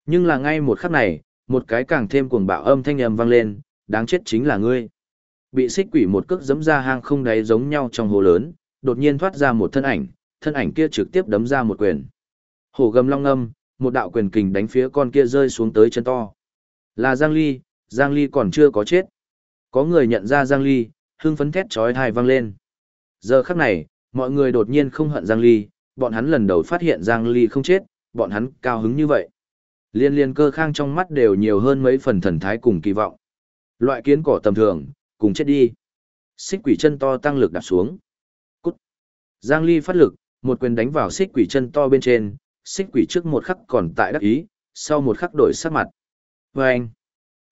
Nhưng là ngay một khắc này, một cái càng thêm cuồng bạo âm thanh ầm vang lên, đáng chết chính là ngươi. Bị xích quỷ một cước giẫm ra hang không đáy giống nhau trong hồ lớn, đột nhiên thoát ra một thân ảnh, thân ảnh kia trực tiếp đấm ra một quyền. Hổ gầm long âm, một đạo quyền kình đánh phía con kia rơi xuống tới chân to. Là Giang Ly, Giang Ly còn chưa có chết. Có người nhận ra Giang Ly, hưng phấn thét chói tai vang lên. Giờ khắc này, mọi người đột nhiên không hận Giang Ly, bọn hắn lần đầu phát hiện Giang Ly không chết, bọn hắn cao hứng như vậy. Liên liên cơ khang trong mắt đều nhiều hơn mấy phần thần thái cùng kỳ vọng. Loại kiến cỏ tầm thường, cùng chết đi. Xích quỷ chân to tăng lực đạp xuống. Cút. Giang Ly phát lực, một quyền đánh vào xích quỷ chân to bên trên, xích quỷ trước một khắc còn tại đắc ý, sau một khắc đổi sắc mặt. anh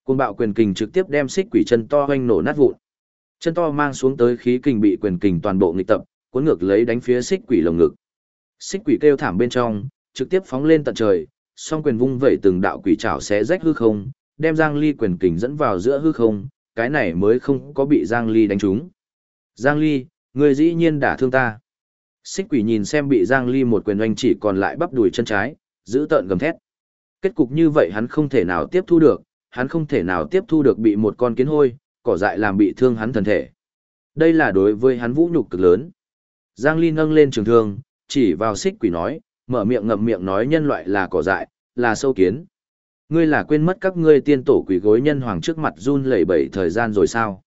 Cuồng bạo quyền kình trực tiếp đem xích quỷ chân to hoanh nổ nát vụn. Chân to mang xuống tới khí kình bị quyền kình toàn bộ nghịch tập, cuốn ngược lấy đánh phía xích quỷ lồng ngực. Xích quỷ kêu thảm bên trong, trực tiếp phóng lên tận trời, song quyền vung vẩy từng đạo quỷ trảo xé rách hư không, đem Giang Ly quyền kình dẫn vào giữa hư không, cái này mới không có bị Giang Ly đánh trúng. Giang Ly, người dĩ nhiên đã thương ta. Xích quỷ nhìn xem bị Giang Ly một quyền oanh chỉ còn lại bắp đùi chân trái, giữ tợn gầm thét. Kết cục như vậy hắn không thể nào tiếp thu được, hắn không thể nào tiếp thu được bị một con kiến hôi, cỏ dại làm bị thương hắn thần thể. Đây là đối với hắn vũ nhục cực lớn. Giang Ly nâng lên trường thương, chỉ vào xích quỷ nói, mở miệng ngậm miệng nói nhân loại là cỏ dại, là sâu kiến. Ngươi là quên mất các ngươi tiên tổ quỷ gối nhân hoàng trước mặt run lẩy bẩy thời gian rồi sao?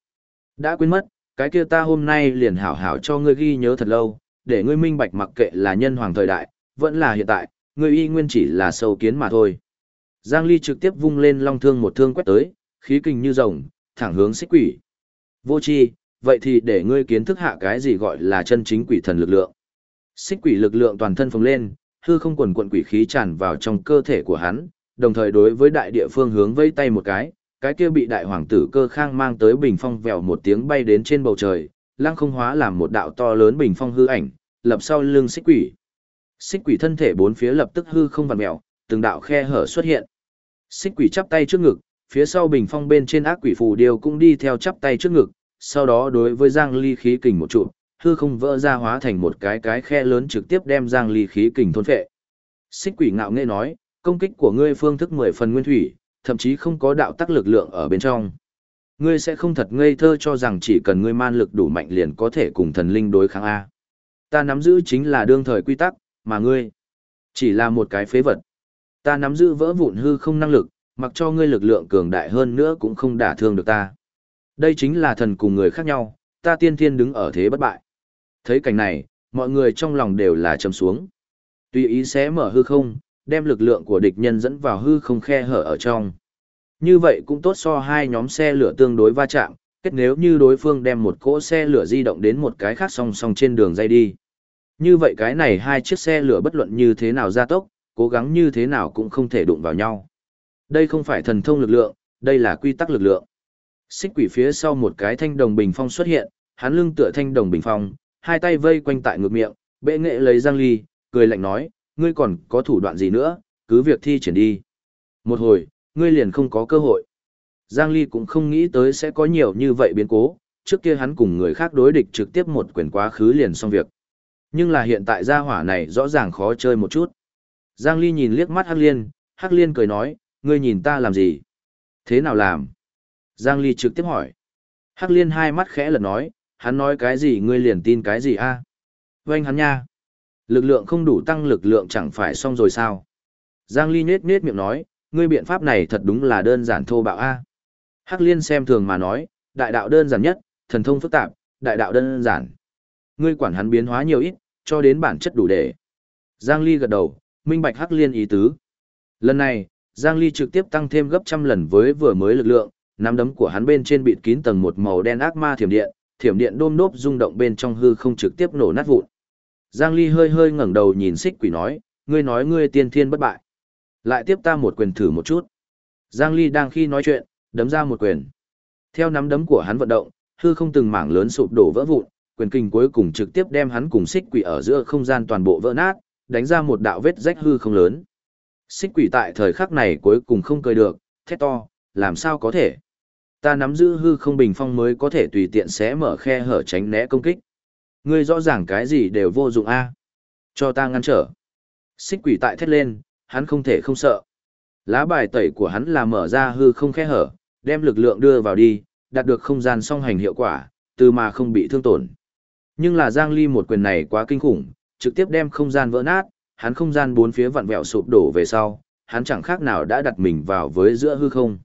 Đã quên mất, cái kia ta hôm nay liền hảo hảo cho ngươi ghi nhớ thật lâu, để ngươi minh bạch mặc kệ là nhân hoàng thời đại, vẫn là hiện tại, ngươi y nguyên chỉ là sâu kiến mà thôi. Giang Ly trực tiếp vung lên long thương một thương quét tới, khí kình như rồng, thẳng hướng xích quỷ. Vô chi, vậy thì để ngươi kiến thức hạ cái gì gọi là chân chính quỷ thần lực lượng. Xích quỷ lực lượng toàn thân phồng lên, hư không quần quận quỷ khí tràn vào trong cơ thể của hắn, đồng thời đối với đại địa phương hướng vây tay một cái, cái kia bị đại hoàng tử cơ khang mang tới bình phong vèo một tiếng bay đến trên bầu trời, lăng không hóa làm một đạo to lớn bình phong hư ảnh, lập sau lưng xích quỷ. Xích quỷ thân thể bốn phía lập tức hư không vặn mèo, từng đạo khe hở xuất hiện. Xích quỷ chắp tay trước ngực, phía sau bình phong bên trên ác quỷ phù điêu cũng đi theo chắp tay trước ngực, sau đó đối với Giang Ly khí kình một trụ, hư không vỡ ra hóa thành một cái cái khe lớn trực tiếp đem Giang Ly khí kình thôn phệ. Xích quỷ ngạo nghễ nói, công kích của ngươi phương thức mười phần nguyên thủy, thậm chí không có đạo tắc lực lượng ở bên trong. Ngươi sẽ không thật ngây thơ cho rằng chỉ cần ngươi man lực đủ mạnh liền có thể cùng thần linh đối kháng A. Ta nắm giữ chính là đương thời quy tắc, mà ngươi chỉ là một cái phế vật. Ta nắm giữ vỡ vụn hư không năng lực, mặc cho ngươi lực lượng cường đại hơn nữa cũng không đả thương được ta. Đây chính là thần cùng người khác nhau, ta tiên thiên đứng ở thế bất bại. Thấy cảnh này, mọi người trong lòng đều là trầm xuống. Tùy ý sẽ mở hư không, đem lực lượng của địch nhân dẫn vào hư không khe hở ở trong. Như vậy cũng tốt so hai nhóm xe lửa tương đối va chạm, kết nếu như đối phương đem một cỗ xe lửa di động đến một cái khác song song trên đường dây đi. Như vậy cái này hai chiếc xe lửa bất luận như thế nào gia tốc, cố gắng như thế nào cũng không thể đụng vào nhau. Đây không phải thần thông lực lượng, đây là quy tắc lực lượng. Xích quỷ phía sau một cái thanh đồng bình phong xuất hiện, hắn lưng tựa thanh đồng bình phong, hai tay vây quanh tại ngược miệng, bệ nghệ lấy Giang Ly, cười lạnh nói, ngươi còn có thủ đoạn gì nữa, cứ việc thi triển đi. Một hồi, ngươi liền không có cơ hội. Giang Ly cũng không nghĩ tới sẽ có nhiều như vậy biến cố, trước kia hắn cùng người khác đối địch trực tiếp một quyền quá khứ liền xong việc. Nhưng là hiện tại gia hỏa này rõ ràng khó chơi một chút. Giang Ly nhìn liếc mắt Hắc Liên, Hắc Liên cười nói, ngươi nhìn ta làm gì? Thế nào làm? Giang Ly trực tiếp hỏi. Hắc Liên hai mắt khẽ lật nói, hắn nói cái gì ngươi liền tin cái gì a? À? Vâng hắn nha. Lực lượng không đủ tăng lực lượng chẳng phải xong rồi sao? Giang Ly nết nết miệng nói, ngươi biện pháp này thật đúng là đơn giản thô bạo a. Hắc Liên xem thường mà nói, đại đạo đơn giản nhất, thần thông phức tạp, đại đạo đơn giản. Ngươi quản hắn biến hóa nhiều ít, cho đến bản chất đủ để. Giang Ly gật đầu, minh bạch Hắc Liên ý tứ. Lần này, Giang Ly trực tiếp tăng thêm gấp trăm lần với vừa mới lực lượng, nắm đấm của hắn bên trên bịt kín tầng một màu đen ác ma thiểm điện, thiểm điện đôm đốp rung động bên trong hư không trực tiếp nổ nát vụn. Giang Ly hơi hơi ngẩng đầu nhìn Xích Quỷ nói, ngươi nói ngươi tiên thiên bất bại. Lại tiếp ta một quyền thử một chút. Giang Ly đang khi nói chuyện, đấm ra một quyền. Theo nắm đấm của hắn vận động, hư không từng mảng lớn sụp đổ vỡ vụn, quyền kinh cuối cùng trực tiếp đem hắn cùng Xích Quỷ ở giữa không gian toàn bộ vỡ nát, đánh ra một đạo vết rách hư không lớn. Xích Quỷ tại thời khắc này cuối cùng không cười được, thét to, làm sao có thể? Ta nắm giữ hư không bình phong mới có thể tùy tiện xé mở khe hở tránh né công kích. Ngươi rõ ràng cái gì đều vô dụng a. Cho ta ngăn trở. Xích quỷ tại thét lên, hắn không thể không sợ. Lá bài tẩy của hắn là mở ra hư không khe hở, đem lực lượng đưa vào đi, đạt được không gian song hành hiệu quả, từ mà không bị thương tổn. Nhưng là Giang Ly một quyền này quá kinh khủng, trực tiếp đem không gian vỡ nát, hắn không gian bốn phía vặn vẹo sụp đổ về sau, hắn chẳng khác nào đã đặt mình vào với giữa hư không.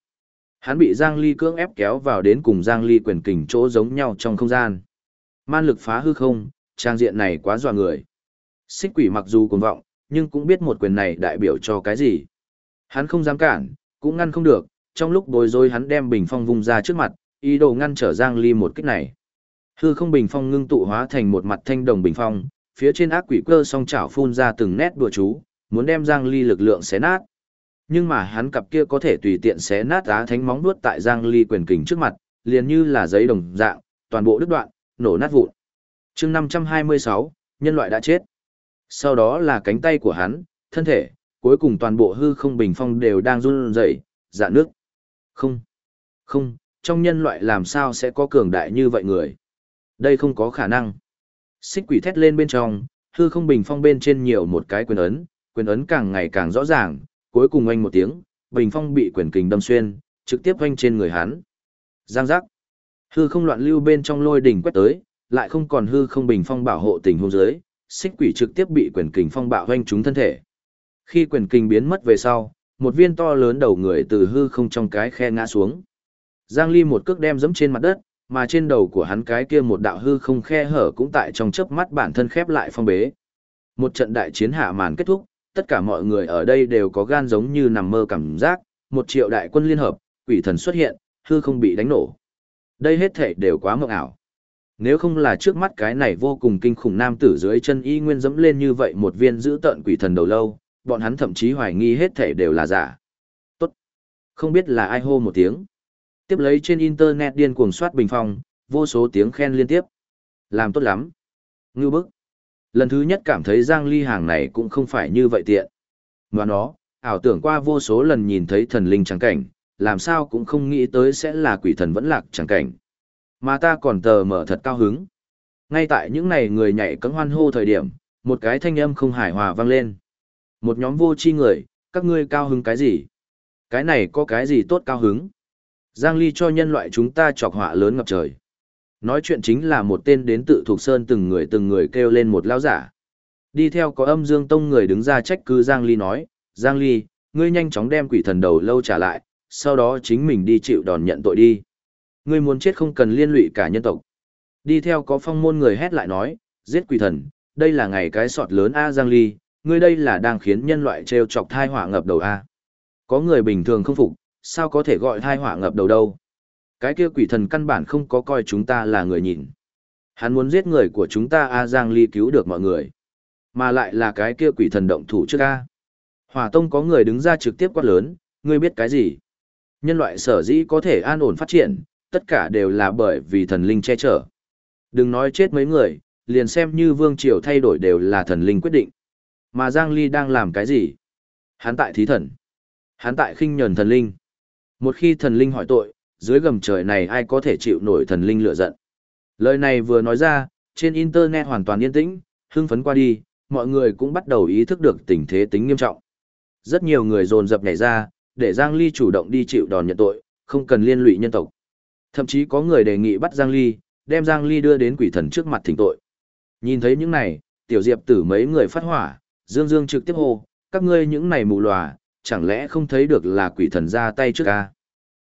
Hắn bị Giang Ly cưỡng ép kéo vào đến cùng Giang Ly quyền kình chỗ giống nhau trong không gian. Man lực phá hư không, trang diện này quá dọa người. Xích quỷ mặc dù cuồng vọng, nhưng cũng biết một quyền này đại biểu cho cái gì. Hắn không dám cản, cũng ngăn không được, trong lúc bối rối hắn đem bình phong vung ra trước mặt, ý đồ ngăn trở Giang Ly một kích này. Hư không bình phong ngưng tụ hóa thành một mặt thanh đồng bình phong, phía trên ác quỷ cơ song chảo phun ra từng nét đùa chú, muốn đem Giang Ly lực lượng xé nát. Nhưng mà hắn cặp kia có thể tùy tiện xé nát á thánh móng đuốt tại Giang Ly quyền kình trước mặt, liền như là giấy đồng dạng, toàn bộ đứt đoạn, nổ nát vụn. chương 526, nhân loại đã chết. Sau đó là cánh tay của hắn, thân thể, cuối cùng toàn bộ hư không bình phong đều đang run rẩy, dạ nước. Không, không, trong nhân loại làm sao sẽ có cường đại như vậy người? Đây không có khả năng. Xích quỷ thét lên bên trong, hư không bình phong bên trên nhiều một cái quyền ấn, quyền ấn càng ngày càng rõ ràng, cuối cùng oanh một tiếng, bình phong bị quyền kình đâm xuyên, trực tiếp oanh trên người hắn. Giang giác. Hư không loạn lưu bên trong lôi đỉnh quét tới, lại không còn hư không bình phong bảo hộ tình huống dưới, xích quỷ trực tiếp bị quyền kình phong bạo hoanh trúng thân thể. Khi quyền kình biến mất về sau, một viên to lớn đầu người từ hư không trong cái khe ngã xuống. Giang Ly một cước đem giẫm trên mặt đất, mà trên đầu của hắn cái kia một đạo hư không khe hở cũng tại trong chớp mắt bản thân khép lại phong bế. Một trận đại chiến hạ màn kết thúc, tất cả mọi người ở đây đều có gan giống như nằm mơ cảm giác, một triệu đại quân liên hợp, quỷ thần xuất hiện, hư không bị đánh nổ. Đây hết thể đều quá mộng ảo. Nếu không là trước mắt cái này vô cùng kinh khủng nam tử dưới chân y nguyên dẫm lên như vậy một viên giữ tợn quỷ thần đầu lâu, bọn hắn thậm chí hoài nghi hết thể đều là giả. Tốt. Không biết là ai hô một tiếng. Tiếp lấy trên internet điên cuồng soát bình phong, vô số tiếng khen liên tiếp. Làm tốt lắm. Ngư bức. Lần thứ nhất cảm thấy Giang Ly hàng này cũng không phải như vậy tiện. Mà nó, ảo tưởng qua vô số lần nhìn thấy thần linh trắng cảnh, làm sao cũng không nghĩ tới sẽ là quỷ thần vẫn lạc trắng cảnh. Mà ta còn tờ mở thật cao hứng. Ngay tại những này người nhảy cấm hoan hô thời điểm, một cái thanh âm không hài hòa vang lên. Một nhóm vô chi người, các ngươi cao hứng cái gì? Cái này có cái gì tốt cao hứng? Giang Ly cho nhân loại chúng ta chọc họa lớn ngập trời. Nói chuyện chính là một tên đến tự thuộc sơn từng người từng người kêu lên một lao giả. Đi theo có âm dương tông người đứng ra trách cứ Giang Ly nói, Giang Ly, ngươi nhanh chóng đem quỷ thần đầu lâu trả lại, sau đó chính mình đi chịu đòn nhận tội đi. Ngươi muốn chết không cần liên lụy cả nhân tộc. Đi theo có phong môn người hét lại nói, giết quỷ thần, đây là ngày cái sọt lớn A Giang Ly, ngươi đây là đang khiến nhân loại treo chọc thai hỏa ngập đầu A. Có người bình thường không phục, sao có thể gọi thai hỏa ngập đầu đâu. Cái kia quỷ thần căn bản không có coi chúng ta là người nhìn. Hắn muốn giết người của chúng ta A Giang Ly cứu được mọi người. Mà lại là cái kia quỷ thần động thủ trước A. Hỏa Tông có người đứng ra trực tiếp quát lớn, ngươi biết cái gì? Nhân loại sở dĩ có thể an ổn phát triển, tất cả đều là bởi vì thần linh che chở. Đừng nói chết mấy người, liền xem như vương triều thay đổi đều là thần linh quyết định. Mà Giang Ly đang làm cái gì? Hắn tại thí thần. Hắn tại khinh nhẫn thần linh. Một khi thần linh hỏi tội, dưới gầm trời này ai có thể chịu nổi thần linh lựa giận. Lời này vừa nói ra, trên internet hoàn toàn yên tĩnh, hưng phấn qua đi, mọi người cũng bắt đầu ý thức được tình thế tính nghiêm trọng. Rất nhiều người dồn dập nhảy ra, để Giang Ly chủ động đi chịu đòn nhận tội, không cần liên lụy nhân tộc. Thậm chí có người đề nghị bắt Giang Ly, đem Giang Ly đưa đến quỷ thần trước mặt thỉnh tội. Nhìn thấy những này, tiểu diệp tử mấy người phát hỏa, Dương Dương trực tiếp hô, các ngươi những này mù lòa, chẳng lẽ không thấy được là quỷ thần ra tay trước ca?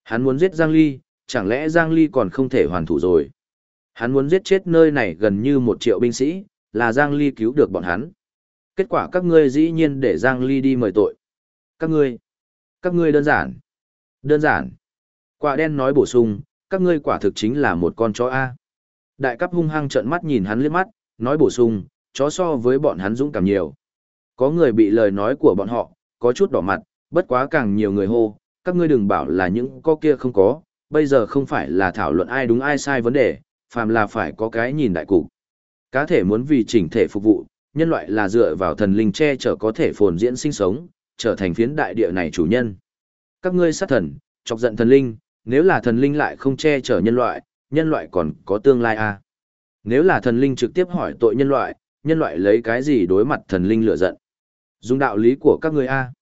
Hắn muốn giết Giang Ly, chẳng lẽ Giang Ly còn không thể hoàn thủ rồi? Hắn muốn giết chết nơi này gần như một triệu binh sĩ, là Giang Ly cứu được bọn hắn. Kết quả các ngươi dĩ nhiên để Giang Ly đi mời tội. Các ngươi, các ngươi đơn giản. Đơn giản. Quả đen nói bổ sung, các ngươi quả thực chính là một con chó A. Đại cấp hung hăng trợn mắt nhìn hắn liếc mắt, nói bổ sung, chó so với bọn hắn dũng cảm nhiều. Có người bị lời nói của bọn họ, có chút đỏ mặt, bất quá càng nhiều người hô, các ngươi đừng bảo là những có kia không có, bây giờ không phải là thảo luận ai đúng ai sai vấn đề, phàm là phải có cái nhìn đại cục. Cá thể muốn vì chỉnh thể phục vụ, nhân loại là dựa vào thần linh che chở có thể phồn diễn sinh sống, trở thành phiến đại địa này chủ nhân. Các ngươi sát thần, chọc giận thần linh, nếu là thần linh lại không che chở nhân loại, nhân loại còn có tương lai à? Nếu là thần linh trực tiếp hỏi tội nhân loại, nhân loại lấy cái gì đối mặt thần linh lựa giận? Dùng đạo lý của các ngươi a. À?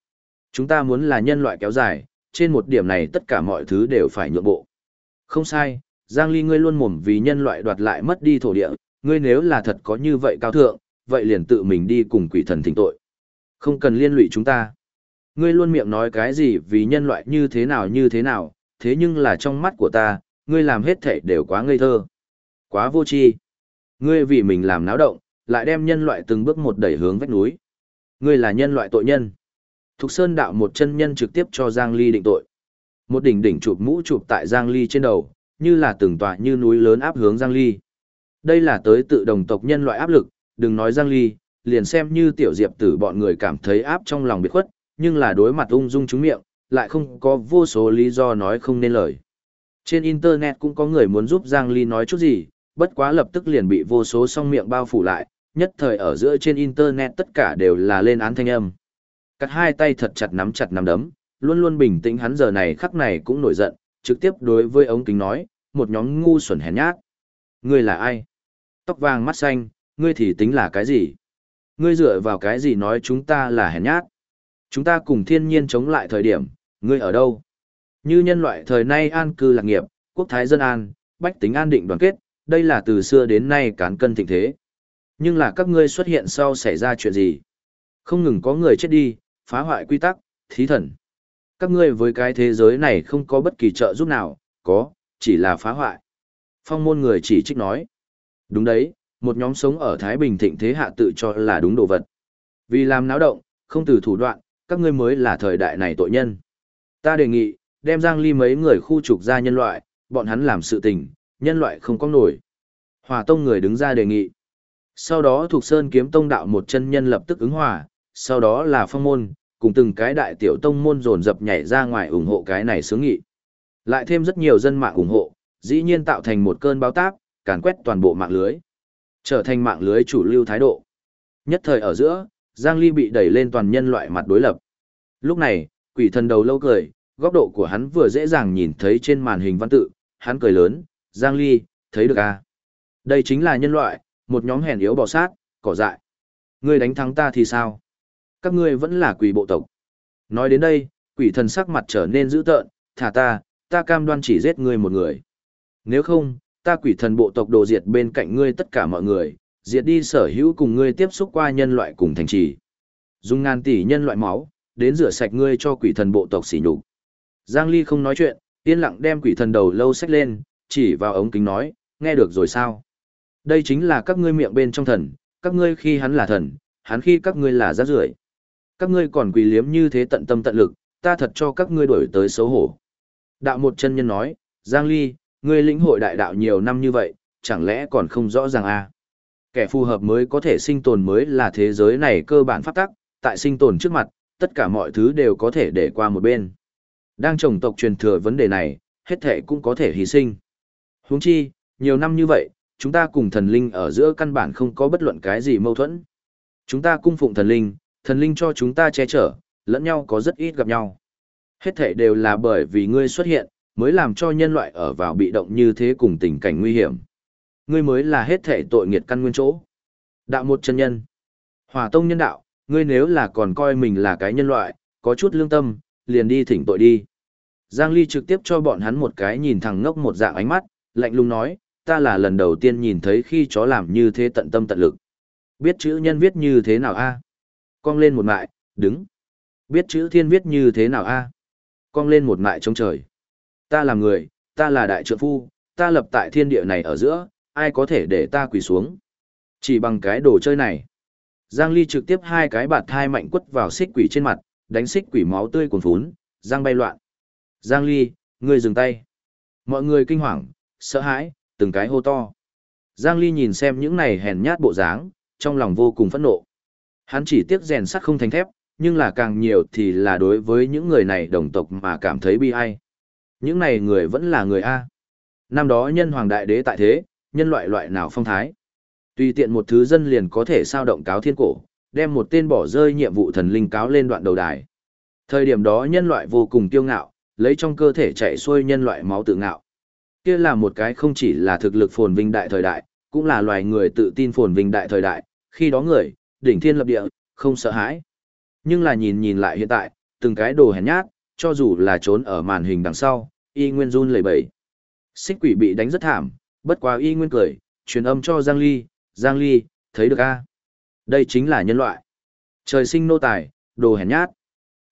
Chúng ta muốn là nhân loại kéo dài, trên một điểm này tất cả mọi thứ đều phải nhượng bộ. Không sai, Giang Ly ngươi luôn mồm vì nhân loại đoạt lại mất đi thổ địa, ngươi nếu là thật có như vậy cao thượng, vậy liền tự mình đi cùng quỷ thần thỉnh tội. Không cần liên lụy chúng ta. Ngươi luôn miệng nói cái gì vì nhân loại như thế nào như thế nào, thế nhưng là trong mắt của ta, ngươi làm hết thảy đều quá ngây thơ. Quá vô tri. Ngươi vì mình làm náo động, lại đem nhân loại từng bước một đẩy hướng vách núi. Ngươi là nhân loại tội nhân. Thục Sơn đạo một chân nhân trực tiếp cho Giang Ly định tội. Một đỉnh đỉnh chụp mũ chụp tại Giang Ly trên đầu, như là từng tòa như núi lớn áp hướng Giang Ly. Đây là tới tự đồng tộc nhân loại áp lực, đừng nói Giang Ly, liền xem như tiểu diệp tử bọn người cảm thấy áp trong lòng biệt khuất, nhưng là đối mặt ung dung chúng miệng, lại không có vô số lý do nói không nên lời. Trên Internet cũng có người muốn giúp Giang Ly nói chút gì, bất quá lập tức liền bị vô số song miệng bao phủ lại, nhất thời ở giữa trên Internet tất cả đều là lên án thanh âm. Cắt hai tay thật chặt nắm chặt nắm đấm, luôn luôn bình tĩnh hắn giờ này khắc này cũng nổi giận, trực tiếp đối với ống kính nói, một nhóm ngu xuẩn hèn nhát. Ngươi là ai? Tóc vàng mắt xanh, ngươi thì tính là cái gì? Ngươi dựa vào cái gì nói chúng ta là hèn nhát? Chúng ta cùng thiên nhiên chống lại thời điểm, ngươi ở đâu? Như nhân loại thời nay an cư lạc nghiệp, quốc thái dân an, bách tính an định đoàn kết, đây là từ xưa đến nay cán cân thịnh thế. Nhưng là các ngươi xuất hiện sau xảy ra chuyện gì? Không ngừng có người chết đi, phá hoại quy tắc, thí thần. Các ngươi với cái thế giới này không có bất kỳ trợ giúp nào, có, chỉ là phá hoại. Phong môn người chỉ trích nói. Đúng đấy, một nhóm sống ở Thái Bình thịnh thế hạ tự cho là đúng đồ vật. Vì làm náo động, không từ thủ đoạn, các ngươi mới là thời đại này tội nhân. Ta đề nghị, đem Giang Ly mấy người khu trục ra nhân loại, bọn hắn làm sự tình, nhân loại không có nổi. hòa tông người đứng ra đề nghị. Sau đó thuộc Sơn kiếm tông đạo một chân nhân lập tức ứng hòa, sau đó là phong môn, cùng từng cái đại tiểu tông môn dồn dập nhảy ra ngoài ủng hộ cái này sướng nghị. Lại thêm rất nhiều dân mạng ủng hộ, dĩ nhiên tạo thành một cơn báo táp, càn quét toàn bộ mạng lưới. Trở thành mạng lưới chủ lưu thái độ. Nhất thời ở giữa, Giang Ly bị đẩy lên toàn nhân loại mặt đối lập. Lúc này, quỷ thần đầu lâu cười, góc độ của hắn vừa dễ dàng nhìn thấy trên màn hình văn tự, hắn cười lớn, Giang Ly, thấy được à? Đây chính là nhân loại, một nhóm hèn yếu bò sát, cỏ dại. Ngươi đánh thắng ta thì sao? Các ngươi vẫn là quỷ bộ tộc. Nói đến đây, quỷ thần sắc mặt trở nên dữ tợn, thả ta, ta cam đoan chỉ giết ngươi một người. Nếu không, ta quỷ thần bộ tộc đồ diệt bên cạnh ngươi tất cả mọi người, diệt đi sở hữu cùng ngươi tiếp xúc qua nhân loại cùng thành trì. Dùng ngàn tỷ nhân loại máu, đến rửa sạch ngươi cho quỷ thần bộ tộc xỉ nhục. Giang Ly không nói chuyện, yên lặng đem quỷ thần đầu lâu sách lên, chỉ vào ống kính nói, nghe được rồi sao? Đây chính là các ngươi miệng bên trong thần, các ngươi khi hắn là thần, hắn khi các ngươi là rác rưởi. Các ngươi còn quỳ liếm như thế tận tâm tận lực, ta thật cho các ngươi đổi tới xấu hổ. Đạo một chân nhân nói, Giang Ly, ngươi lĩnh hội đại đạo nhiều năm như vậy, chẳng lẽ còn không rõ ràng à? Kẻ phù hợp mới có thể sinh tồn mới là thế giới này cơ bản pháp tắc, tại sinh tồn trước mặt, tất cả mọi thứ đều có thể để qua một bên. Đang trồng tộc truyền thừa vấn đề này, hết thể cũng có thể hy sinh. Huống chi, nhiều năm như vậy, chúng ta cùng thần linh ở giữa căn bản không có bất luận cái gì mâu thuẫn. Chúng ta cung phụng thần linh, thần linh cho chúng ta che chở, lẫn nhau có rất ít gặp nhau. Hết thể đều là bởi vì ngươi xuất hiện, mới làm cho nhân loại ở vào bị động như thế cùng tình cảnh nguy hiểm. Ngươi mới là hết thể tội nghiệt căn nguyên chỗ. Đạo một chân nhân. Hỏa tông nhân đạo, ngươi nếu là còn coi mình là cái nhân loại, có chút lương tâm, liền đi thỉnh tội đi. Giang Ly trực tiếp cho bọn hắn một cái nhìn thẳng ngốc một dạng ánh mắt, lạnh lùng nói, ta là lần đầu tiên nhìn thấy khi chó làm như thế tận tâm tận lực. Biết chữ nhân viết như thế nào a? Cong lên một mại, đứng. Biết chữ thiên viết như thế nào a? Cong lên một mại trong trời. Ta là người, ta là đại trượng phu, ta lập tại thiên địa này ở giữa, ai có thể để ta quỳ xuống. Chỉ bằng cái đồ chơi này. Giang Ly trực tiếp hai cái bạt thai mạnh quất vào xích quỷ trên mặt, đánh xích quỷ máu tươi cuồn phún, giang bay loạn. Giang Ly, ngươi dừng tay. Mọi người kinh hoàng, sợ hãi, từng cái hô to. Giang Ly nhìn xem những này hèn nhát bộ dáng, trong lòng vô cùng phẫn nộ. Hắn chỉ tiếc rèn sắt không thành thép, nhưng là càng nhiều thì là đối với những người này đồng tộc mà cảm thấy bi ai. Những này người vẫn là người A. Năm đó nhân hoàng đại đế tại thế, nhân loại loại nào phong thái. Tùy tiện một thứ dân liền có thể sao động cáo thiên cổ, đem một tên bỏ rơi nhiệm vụ thần linh cáo lên đoạn đầu đài. Thời điểm đó nhân loại vô cùng kiêu ngạo, lấy trong cơ thể chạy xuôi nhân loại máu tự ngạo. Kia là một cái không chỉ là thực lực phồn vinh đại thời đại, cũng là loài người tự tin phồn vinh đại thời đại, khi đó người, đỉnh thiên lập địa, không sợ hãi. Nhưng là nhìn nhìn lại hiện tại, từng cái đồ hèn nhát, cho dù là trốn ở màn hình đằng sau, y nguyên run lẩy bẩy. Xích quỷ bị đánh rất thảm, bất quá y nguyên cười, truyền âm cho Giang Ly, Giang Ly, thấy được a? Đây chính là nhân loại. Trời sinh nô tài, đồ hèn nhát.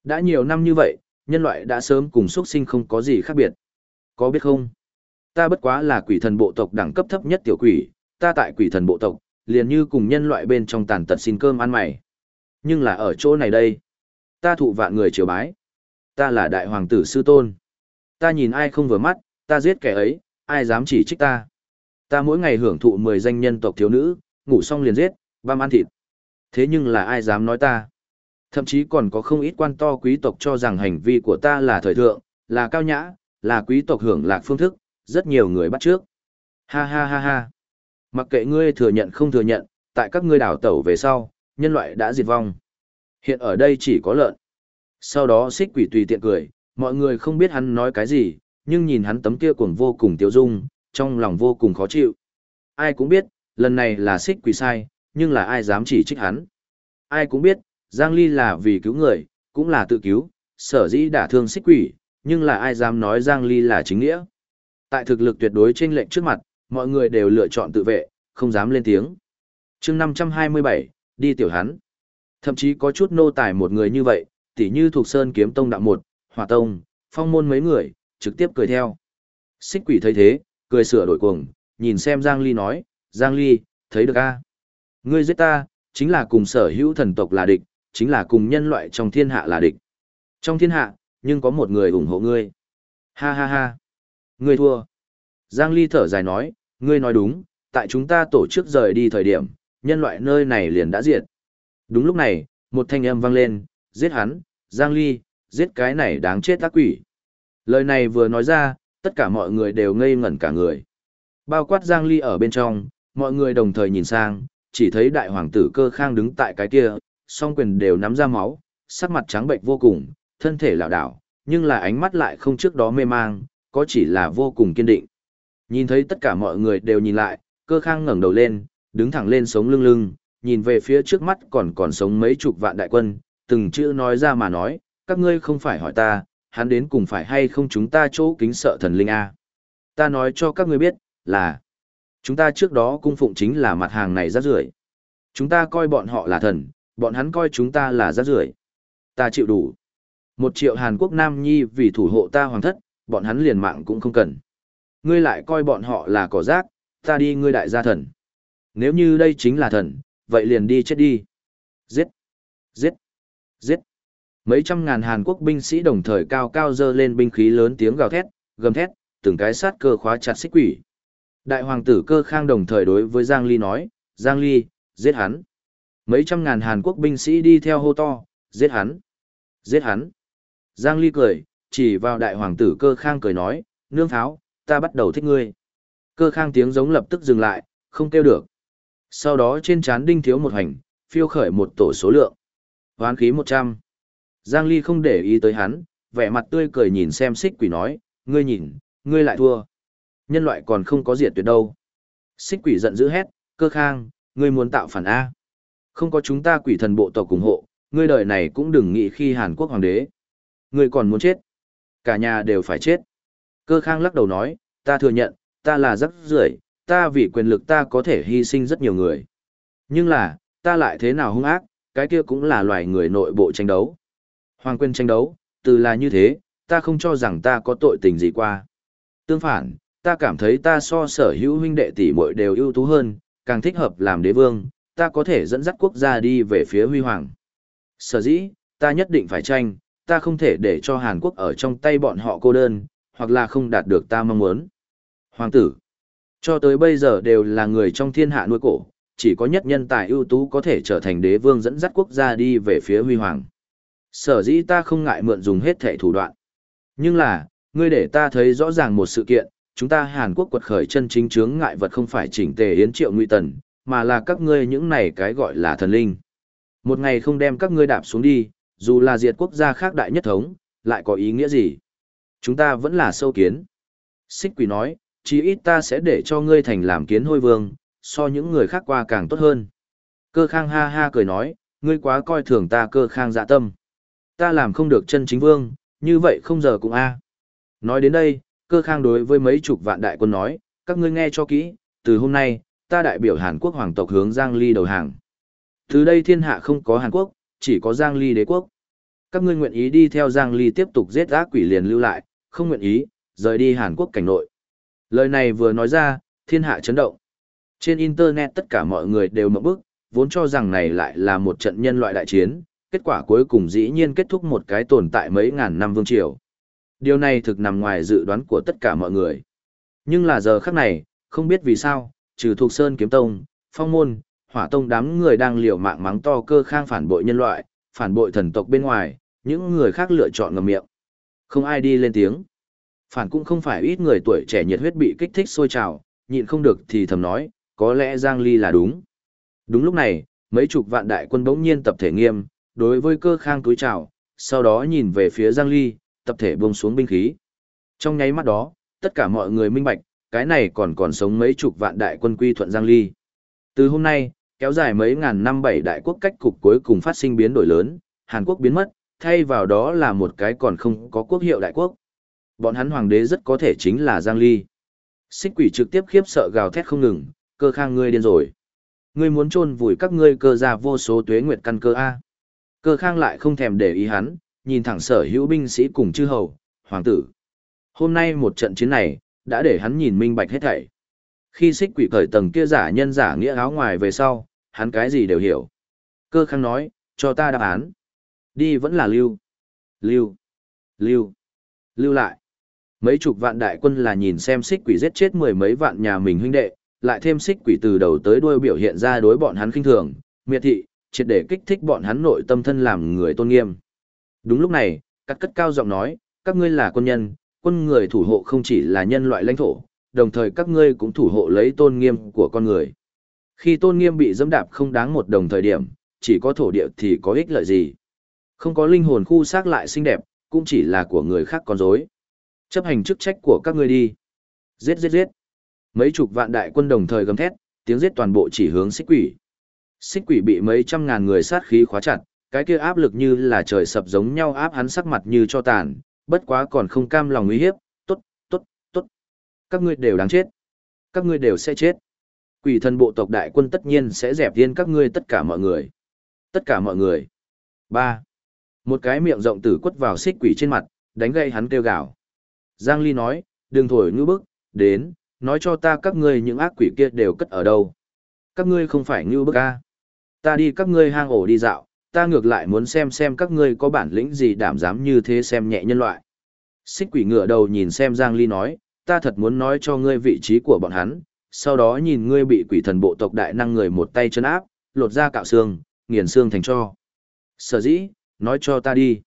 Đã nhiều năm như vậy, nhân loại đã sớm cùng xuất sinh không có gì khác biệt. Có biết không? Ta bất quá là quỷ thần bộ tộc đẳng cấp thấp nhất tiểu quỷ, ta tại quỷ thần bộ tộc, liền như cùng nhân loại bên trong tàn tật xin cơm ăn mày. Nhưng là ở chỗ này đây, ta thụ vạn người triều bái. Ta là đại hoàng tử sư tôn. Ta nhìn ai không vừa mắt, ta giết kẻ ấy, ai dám chỉ trích ta. Ta mỗi ngày hưởng thụ 10 danh nhân tộc thiếu nữ, ngủ xong liền giết, băm ăn thịt. Thế nhưng là ai dám nói ta? Thậm chí còn có không ít quan to quý tộc cho rằng hành vi của ta là thời thượng, là cao nhã, là quý tộc hưởng lạc phương thức, rất nhiều người bắt trước. Ha ha ha ha. Mặc kệ ngươi thừa nhận không thừa nhận, tại các ngươi đảo tẩu về sau, nhân loại đã diệt vong. Hiện ở đây chỉ có lợn. Sau đó xích quỷ tùy tiện cười, mọi người không biết hắn nói cái gì, nhưng nhìn hắn tấm kia cuồng vô cùng tiêu dung, trong lòng vô cùng khó chịu. Ai cũng biết, lần này là xích quỷ sai, nhưng là ai dám chỉ trích hắn. Ai cũng biết, Giang Ly là vì cứu người, cũng là tự cứu, sở dĩ đả thương xích quỷ, nhưng là ai dám nói Giang Ly là chính nghĩa. Tại thực lực tuyệt đối trên lệnh trước mặt, mọi người đều lựa chọn tự vệ, không dám lên tiếng. chương 527, đi tiểu hắn. Thậm chí có chút nô tài một người như vậy, tỉ như thuộc Sơn Kiếm Tông Đạo một, Hỏa Tông, Phong Môn mấy người, trực tiếp cười theo. Xích quỷ thấy thế, cười sửa đổi cuồng, nhìn xem Giang Ly nói, Giang Ly, thấy được a Ngươi giết ta, chính là cùng sở hữu thần tộc là địch, chính là cùng nhân loại trong thiên hạ là địch. Trong thiên hạ, nhưng có một người ủng hộ ngươi. Ha ha ha. Ngươi thua. Giang Ly thở dài nói, ngươi nói đúng, tại chúng ta tổ chức rời đi thời điểm, nhân loại nơi này liền đã diệt. Đúng lúc này, một thanh âm vang lên, giết hắn, Giang Ly, giết cái này đáng chết ác quỷ. Lời này vừa nói ra, tất cả mọi người đều ngây ngẩn cả người. Bao quát Giang Ly ở bên trong, mọi người đồng thời nhìn sang, chỉ thấy đại hoàng tử cơ khang đứng tại cái kia, song quyền đều nắm ra máu, sắc mặt trắng bệnh vô cùng, thân thể lảo đảo, nhưng là ánh mắt lại không trước đó mê mang, có chỉ là vô cùng kiên định. Nhìn thấy tất cả mọi người đều nhìn lại, cơ khang ngẩng đầu lên, đứng thẳng lên sống lưng lưng, nhìn về phía trước mắt còn còn sống mấy chục vạn đại quân, từng chữ nói ra mà nói, các ngươi không phải hỏi ta, hắn đến cùng phải hay không chúng ta chỗ kính sợ thần linh A. Ta nói cho các ngươi biết, là chúng ta trước đó cung phụng chính là mặt hàng này rác rưởi. Chúng ta coi bọn họ là thần, bọn hắn coi chúng ta là rác rưởi. Ta chịu đủ. Một triệu Hàn Quốc Nam Nhi vì thủ hộ ta hoàng thất, bọn hắn liền mạng cũng không cần. Ngươi lại coi bọn họ là cỏ rác, ta đi ngươi đại gia thần. Nếu như đây chính là thần, vậy liền đi chết đi. Giết! Giết! Giết! Mấy trăm ngàn Hàn Quốc binh sĩ đồng thời cao cao dơ lên binh khí lớn tiếng gào thét, gầm thét, từng cái sát cơ khóa chặt xích quỷ. Đại hoàng tử cơ khang đồng thời đối với Giang Ly nói, Giang Ly, giết hắn. Mấy trăm ngàn Hàn Quốc binh sĩ đi theo hô to, giết hắn, giết hắn. Giang Ly cười, chỉ vào đại hoàng tử cơ khang cười nói, nương tháo, ta bắt đầu thích ngươi. Cơ khang tiếng giống lập tức dừng lại, không kêu được. Sau đó trên chán đinh thiếu một hành, phiêu khởi một tổ số lượng. Hoán khí 100. Giang Ly không để ý tới hắn, vẻ mặt tươi cười nhìn xem xích quỷ nói, ngươi nhìn, ngươi lại thua. Nhân loại còn không có diệt tuyệt đâu. Xích quỷ giận dữ hét, cơ khang, ngươi muốn tạo phản A. Không có chúng ta quỷ thần bộ tộc ủng hộ, ngươi đời này cũng đừng nghĩ khi Hàn Quốc hoàng đế. Ngươi còn muốn chết. Cả nhà đều phải chết. Cơ khang lắc đầu nói, ta thừa nhận, ta là rắc rưởi, ta vì quyền lực ta có thể hy sinh rất nhiều người. Nhưng là, ta lại thế nào hung ác, cái kia cũng là loài người nội bộ tranh đấu. Hoàng quyền tranh đấu, từ là như thế, ta không cho rằng ta có tội tình gì qua. Tương phản, ta cảm thấy ta so sở hữu huynh đệ tỷ muội đều ưu tú hơn, càng thích hợp làm đế vương, ta có thể dẫn dắt quốc gia đi về phía huy hoàng. Sở dĩ, ta nhất định phải tranh, ta không thể để cho Hàn Quốc ở trong tay bọn họ cô đơn, hoặc là không đạt được ta mong muốn. Hoàng tử, cho tới bây giờ đều là người trong thiên hạ nuôi cổ, chỉ có nhất nhân tài ưu tú có thể trở thành đế vương dẫn dắt quốc gia đi về phía huy hoàng. Sở dĩ ta không ngại mượn dùng hết thể thủ đoạn. Nhưng là, ngươi để ta thấy rõ ràng một sự kiện, chúng ta Hàn Quốc quật khởi chân chính chướng ngại vật không phải chỉnh tề yến triệu nguy tần, mà là các ngươi những này cái gọi là thần linh. Một ngày không đem các ngươi đạp xuống đi, dù là diệt quốc gia khác đại nhất thống, lại có ý nghĩa gì? Chúng ta vẫn là sâu kiến. Xích quỷ nói, chí ít ta sẽ để cho ngươi thành làm kiến hôi vương, so những người khác qua càng tốt hơn. Cơ khang ha ha cười nói, ngươi quá coi thường ta cơ khang dạ tâm. Ta làm không được chân chính vương, như vậy không giờ cũng a. Nói đến đây, cơ khang đối với mấy chục vạn đại quân nói, các ngươi nghe cho kỹ, từ hôm nay, ta đại biểu Hàn Quốc hoàng tộc hướng Giang Ly đầu hàng. Từ đây thiên hạ không có Hàn Quốc, chỉ có Giang Ly đế quốc. Các ngươi nguyện ý đi theo Giang Ly tiếp tục giết ác quỷ liền lưu lại, không nguyện ý, rời đi Hàn Quốc cảnh nội. Lời này vừa nói ra, thiên hạ chấn động. Trên Internet tất cả mọi người đều mộng bức, vốn cho rằng này lại là một trận nhân loại đại chiến, kết quả cuối cùng dĩ nhiên kết thúc một cái tồn tại mấy ngàn năm vương triều. Điều này thực nằm ngoài dự đoán của tất cả mọi người. Nhưng là giờ khắc này, không biết vì sao, trừ thuộc Sơn Kiếm Tông, Phong Môn, Hỏa Tông đám người đang liều mạng mắng to cơ khang phản bội nhân loại, phản bội thần tộc bên ngoài, những người khác lựa chọn ngầm miệng. Không ai đi lên tiếng. Phản cũng không phải ít người tuổi trẻ nhiệt huyết bị kích thích sôi trào, nhịn không được thì thầm nói, có lẽ Giang Ly là đúng. Đúng lúc này, mấy chục vạn đại quân bỗng nhiên tập thể nghiêm, đối với cơ khang túi trào, sau đó nhìn về phía Giang Ly, tập thể buông xuống binh khí. Trong nháy mắt đó, tất cả mọi người minh bạch, cái này còn còn sống mấy chục vạn đại quân quy thuận Giang Ly. Từ hôm nay, kéo dài mấy ngàn năm bảy đại quốc cách cục cuối cùng phát sinh biến đổi lớn, Hàn Quốc biến mất, thay vào đó là một cái còn không có quốc hiệu đại quốc. Bọn hắn hoàng đế rất có thể chính là Giang Ly. Xích quỷ trực tiếp khiếp sợ gào thét không ngừng, cơ khang ngươi điên rồi. Ngươi muốn chôn vùi các ngươi cơ ra vô số tuế nguyệt căn cơ A. Cơ khang lại không thèm để ý hắn, nhìn thẳng sở hữu binh sĩ cùng chư hầu, hoàng tử. Hôm nay một trận chiến này, đã để hắn nhìn minh bạch hết thảy. Khi xích quỷ cởi tầng kia giả nhân giả nghĩa áo ngoài về sau, hắn cái gì đều hiểu. Cơ khăng nói, cho ta đáp án. Đi vẫn là lưu. Lưu. Lưu. Lưu lại. Mấy chục vạn đại quân là nhìn xem xích quỷ giết chết mười mấy vạn nhà mình huynh đệ, lại thêm xích quỷ từ đầu tới đuôi biểu hiện ra đối bọn hắn khinh thường, miệt thị, triệt để kích thích bọn hắn nội tâm thân làm người tôn nghiêm. Đúng lúc này, cắt cất cao giọng nói, các ngươi là quân nhân, quân người thủ hộ không chỉ là nhân loại lãnh thổ, đồng thời các ngươi cũng thủ hộ lấy tôn nghiêm của con người. Khi tôn nghiêm bị dẫm đạp không đáng một đồng thời điểm, chỉ có thổ địa thì có ích lợi gì. Không có linh hồn khu xác lại xinh đẹp, cũng chỉ là của người khác con dối. Chấp hành chức trách của các ngươi đi. Giết giết giết. Mấy chục vạn đại quân đồng thời gầm thét, tiếng giết toàn bộ chỉ hướng xích quỷ. Xích quỷ bị mấy trăm ngàn người sát khí khóa chặt, cái kia áp lực như là trời sập giống nhau áp hắn sắc mặt như cho tàn, bất quá còn không cam lòng uy hiếp, tốt, tốt, tốt. Các ngươi đều đáng chết. Các ngươi đều sẽ chết. Quỷ thần bộ tộc đại quân tất nhiên sẽ dẹp yên các ngươi tất cả mọi người. Tất cả mọi người. ba Một cái miệng rộng tử quất vào xích quỷ trên mặt, đánh gây hắn kêu gào. Giang Ly nói, đừng thổi ngư bức, đến, nói cho ta các ngươi những ác quỷ kia đều cất ở đâu. Các ngươi không phải ngư bức a Ta đi các ngươi hang ổ đi dạo, ta ngược lại muốn xem xem các ngươi có bản lĩnh gì đảm dám như thế xem nhẹ nhân loại. Xích quỷ ngựa đầu nhìn xem Giang Ly nói, ta thật muốn nói cho ngươi vị trí của bọn hắn, sau đó nhìn ngươi bị quỷ thần bộ tộc đại năng người một tay chân áp, lột ra cạo xương, nghiền xương thành cho. Sở dĩ, nói cho ta đi.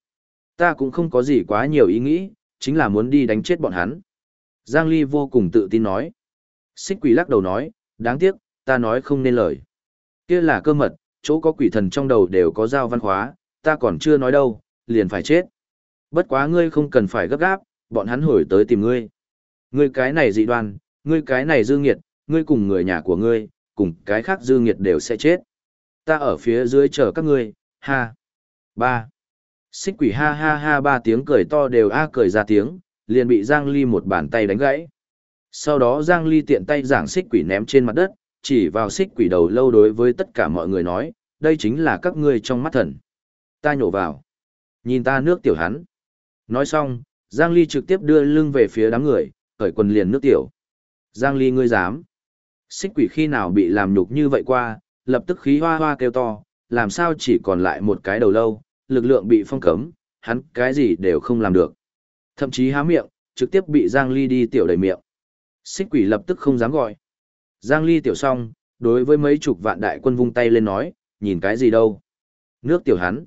Ta cũng không có gì quá nhiều ý nghĩ, chính là muốn đi đánh chết bọn hắn. Giang Ly vô cùng tự tin nói. Xích quỷ lắc đầu nói, đáng tiếc, ta nói không nên lời. kia là cơ mật, chỗ có quỷ thần trong đầu đều có giao văn hóa ta còn chưa nói đâu, liền phải chết. Bất quá ngươi không cần phải gấp gáp, bọn hắn hồi tới tìm ngươi. Ngươi cái này dị đoan, ngươi cái này dư nghiệt, ngươi cùng người nhà của ngươi, cùng cái khác dư nghiệt đều sẽ chết. Ta ở phía dưới chờ các ngươi, ha. Ba. Xích quỷ ha ha ha ba tiếng cười to đều a cười ra tiếng, liền bị Giang Ly một bàn tay đánh gãy. Sau đó Giang Ly tiện tay giảng xích quỷ ném trên mặt đất, chỉ vào xích quỷ đầu lâu đối với tất cả mọi người nói, đây chính là các ngươi trong mắt thần. Ta nhổ vào. Nhìn ta nước tiểu hắn. Nói xong, Giang Ly trực tiếp đưa lưng về phía đám người, khởi quần liền nước tiểu. Giang Ly ngươi dám. Xích quỷ khi nào bị làm nhục như vậy qua, lập tức khí hoa hoa kêu to, làm sao chỉ còn lại một cái đầu lâu, lực lượng bị phong cấm, hắn cái gì đều không làm được. Thậm chí há miệng, trực tiếp bị Giang Ly đi tiểu đầy miệng. Xích quỷ lập tức không dám gọi. Giang Ly tiểu xong, đối với mấy chục vạn đại quân vung tay lên nói, nhìn cái gì đâu. Nước tiểu hắn.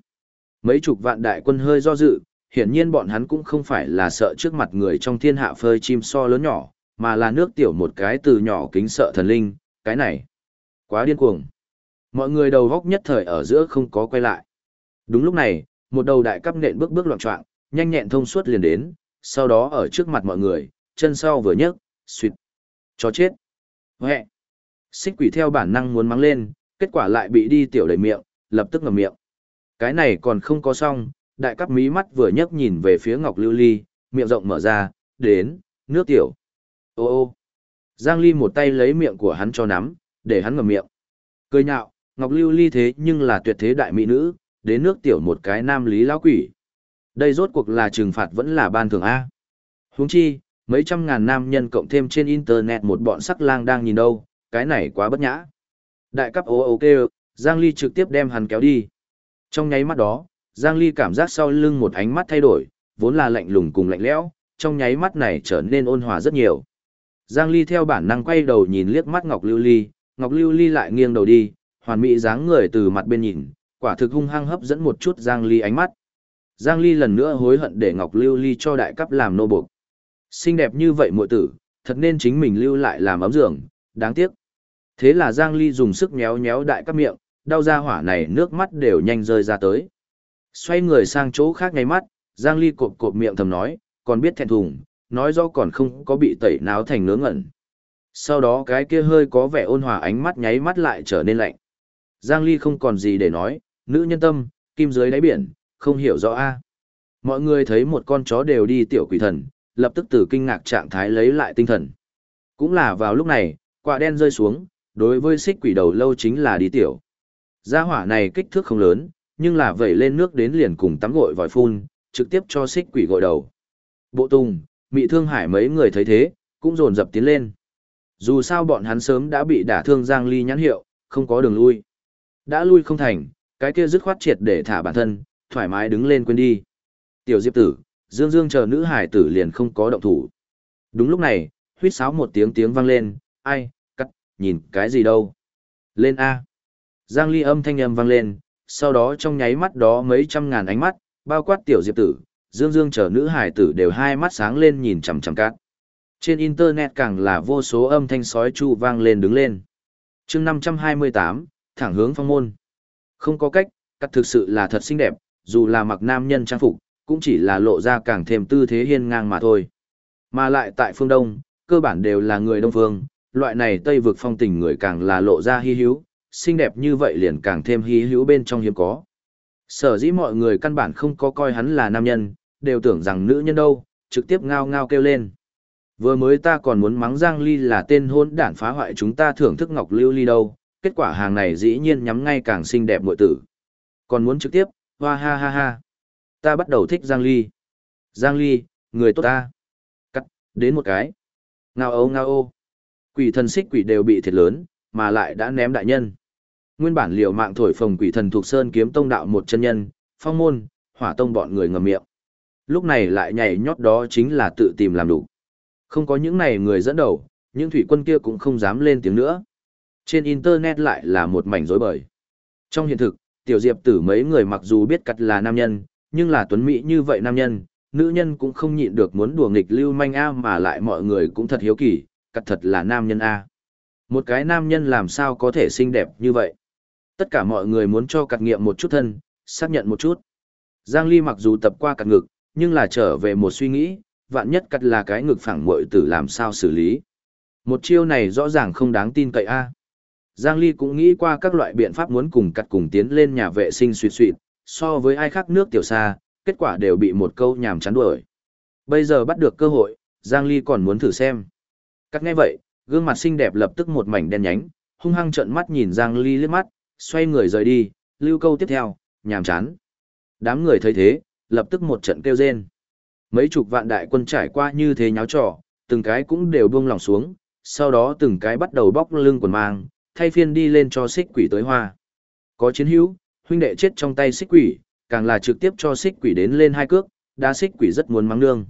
Mấy chục vạn đại quân hơi do dự, hiển nhiên bọn hắn cũng không phải là sợ trước mặt người trong thiên hạ phơi chim so lớn nhỏ, mà là nước tiểu một cái từ nhỏ kính sợ thần linh, cái này. Quá điên cuồng. Mọi người đầu góc nhất thời ở giữa không có quay lại. Đúng lúc này, một đầu đại cấp nện bước bước loạn trọng, nhanh nhẹn thông suốt liền đến, sau đó ở trước mặt mọi người, chân sau vừa nhấc, suýt. Chó chết. Huệ. Xích quỷ theo bản năng muốn mắng lên, kết quả lại bị đi tiểu đầy miệng, lập tức ngậm miệng. Cái này còn không có xong, đại cấp mí mắt vừa nhấc nhìn về phía Ngọc Lưu Ly, miệng rộng mở ra, đến, nước tiểu. Ô ô. Giang Ly một tay lấy miệng của hắn cho nắm, để hắn ngậm miệng. Cười nhạo, Ngọc Lưu Ly thế nhưng là tuyệt thế đại mỹ nữ, đến nước tiểu một cái nam lý lão quỷ. Đây rốt cuộc là trừng phạt vẫn là ban thưởng A. Huống chi, mấy trăm ngàn nam nhân cộng thêm trên internet một bọn sắc lang đang nhìn đâu, cái này quá bất nhã. Đại cấp ô ô kêu, Giang Ly trực tiếp đem hắn kéo đi. Trong nháy mắt đó, Giang Ly cảm giác sau lưng một ánh mắt thay đổi, vốn là lạnh lùng cùng lạnh lẽo, trong nháy mắt này trở nên ôn hòa rất nhiều. Giang Ly theo bản năng quay đầu nhìn liếc mắt Ngọc Lưu Ly, Ngọc Lưu Ly lại nghiêng đầu đi, hoàn mỹ dáng người từ mặt bên nhìn, quả thực hung hăng hấp dẫn một chút Giang Ly ánh mắt. Giang Ly lần nữa hối hận để Ngọc Lưu Ly cho đại cấp làm nô buộc. Xinh đẹp như vậy muội tử, thật nên chính mình lưu lại làm ấm giường, đáng tiếc. Thế là Giang Ly dùng sức nhéo nhéo đại cấp miệng, đau ra hỏa này nước mắt đều nhanh rơi ra tới. Xoay người sang chỗ khác ngay mắt, Giang Ly cộp cộp miệng thầm nói, còn biết thẹn thùng, nói do còn không có bị tẩy náo thành ngớ ngẩn. Sau đó cái kia hơi có vẻ ôn hòa ánh mắt nháy mắt lại trở nên lạnh. Giang Ly không còn gì để nói, nữ nhân tâm, kim dưới đáy biển, không hiểu rõ a. Mọi người thấy một con chó đều đi tiểu quỷ thần, lập tức từ kinh ngạc trạng thái lấy lại tinh thần. Cũng là vào lúc này, quả đen rơi xuống, đối với xích quỷ đầu lâu chính là đi tiểu. Gia hỏa này kích thước không lớn, nhưng là vẩy lên nước đến liền cùng tắm gội vòi phun, trực tiếp cho xích quỷ gội đầu. Bộ tùng, mị thương hải mấy người thấy thế, cũng dồn dập tiến lên. Dù sao bọn hắn sớm đã bị đả thương Giang Ly nhãn hiệu, không có đường lui. Đã lui không thành, cái kia dứt khoát triệt để thả bản thân, thoải mái đứng lên quên đi. Tiểu Diệp tử, Dương Dương chờ nữ hải tử liền không có động thủ. Đúng lúc này, huýt sáo một tiếng tiếng vang lên, ai, cắt, nhìn cái gì đâu. Lên A. Giang Ly âm thanh âm vang lên, sau đó trong nháy mắt đó mấy trăm ngàn ánh mắt, bao quát tiểu diệp tử, dương dương chờ nữ hải tử đều hai mắt sáng lên nhìn chằm chằm cát. Trên internet càng là vô số âm thanh sói chu vang lên đứng lên. chương 528, thẳng hướng phong môn. Không có cách, cắt thực sự là thật xinh đẹp, dù là mặc nam nhân trang phục, cũng chỉ là lộ ra càng thêm tư thế hiên ngang mà thôi. Mà lại tại phương Đông, cơ bản đều là người Đông Phương, loại này Tây vực phong tình người càng là lộ ra hy hữu, xinh đẹp như vậy liền càng thêm hy hữu bên trong hiếm có. Sở dĩ mọi người căn bản không có coi hắn là nam nhân, đều tưởng rằng nữ nhân đâu, trực tiếp ngao ngao kêu lên. Vừa mới ta còn muốn mắng Giang Ly là tên hôn đản phá hoại chúng ta thưởng thức Ngọc Lưu Ly đâu, kết quả hàng này dĩ nhiên nhắm ngay càng xinh đẹp muội tử. Còn muốn trực tiếp, hoa ha ha ha. Ta bắt đầu thích Giang Ly. Giang Ly, người tốt ta. Cắt, đến một cái. Ngao ô ngao ô. Quỷ thần xích quỷ đều bị thiệt lớn, mà lại đã ném đại nhân. Nguyên bản liều mạng thổi phồng quỷ thần thuộc sơn kiếm tông đạo một chân nhân, phong môn, hỏa tông bọn người ngầm miệng. Lúc này lại nhảy nhót đó chính là tự tìm làm đủ. Không có những này người dẫn đầu, những thủy quân kia cũng không dám lên tiếng nữa. Trên Internet lại là một mảnh rối bời. Trong hiện thực, tiểu diệp tử mấy người mặc dù biết cặt là nam nhân, nhưng là tuấn mỹ như vậy nam nhân, nữ nhân cũng không nhịn được muốn đùa nghịch lưu manh A mà lại mọi người cũng thật hiếu kỳ, cặt thật là nam nhân A. Một cái nam nhân làm sao có thể xinh đẹp như vậy? Tất cả mọi người muốn cho cặt nghiệm một chút thân, xác nhận một chút. Giang Ly mặc dù tập qua cặt ngực, nhưng là trở về một suy nghĩ, vạn nhất cặt là cái ngực phẳng mội tử làm sao xử lý. Một chiêu này rõ ràng không đáng tin cậy a. Giang Ly cũng nghĩ qua các loại biện pháp muốn cùng cặt cùng tiến lên nhà vệ sinh suy suy, so với ai khác nước tiểu xa, kết quả đều bị một câu nhảm chán đuổi. Bây giờ bắt được cơ hội, Giang Ly còn muốn thử xem. Cắt nghe vậy, gương mặt xinh đẹp lập tức một mảnh đen nhánh, hung hăng trợn mắt nhìn Giang Ly liếc mắt, xoay người rời đi, lưu câu tiếp theo, nhàm chán. Đám người thấy thế, lập tức một trận kêu rên. Mấy chục vạn đại quân trải qua như thế nháo trò, từng cái cũng đều buông lòng xuống, sau đó từng cái bắt đầu bóc lưng quần mang, thay phiên đi lên cho xích quỷ tới hoa. Có chiến hữu, huynh đệ chết trong tay xích quỷ, càng là trực tiếp cho xích quỷ đến lên hai cước, đa xích quỷ rất muốn mắng nương.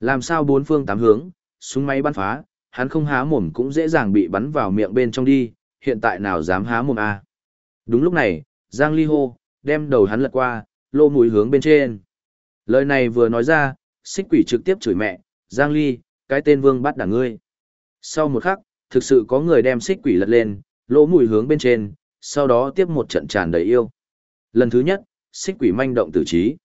Làm sao bốn phương tám hướng, súng máy bắn phá, hắn không há mồm cũng dễ dàng bị bắn vào miệng bên trong đi, hiện tại nào dám há mồm a. Đúng lúc này, Giang Ly hô, đem đầu hắn lật qua, lô mũi hướng bên trên. Lời này vừa nói ra, xích quỷ trực tiếp chửi mẹ, Giang Ly, cái tên vương bắt đả ngươi. Sau một khắc, thực sự có người đem xích quỷ lật lên, lỗ mũi hướng bên trên, sau đó tiếp một trận tràn đầy yêu. Lần thứ nhất, xích quỷ manh động tử trí.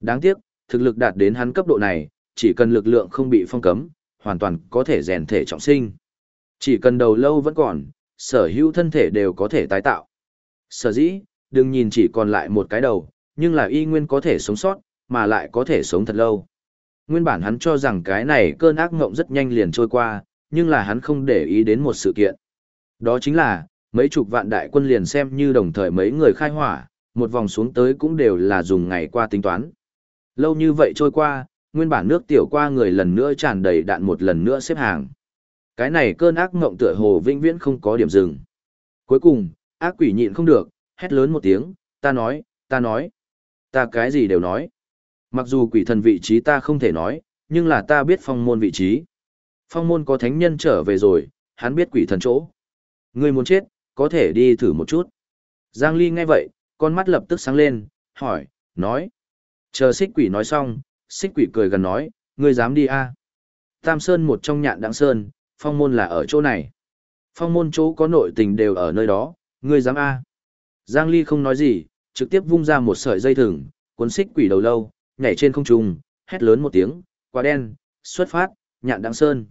Đáng tiếc, thực lực đạt đến hắn cấp độ này, chỉ cần lực lượng không bị phong cấm, hoàn toàn có thể rèn thể trọng sinh. Chỉ cần đầu lâu vẫn còn, sở hữu thân thể đều có thể tái tạo. Sở dĩ, đừng nhìn chỉ còn lại một cái đầu, nhưng là y nguyên có thể sống sót, mà lại có thể sống thật lâu. Nguyên bản hắn cho rằng cái này cơn ác ngộng rất nhanh liền trôi qua, nhưng là hắn không để ý đến một sự kiện. Đó chính là, mấy chục vạn đại quân liền xem như đồng thời mấy người khai hỏa, một vòng xuống tới cũng đều là dùng ngày qua tính toán. Lâu như vậy trôi qua, nguyên bản nước tiểu qua người lần nữa tràn đầy đạn một lần nữa xếp hàng. Cái này cơn ác ngộng tựa hồ vĩnh viễn không có điểm dừng. Cuối cùng, ác quỷ nhịn không được, hét lớn một tiếng, ta nói, ta nói, ta cái gì đều nói. Mặc dù quỷ thần vị trí ta không thể nói, nhưng là ta biết phong môn vị trí. Phong môn có thánh nhân trở về rồi, hắn biết quỷ thần chỗ. Ngươi muốn chết, có thể đi thử một chút. Giang Ly nghe vậy, con mắt lập tức sáng lên, hỏi, nói. Chờ xích quỷ nói xong, xích quỷ cười gần nói, ngươi dám đi a? À? Tam Sơn một trong nhạn đặng Sơn, phong môn là ở chỗ này. Phong môn chỗ có nội tình đều ở nơi đó, ngươi dám a? À? Giang Ly không nói gì, trực tiếp vung ra một sợi dây thừng, cuốn xích quỷ đầu lâu, nhảy trên không trung, hét lớn một tiếng, quả đen, xuất phát, nhạn đặng Sơn.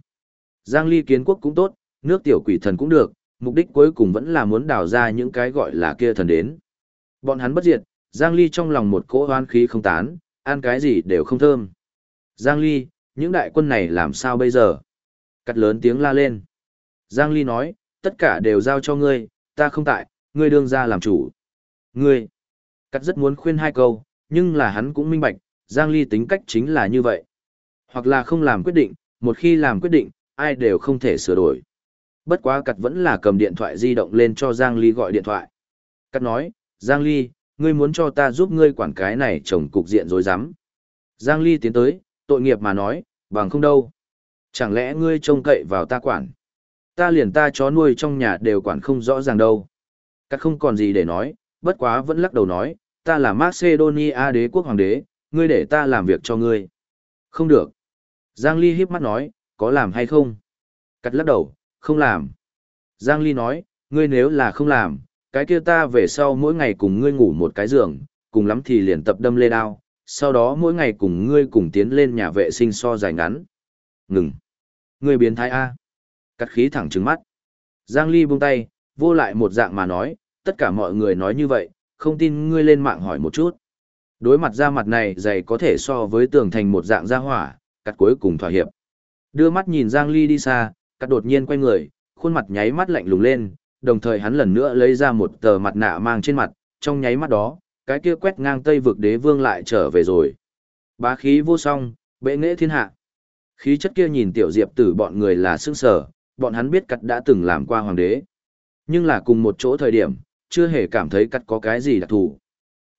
Giang Ly kiến quốc cũng tốt, nước tiểu quỷ thần cũng được, mục đích cuối cùng vẫn là muốn đào ra những cái gọi là kia thần đến. Bọn hắn bất diệt, Giang Ly trong lòng một cỗ hoan khí không tán, ăn cái gì đều không thơm. Giang Ly, những đại quân này làm sao bây giờ? Cắt lớn tiếng la lên. Giang Ly nói, tất cả đều giao cho ngươi, ta không tại, ngươi đương ra làm chủ. Ngươi, cắt rất muốn khuyên hai câu, nhưng là hắn cũng minh bạch, Giang Ly tính cách chính là như vậy. Hoặc là không làm quyết định, một khi làm quyết định, ai đều không thể sửa đổi. Bất quá Cắt vẫn là cầm điện thoại di động lên cho Giang Ly gọi điện thoại. Cắt nói, Giang Ly, ngươi muốn cho ta giúp ngươi quản cái này trồng cục diện rối rắm. Giang Ly tiến tới, tội nghiệp mà nói, bằng không đâu. Chẳng lẽ ngươi trông cậy vào ta quản? Ta liền ta chó nuôi trong nhà đều quản không rõ ràng đâu. Cắt không còn gì để nói, bất quá vẫn lắc đầu nói, ta là Macedonia đế quốc hoàng đế, ngươi để ta làm việc cho ngươi. Không được. Giang Ly híp mắt nói, có làm hay không? Cắt lắc đầu, không làm. Giang Ly nói, ngươi nếu là không làm, cái kia ta về sau mỗi ngày cùng ngươi ngủ một cái giường, cùng lắm thì liền tập đâm lê đao, sau đó mỗi ngày cùng ngươi cùng tiến lên nhà vệ sinh so dài ngắn. Ngừng. Ngươi biến thái A. Cắt khí thẳng trứng mắt. Giang Ly buông tay, vô lại một dạng mà nói, tất cả mọi người nói như vậy, không tin ngươi lên mạng hỏi một chút. Đối mặt ra mặt này dày có thể so với tường thành một dạng gia hỏa, cắt cuối cùng thỏa hiệp. Đưa mắt nhìn Giang Ly đi xa, cắt đột nhiên quay người, khuôn mặt nháy mắt lạnh lùng lên, đồng thời hắn lần nữa lấy ra một tờ mặt nạ mang trên mặt, trong nháy mắt đó, cái kia quét ngang Tây vực đế vương lại trở về rồi. Bá khí vô song, bệ nghệ thiên hạ. Khí chất kia nhìn tiểu diệp tử bọn người là sương sở, bọn hắn biết cắt đã từng làm qua hoàng đế. Nhưng là cùng một chỗ thời điểm, chưa hề cảm thấy cắt có cái gì đặc thù.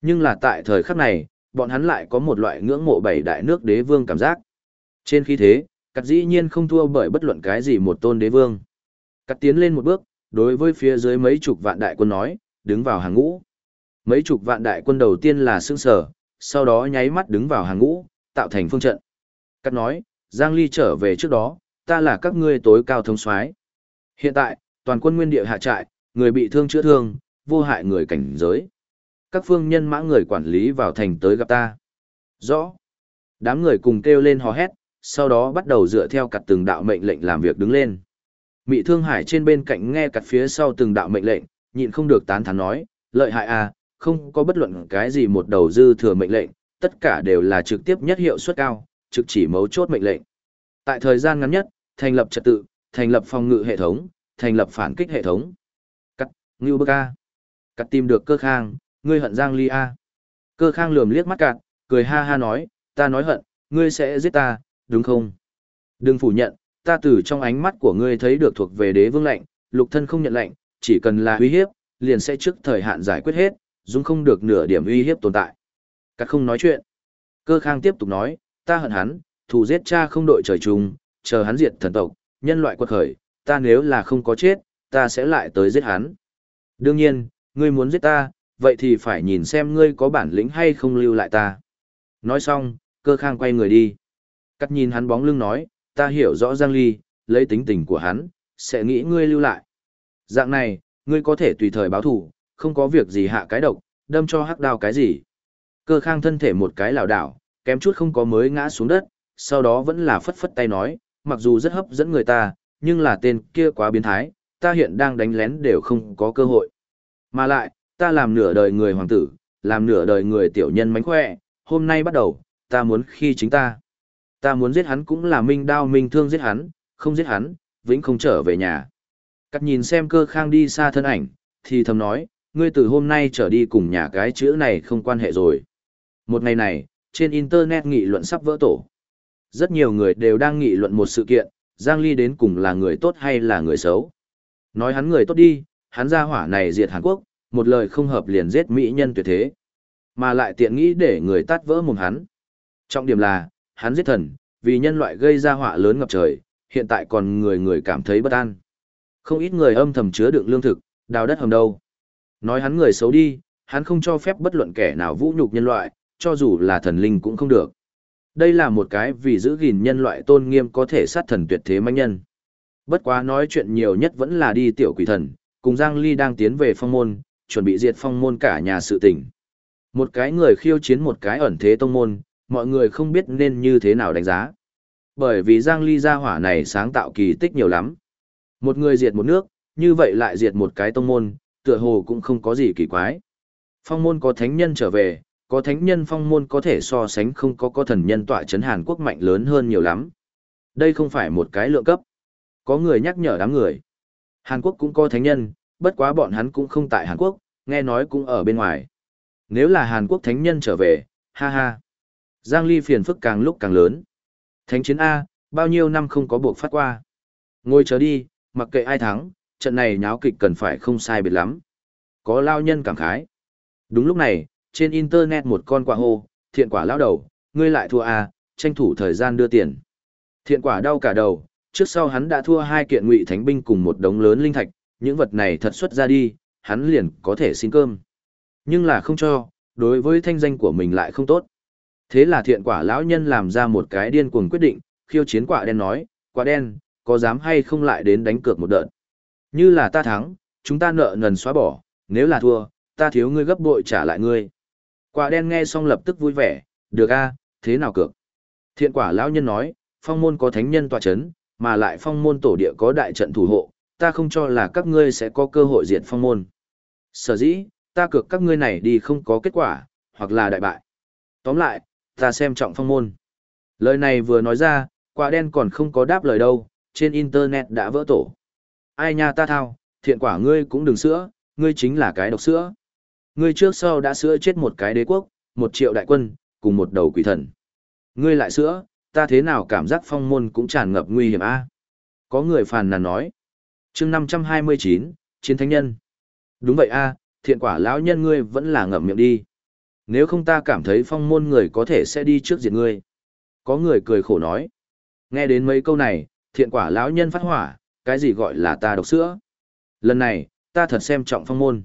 Nhưng là tại thời khắc này, bọn hắn lại có một loại ngưỡng mộ bảy đại nước đế vương cảm giác. Trên khí thế, cắt dĩ nhiên không thua bởi bất luận cái gì một tôn đế vương. Cắt tiến lên một bước, đối với phía dưới mấy chục vạn đại quân nói, đứng vào hàng ngũ. Mấy chục vạn đại quân đầu tiên là sương sở, sau đó nháy mắt đứng vào hàng ngũ, tạo thành phương trận. Cắt nói, Giang Ly trở về trước đó, ta là các ngươi tối cao thống soái. Hiện tại, toàn quân nguyên địa hạ trại, người bị thương chữa thương, vô hại người cảnh giới. Các phương nhân mã người quản lý vào thành tới gặp ta. Rõ. Đám người cùng kêu lên hò hét, sau đó bắt đầu dựa theo cặt từng đạo mệnh lệnh làm việc đứng lên. Mị Thương Hải trên bên cạnh nghe cặt phía sau từng đạo mệnh lệnh, nhịn không được tán thán nói, lợi hại à, không có bất luận cái gì một đầu dư thừa mệnh lệnh, tất cả đều là trực tiếp nhất hiệu suất cao, trực chỉ mấu chốt mệnh lệnh. Tại thời gian ngắn nhất, thành lập trật tự, thành lập phòng ngự hệ thống, thành lập phản kích hệ thống. Cắt, Ngưu Bơ Ca. Cắt tìm được cơ khang, ngươi hận Giang Ly A. Cơ khang lườm liếc mắt cạn, cười ha ha nói, ta nói hận, ngươi sẽ giết ta, đúng không? Đừng phủ nhận, ta từ trong ánh mắt của ngươi thấy được thuộc về đế vương lệnh, lục thân không nhận lệnh, chỉ cần là uy hiếp, liền sẽ trước thời hạn giải quyết hết, dung không được nửa điểm uy hiếp tồn tại. Cắt không nói chuyện. Cơ khang tiếp tục nói, ta hận hắn, thù giết cha không đội trời chung, chờ hắn diệt thần tộc, nhân loại quật khởi, ta nếu là không có chết, ta sẽ lại tới giết hắn. Đương nhiên, ngươi muốn giết ta, vậy thì phải nhìn xem ngươi có bản lĩnh hay không lưu lại ta. Nói xong, cơ khang quay người đi. Cắt nhìn hắn bóng lưng nói, ta hiểu rõ Giang Ly, lấy tính tình của hắn, sẽ nghĩ ngươi lưu lại. Dạng này, ngươi có thể tùy thời báo thủ, không có việc gì hạ cái độc, đâm cho hắc đao cái gì. Cơ khang thân thể một cái lảo đảo, kém chút không có mới ngã xuống đất, sau đó vẫn là phất phất tay nói, mặc dù rất hấp dẫn người ta, nhưng là tên kia quá biến thái, ta hiện đang đánh lén đều không có cơ hội. Mà lại, ta làm nửa đời người hoàng tử, làm nửa đời người tiểu nhân mánh khỏe, hôm nay bắt đầu, ta muốn khi chính ta. Ta muốn giết hắn cũng là minh đao minh thương giết hắn, không giết hắn, vĩnh không trở về nhà. Cắt nhìn xem cơ khang đi xa thân ảnh, thì thầm nói, ngươi từ hôm nay trở đi cùng nhà cái chữ này không quan hệ rồi. Một ngày này, trên Internet nghị luận sắp vỡ tổ. Rất nhiều người đều đang nghị luận một sự kiện, Giang Ly đến cùng là người tốt hay là người xấu. Nói hắn người tốt đi, hắn ra hỏa này diệt Hàn Quốc, một lời không hợp liền giết mỹ nhân tuyệt thế. Mà lại tiện nghĩ để người tát vỡ mồm hắn. Trọng điểm là, hắn giết thần, vì nhân loại gây ra họa lớn ngập trời, hiện tại còn người người cảm thấy bất an. Không ít người âm thầm chứa đựng lương thực, đào đất hầm đâu. Nói hắn người xấu đi, hắn không cho phép bất luận kẻ nào vũ nhục nhân loại, cho dù là thần linh cũng không được. Đây là một cái vì giữ gìn nhân loại tôn nghiêm có thể sát thần tuyệt thế manh nhân. Bất quá nói chuyện nhiều nhất vẫn là đi tiểu quỷ thần, cùng Giang Ly đang tiến về phong môn, chuẩn bị diệt phong môn cả nhà sự tình. Một cái người khiêu chiến một cái ẩn thế tông môn, mọi người không biết nên như thế nào đánh giá. Bởi vì Giang Ly gia hỏa này sáng tạo kỳ tích nhiều lắm. Một người diệt một nước, như vậy lại diệt một cái tông môn, tựa hồ cũng không có gì kỳ quái. Phong môn có thánh nhân trở về, có thánh nhân phong môn có thể so sánh không có có thần nhân tọa chấn Hàn Quốc mạnh lớn hơn nhiều lắm. Đây không phải một cái lượng cấp. Có người nhắc nhở đám người. Hàn Quốc cũng có thánh nhân, bất quá bọn hắn cũng không tại Hàn Quốc, nghe nói cũng ở bên ngoài. Nếu là Hàn Quốc thánh nhân trở về, ha ha. Giang Ly phiền phức càng lúc càng lớn. Thánh chiến A, bao nhiêu năm không có buộc phát qua. Ngồi chờ đi, mặc kệ ai thắng, trận này nháo kịch cần phải không sai biệt lắm. Có lao nhân cảm khái. Đúng lúc này, trên internet một con quả hô, thiện quả lao đầu, ngươi lại thua A, tranh thủ thời gian đưa tiền. Thiện quả đau cả đầu, Trước sau hắn đã thua hai kiện ngụy thánh binh cùng một đống lớn linh thạch, những vật này thật xuất ra đi, hắn liền có thể xin cơm. Nhưng là không cho, đối với thanh danh của mình lại không tốt. Thế là thiện quả lão nhân làm ra một cái điên cuồng quyết định, khiêu chiến quả đen nói, quả đen, có dám hay không lại đến đánh cược một đợt. Như là ta thắng, chúng ta nợ nần xóa bỏ, nếu là thua, ta thiếu ngươi gấp bội trả lại ngươi. Quả đen nghe xong lập tức vui vẻ, được a, thế nào cược. Thiện quả lão nhân nói, phong môn có thánh nhân tọa chấn, mà lại phong môn tổ địa có đại trận thủ hộ, ta không cho là các ngươi sẽ có cơ hội diệt phong môn. Sở dĩ, ta cược các ngươi này đi không có kết quả, hoặc là đại bại. Tóm lại, ta xem trọng phong môn. Lời này vừa nói ra, quả đen còn không có đáp lời đâu, trên internet đã vỡ tổ. Ai nha ta thao, thiện quả ngươi cũng đừng sữa, ngươi chính là cái độc sữa. Ngươi trước sau đã sữa chết một cái đế quốc, một triệu đại quân, cùng một đầu quỷ thần. Ngươi lại sữa, ta thế nào cảm giác phong môn cũng tràn ngập nguy hiểm a Có người phàn nàn nói. chương 529, Chiến Thánh Nhân. Đúng vậy a thiện quả lão nhân ngươi vẫn là ngậm miệng đi. Nếu không ta cảm thấy phong môn người có thể sẽ đi trước diệt ngươi. Có người cười khổ nói. Nghe đến mấy câu này, thiện quả lão nhân phát hỏa, cái gì gọi là ta độc sữa. Lần này, ta thật xem trọng phong môn.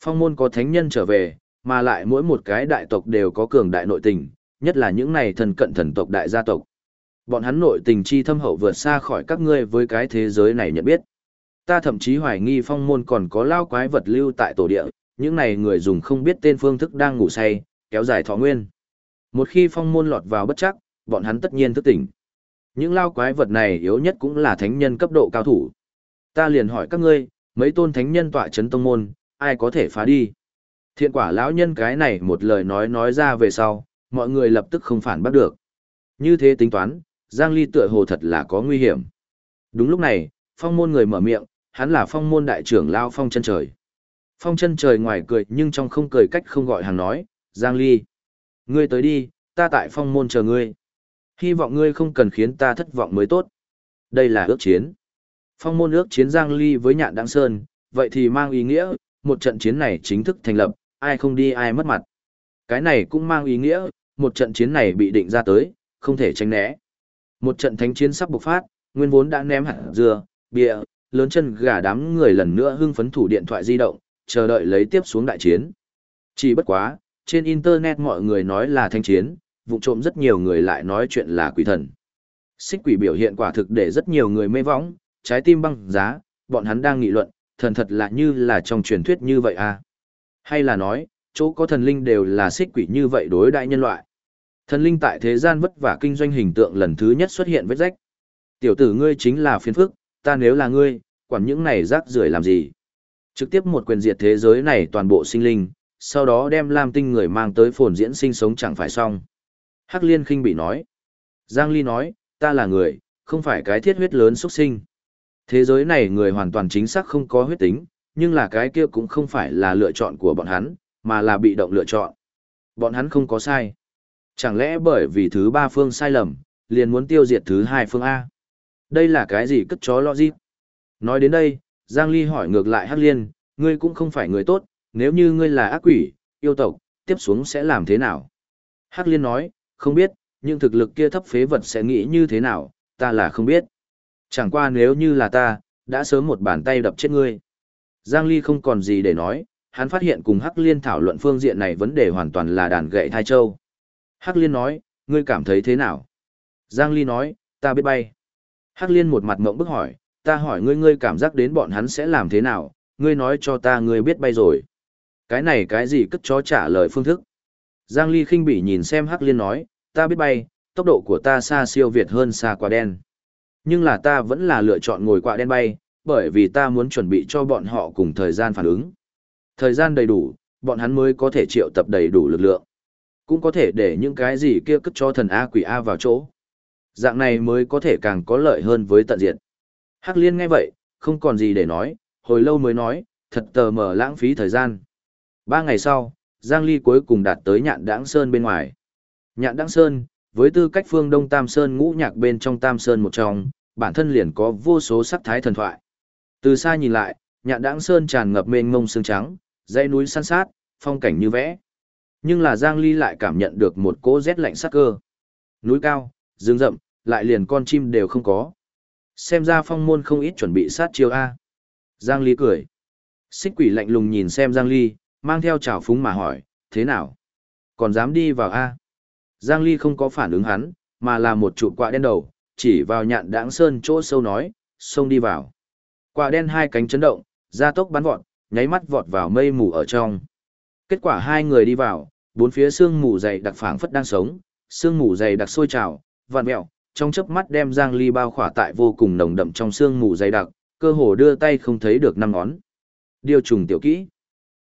Phong môn có thánh nhân trở về, mà lại mỗi một cái đại tộc đều có cường đại nội tình, nhất là những này thần cận thần tộc đại gia tộc. Bọn hắn nội tình chi thâm hậu vượt xa khỏi các ngươi với cái thế giới này nhận biết. Ta thậm chí hoài nghi phong môn còn có lao quái vật lưu tại tổ địa, những này người dùng không biết tên phương thức đang ngủ say, kéo dài thọ nguyên. Một khi phong môn lọt vào bất chắc, bọn hắn tất nhiên thức tỉnh. Những lao quái vật này yếu nhất cũng là thánh nhân cấp độ cao thủ. Ta liền hỏi các ngươi, mấy tôn thánh nhân tọa chấn tông môn, ai có thể phá đi? Thiện quả lão nhân cái này một lời nói nói ra về sau, mọi người lập tức không phản bắt được. Như thế tính toán, Giang Ly tựa hồ thật là có nguy hiểm. Đúng lúc này, phong môn người mở miệng, hắn là phong môn đại trưởng lao phong chân trời. Phong chân trời ngoài cười nhưng trong không cười cách không gọi hàng nói, Giang Ly. Ngươi tới đi, ta tại phong môn chờ ngươi. Hy vọng ngươi không cần khiến ta thất vọng mới tốt. Đây là ước chiến. Phong môn ước chiến Giang Ly với nhạn Đăng Sơn, vậy thì mang ý nghĩa, một trận chiến này chính thức thành lập, ai không đi ai mất mặt. Cái này cũng mang ý nghĩa, một trận chiến này bị định ra tới, không thể tránh né. Một trận thánh chiến sắp bộc phát, nguyên vốn đã ném hẳn dừa, bia, lớn chân gà đám người lần nữa hưng phấn thủ điện thoại di động, chờ đợi lấy tiếp xuống đại chiến. Chỉ bất quá, trên internet mọi người nói là thánh chiến, vụ trộm rất nhiều người lại nói chuyện là quỷ thần. Xích quỷ biểu hiện quả thực để rất nhiều người mê võng, trái tim băng giá, bọn hắn đang nghị luận, thần thật là như là trong truyền thuyết như vậy à. Hay là nói, chỗ có thần linh đều là xích quỷ như vậy đối đại nhân loại. Thần linh tại thế gian vất vả kinh doanh hình tượng lần thứ nhất xuất hiện vết rách. Tiểu tử ngươi chính là phiền phức, ta nếu là ngươi, quản những này rác rưởi làm gì. Trực tiếp một quyền diệt thế giới này toàn bộ sinh linh, sau đó đem Lam Tinh người mang tới phồn diễn sinh sống chẳng phải xong. Hắc Liên khinh bị nói. Giang Ly nói, ta là người, không phải cái thiết huyết lớn xuất sinh. Thế giới này người hoàn toàn chính xác không có huyết tính, nhưng là cái kia cũng không phải là lựa chọn của bọn hắn, mà là bị động lựa chọn. Bọn hắn không có sai. Chẳng lẽ bởi vì thứ ba phương sai lầm, liền muốn tiêu diệt thứ hai phương A? Đây là cái gì cất chó logic? Nói đến đây, Giang Ly hỏi ngược lại Hắc Liên, ngươi cũng không phải người tốt, nếu như ngươi là ác quỷ, yêu tộc, tiếp xuống sẽ làm thế nào? Hắc Liên nói, không biết, nhưng thực lực kia thấp phế vật sẽ nghĩ như thế nào, ta là không biết. Chẳng qua nếu như là ta, đã sớm một bàn tay đập chết ngươi. Giang Ly không còn gì để nói, hắn phát hiện cùng Hắc Liên thảo luận phương diện này vấn đề hoàn toàn là đàn gậy thai châu. Hắc Liên nói, ngươi cảm thấy thế nào? Giang Ly nói, ta biết bay. Hắc Liên một mặt mộng bức hỏi, ta hỏi ngươi ngươi cảm giác đến bọn hắn sẽ làm thế nào, ngươi nói cho ta ngươi biết bay rồi. Cái này cái gì cất chó trả lời phương thức. Giang Ly khinh bỉ nhìn xem Hắc Liên nói, ta biết bay, tốc độ của ta xa siêu việt hơn xa quả đen. Nhưng là ta vẫn là lựa chọn ngồi quả đen bay, bởi vì ta muốn chuẩn bị cho bọn họ cùng thời gian phản ứng. Thời gian đầy đủ, bọn hắn mới có thể triệu tập đầy đủ lực lượng. Cũng có thể để những cái gì kia cất cho thần A quỷ A vào chỗ. Dạng này mới có thể càng có lợi hơn với tận diện. Hắc liên nghe vậy, không còn gì để nói, hồi lâu mới nói, thật tờ mờ lãng phí thời gian. Ba ngày sau, Giang Ly cuối cùng đạt tới nhạn đãng sơn bên ngoài. Nhạn đãng sơn, với tư cách phương Đông Tam Sơn ngũ nhạc bên trong Tam Sơn một trong, bản thân liền có vô số sắc thái thần thoại. Từ xa nhìn lại, nhạn đãng sơn tràn ngập mênh mông sương trắng, dãy núi san sát, phong cảnh như vẽ. Nhưng là Giang Ly lại cảm nhận được một cỗ rét lạnh sắc cơ. Núi cao, rừng rậm, lại liền con chim đều không có. Xem ra phong môn không ít chuẩn bị sát chiêu A. Giang Ly cười. Xích quỷ lạnh lùng nhìn xem Giang Ly, mang theo trào phúng mà hỏi, thế nào? Còn dám đi vào A? Giang Ly không có phản ứng hắn, mà là một trụ quạ đen đầu, chỉ vào nhạn đáng sơn chỗ sâu nói, xông đi vào. Quạ đen hai cánh chấn động, ra tốc bắn vọt, nháy mắt vọt vào mây mù ở trong. Kết quả hai người đi vào, bốn phía xương mù dày đặc phảng phất đang sống, xương mù dày đặc sôi trào, vặn mẹo, trong chớp mắt đem Giang Ly bao khỏa tại vô cùng nồng đậm trong xương mù dày đặc, cơ hồ đưa tay không thấy được năm ngón. Điều trùng tiểu kỹ.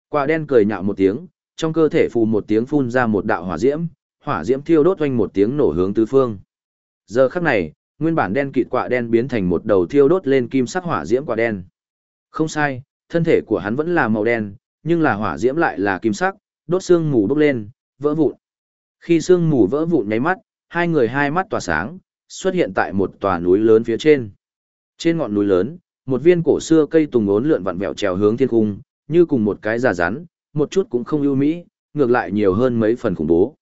Quả đen cười nhạo một tiếng, trong cơ thể phù một tiếng phun ra một đạo hỏa diễm, hỏa diễm thiêu đốt oanh một tiếng nổ hướng tứ phương. Giờ khắc này, nguyên bản đen kịt quả đen biến thành một đầu thiêu đốt lên kim sắc hỏa diễm quả đen. Không sai, thân thể của hắn vẫn là màu đen, nhưng là hỏa diễm lại là kim sắc, đốt xương mù bốc lên, vỡ vụn. Khi xương mù vỡ vụn nháy mắt, hai người hai mắt tỏa sáng, xuất hiện tại một tòa núi lớn phía trên. Trên ngọn núi lớn, một viên cổ xưa cây tùng ốn lượn vặn vẹo trèo hướng thiên cung, như cùng một cái già rắn, một chút cũng không ưu mỹ, ngược lại nhiều hơn mấy phần khủng bố.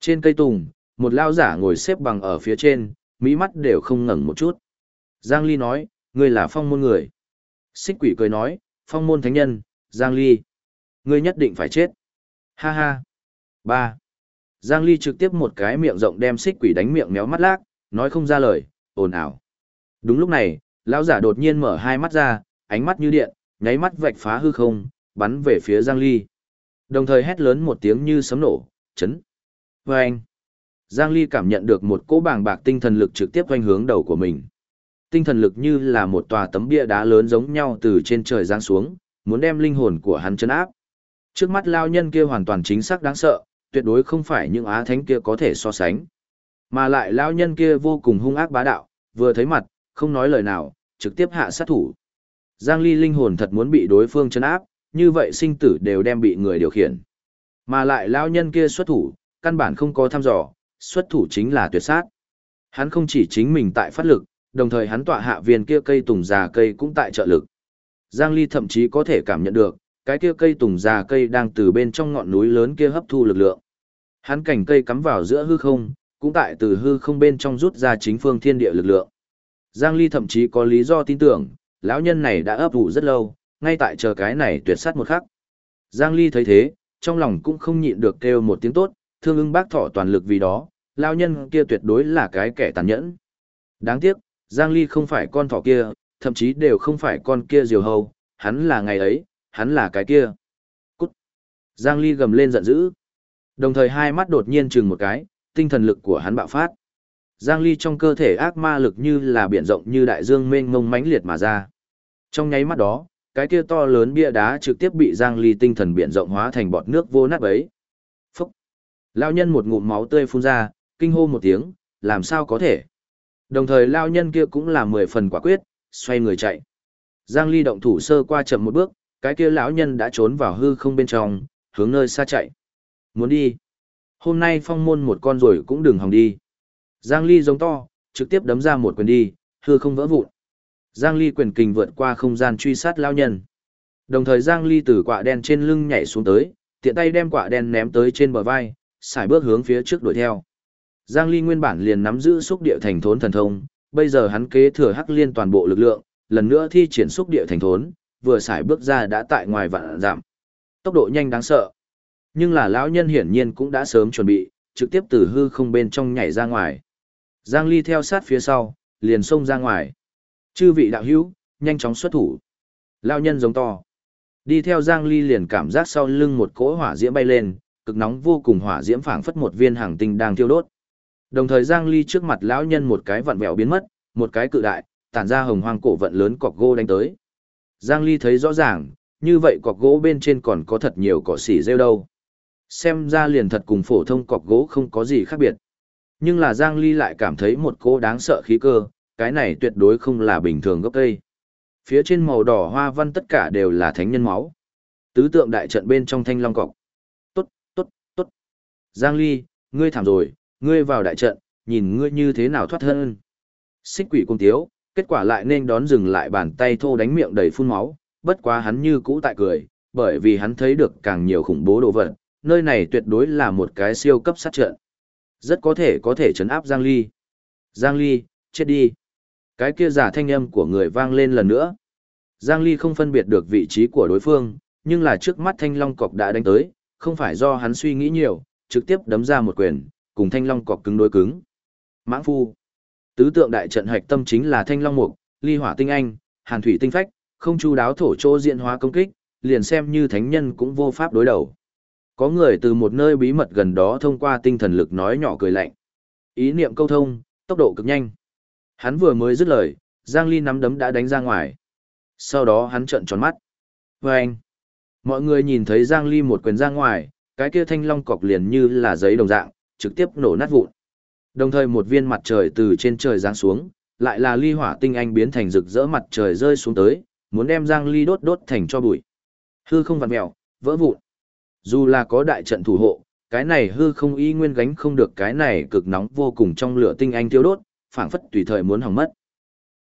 Trên cây tùng, một lao giả ngồi xếp bằng ở phía trên, mỹ mắt đều không ngẩng một chút. Giang Ly nói, ngươi là phong môn người. Xích quỷ cười nói, phong môn thánh nhân, Giang Ly. Ngươi nhất định phải chết. Ha ha. Ba. Giang Ly trực tiếp một cái miệng rộng đem xích quỷ đánh miệng méo mắt lác, nói không ra lời, ồn ào. Đúng lúc này, lão giả đột nhiên mở hai mắt ra, ánh mắt như điện, nháy mắt vạch phá hư không, bắn về phía Giang Ly. Đồng thời hét lớn một tiếng như sấm nổ, chấn. Vâng! anh. Giang Ly cảm nhận được một cỗ bàng bạc tinh thần lực trực tiếp quanh hướng đầu của mình. Tinh thần lực như là một tòa tấm bia đá lớn giống nhau từ trên trời giáng xuống, muốn đem linh hồn của hắn chấn áp. Trước mắt lao nhân kia hoàn toàn chính xác đáng sợ, tuyệt đối không phải những á thánh kia có thể so sánh. Mà lại lao nhân kia vô cùng hung ác bá đạo, vừa thấy mặt, không nói lời nào, trực tiếp hạ sát thủ. Giang Ly linh hồn thật muốn bị đối phương chấn áp, như vậy sinh tử đều đem bị người điều khiển. Mà lại lao nhân kia xuất thủ, căn bản không có thăm dò, xuất thủ chính là tuyệt sát. Hắn không chỉ chính mình tại phát lực, đồng thời hắn tọa hạ viên kia cây tùng già cây cũng tại trợ lực. Giang Ly thậm chí có thể cảm nhận được, cái kia cây tùng già cây đang từ bên trong ngọn núi lớn kia hấp thu lực lượng. Hắn cảnh cây cắm vào giữa hư không, cũng tại từ hư không bên trong rút ra chính phương thiên địa lực lượng. Giang Ly thậm chí có lý do tin tưởng, lão nhân này đã ấp ủ rất lâu, ngay tại chờ cái này tuyệt sát một khắc. Giang Ly thấy thế, trong lòng cũng không nhịn được kêu một tiếng tốt, thương ưng bác thọ toàn lực vì đó, lão nhân kia tuyệt đối là cái kẻ tàn nhẫn. Đáng tiếc, Giang Ly không phải con thỏ kia, thậm chí đều không phải con kia diều hầu, hắn là ngày ấy, hắn là cái kia. Cút! Giang Ly gầm lên giận dữ. Đồng thời hai mắt đột nhiên chừng một cái, tinh thần lực của hắn bạo phát. Giang Ly trong cơ thể ác ma lực như là biển rộng như đại dương mênh mông mãnh liệt mà ra. Trong nháy mắt đó, cái kia to lớn bia đá trực tiếp bị Giang Ly tinh thần biển rộng hóa thành bọt nước vô nát ấy. Phúc! Lao nhân một ngụm máu tươi phun ra, kinh hô một tiếng, làm sao có thể? Đồng thời lao nhân kia cũng là mười phần quả quyết, xoay người chạy. Giang Ly động thủ sơ qua chậm một bước, cái kia lão nhân đã trốn vào hư không bên trong, hướng nơi xa chạy. Muốn đi. Hôm nay phong môn một con rồi cũng đừng hòng đi. Giang Ly giống to, trực tiếp đấm ra một quyền đi, hư không vỡ vụn. Giang Ly quyền kình vượt qua không gian truy sát lão nhân. Đồng thời Giang Ly từ quả đen trên lưng nhảy xuống tới, tiện tay đem quả đen ném tới trên bờ vai, xài bước hướng phía trước đuổi theo. Giang Ly nguyên bản liền nắm giữ xúc địa thành thốn thần thông, bây giờ hắn kế thừa hắc liên toàn bộ lực lượng, lần nữa thi triển xúc địa thành thốn, vừa xài bước ra đã tại ngoài vạn giảm. Tốc độ nhanh đáng sợ. Nhưng là lão nhân hiển nhiên cũng đã sớm chuẩn bị, trực tiếp từ hư không bên trong nhảy ra ngoài. Giang Ly theo sát phía sau, liền xông ra ngoài. Chư vị đạo hữu, nhanh chóng xuất thủ. Lão nhân giống to. Đi theo Giang Ly liền cảm giác sau lưng một cỗ hỏa diễm bay lên, cực nóng vô cùng hỏa diễm phảng phất một viên hàng tinh đang thiêu đốt. Đồng thời Giang Ly trước mặt lão nhân một cái vặn vẹo biến mất, một cái cự đại, tản ra hồng hoang cổ vận lớn cọc gỗ đánh tới. Giang Ly thấy rõ ràng, như vậy cọc gỗ bên trên còn có thật nhiều cỏ xỉ rêu đâu. Xem ra liền thật cùng phổ thông cọc gỗ không có gì khác biệt. Nhưng là Giang Ly lại cảm thấy một cô đáng sợ khí cơ, cái này tuyệt đối không là bình thường gốc cây. Phía trên màu đỏ hoa văn tất cả đều là thánh nhân máu. Tứ tượng đại trận bên trong thanh long cọc. Tốt, tốt, tốt. Giang Ly, ngươi thảm rồi, ngươi vào đại trận, nhìn ngươi như thế nào thoát thân. Xích quỷ cung tiếu, kết quả lại nên đón dừng lại bàn tay thô đánh miệng đầy phun máu, bất quá hắn như cũ tại cười, bởi vì hắn thấy được càng nhiều khủng bố đồ vật, nơi này tuyệt đối là một cái siêu cấp sát trận. Rất có thể có thể chấn áp Giang Ly. Giang Ly, chết đi. Cái kia giả thanh âm của người vang lên lần nữa. Giang Ly không phân biệt được vị trí của đối phương, nhưng là trước mắt thanh long cọc đã đánh tới, không phải do hắn suy nghĩ nhiều, trực tiếp đấm ra một quyền, cùng thanh long cọc cứng đối cứng. Mãng phu. Tứ tượng đại trận hạch tâm chính là thanh long mục, ly hỏa tinh anh, hàn thủy tinh phách, không chu đáo thổ chỗ diện hóa công kích, liền xem như thánh nhân cũng vô pháp đối đầu. Có người từ một nơi bí mật gần đó thông qua tinh thần lực nói nhỏ cười lạnh. Ý niệm câu thông, tốc độ cực nhanh. Hắn vừa mới dứt lời, Giang Ly nắm đấm đã đánh ra ngoài. Sau đó hắn trợn tròn mắt. Và anh, mọi người nhìn thấy Giang Ly một quyền ra ngoài, cái kia thanh long cọc liền như là giấy đồng dạng, trực tiếp nổ nát vụn. Đồng thời một viên mặt trời từ trên trời giáng xuống, lại là ly hỏa tinh anh biến thành rực rỡ mặt trời rơi xuống tới, muốn đem Giang Ly đốt đốt thành cho bụi. Hư không vặn mèo, vỡ vụn. Dù là có đại trận thủ hộ, cái này hư không y nguyên gánh không được cái này cực nóng vô cùng trong lửa tinh anh tiêu đốt, phảng phất tùy thời muốn hỏng mất.